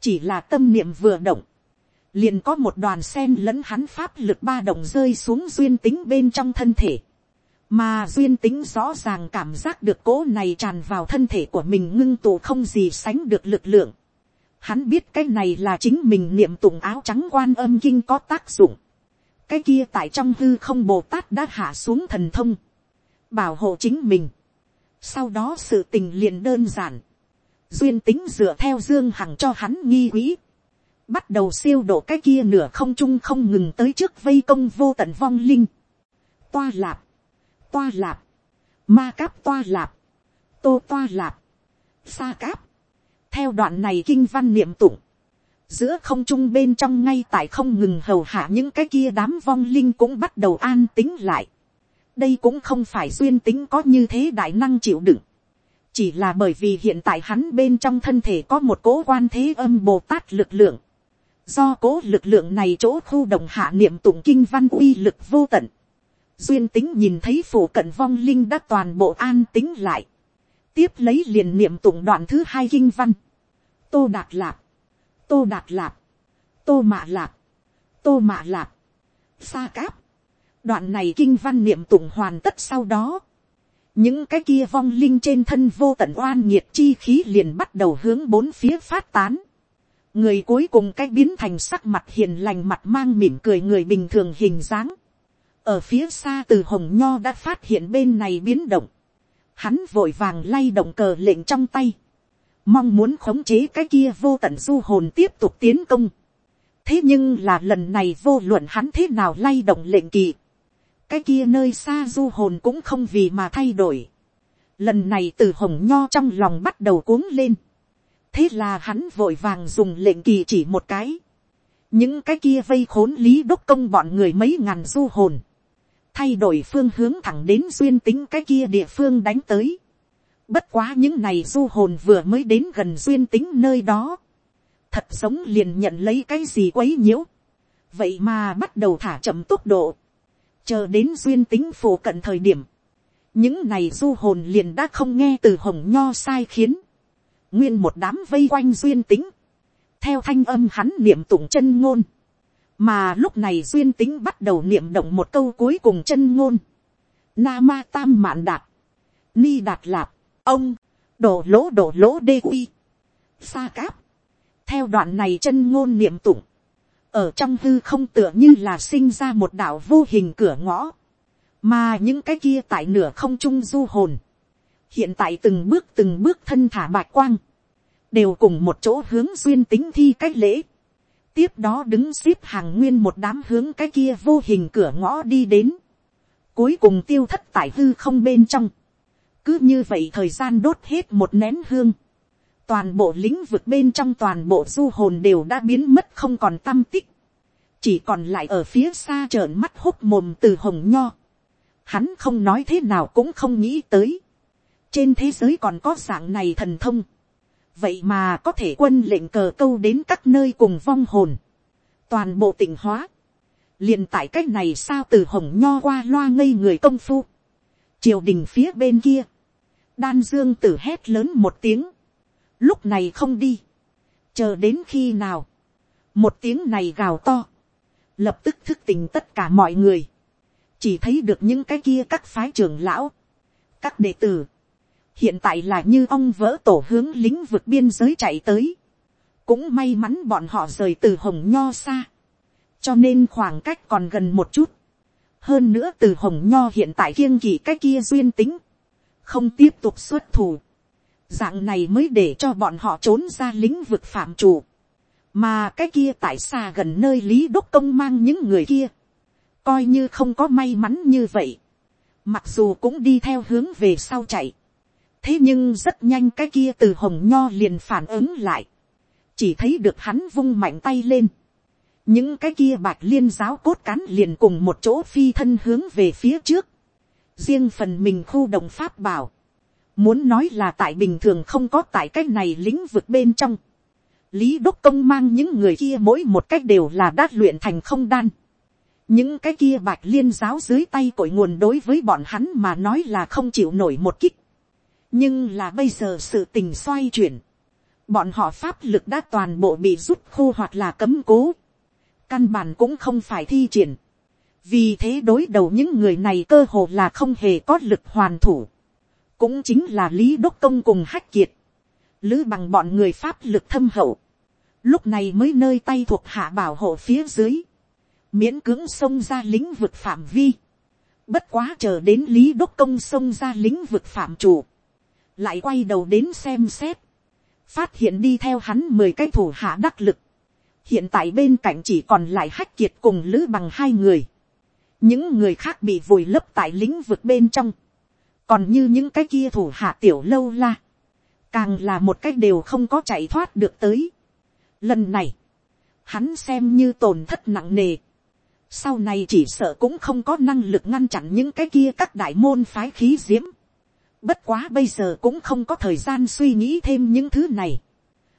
A: chỉ là tâm niệm vừa động, liền có một đoàn sen lẫn hắn pháp lực ba đồng rơi xuống duyên tính bên trong thân thể, mà duyên tính rõ ràng cảm giác được cố này tràn vào thân thể của mình ngưng tụ không gì sánh được lực lượng. Hắn biết cái này là chính mình niệm tụng áo trắng quan âm kinh có tác dụng. cái kia tại trong hư không bồ tát đã hạ xuống thần thông, bảo hộ chính mình. sau đó sự tình liền đơn giản, duyên tính dựa theo dương hằng cho hắn nghi quỹ, bắt đầu siêu độ cái kia nửa không trung không ngừng tới trước vây công vô tận vong linh. toa lạp, toa lạp, ma cáp toa lạp, tô toa lạp, sa cáp theo đoạn này kinh văn niệm tụng, giữa không trung bên trong ngay tại không ngừng hầu hạ những cái kia đám vong linh cũng bắt đầu an tính lại. đây cũng không phải duyên tính có như thế đại năng chịu đựng. Chỉ là bởi vì hiện tại hắn bên trong thân thể có một cố quan thế âm bồ tát lực lượng, do cố lực lượng này chỗ khu đồng hạ niệm tụng kinh văn uy lực vô tận, duyên tính nhìn thấy phủ cận vong linh đã toàn bộ an tính lại, tiếp lấy liền niệm tụng đoạn thứ hai kinh văn, tô đạt lạp, tô đạt lạp, tô mạ lạp, tô mạ lạp, sa cáp, đoạn này kinh văn niệm tụng hoàn tất sau đó, những cái kia vong linh trên thân vô tận oan nhiệt chi khí liền bắt đầu hướng bốn phía phát tán. người cuối cùng cái biến thành sắc mặt hiền lành mặt mang mỉm cười người bình thường hình dáng. ở phía xa từ hồng nho đã phát hiện bên này biến động hắn vội vàng lay động cờ lệnh trong tay. mong muốn khống chế cái kia vô tận du hồn tiếp tục tiến công. thế nhưng là lần này vô luận hắn thế nào lay động lệnh kỳ cái kia nơi xa du hồn cũng không vì mà thay đổi. Lần này từ hồng nho trong lòng bắt đầu cuống lên. Thế là hắn vội vàng dùng lệnh kỳ chỉ một cái. Những cái kia vây khốn lý đốc công bọn người mấy ngàn du hồn. Thay đổi phương hướng thẳng đến duyên tính cái kia địa phương đánh tới. Bất quá những này du hồn vừa mới đến gần duyên tính nơi đó. Thật giống liền nhận lấy cái gì quấy nhiễu. Vậy mà bắt đầu thả chậm tốc độ chờ đến duyên tính phổ cận thời điểm, những này du hồn liền đã không nghe từ hồng nho sai khiến, nguyên một đám vây quanh duyên tính, theo thanh âm hắn niệm tụng chân ngôn, mà lúc này duyên tính bắt đầu niệm động một câu cuối cùng chân ngôn, na ma tam mạn đạt, ni đạt lạp, ông, đổ lỗ đổ lỗ đê quy, sa cáp, theo đoạn này chân ngôn niệm tụng, ở trong hư không tựa như là sinh ra một đảo vô hình cửa ngõ, mà những cái kia tại nửa không trung du hồn, hiện tại từng bước từng bước thân thả bạch quang, đều cùng một chỗ hướng duyên tính thi cách lễ, tiếp đó đứng xếp hàng nguyên một đám hướng cái kia vô hình cửa ngõ đi đến, cuối cùng tiêu thất tại hư không bên trong, cứ như vậy thời gian đốt hết một nén hương, toàn bộ lĩnh vực bên trong toàn bộ du hồn đều đã biến mất không còn tâm tích, chỉ còn lại ở phía xa trợn mắt hốc mồm từ hồng nho. Hắn không nói thế nào cũng không nghĩ tới. trên thế giới còn có dạng này thần thông vậy mà có thể quân lệnh cờ câu đến các nơi cùng vong hồn, toàn bộ tỉnh hóa, liền tại c á c h này sao từ hồng nho qua loa ngây người công phu, triều đình phía bên kia, đan dương tử hét lớn một tiếng, lúc này không đi, chờ đến khi nào, một tiếng này gào to, lập tức thức tỉnh tất cả mọi người, chỉ thấy được những cái kia các phái trưởng lão, các đệ tử, hiện tại là như ong vỡ tổ hướng lính vực biên giới chạy tới. cũng may mắn bọn họ rời từ hồng nho xa, cho nên khoảng cách còn gần một chút. hơn nữa từ hồng nho hiện tại kiêng kỳ cái kia duyên tính, không tiếp tục xuất thủ. dạng này mới để cho bọn họ trốn ra lính vực phạm chủ. mà cái kia tại xa gần nơi lý đốc công mang những người kia, coi như không có may mắn như vậy. mặc dù cũng đi theo hướng về sau chạy thế nhưng rất nhanh cái kia từ hồng nho liền phản ứng lại, chỉ thấy được hắn vung mạnh tay lên, những cái kia bạch liên giáo cốt cán liền cùng một chỗ phi thân hướng về phía trước, riêng phần mình khu động pháp bảo, muốn nói là tại bình thường không có tại cái này lĩnh vực bên trong, lý đốc công mang những người kia mỗi một cách đều là đát luyện thành không đan, những cái kia bạch liên giáo dưới tay cội nguồn đối với bọn hắn mà nói là không chịu nổi một kích, nhưng là bây giờ sự tình xoay chuyển, bọn họ pháp lực đã toàn bộ bị rút khô hoặc là cấm cố, căn bản cũng không phải thi triển, vì thế đối đầu những người này cơ hồ là không hề có lực hoàn thủ, cũng chính là lý đốc công cùng hách kiệt, lữ bằng bọn người pháp lực thâm hậu, lúc này mới nơi tay thuộc hạ bảo hộ phía dưới, miễn cưỡng xông ra lĩnh vực phạm vi, bất quá chờ đến lý đốc công xông ra lĩnh vực phạm chủ, lại quay đầu đến xem xét, phát hiện đi theo hắn mười cái thủ hạ đắc lực, hiện tại bên cạnh chỉ còn lại hách kiệt cùng lữ bằng hai người, những người khác bị vùi lấp tại lĩnh vực bên trong, còn như những cái kia thủ hạ tiểu lâu la, càng là một cách đều không có chạy thoát được tới. Lần này, hắn xem như tổn thất nặng nề, sau này chỉ sợ cũng không có năng lực ngăn chặn những cái kia các đại môn phái khí diễm, Bất quá bây giờ cũng không có thời gian suy nghĩ thêm những thứ này.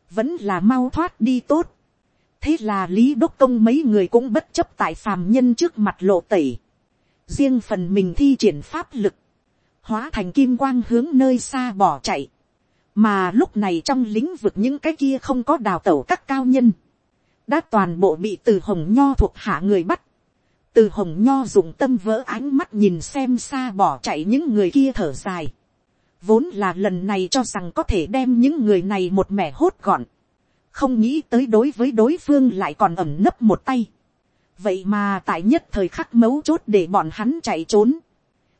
A: Vẫn là mau thoát đi tốt. Thế là Lý Đốc Công mấy người cũng bất chấp tại phàm nhân trước mặt lộ tẩy. Riêng phần mình thi triển pháp lực. Hóa thành kim quang hướng nơi xa bỏ chạy. Mà lúc này trong lĩnh vực những cái kia không có đào tẩu các cao nhân. Đã toàn bộ bị từ hồng nho thuộc hạ người bắt từ hồng nho dùng tâm vỡ ánh mắt nhìn xem xa bỏ chạy những người kia thở dài vốn là lần này cho rằng có thể đem những người này một mẻ hốt gọn, không nghĩ tới đối với đối phương lại còn ẩm nấp một tay. vậy mà tại nhất thời khắc mấu chốt để bọn hắn chạy trốn,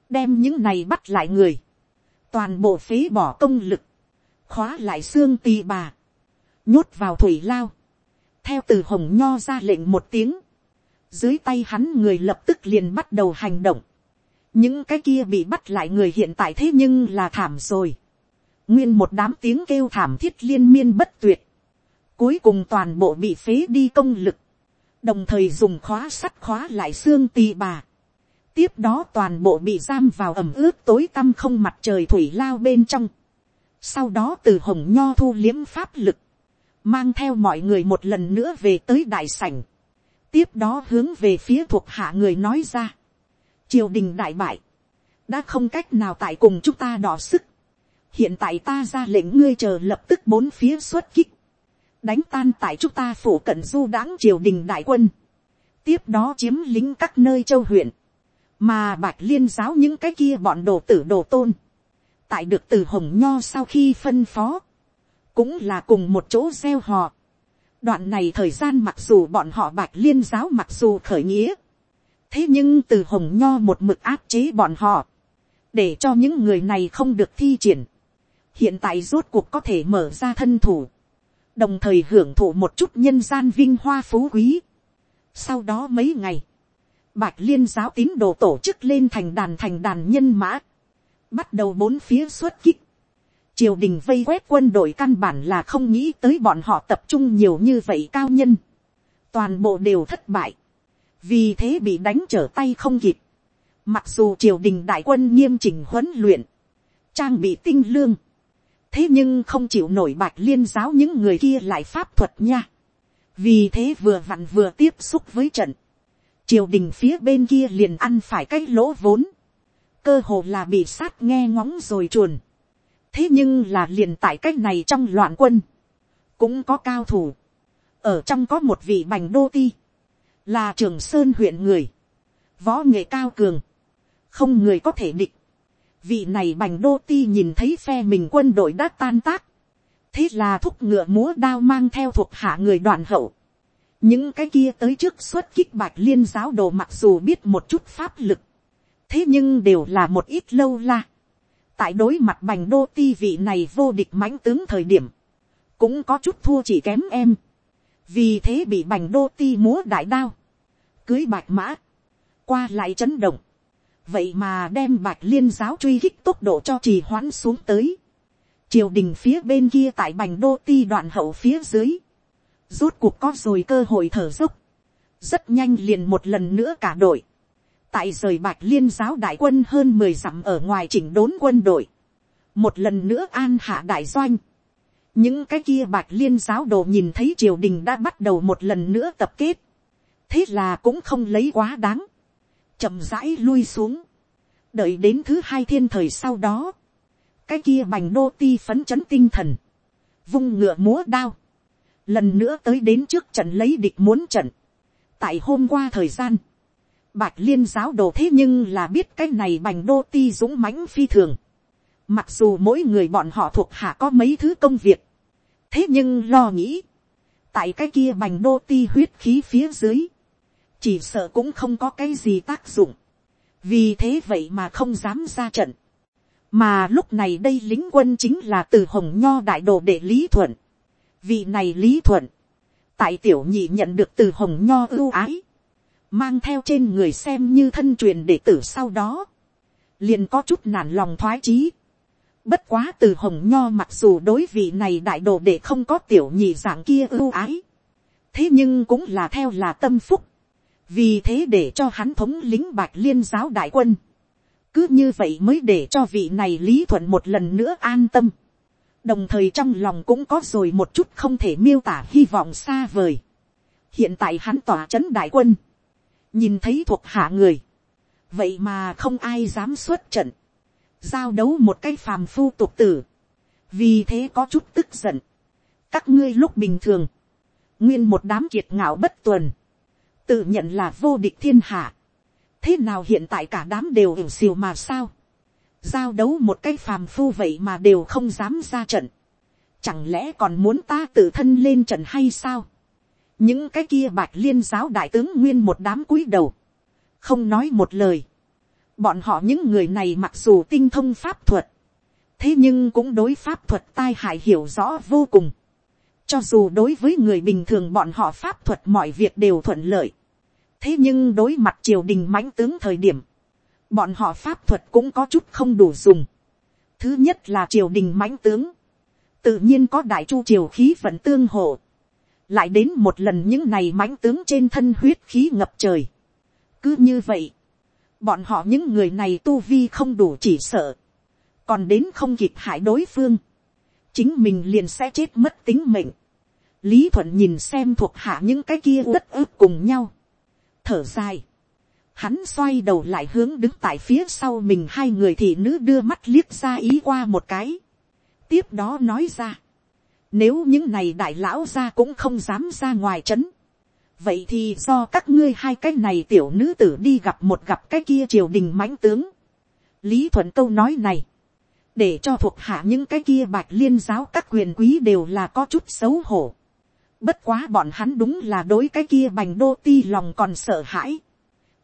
A: đem những này bắt lại người, toàn bộ phế bỏ công lực, khóa lại xương tì bà, nhốt vào thủy lao, theo từ hồng nho ra lệnh một tiếng, dưới tay hắn người lập tức liền bắt đầu hành động, những cái kia bị bắt lại người hiện tại thế nhưng là thảm rồi. nguyên một đám tiếng kêu thảm thiết liên miên bất tuyệt. cuối cùng toàn bộ bị phế đi công lực. đồng thời dùng khóa sắt khóa lại xương tì bà. tiếp đó toàn bộ bị giam vào ẩm ướt tối tăm không mặt trời thủy lao bên trong. sau đó từ hồng nho thu liếm pháp lực. mang theo mọi người một lần nữa về tới đại sảnh. tiếp đó hướng về phía thuộc hạ người nói ra triều đình đại bại, đã không cách nào tại cùng chúng ta đỏ sức. hiện tại ta ra lệnh ngươi chờ lập tức bốn phía xuất kích, đánh tan tại chúng ta phủ cận du đãng triều đình đại quân, tiếp đó chiếm lính các nơi châu huyện, mà bạch liên giáo những cái kia bọn đồ tử đồ tôn, tại được từ hồng nho sau khi phân phó, cũng là cùng một chỗ gieo họ. đoạn này thời gian mặc dù bọn họ bạch liên giáo mặc dù khởi nghĩa, thế nhưng từ hồng nho một mực áp chế bọn họ, để cho những người này không được thi triển, hiện tại rốt cuộc có thể mở ra thân thủ, đồng thời hưởng thụ một chút nhân gian vinh hoa phú quý. sau đó mấy ngày, bạch liên giáo tín đồ tổ chức lên thành đàn thành đàn nhân mã, bắt đầu bốn phía xuất kích, triều đình vây quét quân đội căn bản là không nghĩ tới bọn họ tập trung nhiều như vậy cao nhân, toàn bộ đều thất bại, vì thế bị đánh trở tay không kịp. Mặc dù triều đình đại quân nghiêm chỉnh huấn luyện, trang bị tinh lương, thế nhưng không chịu nổi bạch liên giáo những người kia lại pháp thuật nha. vì thế vừa vặn vừa tiếp xúc với trận, triều đình phía bên kia liền ăn phải cái lỗ vốn, cơ hồ là bị sát nghe ngóng rồi chuồn. thế nhưng là liền tại cái này trong loạn quân, cũng có cao thủ, ở trong có một vị bành đô ti, là trường sơn huyện người, võ nghệ cao cường, không người có thể địch, vị này bành đô ti nhìn thấy phe mình quân đội đã tan tác, thế là thúc ngựa múa đao mang theo thuộc hạ người đoàn hậu, những cái kia tới trước xuất kích bạch liên giáo đồ mặc dù biết một chút pháp lực, thế nhưng đều là một ít lâu la. tại đối mặt bành đô ti vị này vô địch mãnh tướng thời điểm, cũng có chút thua chỉ kém em, vì thế bị bành đô ti múa đại đao, cưới bạch mã, qua lại chấn động, vậy mà đem bạch liên giáo truy kích tốc độ cho trì hoãn xuống tới, triều đình phía bên kia tại bành đô ti đoạn hậu phía dưới, rốt cuộc có rồi cơ hội thở dốc, rất nhanh liền một lần nữa cả đội, tại rời bạch liên giáo đại quân hơn mười dặm ở ngoài chỉnh đốn quân đội, một lần nữa an hạ đại doanh, những cái kia bạch liên giáo đồ nhìn thấy triều đình đã bắt đầu một lần nữa tập kết, thế là cũng không lấy quá đáng, chậm rãi lui xuống, đợi đến thứ hai thiên thời sau đó, cái kia bành đô ti phấn chấn tinh thần, vung ngựa múa đao, lần nữa tới đến trước trận lấy địch muốn trận, tại hôm qua thời gian, bạch liên giáo đồ thế nhưng là biết cái này bành đô ti dũng mãnh phi thường, mặc dù mỗi người bọn họ thuộc hạ có mấy thứ công việc, thế nhưng lo nghĩ, tại cái kia bành đô ti huyết khí phía dưới, chỉ sợ cũng không có cái gì tác dụng, vì thế vậy mà không dám ra trận, mà lúc này đây lính quân chính là từ hồng nho đại đồ đệ lý thuận, vị này lý thuận, tại tiểu nhị nhận được từ hồng nho ưu ái, mang theo trên người xem như thân truyền đệ tử sau đó, liền có chút nản lòng thoái chí. Bất quá từ hồng nho mặc dù đối vị này đại đồ để không có tiểu nhị dạng kia ưu ái, thế nhưng cũng là theo là tâm phúc, vì thế để cho hắn thống lính bạch liên giáo đại quân, cứ như vậy mới để cho vị này lý thuận một lần nữa an tâm, đồng thời trong lòng cũng có rồi một chút không thể miêu tả hy vọng xa vời. hiện tại hắn tỏa chấn đại quân, nhìn thấy thuộc hạ người, vậy mà không ai dám xuất trận, giao đấu một cái phàm phu tục tử, vì thế có chút tức giận. các ngươi lúc bình thường, nguyên một đám kiệt ngạo bất tuần, tự nhận là vô địch thiên hạ. thế nào hiện tại cả đám đều ửng xìu mà sao. giao đấu một cái phàm phu vậy mà đều không dám ra trận. chẳng lẽ còn muốn ta tự thân lên trận hay sao. những cái kia bạch liên giáo đại tướng nguyên một đám cúi đầu. không nói một lời bọn họ những người này mặc dù tinh thông pháp thuật. thế nhưng cũng đối pháp thuật tai hại hiểu rõ vô cùng cho dù đối với người bình thường bọn họ pháp thuật mọi việc đều thuận lợi. Thế nhưng đối mặt triều đình mãnh tướng thời điểm. Bọn họ pháp thuật cũng có chút không đủ dùng. Thứ nhất là triều đình mãnh tướng. Tự nhiên có đại chu triều khí vận tương hộ. Lại đến một lần những này mãnh tướng trên thân huyết khí ngập trời. Cứ như vậy. Bọn họ những người này tu vi không đủ chỉ sợ. Còn đến không kịp hại đối phương chính mình liền sẽ chết mất tính mệnh. lý thuận nhìn xem thuộc hạ những cái kia đất ướp cùng nhau. thở dài. hắn xoay đầu lại hướng đứng tại phía sau mình hai người thị nữ đưa mắt liếc ra ý qua một cái. tiếp đó nói ra. nếu những này đại lão ra cũng không dám ra ngoài trấn vậy thì do các ngươi hai cái này tiểu nữ tử đi gặp một gặp cái kia triều đình mãnh tướng. lý thuận câu nói này, để cho thuộc hạ những cái kia bạch liên giáo các quyền quý đều là có chút xấu hổ. Bất quá bọn hắn đúng là đối cái kia bành đô ti lòng còn sợ hãi.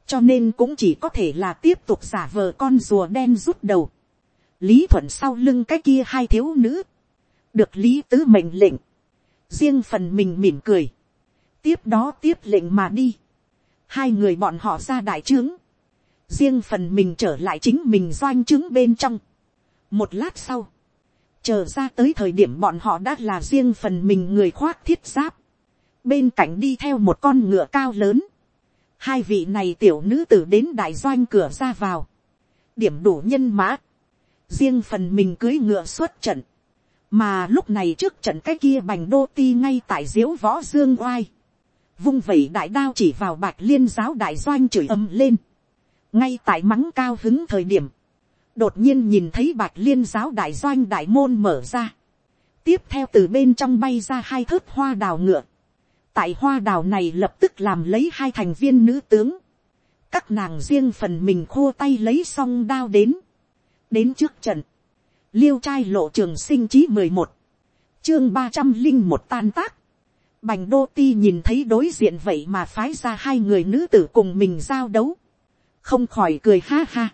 A: Cho nên cũng chỉ có thể là tiếp tục giả vờ con rùa đen rút đầu. Lý thuận sau lưng cái kia hai thiếu nữ. Được lý tứ mệnh lệnh. Riêng phần mình mỉm cười. Tiếp đó tiếp lệnh mà đi. Hai người bọn họ ra đại trướng. Riêng phần mình trở lại chính mình doanh trướng bên trong. Một lát sau, chờ ra tới thời điểm bọn họ đã là riêng phần mình người khoác thiết giáp, bên cạnh đi theo một con ngựa cao lớn, hai vị này tiểu nữ tử đến đại doanh cửa ra vào, điểm đủ nhân mã, riêng phần mình cưới ngựa xuất trận, mà lúc này trước trận cái kia bành đô ti ngay tại diếu võ dương oai, vung vẩy đại đao chỉ vào bạch liên giáo đại doanh chửi ầm lên, ngay tại mắng cao hứng thời điểm, đột nhiên nhìn thấy bạch liên giáo đại doanh đại môn mở ra, tiếp theo từ bên trong bay ra hai thớt hoa đào ngựa, tại hoa đào này lập tức làm lấy hai thành viên nữ tướng, các nàng riêng phần mình khô tay lấy xong đao đến, đến trước trận, liêu trai lộ trường sinh chí mười một, chương ba trăm linh một tan tác, bành đô ti nhìn thấy đối diện vậy mà phái ra hai người nữ tử cùng mình giao đấu, không khỏi cười ha ha.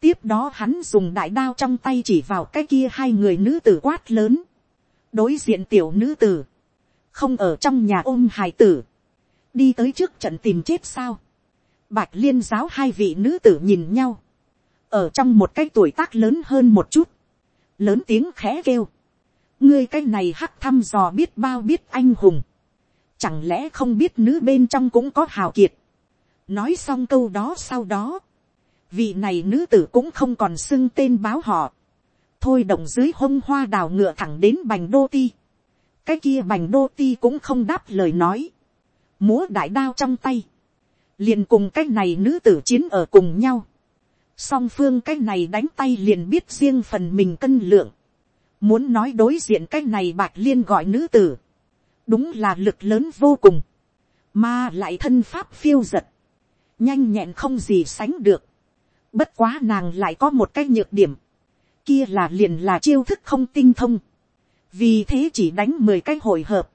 A: tiếp đó hắn dùng đại đao trong tay chỉ vào cái kia hai người nữ tử quát lớn, đối diện tiểu nữ tử, không ở trong nhà ôm hài tử, đi tới trước trận tìm chết sao, bạch liên giáo hai vị nữ tử nhìn nhau, ở trong một cái tuổi tác lớn hơn một chút, lớn tiếng khẽ kêu, ngươi cái này hắc thăm dò biết bao biết anh hùng, chẳng lẽ không biết nữ bên trong cũng có hào kiệt, nói xong câu đó sau đó, vị này nữ tử cũng không còn xưng tên báo họ, thôi động dưới hông hoa đào ngựa thẳng đến bành đô ti, cái kia bành đô ti cũng không đáp lời nói, múa đại đao trong tay, liền cùng cái này nữ tử chiến ở cùng nhau, song phương cái này đánh tay liền biết riêng phần mình cân lượng, muốn nói đối diện cái này bạch liên gọi nữ tử, đúng là lực lớn vô cùng, mà lại thân pháp phiêu giật, nhanh nhẹn không gì sánh được, bất quá nàng lại có một cái nhược điểm, kia là liền là chiêu thức không tinh thông, vì thế chỉ đánh mười cái hồi hợp,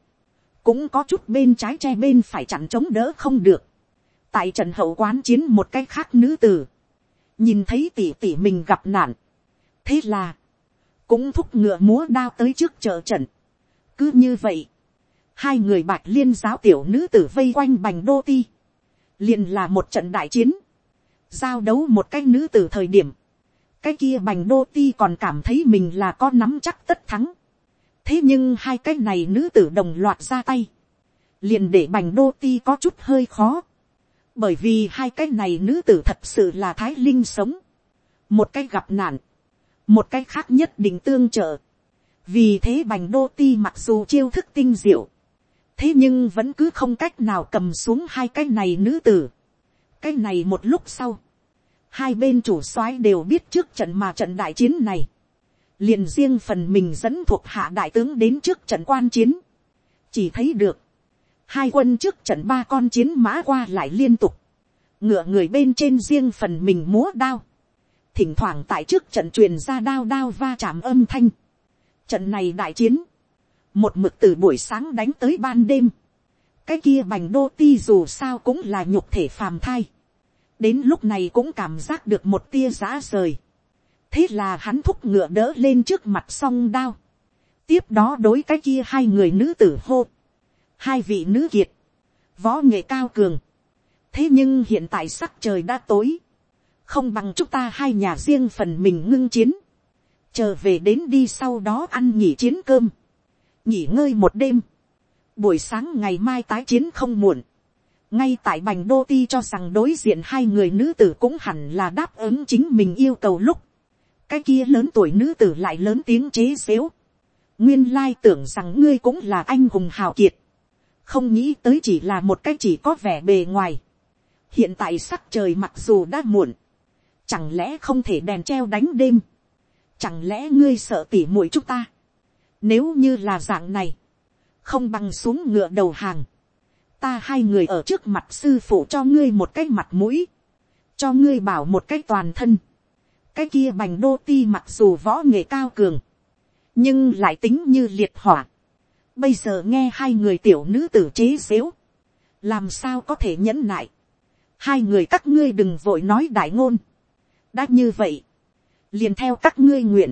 A: cũng có chút bên trái che bên phải chặn chống đỡ không được, tại trận hậu quán chiến một cái khác nữ tử, nhìn thấy tỷ tỷ mình gặp nạn, thế là, cũng thúc ngựa múa đao tới trước chợ trận. cứ như vậy, hai người bạch liên giáo tiểu nữ tử vây quanh bành đô ti, liền là một trận đại chiến, giao đấu một cái nữ tử thời điểm, cái kia bành đô ti còn cảm thấy mình là có nắm chắc tất thắng. thế nhưng hai cái này nữ tử đồng loạt ra tay, liền để bành đô ti có chút hơi khó, bởi vì hai cái này nữ tử thật sự là thái linh sống, một cái gặp nạn, một cái khác nhất định tương trợ, vì thế bành đô ti mặc dù chiêu thức tinh diệu, thế nhưng vẫn cứ không cách nào cầm xuống hai cái này nữ tử. cái này một lúc sau, hai bên chủ soái đều biết trước trận mà trận đại chiến này, liền riêng phần mình dẫn thuộc hạ đại tướng đến trước trận quan chiến, chỉ thấy được, hai quân trước trận ba con chiến mã qua lại liên tục, ngựa người bên trên riêng phần mình múa đao, thỉnh thoảng tại trước trận truyền ra đao đao va chạm âm thanh. Trận này đại chiến, một mực từ buổi sáng đánh tới ban đêm, cái kia bành đô ti dù sao cũng là nhục thể phàm thai, đến lúc này cũng cảm giác được một tia giã rời, thế là hắn thúc ngựa đỡ lên trước mặt song đao, tiếp đó đối cái kia hai người nữ tử hô, hai vị nữ kiệt, võ nghệ cao cường, thế nhưng hiện tại sắc trời đã tối, không bằng chúng ta hai nhà riêng phần mình ngưng chiến, chờ về đến đi sau đó ăn nghỉ chiến cơm, nghỉ ngơi một đêm, buổi sáng ngày mai tái chiến không muộn, ngay tại bành đô ti cho rằng đối diện hai người nữ tử cũng hẳn là đáp ứng chính mình yêu cầu lúc, cái kia lớn tuổi nữ tử lại lớn tiếng chế xếu, nguyên lai tưởng rằng ngươi cũng là anh hùng hào kiệt, không nghĩ tới chỉ là một cái chỉ có vẻ bề ngoài, hiện tại sắc trời mặc dù đã muộn, chẳng lẽ không thể đèn treo đánh đêm, chẳng lẽ ngươi sợ tỉ mũi chúng ta, nếu như là dạng này, không bằng xuống ngựa đầu hàng, ta hai người ở trước mặt sư phụ cho ngươi một cái mặt mũi, cho ngươi bảo một cái toàn thân, cái kia bành đô ti mặc dù võ nghệ cao cường, nhưng lại tính như liệt hỏa. Bây giờ nghe hai người tiểu nữ tử chế xếu, làm sao có thể nhẫn nại. Hai người các ngươi đừng vội nói đại ngôn đã như vậy, liền theo các ngươi nguyện,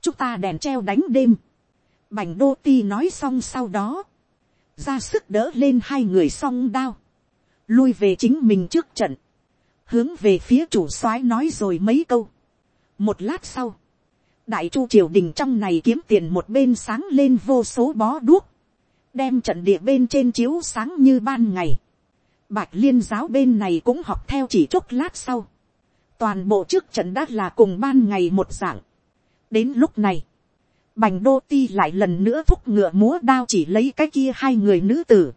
A: chúng ta đèn treo đánh đêm. Bành đô ti nói xong sau đó, ra sức đỡ lên hai người song đao, lui về chính mình trước trận, hướng về phía chủ soái nói rồi mấy câu. một lát sau, đại chu triều đình trong này kiếm tiền một bên sáng lên vô số bó đuốc, đem trận địa bên trên chiếu sáng như ban ngày. Bạch liên giáo bên này cũng học theo chỉ chốc lát sau. Toàn bộ trước trận đã là cùng ban ngày một dạng. Đến lúc này, bành đô ti lại lần nữa thúc ngựa múa đao chỉ lấy cái kia hai người nữ tử.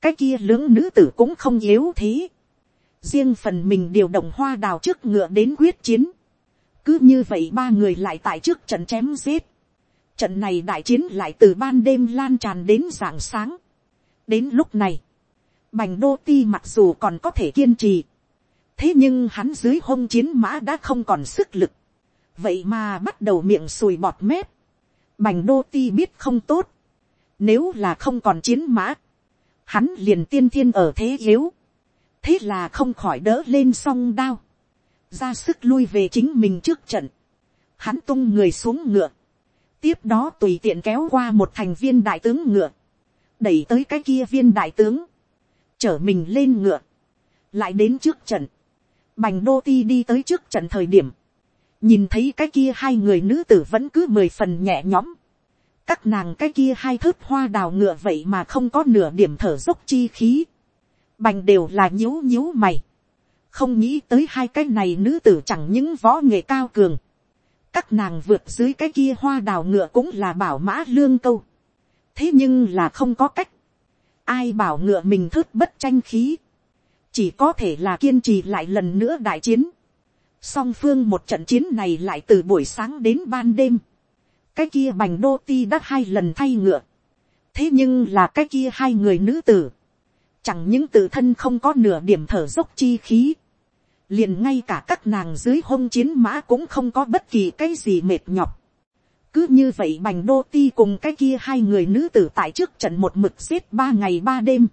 A: cái kia lưỡng nữ tử cũng không yếu thế. riêng phần mình điều động hoa đào trước ngựa đến quyết chiến. cứ như vậy ba người lại tại trước trận chém giết. trận này đại chiến lại từ ban đêm lan tràn đến rạng sáng. đến lúc này, bành đô ti mặc dù còn có thể kiên trì thế nhưng hắn dưới hông chiến mã đã không còn sức lực. vậy mà bắt đầu miệng sùi bọt mép Bành đô ti biết không tốt. Nếu là không còn chiến mã. Hắn liền tiên thiên ở thế yếu. Thế là không khỏi đỡ lên song đao. Ra sức lui về chính mình trước trận. Hắn tung người xuống ngựa. Tiếp đó tùy tiện kéo qua một thành viên đại tướng ngựa. Đẩy tới cái kia viên đại tướng. Chở mình lên ngựa. Lại đến trước trận. Bành đô ti đi tới trước trận thời điểm nhìn thấy cái kia hai người nữ tử vẫn cứ mười phần nhẹ nhõm. các nàng cái kia hai thớt hoa đào ngựa vậy mà không có nửa điểm thở dốc chi khí. bành đều là nhíu nhíu mày. không nghĩ tới hai cái này nữ tử chẳng những võ nghệ cao cường. các nàng vượt dưới cái kia hoa đào ngựa cũng là bảo mã lương câu. thế nhưng là không có cách. ai bảo ngựa mình thớt bất tranh khí chỉ có thể là kiên trì lại lần nữa đại chiến song phương một trận chiến này lại từ buổi sáng đến ban đêm. cái kia bành đô ti đã hai lần thay ngựa. thế nhưng là cái kia hai người nữ tử. chẳng những tự thân không có nửa điểm thở dốc chi khí. liền ngay cả các nàng dưới hông chiến mã cũng không có bất kỳ cái gì mệt nhọc. cứ như vậy bành đô ti cùng cái kia hai người nữ tử tại trước trận một mực giết ba ngày ba đêm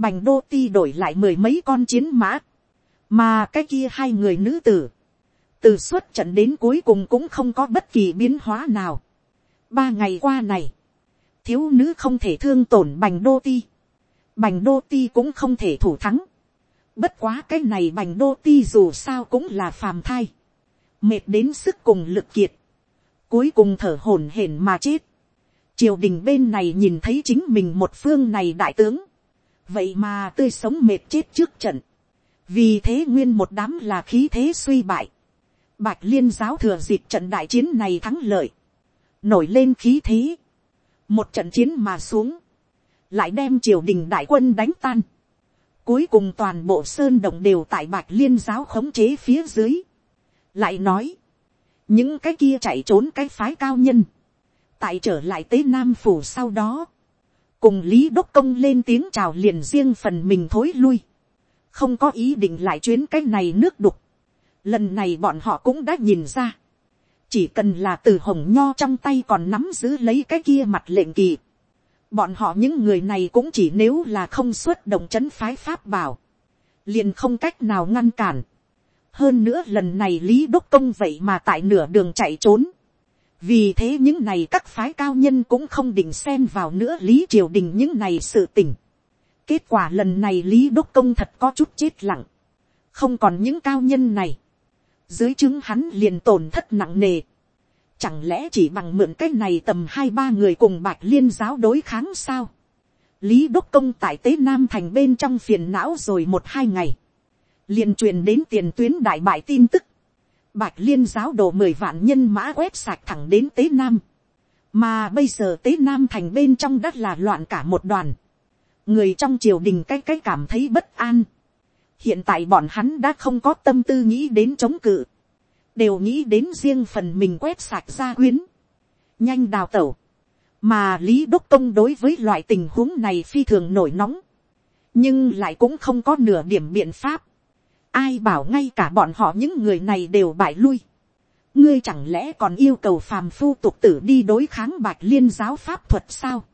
A: bành đô ti đổi lại mười mấy con chiến mã mà cái kia hai người nữ tử, từ suốt trận đến cuối cùng cũng không có bất kỳ biến hóa nào. ba ngày qua này, thiếu nữ không thể thương tổn bành đô ti, bành đô ti cũng không thể thủ thắng. bất quá cái này bành đô ti dù sao cũng là phàm thai, mệt đến sức cùng lực kiệt, cuối cùng thở hổn hển mà chết. triều đình bên này nhìn thấy chính mình một phương này đại tướng, vậy mà tươi sống mệt chết trước trận, vì thế nguyên một đám là khí thế suy bại. Bạch liên giáo thừa dịp trận đại chiến này thắng lợi. Nổi lên khí thế. Một trận chiến mà xuống. Lại đem triều đình đại quân đánh tan. Cuối cùng toàn bộ sơn động đều tại bạch liên giáo khống chế phía dưới. Lại nói. Những cái kia chạy trốn cái phái cao nhân. Tại trở lại tế Nam Phủ sau đó. Cùng Lý Đốc Công lên tiếng chào liền riêng phần mình thối lui không có ý định lại chuyến cái này nước đục. Lần này bọn họ cũng đã nhìn ra. Chỉ cần là từ hồng nho trong tay còn nắm giữ lấy cái kia mặt lệnh kỳ. Bọn họ những người này cũng chỉ nếu là không xuất động chấn phái pháp bảo. Liền không cách nào ngăn cản. Hơn nữa lần này Lý Đốc Công vậy mà tại nửa đường chạy trốn. Vì thế những này các phái cao nhân cũng không định xen vào nữa Lý Triều Đình những này sự tình Kết quả lần này Lý Đốc Công thật có chút chết lặng. Không còn những cao nhân này. Dưới chứng hắn liền tổn thất nặng nề. Chẳng lẽ chỉ bằng mượn cái này tầm hai ba người cùng bạch liên giáo đối kháng sao? Lý Đốc Công tại Tế Nam Thành bên trong phiền não rồi một hai ngày. liền truyền đến tiền tuyến đại bại tin tức. Bạch liên giáo đồ mười vạn nhân mã quét sạch thẳng đến Tế Nam. Mà bây giờ Tế Nam Thành bên trong đất là loạn cả một đoàn. Người trong triều đình cái cái cảm thấy bất an. hiện tại bọn hắn đã không có tâm tư nghĩ đến chống cự, đều nghĩ đến riêng phần mình quét sạch ra quyến, nhanh đào tẩu, mà lý đốc công đối với loại tình huống này phi thường nổi nóng, nhưng lại cũng không có nửa điểm biện pháp, ai bảo ngay cả bọn họ những người này đều bại lui, ngươi chẳng lẽ còn yêu cầu phàm phu tục tử đi đối kháng bạch liên giáo pháp thuật sao,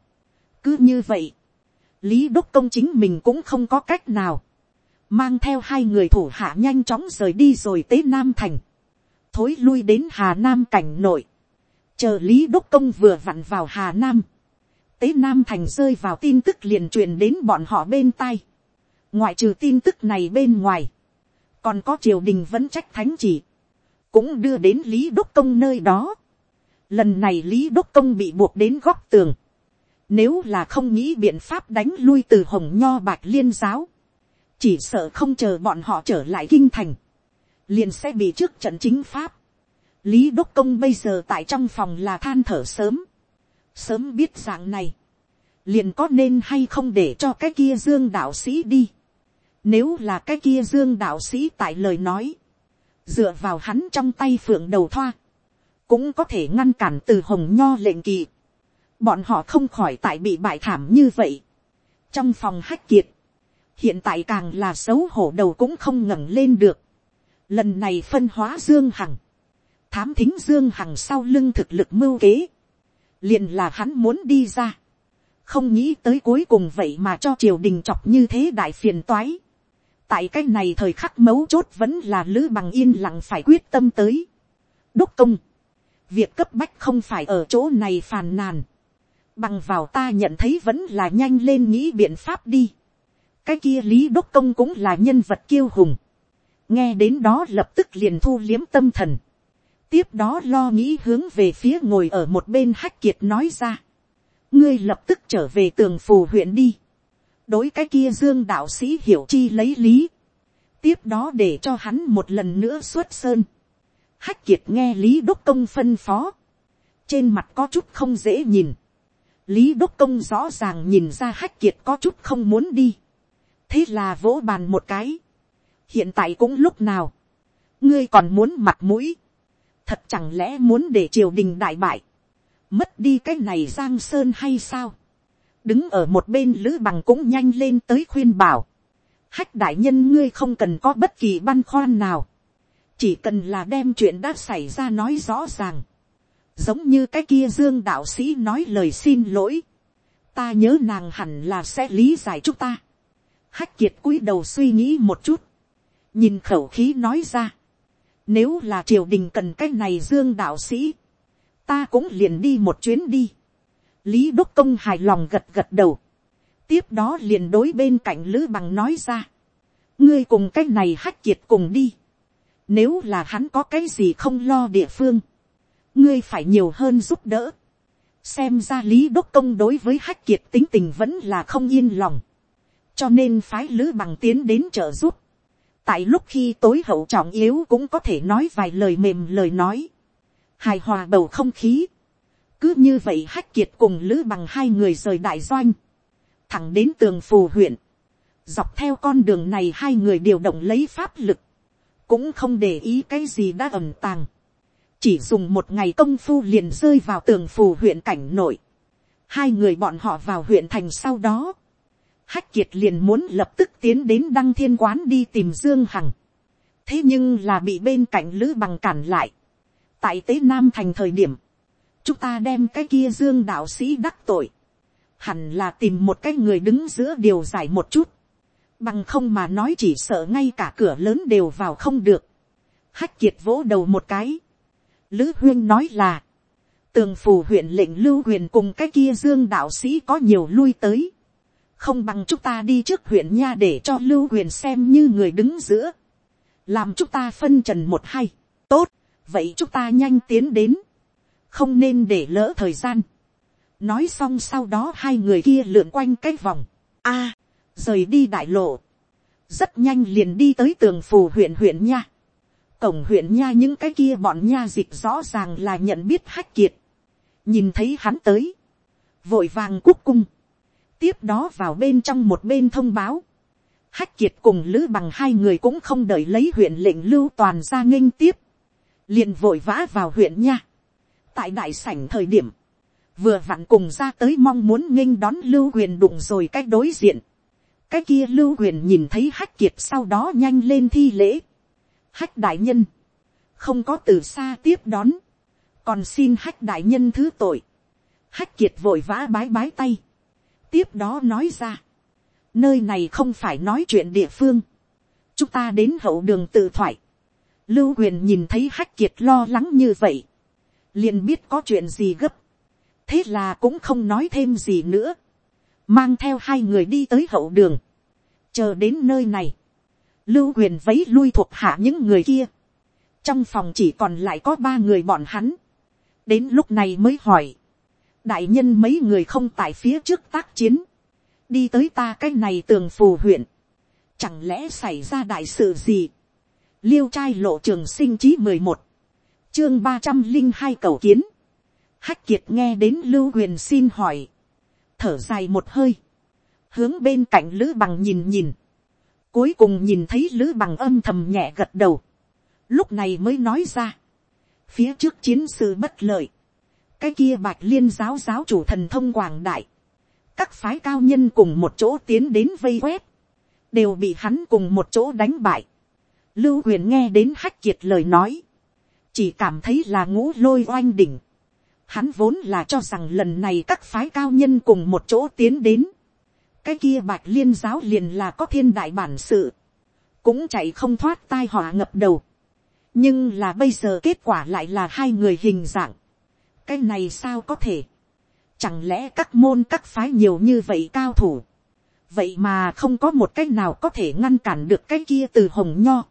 A: cứ như vậy, lý đốc công chính mình cũng không có cách nào, mang theo hai người thủ hạ nhanh chóng rời đi rồi tới nam thành, thối lui đến hà nam cảnh nội, chờ lý đốc công vừa vặn vào hà nam, tế nam thành rơi vào tin tức liền truyền đến bọn họ bên tai, ngoại trừ tin tức này bên ngoài, còn có triều đình vẫn trách thánh chỉ, cũng đưa đến lý đốc công nơi đó. Lần này lý đốc công bị buộc đến góc tường, nếu là không nghĩ biện pháp đánh lui từ hồng nho bạc liên giáo. Chỉ sợ không chờ bọn họ trở lại kinh thành. Liền sẽ bị trước trận chính pháp. lý đốc công bây giờ tại trong phòng là than thở sớm, sớm biết dạng này, liền có nên hay không để cho cái kia dương đạo sĩ đi. Nếu là cái kia dương đạo sĩ tại lời nói, dựa vào hắn trong tay phượng đầu thoa, cũng có thể ngăn cản từ hồng nho lệnh kỳ. Bọn họ không khỏi tại bị bại thảm như vậy. Trong phòng hách kiệt, hiện tại càng là xấu hổ đầu cũng không ngẩng lên được. Lần này phân hóa Dương Hằng, thám thính Dương Hằng sau lưng thực lực mưu kế, liền là hắn muốn đi ra. Không nghĩ tới cuối cùng vậy mà cho triều đình chọc như thế đại phiền toái. Tại cái này thời khắc mấu chốt vẫn là Lữ Bằng yên lặng phải quyết tâm tới. Đốc công. Việc cấp bách không phải ở chỗ này phàn nàn. Bằng vào ta nhận thấy vẫn là nhanh lên nghĩ biện pháp đi. Cái kia Lý Đốc Công cũng là nhân vật kiêu hùng. Nghe đến đó lập tức liền thu liếm tâm thần. Tiếp đó lo nghĩ hướng về phía ngồi ở một bên hách kiệt nói ra. Ngươi lập tức trở về tường phù huyện đi. Đối cái kia dương đạo sĩ hiểu chi lấy lý. Tiếp đó để cho hắn một lần nữa xuất sơn Hách kiệt nghe Lý Đốc Công phân phó. Trên mặt có chút không dễ nhìn. Lý Đốc Công rõ ràng nhìn ra Hách kiệt có chút không muốn đi. Thế là vỗ bàn một cái. Hiện tại cũng lúc nào. Ngươi còn muốn mặt mũi. Thật chẳng lẽ muốn để triều đình đại bại. Mất đi cái này Giang Sơn hay sao? Đứng ở một bên Lữ Bằng cũng nhanh lên tới khuyên bảo. Hách đại nhân ngươi không cần có bất kỳ băn khoăn nào chỉ cần là đem chuyện đã xảy ra nói rõ ràng, giống như cái kia dương đạo sĩ nói lời xin lỗi, ta nhớ nàng hẳn là sẽ lý giải chúng ta. hách kiệt cúi đầu suy nghĩ một chút, nhìn khẩu khí nói ra, nếu là triều đình cần cái này dương đạo sĩ, ta cũng liền đi một chuyến đi lý đốc công hài lòng gật gật đầu, tiếp đó liền đối bên cạnh lữ bằng nói ra, ngươi cùng cái này hách kiệt cùng đi, nếu là hắn có cái gì không lo địa phương. Ngươi phải nhiều hơn giúp đỡ. Xem ra lý đốc công đối với hách kiệt tính tình vẫn là không yên lòng. Cho nên phái lữ bằng tiến đến trợ giúp. Tại lúc khi tối hậu trọng yếu cũng có thể nói vài lời mềm lời nói. Hài hòa bầu không khí. Cứ như vậy hách kiệt cùng lữ bằng hai người rời đại doanh. Thẳng đến tường phù huyện. Dọc theo con đường này hai người điều động lấy pháp lực cũng không để ý cái gì đã ẩm tàng, chỉ dùng một ngày công phu liền rơi vào tường phù huyện cảnh nội, hai người bọn họ vào huyện thành sau đó, hách kiệt liền muốn lập tức tiến đến đăng thiên quán đi tìm dương hằng, thế nhưng là bị bên cạnh lữ bằng cản lại, tại tế nam thành thời điểm, chúng ta đem cái kia dương đạo sĩ đắc tội, hẳn là tìm một cái người đứng giữa điều giải một chút, Bằng không mà nói chỉ sợ ngay cả cửa lớn đều vào không được. Hách kiệt vỗ đầu một cái. Lữ huyên nói là. Tường phủ huyện lệnh lưu huyền cùng cái kia dương đạo sĩ có nhiều lui tới. Không bằng chúng ta đi trước huyện nha để cho lưu huyền xem như người đứng giữa. Làm chúng ta phân trần một hay. Tốt, vậy chúng ta nhanh tiến đến. Không nên để lỡ thời gian. Nói xong sau đó hai người kia lượn quanh cái vòng. a rời đi đại lộ, rất nhanh liền đi tới tường phù huyện huyện nha. Cổng huyện nha những cái kia bọn nha dịch rõ ràng là nhận biết hách kiệt. Nhìn thấy hắn tới. Vội vàng cúc cung. Tiếp đó vào bên trong một bên thông báo. Hách kiệt cùng lữ bằng hai người cũng không đợi lấy huyện lệnh lưu toàn ra nghênh tiếp. Liền vội vã vào huyện nha. Tại đại sảnh thời điểm. Vừa vặn cùng ra tới mong muốn nghênh đón lưu huyền đụng rồi cách đối diện cái kia lưu huyền nhìn thấy hách kiệt sau đó nhanh lên thi lễ. hách đại nhân, không có từ xa tiếp đón, còn xin hách đại nhân thứ tội. hách kiệt vội vã bái bái tay. tiếp đó nói ra, nơi này không phải nói chuyện địa phương, chúng ta đến hậu đường tự thoại. lưu huyền nhìn thấy hách kiệt lo lắng như vậy, liền biết có chuyện gì gấp, thế là cũng không nói thêm gì nữa. Mang theo hai người đi tới hậu đường, chờ đến nơi này, lưu huyền vấy lui thuộc hạ những người kia, trong phòng chỉ còn lại có ba người bọn hắn, đến lúc này mới hỏi, đại nhân mấy người không tại phía trước tác chiến, đi tới ta cái này tường phù huyện, chẳng lẽ xảy ra đại sự gì, liêu trai lộ trường sinh chí mười một, chương ba trăm linh hai cầu kiến, hách kiệt nghe đến lưu huyền xin hỏi, thở dài một hơi, hướng bên cạnh lữ bằng nhìn nhìn, cuối cùng nhìn thấy lữ bằng âm thầm nhẹ gật đầu, lúc này mới nói ra, phía trước chiến sự bất lợi, cái kia bạch liên giáo giáo chủ thần thông quảng đại, các phái cao nhân cùng một chỗ tiến đến vây quét, đều bị hắn cùng một chỗ đánh bại. Lưu huyền nghe đến hách kiệt lời nói, chỉ cảm thấy là ngũ lôi oanh đỉnh. Hắn vốn là cho rằng lần này các phái cao nhân cùng một chỗ tiến đến. Cái kia bạch liên giáo liền là có thiên đại bản sự. Cũng chạy không thoát tai họa ngập đầu. Nhưng là bây giờ kết quả lại là hai người hình dạng. Cái này sao có thể. Chẳng lẽ các môn các phái nhiều như vậy cao thủ. Vậy mà không có một cách nào có thể ngăn cản được cái kia từ hồng nho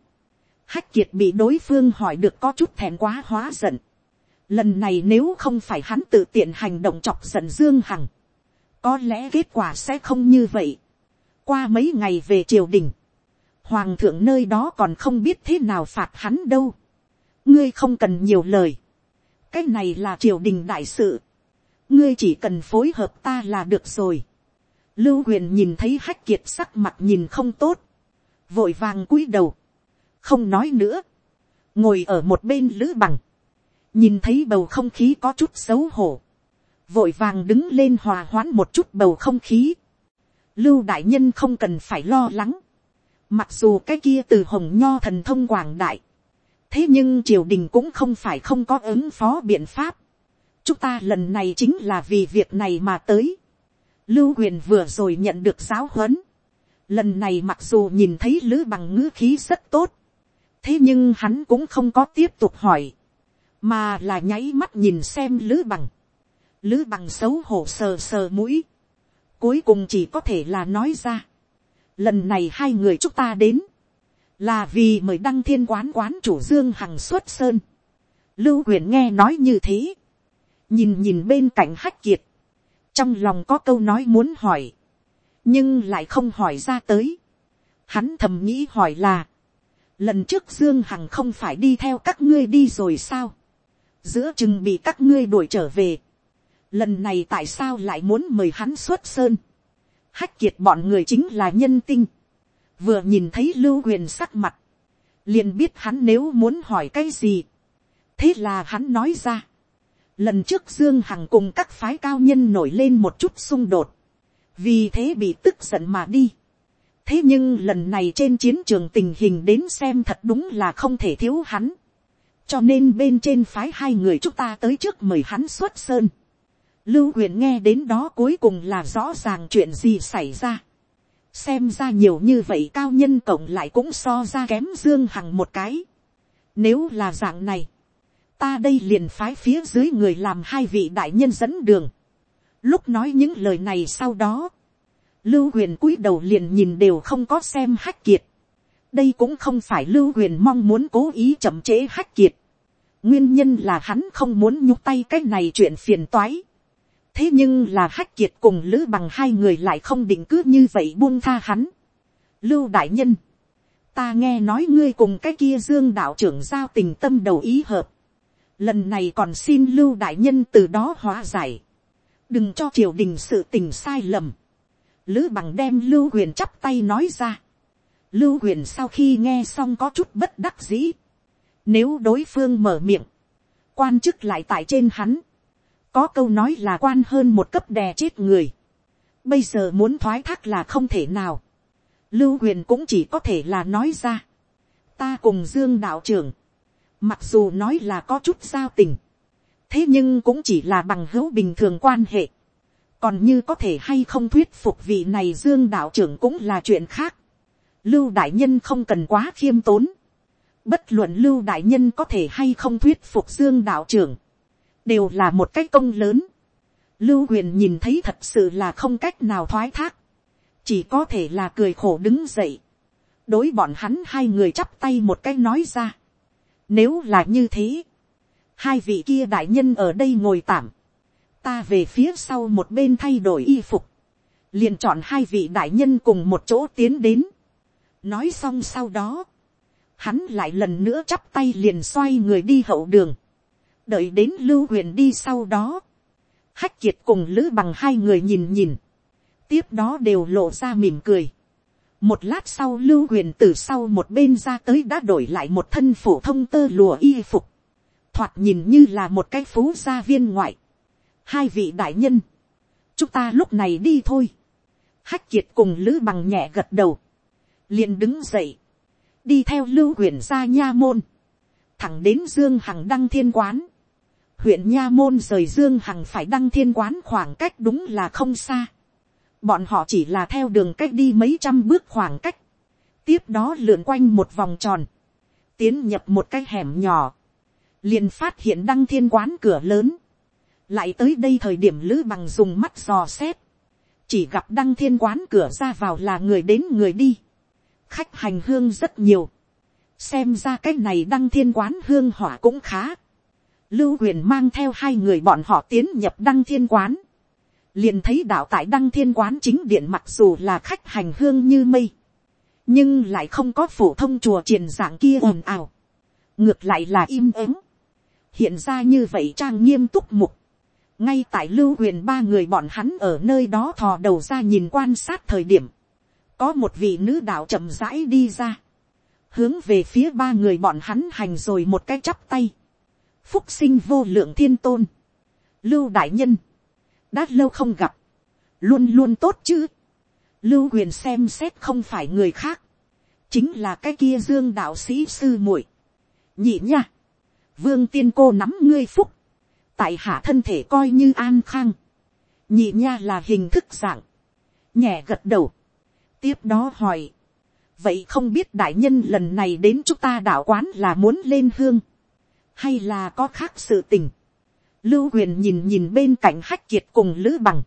A: Hách kiệt bị đối phương hỏi được có chút thèm quá hóa giận. Lần này nếu không phải hắn tự tiện hành động chọc giận Dương Hằng. Có lẽ kết quả sẽ không như vậy. Qua mấy ngày về triều đình. Hoàng thượng nơi đó còn không biết thế nào phạt hắn đâu. Ngươi không cần nhiều lời. Cái này là triều đình đại sự. Ngươi chỉ cần phối hợp ta là được rồi. Lưu huyền nhìn thấy hách kiệt sắc mặt nhìn không tốt. Vội vàng cúi đầu không nói nữa, ngồi ở một bên lữ bằng, nhìn thấy bầu không khí có chút xấu hổ, vội vàng đứng lên hòa hoãn một chút bầu không khí, lưu đại nhân không cần phải lo lắng, mặc dù cái kia từ hồng nho thần thông quảng đại, thế nhưng triều đình cũng không phải không có ứng phó biện pháp, chúng ta lần này chính là vì việc này mà tới, lưu huyền vừa rồi nhận được giáo huấn, lần này mặc dù nhìn thấy lữ bằng ngữ khí rất tốt, thế nhưng hắn cũng không có tiếp tục hỏi, mà là nháy mắt nhìn xem lữ bằng, lữ bằng xấu hổ sờ sờ mũi, cuối cùng chỉ có thể là nói ra, lần này hai người chúng ta đến, là vì mời đăng thiên quán quán chủ dương hằng xuất sơn, lưu huyền nghe nói như thế, nhìn nhìn bên cạnh hách kiệt, trong lòng có câu nói muốn hỏi, nhưng lại không hỏi ra tới, hắn thầm nghĩ hỏi là, lần trước dương hằng không phải đi theo các ngươi đi rồi sao, giữa chừng bị các ngươi đuổi trở về, lần này tại sao lại muốn mời hắn xuất sơn, hách kiệt bọn người chính là nhân tinh, vừa nhìn thấy lưu huyền sắc mặt, liền biết hắn nếu muốn hỏi cái gì, thế là hắn nói ra, lần trước dương hằng cùng các phái cao nhân nổi lên một chút xung đột, vì thế bị tức giận mà đi, thế nhưng lần này trên chiến trường tình hình đến xem thật đúng là không thể thiếu hắn. cho nên bên trên phái hai người chúng ta tới trước mời hắn xuất sơn. lưu huyền nghe đến đó cuối cùng là rõ ràng chuyện gì xảy ra. xem ra nhiều như vậy cao nhân cộng lại cũng so ra kém dương hằng một cái. nếu là dạng này, ta đây liền phái phía dưới người làm hai vị đại nhân dẫn đường. lúc nói những lời này sau đó, lưu huyền cúi đầu liền nhìn đều không có xem hách kiệt. đây cũng không phải lưu huyền mong muốn cố ý chậm trễ hách kiệt. nguyên nhân là hắn không muốn nhúc tay cái này chuyện phiền toái. thế nhưng là hách kiệt cùng lữ bằng hai người lại không định cứ như vậy buông tha hắn. lưu đại nhân, ta nghe nói ngươi cùng cái kia dương đạo trưởng giao tình tâm đầu ý hợp. lần này còn xin lưu đại nhân từ đó hóa giải. đừng cho triều đình sự tình sai lầm Lữ bằng đem lưu huyền chắp tay nói ra. Lưu huyền sau khi nghe xong có chút bất đắc dĩ. Nếu đối phương mở miệng. Quan chức lại tại trên hắn. Có câu nói là quan hơn một cấp đè chết người. Bây giờ muốn thoái thác là không thể nào. Lưu huyền cũng chỉ có thể là nói ra. Ta cùng Dương đạo trưởng. Mặc dù nói là có chút giao tình. Thế nhưng cũng chỉ là bằng hữu bình thường quan hệ còn như có thể hay không thuyết phục vị này dương đạo trưởng cũng là chuyện khác. lưu đại nhân không cần quá khiêm tốn. bất luận lưu đại nhân có thể hay không thuyết phục dương đạo trưởng, đều là một cái công lớn. lưu huyền nhìn thấy thật sự là không cách nào thoái thác, chỉ có thể là cười khổ đứng dậy. đối bọn hắn hai người chắp tay một cái nói ra. nếu là như thế, hai vị kia đại nhân ở đây ngồi tạm, ta về phía sau một bên thay đổi y phục, liền chọn hai vị đại nhân cùng một chỗ tiến đến. nói xong sau đó, hắn lại lần nữa chắp tay liền xoay người đi hậu đường, đợi đến lưu huyền đi sau đó, hách kiệt cùng lữ bằng hai người nhìn nhìn, tiếp đó đều lộ ra mỉm cười. một lát sau lưu huyền từ sau một bên ra tới đã đổi lại một thân phổ thông tơ lùa y phục, thoạt nhìn như là một cái phú gia viên ngoại hai vị đại nhân, chúng ta lúc này đi thôi. hách kiệt cùng lữ bằng nhẹ gật đầu, liền đứng dậy, đi theo lưu huyền ra nha môn, thẳng đến dương hằng đăng thiên quán, huyện nha môn rời dương hằng phải đăng thiên quán khoảng cách đúng là không xa. bọn họ chỉ là theo đường cách đi mấy trăm bước khoảng cách, tiếp đó lượn quanh một vòng tròn, tiến nhập một cái hẻm nhỏ, liền phát hiện đăng thiên quán cửa lớn, lại tới đây thời điểm lữ bằng dùng mắt dò xét, chỉ gặp đăng thiên quán cửa ra vào là người đến người đi, khách hành hương rất nhiều, xem ra cái này đăng thiên quán hương hỏa cũng khá, lưu huyền mang theo hai người bọn họ tiến nhập đăng thiên quán, liền thấy đạo tại đăng thiên quán chính điện mặc dù là khách hành hương như mây, nhưng lại không có phổ thông chùa triền giảng kia ồn ào, ngược lại là im ắng, hiện ra như vậy trang nghiêm túc mục, ngay tại lưu huyền ba người bọn hắn ở nơi đó thò đầu ra nhìn quan sát thời điểm, có một vị nữ đạo chậm rãi đi ra, hướng về phía ba người bọn hắn hành rồi một cái chắp tay, phúc sinh vô lượng thiên tôn, lưu đại nhân, đã lâu không gặp, luôn luôn tốt chứ, lưu huyền xem xét không phải người khác, chính là cái kia dương đạo sĩ sư muội, nhị nha, vương tiên cô nắm ngươi phúc, tại hạ thân thể coi như an khang, nhị nha là hình thức dạng, nhẹ gật đầu, tiếp đó hỏi, vậy không biết đại nhân lần này đến chúng ta đạo quán là muốn lên hương, hay là có khác sự tình. Lưu huyền nhìn nhìn bên cạnh hách kiệt cùng lữ bằng,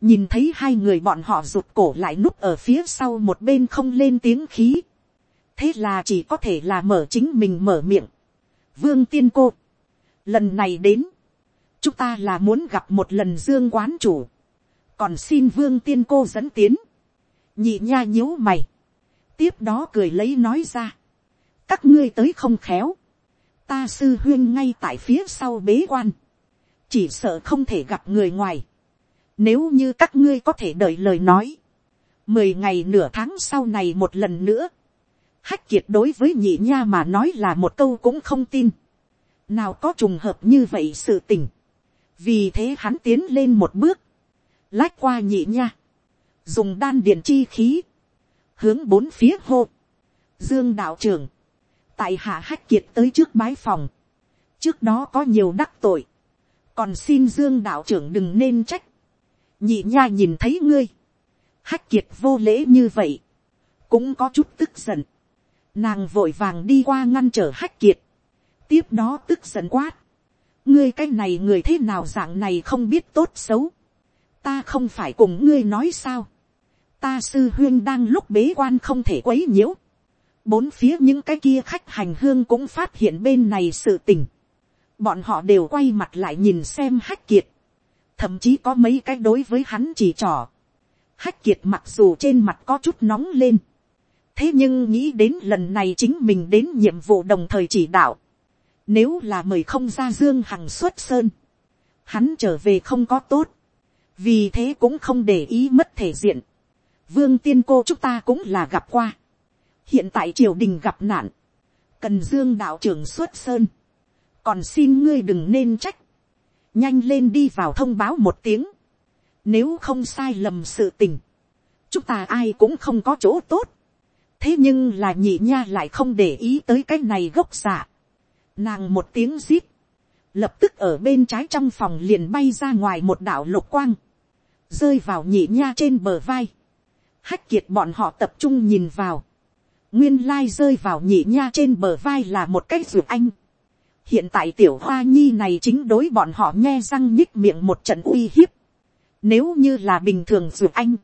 A: nhìn thấy hai người bọn họ rụt cổ lại núp ở phía sau một bên không lên tiếng khí, thế là chỉ có thể là mở chính mình mở miệng. Vương tiên cô, lần này đến, chúng ta là muốn gặp một lần dương quán chủ, còn xin vương tiên cô dẫn tiến, nhị nha nhíu mày, tiếp đó cười lấy nói ra, các ngươi tới không khéo, ta sư huyên ngay tại phía sau bế quan, chỉ sợ không thể gặp người ngoài, nếu như các ngươi có thể đợi lời nói, mười ngày nửa tháng sau này một lần nữa, hách kiệt đối với nhị nha mà nói là một câu cũng không tin, nào có trùng hợp như vậy sự tình, vì thế hắn tiến lên một bước, lách qua nhị nha, dùng đan điện chi khí, hướng bốn phía hô, dương đạo trưởng, tại hạ hách kiệt tới trước bái phòng, trước đó có nhiều đắc tội, còn xin dương đạo trưởng đừng nên trách, nhị nha nhìn thấy ngươi, hách kiệt vô lễ như vậy, cũng có chút tức giận, nàng vội vàng đi qua ngăn trở hách kiệt, tiếp đó tức giận quát, ngươi cái này người thế nào dạng này không biết tốt xấu, ta không phải cùng ngươi nói sao, ta sư huyên đang lúc bế quan không thể quấy nhiễu, bốn phía những cái kia khách hành hương cũng phát hiện bên này sự tình. Bọn họ đều quay mặt lại nhìn xem hách kiệt. Thậm chí có mấy cái đối với hắn chỉ trỏ. Hách kiệt mặc dù trên mặt có chút nóng lên. Thế nhưng nghĩ đến lần này chính mình đến nhiệm vụ đồng thời chỉ đạo. Nếu là mời không ra Dương Hằng xuất sơn. Hắn trở về không có tốt. Vì thế cũng không để ý mất thể diện. Vương tiên cô chúng ta cũng là gặp qua. Hiện tại triều đình gặp nạn, cần dương đạo trưởng xuất sơn, còn xin ngươi đừng nên trách, nhanh lên đi vào thông báo một tiếng, nếu không sai lầm sự tình, chúng ta ai cũng không có chỗ tốt, thế nhưng là nhị nha lại không để ý tới cái này gốc giả, nàng một tiếng zip, lập tức ở bên trái trong phòng liền bay ra ngoài một đạo lục quang, rơi vào nhị nha trên bờ vai, hách kiệt bọn họ tập trung nhìn vào, nguyên lai rơi vào nhị nha trên bờ vai là một cái ruột anh. hiện tại tiểu hoa nhi này chính đối bọn họ nghe răng nhích miệng một trận uy hiếp. nếu như là bình thường ruột anh,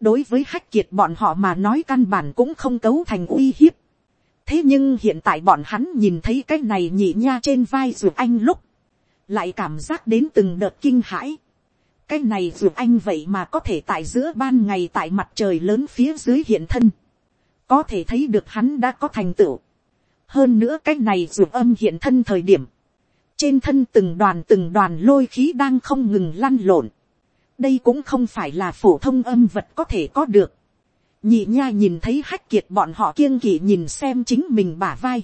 A: đối với hách kiệt bọn họ mà nói căn bản cũng không cấu thành uy hiếp thế nhưng hiện tại bọn hắn nhìn thấy cái này nhị nha trên vai ruột anh lúc, lại cảm giác đến từng đợt kinh hãi. cái này ruột anh vậy mà có thể tại giữa ban ngày tại mặt trời lớn phía dưới hiện thân có thể thấy được hắn đã có thành tựu. hơn nữa cái này ruột âm hiện thân thời điểm, trên thân từng đoàn từng đoàn lôi khí đang không ngừng lăn lộn, đây cũng không phải là phổ thông âm vật có thể có được, nhị nha nhìn thấy hách kiệt bọn họ kiêng kỵ nhìn xem chính mình bả vai,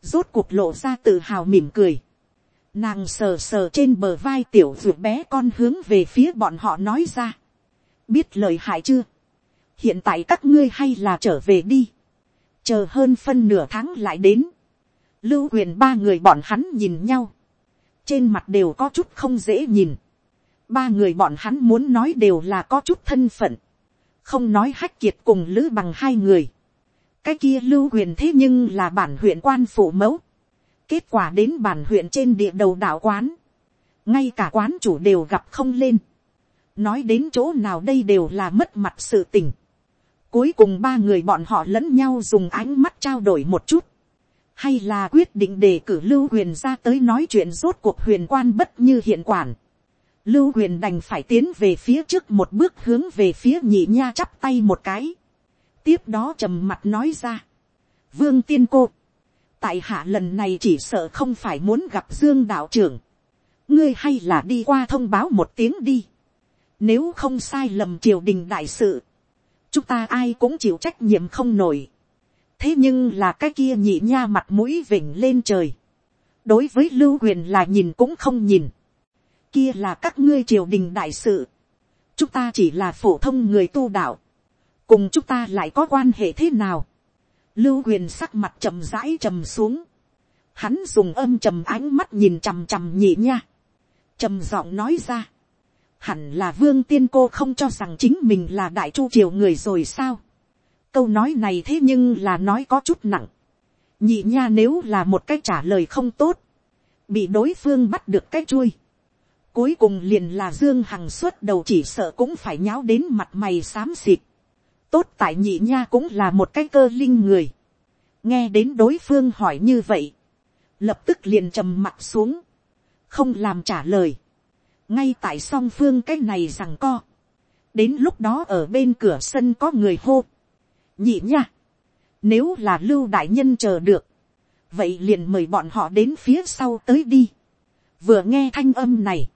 A: rốt cuộc lộ ra tự hào mỉm cười, nàng sờ sờ trên bờ vai tiểu ruột bé con hướng về phía bọn họ nói ra, biết lời hại chưa, hiện tại các ngươi hay là trở về đi, chờ hơn phân nửa tháng lại đến, lưu quyền ba người bọn hắn nhìn nhau, trên mặt đều có chút không dễ nhìn, ba người bọn hắn muốn nói đều là có chút thân phận, không nói hách kiệt cùng lữ bằng hai người, cái kia lưu huyền thế nhưng là bản huyện quan phụ mẫu, kết quả đến bản huyện trên địa đầu đảo quán, ngay cả quán chủ đều gặp không lên, nói đến chỗ nào đây đều là mất mặt sự tình, cuối cùng ba người bọn họ lẫn nhau dùng ánh mắt trao đổi một chút, hay là quyết định đề cử lưu huyền ra tới nói chuyện rốt cuộc huyền quan bất như hiện quản. Lưu huyền đành phải tiến về phía trước một bước hướng về phía nhị nha chắp tay một cái. tiếp đó trầm mặt nói ra. vương tiên cô, tại hạ lần này chỉ sợ không phải muốn gặp dương đạo trưởng. ngươi hay là đi qua thông báo một tiếng đi. nếu không sai lầm triều đình đại sự, chúng ta ai cũng chịu trách nhiệm không nổi thế nhưng là cái kia nhị nha mặt mũi vỉnh lên trời. đối với lưu huyền là nhìn cũng không nhìn kia là các ngươi triều đình đại sự. chúng ta chỉ là phổ thông người tu đạo. cùng chúng ta lại có quan hệ thế nào. lưu huyền sắc mặt trầm rãi trầm xuống. hắn dùng âm trầm ánh mắt nhìn trầm trầm nhị nha. trầm giọng nói ra. hẳn là vương tiên cô không cho rằng chính mình là đại chu triều người rồi sao câu nói này thế nhưng là nói có chút nặng. nhị nha nếu là một cái trả lời không tốt, bị đối phương bắt được cái chui cuối cùng liền là dương hằng suốt đầu chỉ sợ cũng phải nháo đến mặt mày xám xịt. tốt tại nhị nha cũng là một cái cơ linh người. nghe đến đối phương hỏi như vậy, lập tức liền trầm mặt xuống, không làm trả lời. ngay tại song phương cái này rằng co. đến lúc đó ở bên cửa sân có người hô nhị nha. Nếu là lưu đại nhân chờ được. Vậy liền mời bọn họ đến phía sau tới đi. Vừa nghe thanh âm này.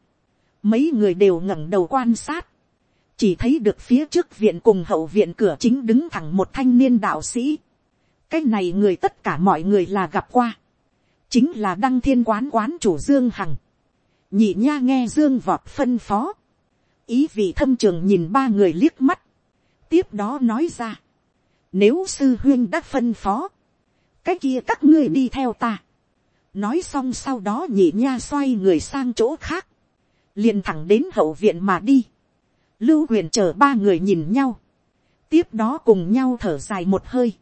A: Mấy người đều ngẩng đầu quan sát. Chỉ thấy được phía trước viện cùng hậu viện cửa chính đứng thẳng một thanh niên đạo sĩ. Cái này người tất cả mọi người là gặp qua. Chính là đăng thiên quán quán chủ Dương Hằng. Nhị nha nghe Dương vọt phân phó. Ý vị thâm trường nhìn ba người liếc mắt. Tiếp đó nói ra nếu sư huyên đã phân phó. Cái kia các ngươi đi theo ta. Nói xong sau đó nhị nha xoay người sang chỗ khác. Liền thẳng đến hậu viện mà đi. Lưu huyền chờ ba người nhìn nhau. Tiếp đó cùng nhau thở dài một hơi.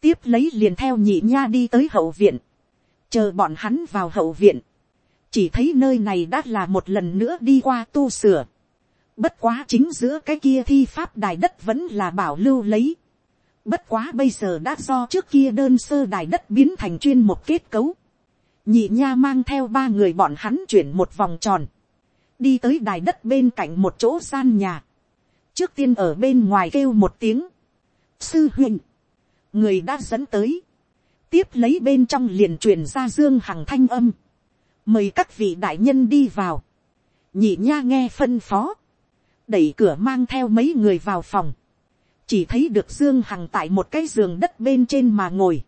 A: Tiếp lấy liền theo nhị nha đi tới hậu viện. Chờ bọn hắn vào hậu viện. Chỉ thấy nơi này đã là một lần nữa đi qua tu sửa. Bất quá chính giữa cái kia thi pháp đài đất vẫn là bảo lưu lấy. Bất quá bây giờ đã do trước kia đơn sơ đài đất biến thành chuyên một kết cấu. Nhị nha mang theo ba người bọn hắn chuyển một vòng tròn. Đi tới đài đất bên cạnh một chỗ gian nhà. Trước tiên ở bên ngoài kêu một tiếng. Sư huynh. Người đã dẫn tới. Tiếp lấy bên trong liền truyền ra dương hằng thanh âm. Mời các vị đại nhân đi vào. Nhị nha nghe phân phó. Đẩy cửa mang theo mấy người vào phòng chỉ thấy được dương hằng tại một cái giường đất bên trên mà ngồi,